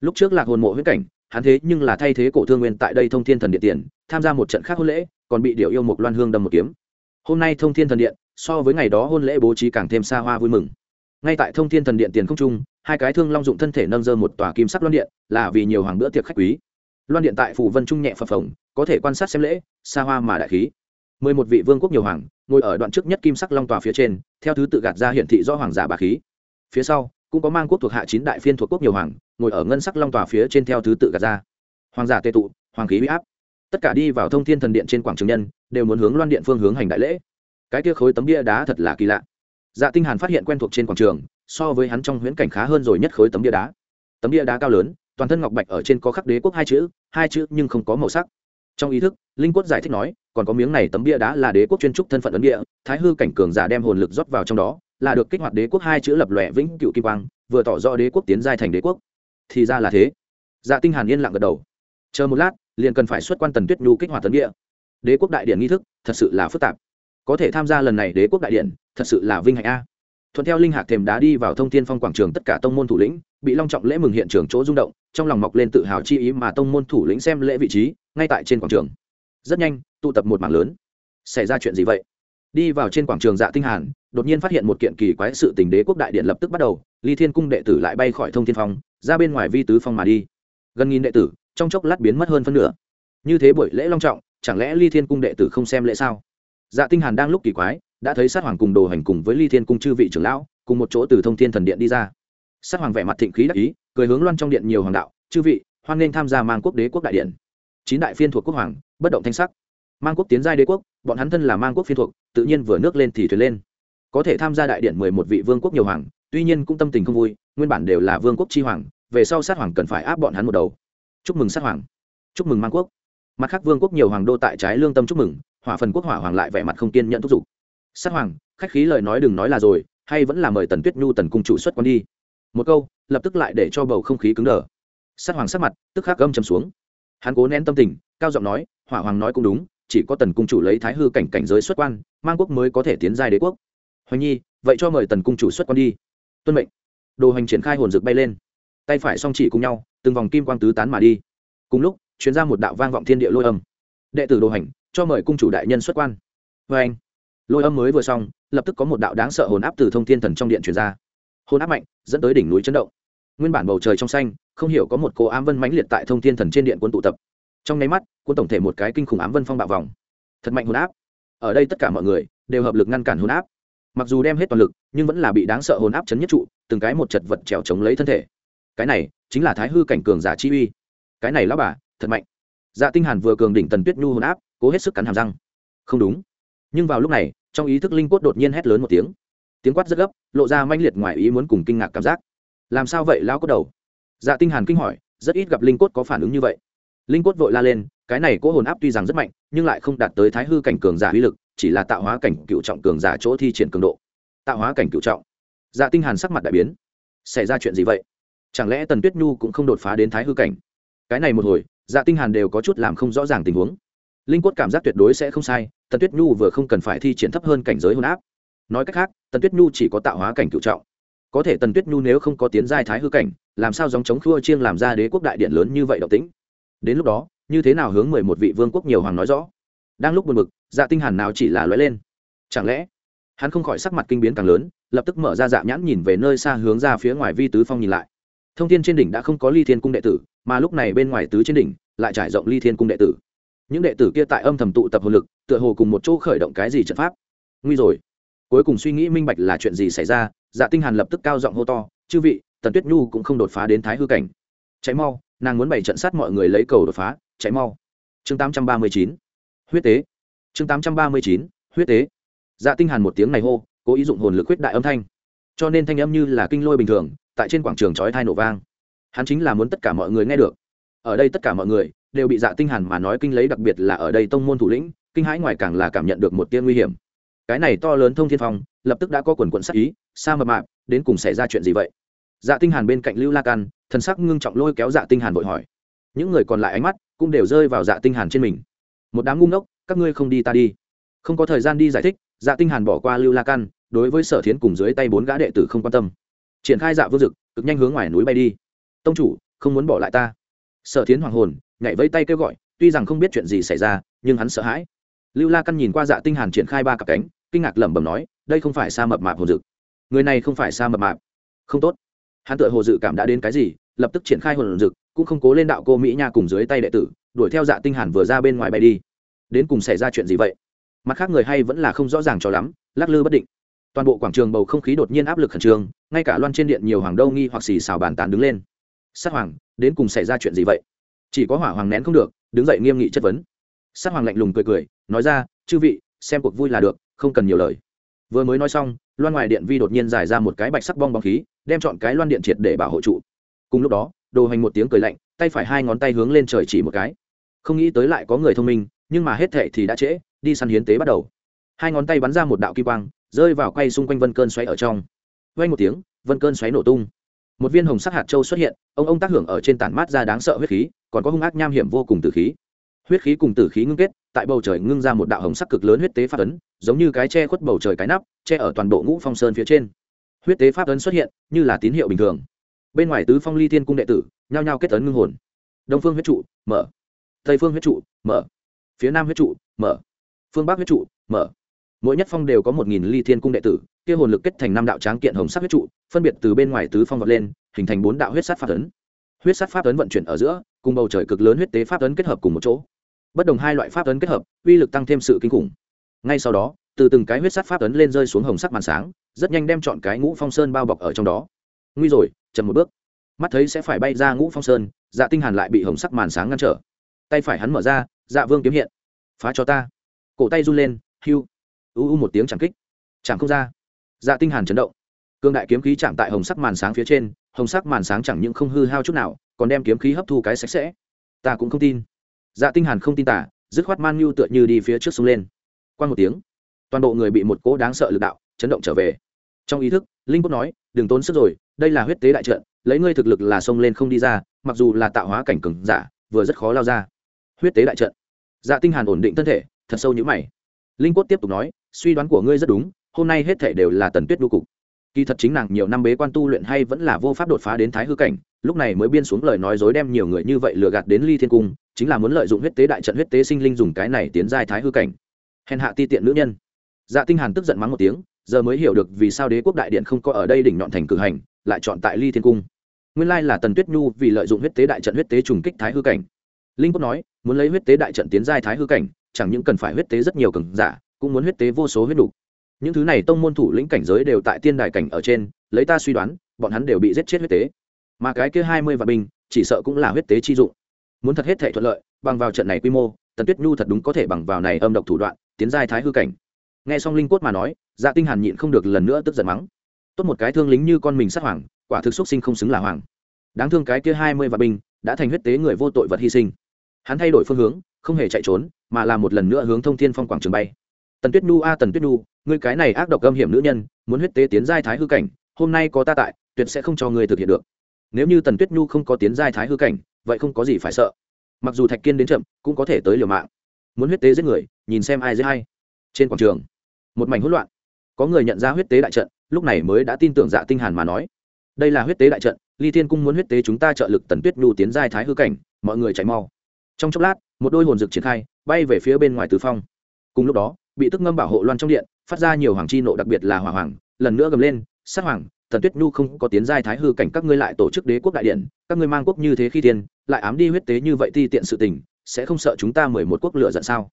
Lúc trước lạc hồn mộ huyễn cảnh, hắn thế nhưng là thay thế cổ thương nguyên tại đây thông thiên thần điện tiền, tham gia một trận khác hôn lễ, còn bị điệu yêu một loan hương đâm một kiếm. Hôm nay thông thiên thần điện, so với ngày đó hôn lễ bố trí càng thêm xa hoa vui mừng. Ngay tại thông thiên thần điện tiền không trung, hai cái thương long dụng thân thể nâng dơ một tòa kim sắc loan điện, là vì nhiều hoàng bữa tiệc khách quý. Loan điện tại phủ vân trung nhẹ phập phồng, có thể quan sát xem lễ, xa hoa mà đại khí. Mười một vị vương quốc nhiều hoàng, ngồi ở đoạn trước nhất kim sắc long tòa phía trên, theo thứ tự gạt ra hiển thị do hoàng giả bà khí. Phía sau cũng có mang quốc thuộc hạ chín đại phiên thuộc quốc nhiều hoàng, ngồi ở ngân sắc long tòa phía trên theo thứ tự gạt ra. Hoàng giả tệ tụ, hoàng khí huy áp. Tất cả đi vào thông thiên thần điện trên quảng trường nhân, đều muốn hướng loan điện phương hướng hành đại lễ. Cái kia khối tấm bia đá thật là kỳ lạ. Dạ tinh hàn phát hiện quen thuộc trên quảng trường, so với hắn trong huyễn cảnh khá hơn rồi nhất khối tấm bia đá. Tấm bia đá cao lớn, toàn thân ngọc bạch ở trên có khắc đế quốc hai chữ hai chữ nhưng không có màu sắc. Trong ý thức, linh quất giải thích nói, còn có miếng này tấm bia đá là đế quốc chuyên trúc thân phận ấn địa thái hư cảnh cường giả đem hồn lực rót vào trong đó là được kích hoạt đế quốc hai chữ lập lòe vĩnh cựu kim quang, vừa tỏ rõ đế quốc tiến giai thành đế quốc. Thì ra là thế. Dạ tinh hàn yên lặng gật đầu. Chờ một lát, liền cần phải xuất quan tần tuyết nhu kích hoạt tấn địa. Đế quốc đại điện nghi thức, thật sự là phức tạp. Có thể tham gia lần này đế quốc đại điện, thật sự là vinh hạnh a. Thuận theo linh hạc thềm đá đi vào thông thiên phong quảng trường tất cả tông môn thủ lĩnh, bị long trọng lễ mừng hiện trường chỗ rung động, trong lòng mọc lên tự hào chi ý mà tông môn thủ lĩnh xem lễ vị trí, ngay tại trên quảng trường. Rất nhanh, tụ tập một mảng lớn. Xảy ra chuyện gì vậy? Đi vào trên quảng trường dạ tinh hàn, đột nhiên phát hiện một kiện kỳ quái sự tình đế quốc đại điện lập tức bắt đầu ly thiên cung đệ tử lại bay khỏi thông thiên phong, ra bên ngoài vi tứ phong mà đi. Gần nghìn đệ tử, trong chốc lát biến mất hơn phân nửa. Như thế buổi lễ long trọng, chẳng lẽ ly thiên cung đệ tử không xem lễ sao? Dạ tinh hàn đang lúc kỳ quái, đã thấy sát hoàng cùng đồ hành cùng với ly thiên cung chư vị trưởng lão, cùng một chỗ từ thông thiên thần điện đi ra. Sát hoàng vẻ mặt thịnh khí đắc ý, cười hướng loan trong điện nhiều hoàng đạo, chư vị, hoan nghênh tham gia mang quốc đế quốc đại điện. Chín đại phiên thuộc quốc hoàng, bất động thanh sắc. Mang quốc tiến giai đế quốc, bọn hắn thân là mang quốc phiên thuộc tự nhiên vừa nước lên thì thuyền lên. Có thể tham gia đại điện mười một vị vương quốc nhiều hoàng, tuy nhiên cũng tâm tình không vui, nguyên bản đều là vương quốc chi hoàng, về sau sát hoàng cần phải áp bọn hắn một đầu. Chúc mừng sát hoàng. Chúc mừng mang quốc. Mặt khác vương quốc nhiều hoàng đô tại trái lương tâm chúc mừng, hỏa phần quốc hỏa hoàng lại vẻ mặt không kiên nhận thúc giục. Sát hoàng, khách khí lời nói đừng nói là rồi, hay vẫn là mời tần tuyết nhu tần cung chủ xuất con đi. Một câu, lập tức lại để cho bầu không khí cứng đờ. Sát hoàng sát mặt, tức khắc gâm chầm xuống. Hắn cố nén tâm tình, cao giọng nói, hỏa hoàng nói cũng đúng chỉ có tần cung chủ lấy thái hư cảnh cảnh giới xuất quan, mang quốc mới có thể tiến giai đế quốc. Hoành nhi, vậy cho mời tần cung chủ xuất quan đi. Tuân mệnh. Đồ hành triển khai hồn rực bay lên. Tay phải song chỉ cùng nhau, từng vòng kim quang tứ tán mà đi. Cùng lúc chuyến ra một đạo vang vọng thiên địa lôi âm. Đệ tử đồ hành cho mời cung chủ đại nhân xuất quan. Vê anh lôi âm mới vừa xong, lập tức có một đạo đáng sợ hồn áp từ thông thiên thần trong điện truyền ra. Hồn áp mạnh, dẫn tới đỉnh núi chấn động. Nguyên bản bầu trời trong xanh, không hiểu có một cô ám vân mãnh liệt tại thông thiên thần trên điện quân tụ tập trong nháy mắt quân tổng thể một cái kinh khủng ám vân phong bạo vòng. Thật mạnh hồn áp. Ở đây tất cả mọi người đều hợp lực ngăn cản hồn áp. Mặc dù đem hết toàn lực, nhưng vẫn là bị đáng sợ hồn áp chấn nhất trụ, từng cái một chật vật trèo chống lấy thân thể. Cái này chính là thái hư cảnh cường giả chi uy. Cái này lão bà, thật mạnh. Dạ tinh hàn vừa cường đỉnh tần tuyết nhu hồn áp, cố hết sức cắn hàm răng. Không đúng. Nhưng vào lúc này, trong ý thức linh quất đột nhiên hét lớn một tiếng. Tiếng quát rất gấp, lộ ra manh liệt ngoài ý muốn cùng kinh ngạc cảm giác. Làm sao vậy, lão cốt đầu? Dạ tinh hàn kinh hỏi, rất ít gặp linh quất có phản ứng như vậy linh cốt vội la lên, cái này cố hồn áp tuy rằng rất mạnh, nhưng lại không đạt tới thái hư cảnh cường giả uy lực, chỉ là tạo hóa cảnh cựu trọng cường giả chỗ thi triển cường độ. Tạo hóa cảnh cựu trọng. Dạ tinh hàn sắc mặt đại biến. Xảy ra chuyện gì vậy? Chẳng lẽ tần tuyết nhu cũng không đột phá đến thái hư cảnh? Cái này một hồi dạ tinh hàn đều có chút làm không rõ ràng tình huống. Linh cốt cảm giác tuyệt đối sẽ không sai, tần tuyết nhu vừa không cần phải thi triển thấp hơn cảnh giới hồn áp. Nói cách khác, tần tuyết nhu chỉ có tạo hóa cảnh cựu trọng. Có thể tần tuyết nhu nếu không có tiến giai thái hư cảnh, làm sao dòng chống khua chiêng làm ra đế quốc đại điện lớn như vậy động tĩnh? Đến lúc đó, như thế nào hướng mười một vị vương quốc nhiều hoàng nói rõ? Đang lúc buồn bực dạ tinh hàn nào chỉ là lóe lên. Chẳng lẽ, hắn không khỏi sắc mặt kinh biến càng lớn, lập tức mở ra dạ nhãn nhìn về nơi xa hướng ra phía ngoài vi tứ phong nhìn lại. Thông thiên trên đỉnh đã không có ly thiên cung đệ tử, mà lúc này bên ngoài tứ trên đỉnh lại trải rộng ly thiên cung đệ tử. Những đệ tử kia tại âm thầm tụ tập hồn lực, tựa hồ cùng một chỗ khởi động cái gì trận pháp. Nguy rồi. Cuối cùng suy nghĩ minh bạch là chuyện gì xảy ra dạ tinh hàn lập tức cao giọng hô to, chư vị, tần tuyết nhu cũng không đột phá đến thái hư cảnh. Cháy mau nàng muốn bày trận sát mọi người lấy cầu đột phá, chạy mau. Chương 839 huyết tế. Chương 839 huyết tế. Dạ tinh hàn một tiếng này hô, cố ý dụng hồn lực huyết đại âm thanh. Cho nên thanh âm như là kinh lôi bình thường, tại trên quảng trường chói thai nổ vang. Hắn chính là muốn tất cả mọi người nghe được. Ở đây tất cả mọi người đều bị dạ tinh hàn mà nói kinh lấy, đặc biệt là ở đây tông môn thủ lĩnh, kinh hãi ngoài càng là cảm nhận được một tia nguy hiểm. Cái này to lớn thông thiên phong, lập tức đã có quần quần sắc ý, sa mập mạp, đến cùng xảy ra chuyện gì vậy? Dạ tinh hàn bên cạnh lưu la can, thần sắc ngưng trọng lôi kéo dạ tinh hàn vội hỏi. Những người còn lại ánh mắt cũng đều rơi vào dạ tinh hàn trên mình. Một đám ngu ngốc, các ngươi không đi ta đi. Không có thời gian đi giải thích dạ tinh hàn bỏ qua lưu la can, đối với sở thiến cùng dưới tay bốn gã đệ tử không quan tâm. Triển khai dạ vương dực, cực nhanh hướng ngoài núi bay đi. Tông chủ, không muốn bỏ lại ta. Sở thiến hoàng hồn, nhảy vây tay kêu gọi, tuy rằng không biết chuyện gì xảy ra, nhưng hắn sợ hãi. Lưu la căn nhìn qua dạ tinh hàn triển khai ba cặp cánh, kinh ngạc lẩm bẩm nói, đây không phải sa mập mạp hồn dực. Người này không phải sa mập mạp. Không tốt hắn tự hồ dự cảm đã đến cái gì, lập tức triển khai hồn dực, cũng không cố lên đạo cô mỹ nha cùng dưới tay đệ tử, đuổi theo dạ tinh hàn vừa ra bên ngoài bay đi. Đến cùng xảy ra chuyện gì vậy? Mặt khác người hay vẫn là không rõ ràng cho lắm, lắc lư bất định. Toàn bộ quảng trường bầu không khí đột nhiên áp lực khẩn trương, ngay cả loan trên điện nhiều hoàng đâu nghi hoặc xì xào bàn tán đứng lên. Sát hoàng, đến cùng xảy ra chuyện gì vậy? Chỉ có hỏa hoàng nén không được, đứng dậy nghiêm nghị chất vấn. Sát hoàng lạnh lùng cười cười, nói ra, chư vị, xem cuộc vui là được, không cần nhiều lời. Vừa mới nói xong, loan ngoài điện vi đột nhiên giải ra một cái bạch sắc bong bóng khí đem chọn cái loan điện triệt để bảo hộ trụ. Cùng lúc đó, đồ hành một tiếng cười lạnh, tay phải hai ngón tay hướng lên trời chỉ một cái. Không nghĩ tới lại có người thông minh, nhưng mà hết thệ thì đã trễ, đi săn hiến tế bắt đầu. Hai ngón tay bắn ra một đạo kim quang, rơi vào quay xung quanh vân cơn xoáy ở trong. Vay một tiếng, vân cơn xoáy nổ tung. Một viên hồng sắc hạt châu xuất hiện, ông ông tác hưởng ở trên tản mát ra đáng sợ huyết khí, còn có hung ác nham hiểm vô cùng tử khí. Huyết khí cùng tử khí ngưng kết, tại bầu trời ngưng ra một đạo hồng sắc cực lớn huyết tế phát ấn, giống như cái che khuất bầu trời cái nắp, che ở toàn bộ ngũ phong sơn phía trên huyết tế pháp ấn xuất hiện, như là tín hiệu bình thường. Bên ngoài tứ phong ly thiên cung đệ tử, nhao nhao kết ấn ngưng hồn. Đông phương huyết trụ, mở. Tây phương huyết trụ, mở. Phía nam huyết trụ, mở. Phương bắc huyết trụ, mở. Mỗi nhất phong đều có một nghìn ly thiên cung đệ tử, kia hồn lực kết thành năm đạo tráng kiện hồng sắc huyết trụ, phân biệt từ bên ngoài tứ phong vọt lên, hình thành bốn đạo huyết sát pháp ấn. Huyết sát pháp ấn vận chuyển ở giữa, cùng bầu trời cực lớn huyết tế pháp ấn kết hợp cùng một chỗ. Bất đồng hai loại pháp ấn kết hợp, uy lực tăng thêm sự kinh khủng. Ngay sau đó từ từng cái huyết sát pháp ấn lên rơi xuống hồng sắc màn sáng, rất nhanh đem chọn cái ngũ phong sơn bao bọc ở trong đó. Nguy rồi, chậm một bước. Mắt thấy sẽ phải bay ra ngũ phong sơn dạ tinh hàn lại bị hồng sắc màn sáng ngăn trở. Tay phải hắn mở ra dạ vương kiếm hiện. Phá cho ta. Cổ tay run lên hưu u u một tiếng chẳng kích. Chẳng không ra. Dạ tinh hàn chấn động. Cương đại kiếm khí chạm tại hồng sắc màn sáng phía trên, hồng sắc màn sáng chẳng những không hư hao chút nào, còn đem kiếm khí hấp thu cái sạch sẽ. Ta cũng không tin. Dạ tinh hàn không tin tả, dứt khoát man nhu tựa như đi phía trước xuống lên. Qua một tiếng toàn bộ người bị một cỗ đáng sợ lực đạo chấn động trở về. Trong ý thức, linh cốt nói, đừng tốn sức rồi, đây là huyết tế đại trận, lấy ngươi thực lực là xông lên không đi ra, mặc dù là tạo hóa cảnh cường giả, vừa rất khó lao ra. Huyết tế đại trận. Dạ tinh hàn ổn định thân thể, thật sâu như mày. Linh cốt tiếp tục nói, suy đoán của ngươi rất đúng, hôm nay hết thể đều là tần tuyết đu cục. Kỳ thật chính nàng nhiều năm bế quan tu luyện hay vẫn là vô pháp đột phá đến thái hư cảnh, lúc này mới biên xuống lời nói dối đem nhiều người như vậy lừa gạt đến ly thiên cung, chính là muốn lợi dụng huyết tế đại trận, huyết tế sinh linh dùng cái này tiến giai thái hư cảnh. Hèn hạ ti tiện nữ nhân dạ tinh hàn tức giận mắng một tiếng, giờ mới hiểu được vì sao đế quốc đại điện không có ở đây đỉnh nhọn thành cử hành, lại chọn tại ly thiên cung. Nguyên lai là tần tuyết nhu vì lợi dụng huyết tế đại trận huyết tế trùng kích thái hư cảnh. Linh quốc nói, muốn lấy huyết tế đại trận tiến giai thái hư cảnh, chẳng những cần phải huyết tế rất nhiều cường giả, cũng muốn huyết tế vô số huyết đủ những thứ này tông môn thủ lĩnh cảnh giới đều tại tiên đài cảnh ở trên, lấy ta suy đoán, bọn hắn đều bị giết chết huyết tế. Mà cái kia hai mươi vạn binh, chỉ sợ cũng là huyết tế chi dụng. Muốn thật hết thể thuận lợi, bằng vào trận này quy mô, tần tuyết nhu thật đúng có thể bằng vào này âm độc thủ đoạn, tiến giai thái hư cảnh nghe xong linh cốt mà nói dạ tinh hàn nhịn không được lần nữa tức giận mắng. Tốt một cái thương lính như con mình sát hoàng, quả thực xuất sinh không xứng là hoàng. Đáng thương cái kia hai mươi vạn binh, đã thành huyết tế người vô tội vật hy sinh. Hắn thay đổi phương hướng, không hề chạy trốn, mà là một lần nữa hướng thông thiên phong quảng trường bay. Tần tuyết nhu a, tần tuyết nhu, ngươi cái này ác độc âm hiểm nữ nhân, muốn huyết tế tiến giai thái hư cảnh, hôm nay có ta tại, tuyệt sẽ không cho ngươi thực hiện được. Nếu như tần tuyết nhu không có tiến giai thái hư cảnh, vậy không có gì phải sợ. Mặc dù thạch kiên đến chậm, cũng có thể tới liều mạng. Muốn huyết tế giết người, nhìn xem ai dễ hay. Trên quảng trường một mảnh hỗn loạn. Có người nhận ra huyết tế đại trận, lúc này mới đã tin tưởng dạ tinh hàn mà nói. Đây là huyết tế đại trận, ly thiên cung muốn huyết tế chúng ta trợ lực tần tuyết nhu tiến giai thái hư cảnh, mọi người chạy mau. Trong chốc lát, một đôi hồn dược triển khai, bay về phía bên ngoài tứ phong. Cùng lúc đó, bị tức ngâm bảo hộ loan trong điện, phát ra nhiều hoàng chi nộ đặc biệt là hỏa hoàng, lần nữa gầm lên, sát hoàng, tần tuyết nhu không có tiến giai thái hư cảnh, các ngươi lại tổ chức đế quốc đại điện, các ngươi mang quốc như thế khi tiên, lại ám đi huyết tế như vậy ti tiện sự tình, sẽ không sợ chúng ta mười một quốc lựa giận sao?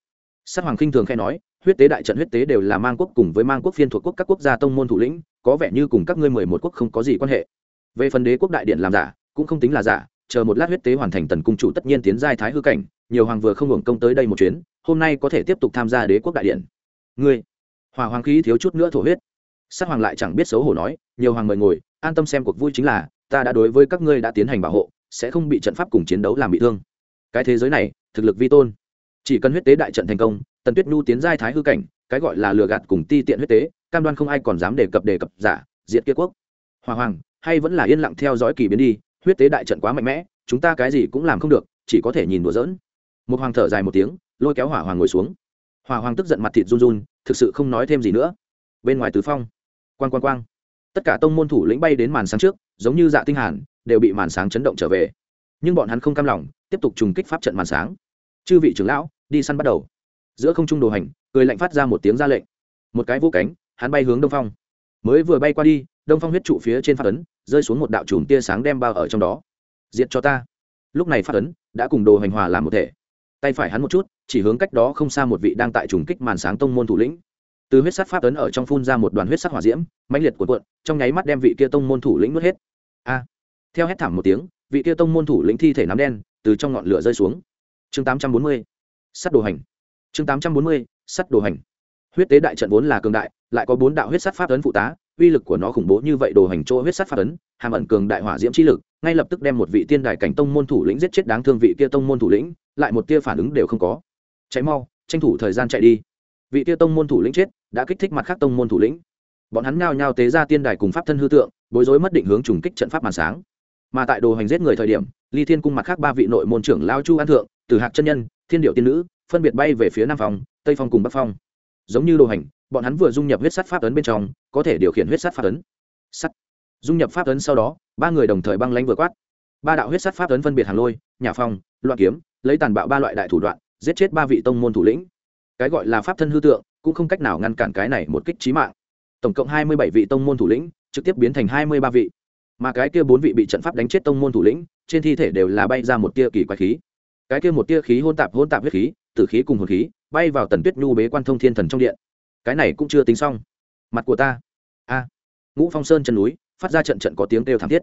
Sát hoàng khinh thường khai nói, huyết tế đại trận, huyết tế đều là mang quốc cùng với mang quốc phiên thuộc quốc, các quốc gia tông môn thủ lĩnh, có vẻ như cùng các ngươi mười một quốc không có gì quan hệ. Về phần đế quốc đại điện làm giả, cũng không tính là giả, chờ một lát huyết tế hoàn thành tần cung chủ tất nhiên tiến giai thái hư cảnh, nhiều hoàng vừa không hưởng công tới đây một chuyến, hôm nay có thể tiếp tục tham gia đế quốc đại điện. Ngươi? Hòa hoàng khí thiếu chút nữa thổ huyết. Sát hoàng lại chẳng biết xấu hổ nói, nhiều hoàng mời ngồi, an tâm xem cuộc vui chính là, ta đã đối với các ngươi đã tiến hành bảo hộ, sẽ không bị trận pháp cùng chiến đấu làm bị thương. Cái thế giới này, thực lực vi tôn chỉ cần huyết tế đại trận thành công, tần tuyết nhu tiến giai thái hư cảnh, cái gọi là lừa gạt cùng ti tiện huyết tế, cam đoan không ai còn dám đề cập đề cập giả, diệt kia quốc. Hòa hoàng, hay vẫn là yên lặng theo dõi kỳ biến đi, huyết tế đại trận quá mạnh mẽ, chúng ta cái gì cũng làm không được, chỉ có thể nhìn đùa giỡn. Một hoàng thở dài một tiếng, lôi kéo hỏa hoàng ngồi xuống. Hỏa hoàng tức giận mặt thịt run run, thực sự không nói thêm gì nữa. Bên ngoài tứ phong, quang quang quang. Tất cả tông môn thủ lĩnh bay đến màn sáng trước, giống như dạ tinh hàn, đều bị màn sáng chấn động trở về. Nhưng bọn hắn không cam lòng, tiếp tục trùng kích pháp trận màn sáng. Chư vị trưởng lão đi săn bắt đầu. Giữa không trung đồ hành, cười lạnh phát ra một tiếng ra lệnh. Một cái vô cánh, hắn bay hướng đông phong. Mới vừa bay qua đi, đông phong huyết trụ phía trên phát ấn, rơi xuống một đạo chùm tia sáng đem bao ở trong đó. Diệt cho ta. Lúc này phát ấn, đã cùng đồ hành hòa làm một thể. Tay phải hắn một chút, chỉ hướng cách đó không xa một vị đang tại trùng kích màn sáng tông môn thủ lĩnh. Từ huyết sắt pháp ấn ở trong phun ra một đoàn huyết sát hỏa diễm, mãnh liệt cuộn cuộn, trong nháy mắt đem vị kia tông môn thủ lĩnh nuốt hết. A! Theo hét thảm một tiếng, vị kia tông môn thủ lĩnh thi thể nắm đen từ trong ngọn lửa rơi xuống. Chương 840 sắt đồ hành. Chương 840. sắt đồ hành. Huyết tế đại trận vốn là cường đại, lại có bốn đạo huyết sắt pháp ấn phụ tá, uy lực của nó khủng bố như vậy đồ hành chỗ huyết sắt pháp ấn, hàm ẩn cường đại hỏa diễm chi lực, ngay lập tức đem một vị tiên đài cảnh tông môn thủ lĩnh giết chết đáng thương vị kia tông môn thủ lĩnh, lại một tia phản ứng đều không có. Cháy mau, tranh thủ thời gian chạy đi. Vị kia tông môn thủ lĩnh chết, đã kích thích mặt khác tông môn thủ lĩnh. Bọn hắn nhao nhao tế ra tiên đài cùng pháp thân hư tượng, bối rối mất định hướng trùng kích trận pháp màn sáng. Mà tại đồ hành giết người thời điểm, ly thiên cung mặt khác ba vị nội môn trưởng lao chu an thượng, từ hạc chân nhân thiên điệu tiên nữ, phân biệt bay về phía nam phòng tây phong cùng bắc phong. Giống như đồ hành, bọn hắn vừa dung nhập huyết sắt pháp ấn bên trong, có thể điều khiển huyết sắt pháp ấn. Sắt. Dung nhập pháp ấn sau đó, ba người đồng thời băng lánh vừa quát. Ba đạo huyết sắt pháp ấn phân biệt hàng lôi nhà phong, loạn kiếm, lấy tàn bạo ba loại đại thủ đoạn, giết chết ba vị tông môn thủ lĩnh. Cái gọi là pháp thân hư tượng, cũng không cách nào ngăn cản cái này một kích trí mạng. Tổng cộng hai mươi bảy vị tông môn thủ lĩnh, trực tiếp biến thành hai mươi ba vị. Mà cái kia bốn vị bị trận pháp đánh chết tông môn thủ lĩnh, trên thi thể đều là bay ra một tia kỳ quái khí cái kia một tia khí hôn tạp hôn tạp huyết khí, tử khí cùng hồn khí, bay vào tần tuyết nhu bế quan thông thiên thần trong điện. Cái này cũng chưa tính xong. Mặt của ta. A. Ngũ phong sơn chân núi, phát ra trận trận có tiếng kêu thảm thiết.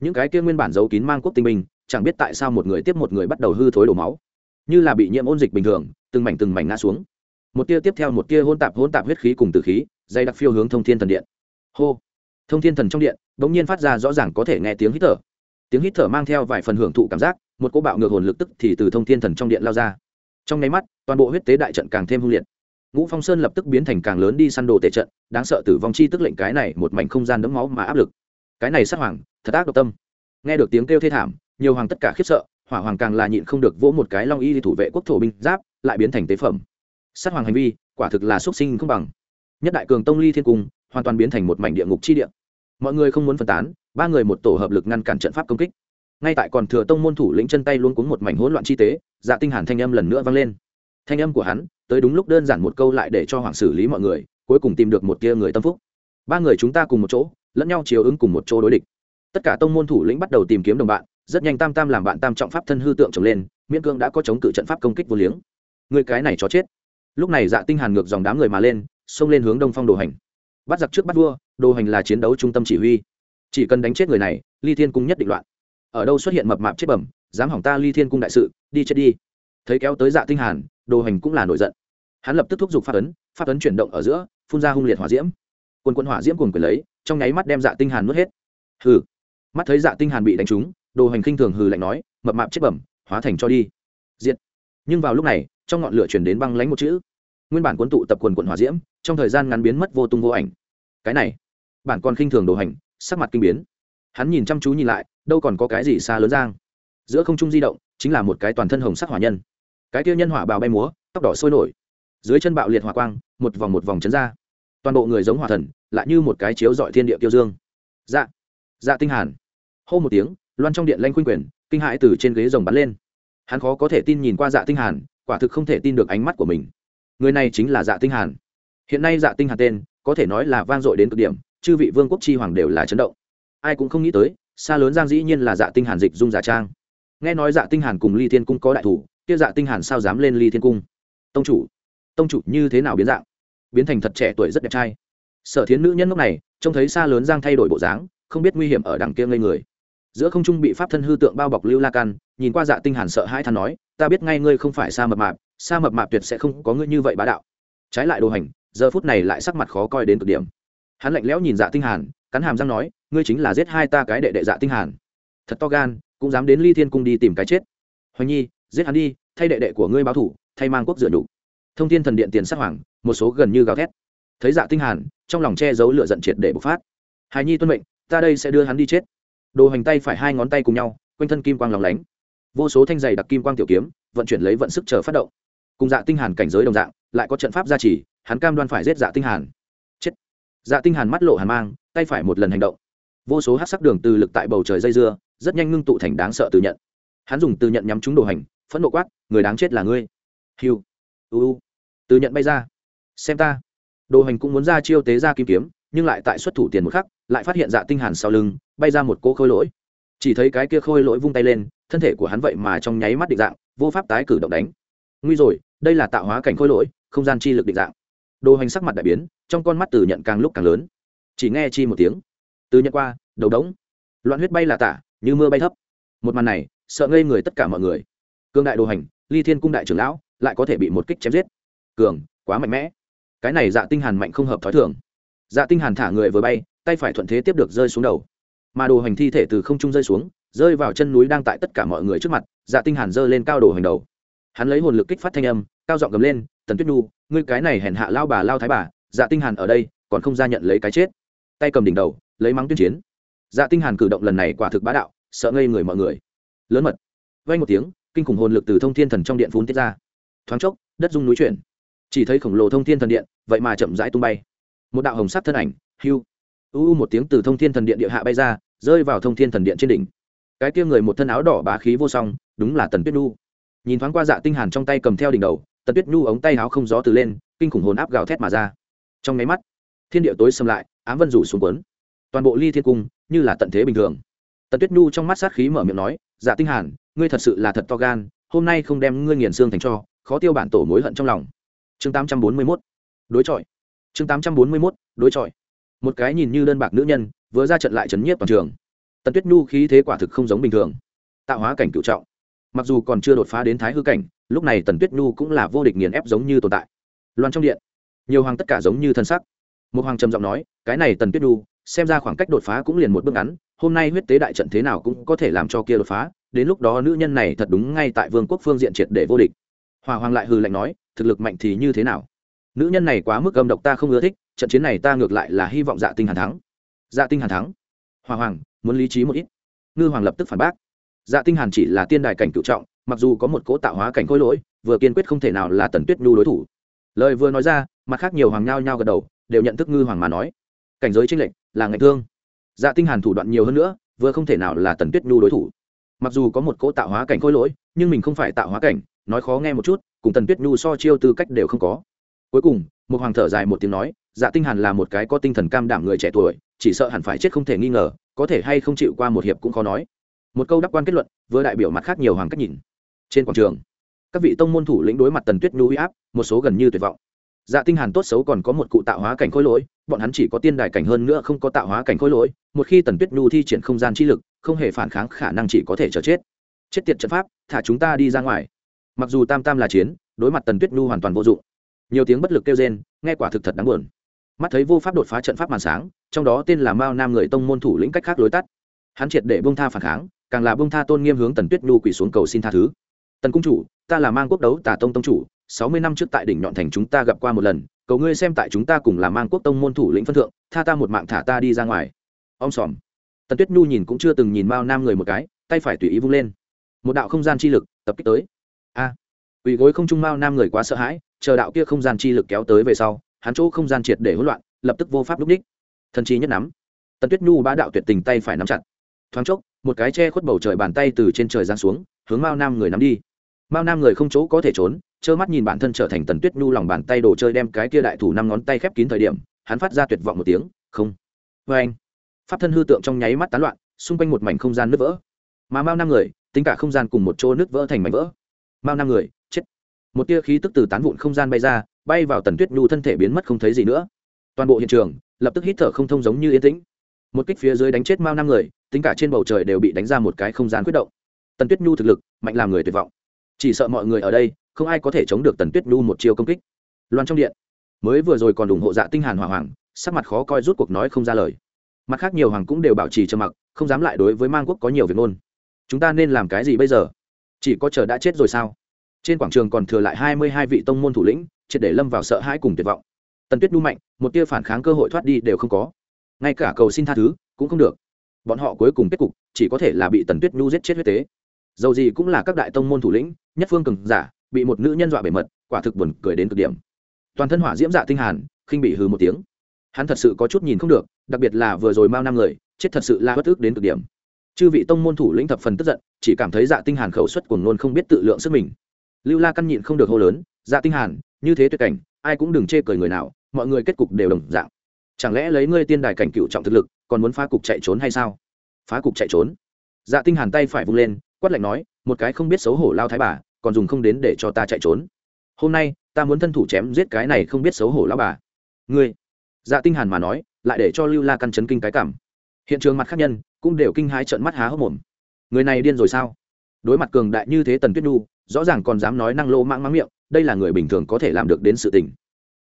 Những cái kia nguyên bản giấu kín mang quốc tinh bình chẳng biết tại sao một người tiếp một người bắt đầu hư thối đổ máu. Như là bị nhiễm ôn dịch bình thường, từng mảnh từng mảnh ngã xuống. Một tia tiếp theo một tia hôn tạp hôn tạp huyết khí cùng tử khí dây đặc phiêu hướng thông thiên thần điện. Hô. Thông thiên thần trong điện đ ỗ n g nhiên phát ra rõ ràng có thể nghe tiếng hít thở. Tiếng hít thở mang theo vài phần hưởng thụ cảm giác một cỗ bạo ngược hồn lực tức thì từ thông thiên thần trong điện lao ra. Trong nháy mắt, toàn bộ huyết tế đại trận càng thêm hung liệt. Ngũ phong sơn lập tức biến thành càng lớn đi săn đồ tệ trận, đáng sợ tử vong chi tức lệnh cái này một mảnh không gian đẫm máu mà áp lực. Cái này sát hoàng, thật ác độc tâm. Nghe được tiếng kêu thê thảm, nhiều hoàng tất cả khiếp sợ, hỏa hoàng càng là nhịn không được vỗ một cái long y thủ vệ quốc thổ binh giáp, lại biến thành tế phẩm. Sát hoàng hành vi, quả thực là xuất sinh không bằng. Nhất đại cường tông ly thiên cung, hoàn toàn biến thành một mảnh địa ngục chi địa. Mọi người không muốn phân tán, ba người một tổ hợp lực ngăn cản trận pháp công kích ngay tại còn thừa tông môn thủ lĩnh chân tay luôn cuống một mảnh hỗn loạn chi tế dạ tinh hàn thanh âm lần nữa vang lên. Thanh âm của hắn, tới đúng lúc đơn giản một câu lại để cho hoàng xử lý mọi người, cuối cùng tìm được một tia người tâm phúc. Ba người chúng ta cùng một chỗ, lẫn nhau chiều ứng cùng một chỗ đối địch. Tất cả tông môn thủ lĩnh bắt đầu tìm kiếm đồng bạn, rất nhanh tam tam làm bạn tam trọng pháp thân hư tượng trồng lên, miễn cương đã có chống cự trận pháp công kích vô liếng. Người cái này chó chết. Lúc này dạ tinh hàn ngược dòng đám người mà lên, xông lên hướng đông phong đồ hành. Bắt giặc trước bắt vua, đồ hành là chiến đấu trung tâm chỉ huy. Chỉ cần đánh chết người này, ly thiên cung nhất định loạn ở đâu xuất hiện mập mạp chết bẩm, dám hỏng ta ly thiên cung đại sự, đi chết đi. Thấy kéo tới dạ tinh hàn, đồ hành cũng là nổi giận. Hắn lập tức thúc giục phát ấn phát ấn chuyển động ở giữa, phun ra hung liệt hỏa diễm. Quân quân hỏa diễm cuồng cuộn lấy, trong nháy mắt đem dạ tinh hàn nuốt hết. Hừ. Mắt thấy dạ tinh hàn bị đánh trúng, đồ hành khinh thường hừ lạnh nói, mập mạp chết bẩm, hóa thành cho đi. Diệt. Nhưng vào lúc này, trong ngọn lửa truyền đến băng lánh một chữ. Nguyên bản cuốn tụ tập quần quần hỏa diễm, trong thời gian ngắn biến mất vô tung vô ảnh. Cái này, bản còn khinh thường đồ hành, sắc mặt kinh biến. Hắn nhìn chăm chú nhìn lại đâu còn có cái gì xa lớn giang. Giữa không trung di động, chính là một cái toàn thân hồng sắc hỏa nhân. Cái kia nhân hỏa bào bay múa, tóc đỏ sôi nổi. Dưới chân bạo liệt hỏa quang, một vòng một vòng chấn ra. Toàn bộ người giống hỏa thần, lại như một cái chiếu dọi thiên địa tiêu dương. Dạ dạ tinh hàn. Hô một tiếng, loan trong điện lanh khuynh quyền, kinh hãi từ trên ghế rồng bắn lên. Hắn khó có thể tin nhìn qua dạ tinh hàn, quả thực không thể tin được ánh mắt của mình. Người này chính là dạ tinh hàn. Hiện nay dạ tinh hàn tên, có thể nói là vang dội đến cực điểm, chư vị vương quốc chi hoàng đều là chấn động. Ai cũng không nghĩ tới xa lớn giang dĩ nhiên là dạ tinh hàn dịch dung giả trang. Nghe nói dạ tinh hàn cùng ly thiên cung có đại thủ, kia dạ tinh hàn sao dám lên ly thiên cung? Tông chủ tông chủ như thế nào biến dạng? Biến thành thật trẻ tuổi rất đẹp trai. Sở thiến nữ nhân lúc này, trông thấy xa lớn giang thay đổi bộ dáng, không biết nguy hiểm ở đằng kia ngây người. Giữa không trung bị pháp thân hư tượng bao bọc lưu la can, nhìn qua dạ tinh hàn sợ hãi than nói, ta biết ngay ngươi không phải sa mập mạp, sa mập mạp tuyệt sẽ không có ngươi như vậy bá đạo. Trái lại đồ hành, giờ phút này lại sắc mặt khó coi đến cực điểm. Hắn lạnh lẽo nhìn dạ tinh hàn cắn hàm răng nói, ngươi chính là giết hai ta cái đệ đệ dạ tinh hàn. Thật to gan, cũng dám đến ly thiên cung đi tìm cái chết. Hoành nhi, giết hắn đi, thay đệ đệ của ngươi báo thủ, thay mang quốc dựa đủ thông thiên thần điện tiền sát hoàng, một số gần như gào thét. Thấy dạ tinh hàn, trong lòng che giấu lửa giận triệt để bộc phát. Hài nhi tuân mệnh, ta đây sẽ đưa hắn đi chết. Đồ hành tay phải hai ngón tay cùng nhau, quanh thân kim quang lòng lánh. Vô số thanh dày đặc kim quang tiểu kiếm, vận chuyển lấy vận sức chờ phát động. Cùng dạ tinh hàn cảnh giới đồng dạng, lại có trận pháp gia trì, hắn cam đoan phải giết dạ tinh hàn dạ tinh hàn mắt lộ hàn mang, tay phải một lần hành động. Vô số hắc sắc đường từ lực tại bầu trời dây dưa, rất nhanh ngưng tụ thành đáng sợ từ nhận. Hắn dùng từ nhận nhắm trúng đồ hành, phẫn nộ quát, người đáng chết là ngươi. Hiu u u. Từ nhận bay ra. Xem ta. Đồ hành cũng muốn ra chiêu tế ra kim kiếm, nhưng lại tại xuất thủ tiền một khắc, lại phát hiện dạ tinh hàn sau lưng, bay ra một cô khôi lỗi. Chỉ thấy cái kia khôi lỗi vung tay lên, thân thể của hắn vậy mà trong nháy mắt định dạng, vô pháp tái cử động đánh. Nguy rồi, đây là tạo hóa cảnh khôi lỗi, không gian chi lực định dạng. Đồ hành sắc mặt đại biến trong con mắt từ nhận càng lúc càng lớn. Chỉ nghe chi một tiếng. Từ nhận qua, đầu đống. Loạn huyết bay là tả, như mưa bay thấp. Một màn này, sợ ngây người tất cả mọi người. Cương đại đồ hành, ly thiên cung đại trưởng lão, lại có thể bị một kích chém giết. Cường, quá mạnh mẽ. Cái này dạ tinh hàn mạnh không hợp thói thường. Dạ tinh hàn thả người vừa bay, tay phải thuận thế tiếp được rơi xuống đầu. Mà đồ hành thi thể từ không trung rơi xuống, rơi vào chân núi đang tại tất cả mọi người trước mặt dạ tinh hàn giơ lên cao đồ hành đầu. Hắn lấy hồn lực kích phát thanh âm, cao giọng gầm lên, tần tuyết nhu, ngươi cái này hèn hạ lao bà lao thái bà dạ tinh hàn ở đây, còn không ra nhận lấy cái chết. Tay cầm đỉnh đầu, lấy mắng tuyên chiến. Dạ tinh hàn cử động lần này quả thực bá đạo, sợ ngây người mọi người. Lớn mật. Vang một tiếng, kinh khủng hồn lực từ thông thiên thần trong điện phun tiết ra. Thoáng chốc, đất rung núi chuyển. Chỉ thấy khổng lồ thông thiên thần điện, vậy mà chậm rãi tung bay. Một đạo hồng sắc thân ảnh, hưu. U u một tiếng từ thông thiên thần điện địa hạ bay ra, rơi vào thông thiên thần điện trên đỉnh. Cái kia người một thân áo đỏ bá khí vô song, đúng là tần tuyết nhu. Nhìn thoáng qua dạ tinh hàn trong tay cầm theo đỉnh đầu, tần tuyết nhu ống tay áo không gió từ lên, kinh khủng hồn áp gào thét mà ra trong nháy mắt, thiên địa tối xâm lại, ám vân rủ xuống quấn toàn bộ ly thiên cung như là tận thế bình thường. Tần tuyết nhu trong mắt sát khí mở miệng nói dạ tinh hàn, ngươi thật sự là thật to gan, hôm nay không đem ngươi nghiền xương thành cho, khó tiêu bản tổ mối hận trong lòng. Chương 841 đối chọi. Chương 841 đối chọi. Một cái nhìn như đơn bạc nữ nhân, vừa ra trận lại chấn nhiếp toàn trường. Tần tuyết nhu khí thế quả thực không giống bình thường. Tạo hóa cảnh cựu trọng. Mặc dù còn chưa đột phá đến thái hư cảnh, lúc này tần tuyết nhu cũng là vô địch nghiền ép giống như tồn tại. Loan trong điện nhiều hoàng tất cả giống như thân sắc. Một hoàng trầm giọng nói cái này tần tuyết đu, xem ra khoảng cách đột phá cũng liền một bước ngắn hôm nay huyết tế đại trận thế nào cũng có thể làm cho kia đột phá đến lúc đó nữ nhân này thật đúng ngay tại vương quốc phương diện triệt để vô địch. Hòa hoàng lại hừ lạnh nói thực lực mạnh thì như thế nào? Nữ nhân này quá mức âm độc ta không ưa thích trận chiến này ta ngược lại là hy vọng dạ tinh hàn thắng. Dạ tinh hàn thắng? Hòa hoàng muốn lý trí một ít. Ngư hoàng lập tức phản bác. Dạ tinh hàn chỉ là tiên đài cảnh cựu trọng mặc dù có một cỗ tạo hóa cảnh khôi lỗi vừa kiên quyết không thể nào là tần tuyết nhu đối thủ. Lời vừa nói ra mặt khác nhiều hoàng nhao nhao gật đầu, đều nhận thức ngư hoàng mà nói. Cảnh giới tranh lệch là ngạch thương. Dạ tinh hàn thủ đoạn nhiều hơn nữa, vừa không thể nào là tần tuyết nhu đối thủ. Mặc dù có một cỗ tạo hóa cảnh khôi lỗi, nhưng mình không phải tạo hóa cảnh, nói khó nghe một chút, cùng tần tuyết nhu so chiêu tư cách đều không có. Cuối cùng, một hoàng thở dài một tiếng nói dạ tinh hàn là một cái có tinh thần cam đảm người trẻ tuổi, chỉ sợ hẳn phải chết không thể nghi ngờ, có thể hay không chịu qua một hiệp cũng khó nói. Một câu đắc quan kết luận, vừa đại biểu mặt khác nhiều hoàng cách nhìn. Trên quảng trường, các vị tông môn thủ lĩnh đối mặt tần tuyết nhu uy áp, một số gần như tuyệt vọng dạ tinh hàn tốt xấu còn có một cụ tạo hóa cảnh khối lỗi, bọn hắn chỉ có tiên đài cảnh hơn nữa không có tạo hóa cảnh khối lỗi, một khi tần tuyết nhu thi triển không gian chi lực, không hề phản kháng khả năng chỉ có thể chờ chết. Chết tiệt trận pháp, thả chúng ta đi ra ngoài. Mặc dù tam tam là chiến, đối mặt tần tuyết nhu hoàn toàn vô dụng. Nhiều tiếng bất lực kêu rên, nghe quả thực thật đáng buồn. Mắt thấy vô pháp đột phá trận pháp màn sáng, trong đó tên là mao nam người tông môn thủ lĩnh cách khác lối tắt. Hắn triệt để bông tha phản kháng, càng là bông tha tôn nghiêm hướng tần tuyết nhu quỳ xuống cầu xin tha thứ. Tần cung chủ, ta là mang quốc đấu tà tông tông chủ sáu mươi năm trước tại đỉnh nhọn thành chúng ta gặp qua một lần cầu ngươi xem tại chúng ta cùng là mang quốc tông môn thủ lĩnh phân thượng tha ta một mạng thả ta đi ra ngoài. Ông xòm tần tuyết nhu nhìn cũng chưa từng nhìn mao nam người một cái tay phải tùy ý vung lên. Một đạo không gian chi lực tập kích tới. A. À, ủy gối không trung mao nam người quá sợ hãi chờ đạo kia không gian chi lực kéo tới về sau hắn chỗ không gian triệt để hỗn loạn lập tức vô pháp lúc ních thần chi nhất nắm. Tần tuyết nhu bá đạo tuyệt tình tay phải nắm chặt. Thoáng chốc một cái che khuất bầu trời bàn tay từ trên trời giáng xuống hướng mao nam người nắm đi. Mao nam người không chỗ có thể trốn trơ mắt nhìn bản thân trở thành tần tuyết nhu lòng bàn tay đồ chơi đem cái kia đại thủ năm ngón tay khép kín thời điểm, hắn phát ra tuyệt vọng một tiếng, không. Vê anh, pháp thân hư tượng trong nháy mắt tán loạn, xung quanh một mảnh không gian nứt vỡ. Mà mao năm người, tính cả không gian cùng một chỗ nứt vỡ thành mảnh vỡ. Mao năm người, chết. Một tia khí tức từ tán vụn không gian bay ra, bay vào tần tuyết nhu thân thể biến mất không thấy gì nữa. Toàn bộ hiện trường, lập tức hít thở không thông giống như yên tĩnh. Một kích phía dưới đánh chết mao năm người, tính cả trên bầu trời đều bị đánh ra một cái không gian quyết động. Tần tuyết nhu thực lực, mạnh làm người tuyệt vọng. Chỉ sợ mọi người ở đây không ai có thể chống được tần tuyết nhu một chiêu công kích. Loan trong điện, mới vừa rồi còn ủng hộ dạ tinh hàn hỏa hoàng, sắc mặt khó coi rút cuộc nói không ra lời. Mặt khác nhiều hoàng cũng đều bảo trì trầm mặc, không dám lại đối với mang quốc có nhiều việc ngôn. Chúng ta nên làm cái gì bây giờ? Chỉ có chờ đã chết rồi sao? Trên quảng trường còn thừa lại hai mươi hai vị tông môn thủ lĩnh, triệt để lâm vào sợ hãi cùng tuyệt vọng. Tần tuyết nhu mạnh, một tia phản kháng cơ hội thoát đi đều không có. Ngay cả cầu xin tha thứ, cũng không được. Bọn họ cuối cùng kết cục, chỉ có thể là bị tần tuyết nhu giết chết huyết tế. Dầu gì cũng là các đại tông môn thủ lĩnh, nhất phương cường giả bị một nữ nhân dọa bể mật, quả thực buồn cười đến cực điểm. Toàn thân hỏa diễm dạ tinh hàn, khinh bị hừ một tiếng. Hắn thật sự có chút nhìn không được, đặc biệt là vừa rồi mao năm người, chết thật sự là bất ức đến cực điểm. Chư vị tông môn thủ lĩnh thập phần tức giận, chỉ cảm thấy dạ tinh hàn khẩu suất cuồng ngôn không biết tự lượng sức mình. Lưu la căn nhịn không được hô lớn dạ tinh hàn, như thế tuyệt cảnh, ai cũng đừng chê cười người nào, mọi người kết cục đều đồng dạng. Chẳng lẽ lấy ngươi tiên đài cảnh cựu trọng thực lực, còn muốn phá cục chạy trốn hay sao? Phá cục chạy trốn? Dạ tinh hàn tay phải vung lên, quát lạnh nói, một cái không biết xấu hổ lao thái bà còn dùng không đến để cho ta chạy trốn. Hôm nay, ta muốn thân thủ chém giết cái này không biết xấu hổ lão bà. Ngươi. Dạ tinh hàn mà nói, lại để cho lưu la căn chấn kinh cái cảm. Hiện trường mặt khác nhân cũng đều kinh hãi trợn mắt há hốc mồm. Người này điên rồi sao? Đối mặt cường đại như thế tần tuyết nhu, rõ ràng còn dám nói năng lô mãng mắng miệng, đây là người bình thường có thể làm được đến sự tình.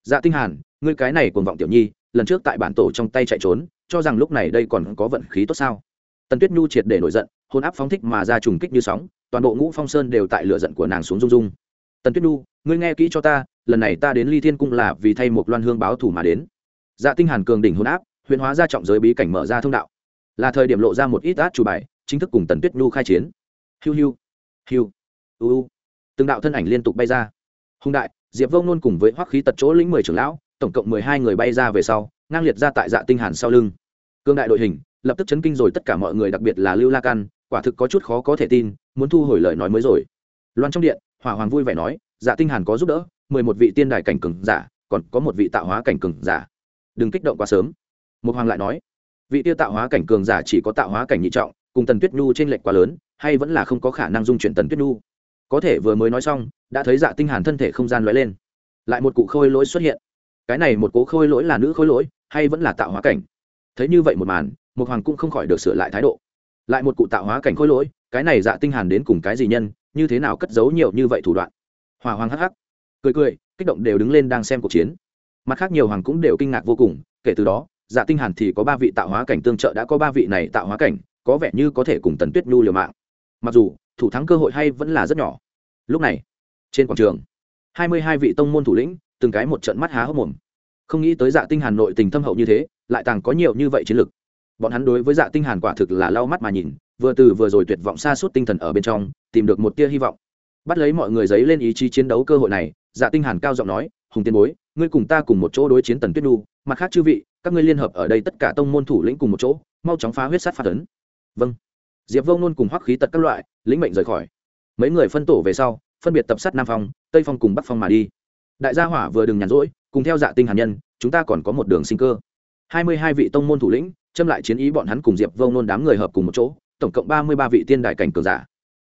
Dạ tinh hàn, ngươi cái này cuồng vọng tiểu nhi, lần trước tại bản tổ trong tay chạy trốn, cho rằng lúc này đây còn có vận khí tốt sao? Tần tuyết nhu triệt để nổi giận hôn áp phóng thích mà ra trùng kích như sóng, toàn bộ ngũ phong sơn đều tại lửa giận của nàng xuống rung rung. Tần tuyết nhu, ngươi nghe kỹ cho ta, lần này ta đến ly thiên cung là vì thay một loan hương báo thủ mà đến. Dạ tinh hàn cường đỉnh hôn áp, huyền hóa ra trọng giới bí cảnh mở ra thông đạo. Là thời điểm lộ ra một ít át chủ bài, chính thức cùng tần tuyết nhu khai chiến. Hiu hiu hiu, u từng đạo thân ảnh liên tục bay ra. Hùng đại, diệp vông nôn cùng với hoắc khí tật chỗ lĩnh mười trưởng lão, tổng cộng mười hai người bay ra về sau, ngang liệt ra tại dạ tinh hàn sau lưng. Cương đại đội hình lập tức chấn kinh rồi, tất cả mọi người đặc biệt là lưu la can quả thực có chút khó có thể tin, muốn thu hồi lời nói mới rồi. Loan trong điện, hỏa hoàng vui vẻ nói dạ tinh hàn có giúp đỡ, mười một vị tiên đài cảnh cường giả, còn có một vị tạo hóa cảnh cường giả. Đừng kích động quá sớm. Một hoàng lại nói, vị tiêu tạo hóa cảnh cường giả chỉ có tạo hóa cảnh nhị trọng, cùng tần tuyết nhu trên lệch quá lớn, hay vẫn là không có khả năng dung chuyển tần tuyết nhu? Có thể vừa mới nói xong, đã thấy dạ tinh hàn thân thể không gian lóe lên. Lại một cụ khôi lỗi xuất hiện. Cái này một cố khôi lỗi là nữ khôi lỗi, hay vẫn là tạo hóa cảnh? Thấy như vậy một màn một hoàng cũng không khỏi được sửa lại thái độ. Lại một cụ tạo hóa cảnh khôi lỗi, cái này dạ tinh hàn đến cùng cái gì nhân, như thế nào cất giấu nhiều như vậy thủ đoạn? Hòa hoàng hắc hắc, cười cười, kích động đều đứng lên đang xem cuộc chiến. Mặt khác nhiều hoàng cũng đều kinh ngạc vô cùng, kể từ đó dạ tinh hàn thì có ba vị tạo hóa cảnh tương trợ đã có ba vị này tạo hóa cảnh, có vẻ như có thể cùng tần tuyết nhu liều mạng. Mặc dù, thủ thắng cơ hội hay vẫn là rất nhỏ. Lúc này, trên quảng trường, hai mươi hai vị tông môn thủ lĩnh, từng cái một trận mắt há hốc mồm. Không nghĩ tới dạ tinh hàn nội tình thâm hậu như thế, lại tàng có nhiều như vậy chiến lực bọn hắn đối với dạ tinh hàn quả thực là lau mắt mà nhìn, vừa từ vừa rồi tuyệt vọng xa suốt tinh thần ở bên trong, tìm được một tia hy vọng. Bắt lấy mọi người giấy lên ý chí chiến đấu cơ hội này dạ tinh hàn cao giọng nói, hùng tiên bối, ngươi cùng ta cùng một chỗ đối chiến tần tuyết nhu, mặt khác chư vị, các ngươi liên hợp ở đây tất cả tông môn thủ lĩnh cùng một chỗ, mau chóng phá huyết sát phạt ấn. Vâng. Diệp vông nôn cùng hoắc khí tật các loại, lĩnh mệnh rời khỏi. Mấy người phân tổ về sau, phân biệt tập sát nam phong, tây phong cùng bắc phong mà đi. Đại gia hỏa vừa đừng nhàn rỗi, cùng theo dạ tinh hàn nhân, chúng ta còn có một đường sinh cơ. Hai mươi hai vị tông môn thủ lĩnh châm lại chiến ý bọn hắn cùng diệp Vô nôn đám người hợp cùng một chỗ, tổng cộng ba mươi ba vị tiên đại cảnh cường giả.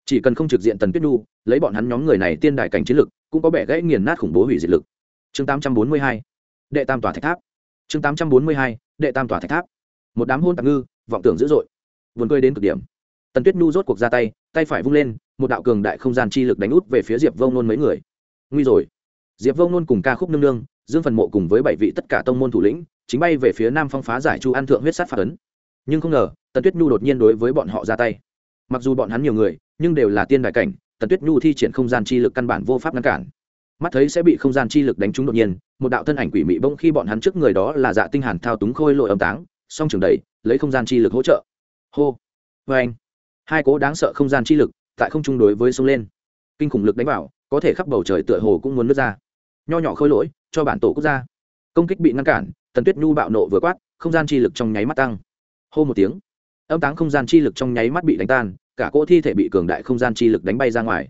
Chỉ cần không trực diện tần tuyết nhu, lấy bọn hắn nhóm người này tiên đại cảnh chiến lực, cũng có bẻ gãy nghiền nát khủng bố hủy diệt lực. Chương tám trăm bốn mươi hai, đệ tam tòa thạch tháp. Chương tám trăm bốn mươi hai, đệ tam tòa thạch tháp. Một đám hôn tạc ngư, vọng tưởng dữ dội. Vườn cười đến cực điểm. Tần tuyết nhu rốt cuộc ra tay tay phải vung lên, một đạo cường đại không gian chi lực đánh út về phía diệp vông nôn mấy người. Nguy rồi. Diệp vông nôn cùng ca khúc nương nương, dương phần mộ cùng với bảy vị tất cả tông môn thủ lĩnh chính bay về phía nam phong phá giải chu an thượng huyết sát phạt ấn. Nhưng không ngờ, tần tuyết nhu đột nhiên đối với bọn họ ra tay. Mặc dù bọn hắn nhiều người, nhưng đều là tiên đại cảnh, tần tuyết nhu thi triển không gian chi lực căn bản vô pháp ngăn cản. Mắt thấy sẽ bị không gian chi lực đánh trúng đột nhiên, một đạo thân ảnh quỷ mị bông khi bọn hắn trước người đó là dạ tinh hàn thao túng khôi lội âm táng, song trường đầy lấy không gian chi lực hỗ trợ. Hô! Vê anh, hai cố đáng sợ không gian chi lực tại không trung đối với sông lên. Kinh khủng lực đánh vào, có thể khắp bầu trời tựa hồ cũng muốn nứt ra. Nho nhỏ khôi lỗi, cho bản tổ quốc gia công kích bị ngăn cản tần tuyết nhu bạo nộ vừa quát, không gian chi lực trong nháy mắt tăng. Hô một tiếng, âm táng không gian chi lực trong nháy mắt bị đánh tan, cả cỗ thi thể bị cường đại không gian chi lực đánh bay ra ngoài.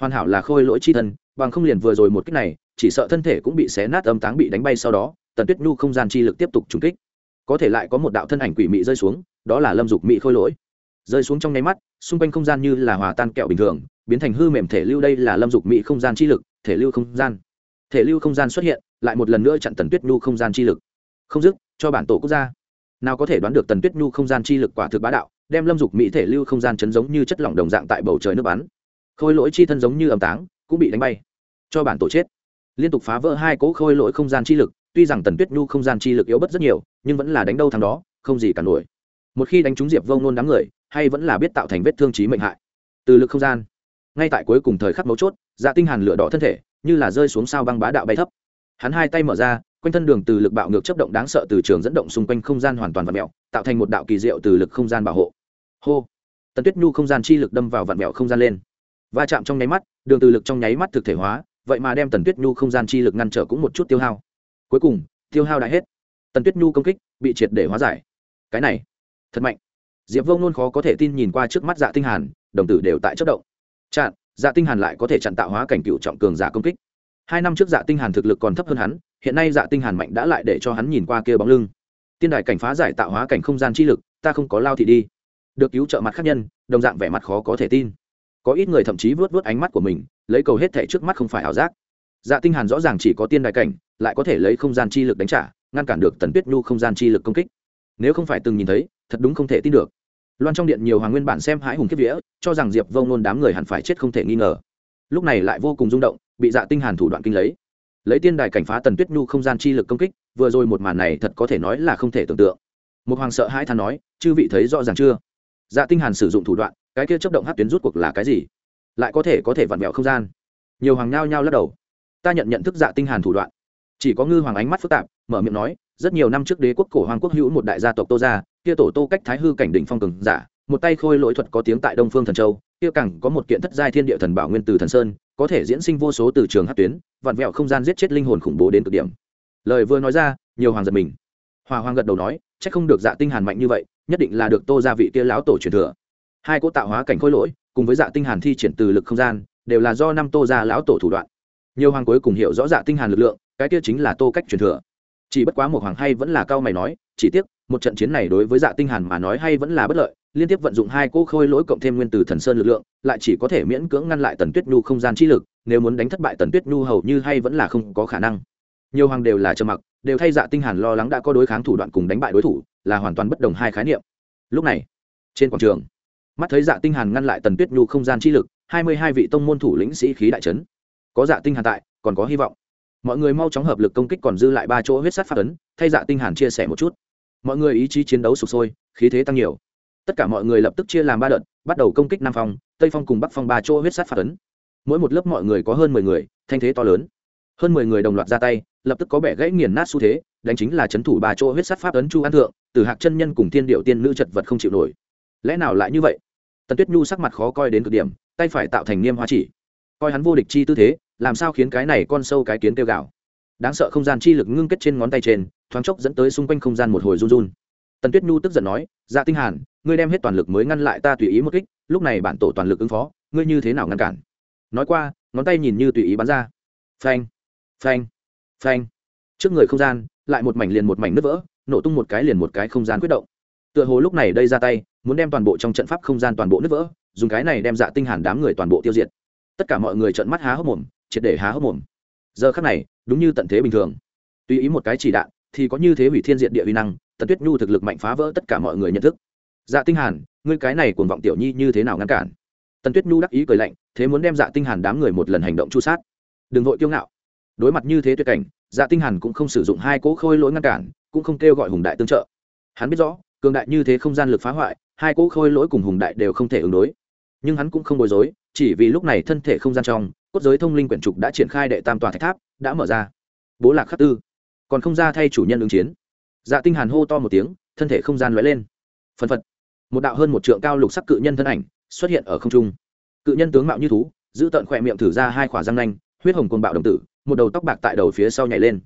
Hoàn hảo là khôi lỗi chi thân, bằng không liền vừa rồi một kích này, chỉ sợ thân thể cũng bị xé nát âm táng bị đánh bay sau đó, tần tuyết nhu không gian chi lực tiếp tục trúng kích. Có thể lại có một đạo thân ảnh quỷ mị rơi xuống, đó là lâm dục mị khôi lỗi. Rơi xuống trong nháy mắt, xung quanh không gian như là hòa tan kẹo bình thường, biến thành hư mềm thể lưu đây là lâm dục mị không gian chi lực, thể lưu không gian. Thể lưu không gian xuất hiện, lại một lần nữa chặn tần tuyết nhu không gian chi lực không dứt, cho bản tổ quốc gia. Nào có thể đoán được tần tuyết nhu không gian chi lực quả thực bá đạo, đem lâm dục mỹ thể lưu không gian chấn giống như chất lỏng đồng dạng tại bầu trời nước bắn. Khôi lỗi chi thân giống như ẩm táng, cũng bị đánh bay. Cho bản tổ chết. Liên tục phá vỡ hai cỗ khôi lỗi không gian chi lực, tuy rằng tần tuyết nhu không gian chi lực yếu bất rất nhiều, nhưng vẫn là đánh đâu thằng đó, không gì cả nổi. Một khi đánh trúng diệp vông nôn đám người, hay vẫn là biết tạo thành vết thương trí mệnh hại. Từ lực không gian, ngay tại cuối cùng thời khắc mấu chốt dạ tinh hàn lửa đỏ thân thể, như là rơi xuống sao băng bá đạo bay thấp. Hắn hai tay mở ra quanh thân đường từ lực bạo ngược chấp động đáng sợ từ trường dẫn động xung quanh không gian hoàn toàn vặn mèo tạo thành một đạo kỳ diệu từ lực không gian bảo hộ. Hô! Tần tuyết nhu không gian chi lực đâm vào vặn mèo không gian lên. Va chạm trong nháy mắt, đường từ lực trong nháy mắt thực thể hóa, vậy mà đem tần tuyết nhu không gian chi lực ngăn trở cũng một chút tiêu hao. Cuối cùng, tiêu hao đã hết. Tần tuyết nhu công kích, bị triệt để hóa giải. Cái này, thật mạnh. Diệp vông luôn khó có thể tin nhìn qua trước mắt dạ tinh hàn, đồng tử đều tại chất động. Chặn dạ tinh hàn lại có thể chặn tạo hóa cảnh cựu trọng cường giả công kích. Hai năm trước dạ tinh hàn thực lực còn thấp hơn hắn hiện nay dạ tinh hàn mạnh đã lại để cho hắn nhìn qua kia bóng lưng. Tiên đài cảnh phá giải tạo hóa cảnh không gian chi lực, ta không có lao thì đi. Được cứu trợ mặt khác nhân, đồng dạng vẻ mặt khó có thể tin. Có ít người thậm chí vớt vớt ánh mắt của mình, lấy cầu hết thẻ trước mắt không phải ảo giác. Dạ tinh hàn rõ ràng chỉ có tiên đại cảnh, lại có thể lấy không gian chi lực đánh trả, ngăn cản được tần tuyết nhu không gian chi lực công kích. Nếu không phải từng nhìn thấy, thật đúng không thể tin được. Loan trong điện nhiều hoàng nguyên bản xem hãi hùng kiếp vía, cho rằng diệp vông nôn đám người hẳn phải chết không thể nghi ngờ. Lúc này lại vô cùng rung động, bị dạ tinh hàn thủ đoạn kinh lấy lấy tiên đài cảnh phá tần tuyết nhu không gian chi lực công kích, vừa rồi một màn này thật có thể nói là không thể tưởng tượng. Một hoàng sợ hãi than nói, chư vị thấy rõ ràng chưa? Dạ tinh hàn sử dụng thủ đoạn, cái kia chấp động hát tuyến rút cuộc là cái gì? Lại có thể có thể vặn vẹo không gian? Nhiều hoàng nhao nhao lắc đầu. Ta nhận nhận thức dạ tinh hàn thủ đoạn. Chỉ có ngư hoàng ánh mắt phức tạp, mở miệng nói, rất nhiều năm trước đế quốc cổ hoàng quốc hữu một đại gia tộc tô gia, kia tổ tô cách thái hư cảnh đỉnh phong cường giả, một tay khôi lỗi thuật có tiếng tại đông phương thần châu, kia càng có một kiện thất giai thiên địa thần bảo nguyên từ thần sơn có thể diễn sinh vô số từ trường hát tuyến, vặn vẹo không gian giết chết linh hồn khủng bố đến cực điểm. Lời vừa nói ra, nhiều hoàng giật mình. Hòa hoàng gật đầu nói, chắc không được dạ tinh hàn mạnh như vậy, nhất định là được tô gia vị kia lão tổ truyền thừa. Hai cỗ tạo hóa cảnh khôi lỗi, cùng với dạ tinh hàn thi triển từ lực không gian, đều là do năm tô gia lão tổ thủ đoạn. Nhiều hoàng cuối cùng hiểu rõ dạ tinh hàn lực lượng, cái kia chính là tô cách truyền thừa. Chỉ bất quá một hoàng hay vẫn là cao mày nói, chỉ tiếc, một trận chiến này đối với dạ tinh hàn mà nói hay vẫn là bất lợi liên tiếp vận dụng hai cỗ khôi lỗi cộng thêm nguyên từ thần sơn lực lượng, lại chỉ có thể miễn cưỡng ngăn lại tần tuyết nhu không gian chi lực, nếu muốn đánh thất bại tần tuyết nhu hầu như hay vẫn là không có khả năng. Nhiều hoàng đều là trầm mặc, đều thay dạ tinh hàn lo lắng đã có đối kháng thủ đoạn cùng đánh bại đối thủ, là hoàn toàn bất đồng hai khái niệm. Lúc này, trên quảng trường, mắt thấy dạ tinh hàn ngăn lại tần tuyết nhu không gian chi lực, hai mươi hai vị tông môn thủ lĩnh sĩ khí đại chấn. Có dạ tinh hàn tại, còn có hy vọng. Mọi người mau chóng hợp lực công kích còn dư lại ba chỗ huyết sát phát ấn, thay dạ tinh hàn chia sẻ một chút. Mọi người ý chí chiến đấu sục sôi, khí thế tăng nhiều tất cả mọi người lập tức chia làm ba đợt, bắt đầu công kích nam phong, tây phong cùng bắc phong ba chỗ huyết sát phát ấn. Mỗi một lớp mọi người có hơn mười người, thanh thế to lớn. Hơn mười người đồng loạt ra tay, lập tức có bẻ gãy nghiền nát xu thế, đánh chính là chấn thủ ba chỗ huyết sát pháp ấn chu an thượng, từ hạc chân nhân cùng thiên điệu tiên nữ chật vật không chịu nổi. Lẽ nào lại như vậy? Tần tuyết nhu sắc mặt khó coi đến cực điểm, tay phải tạo thành niêm hoa chỉ. Coi hắn vô địch chi tư thế, làm sao khiến cái này con sâu cái kiến kêu gạo đáng sợ không gian chi lực ngưng kết trên ngón tay trên, thoáng chốc dẫn tới xung quanh không gian một hồi run run tần tuyết nhu tức giận nói dạ tinh hàn, ngươi đem hết toàn lực mới ngăn lại ta tùy ý một kích, lúc này bản tổ toàn lực ứng phó, ngươi như thế nào ngăn cản? Nói qua, ngón tay nhìn như tùy ý bắn ra. Phanh phanh phanh. Trước người không gian, lại một mảnh liền một mảnh nứt vỡ, nổ tung một cái liền một cái không gian quyết động. Tựa hồ lúc này đây ra tay, muốn đem toàn bộ trong trận pháp không gian toàn bộ nứt vỡ, dùng cái này đem dạ tinh hàn đám người toàn bộ tiêu diệt. Tất cả mọi người trợn mắt há hốc mồm, triệt để há hốc mồm. Giờ khắc này, đúng như tận thế bình thường. Tùy ý một cái chỉ đạn, thì có như thế hủy thiên diệt địa uy năng tần tuyết nhu thực lực mạnh phá vỡ tất cả mọi người nhận thức. Dạ tinh hàn, ngươi cái này cuồng vọng tiểu nhi như thế nào ngăn cản? Tần tuyết nhu đắc ý cười lạnh, thế muốn đem dạ tinh hàn đám người một lần hành động chu sát. Đừng vội kiêu ngạo. Đối mặt như thế tuyệt cảnh dạ tinh hàn cũng không sử dụng hai cỗ khôi lỗi ngăn cản, cũng không kêu gọi hùng đại tương trợ. Hắn biết rõ, cường đại như thế không gian lực phá hoại, hai cỗ khôi lỗi cùng hùng đại đều không thể ứng đối. Nhưng hắn cũng không bối rối, chỉ vì lúc này thân thể không gian trong, cốt giới thông linh quyển trục đã triển khai đệ tam tòa thạch tháp, đã mở ra. Bố lạc khắc tư, còn không ra thay chủ nhân ứng chiến dạ tinh hàn hô to một tiếng, thân thể không gian lóe lên. Phân phật. Một đạo hơn một trượng cao lục sắc cự nhân thân ảnh xuất hiện ở không trung. Cự nhân tướng mạo như thú, giữ tận khỏe miệng thử ra hai khỏa răng nanh, huyết hồng cuồng bạo đồng tử, một đầu tóc bạc tại đầu phía sau nhảy lên.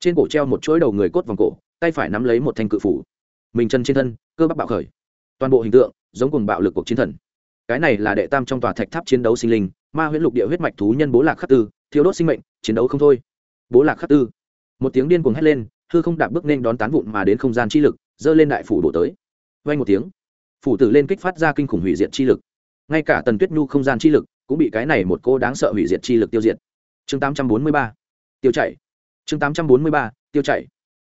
Trên cổ treo một chuỗi đầu người cốt vòng cổ, tay phải nắm lấy một thanh cự phủ. Mình chân trên thân, cơ bắp bạo khởi. Toàn bộ hình tượng, giống cùng bạo lực cuộc chiến thần. Cái này là đệ tam trong tòa thạch tháp chiến đấu sinh linh, ma huyễn lục địa huyết mạch thú nhân bố lạc khắc tư thiếu đốt sinh mệnh, chiến đấu không thôi. Bố lạc khắc tư. Một tiếng điên cuồng hét lên hư không đạp bước nên đón tán vụn mà đến không gian chi lực, dơ lên đại phủ đổ tới. Vay một tiếng, phủ tử lên kích phát ra kinh khủng hủy diệt chi lực. Ngay cả tần tuyết nhu không gian chi lực cũng bị cái này một cô đáng sợ hủy diệt chi lực tiêu diệt. Chương tám trăm bốn mươi ba, tiêu chảy. Chương tám trăm bốn mươi ba, tiêu chảy.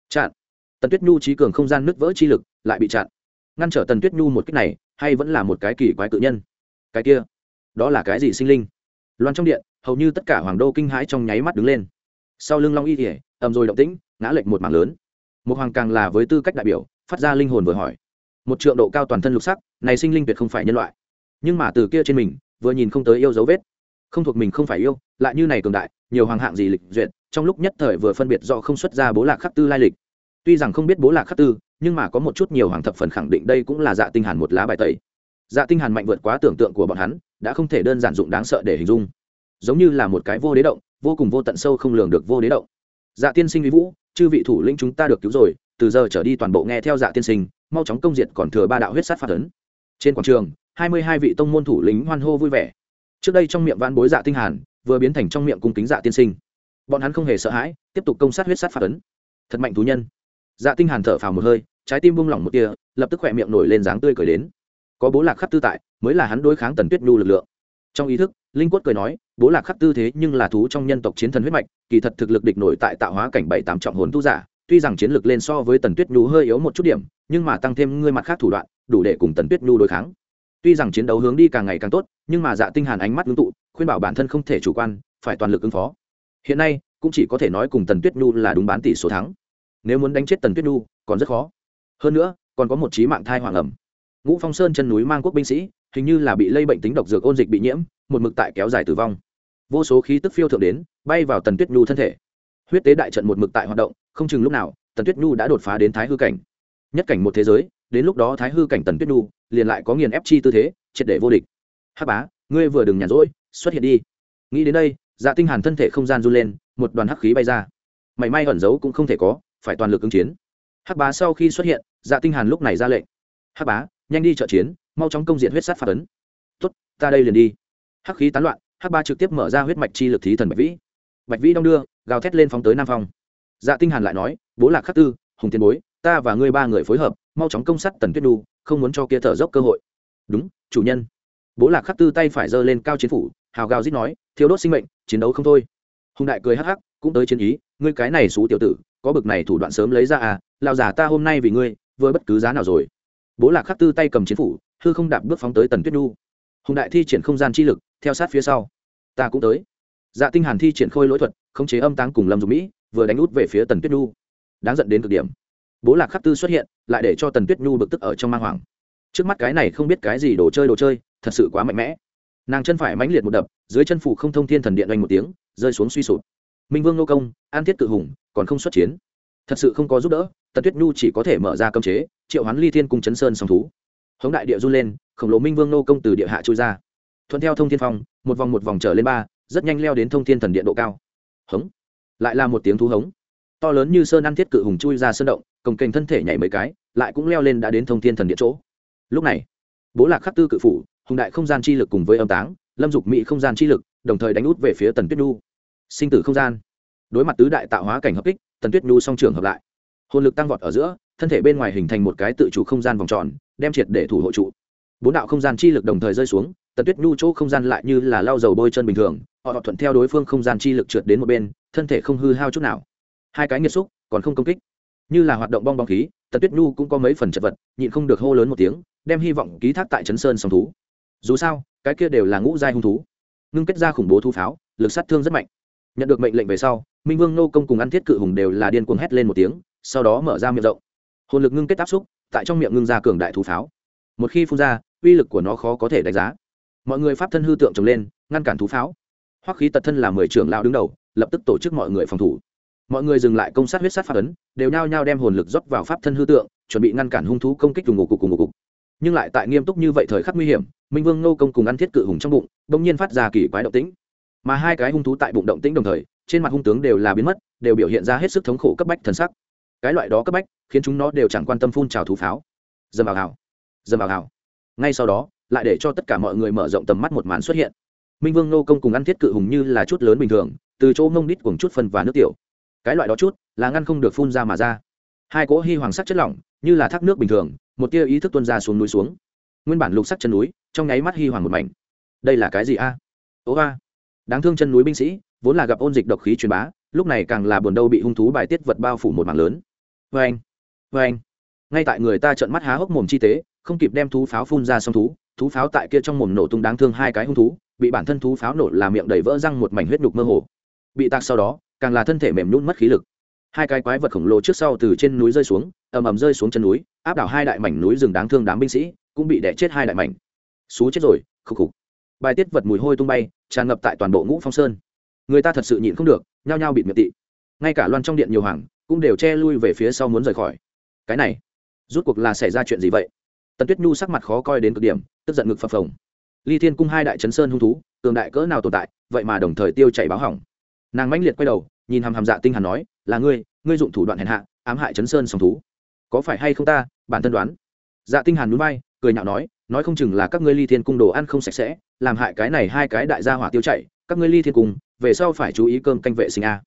Chặn. Tần tuyết nhu trí cường không gian nứt vỡ chi lực lại bị chặn. Ngăn trở tần tuyết nhu một cách này hay vẫn là một cái kỳ quái tự nhân? Cái kia, đó là cái gì sinh linh? Loan trong điện, hầu như tất cả hoàng đô kinh hãi trong nháy mắt đứng lên. Sau lưng long y thể ầm rồi động tĩnh ngã lệch một mảng lớn. Một hoàng càng là với tư cách đại biểu, phát ra linh hồn vừa hỏi. Một trượng độ cao toàn thân lục sắc, này sinh linh tuyệt không phải nhân loại. Nhưng mà từ kia trên mình, vừa nhìn không tới yêu dấu vết. Không thuộc mình không phải yêu, lại như này cường đại, nhiều hoàng hạng gì lịch duyệt, trong lúc nhất thời vừa phân biệt do không xuất ra bố lạc khắc tư lai lịch. Tuy rằng không biết bố lạc khắc tư, nhưng mà có một chút nhiều hoàng thập phần khẳng định đây cũng là dạ tinh hàn một lá bài tẩy. Dạ tinh hàn mạnh vượt quá tưởng tượng của bọn hắn, đã không thể đơn giản dụng đáng sợ để hình dung. Giống như là một cái vô đế động, vô cùng vô tận sâu không lường được vô đế động. Dạ tiên sinh uy vũ chư vị thủ lĩnh chúng ta được cứu rồi, từ giờ trở đi toàn bộ nghe theo dạ tiên sinh, mau chóng công diệt còn thừa ba đạo huyết sát phát ấn trên quảng trường, hai mươi hai vị tông môn thủ lĩnh hoan hô vui vẻ. Trước đây trong miệng van bối dạ tinh hàn, vừa biến thành trong miệng cung kính dạ tiên sinh. Bọn hắn không hề sợ hãi, tiếp tục công sát huyết sát phạt ấn thật mạnh thú nhân. Dạ tinh hàn thở phào một hơi, trái tim buông lỏng một tia, lập tức khỏe miệng nổi lên dáng tươi cười đến. Có bố lạc khắp tư tại, mới là hắn đối kháng tần tuyết nhu lực lượng. Trong ý thức linh quất cười nói, bố lạc khắc tư thế nhưng là thú trong nhân tộc chiến thần huyết mạch, kỳ thật thực lực địch nổi tại tạo hóa cảnh bảy tám trọng hồn tu giả, tuy rằng chiến lực lên so với tần tuyết nhu hơi yếu một chút điểm, nhưng mà tăng thêm ngươi mặt khác thủ đoạn, đủ để cùng tần tuyết nhu đối kháng. Tuy rằng chiến đấu hướng đi càng ngày càng tốt, nhưng mà dạ tinh hàn ánh mắt ngưng tụ, khuyên bảo bản thân không thể chủ quan, phải toàn lực ứng phó. Hiện nay, cũng chỉ có thể nói cùng tần tuyết nhu là đúng bán tỷ số thắng. Nếu muốn đánh chết tần tuyết nhu, còn rất khó. Hơn nữa, còn có một trí mạng thai hoàng ẩm. Ngũ phong sơn chân núi mang quốc binh sĩ hình như là bị lây bệnh tính độc dược ôn dịch bị nhiễm, một mực tại kéo dài tử vong. Vô số khí tức phiêu thượng đến, bay vào tần tuyết nhu thân thể. Huyết tế đại trận một mực tại hoạt động, không chừng lúc nào, tần tuyết nhu đã đột phá đến thái hư cảnh. Nhất cảnh một thế giới, đến lúc đó thái hư cảnh tần tuyết nhu liền lại có nghiền ép chi tư thế, triệt để vô địch. Hắc bá, ngươi vừa đừng nhàn rỗi, xuất hiện đi. Nghĩ đến đây dạ tinh hàn thân thể không gian run lên, một đoàn hắc khí bay ra. Mảy may ẩn giấu cũng không thể có, phải toàn lực ứng chiến. Hắc bá sau khi xuất hiện dạ tinh hàn lúc này ra lệnh. Hắc bá nhanh đi trợ chiến, mau chóng công diện huyết sát phạt ấn. Tốt, ta đây liền đi. Hắc khí tán loạn, hắc ba trực tiếp mở ra huyết mạch chi lực thí thần bạch vĩ. Bạch vĩ đong đưa, gào thét lên phóng tới nam phong. Dạ tinh hàn lại nói, bố lạc khắc tư, hùng tiên bối, ta và ngươi ba người phối hợp, mau chóng công sát tần tuyết đu không muốn cho kia thở dốc cơ hội. Đúng, chủ nhân. Bố lạc khắc tư tay phải giơ lên cao chiến phủ, hào gào rít nói thiếu đốt sinh mệnh, chiến đấu không thôi. Hùng đại cười hắc hắc, cũng tới chiến ý, ngươi cái này xú tiểu tử, có bực này thủ đoạn sớm lấy ra à lão giả ta hôm nay vì ngươi với bất cứ giá nào rồi bố lạc khắc tư tay cầm chiến phủ, hư không đạp bước phóng tới tần tuyết nhu. Hùng đại thi triển không gian chi lực, theo sát phía sau. Ta cũng tới. Dạ tinh hàn thi triển khôi lỗi thuật, khống chế âm táng cùng lâm dục mỹ, vừa đánh út về phía tần tuyết nhu. Đáng giận đến cực điểm. Bố lạc khắc tư xuất hiện, lại để cho tần tuyết nhu bực tức ở trong mang hoàng. Trước mắt cái này không biết cái gì đồ chơi đồ chơi, thật sự quá mạnh mẽ. Nàng chân phải mãnh liệt một đập, dưới chân phủ không thông thiên thần điện oanh một tiếng, rơi xuống suy sụp. Minh vương nô công, an thiết cự hùng, còn không xuất chiến. Thật sự không có giúp đỡ, tần tuyết nhu chỉ có thể mở ra cơm chế triệu hoán ly thiên cung chấn sơn song thú. Hống đại địa run lên, khổng lồ minh vương nô công từ địa hạ trôi ra. Thuận theo thông thiên phong, một vòng một vòng trở lên ba, rất nhanh leo đến thông thiên thần điện độ cao. Hống. Lại là một tiếng thú hống. To lớn như sơn ăn thiết cự hùng chui ra sơn động, cồng kềnh thân thể nhảy mấy cái, lại cũng leo lên đã đến thông thiên thần điện chỗ. Lúc này, bố lạc khắc tư cự phủ, hùng đại không gian chi lực cùng với âm táng, lâm dục mỹ không gian chi lực, đồng thời đánh út về phía tần tuyết nhu. Sinh tử không gian. Đối mặt tứ đại tạo hóa cảnh hợp kích, tần tuyết nhu song trường hợp lại. Hồn lực tăng vọt ở giữa thân thể bên ngoài hình thành một cái tự chủ không gian vòng tròn, đem triệt để thủ hộ trụ. Bốn đạo không gian chi lực đồng thời rơi xuống, tần tuyết nhu chỗ không gian lại như là lau dầu bôi chân bình thường, họ thuận theo đối phương không gian chi lực trượt đến một bên, thân thể không hư hao chút nào. Hai cái nghiệt xúc, còn không công kích. Như là hoạt động bong bóng khí, tần tuyết nhu cũng có mấy phần chật vật, nhịn không được hô lớn một tiếng, đem hy vọng ký thác tại chấn sơn song thú. Dù sao, cái kia đều là ngũ giai hung thú. Ngưng kết ra khủng bố thu pháo, lực sát thương rất mạnh. Nhận được mệnh lệnh về sau, minh vương nô công cùng ăn thiết cự hùng đều là điên cuồng hét lên một tiếng, sau đó mở ra miệng rộng hồn lực ngưng kết áp xúc, tại trong miệng ngưng ra cường đại thú pháo. Một khi phun ra, uy lực của nó khó có thể đánh giá. Mọi người pháp thân hư tượng trồng lên, ngăn cản thú pháo. Hoắc khí tật thân là mười trưởng lao đứng đầu, lập tức tổ chức mọi người phòng thủ. Mọi người dừng lại công sát huyết sát pháp ấn, đều nhao nhao đem hồn lực dốc vào pháp thân hư tượng, chuẩn bị ngăn cản hung thú công kích cùng ngủ cục cùng ngủ cục. Nhưng lại tại nghiêm túc như vậy thời khắc nguy hiểm, minh vương nô công cùng ăn thiết cự hùng trong bụng, bỗng nhiên phát ra kỳ quái động tĩnh. Mà hai cái hung thú tại bụng động tĩnh đồng thời, trên mặt hung tướng đều là biến mất, đều biểu hiện ra hết sức thống khổ cấp bách thần sắc cái loại đó cấp bách, khiến chúng nó đều chẳng quan tâm phun trào thú pháo. Dầm vào hào, dầm vào hào. Ngay sau đó, lại để cho tất cả mọi người mở rộng tầm mắt một màn xuất hiện. Minh vương nô công cùng ăn thiết cự hùng như là chút lớn bình thường, từ chỗ mông đít cùng chút phân và nước tiểu. Cái loại đó chút, là ngăn không được phun ra mà ra. Hai cỗ hy hoàng sắc chất lỏng, như là thác nước bình thường, một tia ý thức tuân ra xuống núi xuống. Nguyên bản lục sắc chân núi, trong nháy mắt hy hoàng một mảnh. Đây là cái gì a? Ố a. Đáng thương chân núi binh sĩ, vốn là gặp ôn dịch độc khí truyền bá, lúc này càng là buồn đâu bị hung thú bài tiết vật bao phủ một mảng lớn vê anh. Vê anh. Ngay tại người ta trợn mắt há hốc mồm chi tế, không kịp đem thú pháo phun ra xong thú thú pháo tại kia trong mồm nổ tung đáng thương hai cái hung thú, bị bản thân thú pháo nổ làm miệng đầy vỡ răng một mảnh huyết nhục mơ hồ. Bị tạc sau đó, càng là thân thể mềm nhún mất khí lực. Hai cái quái vật khổng lồ trước sau từ trên núi rơi xuống, ầm ầm rơi xuống chân núi, áp đảo hai đại mảnh núi rừng đáng thương đám binh sĩ, cũng bị đẻ chết hai đại mảnh. Xú chết rồi, khục khục. Bài tiết vật mùi hôi tung bay, tràn ngập tại toàn bộ ngũ phong sơn. Người ta thật sự nhịn không được, nhao nhao bịt miệng tị. Ngay cả loan trong điện nhiều hoàng cũng đều che lui về phía sau muốn rời khỏi. Cái này, rút cuộc là xảy ra chuyện gì vậy? Tần tuyết nhu sắc mặt khó coi đến cực điểm, tức giận ngực phập phồng. Ly thiên cung hai đại chấn sơn hung thú, cường đại cỡ nào tồn tại, vậy mà đồng thời tiêu chảy báo hỏng. Nàng mãnh liệt quay đầu, nhìn hàm hàm dạ tinh hàn nói, là ngươi ngươi dụng thủ đoạn hèn hạ, ám hại chấn sơn song thú. Có phải hay không ta, bản thân đoán? Dạ tinh hàn núi bay cười nhạo nói nói không chừng là các ngươi ly thiên cung đồ ăn không sạch sẽ, làm hại cái này hai cái đại gia hỏa tiêu chảy, các ngươi ly thiên cung, về sau phải chú ý cơm canh vệ sinh a.